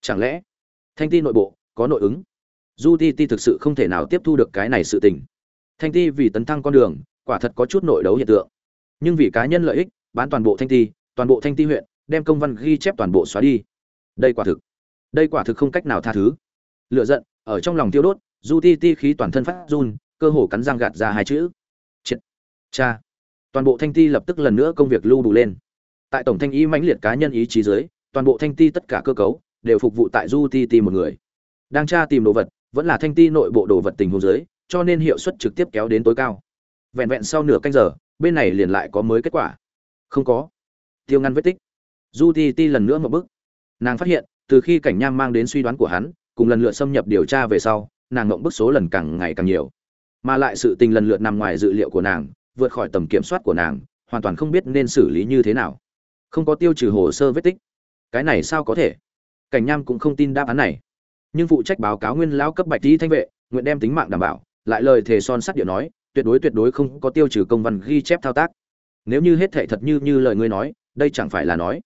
Chẳng lẽ, thanh ti nội bộ có nội ứng? Du ti ti thực sự không thể nào tiếp thu được cái này sự tình. Thanh ti vì tấn thăng con đường, quả thật có chút nội đấu hiện tượng. Nhưng vì cá nhân lợi ích, bán toàn bộ thanh ti, toàn bộ thanh ti huyện, đem công văn ghi chép toàn bộ xóa đi. Đây quả thực, đây quả thực không cách nào tha thứ. Lựa giận, ở trong lòng tiêu đốt du ti ti khí toàn thân phát run, cơ hồ cắn răng gạt ra hai chữ. Triệt. Cha. Toàn bộ thanh ti lập tức lần nữa công việc lưu đủ lên. Tại tổng thanh y mãnh liệt cá nhân ý chí dưới, toàn bộ thanh ti tất cả cơ cấu đều phục vụ tại du ti ti một người. Đang tra tìm đồ vật, vẫn là thanh ti nội bộ đồ vật tình huống dưới, cho nên hiệu suất trực tiếp kéo đến tối cao. Vẹn vẹn sau nửa canh giờ, bên này liền lại có mới kết quả. Không có. Tiêu ngăn vết tích. Du ti ti lần nữa một bước. Nàng phát hiện, từ khi cảnh nham mang đến suy đoán của hắn, cùng lần lượt xâm nhập điều tra về sau nàng ngộng bức số lần càng ngày càng nhiều. Mà lại sự tình lần lượt nằm ngoài dự liệu của nàng, vượt khỏi tầm kiểm soát của nàng, hoàn toàn không biết nên xử lý như thế nào. Không có tiêu trừ hồ sơ vết tích. Cái này sao có thể? Cảnh nham cũng không tin đáp án này. Nhưng phụ trách báo cáo nguyên lão cấp bạch tý thanh vệ, nguyện đem tính mạng đảm bảo, lại lời thề son sắt điệu nói, tuyệt đối tuyệt đối không có tiêu trừ công văn ghi chép thao tác. Nếu như hết thệ thật như như lời ngươi nói, đây chẳng phải là nói.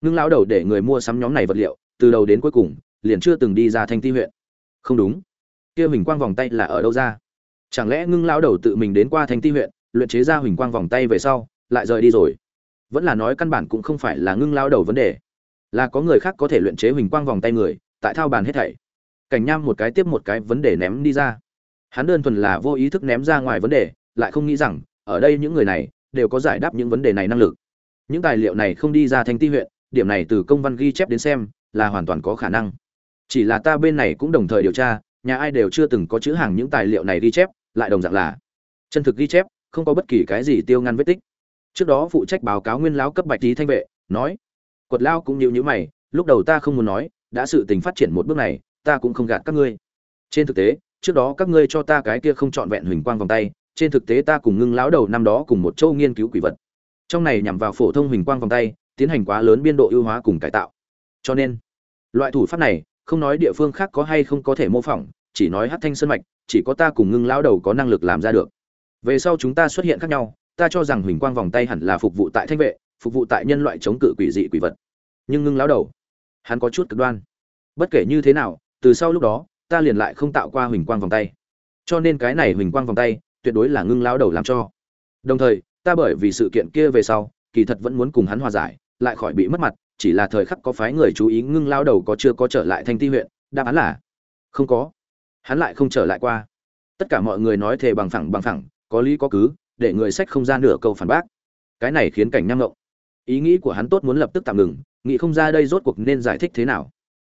Ngưng lão đầu để người mua sắm nhóm này vật liệu, từ đầu đến cuối cùng, liền chưa từng đi ra thanh ti huyện. Không đúng kia huỳnh quang vòng tay là ở đâu ra? Chẳng lẽ ngưng lão đầu tự mình đến qua thanh ti huyện, luyện chế ra huỳnh quang vòng tay về sau, lại rời đi rồi? Vẫn là nói căn bản cũng không phải là ngưng lão đầu vấn đề. Là có người khác có thể luyện chế huỳnh quang vòng tay người, tại thao bàn hết thảy. Cảnh nham một cái tiếp một cái vấn đề ném đi ra. Hắn đơn thuần là vô ý thức ném ra ngoài vấn đề, lại không nghĩ rằng, ở đây những người này, đều có giải đáp những vấn đề này năng lực. Những tài liệu này không đi ra thanh ti huyện, điểm này từ công văn ghi chép đến xem, là hoàn toàn có khả năng. Chỉ là ta bên này cũng đồng thời điều tra nhà ai đều chưa từng có chữ hàng những tài liệu này ghi chép, lại đồng dạng là chân thực ghi chép, không có bất kỳ cái gì tiêu ngăn vết tích. Trước đó phụ trách báo cáo nguyên lão cấp bạch tý thanh vệ, nói, quật lao cũng nhịu nhữ mày, lúc đầu ta không muốn nói, đã sự tình phát triển một bước này, ta cũng không gạt các ngươi. Trên thực tế, trước đó các ngươi cho ta cái kia không trọn vẹn huỳnh quang vòng tay, trên thực tế ta cùng ngưng lão đầu năm đó cùng một châu nghiên cứu quỷ vật. Trong này nhằm vào phổ thông huỳnh quang vòng tay, tiến hành quá lớn biên độ ưu hóa cùng cải tạo. Cho nên, loại thủ pháp này không nói địa phương khác có hay không có thể mô phỏng, chỉ nói hát thanh sơn mạch, chỉ có ta cùng ngưng lão đầu có năng lực làm ra được. Về sau chúng ta xuất hiện khác nhau, ta cho rằng huỳnh quang vòng tay hẳn là phục vụ tại thanh vệ, phục vụ tại nhân loại chống cự quỷ dị quỷ vật. Nhưng ngưng lão đầu, hắn có chút cực đoan. Bất kể như thế nào, từ sau lúc đó, ta liền lại không tạo qua huỳnh quang vòng tay. Cho nên cái này huỳnh quang vòng tay, tuyệt đối là ngưng lão đầu làm cho. Đồng thời, ta bởi vì sự kiện kia về sau, kỳ thật vẫn muốn cùng hắn hòa giải, lại khỏi bị mất mặt chỉ là thời khắc có phái người chú ý ngưng lao đầu có chưa có trở lại thanh ti huyện, đáp án là, không có. Hắn lại không trở lại qua. Tất cả mọi người nói thề bằng phẳng bằng phẳng, có lý có cứ, để người sách không ra nửa câu phản bác. Cái này khiến cảnh nham ngộng. Ý nghĩ của hắn tốt muốn lập tức tạm ngừng, nghĩ không ra đây rốt cuộc nên giải thích thế nào.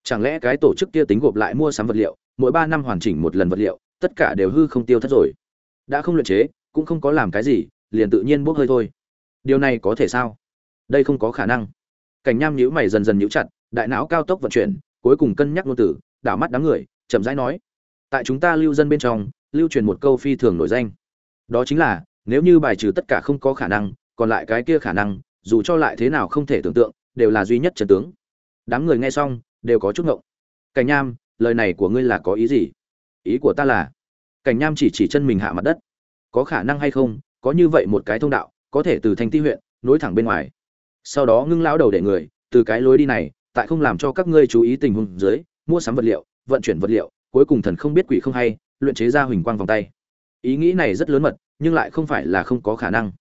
Chẳng lẽ cái tổ chức kia tính gộp lại mua sắm vật liệu, mỗi ba năm hoàn chỉnh một lần vật liệu, tất cả đều hư không tiêu thất rồi. Đã không luyện chế, cũng không có làm cái gì, liền tự nhiên bốc hơi thôi. Điều này có thể sao? Đây không có khả năng cảnh nham nhíu mày dần dần nhíu chặt, đại não cao tốc vận chuyển, cuối cùng cân nhắc ngôn tử đảo mắt đám người, chậm rãi nói, tại chúng ta lưu dân bên trong, lưu truyền một câu phi thường nổi danh. Đó chính là, nếu như bài trừ tất cả không có khả năng, còn lại cái kia khả năng, dù cho lại thế nào không thể tưởng tượng, đều là duy nhất trần tướng. Đám người nghe xong, đều có chút ngộng. Cảnh nham, lời này của ngươi là có ý gì? Ý của ta là, cảnh nham chỉ chỉ chân mình hạ mặt đất. Có khả năng hay không, có như vậy một cái thông đạo, có thể từ thành ti huyện, nối thẳng bên ngoài sau đó ngưng lão đầu để người, từ cái lối đi này, tại không làm cho các ngươi chú ý tình huống dưới, mua sắm vật liệu, vận chuyển vật liệu, cuối cùng thần không biết quỷ không hay, luyện chế ra huỳnh quang vòng tay. Ý nghĩ này rất lớn mật, nhưng lại không phải là không có khả năng.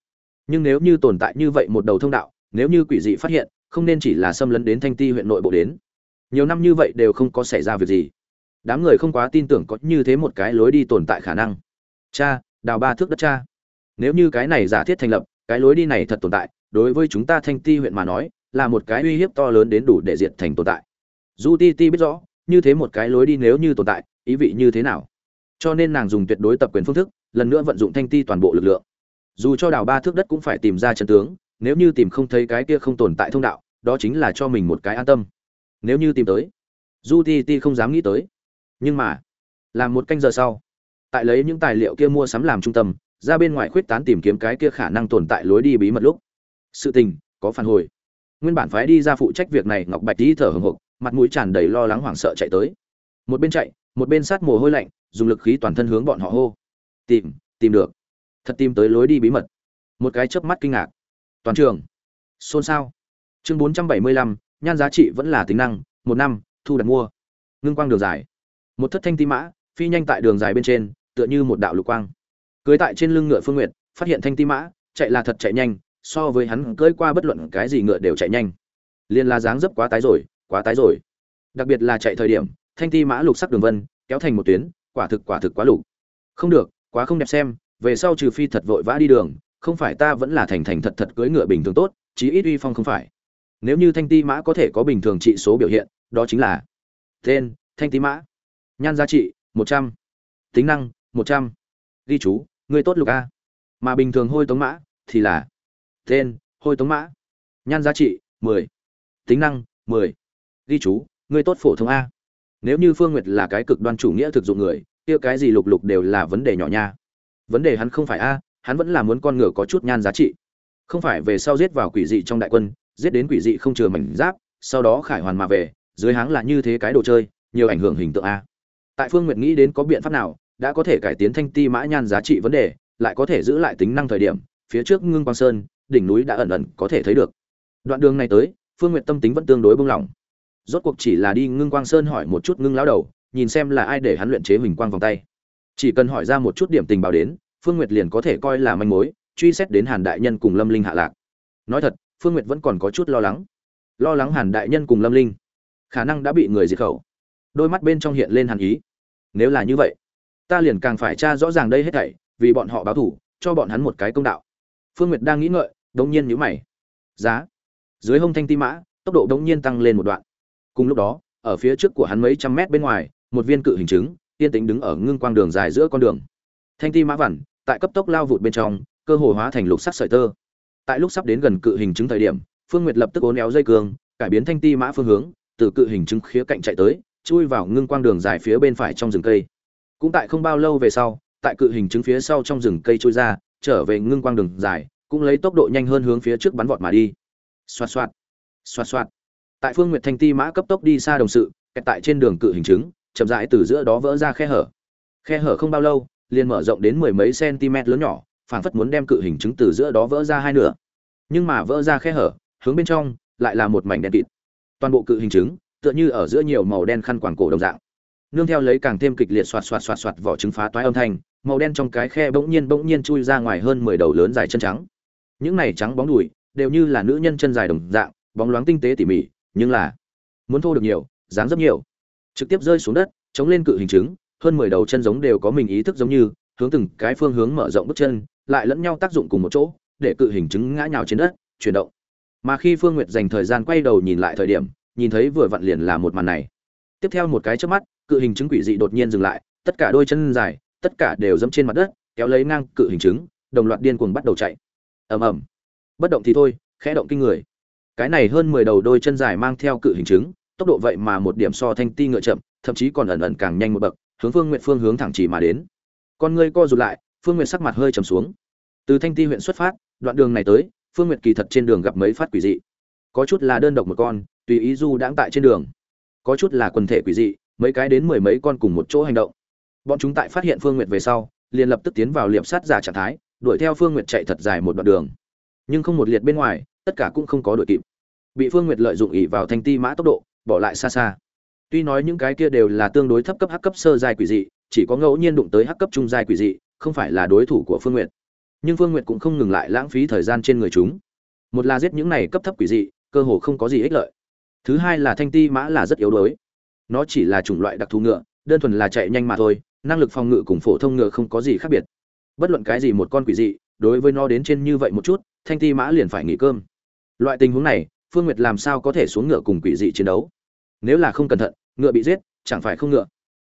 Nhưng nếu như tồn tại như vậy một đầu thông đạo, nếu như quỷ dị phát hiện, không nên chỉ là xâm lấn đến thanh ti huyện nội bộ đến. Nhiều năm như vậy đều không có xảy ra việc gì. Đám người không quá tin tưởng có như thế một cái lối đi tồn tại khả năng. Cha, đào ba thước đất cha. Nếu như cái này giả thiết thành lập, cái lối đi này thật tồn tại đối với chúng ta thanh ti huyện mà nói, là một cái uy hiếp to lớn đến đủ để diệt thành tồn tại. Du ti ti biết rõ, như thế một cái lối đi nếu như tồn tại, ý vị như thế nào? Cho nên nàng dùng tuyệt đối tập quyền phương thức, lần nữa vận dụng thanh ti toàn bộ lực lượng. Dù cho đào ba thước đất cũng phải tìm ra chân tướng, nếu như tìm không thấy cái kia không tồn tại thông đạo, đó chính là cho mình một cái an tâm. Nếu như tìm tới du ti ti không dám nghĩ tới, nhưng mà, làm một canh giờ sau, tại lấy những tài liệu kia mua sắm làm trung tâm, ra bên ngoài khuyết tán tìm kiếm cái kia khả năng tồn tại lối đi bí mật lúc sự tình, có phản hồi. Nguyên bản phái đi ra phụ trách việc này, ngọc bạch đi thở hồng hộc, mặt mũi tràn đầy lo lắng hoảng sợ chạy tới. Một bên chạy, một bên sát mồ hôi lạnh, dùng lực khí toàn thân hướng bọn họ hô. Tìm tìm được. Thật tìm tới lối đi bí mật. Một cái chớp mắt kinh ngạc. Toàn trường. Xôn xao. Chương bốn trăm bảy mươi lăm, nhan giá trị vẫn là tính năng, một năm, thu đặt mua. Ngưng quang đường dài. Một thất thanh ti mã, phi nhanh tại đường dài bên trên, tựa như một đạo lục quang. Cưới tại trên lưng ngựa phương nguyệt, phát hiện thanh ti mã, chạy là thật chạy nhanh so với hắn cưỡi qua bất luận cái gì ngựa đều chạy nhanh. Liền là dáng dấp quá tái rồi, quá tái rồi. Đặc biệt là chạy thời điểm, thanh ti mã lục sắc đường vân, kéo thành một tuyến, quả thực quả thực quá lục. Không được, quá không đẹp xem, về sau trừ phi thật vội vã đi đường, không phải ta vẫn là thành thành thật thật cưỡi ngựa bình thường tốt, chí ít uy phong không phải. Nếu như thanh ti mã có thể có bình thường trị số biểu hiện, đó chính là tên, thanh ti mã. Nhan giá trị, một trăm. Tính năng, một trăm. Ghi chú, người tốt lục a. Mà bình thường hôi tống mã, thì là tên, hôi tống mã. Nhan giá trị, mười. Tính năng, mười. Ghi chú người tốt phổ thông a. Nếu như phương nguyệt là cái cực đoan chủ nghĩa thực dụng người, kia cái gì lục lục đều là vấn đề nhỏ nha. Vấn đề hắn không phải a, hắn vẫn là muốn con ngựa có chút nhan giá trị. Không phải về sau giết vào quỷ dị trong đại quân, giết đến quỷ dị không chừa mảnh giáp, sau đó khải hoàn mà về, dưới háng là như thế cái đồ chơi, nhiều ảnh hưởng hình tượng a. Tại phương nguyệt nghĩ đến có biện pháp nào, đã có thể cải tiến thanh ti mã nhan giá trị vấn đề, lại có thể giữ lại tính năng thời điểm, phía trước ngưng quang sơn đỉnh núi đã ẩn ẩn có thể thấy được. Đoạn đường này tới, phương nguyệt tâm tính vẫn tương đối bông lỏng rốt cuộc chỉ là đi ngưng quang sơn hỏi một chút ngưng lão đầu, nhìn xem là ai để hắn luyện chế huỳnh quang vòng tay. Chỉ cần hỏi ra một chút điểm tình báo đến, phương nguyệt liền có thể coi là manh mối, truy xét đến hàn đại nhân cùng lâm linh hạ lạc. Nói thật, phương nguyệt vẫn còn có chút lo lắng. Lo lắng hàn đại nhân cùng lâm linh khả năng đã bị người diệt khẩu. Đôi mắt bên trong hiện lên hàn ý. Nếu là như vậy, ta liền càng phải tra rõ ràng đây hết thảy, vì bọn họ báo thủ cho bọn hắn một cái công đạo. Phương nguyệt đang nghĩ ngợi đống nhiên nhíu mày. Giá. Dưới hông thanh ti mã, tốc độ đống nhiên tăng lên một đoạn. Cùng lúc đó, ở phía trước của hắn mấy trăm mét bên ngoài, một viên cự hình trứng yên tĩnh đứng ở ngưng quang đường dài giữa con đường. Thanh ti mã vằn tại cấp tốc lao vụt bên trong, cơ hồ hóa thành lục sắc sợi tơ. Tại lúc sắp đến gần cự hình trứng thời điểm, phương nguyệt lập tức uốn éo dây cương, cải biến thanh ti mã phương hướng, từ cự hình trứng khía cạnh chạy tới, chui vào ngưng quang đường dài phía bên phải trong rừng cây. Cũng tại không bao lâu về sau, tại cự hình trứng phía sau trong rừng cây trôi ra, trở về ngưng quang đường dài cũng lấy tốc độ nhanh hơn hướng phía trước bắn vọt mà đi. Xoạt xoạt xoạt xoạt. Tại phương nguyệt thanh ti mã cấp tốc đi xa đồng sự, kẹt tại trên đường cự hình chứng, chậm rãi từ giữa đó vỡ ra khe hở. Khe hở không bao lâu, liền mở rộng đến mười mấy cm lớn nhỏ, phảng phất muốn đem cự hình chứng từ giữa đó vỡ ra hai nửa. Nhưng mà vỡ ra khe hở, hướng bên trong, lại là một mảnh đen kịt. Toàn bộ cự hình chứng, tựa như ở giữa nhiều màu đen khăn quàng cổ đồng dạng. Nương theo lấy càng thêm kịch liệt xoạt xoạt xoạt xoạt vỏ trứng phá toái âm thanh, màu đen trong cái khe bỗng nhiên bỗng nhiên chui ra ngoài hơn mười đầu lớn dài chân trắng những này trắng bóng đùi đều như là nữ nhân chân dài đồng dạng, bóng loáng tinh tế tỉ mỉ, nhưng là muốn thô được nhiều, dáng rất nhiều. Trực tiếp rơi xuống đất, chống lên cự hình chứng, hơn mười đầu chân giống đều có mình ý thức giống như, hướng từng cái phương hướng mở rộng bước chân, lại lẫn nhau tác dụng cùng một chỗ, để cự hình chứng ngã nhào trên đất, chuyển động. Mà khi phương nguyệt dành thời gian quay đầu nhìn lại thời điểm, nhìn thấy vừa vặn liền là một màn này. Tiếp theo một cái chớp mắt, cự hình chứng quỷ dị đột nhiên dừng lại, tất cả đôi chân dài, tất cả đều dẫm trên mặt đất, kéo lấy ngang cự hình chứng, đồng loạt điên cuồng bắt đầu chạy ầm ầm. Bất động thì thôi, khẽ động kinh người. Cái này hơn mười đầu đôi chân dài mang theo cự hình chứng, tốc độ vậy mà một điểm so thanh ti ngựa chậm, thậm chí còn ẩn ẩn càng nhanh một bậc, hướng phương nguyện phương hướng thẳng chỉ mà đến. Con ngươi co rụt lại, phương nguyện sắc mặt hơi trầm xuống. Từ thanh ti huyện xuất phát, đoạn đường này tới, phương nguyện kỳ thật trên đường gặp mấy phát quỷ dị. Có chút là đơn độc một con, tùy ý du đãng tại trên đường. Có chút là quần thể quỷ dị, mấy cái đến mười mấy con cùng một chỗ hành động. Bọn chúng tại phát hiện phương nguyệt về sau, liền lập tức tiến vào liệp sát giả trạng thái đuổi theo phương nguyệt chạy thật dài một đoạn đường. Nhưng không một liệt bên ngoài, tất cả cũng không có đuổi kịp. Bị phương nguyệt lợi dụng ỷ vào thanh ti mã tốc độ, bỏ lại xa xa. Tuy nói những cái kia đều là tương đối thấp cấp hắc cấp sơ giai quỷ dị, chỉ có ngẫu nhiên đụng tới hắc cấp trung giai quỷ dị, không phải là đối thủ của phương nguyệt. Nhưng phương nguyệt cũng không ngừng lại lãng phí thời gian trên người chúng. Một là giết những này cấp thấp quỷ dị, cơ hồ không có gì ích lợi. Thứ hai là thanh ti mã là rất yếu đuối. Nó chỉ là chủng loại đặc thù ngựa, đơn thuần là chạy nhanh mà thôi, năng lực phòng ngự cùng phổ thông ngựa không có gì khác biệt bất luận cái gì một con quỷ dị, đối với nó đến trên như vậy một chút, thanh ti mã liền phải nghỉ cơm. Loại tình huống này, phương nguyệt làm sao có thể xuống ngựa cùng quỷ dị chiến đấu? Nếu là không cẩn thận, ngựa bị giết, chẳng phải không ngựa.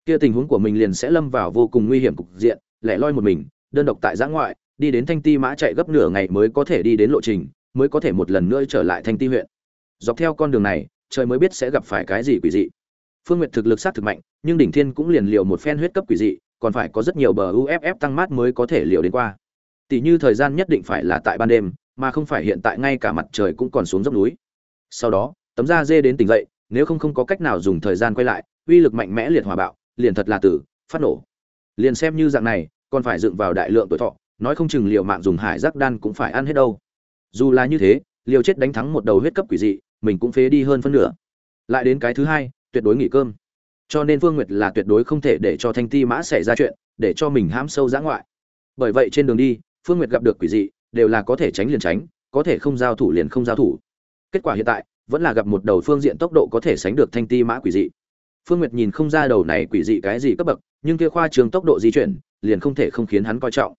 Kia tình huống của mình liền sẽ lâm vào vô cùng nguy hiểm cục diện, lẻ loi một mình, đơn độc tại giã ngoại, đi đến thanh ti mã chạy gấp nửa ngày mới có thể đi đến lộ trình, mới có thể một lần nữa trở lại thanh ti huyện. Dọc theo con đường này, trời mới biết sẽ gặp phải cái gì quỷ dị. Phương nguyệt thực lực sát thực mạnh, nhưng đỉnh thiên cũng liền liều một phen huyết cấp quỷ dị còn phải có rất nhiều bờ uff tăng mát mới có thể liều đến qua. Tỷ như thời gian nhất định phải là tại ban đêm, mà không phải hiện tại ngay cả mặt trời cũng còn xuống dốc núi. Sau đó, tấm da dê đến tỉnh dậy, nếu không không có cách nào dùng thời gian quay lại, uy lực mạnh mẽ liệt hòa bạo, liền thật là tử, phát nổ. Liền xem như dạng này, còn phải dựng vào đại lượng tuổi thọ, nói không chừng liều mạng dùng hải giác đan cũng phải ăn hết đâu. Dù là như thế, liều chết đánh thắng một đầu huyết cấp quỷ dị, mình cũng phế đi hơn phân nửa. Lại đến cái thứ hai, tuyệt đối nghỉ cơm cho nên phương nguyệt là tuyệt đối không thể để cho thanh ti mã xảy ra chuyện, để cho mình hãm sâu giã ngoại. Bởi vậy trên đường đi, phương nguyệt gặp được quỷ dị, đều là có thể tránh liền tránh, có thể không giao thủ liền không giao thủ. Kết quả hiện tại, vẫn là gặp một đầu phương diện tốc độ có thể sánh được thanh ti mã quỷ dị. Phương nguyệt nhìn không ra đầu này quỷ dị cái gì cấp bậc, nhưng kia khoa trường tốc độ di chuyển, liền không thể không khiến hắn coi trọng.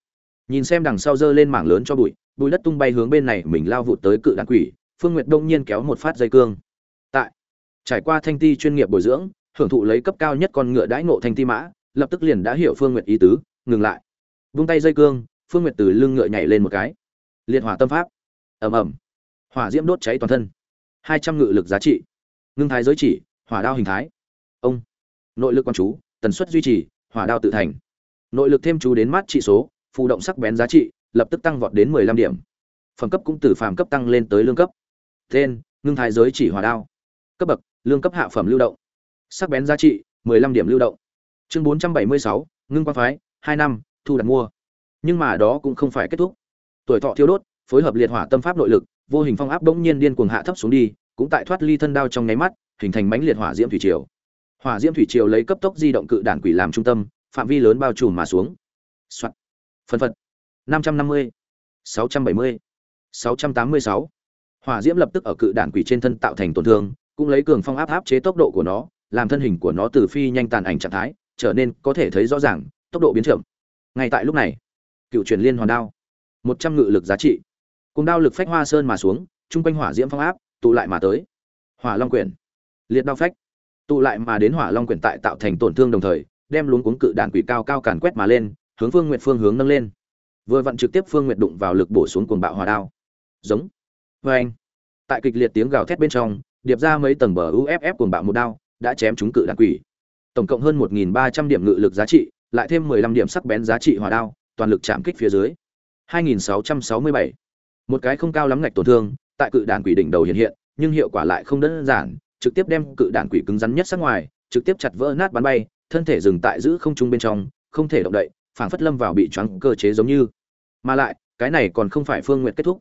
Nhìn xem đằng sau giơ lên mảng lớn cho bụi bụi đất tung bay hướng bên này, mình lao vụt tới cự đàn quỷ, phương nguyệt đông nhiên kéo một phát dây cương. Tại, trải qua thanh ti chuyên nghiệp bồi dưỡng hưởng thụ lấy cấp cao nhất con ngựa đãi ngộ thanh ti mã, lập tức liền đã hiểu phương nguyệt ý tứ, ngừng lại. Vung tay dây cương, phương nguyệt từ lưng ngựa nhảy lên một cái. Liệt hỏa tâm pháp. Ầm ầm. Hỏa diễm đốt cháy toàn thân. Hai trăm ngự lực giá trị. Ngưng thái giới chỉ, hỏa đao hình thái. Ông. Nội lực quan chú, tần suất duy trì, hỏa đao tự thành. Nội lực thêm chú đến mát trị số, phù động sắc bén giá trị, lập tức tăng vọt đến mười lăm điểm. Phẩm cấp cũng từ phàm cấp tăng lên tới lương cấp. Tên, ngưng thái giới chỉ hỏa đao. Cấp bậc, lương cấp hạ phẩm lưu động sắc bén giá trị, mười lăm điểm lưu động. Chương bốn trăm bảy mươi sáu, ngưng quan phái, hai năm, thu đặt mua. Nhưng mà đó cũng không phải kết thúc. Tuổi thọ thiêu đốt, phối hợp liệt hỏa tâm pháp nội lực, vô hình phong áp bỗng nhiên điên cuồng hạ thấp xuống đi, cũng tại thoát ly thân đao trong nháy mắt, hình thành mãnh liệt hỏa diễm thủy triều. Hỏa diễm thủy triều lấy cấp tốc di động cự đản quỷ làm trung tâm, phạm vi lớn bao trùm mà xuống. Soạn. phân phật. năm trăm năm mươi, sáu trăm bảy mươi, sáu trăm tám mươi sáu. Hỏa diễm lập tức ở cự đản quỷ trên thân tạo thành tổn thương, cũng lấy cường phong áp áp chế tốc độ của nó làm thân hình của nó từ phi nhanh tàn ảnh trạng thái trở nên có thể thấy rõ ràng, tốc độ biến chậm. Ngay tại lúc này, cựu truyền liên hoàn đao, một trăm ngự lực giá trị. Cùng đao lực phách hoa sơn mà xuống, chung quanh hỏa diễm phong áp, tụ lại mà tới. Hỏa long quyển, liệt đao phách, tụ lại mà đến hỏa long quyển tại tạo thành tổn thương đồng thời, đem luống cuống cự đạn quỷ cao cao càn quét mà lên, hướng phương nguyện phương hướng nâng lên. Vừa vặn trực tiếp phương nguyện đụng vào lực bổ xuống cuồng bạo hỏa đao. Giống. Vê anh tại kịch liệt tiếng gào thét bên trong, điệp ra mấy tầng bờ uff cuồng bạo một đao đã chém chúng cự đạn quỷ. Tổng cộng hơn 1.300 điểm ngự lực giá trị, lại thêm 15 điểm sắc bén giá trị hỏa đao, toàn lực chạm kích phía dưới. 2667. một cái không cao lắm ngạch tổn thương, tại cự đạn quỷ đỉnh đầu hiện hiện, nhưng hiệu quả lại không đơn giản, trực tiếp đem cự đạn quỷ cứng rắn nhất sát ngoài, trực tiếp chặt vỡ nát bắn bay, thân thể dừng tại giữ không trung bên trong, không thể động đậy, phảng phất lâm vào bị choáng cơ chế giống như. Mà lại, cái này còn không phải phương nguyện kết thúc.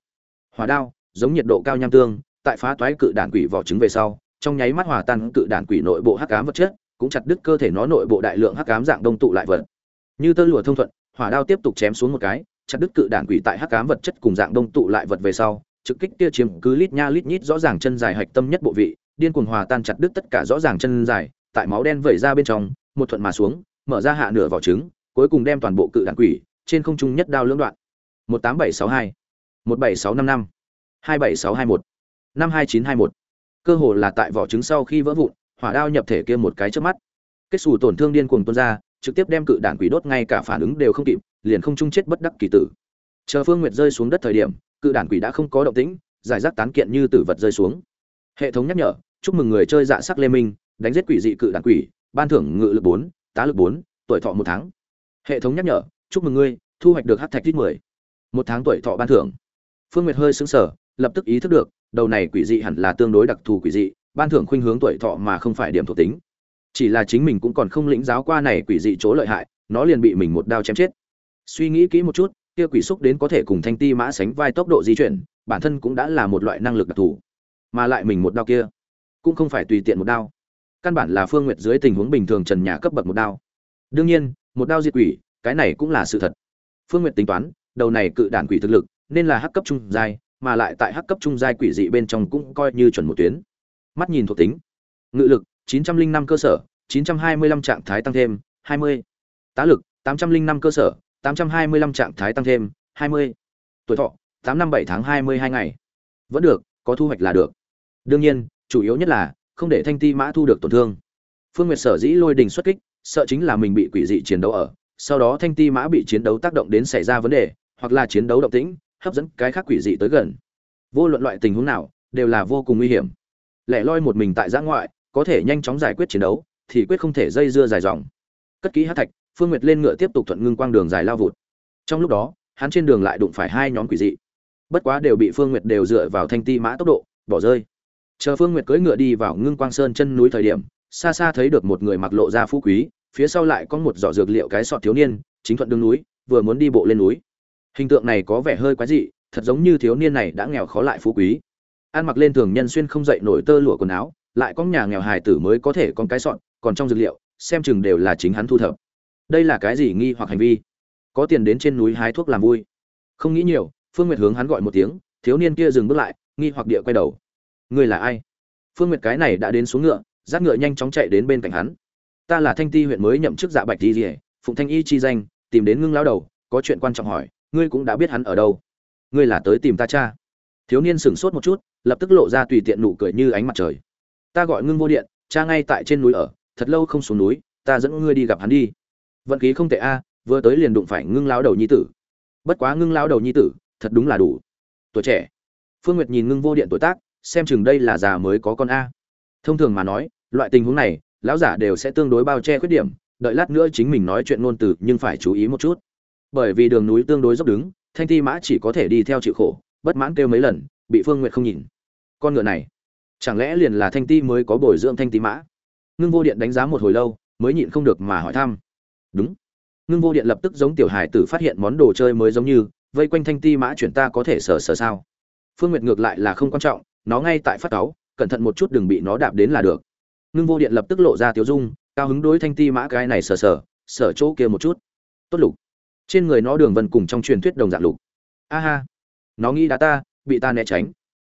Hỏa đao, giống nhiệt độ cao nham tương, tại phá toái cự đạn quỷ vỏ trứng về sau trong nháy mắt hòa tan cự đản quỷ nội bộ hắc ám vật chất, cũng chặt đứt cơ thể nó nội bộ đại lượng hắc ám dạng đông tụ lại vật. Như tơ lụa thông thuận, hỏa đao tiếp tục chém xuống một cái, chặt đứt cự đản quỷ tại hắc ám vật chất cùng dạng đông tụ lại vật về sau, trực kích kia chiếm cứ lít nha lít nhít rõ ràng chân dài hạch tâm nhất bộ vị, điên cuồng hòa tan chặt đứt tất cả rõ ràng chân dài, tại máu đen vẩy ra bên trong, một thuận mà xuống, mở ra hạ nửa vỏ trứng, cuối cùng đem toàn bộ cự đản quỷ trên không trung nhất đao lưỡng đoạn. 18762, 17655, 27621, 52921 cơ hồ là tại vỏ trứng sau khi vỡ vụn, hỏa đao nhập thể kia một cái trước mắt. Kết xù tổn thương điên cuồng tuôn ra, trực tiếp đem cự đạn quỷ đốt ngay cả phản ứng đều không kịp, liền không trung chết bất đắc kỳ tử. Chờ phương nguyệt rơi xuống đất thời điểm, cự đạn quỷ đã không có động tĩnh, giải rác tán kiện như tử vật rơi xuống. Hệ thống nhắc nhở, chúc mừng người chơi dạ sắc lê minh, đánh giết quỷ dị cự đạn quỷ, ban thưởng ngự lực bốn, tá lực bốn, tuổi thọ một tháng. Hệ thống nhắc nhở, chúc mừng ngươi, thu hoạch được hát thạch tít mười, một tháng tuổi thọ ban thưởng. Phương nguyệt hơi sững sờ, lập tức ý thức được đầu này quỷ dị hẳn là tương đối đặc thù quỷ dị, ban thưởng khuynh hướng tuổi thọ mà không phải điểm thuộc tính. Chỉ là chính mình cũng còn không lĩnh giáo qua này quỷ dị chỗ lợi hại, nó liền bị mình một đao chém chết. Suy nghĩ kỹ một chút, kia quỷ xúc đến có thể cùng thanh ti mã sánh vai tốc độ di chuyển, bản thân cũng đã là một loại năng lực đặc thù. Mà lại mình một đao kia, cũng không phải tùy tiện một đao. Căn bản là phương nguyệt dưới tình huống bình thường trần nhà cấp bậc một đao. Đương nhiên, một đao diệt quỷ, cái này cũng là sự thật. Phương nguyệt tính toán, đầu này cự đản quỷ thực lực, nên là hắc cấp trung giai mà lại tại hắc cấp trung giai quỷ dị bên trong cũng coi như chuẩn một tuyến. Mắt nhìn thuộc tính. Ngự lực 905 cơ sở 925 trạng thái tăng thêm 20. tá lực 805 cơ sở 825 trạng thái tăng thêm 20. tuổi thọ 8 năm 7 tháng 22 ngày. Vẫn được, có thu hoạch là được. Đương nhiên, chủ yếu nhất là, không để thanh ti mã thu được tổn thương. Phương nguyệt sở dĩ lôi đình xuất kích, sợ chính là mình bị quỷ dị chiến đấu ở, sau đó thanh ti mã bị chiến đấu tác động đến xảy ra vấn đề, hoặc là chiến đấu động tĩnh hấp dẫn cái khác quỷ dị tới gần. Vô luận loại tình huống nào, đều là vô cùng nguy hiểm. Lẻ loi một mình tại giã ngoại, có thể nhanh chóng giải quyết chiến đấu, thì quyết không thể dây dưa dài dòng. Cất kỹ hát thạch, phương nguyệt lên ngựa tiếp tục thuận ngưng quang đường dài lao vụt. Trong lúc đó, hắn trên đường lại đụng phải hai nhóm quỷ dị. Bất quá đều bị phương nguyệt đều dựa vào thanh ti mã tốc độ, bỏ rơi. Chờ phương nguyệt cưỡi ngựa đi vào ngưng quang sơn chân núi thời điểm, xa xa thấy được một người mặc lộ ra phú quý, phía sau lại có một giỏ dược liệu cái sọt thiếu niên, chính thuận đường núi, vừa muốn đi bộ lên núi hình tượng này có vẻ hơi quái dị, thật giống như thiếu niên này đã nghèo khó lại phú quý. Ăn mặc lên thường nhân xuyên không dậy nổi tơ lụa quần áo, lại có nhà nghèo hài tử mới có thể con cái sọn còn trong dược liệu, xem chừng đều là chính hắn thu thập. Đây là cái gì nghi hoặc hành vi? Có tiền đến trên núi hái thuốc làm vui. Không nghĩ nhiều, phương nguyệt hướng hắn gọi một tiếng, thiếu niên kia dừng bước lại, nghi hoặc địa quay đầu. Ngươi là ai? Phương nguyệt cái này đã đến xuống ngựa giác ngựa nhanh chóng chạy đến bên cạnh hắn. Ta là thanh ti huyện mới nhậm chức dạ bạch di rỉa phụng thanh y chi danh, tìm đến ngưng lao đầu, có chuyện quan trọng hỏi ngươi cũng đã biết hắn ở đâu. Ngươi là tới tìm ta cha. Thiếu niên sửng sốt một chút, lập tức lộ ra tùy tiện nụ cười như ánh mặt trời. Ta gọi ngưng vô điện, cha ngay tại trên núi ở, thật lâu không xuống núi, ta dẫn ngươi đi gặp hắn đi. Vận khí không tệ a, vừa tới liền đụng phải ngưng lao đầu nhi tử. Bất quá ngưng lao đầu nhi tử, thật đúng là đủ. Tuổi trẻ. Phương nguyệt nhìn ngưng vô điện tuổi tác, xem chừng đây là già mới có con a. Thông thường mà nói, loại tình huống này, lão giả đều sẽ tương đối bao che khuyết điểm, đợi lát nữa chính mình nói chuyện ngôn từ, nhưng phải chú ý một chút bởi vì đường núi tương đối dốc đứng, thanh ti mã chỉ có thể đi theo chịu khổ, bất mãn kêu mấy lần, bị phương nguyệt không nhìn. Con ngựa này, chẳng lẽ liền là thanh ti mới có bồi dưỡng thanh ti mã? Ngưng vô điện đánh giá một hồi lâu, mới nhịn không được mà hỏi thăm. Đúng. Ngưng vô điện lập tức giống tiểu hải tử phát hiện món đồ chơi mới giống như, vây quanh thanh ti mã chuyển ta có thể sờ sờ sao? Phương nguyệt ngược lại là không quan trọng, nó ngay tại phát cáu, cẩn thận một chút đừng bị nó đạp đến là được. Ngưng vô điện lập tức lộ ra tiếu dung, cao hứng đối thanh ti mã cái này sờ sờ sờ chỗ kia một chút. Tốt lục trên người nó đường vân cùng trong truyền thuyết đồng dạng lục. A ha. Nó nghĩ đã ta, bị ta né tránh.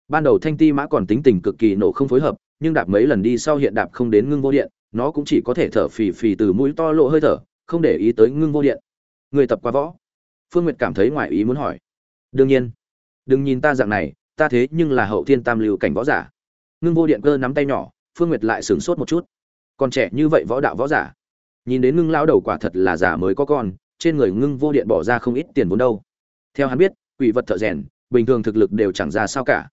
Ban đầu thanh ti mã còn tính tình cực kỳ nổ không phối hợp, nhưng đạp mấy lần đi sau hiện đạp không đến ngưng vô điện, nó cũng chỉ có thể thở phì phì từ mũi to lộ hơi thở, không để ý tới ngưng vô điện. Người tập qua võ. Phương nguyệt cảm thấy ngoài ý muốn hỏi. Đương nhiên. Đừng nhìn ta dạng này, ta thế nhưng là hậu thiên tam lưu cảnh võ giả. Ngưng vô điện cơ nắm tay nhỏ, phương nguyệt lại sửng sốt một chút. Còn trẻ như vậy võ đạo võ giả. Nhìn đến ngưng lão đầu quả thật là giả mới có con trên người ngưng vô điện bỏ ra không ít tiền vốn đâu. Theo hắn biết, quỷ vật thợ rèn, bình thường thực lực đều chẳng ra sao cả.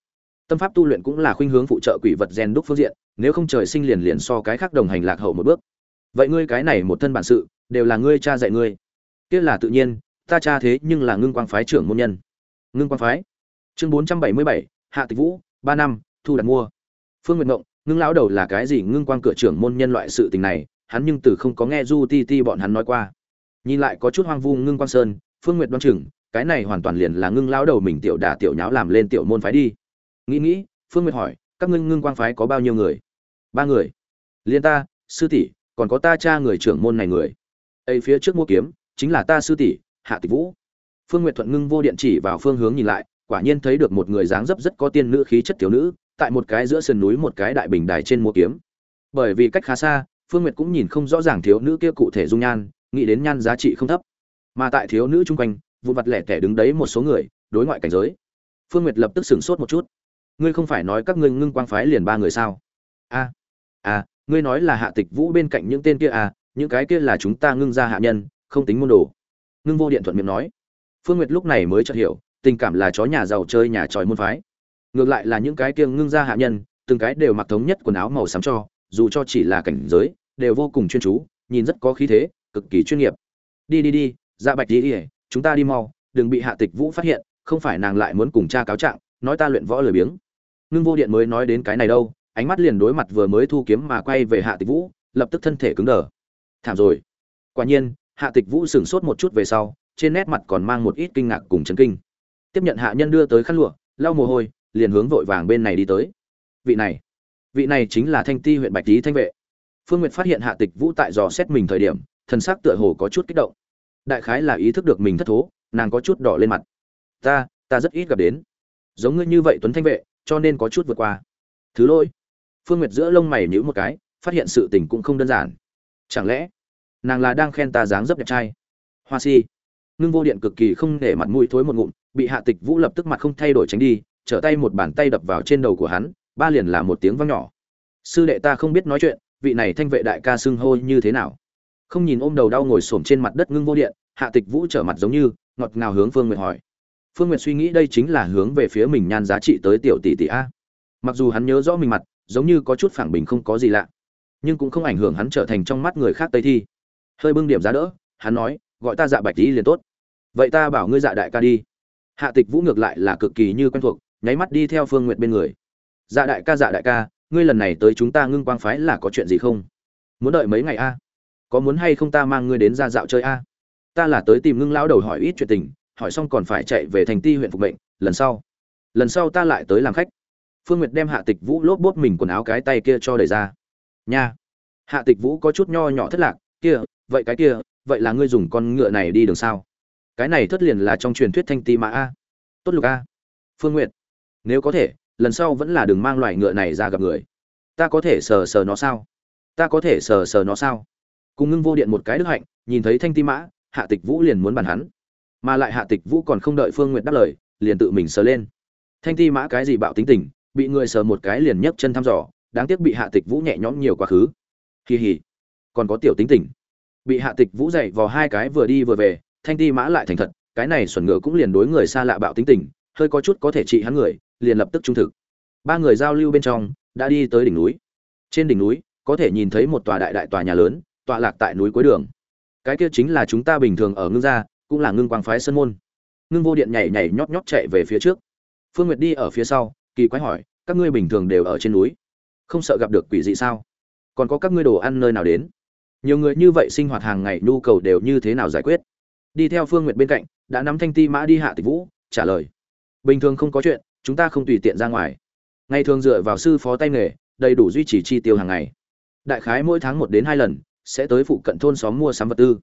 Tâm pháp tu luyện cũng là khuynh hướng phụ trợ quỷ vật rèn đúc phương diện, nếu không trời sinh liền liền so cái khác đồng hành lạc hậu một bước. Vậy ngươi cái này một thân bản sự, đều là ngươi cha dạy ngươi. Kia là tự nhiên, ta cha thế nhưng là ngưng quang phái trưởng môn nhân. Ngưng quang phái. Chương bốn trăm bảy mươi bảy, hạ tịch vũ, ba năm, thu đặt mua. Phương nguyệt ngộng ngưng lão đầu là cái gì ngưng quang cửa trưởng môn nhân loại sự tình này, hắn nhưng từ không có nghe du ti ti bọn hắn nói qua nhìn lại có chút hoang vu ngưng quang sơn, phương nguyệt đoan chừng, cái này hoàn toàn liền là ngưng lão đầu mình tiểu đà tiểu nháo làm lên tiểu môn phái đi. Nghĩ nghĩ, phương nguyệt hỏi, các ngưng ngưng quang phái có bao nhiêu người? Ba người. Liên ta, sư tỷ, còn có ta cha người trưởng môn này người. Ấy phía trước mua kiếm, chính là ta sư tỷ, hạ tịch vũ. Phương nguyệt thuận ngưng vô điện chỉ vào phương hướng nhìn lại, quả nhiên thấy được một người dáng dấp rất có tiên nữ khí chất tiểu nữ, tại một cái giữa sườn núi một cái đại bình đài trên mua kiếm. Bởi vì cách khá xa, phương nguyệt cũng nhìn không rõ ràng thiếu nữ kia cụ thể dung nhan nghĩ đến nhan giá trị không thấp. Mà tại thiếu nữ chung quanh vụ vặt lẻ tẻ đứng đấy một số người đối ngoại cảnh giới. Phương nguyệt lập tức sửng sốt một chút. Ngươi không phải nói các ngươi ngưng quang phái liền ba người sao? A à, ngươi nói là hạ tịch vũ bên cạnh những tên kia à những cái kia là chúng ta ngưng ra hạ nhân không tính môn đồ. Ngưng vô điện thuận miệng nói. Phương nguyệt lúc này mới chợt hiểu tình cảm là chó nhà giàu chơi nhà tròi môn phái. Ngược lại là những cái kia ngưng ra hạ nhân từng cái đều mặc thống nhất quần áo màu xám cho dù cho chỉ là cảnh giới đều vô cùng chuyên chú nhìn rất có khí thế cực kỳ chuyên nghiệp. Đi đi đi dạ bạch đi đi, chúng ta đi mau, đừng bị hạ tịch vũ phát hiện, không phải nàng lại muốn cùng cha cáo trạng, nói ta luyện võ lười biếng. Ngưng vô điện mới nói đến cái này đâu, ánh mắt liền đối mặt vừa mới thu kiếm mà quay về hạ tịch vũ, lập tức thân thể cứng đờ. Thảm rồi. Quả nhiên, hạ tịch vũ sửng sốt một chút về sau, trên nét mặt còn mang một ít kinh ngạc cùng chấn kinh. Tiếp nhận hạ nhân đưa tới khăn lụa, lau mồ hôi, liền hướng vội vàng bên này đi tới. Vị này vị này chính là thanh ti huyện bạch tý thanh vệ. Phương nguyệt phát hiện hạ tịch vũ tại dò xét mình thời điểm thân xác tựa hồ có chút kích động. Đại khái là ý thức được mình thất thố, nàng có chút đỏ lên mặt. Ta ta rất ít gặp đến. Giống ngươi như vậy tuấn thanh vệ, cho nên có chút vượt qua. Thứ lỗi. Phương nguyệt giữa lông mày nhíu một cái, phát hiện sự tình cũng không đơn giản. Chẳng lẽ nàng là đang khen ta dáng dấp đẹp trai? Hoa si. Ngưng vô điện cực kỳ không để mặt mũi thối một ngụm, bị hạ tịch vũ lập tức mặt không thay đổi tránh đi, trở tay một bàn tay đập vào trên đầu của hắn, ba liền là một tiếng vang nhỏ. Sư đệ ta không biết nói chuyện, vị này thanh vệ đại ca xưng hô như thế nào? Không nhìn ôm đầu đau ngồi xổm trên mặt đất ngưng vô điện, hạ tịch vũ trở mặt giống như, ngọt ngào hướng phương nguyệt hỏi. Phương nguyệt suy nghĩ đây chính là hướng về phía mình nhan giá trị tới tiểu tỷ tỷ a. Mặc dù hắn nhớ rõ mình mặt, giống như có chút phản bình không có gì lạ, nhưng cũng không ảnh hưởng hắn trở thành trong mắt người khác tây thi. Hơi bưng điểm giá đỡ, hắn nói, gọi ta dạ bạch tí liền tốt. Vậy ta bảo ngươi dạ đại ca đi. Hạ tịch vũ ngược lại là cực kỳ như quen thuộc, nháy mắt đi theo phương n g u y ệ t bên người. Dạ đại ca dạ đại ca, ngươi lần này tới chúng ta ngưng quang phái là có chuyện gì không? Muốn đợi mấy ngày a? Có muốn hay không ta mang ngươi đến ra dạo chơi a? Ta là tới tìm ngưng lão đầu hỏi ít chuyện tình, hỏi xong còn phải chạy về thành ti huyện phục mệnh, lần sau. Lần sau ta lại tới làm khách. Phương nguyệt đem hạ tịch vũ lốp bốp mình quần áo cái tay kia cho đẩy ra. Nha. Hạ tịch vũ có chút nho nhỏ thất lạc, kia, vậy cái kia, vậy là ngươi dùng con ngựa này đi đường sao? Cái này thất liền là trong truyền thuyết thanh ti mã a. Tốt lục a. Phương nguyệt. Nếu có thể, lần sau vẫn là đừng mang loại ngựa này ra gặp người. Ta có thể sờ sờ nó sao? Ta có thể sờ sờ nó sao? Cùng ngưng vô điện một cái đức hạnh, nhìn thấy thanh ti mã, hạ tịch vũ liền muốn bàn hắn. Mà lại hạ tịch vũ còn không đợi phương nguyệt đáp lời, liền tự mình sờ lên. Thanh ti mã cái gì bạo tính tình, bị người sờ một cái liền nhấc chân thăm dò, đáng tiếc bị hạ tịch vũ nhẹ nhõm nhiều quá khứ. Kỳ hỉ còn có tiểu tính tình. Bị hạ tịch vũ dậy vào hai cái vừa đi vừa về, thanh ti mã lại thành thật, cái này xuẩn ngựa cũng liền đối người xa lạ bạo tính tình, hơi có chút có thể trị hắn người, liền lập tức trung thực. Ba người giao lưu bên trong, đã đi tới đỉnh núi. Trên đỉnh núi, có thể nhìn thấy một tòa đại đại tòa nhà lớn tọa lạc tại núi cuối đường. Cái kia chính là chúng ta bình thường ở ngưng gia, cũng là ngưng quang phái sơn môn. Ngưng vô điện nhảy nhảy nhót nhót chạy về phía trước. Phương nguyệt đi ở phía sau, kỳ quái hỏi, các ngươi bình thường đều ở trên núi? Không sợ gặp được quỷ dị sao? Còn có các ngươi đồ ăn nơi nào đến? Nhiều người như vậy sinh hoạt hàng ngày, nhu cầu đều như thế nào giải quyết? Đi theo phương nguyệt bên cạnh, đã nắm thanh ti mã đi hạ tịch vũ, trả lời. Bình thường không có chuyện, chúng ta không tùy tiện ra ngoài. Ngày thường dựa vào sư phó tay nghề, đầy đủ duy trì chi tiêu hàng ngày. Đại khái mỗi tháng một đến hai lần sẽ tới phụ cận thôn xóm mua sắm vật tư.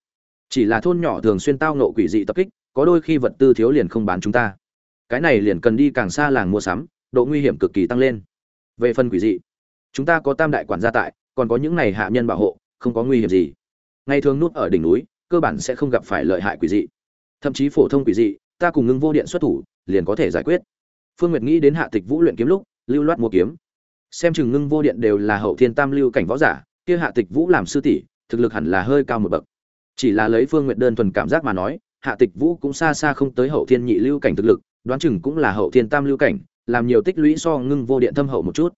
Chỉ là thôn nhỏ thường xuyên tao nộ quỷ dị tập kích, có đôi khi vật tư thiếu liền không bán chúng ta. Cái này liền cần đi càng xa làng mua sắm, độ nguy hiểm cực kỳ tăng lên. Về phần quỷ dị, chúng ta có tam đại quản gia tại, còn có những này hạ nhân bảo hộ, không có nguy hiểm gì. Ngày thường nút ở đỉnh núi, cơ bản sẽ không gặp phải lợi hại quỷ dị. Thậm chí phổ thông quỷ dị, ta cùng ngưng vô điện xuất thủ, liền có thể giải quyết. Phương nguyệt nghĩ đến hạ tịch vũ luyện kiếm lúc, lưu loát mua kiếm. Xem chừng ngưng vô điện đều là hậu thiên tam lưu cảnh võ giả, kia hạ tịch vũ làm sư tỷ thực lực hẳn là hơi cao một bậc. Chỉ là lấy phương nguyệt đơn thuần cảm giác mà nói, hạ tịch vũ cũng xa xa không tới hậu thiên nhị lưu cảnh thực lực, đoán chừng cũng là hậu thiên tam lưu cảnh, làm nhiều tích lũy so ngưng vô điện thâm hậu một chút.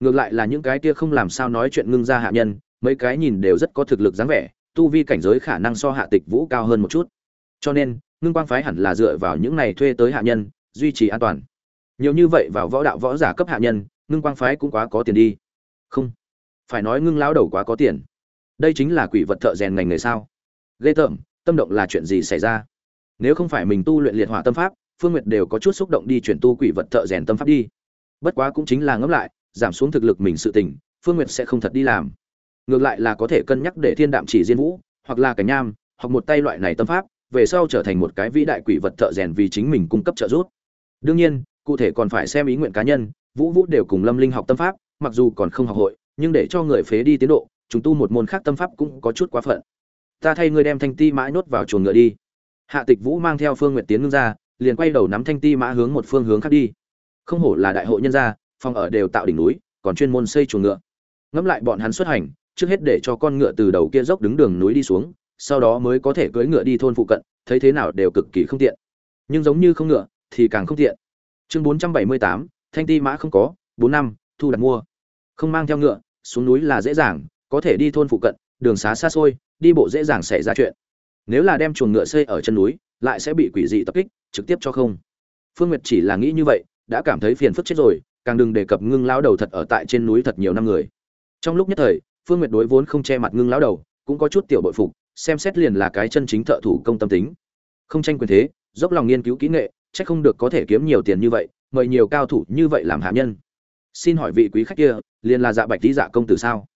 Ngược lại là những cái kia không làm sao nói chuyện ngưng ra hạ nhân, mấy cái nhìn đều rất có thực lực dáng vẻ, tu vi cảnh giới khả năng so hạ tịch vũ cao hơn một chút. Cho nên, ngưng quang phái hẳn là dựa vào những này thuê tới hạ nhân, duy trì an toàn. Nhiều như vậy vào võ đạo võ giả cấp hạ nhân, ngưng quang phái cũng quá có tiền đi. Không. Phải nói ngưng lão đầu quá có tiền đây chính là quỷ vật thợ rèn ngành nghề sao? Ghê tởm, tâm động là chuyện gì xảy ra? Nếu không phải mình tu luyện liệt hỏa tâm pháp, phương nguyệt đều có chút xúc động đi chuyển tu quỷ vật thợ rèn tâm pháp đi. Bất quá cũng chính là ngẫm lại, giảm xuống thực lực mình sự tình, phương nguyệt sẽ không thật đi làm. Ngược lại là có thể cân nhắc để thiên đạm chỉ diên vũ, hoặc là cảnh nham hoặc một tay loại này tâm pháp, về sau trở thành một cái vĩ đại quỷ vật thợ rèn vì chính mình cung cấp trợ giúp. Đương nhiên, cụ thể còn phải xem ý nguyện cá nhân, vũ vũ đều cùng lâm linh học tâm pháp, mặc dù còn không học hội, nhưng để cho người phế đi tiến độ chúng tu một môn khác tâm pháp cũng có chút quá phận. Ta thay ngươi đem thanh ti mã nhốt vào chuồng ngựa đi. Hạ tịch vũ mang theo phương nguyện tiến ngưng ra, liền quay đầu nắm thanh ti mã hướng một phương hướng khác đi. Không hổ là đại hội nhân gia, phòng ở đều tạo đỉnh núi, còn chuyên môn xây chuồng ngựa. Ngẫm lại bọn hắn xuất hành, trước hết để cho con ngựa từ đầu kia dốc đứng đường núi đi xuống, sau đó mới có thể cưỡi ngựa đi thôn phụ cận, thấy thế nào đều cực kỳ không tiện. Nhưng giống như không ngựa, thì càng không tiện. Chương bốn trăm bảy mươi tám, thanh ti mã không có, bốn năm, thu đặt mua. Không mang theo ngựa, xuống núi là dễ dàng có thể đi thôn phụ cận, đường xá xa xôi, đi bộ dễ dàng xảy ra chuyện. Nếu là đem chuồng ngựa xây ở chân núi, lại sẽ bị quỷ dị tập kích, trực tiếp cho không. Phương nguyệt chỉ là nghĩ như vậy, đã cảm thấy phiền phức chết rồi, càng đừng đề cập ngưng lão đầu thật ở tại trên núi thật nhiều năm người. Trong lúc nhất thời, phương nguyệt đối vốn không che mặt ngưng lão đầu, cũng có chút tiểu bội phục, xem xét liền là cái chân chính thợ thủ công tâm tính. Không tranh quyền thế, dốc lòng nghiên cứu kỹ nghệ, chắc không được có thể kiếm nhiều tiền như vậy, mời nhiều cao thủ như vậy làm hạ nhân. Xin hỏi vị quý khách kia, liền là dạ bạch lý dạ công tử sao?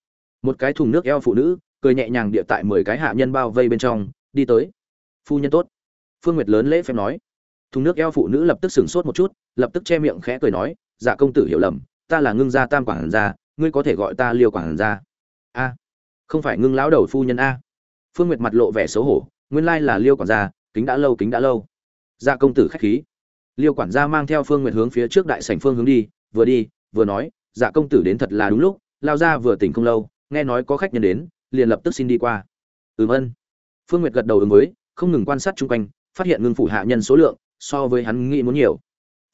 Một cái thùng nước eo phụ nữ, cười nhẹ nhàng địa tại mười cái hạ nhân bao vây bên trong, đi tới. Phu nhân tốt. Phương nguyệt lớn lễ phép nói. Thùng nước eo phụ nữ lập tức sửng sốt một chút, lập tức che miệng khẽ cười nói dạ công tử hiểu lầm, ta là ngưng gia tam quản gia, ngươi có thể gọi ta liêu quản gia. A, không phải ngưng lão đầu phu nhân a. Phương nguyệt mặt lộ vẻ xấu hổ, nguyên lai là liêu quản gia, kính đã lâu, kính đã lâu. Dạ công tử khách khí. Liêu quản gia mang theo phương nguyệt hướng phía trước đại sảnh phương hướng đi, vừa đi, vừa nói dạ công tử đến thật là đúng lúc, lao ra vừa tỉnh không lâu nghe nói có khách nhân đến, liền lập tức xin đi qua. Ừm ân. Phương nguyệt gật đầu ứng với, không ngừng quan sát chung quanh, phát hiện ngưng phủ hạ nhân số lượng so với hắn nghĩ muốn nhiều.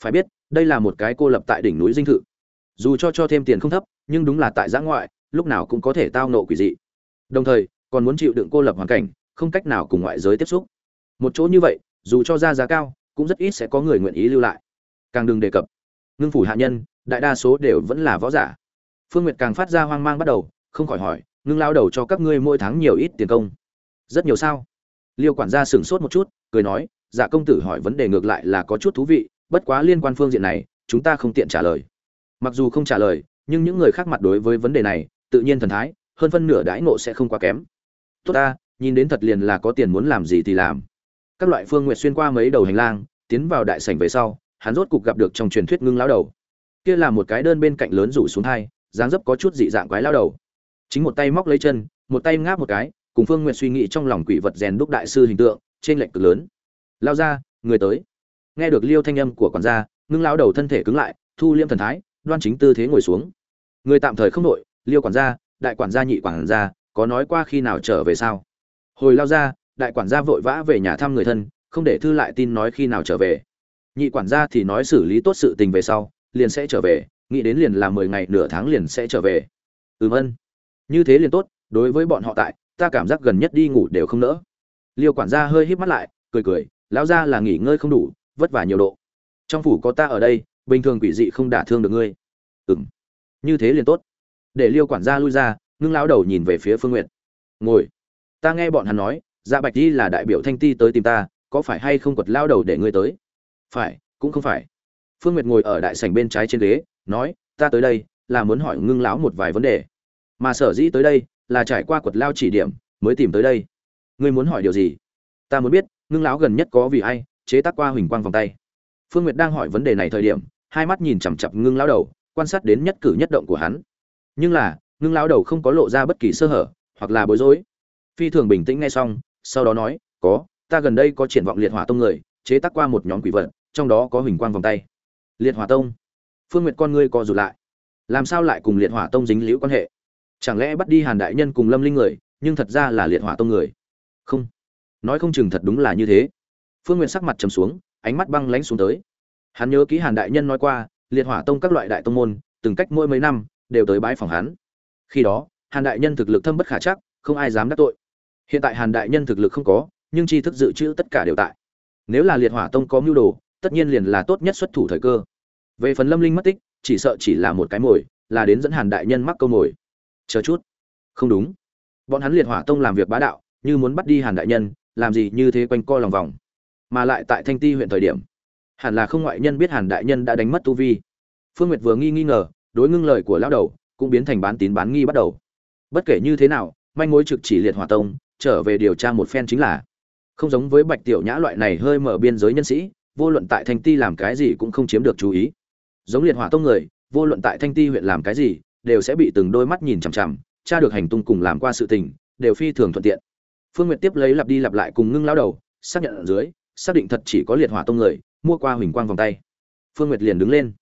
Phải biết, đây là một cái cô lập tại đỉnh núi dinh thự. Dù cho cho thêm tiền không thấp, nhưng đúng là tại giã ngoại, lúc nào cũng có thể tao nộ quỷ dị. Đồng thời, còn muốn chịu đựng cô lập hoàn cảnh, không cách nào cùng ngoại giới tiếp xúc. Một chỗ như vậy, dù cho ra giá cao, cũng rất ít sẽ có người nguyện ý lưu lại. Càng đừng đề cập. Ngưng phủ hạ nhân, đại đa số đều vẫn là võ giả. Phương nguyệt càng phát ra hoang mang bắt đầu không khỏi hỏi, ngưng lao đầu cho các ngươi mỗi tháng nhiều ít tiền công. Rất nhiều sao? Liêu quản gia sửng sốt một chút, cười nói dạ công tử hỏi vấn đề ngược lại là có chút thú vị, bất quá liên quan phương diện này, chúng ta không tiện trả lời. Mặc dù không trả lời, nhưng những người khác mặt đối với vấn đề này, tự nhiên thần thái, hơn phân nửa đãi ngộ sẽ không quá kém. Tốt ta, nhìn đến thật liền là có tiền muốn làm gì thì làm. Các loại phương nguyệt xuyên qua mấy đầu hành lang, tiến vào đại sảnh về sau, hắn rốt cục gặp được trong truyền thuyết ngưng lão đầu. Kia là một cái đơn bên cạnh lớn rủ xuống hai dáng dấp có chút dị dạng quái lao đầu chính một tay móc lấy chân, một tay ngáp một cái, cùng phương nguyệt suy nghĩ trong lòng quỷ vật rèn đúc đại sư hình tượng, trên lệnh cực lớn. Lao ra, người tới. Nghe được liêu thanh âm của quản gia, ngưng lão đầu thân thể cứng lại, thu liêm thần thái, đoan chính tư thế ngồi xuống. Người tạm thời không đội, liêu quản gia, đại quản gia nhị quản gia, có nói qua khi nào trở về sao? Hồi lao ra, đại quản gia vội vã về nhà thăm người thân, không để thư lại tin nói khi nào trở về. Nhị quản gia thì nói xử lý tốt sự tình về sau, liền sẽ trở về, nghĩ đến liền là mười ngày nửa tháng liền sẽ trở về. Ừm ân như thế liền tốt, đối với bọn họ tại, ta cảm giác gần nhất đi ngủ đều không nỡ. Liêu quản gia hơi híp mắt lại, cười cười, lão gia là nghỉ ngơi không đủ, vất vả nhiều độ. Trong phủ có ta ở đây, bình thường quỷ dị không đả thương được ngươi. Ừm, như thế liền tốt. Để liêu quản gia lui ra, ngưng lão đầu nhìn về phía phương nguyện ngồi. Ta nghe bọn hắn nói dạ bạch đi là đại biểu thanh ti tới tìm ta, có phải hay không quật lao đầu để ngươi tới? Phải, cũng không phải. Phương nguyệt ngồi ở đại sảnh bên trái trên ghế, nói, ta tới đây, là muốn hỏi ngưng lão một vài vấn đề mà sở dĩ tới đây là trải qua quật lao chỉ điểm mới tìm tới đây. Ngươi muốn hỏi điều gì? Ta muốn biết, ngưng lão gần nhất có vì ai, chế tác qua huỳnh quang vòng tay. Phương nguyệt đang hỏi vấn đề này thời điểm, hai mắt nhìn chằm chặp ngưng lão đầu, quan sát đến nhất cử nhất động của hắn. Nhưng là, ngưng lão đầu không có lộ ra bất kỳ sơ hở, hoặc là bối rối. Phi thường bình tĩnh nghe xong, sau đó nói, có, ta gần đây có triển vọng liệt hỏa tông người, chế tác qua một nhóm quỷ vật, trong đó có huỳnh quang vòng tay. Liệt hỏa tông? Phương nguyệt con ngươi co rụt lại. Làm sao lại cùng liệt hỏa tông dính liễu quan hệ? Chẳng lẽ bắt đi hàn đại nhân cùng lâm linh người, nhưng thật ra là liệt hỏa tông người? Không. Nói không chừng thật đúng là như thế. Phương nguyệt sắc mặt trầm xuống, ánh mắt băng lãnh xuống tới. Hắn nhớ kỹ hàn đại nhân nói qua, liệt hỏa tông các loại đại tông môn, từng cách mỗi mấy năm, đều tới bãi phòng hắn. Khi đó, hàn đại nhân thực lực thâm bất khả chắc, không ai dám đắc tội. Hiện tại hàn đại nhân thực lực không có, nhưng tri thức dự trữ tất cả đều tại. Nếu là liệt hỏa tông có mưu đồ, tất nhiên liền là tốt nhất xuất thủ thời cơ. Về phần lâm linh mất tích, chỉ sợ chỉ là một cái mồi, là đến dẫn hàn đại nhân mắc câu mồi chờ chút. Không đúng. Bọn hắn liệt hỏa tông làm việc bá đạo, như muốn bắt đi hàn đại nhân, làm gì như thế quanh co lòng vòng. Mà lại tại thanh ti huyện thời điểm, hẳn là không ngoại nhân biết hàn đại nhân đã đánh mất tu vi. Phương nguyệt vừa nghi nghi ngờ, đối ngưng lời của lão đầu, cũng biến thành bán tín bán nghi bắt đầu. Bất kể như thế nào, manh mối trực chỉ liệt hỏa tông, trở về điều tra một phen chính là, không giống với bạch tiểu nhã loại này hơi mở biên giới nhân sĩ, vô luận tại thanh ti làm cái gì cũng không chiếm được chú ý. Giống liệt hỏa tông người, vô luận tại thanh ti huyện làm cái gì đều sẽ bị từng đôi mắt nhìn chằm chằm, tra được hành tung cùng làm qua sự tình, đều phi thường thuận tiện. Phương nguyệt tiếp lấy lặp đi lặp lại cùng ngưng lão đầu, xác nhận ở dưới, xác định thật chỉ có liệt hỏa tông người, mua qua huỳnh quang vòng tay. Phương nguyệt liền đứng lên.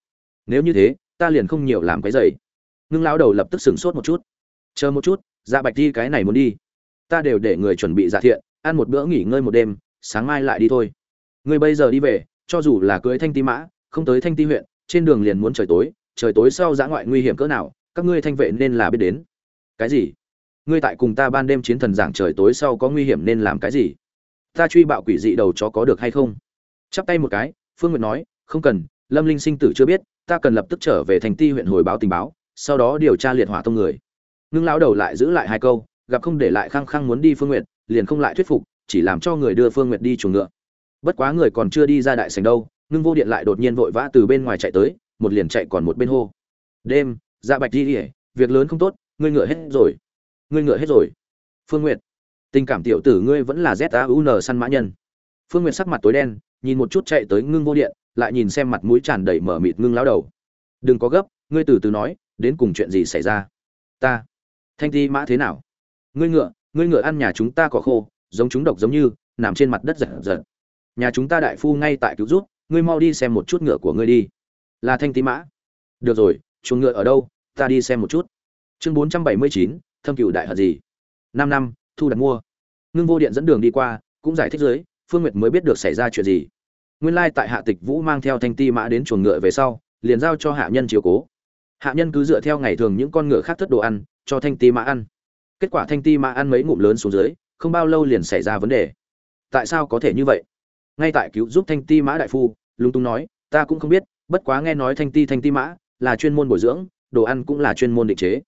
Nếu như thế, ta liền không nhiều làm cái dậy. ngưng lão đầu lập tức sửng sốt một chút. Chờ một chút dạ bạch đi cái này muốn đi. Ta đều để người chuẩn bị dạ thiện, ăn một bữa nghỉ ngơi một đêm, sáng mai lại đi thôi. Ngươi bây giờ đi về, cho dù là cưới thanh ti mã, không tới thanh ti huyện, trên đường liền muốn trời tối trời tối sau dã ngoại nguy hiểm cỡ nào các ngươi thanh vệ nên là biết đến. Cái gì? Ngươi tại cùng ta ban đêm chiến thần giảng trời tối sau có nguy hiểm nên làm cái gì? Ta truy bạo quỷ dị đầu chó có được hay không? Chắp tay một cái, phương nguyệt nói, không cần, lâm linh sinh tử chưa biết, ta cần lập tức trở về thành ti huyện hồi báo tình báo, sau đó điều tra liệt hỏa tông người. Ngưng lão đầu lại giữ lại hai câu, gặp không để lại khăng khăng muốn đi phương nguyệt, liền không lại thuyết phục, chỉ làm cho người đưa phương nguyệt đi chuồng ngựa. Bất quá người còn chưa đi ra đại sành đâu, ngưng vô điện lại đột nhiên vội vã từ bên ngoài chạy tới, một liền chạy còn một bên hô. Đêm dạ bạch đi ỉa việc lớn không tốt, ngươi ngựa hết rồi. Ngươi ngựa hết rồi. Phương n g u y ệ t tình cảm tiểu tử ngươi vẫn là z u n săn mã nhân. Phương n g u y ệ t sắc mặt tối đen, nhìn một chút chạy tới ngưng vô điện, lại nhìn xem mặt mũi tràn đầy mở mịt ngưng lao đầu. Đừng có gấp, ngươi từ từ nói, đến cùng chuyện gì xảy ra? Ta, thanh ti mã thế nào? Ngươi ngựa ngươi ngựa ăn nhà chúng ta có khô, giống chúng độc giống như, nằm trên mặt đất giật giật. Nhà chúng ta đại phu ngay tại cứu rút ngươi mau đi xem một chút ngựa của ngươi đi. Là thanh ti mã. Được rồi chuồng ngựa ở đâu, ta đi xem một chút. Chương bốn trăm bảy mươi chín, thâm cựu đại hận gì? Năm năm, thu đặt mua. Ngưng vô điện dẫn đường đi qua, cũng giải thích dưới, phương nguyệt mới biết được xảy ra chuyện gì. Nguyên lai tại hạ tịch vũ mang theo thanh ti mã đến chuồng ngựa về sau, liền giao cho hạ nhân chiếu cố. Hạ nhân cứ dựa theo ngày thường những con ngựa khác thất đồ ăn, cho thanh ti mã ăn. Kết quả thanh ti mã ăn mấy ngụm lớn xuống dưới, không bao lâu liền xảy ra vấn đề. Tại sao có thể như vậy? Ngay tại cứu giúp thanh ti mã đại phu, lúng túng nói, ta cũng không biết, bất quá nghe nói thanh ti thanh ti mã là chuyên môn bồi dưỡng, đồ ăn cũng là chuyên môn định chế.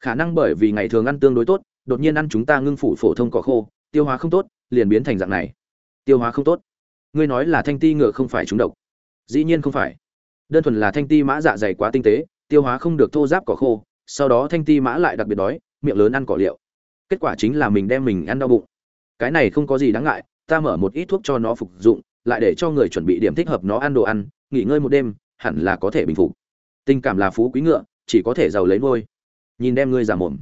Khả năng bởi vì ngày thường ăn tương đối tốt, đột nhiên ăn chúng ta ngưng phủ phổ thông cỏ khô, tiêu hóa không tốt, liền biến thành dạng này. Tiêu hóa không tốt. Ngươi nói là thanh ti ngựa không phải trúng độc. Dĩ nhiên không phải. Đơn thuần là thanh ti mã dạ dày quá tinh tế, tiêu hóa không được thô giáp cỏ khô, sau đó thanh ti mã lại đặc biệt đói, miệng lớn ăn cỏ liệu. Kết quả chính là mình đem mình ăn đau bụng. Cái này không có gì đáng ngại, ta mở một ít thuốc cho nó phục dụng, lại để cho người chuẩn bị điểm thích hợp nó ăn đồ ăn, nghỉ ngơi một đêm, hẳn là có thể bình phục tình cảm là phú quý ngựa, chỉ có thể giàu lấy nuôi. nhìn đem ngươi giả mồm.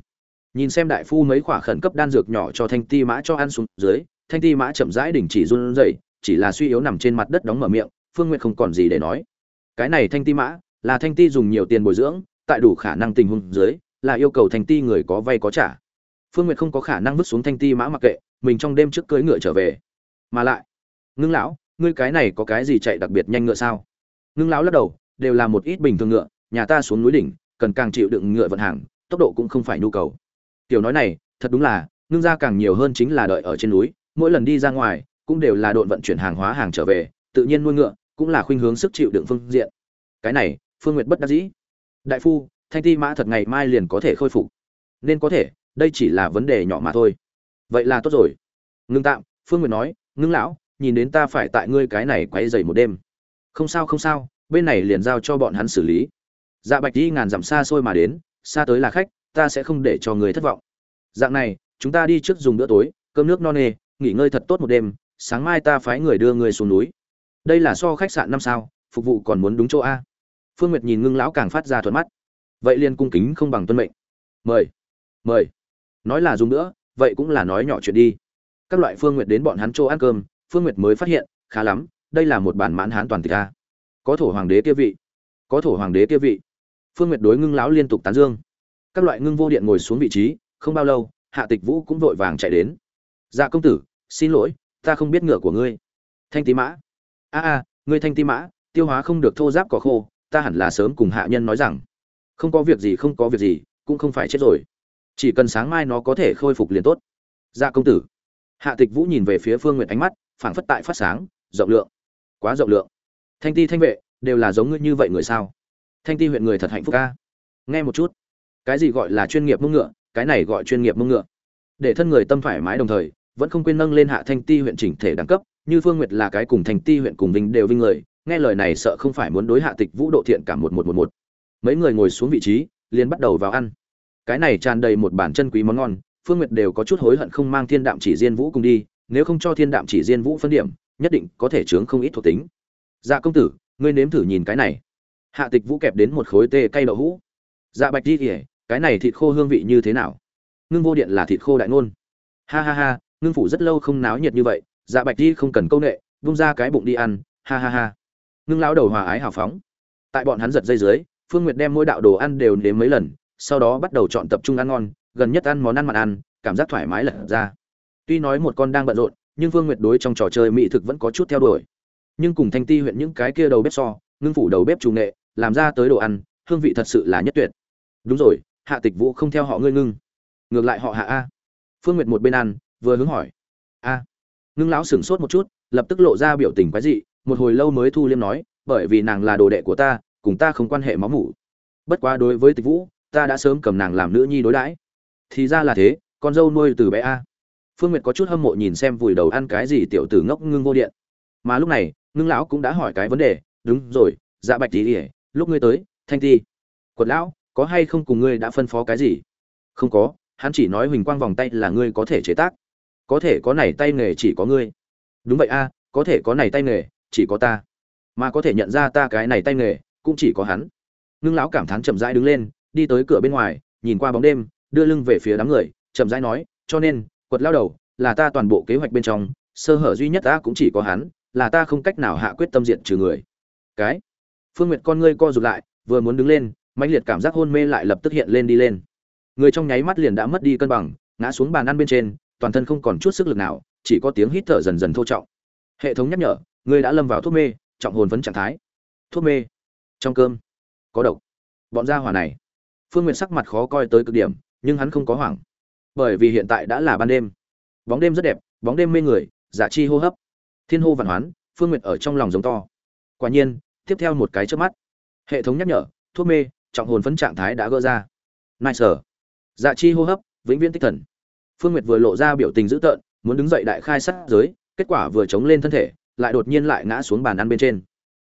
Nhìn xem đại phu mấy khoả khẩn cấp đan dược nhỏ cho thanh ti mã cho ăn xuống dưới, thanh ti mã chậm rãi đình chỉ run rẩy, chỉ là suy yếu nằm trên mặt đất đóng mở miệng, phương nguyện không còn gì để nói. Cái này thanh ti mã, là thanh ti dùng nhiều tiền bồi dưỡng, tại đủ khả năng tình huống dưới, là yêu cầu thanh ti người có vay có trả. Phương nguyện không có khả năng vứt xuống thanh ti mã mặc kệ, mình trong đêm trước cưỡi ngựa trở về. Mà lại, ngưng lão, ngươi cái này có cái gì chạy đặc biệt nhanh ngựa sao? Ngưng lão lắc đầu, đều là một ít bình thường ngựa nhà ta xuống núi đỉnh, cần càng chịu đựng ngựa vận hàng, tốc độ cũng không phải nhu cầu. Tiểu nói này, thật đúng là, ngưng ra càng nhiều hơn chính là đợi ở trên núi, mỗi lần đi ra ngoài, cũng đều là đội vận chuyển hàng hóa hàng trở về, tự nhiên nuôi ngựa, cũng là khuynh hướng sức chịu đựng phương diện. Cái này, phương nguyệt bất đắc dĩ. Đại phu, thanh ti mã thật ngày mai liền có thể khôi phục. Nên có thể, đây chỉ là vấn đề nhỏ mà thôi. Vậy là tốt rồi. Ngưng tạm, phương nguyệt nói, ngưng lão, nhìn đến ta phải tại ngươi cái này quấy dày một đêm. Không sao không sao, bên này liền giao cho bọn hắn xử lý dạ bạch đi ngàn dặm xa xôi mà đến, xa tới là khách, ta sẽ không để cho người thất vọng. Dạng này, chúng ta đi trước dùng bữa tối, cơm nước no nê, nghỉ ngơi thật tốt một đêm, sáng mai ta phái người đưa người xuống núi. Đây là so khách sạn năm sao, phục vụ còn muốn đúng chỗ a? Phương nguyệt nhìn ngưng lão càng phát ra thuận mắt. Vậy liền cung kính không bằng tuân mệnh. Mời mời. Nói là dùng nữa vậy cũng là nói nhỏ chuyện đi. Các loại phương nguyệt đến bọn hắn chỗ ăn cơm, phương nguyệt mới phát hiện, khá lắm, đây là một bản mãn hán toàn tịch a. Có thổ hoàng đế kia vị, có thổ hoàng đế kia vị phương nguyệt đối ngưng lão liên tục tán dương. Các loại ngưng vô điện ngồi xuống vị trí, không bao lâu, hạ tịch vũ cũng vội vàng chạy đến. Dạ công tử, xin lỗi, ta không biết ngựa của ngươi. Thanh tí mã. A a, ngươi thanh tí mã, tiêu hóa không được thô giáp cỏ khô, ta hẳn là sớm cùng hạ nhân nói rằng. Không có việc gì, không có việc gì, cũng không phải chết rồi. Chỉ cần sáng mai nó có thể khôi phục liền tốt. Dạ công tử. Hạ tịch vũ nhìn về phía phương nguyệt ánh mắt, phảng phất tại phát sáng, rộng lượng. Quá rộng lượng. Thanh ti thanh vệ, đều là giống ngươi như vậy người sao? Thanh ti huyện người thật hạnh phúc ca. Nghe một chút. Cái gì gọi là chuyên nghiệp mông ngựa, cái này gọi chuyên nghiệp mông ngựa. Để thân người tâm thoải mái đồng thời, vẫn không quên nâng lên hạ thanh ti huyện chỉnh thể đẳng cấp, như phương nguyệt là cái cùng thanh ti huyện cùng vinh đều vinh người, nghe lời này sợ không phải muốn đối hạ tịch vũ độ thiện cả một một một một. Mấy người ngồi xuống vị trí, liền bắt đầu vào ăn. Cái này tràn đầy một bản chân quý món ngon, phương nguyệt đều có chút hối hận không mang thiên đạm chỉ diên vũ cùng đi, nếu không cho thiên đạm chỉ diên vũ phân điểm, nhất định có thể chướng không ít thuộc tính. Dạ công tử, ngươi nếm thử nhìn cái này hạ tịch vũ kẹp đến một khối tê cây đậu hũ. Dạ bạch đi kỉa cái này thịt khô hương vị như thế nào? Ngưng vô điện là thịt khô đại ngôn. Ha ha ha, ngưng phủ rất lâu không náo nhiệt như vậy dạ bạch đi không cần câu nệ, vung ra cái bụng đi ăn, ha ha ha. Ngưng lão đầu hòa ái hào phóng. Tại bọn hắn giật dây dưới, phương nguyệt đem mỗi đạo đồ ăn đều nếm mấy lần, sau đó bắt đầu chọn tập trung ăn ngon, gần nhất ăn món ăn mặn ăn, cảm giác thoải mái lật ra. Tuy nói một con đang bận rộn, nhưng phương nguyệt đối trong trò chơi mỹ thực vẫn có chút theo đuổi. Nhưng cùng thanh ti huyện những cái kia đầu bếp so, ngưng phủ đầu bếp trù nghệ làm ra tới đồ ăn, hương vị thật sự là nhất tuyệt. Đúng rồi, hạ tịch vũ không theo họ ngươi ngưng. Ngược lại họ hạ a. Phương nguyệt một bên ăn, vừa hướng hỏi. A. Ngưng lão sửng sốt một chút, lập tức lộ ra biểu tình quái dị, một hồi lâu mới thu liêm nói, bởi vì nàng là đồ đệ của ta, cùng ta không quan hệ máu mủ. Bất quá đối với tịch vũ, ta đã sớm cầm nàng làm nữ nhi đối đãi. Thì ra là thế, con dâu nuôi từ bé a. Phương nguyệt có chút hâm mộ nhìn xem vùi đầu ăn cái gì tiểu tử ngốc ngưng vô điện. Mà lúc này, ngưng lão cũng đã hỏi cái vấn đề, đúng rồi dạ bạch tỉ ỉa lúc ngươi tới, thanh ti. Quật lão, có hay không cùng ngươi đã phân phó cái gì? Không có, hắn chỉ nói huỳnh quang vòng tay là ngươi có thể chế tác. Có thể có này tay nghề chỉ có ngươi. Đúng vậy a, có thể có này tay nghề, chỉ có ta. Mà có thể nhận ra ta cái này tay nghề, cũng chỉ có hắn. Ngưng lão cảm thán chậm rãi đứng lên, đi tới cửa bên ngoài, nhìn qua bóng đêm, đưa lưng về phía đám người, chậm rãi nói, cho nên, quật lao đầu, là ta toàn bộ kế hoạch bên trong, sơ hở duy nhất ta cũng chỉ có hắn, là ta không cách nào hạ quyết tâm diện trừ người. Cái phương nguyệt con ngươi co rụt lại, vừa muốn đứng lên, mãnh liệt cảm giác hôn mê lại lập tức hiện lên đi lên. Người trong nháy mắt liền đã mất đi cân bằng, ngã xuống bàn ăn bên trên, toàn thân không còn chút sức lực nào, chỉ có tiếng hít thở dần dần thô trọng. Hệ thống nhắc nhở, người đã lâm vào thuốc mê, trọng hồn vẫn trạng thái. Thuốc mê. Trong cơm. Có độc. Bọn gia hỏa này. Phương Nguyệt sắc mặt khó coi tới cực điểm, nhưng hắn không có hoảng. Bởi vì hiện tại đã là ban đêm. Bóng đêm rất đẹp, bóng đêm mê người, giả chi hô hấp. Thiên hô vạn hoán, phương Nguyệt ở trong lòng giống to. Quả nhiên tiếp theo một cái trước mắt. Hệ thống nhắc nhở, thuốc mê, trọng hồn phấn trạng thái đã gỡ ra. Nice sở dạ chi hô hấp, vĩnh viễn tích thần. Phương nguyệt vừa lộ ra biểu tình dữ tợn, muốn đứng dậy đại khai sát giới, kết quả vừa chống lên thân thể, lại đột nhiên lại ngã xuống bàn ăn bên trên.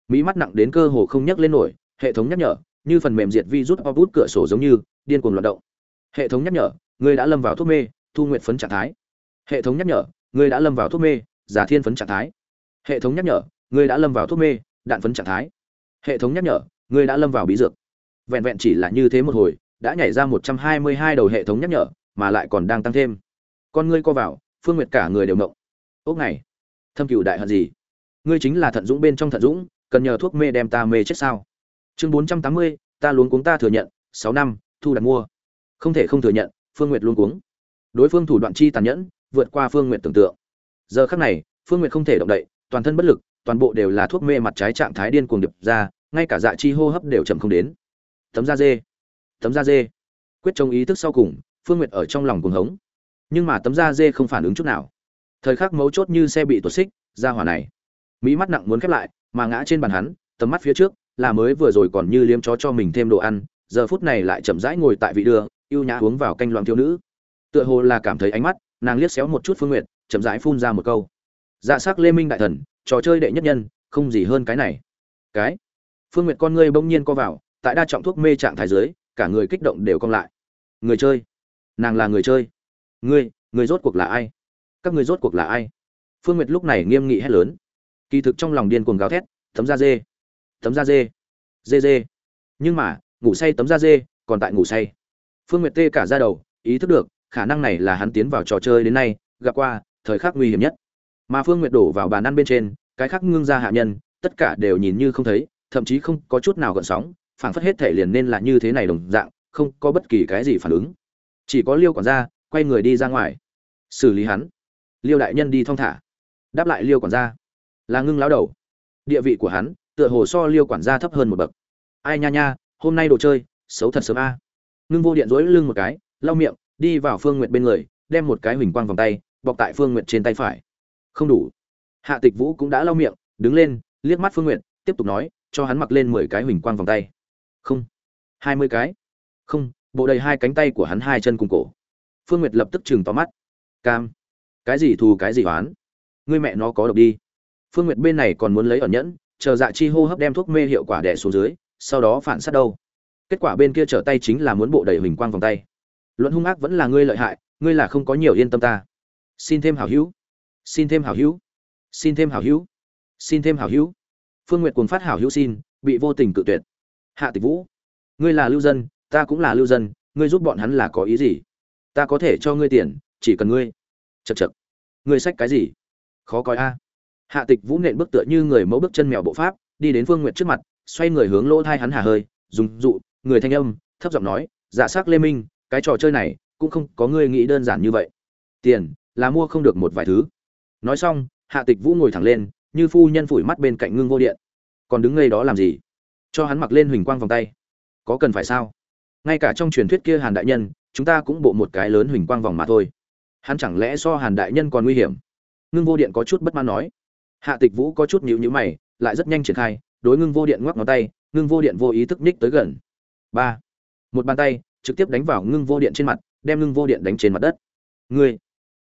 Mỹ mắt nặng đến cơ hồ không nhấc lên nổi, hệ thống nhắc nhở, như phần mềm diệt vi rút o bút cửa sổ giống như, điên cuồng loạt động. Hệ thống nhắc nhở, người đã lâm vào thuốc mê, thu nguyện phấn trạng thái. Hệ thống nhắc nhở, người đã lâm vào thuốc mê, giả thiên phấn trạng thái. Hệ thống nhắc nhở, người đã lâm vào thuốc mê đạn phấn trạng thái. Hệ thống nhắc nhở, ngươi đã lâm vào bí dược. Vẹn vẹn chỉ là như thế một hồi, đã nhảy ra một trăm hai mươi hai đầu hệ thống nhắc nhở, mà lại còn đang tăng thêm. Con ngươi co vào, phương nguyệt cả người đều mộng ốc này, thâm cựu đại hận gì? Ngươi chính là thận dũng bên trong thận dũng, cần nhờ thuốc mê đem ta mê chết sao? Chương bốn trăm tám mươi, ta luôn cuống ta thừa nhận, sáu năm, thu đặt mua. Không thể không thừa nhận, phương nguyệt luôn cuống. Đối phương thủ đoạn chi tàn nhẫn, vượt qua phương nguyệt tưởng tượng. Giờ khắc này, phương nguyệt không thể động đậy, toàn thân bất lực toàn bộ đều là thuốc mê mặt trái trạng thái điên cuồng điệp ra, ngay cả dạ chi hô hấp đều chậm không đến. Tấm da dê. Tấm da dê. Quyết trong ý thức sau cùng, phương nguyệt ở trong lòng cuồng hống. Nhưng mà tấm da dê không phản ứng chút nào. Thời khắc mấu chốt như xe bị tuột xích, ra hỏa này. Mỹ mắt nặng muốn khép lại, mà ngã trên bàn hắn, tầm mắt phía trước, là mới vừa rồi còn như liếm chó cho mình thêm đồ ăn, giờ phút này lại chậm rãi ngồi tại vị đường yêu nhã uống vào canh loạn thiếu nữ. Tựa hồ là cảm thấy ánh mắt, nàng liếc xéo một chút phương nguyệt, chậm rãi phun ra một câu. Dạ sắc lê minh đại thần trò chơi đệ nhất nhân, không gì hơn cái này. Cái? Phương nguyệt con ngươi bỗng nhiên co vào, tại đa trọng thuốc mê trạng thái dưới, cả người kích động đều cong lại. Người chơi. Nàng là người chơi. Ngươi, người rốt cuộc là ai? Các người rốt cuộc là ai? Phương nguyệt lúc này nghiêm nghị hét lớn. Kỳ thực trong lòng điên cuồng gào thét tấm da dê. Tấm da dê. Dê dê. Nhưng mà, ngủ say tấm da dê, còn tại ngủ say. Phương nguyệt tê cả ra đầu, ý thức được, khả năng này là hắn tiến vào trò chơi đến nay, gặp qua, thời khắc nguy hiểm nhất mà phương nguyệt đổ vào bàn ăn bên trên, cái khác ngưng ra hạ nhân, tất cả đều nhìn như không thấy, thậm chí không có chút nào gợn sóng, phảng phất hết thể liền nên là như thế này đồng dạng, không có bất kỳ cái gì phản ứng. Chỉ có liêu quản gia quay người đi ra ngoài, xử lý hắn. Liêu đại nhân đi thong thả. Đáp lại liêu quản gia, là ngưng lão đầu. Địa vị của hắn, tựa hồ so liêu quản gia thấp hơn một bậc. Ai nha nha, hôm nay đồ chơi, xấu thật sớm a. Ngưng vô điện dối lưng một cái, lau miệng, đi vào phương nguyện bên người, đem một cái huỳnh quang vòng tay, bọc tại phương nguyện trên tay phải không đủ. Hạ tịch vũ cũng đã lau miệng, đứng lên, liếc mắt phương nguyện tiếp tục nói, cho hắn mặc lên mười cái huỳnh quang vòng tay. Không. Hai mươi cái. Không, bộ đầy hai cánh tay của hắn hai chân cùng cổ. Phương nguyệt lập tức chừng to mắt. Cam. Cái gì thù, cái gì oán? Ngươi mẹ nó có độc đi. Phương nguyệt bên này còn muốn lấy ẩn nhẫn, chờ dạ chi hô hấp đem thuốc mê hiệu quả đẻ xuống dưới, sau đó phản sát đâu. Kết quả bên kia trở tay chính là muốn bộ đầy huỳnh quang vòng tay. Luận hung ác vẫn là ngươi lợi hại, ngươi là không có nhiều yên tâm ta. Xin thêm hảo hữu xin thêm hảo hữu. Xin thêm hảo hữu. Xin thêm hảo hữu. Phương nguyệt cuồng phát hảo hữu xin, bị vô tình cự tuyệt. Hạ tịch vũ, ngươi là lưu dân, ta cũng là lưu dân, ngươi giúp bọn hắn là có ý gì? Ta có thể cho ngươi tiền, chỉ cần ngươi. Chật chật ngươi sách cái gì? Khó coi a. Hạ tịch vũ nện bước tựa như người mẫu bước chân mèo bộ pháp, đi đến phương n g u y ệ t trước mặt, xoay người hướng lỗ thai hắn hà hơi, dùng dụ, người thanh âm, thấp giọng nói dạ giả s ắ c lê minh, cái trò chơi này cũng không có ngươi nghĩ đơn giản như vậy. Tiền là mua không được một vài thứ nói xong, hạ tịch vũ ngồi thẳng lên, như phu nhân phủi mắt bên cạnh ngưng vô điện. Còn đứng ngay đó làm gì? Cho hắn mặc lên huỳnh quang vòng tay. Có cần phải sao? Ngay cả trong truyền thuyết kia hàn đại nhân, chúng ta cũng bộ một cái lớn huỳnh quang vòng mà thôi. Hắn chẳng lẽ so hàn đại nhân còn nguy hiểm? Ngưng vô điện có chút bất mãn nói. Hạ tịch vũ có chút nhíu nhíu mày, lại rất nhanh triển khai, đối ngưng vô điện ngoắc ngón tay, ngưng vô điện vô ý thức ních tới gần. Ba. Một bàn tay, trực tiếp đánh vào ngưng vô điện trên mặt, đem ngưng vô điện đánh trên mặt đất. Ngươi.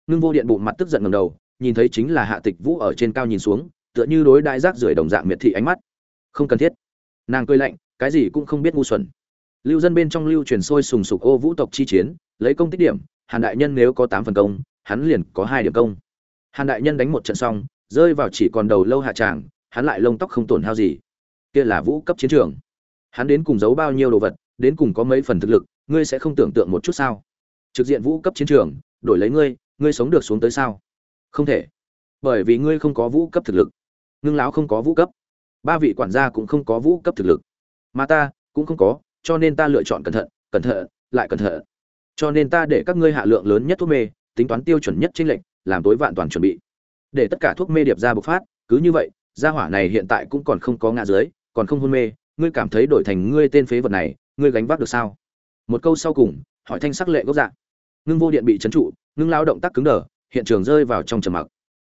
Ngưng vô điện bụng mặt tức giận ngầm đầu nhìn thấy chính là hạ tịch vũ ở trên cao nhìn xuống, tựa như đối đại giác rưởi đồng dạng miệt thị ánh mắt. Không cần thiết. Nàng cười lạnh, cái gì cũng không biết ngu xuẩn. Lưu dân bên trong lưu truyền sôi sùng sục ô vũ tộc chi chiến, lấy công tích điểm, hàn đại nhân nếu có tám phần công, hắn liền có hai điểm công. Hàn đại nhân đánh một trận xong, rơi vào chỉ còn đầu lâu hạ tràng, hắn lại lông tóc không tổn hao gì. Kia là vũ cấp chiến trường. Hắn đến cùng giấu bao nhiêu đồ vật, đến cùng có mấy phần thực lực, ngươi sẽ không tưởng tượng một chút sao? Trực diện vũ cấp chiến trường, đổi lấy ngươi ngươi sống được xuống tới sao? Không thể. Bởi vì ngươi không có vũ cấp thực lực. Ngưng lão không có vũ cấp. Ba vị quản gia cũng không có vũ cấp thực lực. Mà ta cũng không có, cho nên ta lựa chọn cẩn thận cẩn thận, lại cẩn thận. Cho nên ta để các ngươi hạ lượng lớn nhất thuốc mê, tính toán tiêu chuẩn nhất chính lệnh làm tối vạn toàn chuẩn bị. Để tất cả thuốc mê điệp ra bộc phát, cứ như vậy, gia hỏa này hiện tại cũng còn không có ngã dưới, còn không hôn mê, ngươi cảm thấy đổi thành ngươi tên phế vật này, ngươi gánh vác được sao? Một câu sau cùng, hỏi thanh sắc lệ gốc dạng ngưng vô điện bị trấn trụ, ngưng lao động tác cứng đờ hiện trường rơi vào trong trầm mặc.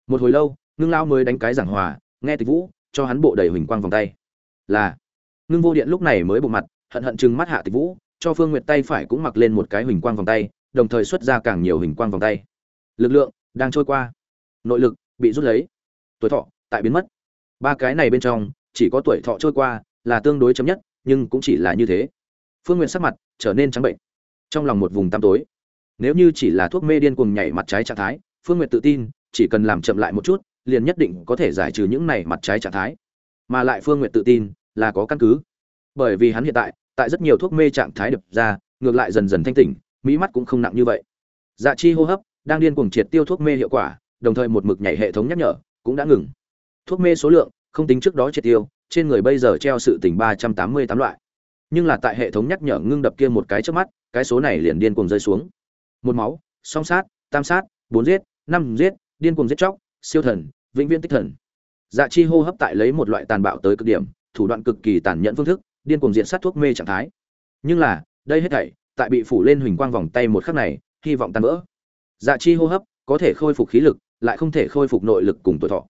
Một hồi lâu, ngưng lao mới đánh cái giảng hòa, nghe tịch vũ, cho hắn bộ đầy huỳnh quang vòng tay. Là, ngưng vô điện lúc này mới bộ mặt, hận hận chừng mắt hạ tịch vũ, cho phương nguyệt tay phải cũng mặc lên một cái huỳnh quang vòng tay, đồng thời xuất ra càng nhiều huỳnh quang vòng tay. Lực lượng đang trôi qua. Nội lực bị rút lấy. Tuổi thọ tại biến mất. Ba cái này bên trong, chỉ có tuổi thọ trôi qua là tương đối chấm nhất, nhưng cũng chỉ là như thế. Phương nguyện sắc mặt trở nên trắng bệnh. Trong lòng một vùng tăm tối. Nếu như chỉ là thuốc mê điên cuồng nhảy mặt trái trạng thái phương Nguyệt tự tin, chỉ cần làm chậm lại một chút, liền nhất định có thể giải trừ những này mặt trái trạng thái. Mà lại phương Nguyệt tự tin là có căn cứ. Bởi vì hắn hiện tại tại rất nhiều thuốc mê trạng thái đập ra, ngược lại dần dần thanh tỉnh, mỹ mắt cũng không nặng như vậy. Dạ chi hô hấp đang điên cuồng triệt tiêu thuốc mê hiệu quả, đồng thời một mực nhảy hệ thống nhắc nhở, cũng đã ngừng. Thuốc mê số lượng, không tính trước đó triệt tiêu, trên người bây giờ treo sự tỉnh ba trăm tám mươi tám loại. Nhưng là tại hệ thống nhắc nhở ngưng đập kia một cái trước mắt, cái số này liền điên cuồng rơi xuống. Một máu, song sát, tam sát, bốn giết năm giết, điên cuồng giết chóc, siêu thần, vĩnh viễn tích thần. Dạ chi hô hấp tại lấy một loại tàn bạo tới cực điểm, thủ đoạn cực kỳ tàn nhẫn phương thức, điên cuồng diện sát thuốc mê trạng thái. Nhưng là, đây hết thảy, tại bị phủ lên huỳnh quang vòng tay một khắc này, hy vọng tan vỡ. Dạ chi hô hấp, có thể khôi phục khí lực, lại không thể khôi phục nội lực cùng tuổi thọ.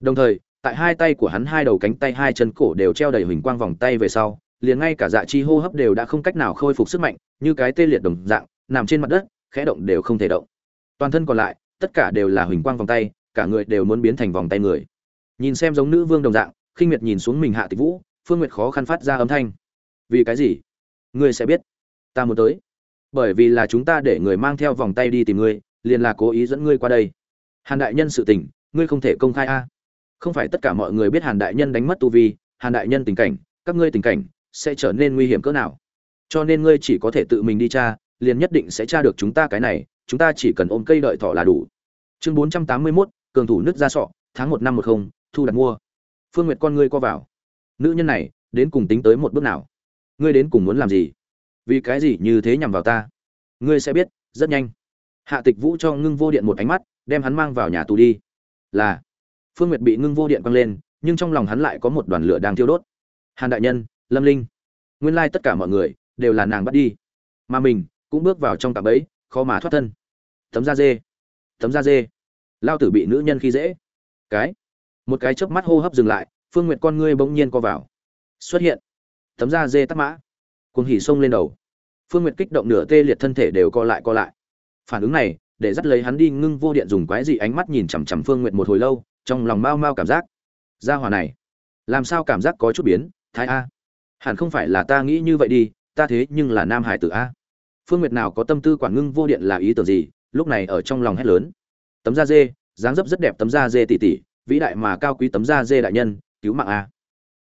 Đồng thời, tại hai tay của hắn hai đầu cánh tay hai chân cổ đều treo đầy huỳnh quang vòng tay về sau, liền ngay cả dạ chi hô hấp đều đã không cách nào khôi phục sức mạnh, như cái tê liệt đồng dạng, nằm trên mặt đất, khẽ động đều không thể động. Toàn thân còn lại tất cả đều là huỳnh quang vòng tay, cả người đều muốn biến thành vòng tay người. Nhìn xem giống nữ vương đồng dạng, khinh miệt nhìn xuống mình hạ tịch vũ, phương nguyệt khó khăn phát ra âm thanh. Vì cái gì? Ngươi sẽ biết. Ta muốn tới. Bởi vì là chúng ta để người mang theo vòng tay đi tìm ngươi, liền là cố ý dẫn ngươi qua đây. Hàn đại nhân sự tình, ngươi không thể công khai a. Không phải tất cả mọi người biết hàn đại nhân đánh mất tu vi, hàn đại nhân tình cảnh, các ngươi tình cảnh sẽ trở nên nguy hiểm cỡ nào. Cho nên ngươi chỉ có thể tự mình đi tra, liền nhất định sẽ tra được chúng ta cái này chúng ta chỉ cần ôm cây đợi thọ là đủ. Chương bốn trăm tám mươi 481, cường thủ nứt ra sọ tháng một năm một không thu đặt mua. Phương nguyệt con ngươi co vào. Nữ nhân này đến cùng tính tới một bước nào? Ngươi đến cùng muốn làm gì? Vì cái gì như thế nhằm vào ta? Ngươi sẽ biết rất nhanh. Hạ tịch vũ cho ngưng vô điện một ánh mắt đem hắn mang vào nhà tù đi. Là. Phương nguyệt bị ngưng vô điện quăng lên nhưng trong lòng hắn lại có một đoàn lửa đang thiêu đốt. Hàn đại nhân lâm linh. Nguyên lai tất cả mọi người đều là nàng bắt đi. Mà mình cũng bước vào trong tạm bẫy khó mà thoát thân. Tấm da dê. Tấm da dê. Lao tử bị nữ nhân khi dễ. Cái. Một cái chớp mắt hô hấp dừng lại, phương nguyệt con ngươi bỗng nhiên co vào. Xuất hiện. Tấm da dê tắc mã. Cuồng hỉ xông lên đầu. Phương nguyệt kích động nửa tê liệt thân thể đều co lại co lại. Phản ứng này, để dắt lấy hắn đi ngưng vô điện dùng quái dị ánh mắt nhìn chằm chằm phương nguyệt một hồi lâu, trong lòng mau mau cảm giác. Gia hỏa này, làm sao cảm giác có chút biến, thái a? Hẳn không phải là ta nghĩ như vậy đi, ta thế nhưng là nam hải tử a phương nguyệt nào có tâm tư quản ngưng vô điện là ý tưởng gì? Lúc này ở trong lòng hét lớn. Tấm da dê, dáng dấp rất đẹp tấm da dê tỉ tỉ vĩ đại mà cao quý tấm da dê đại nhân, cứu mạng a.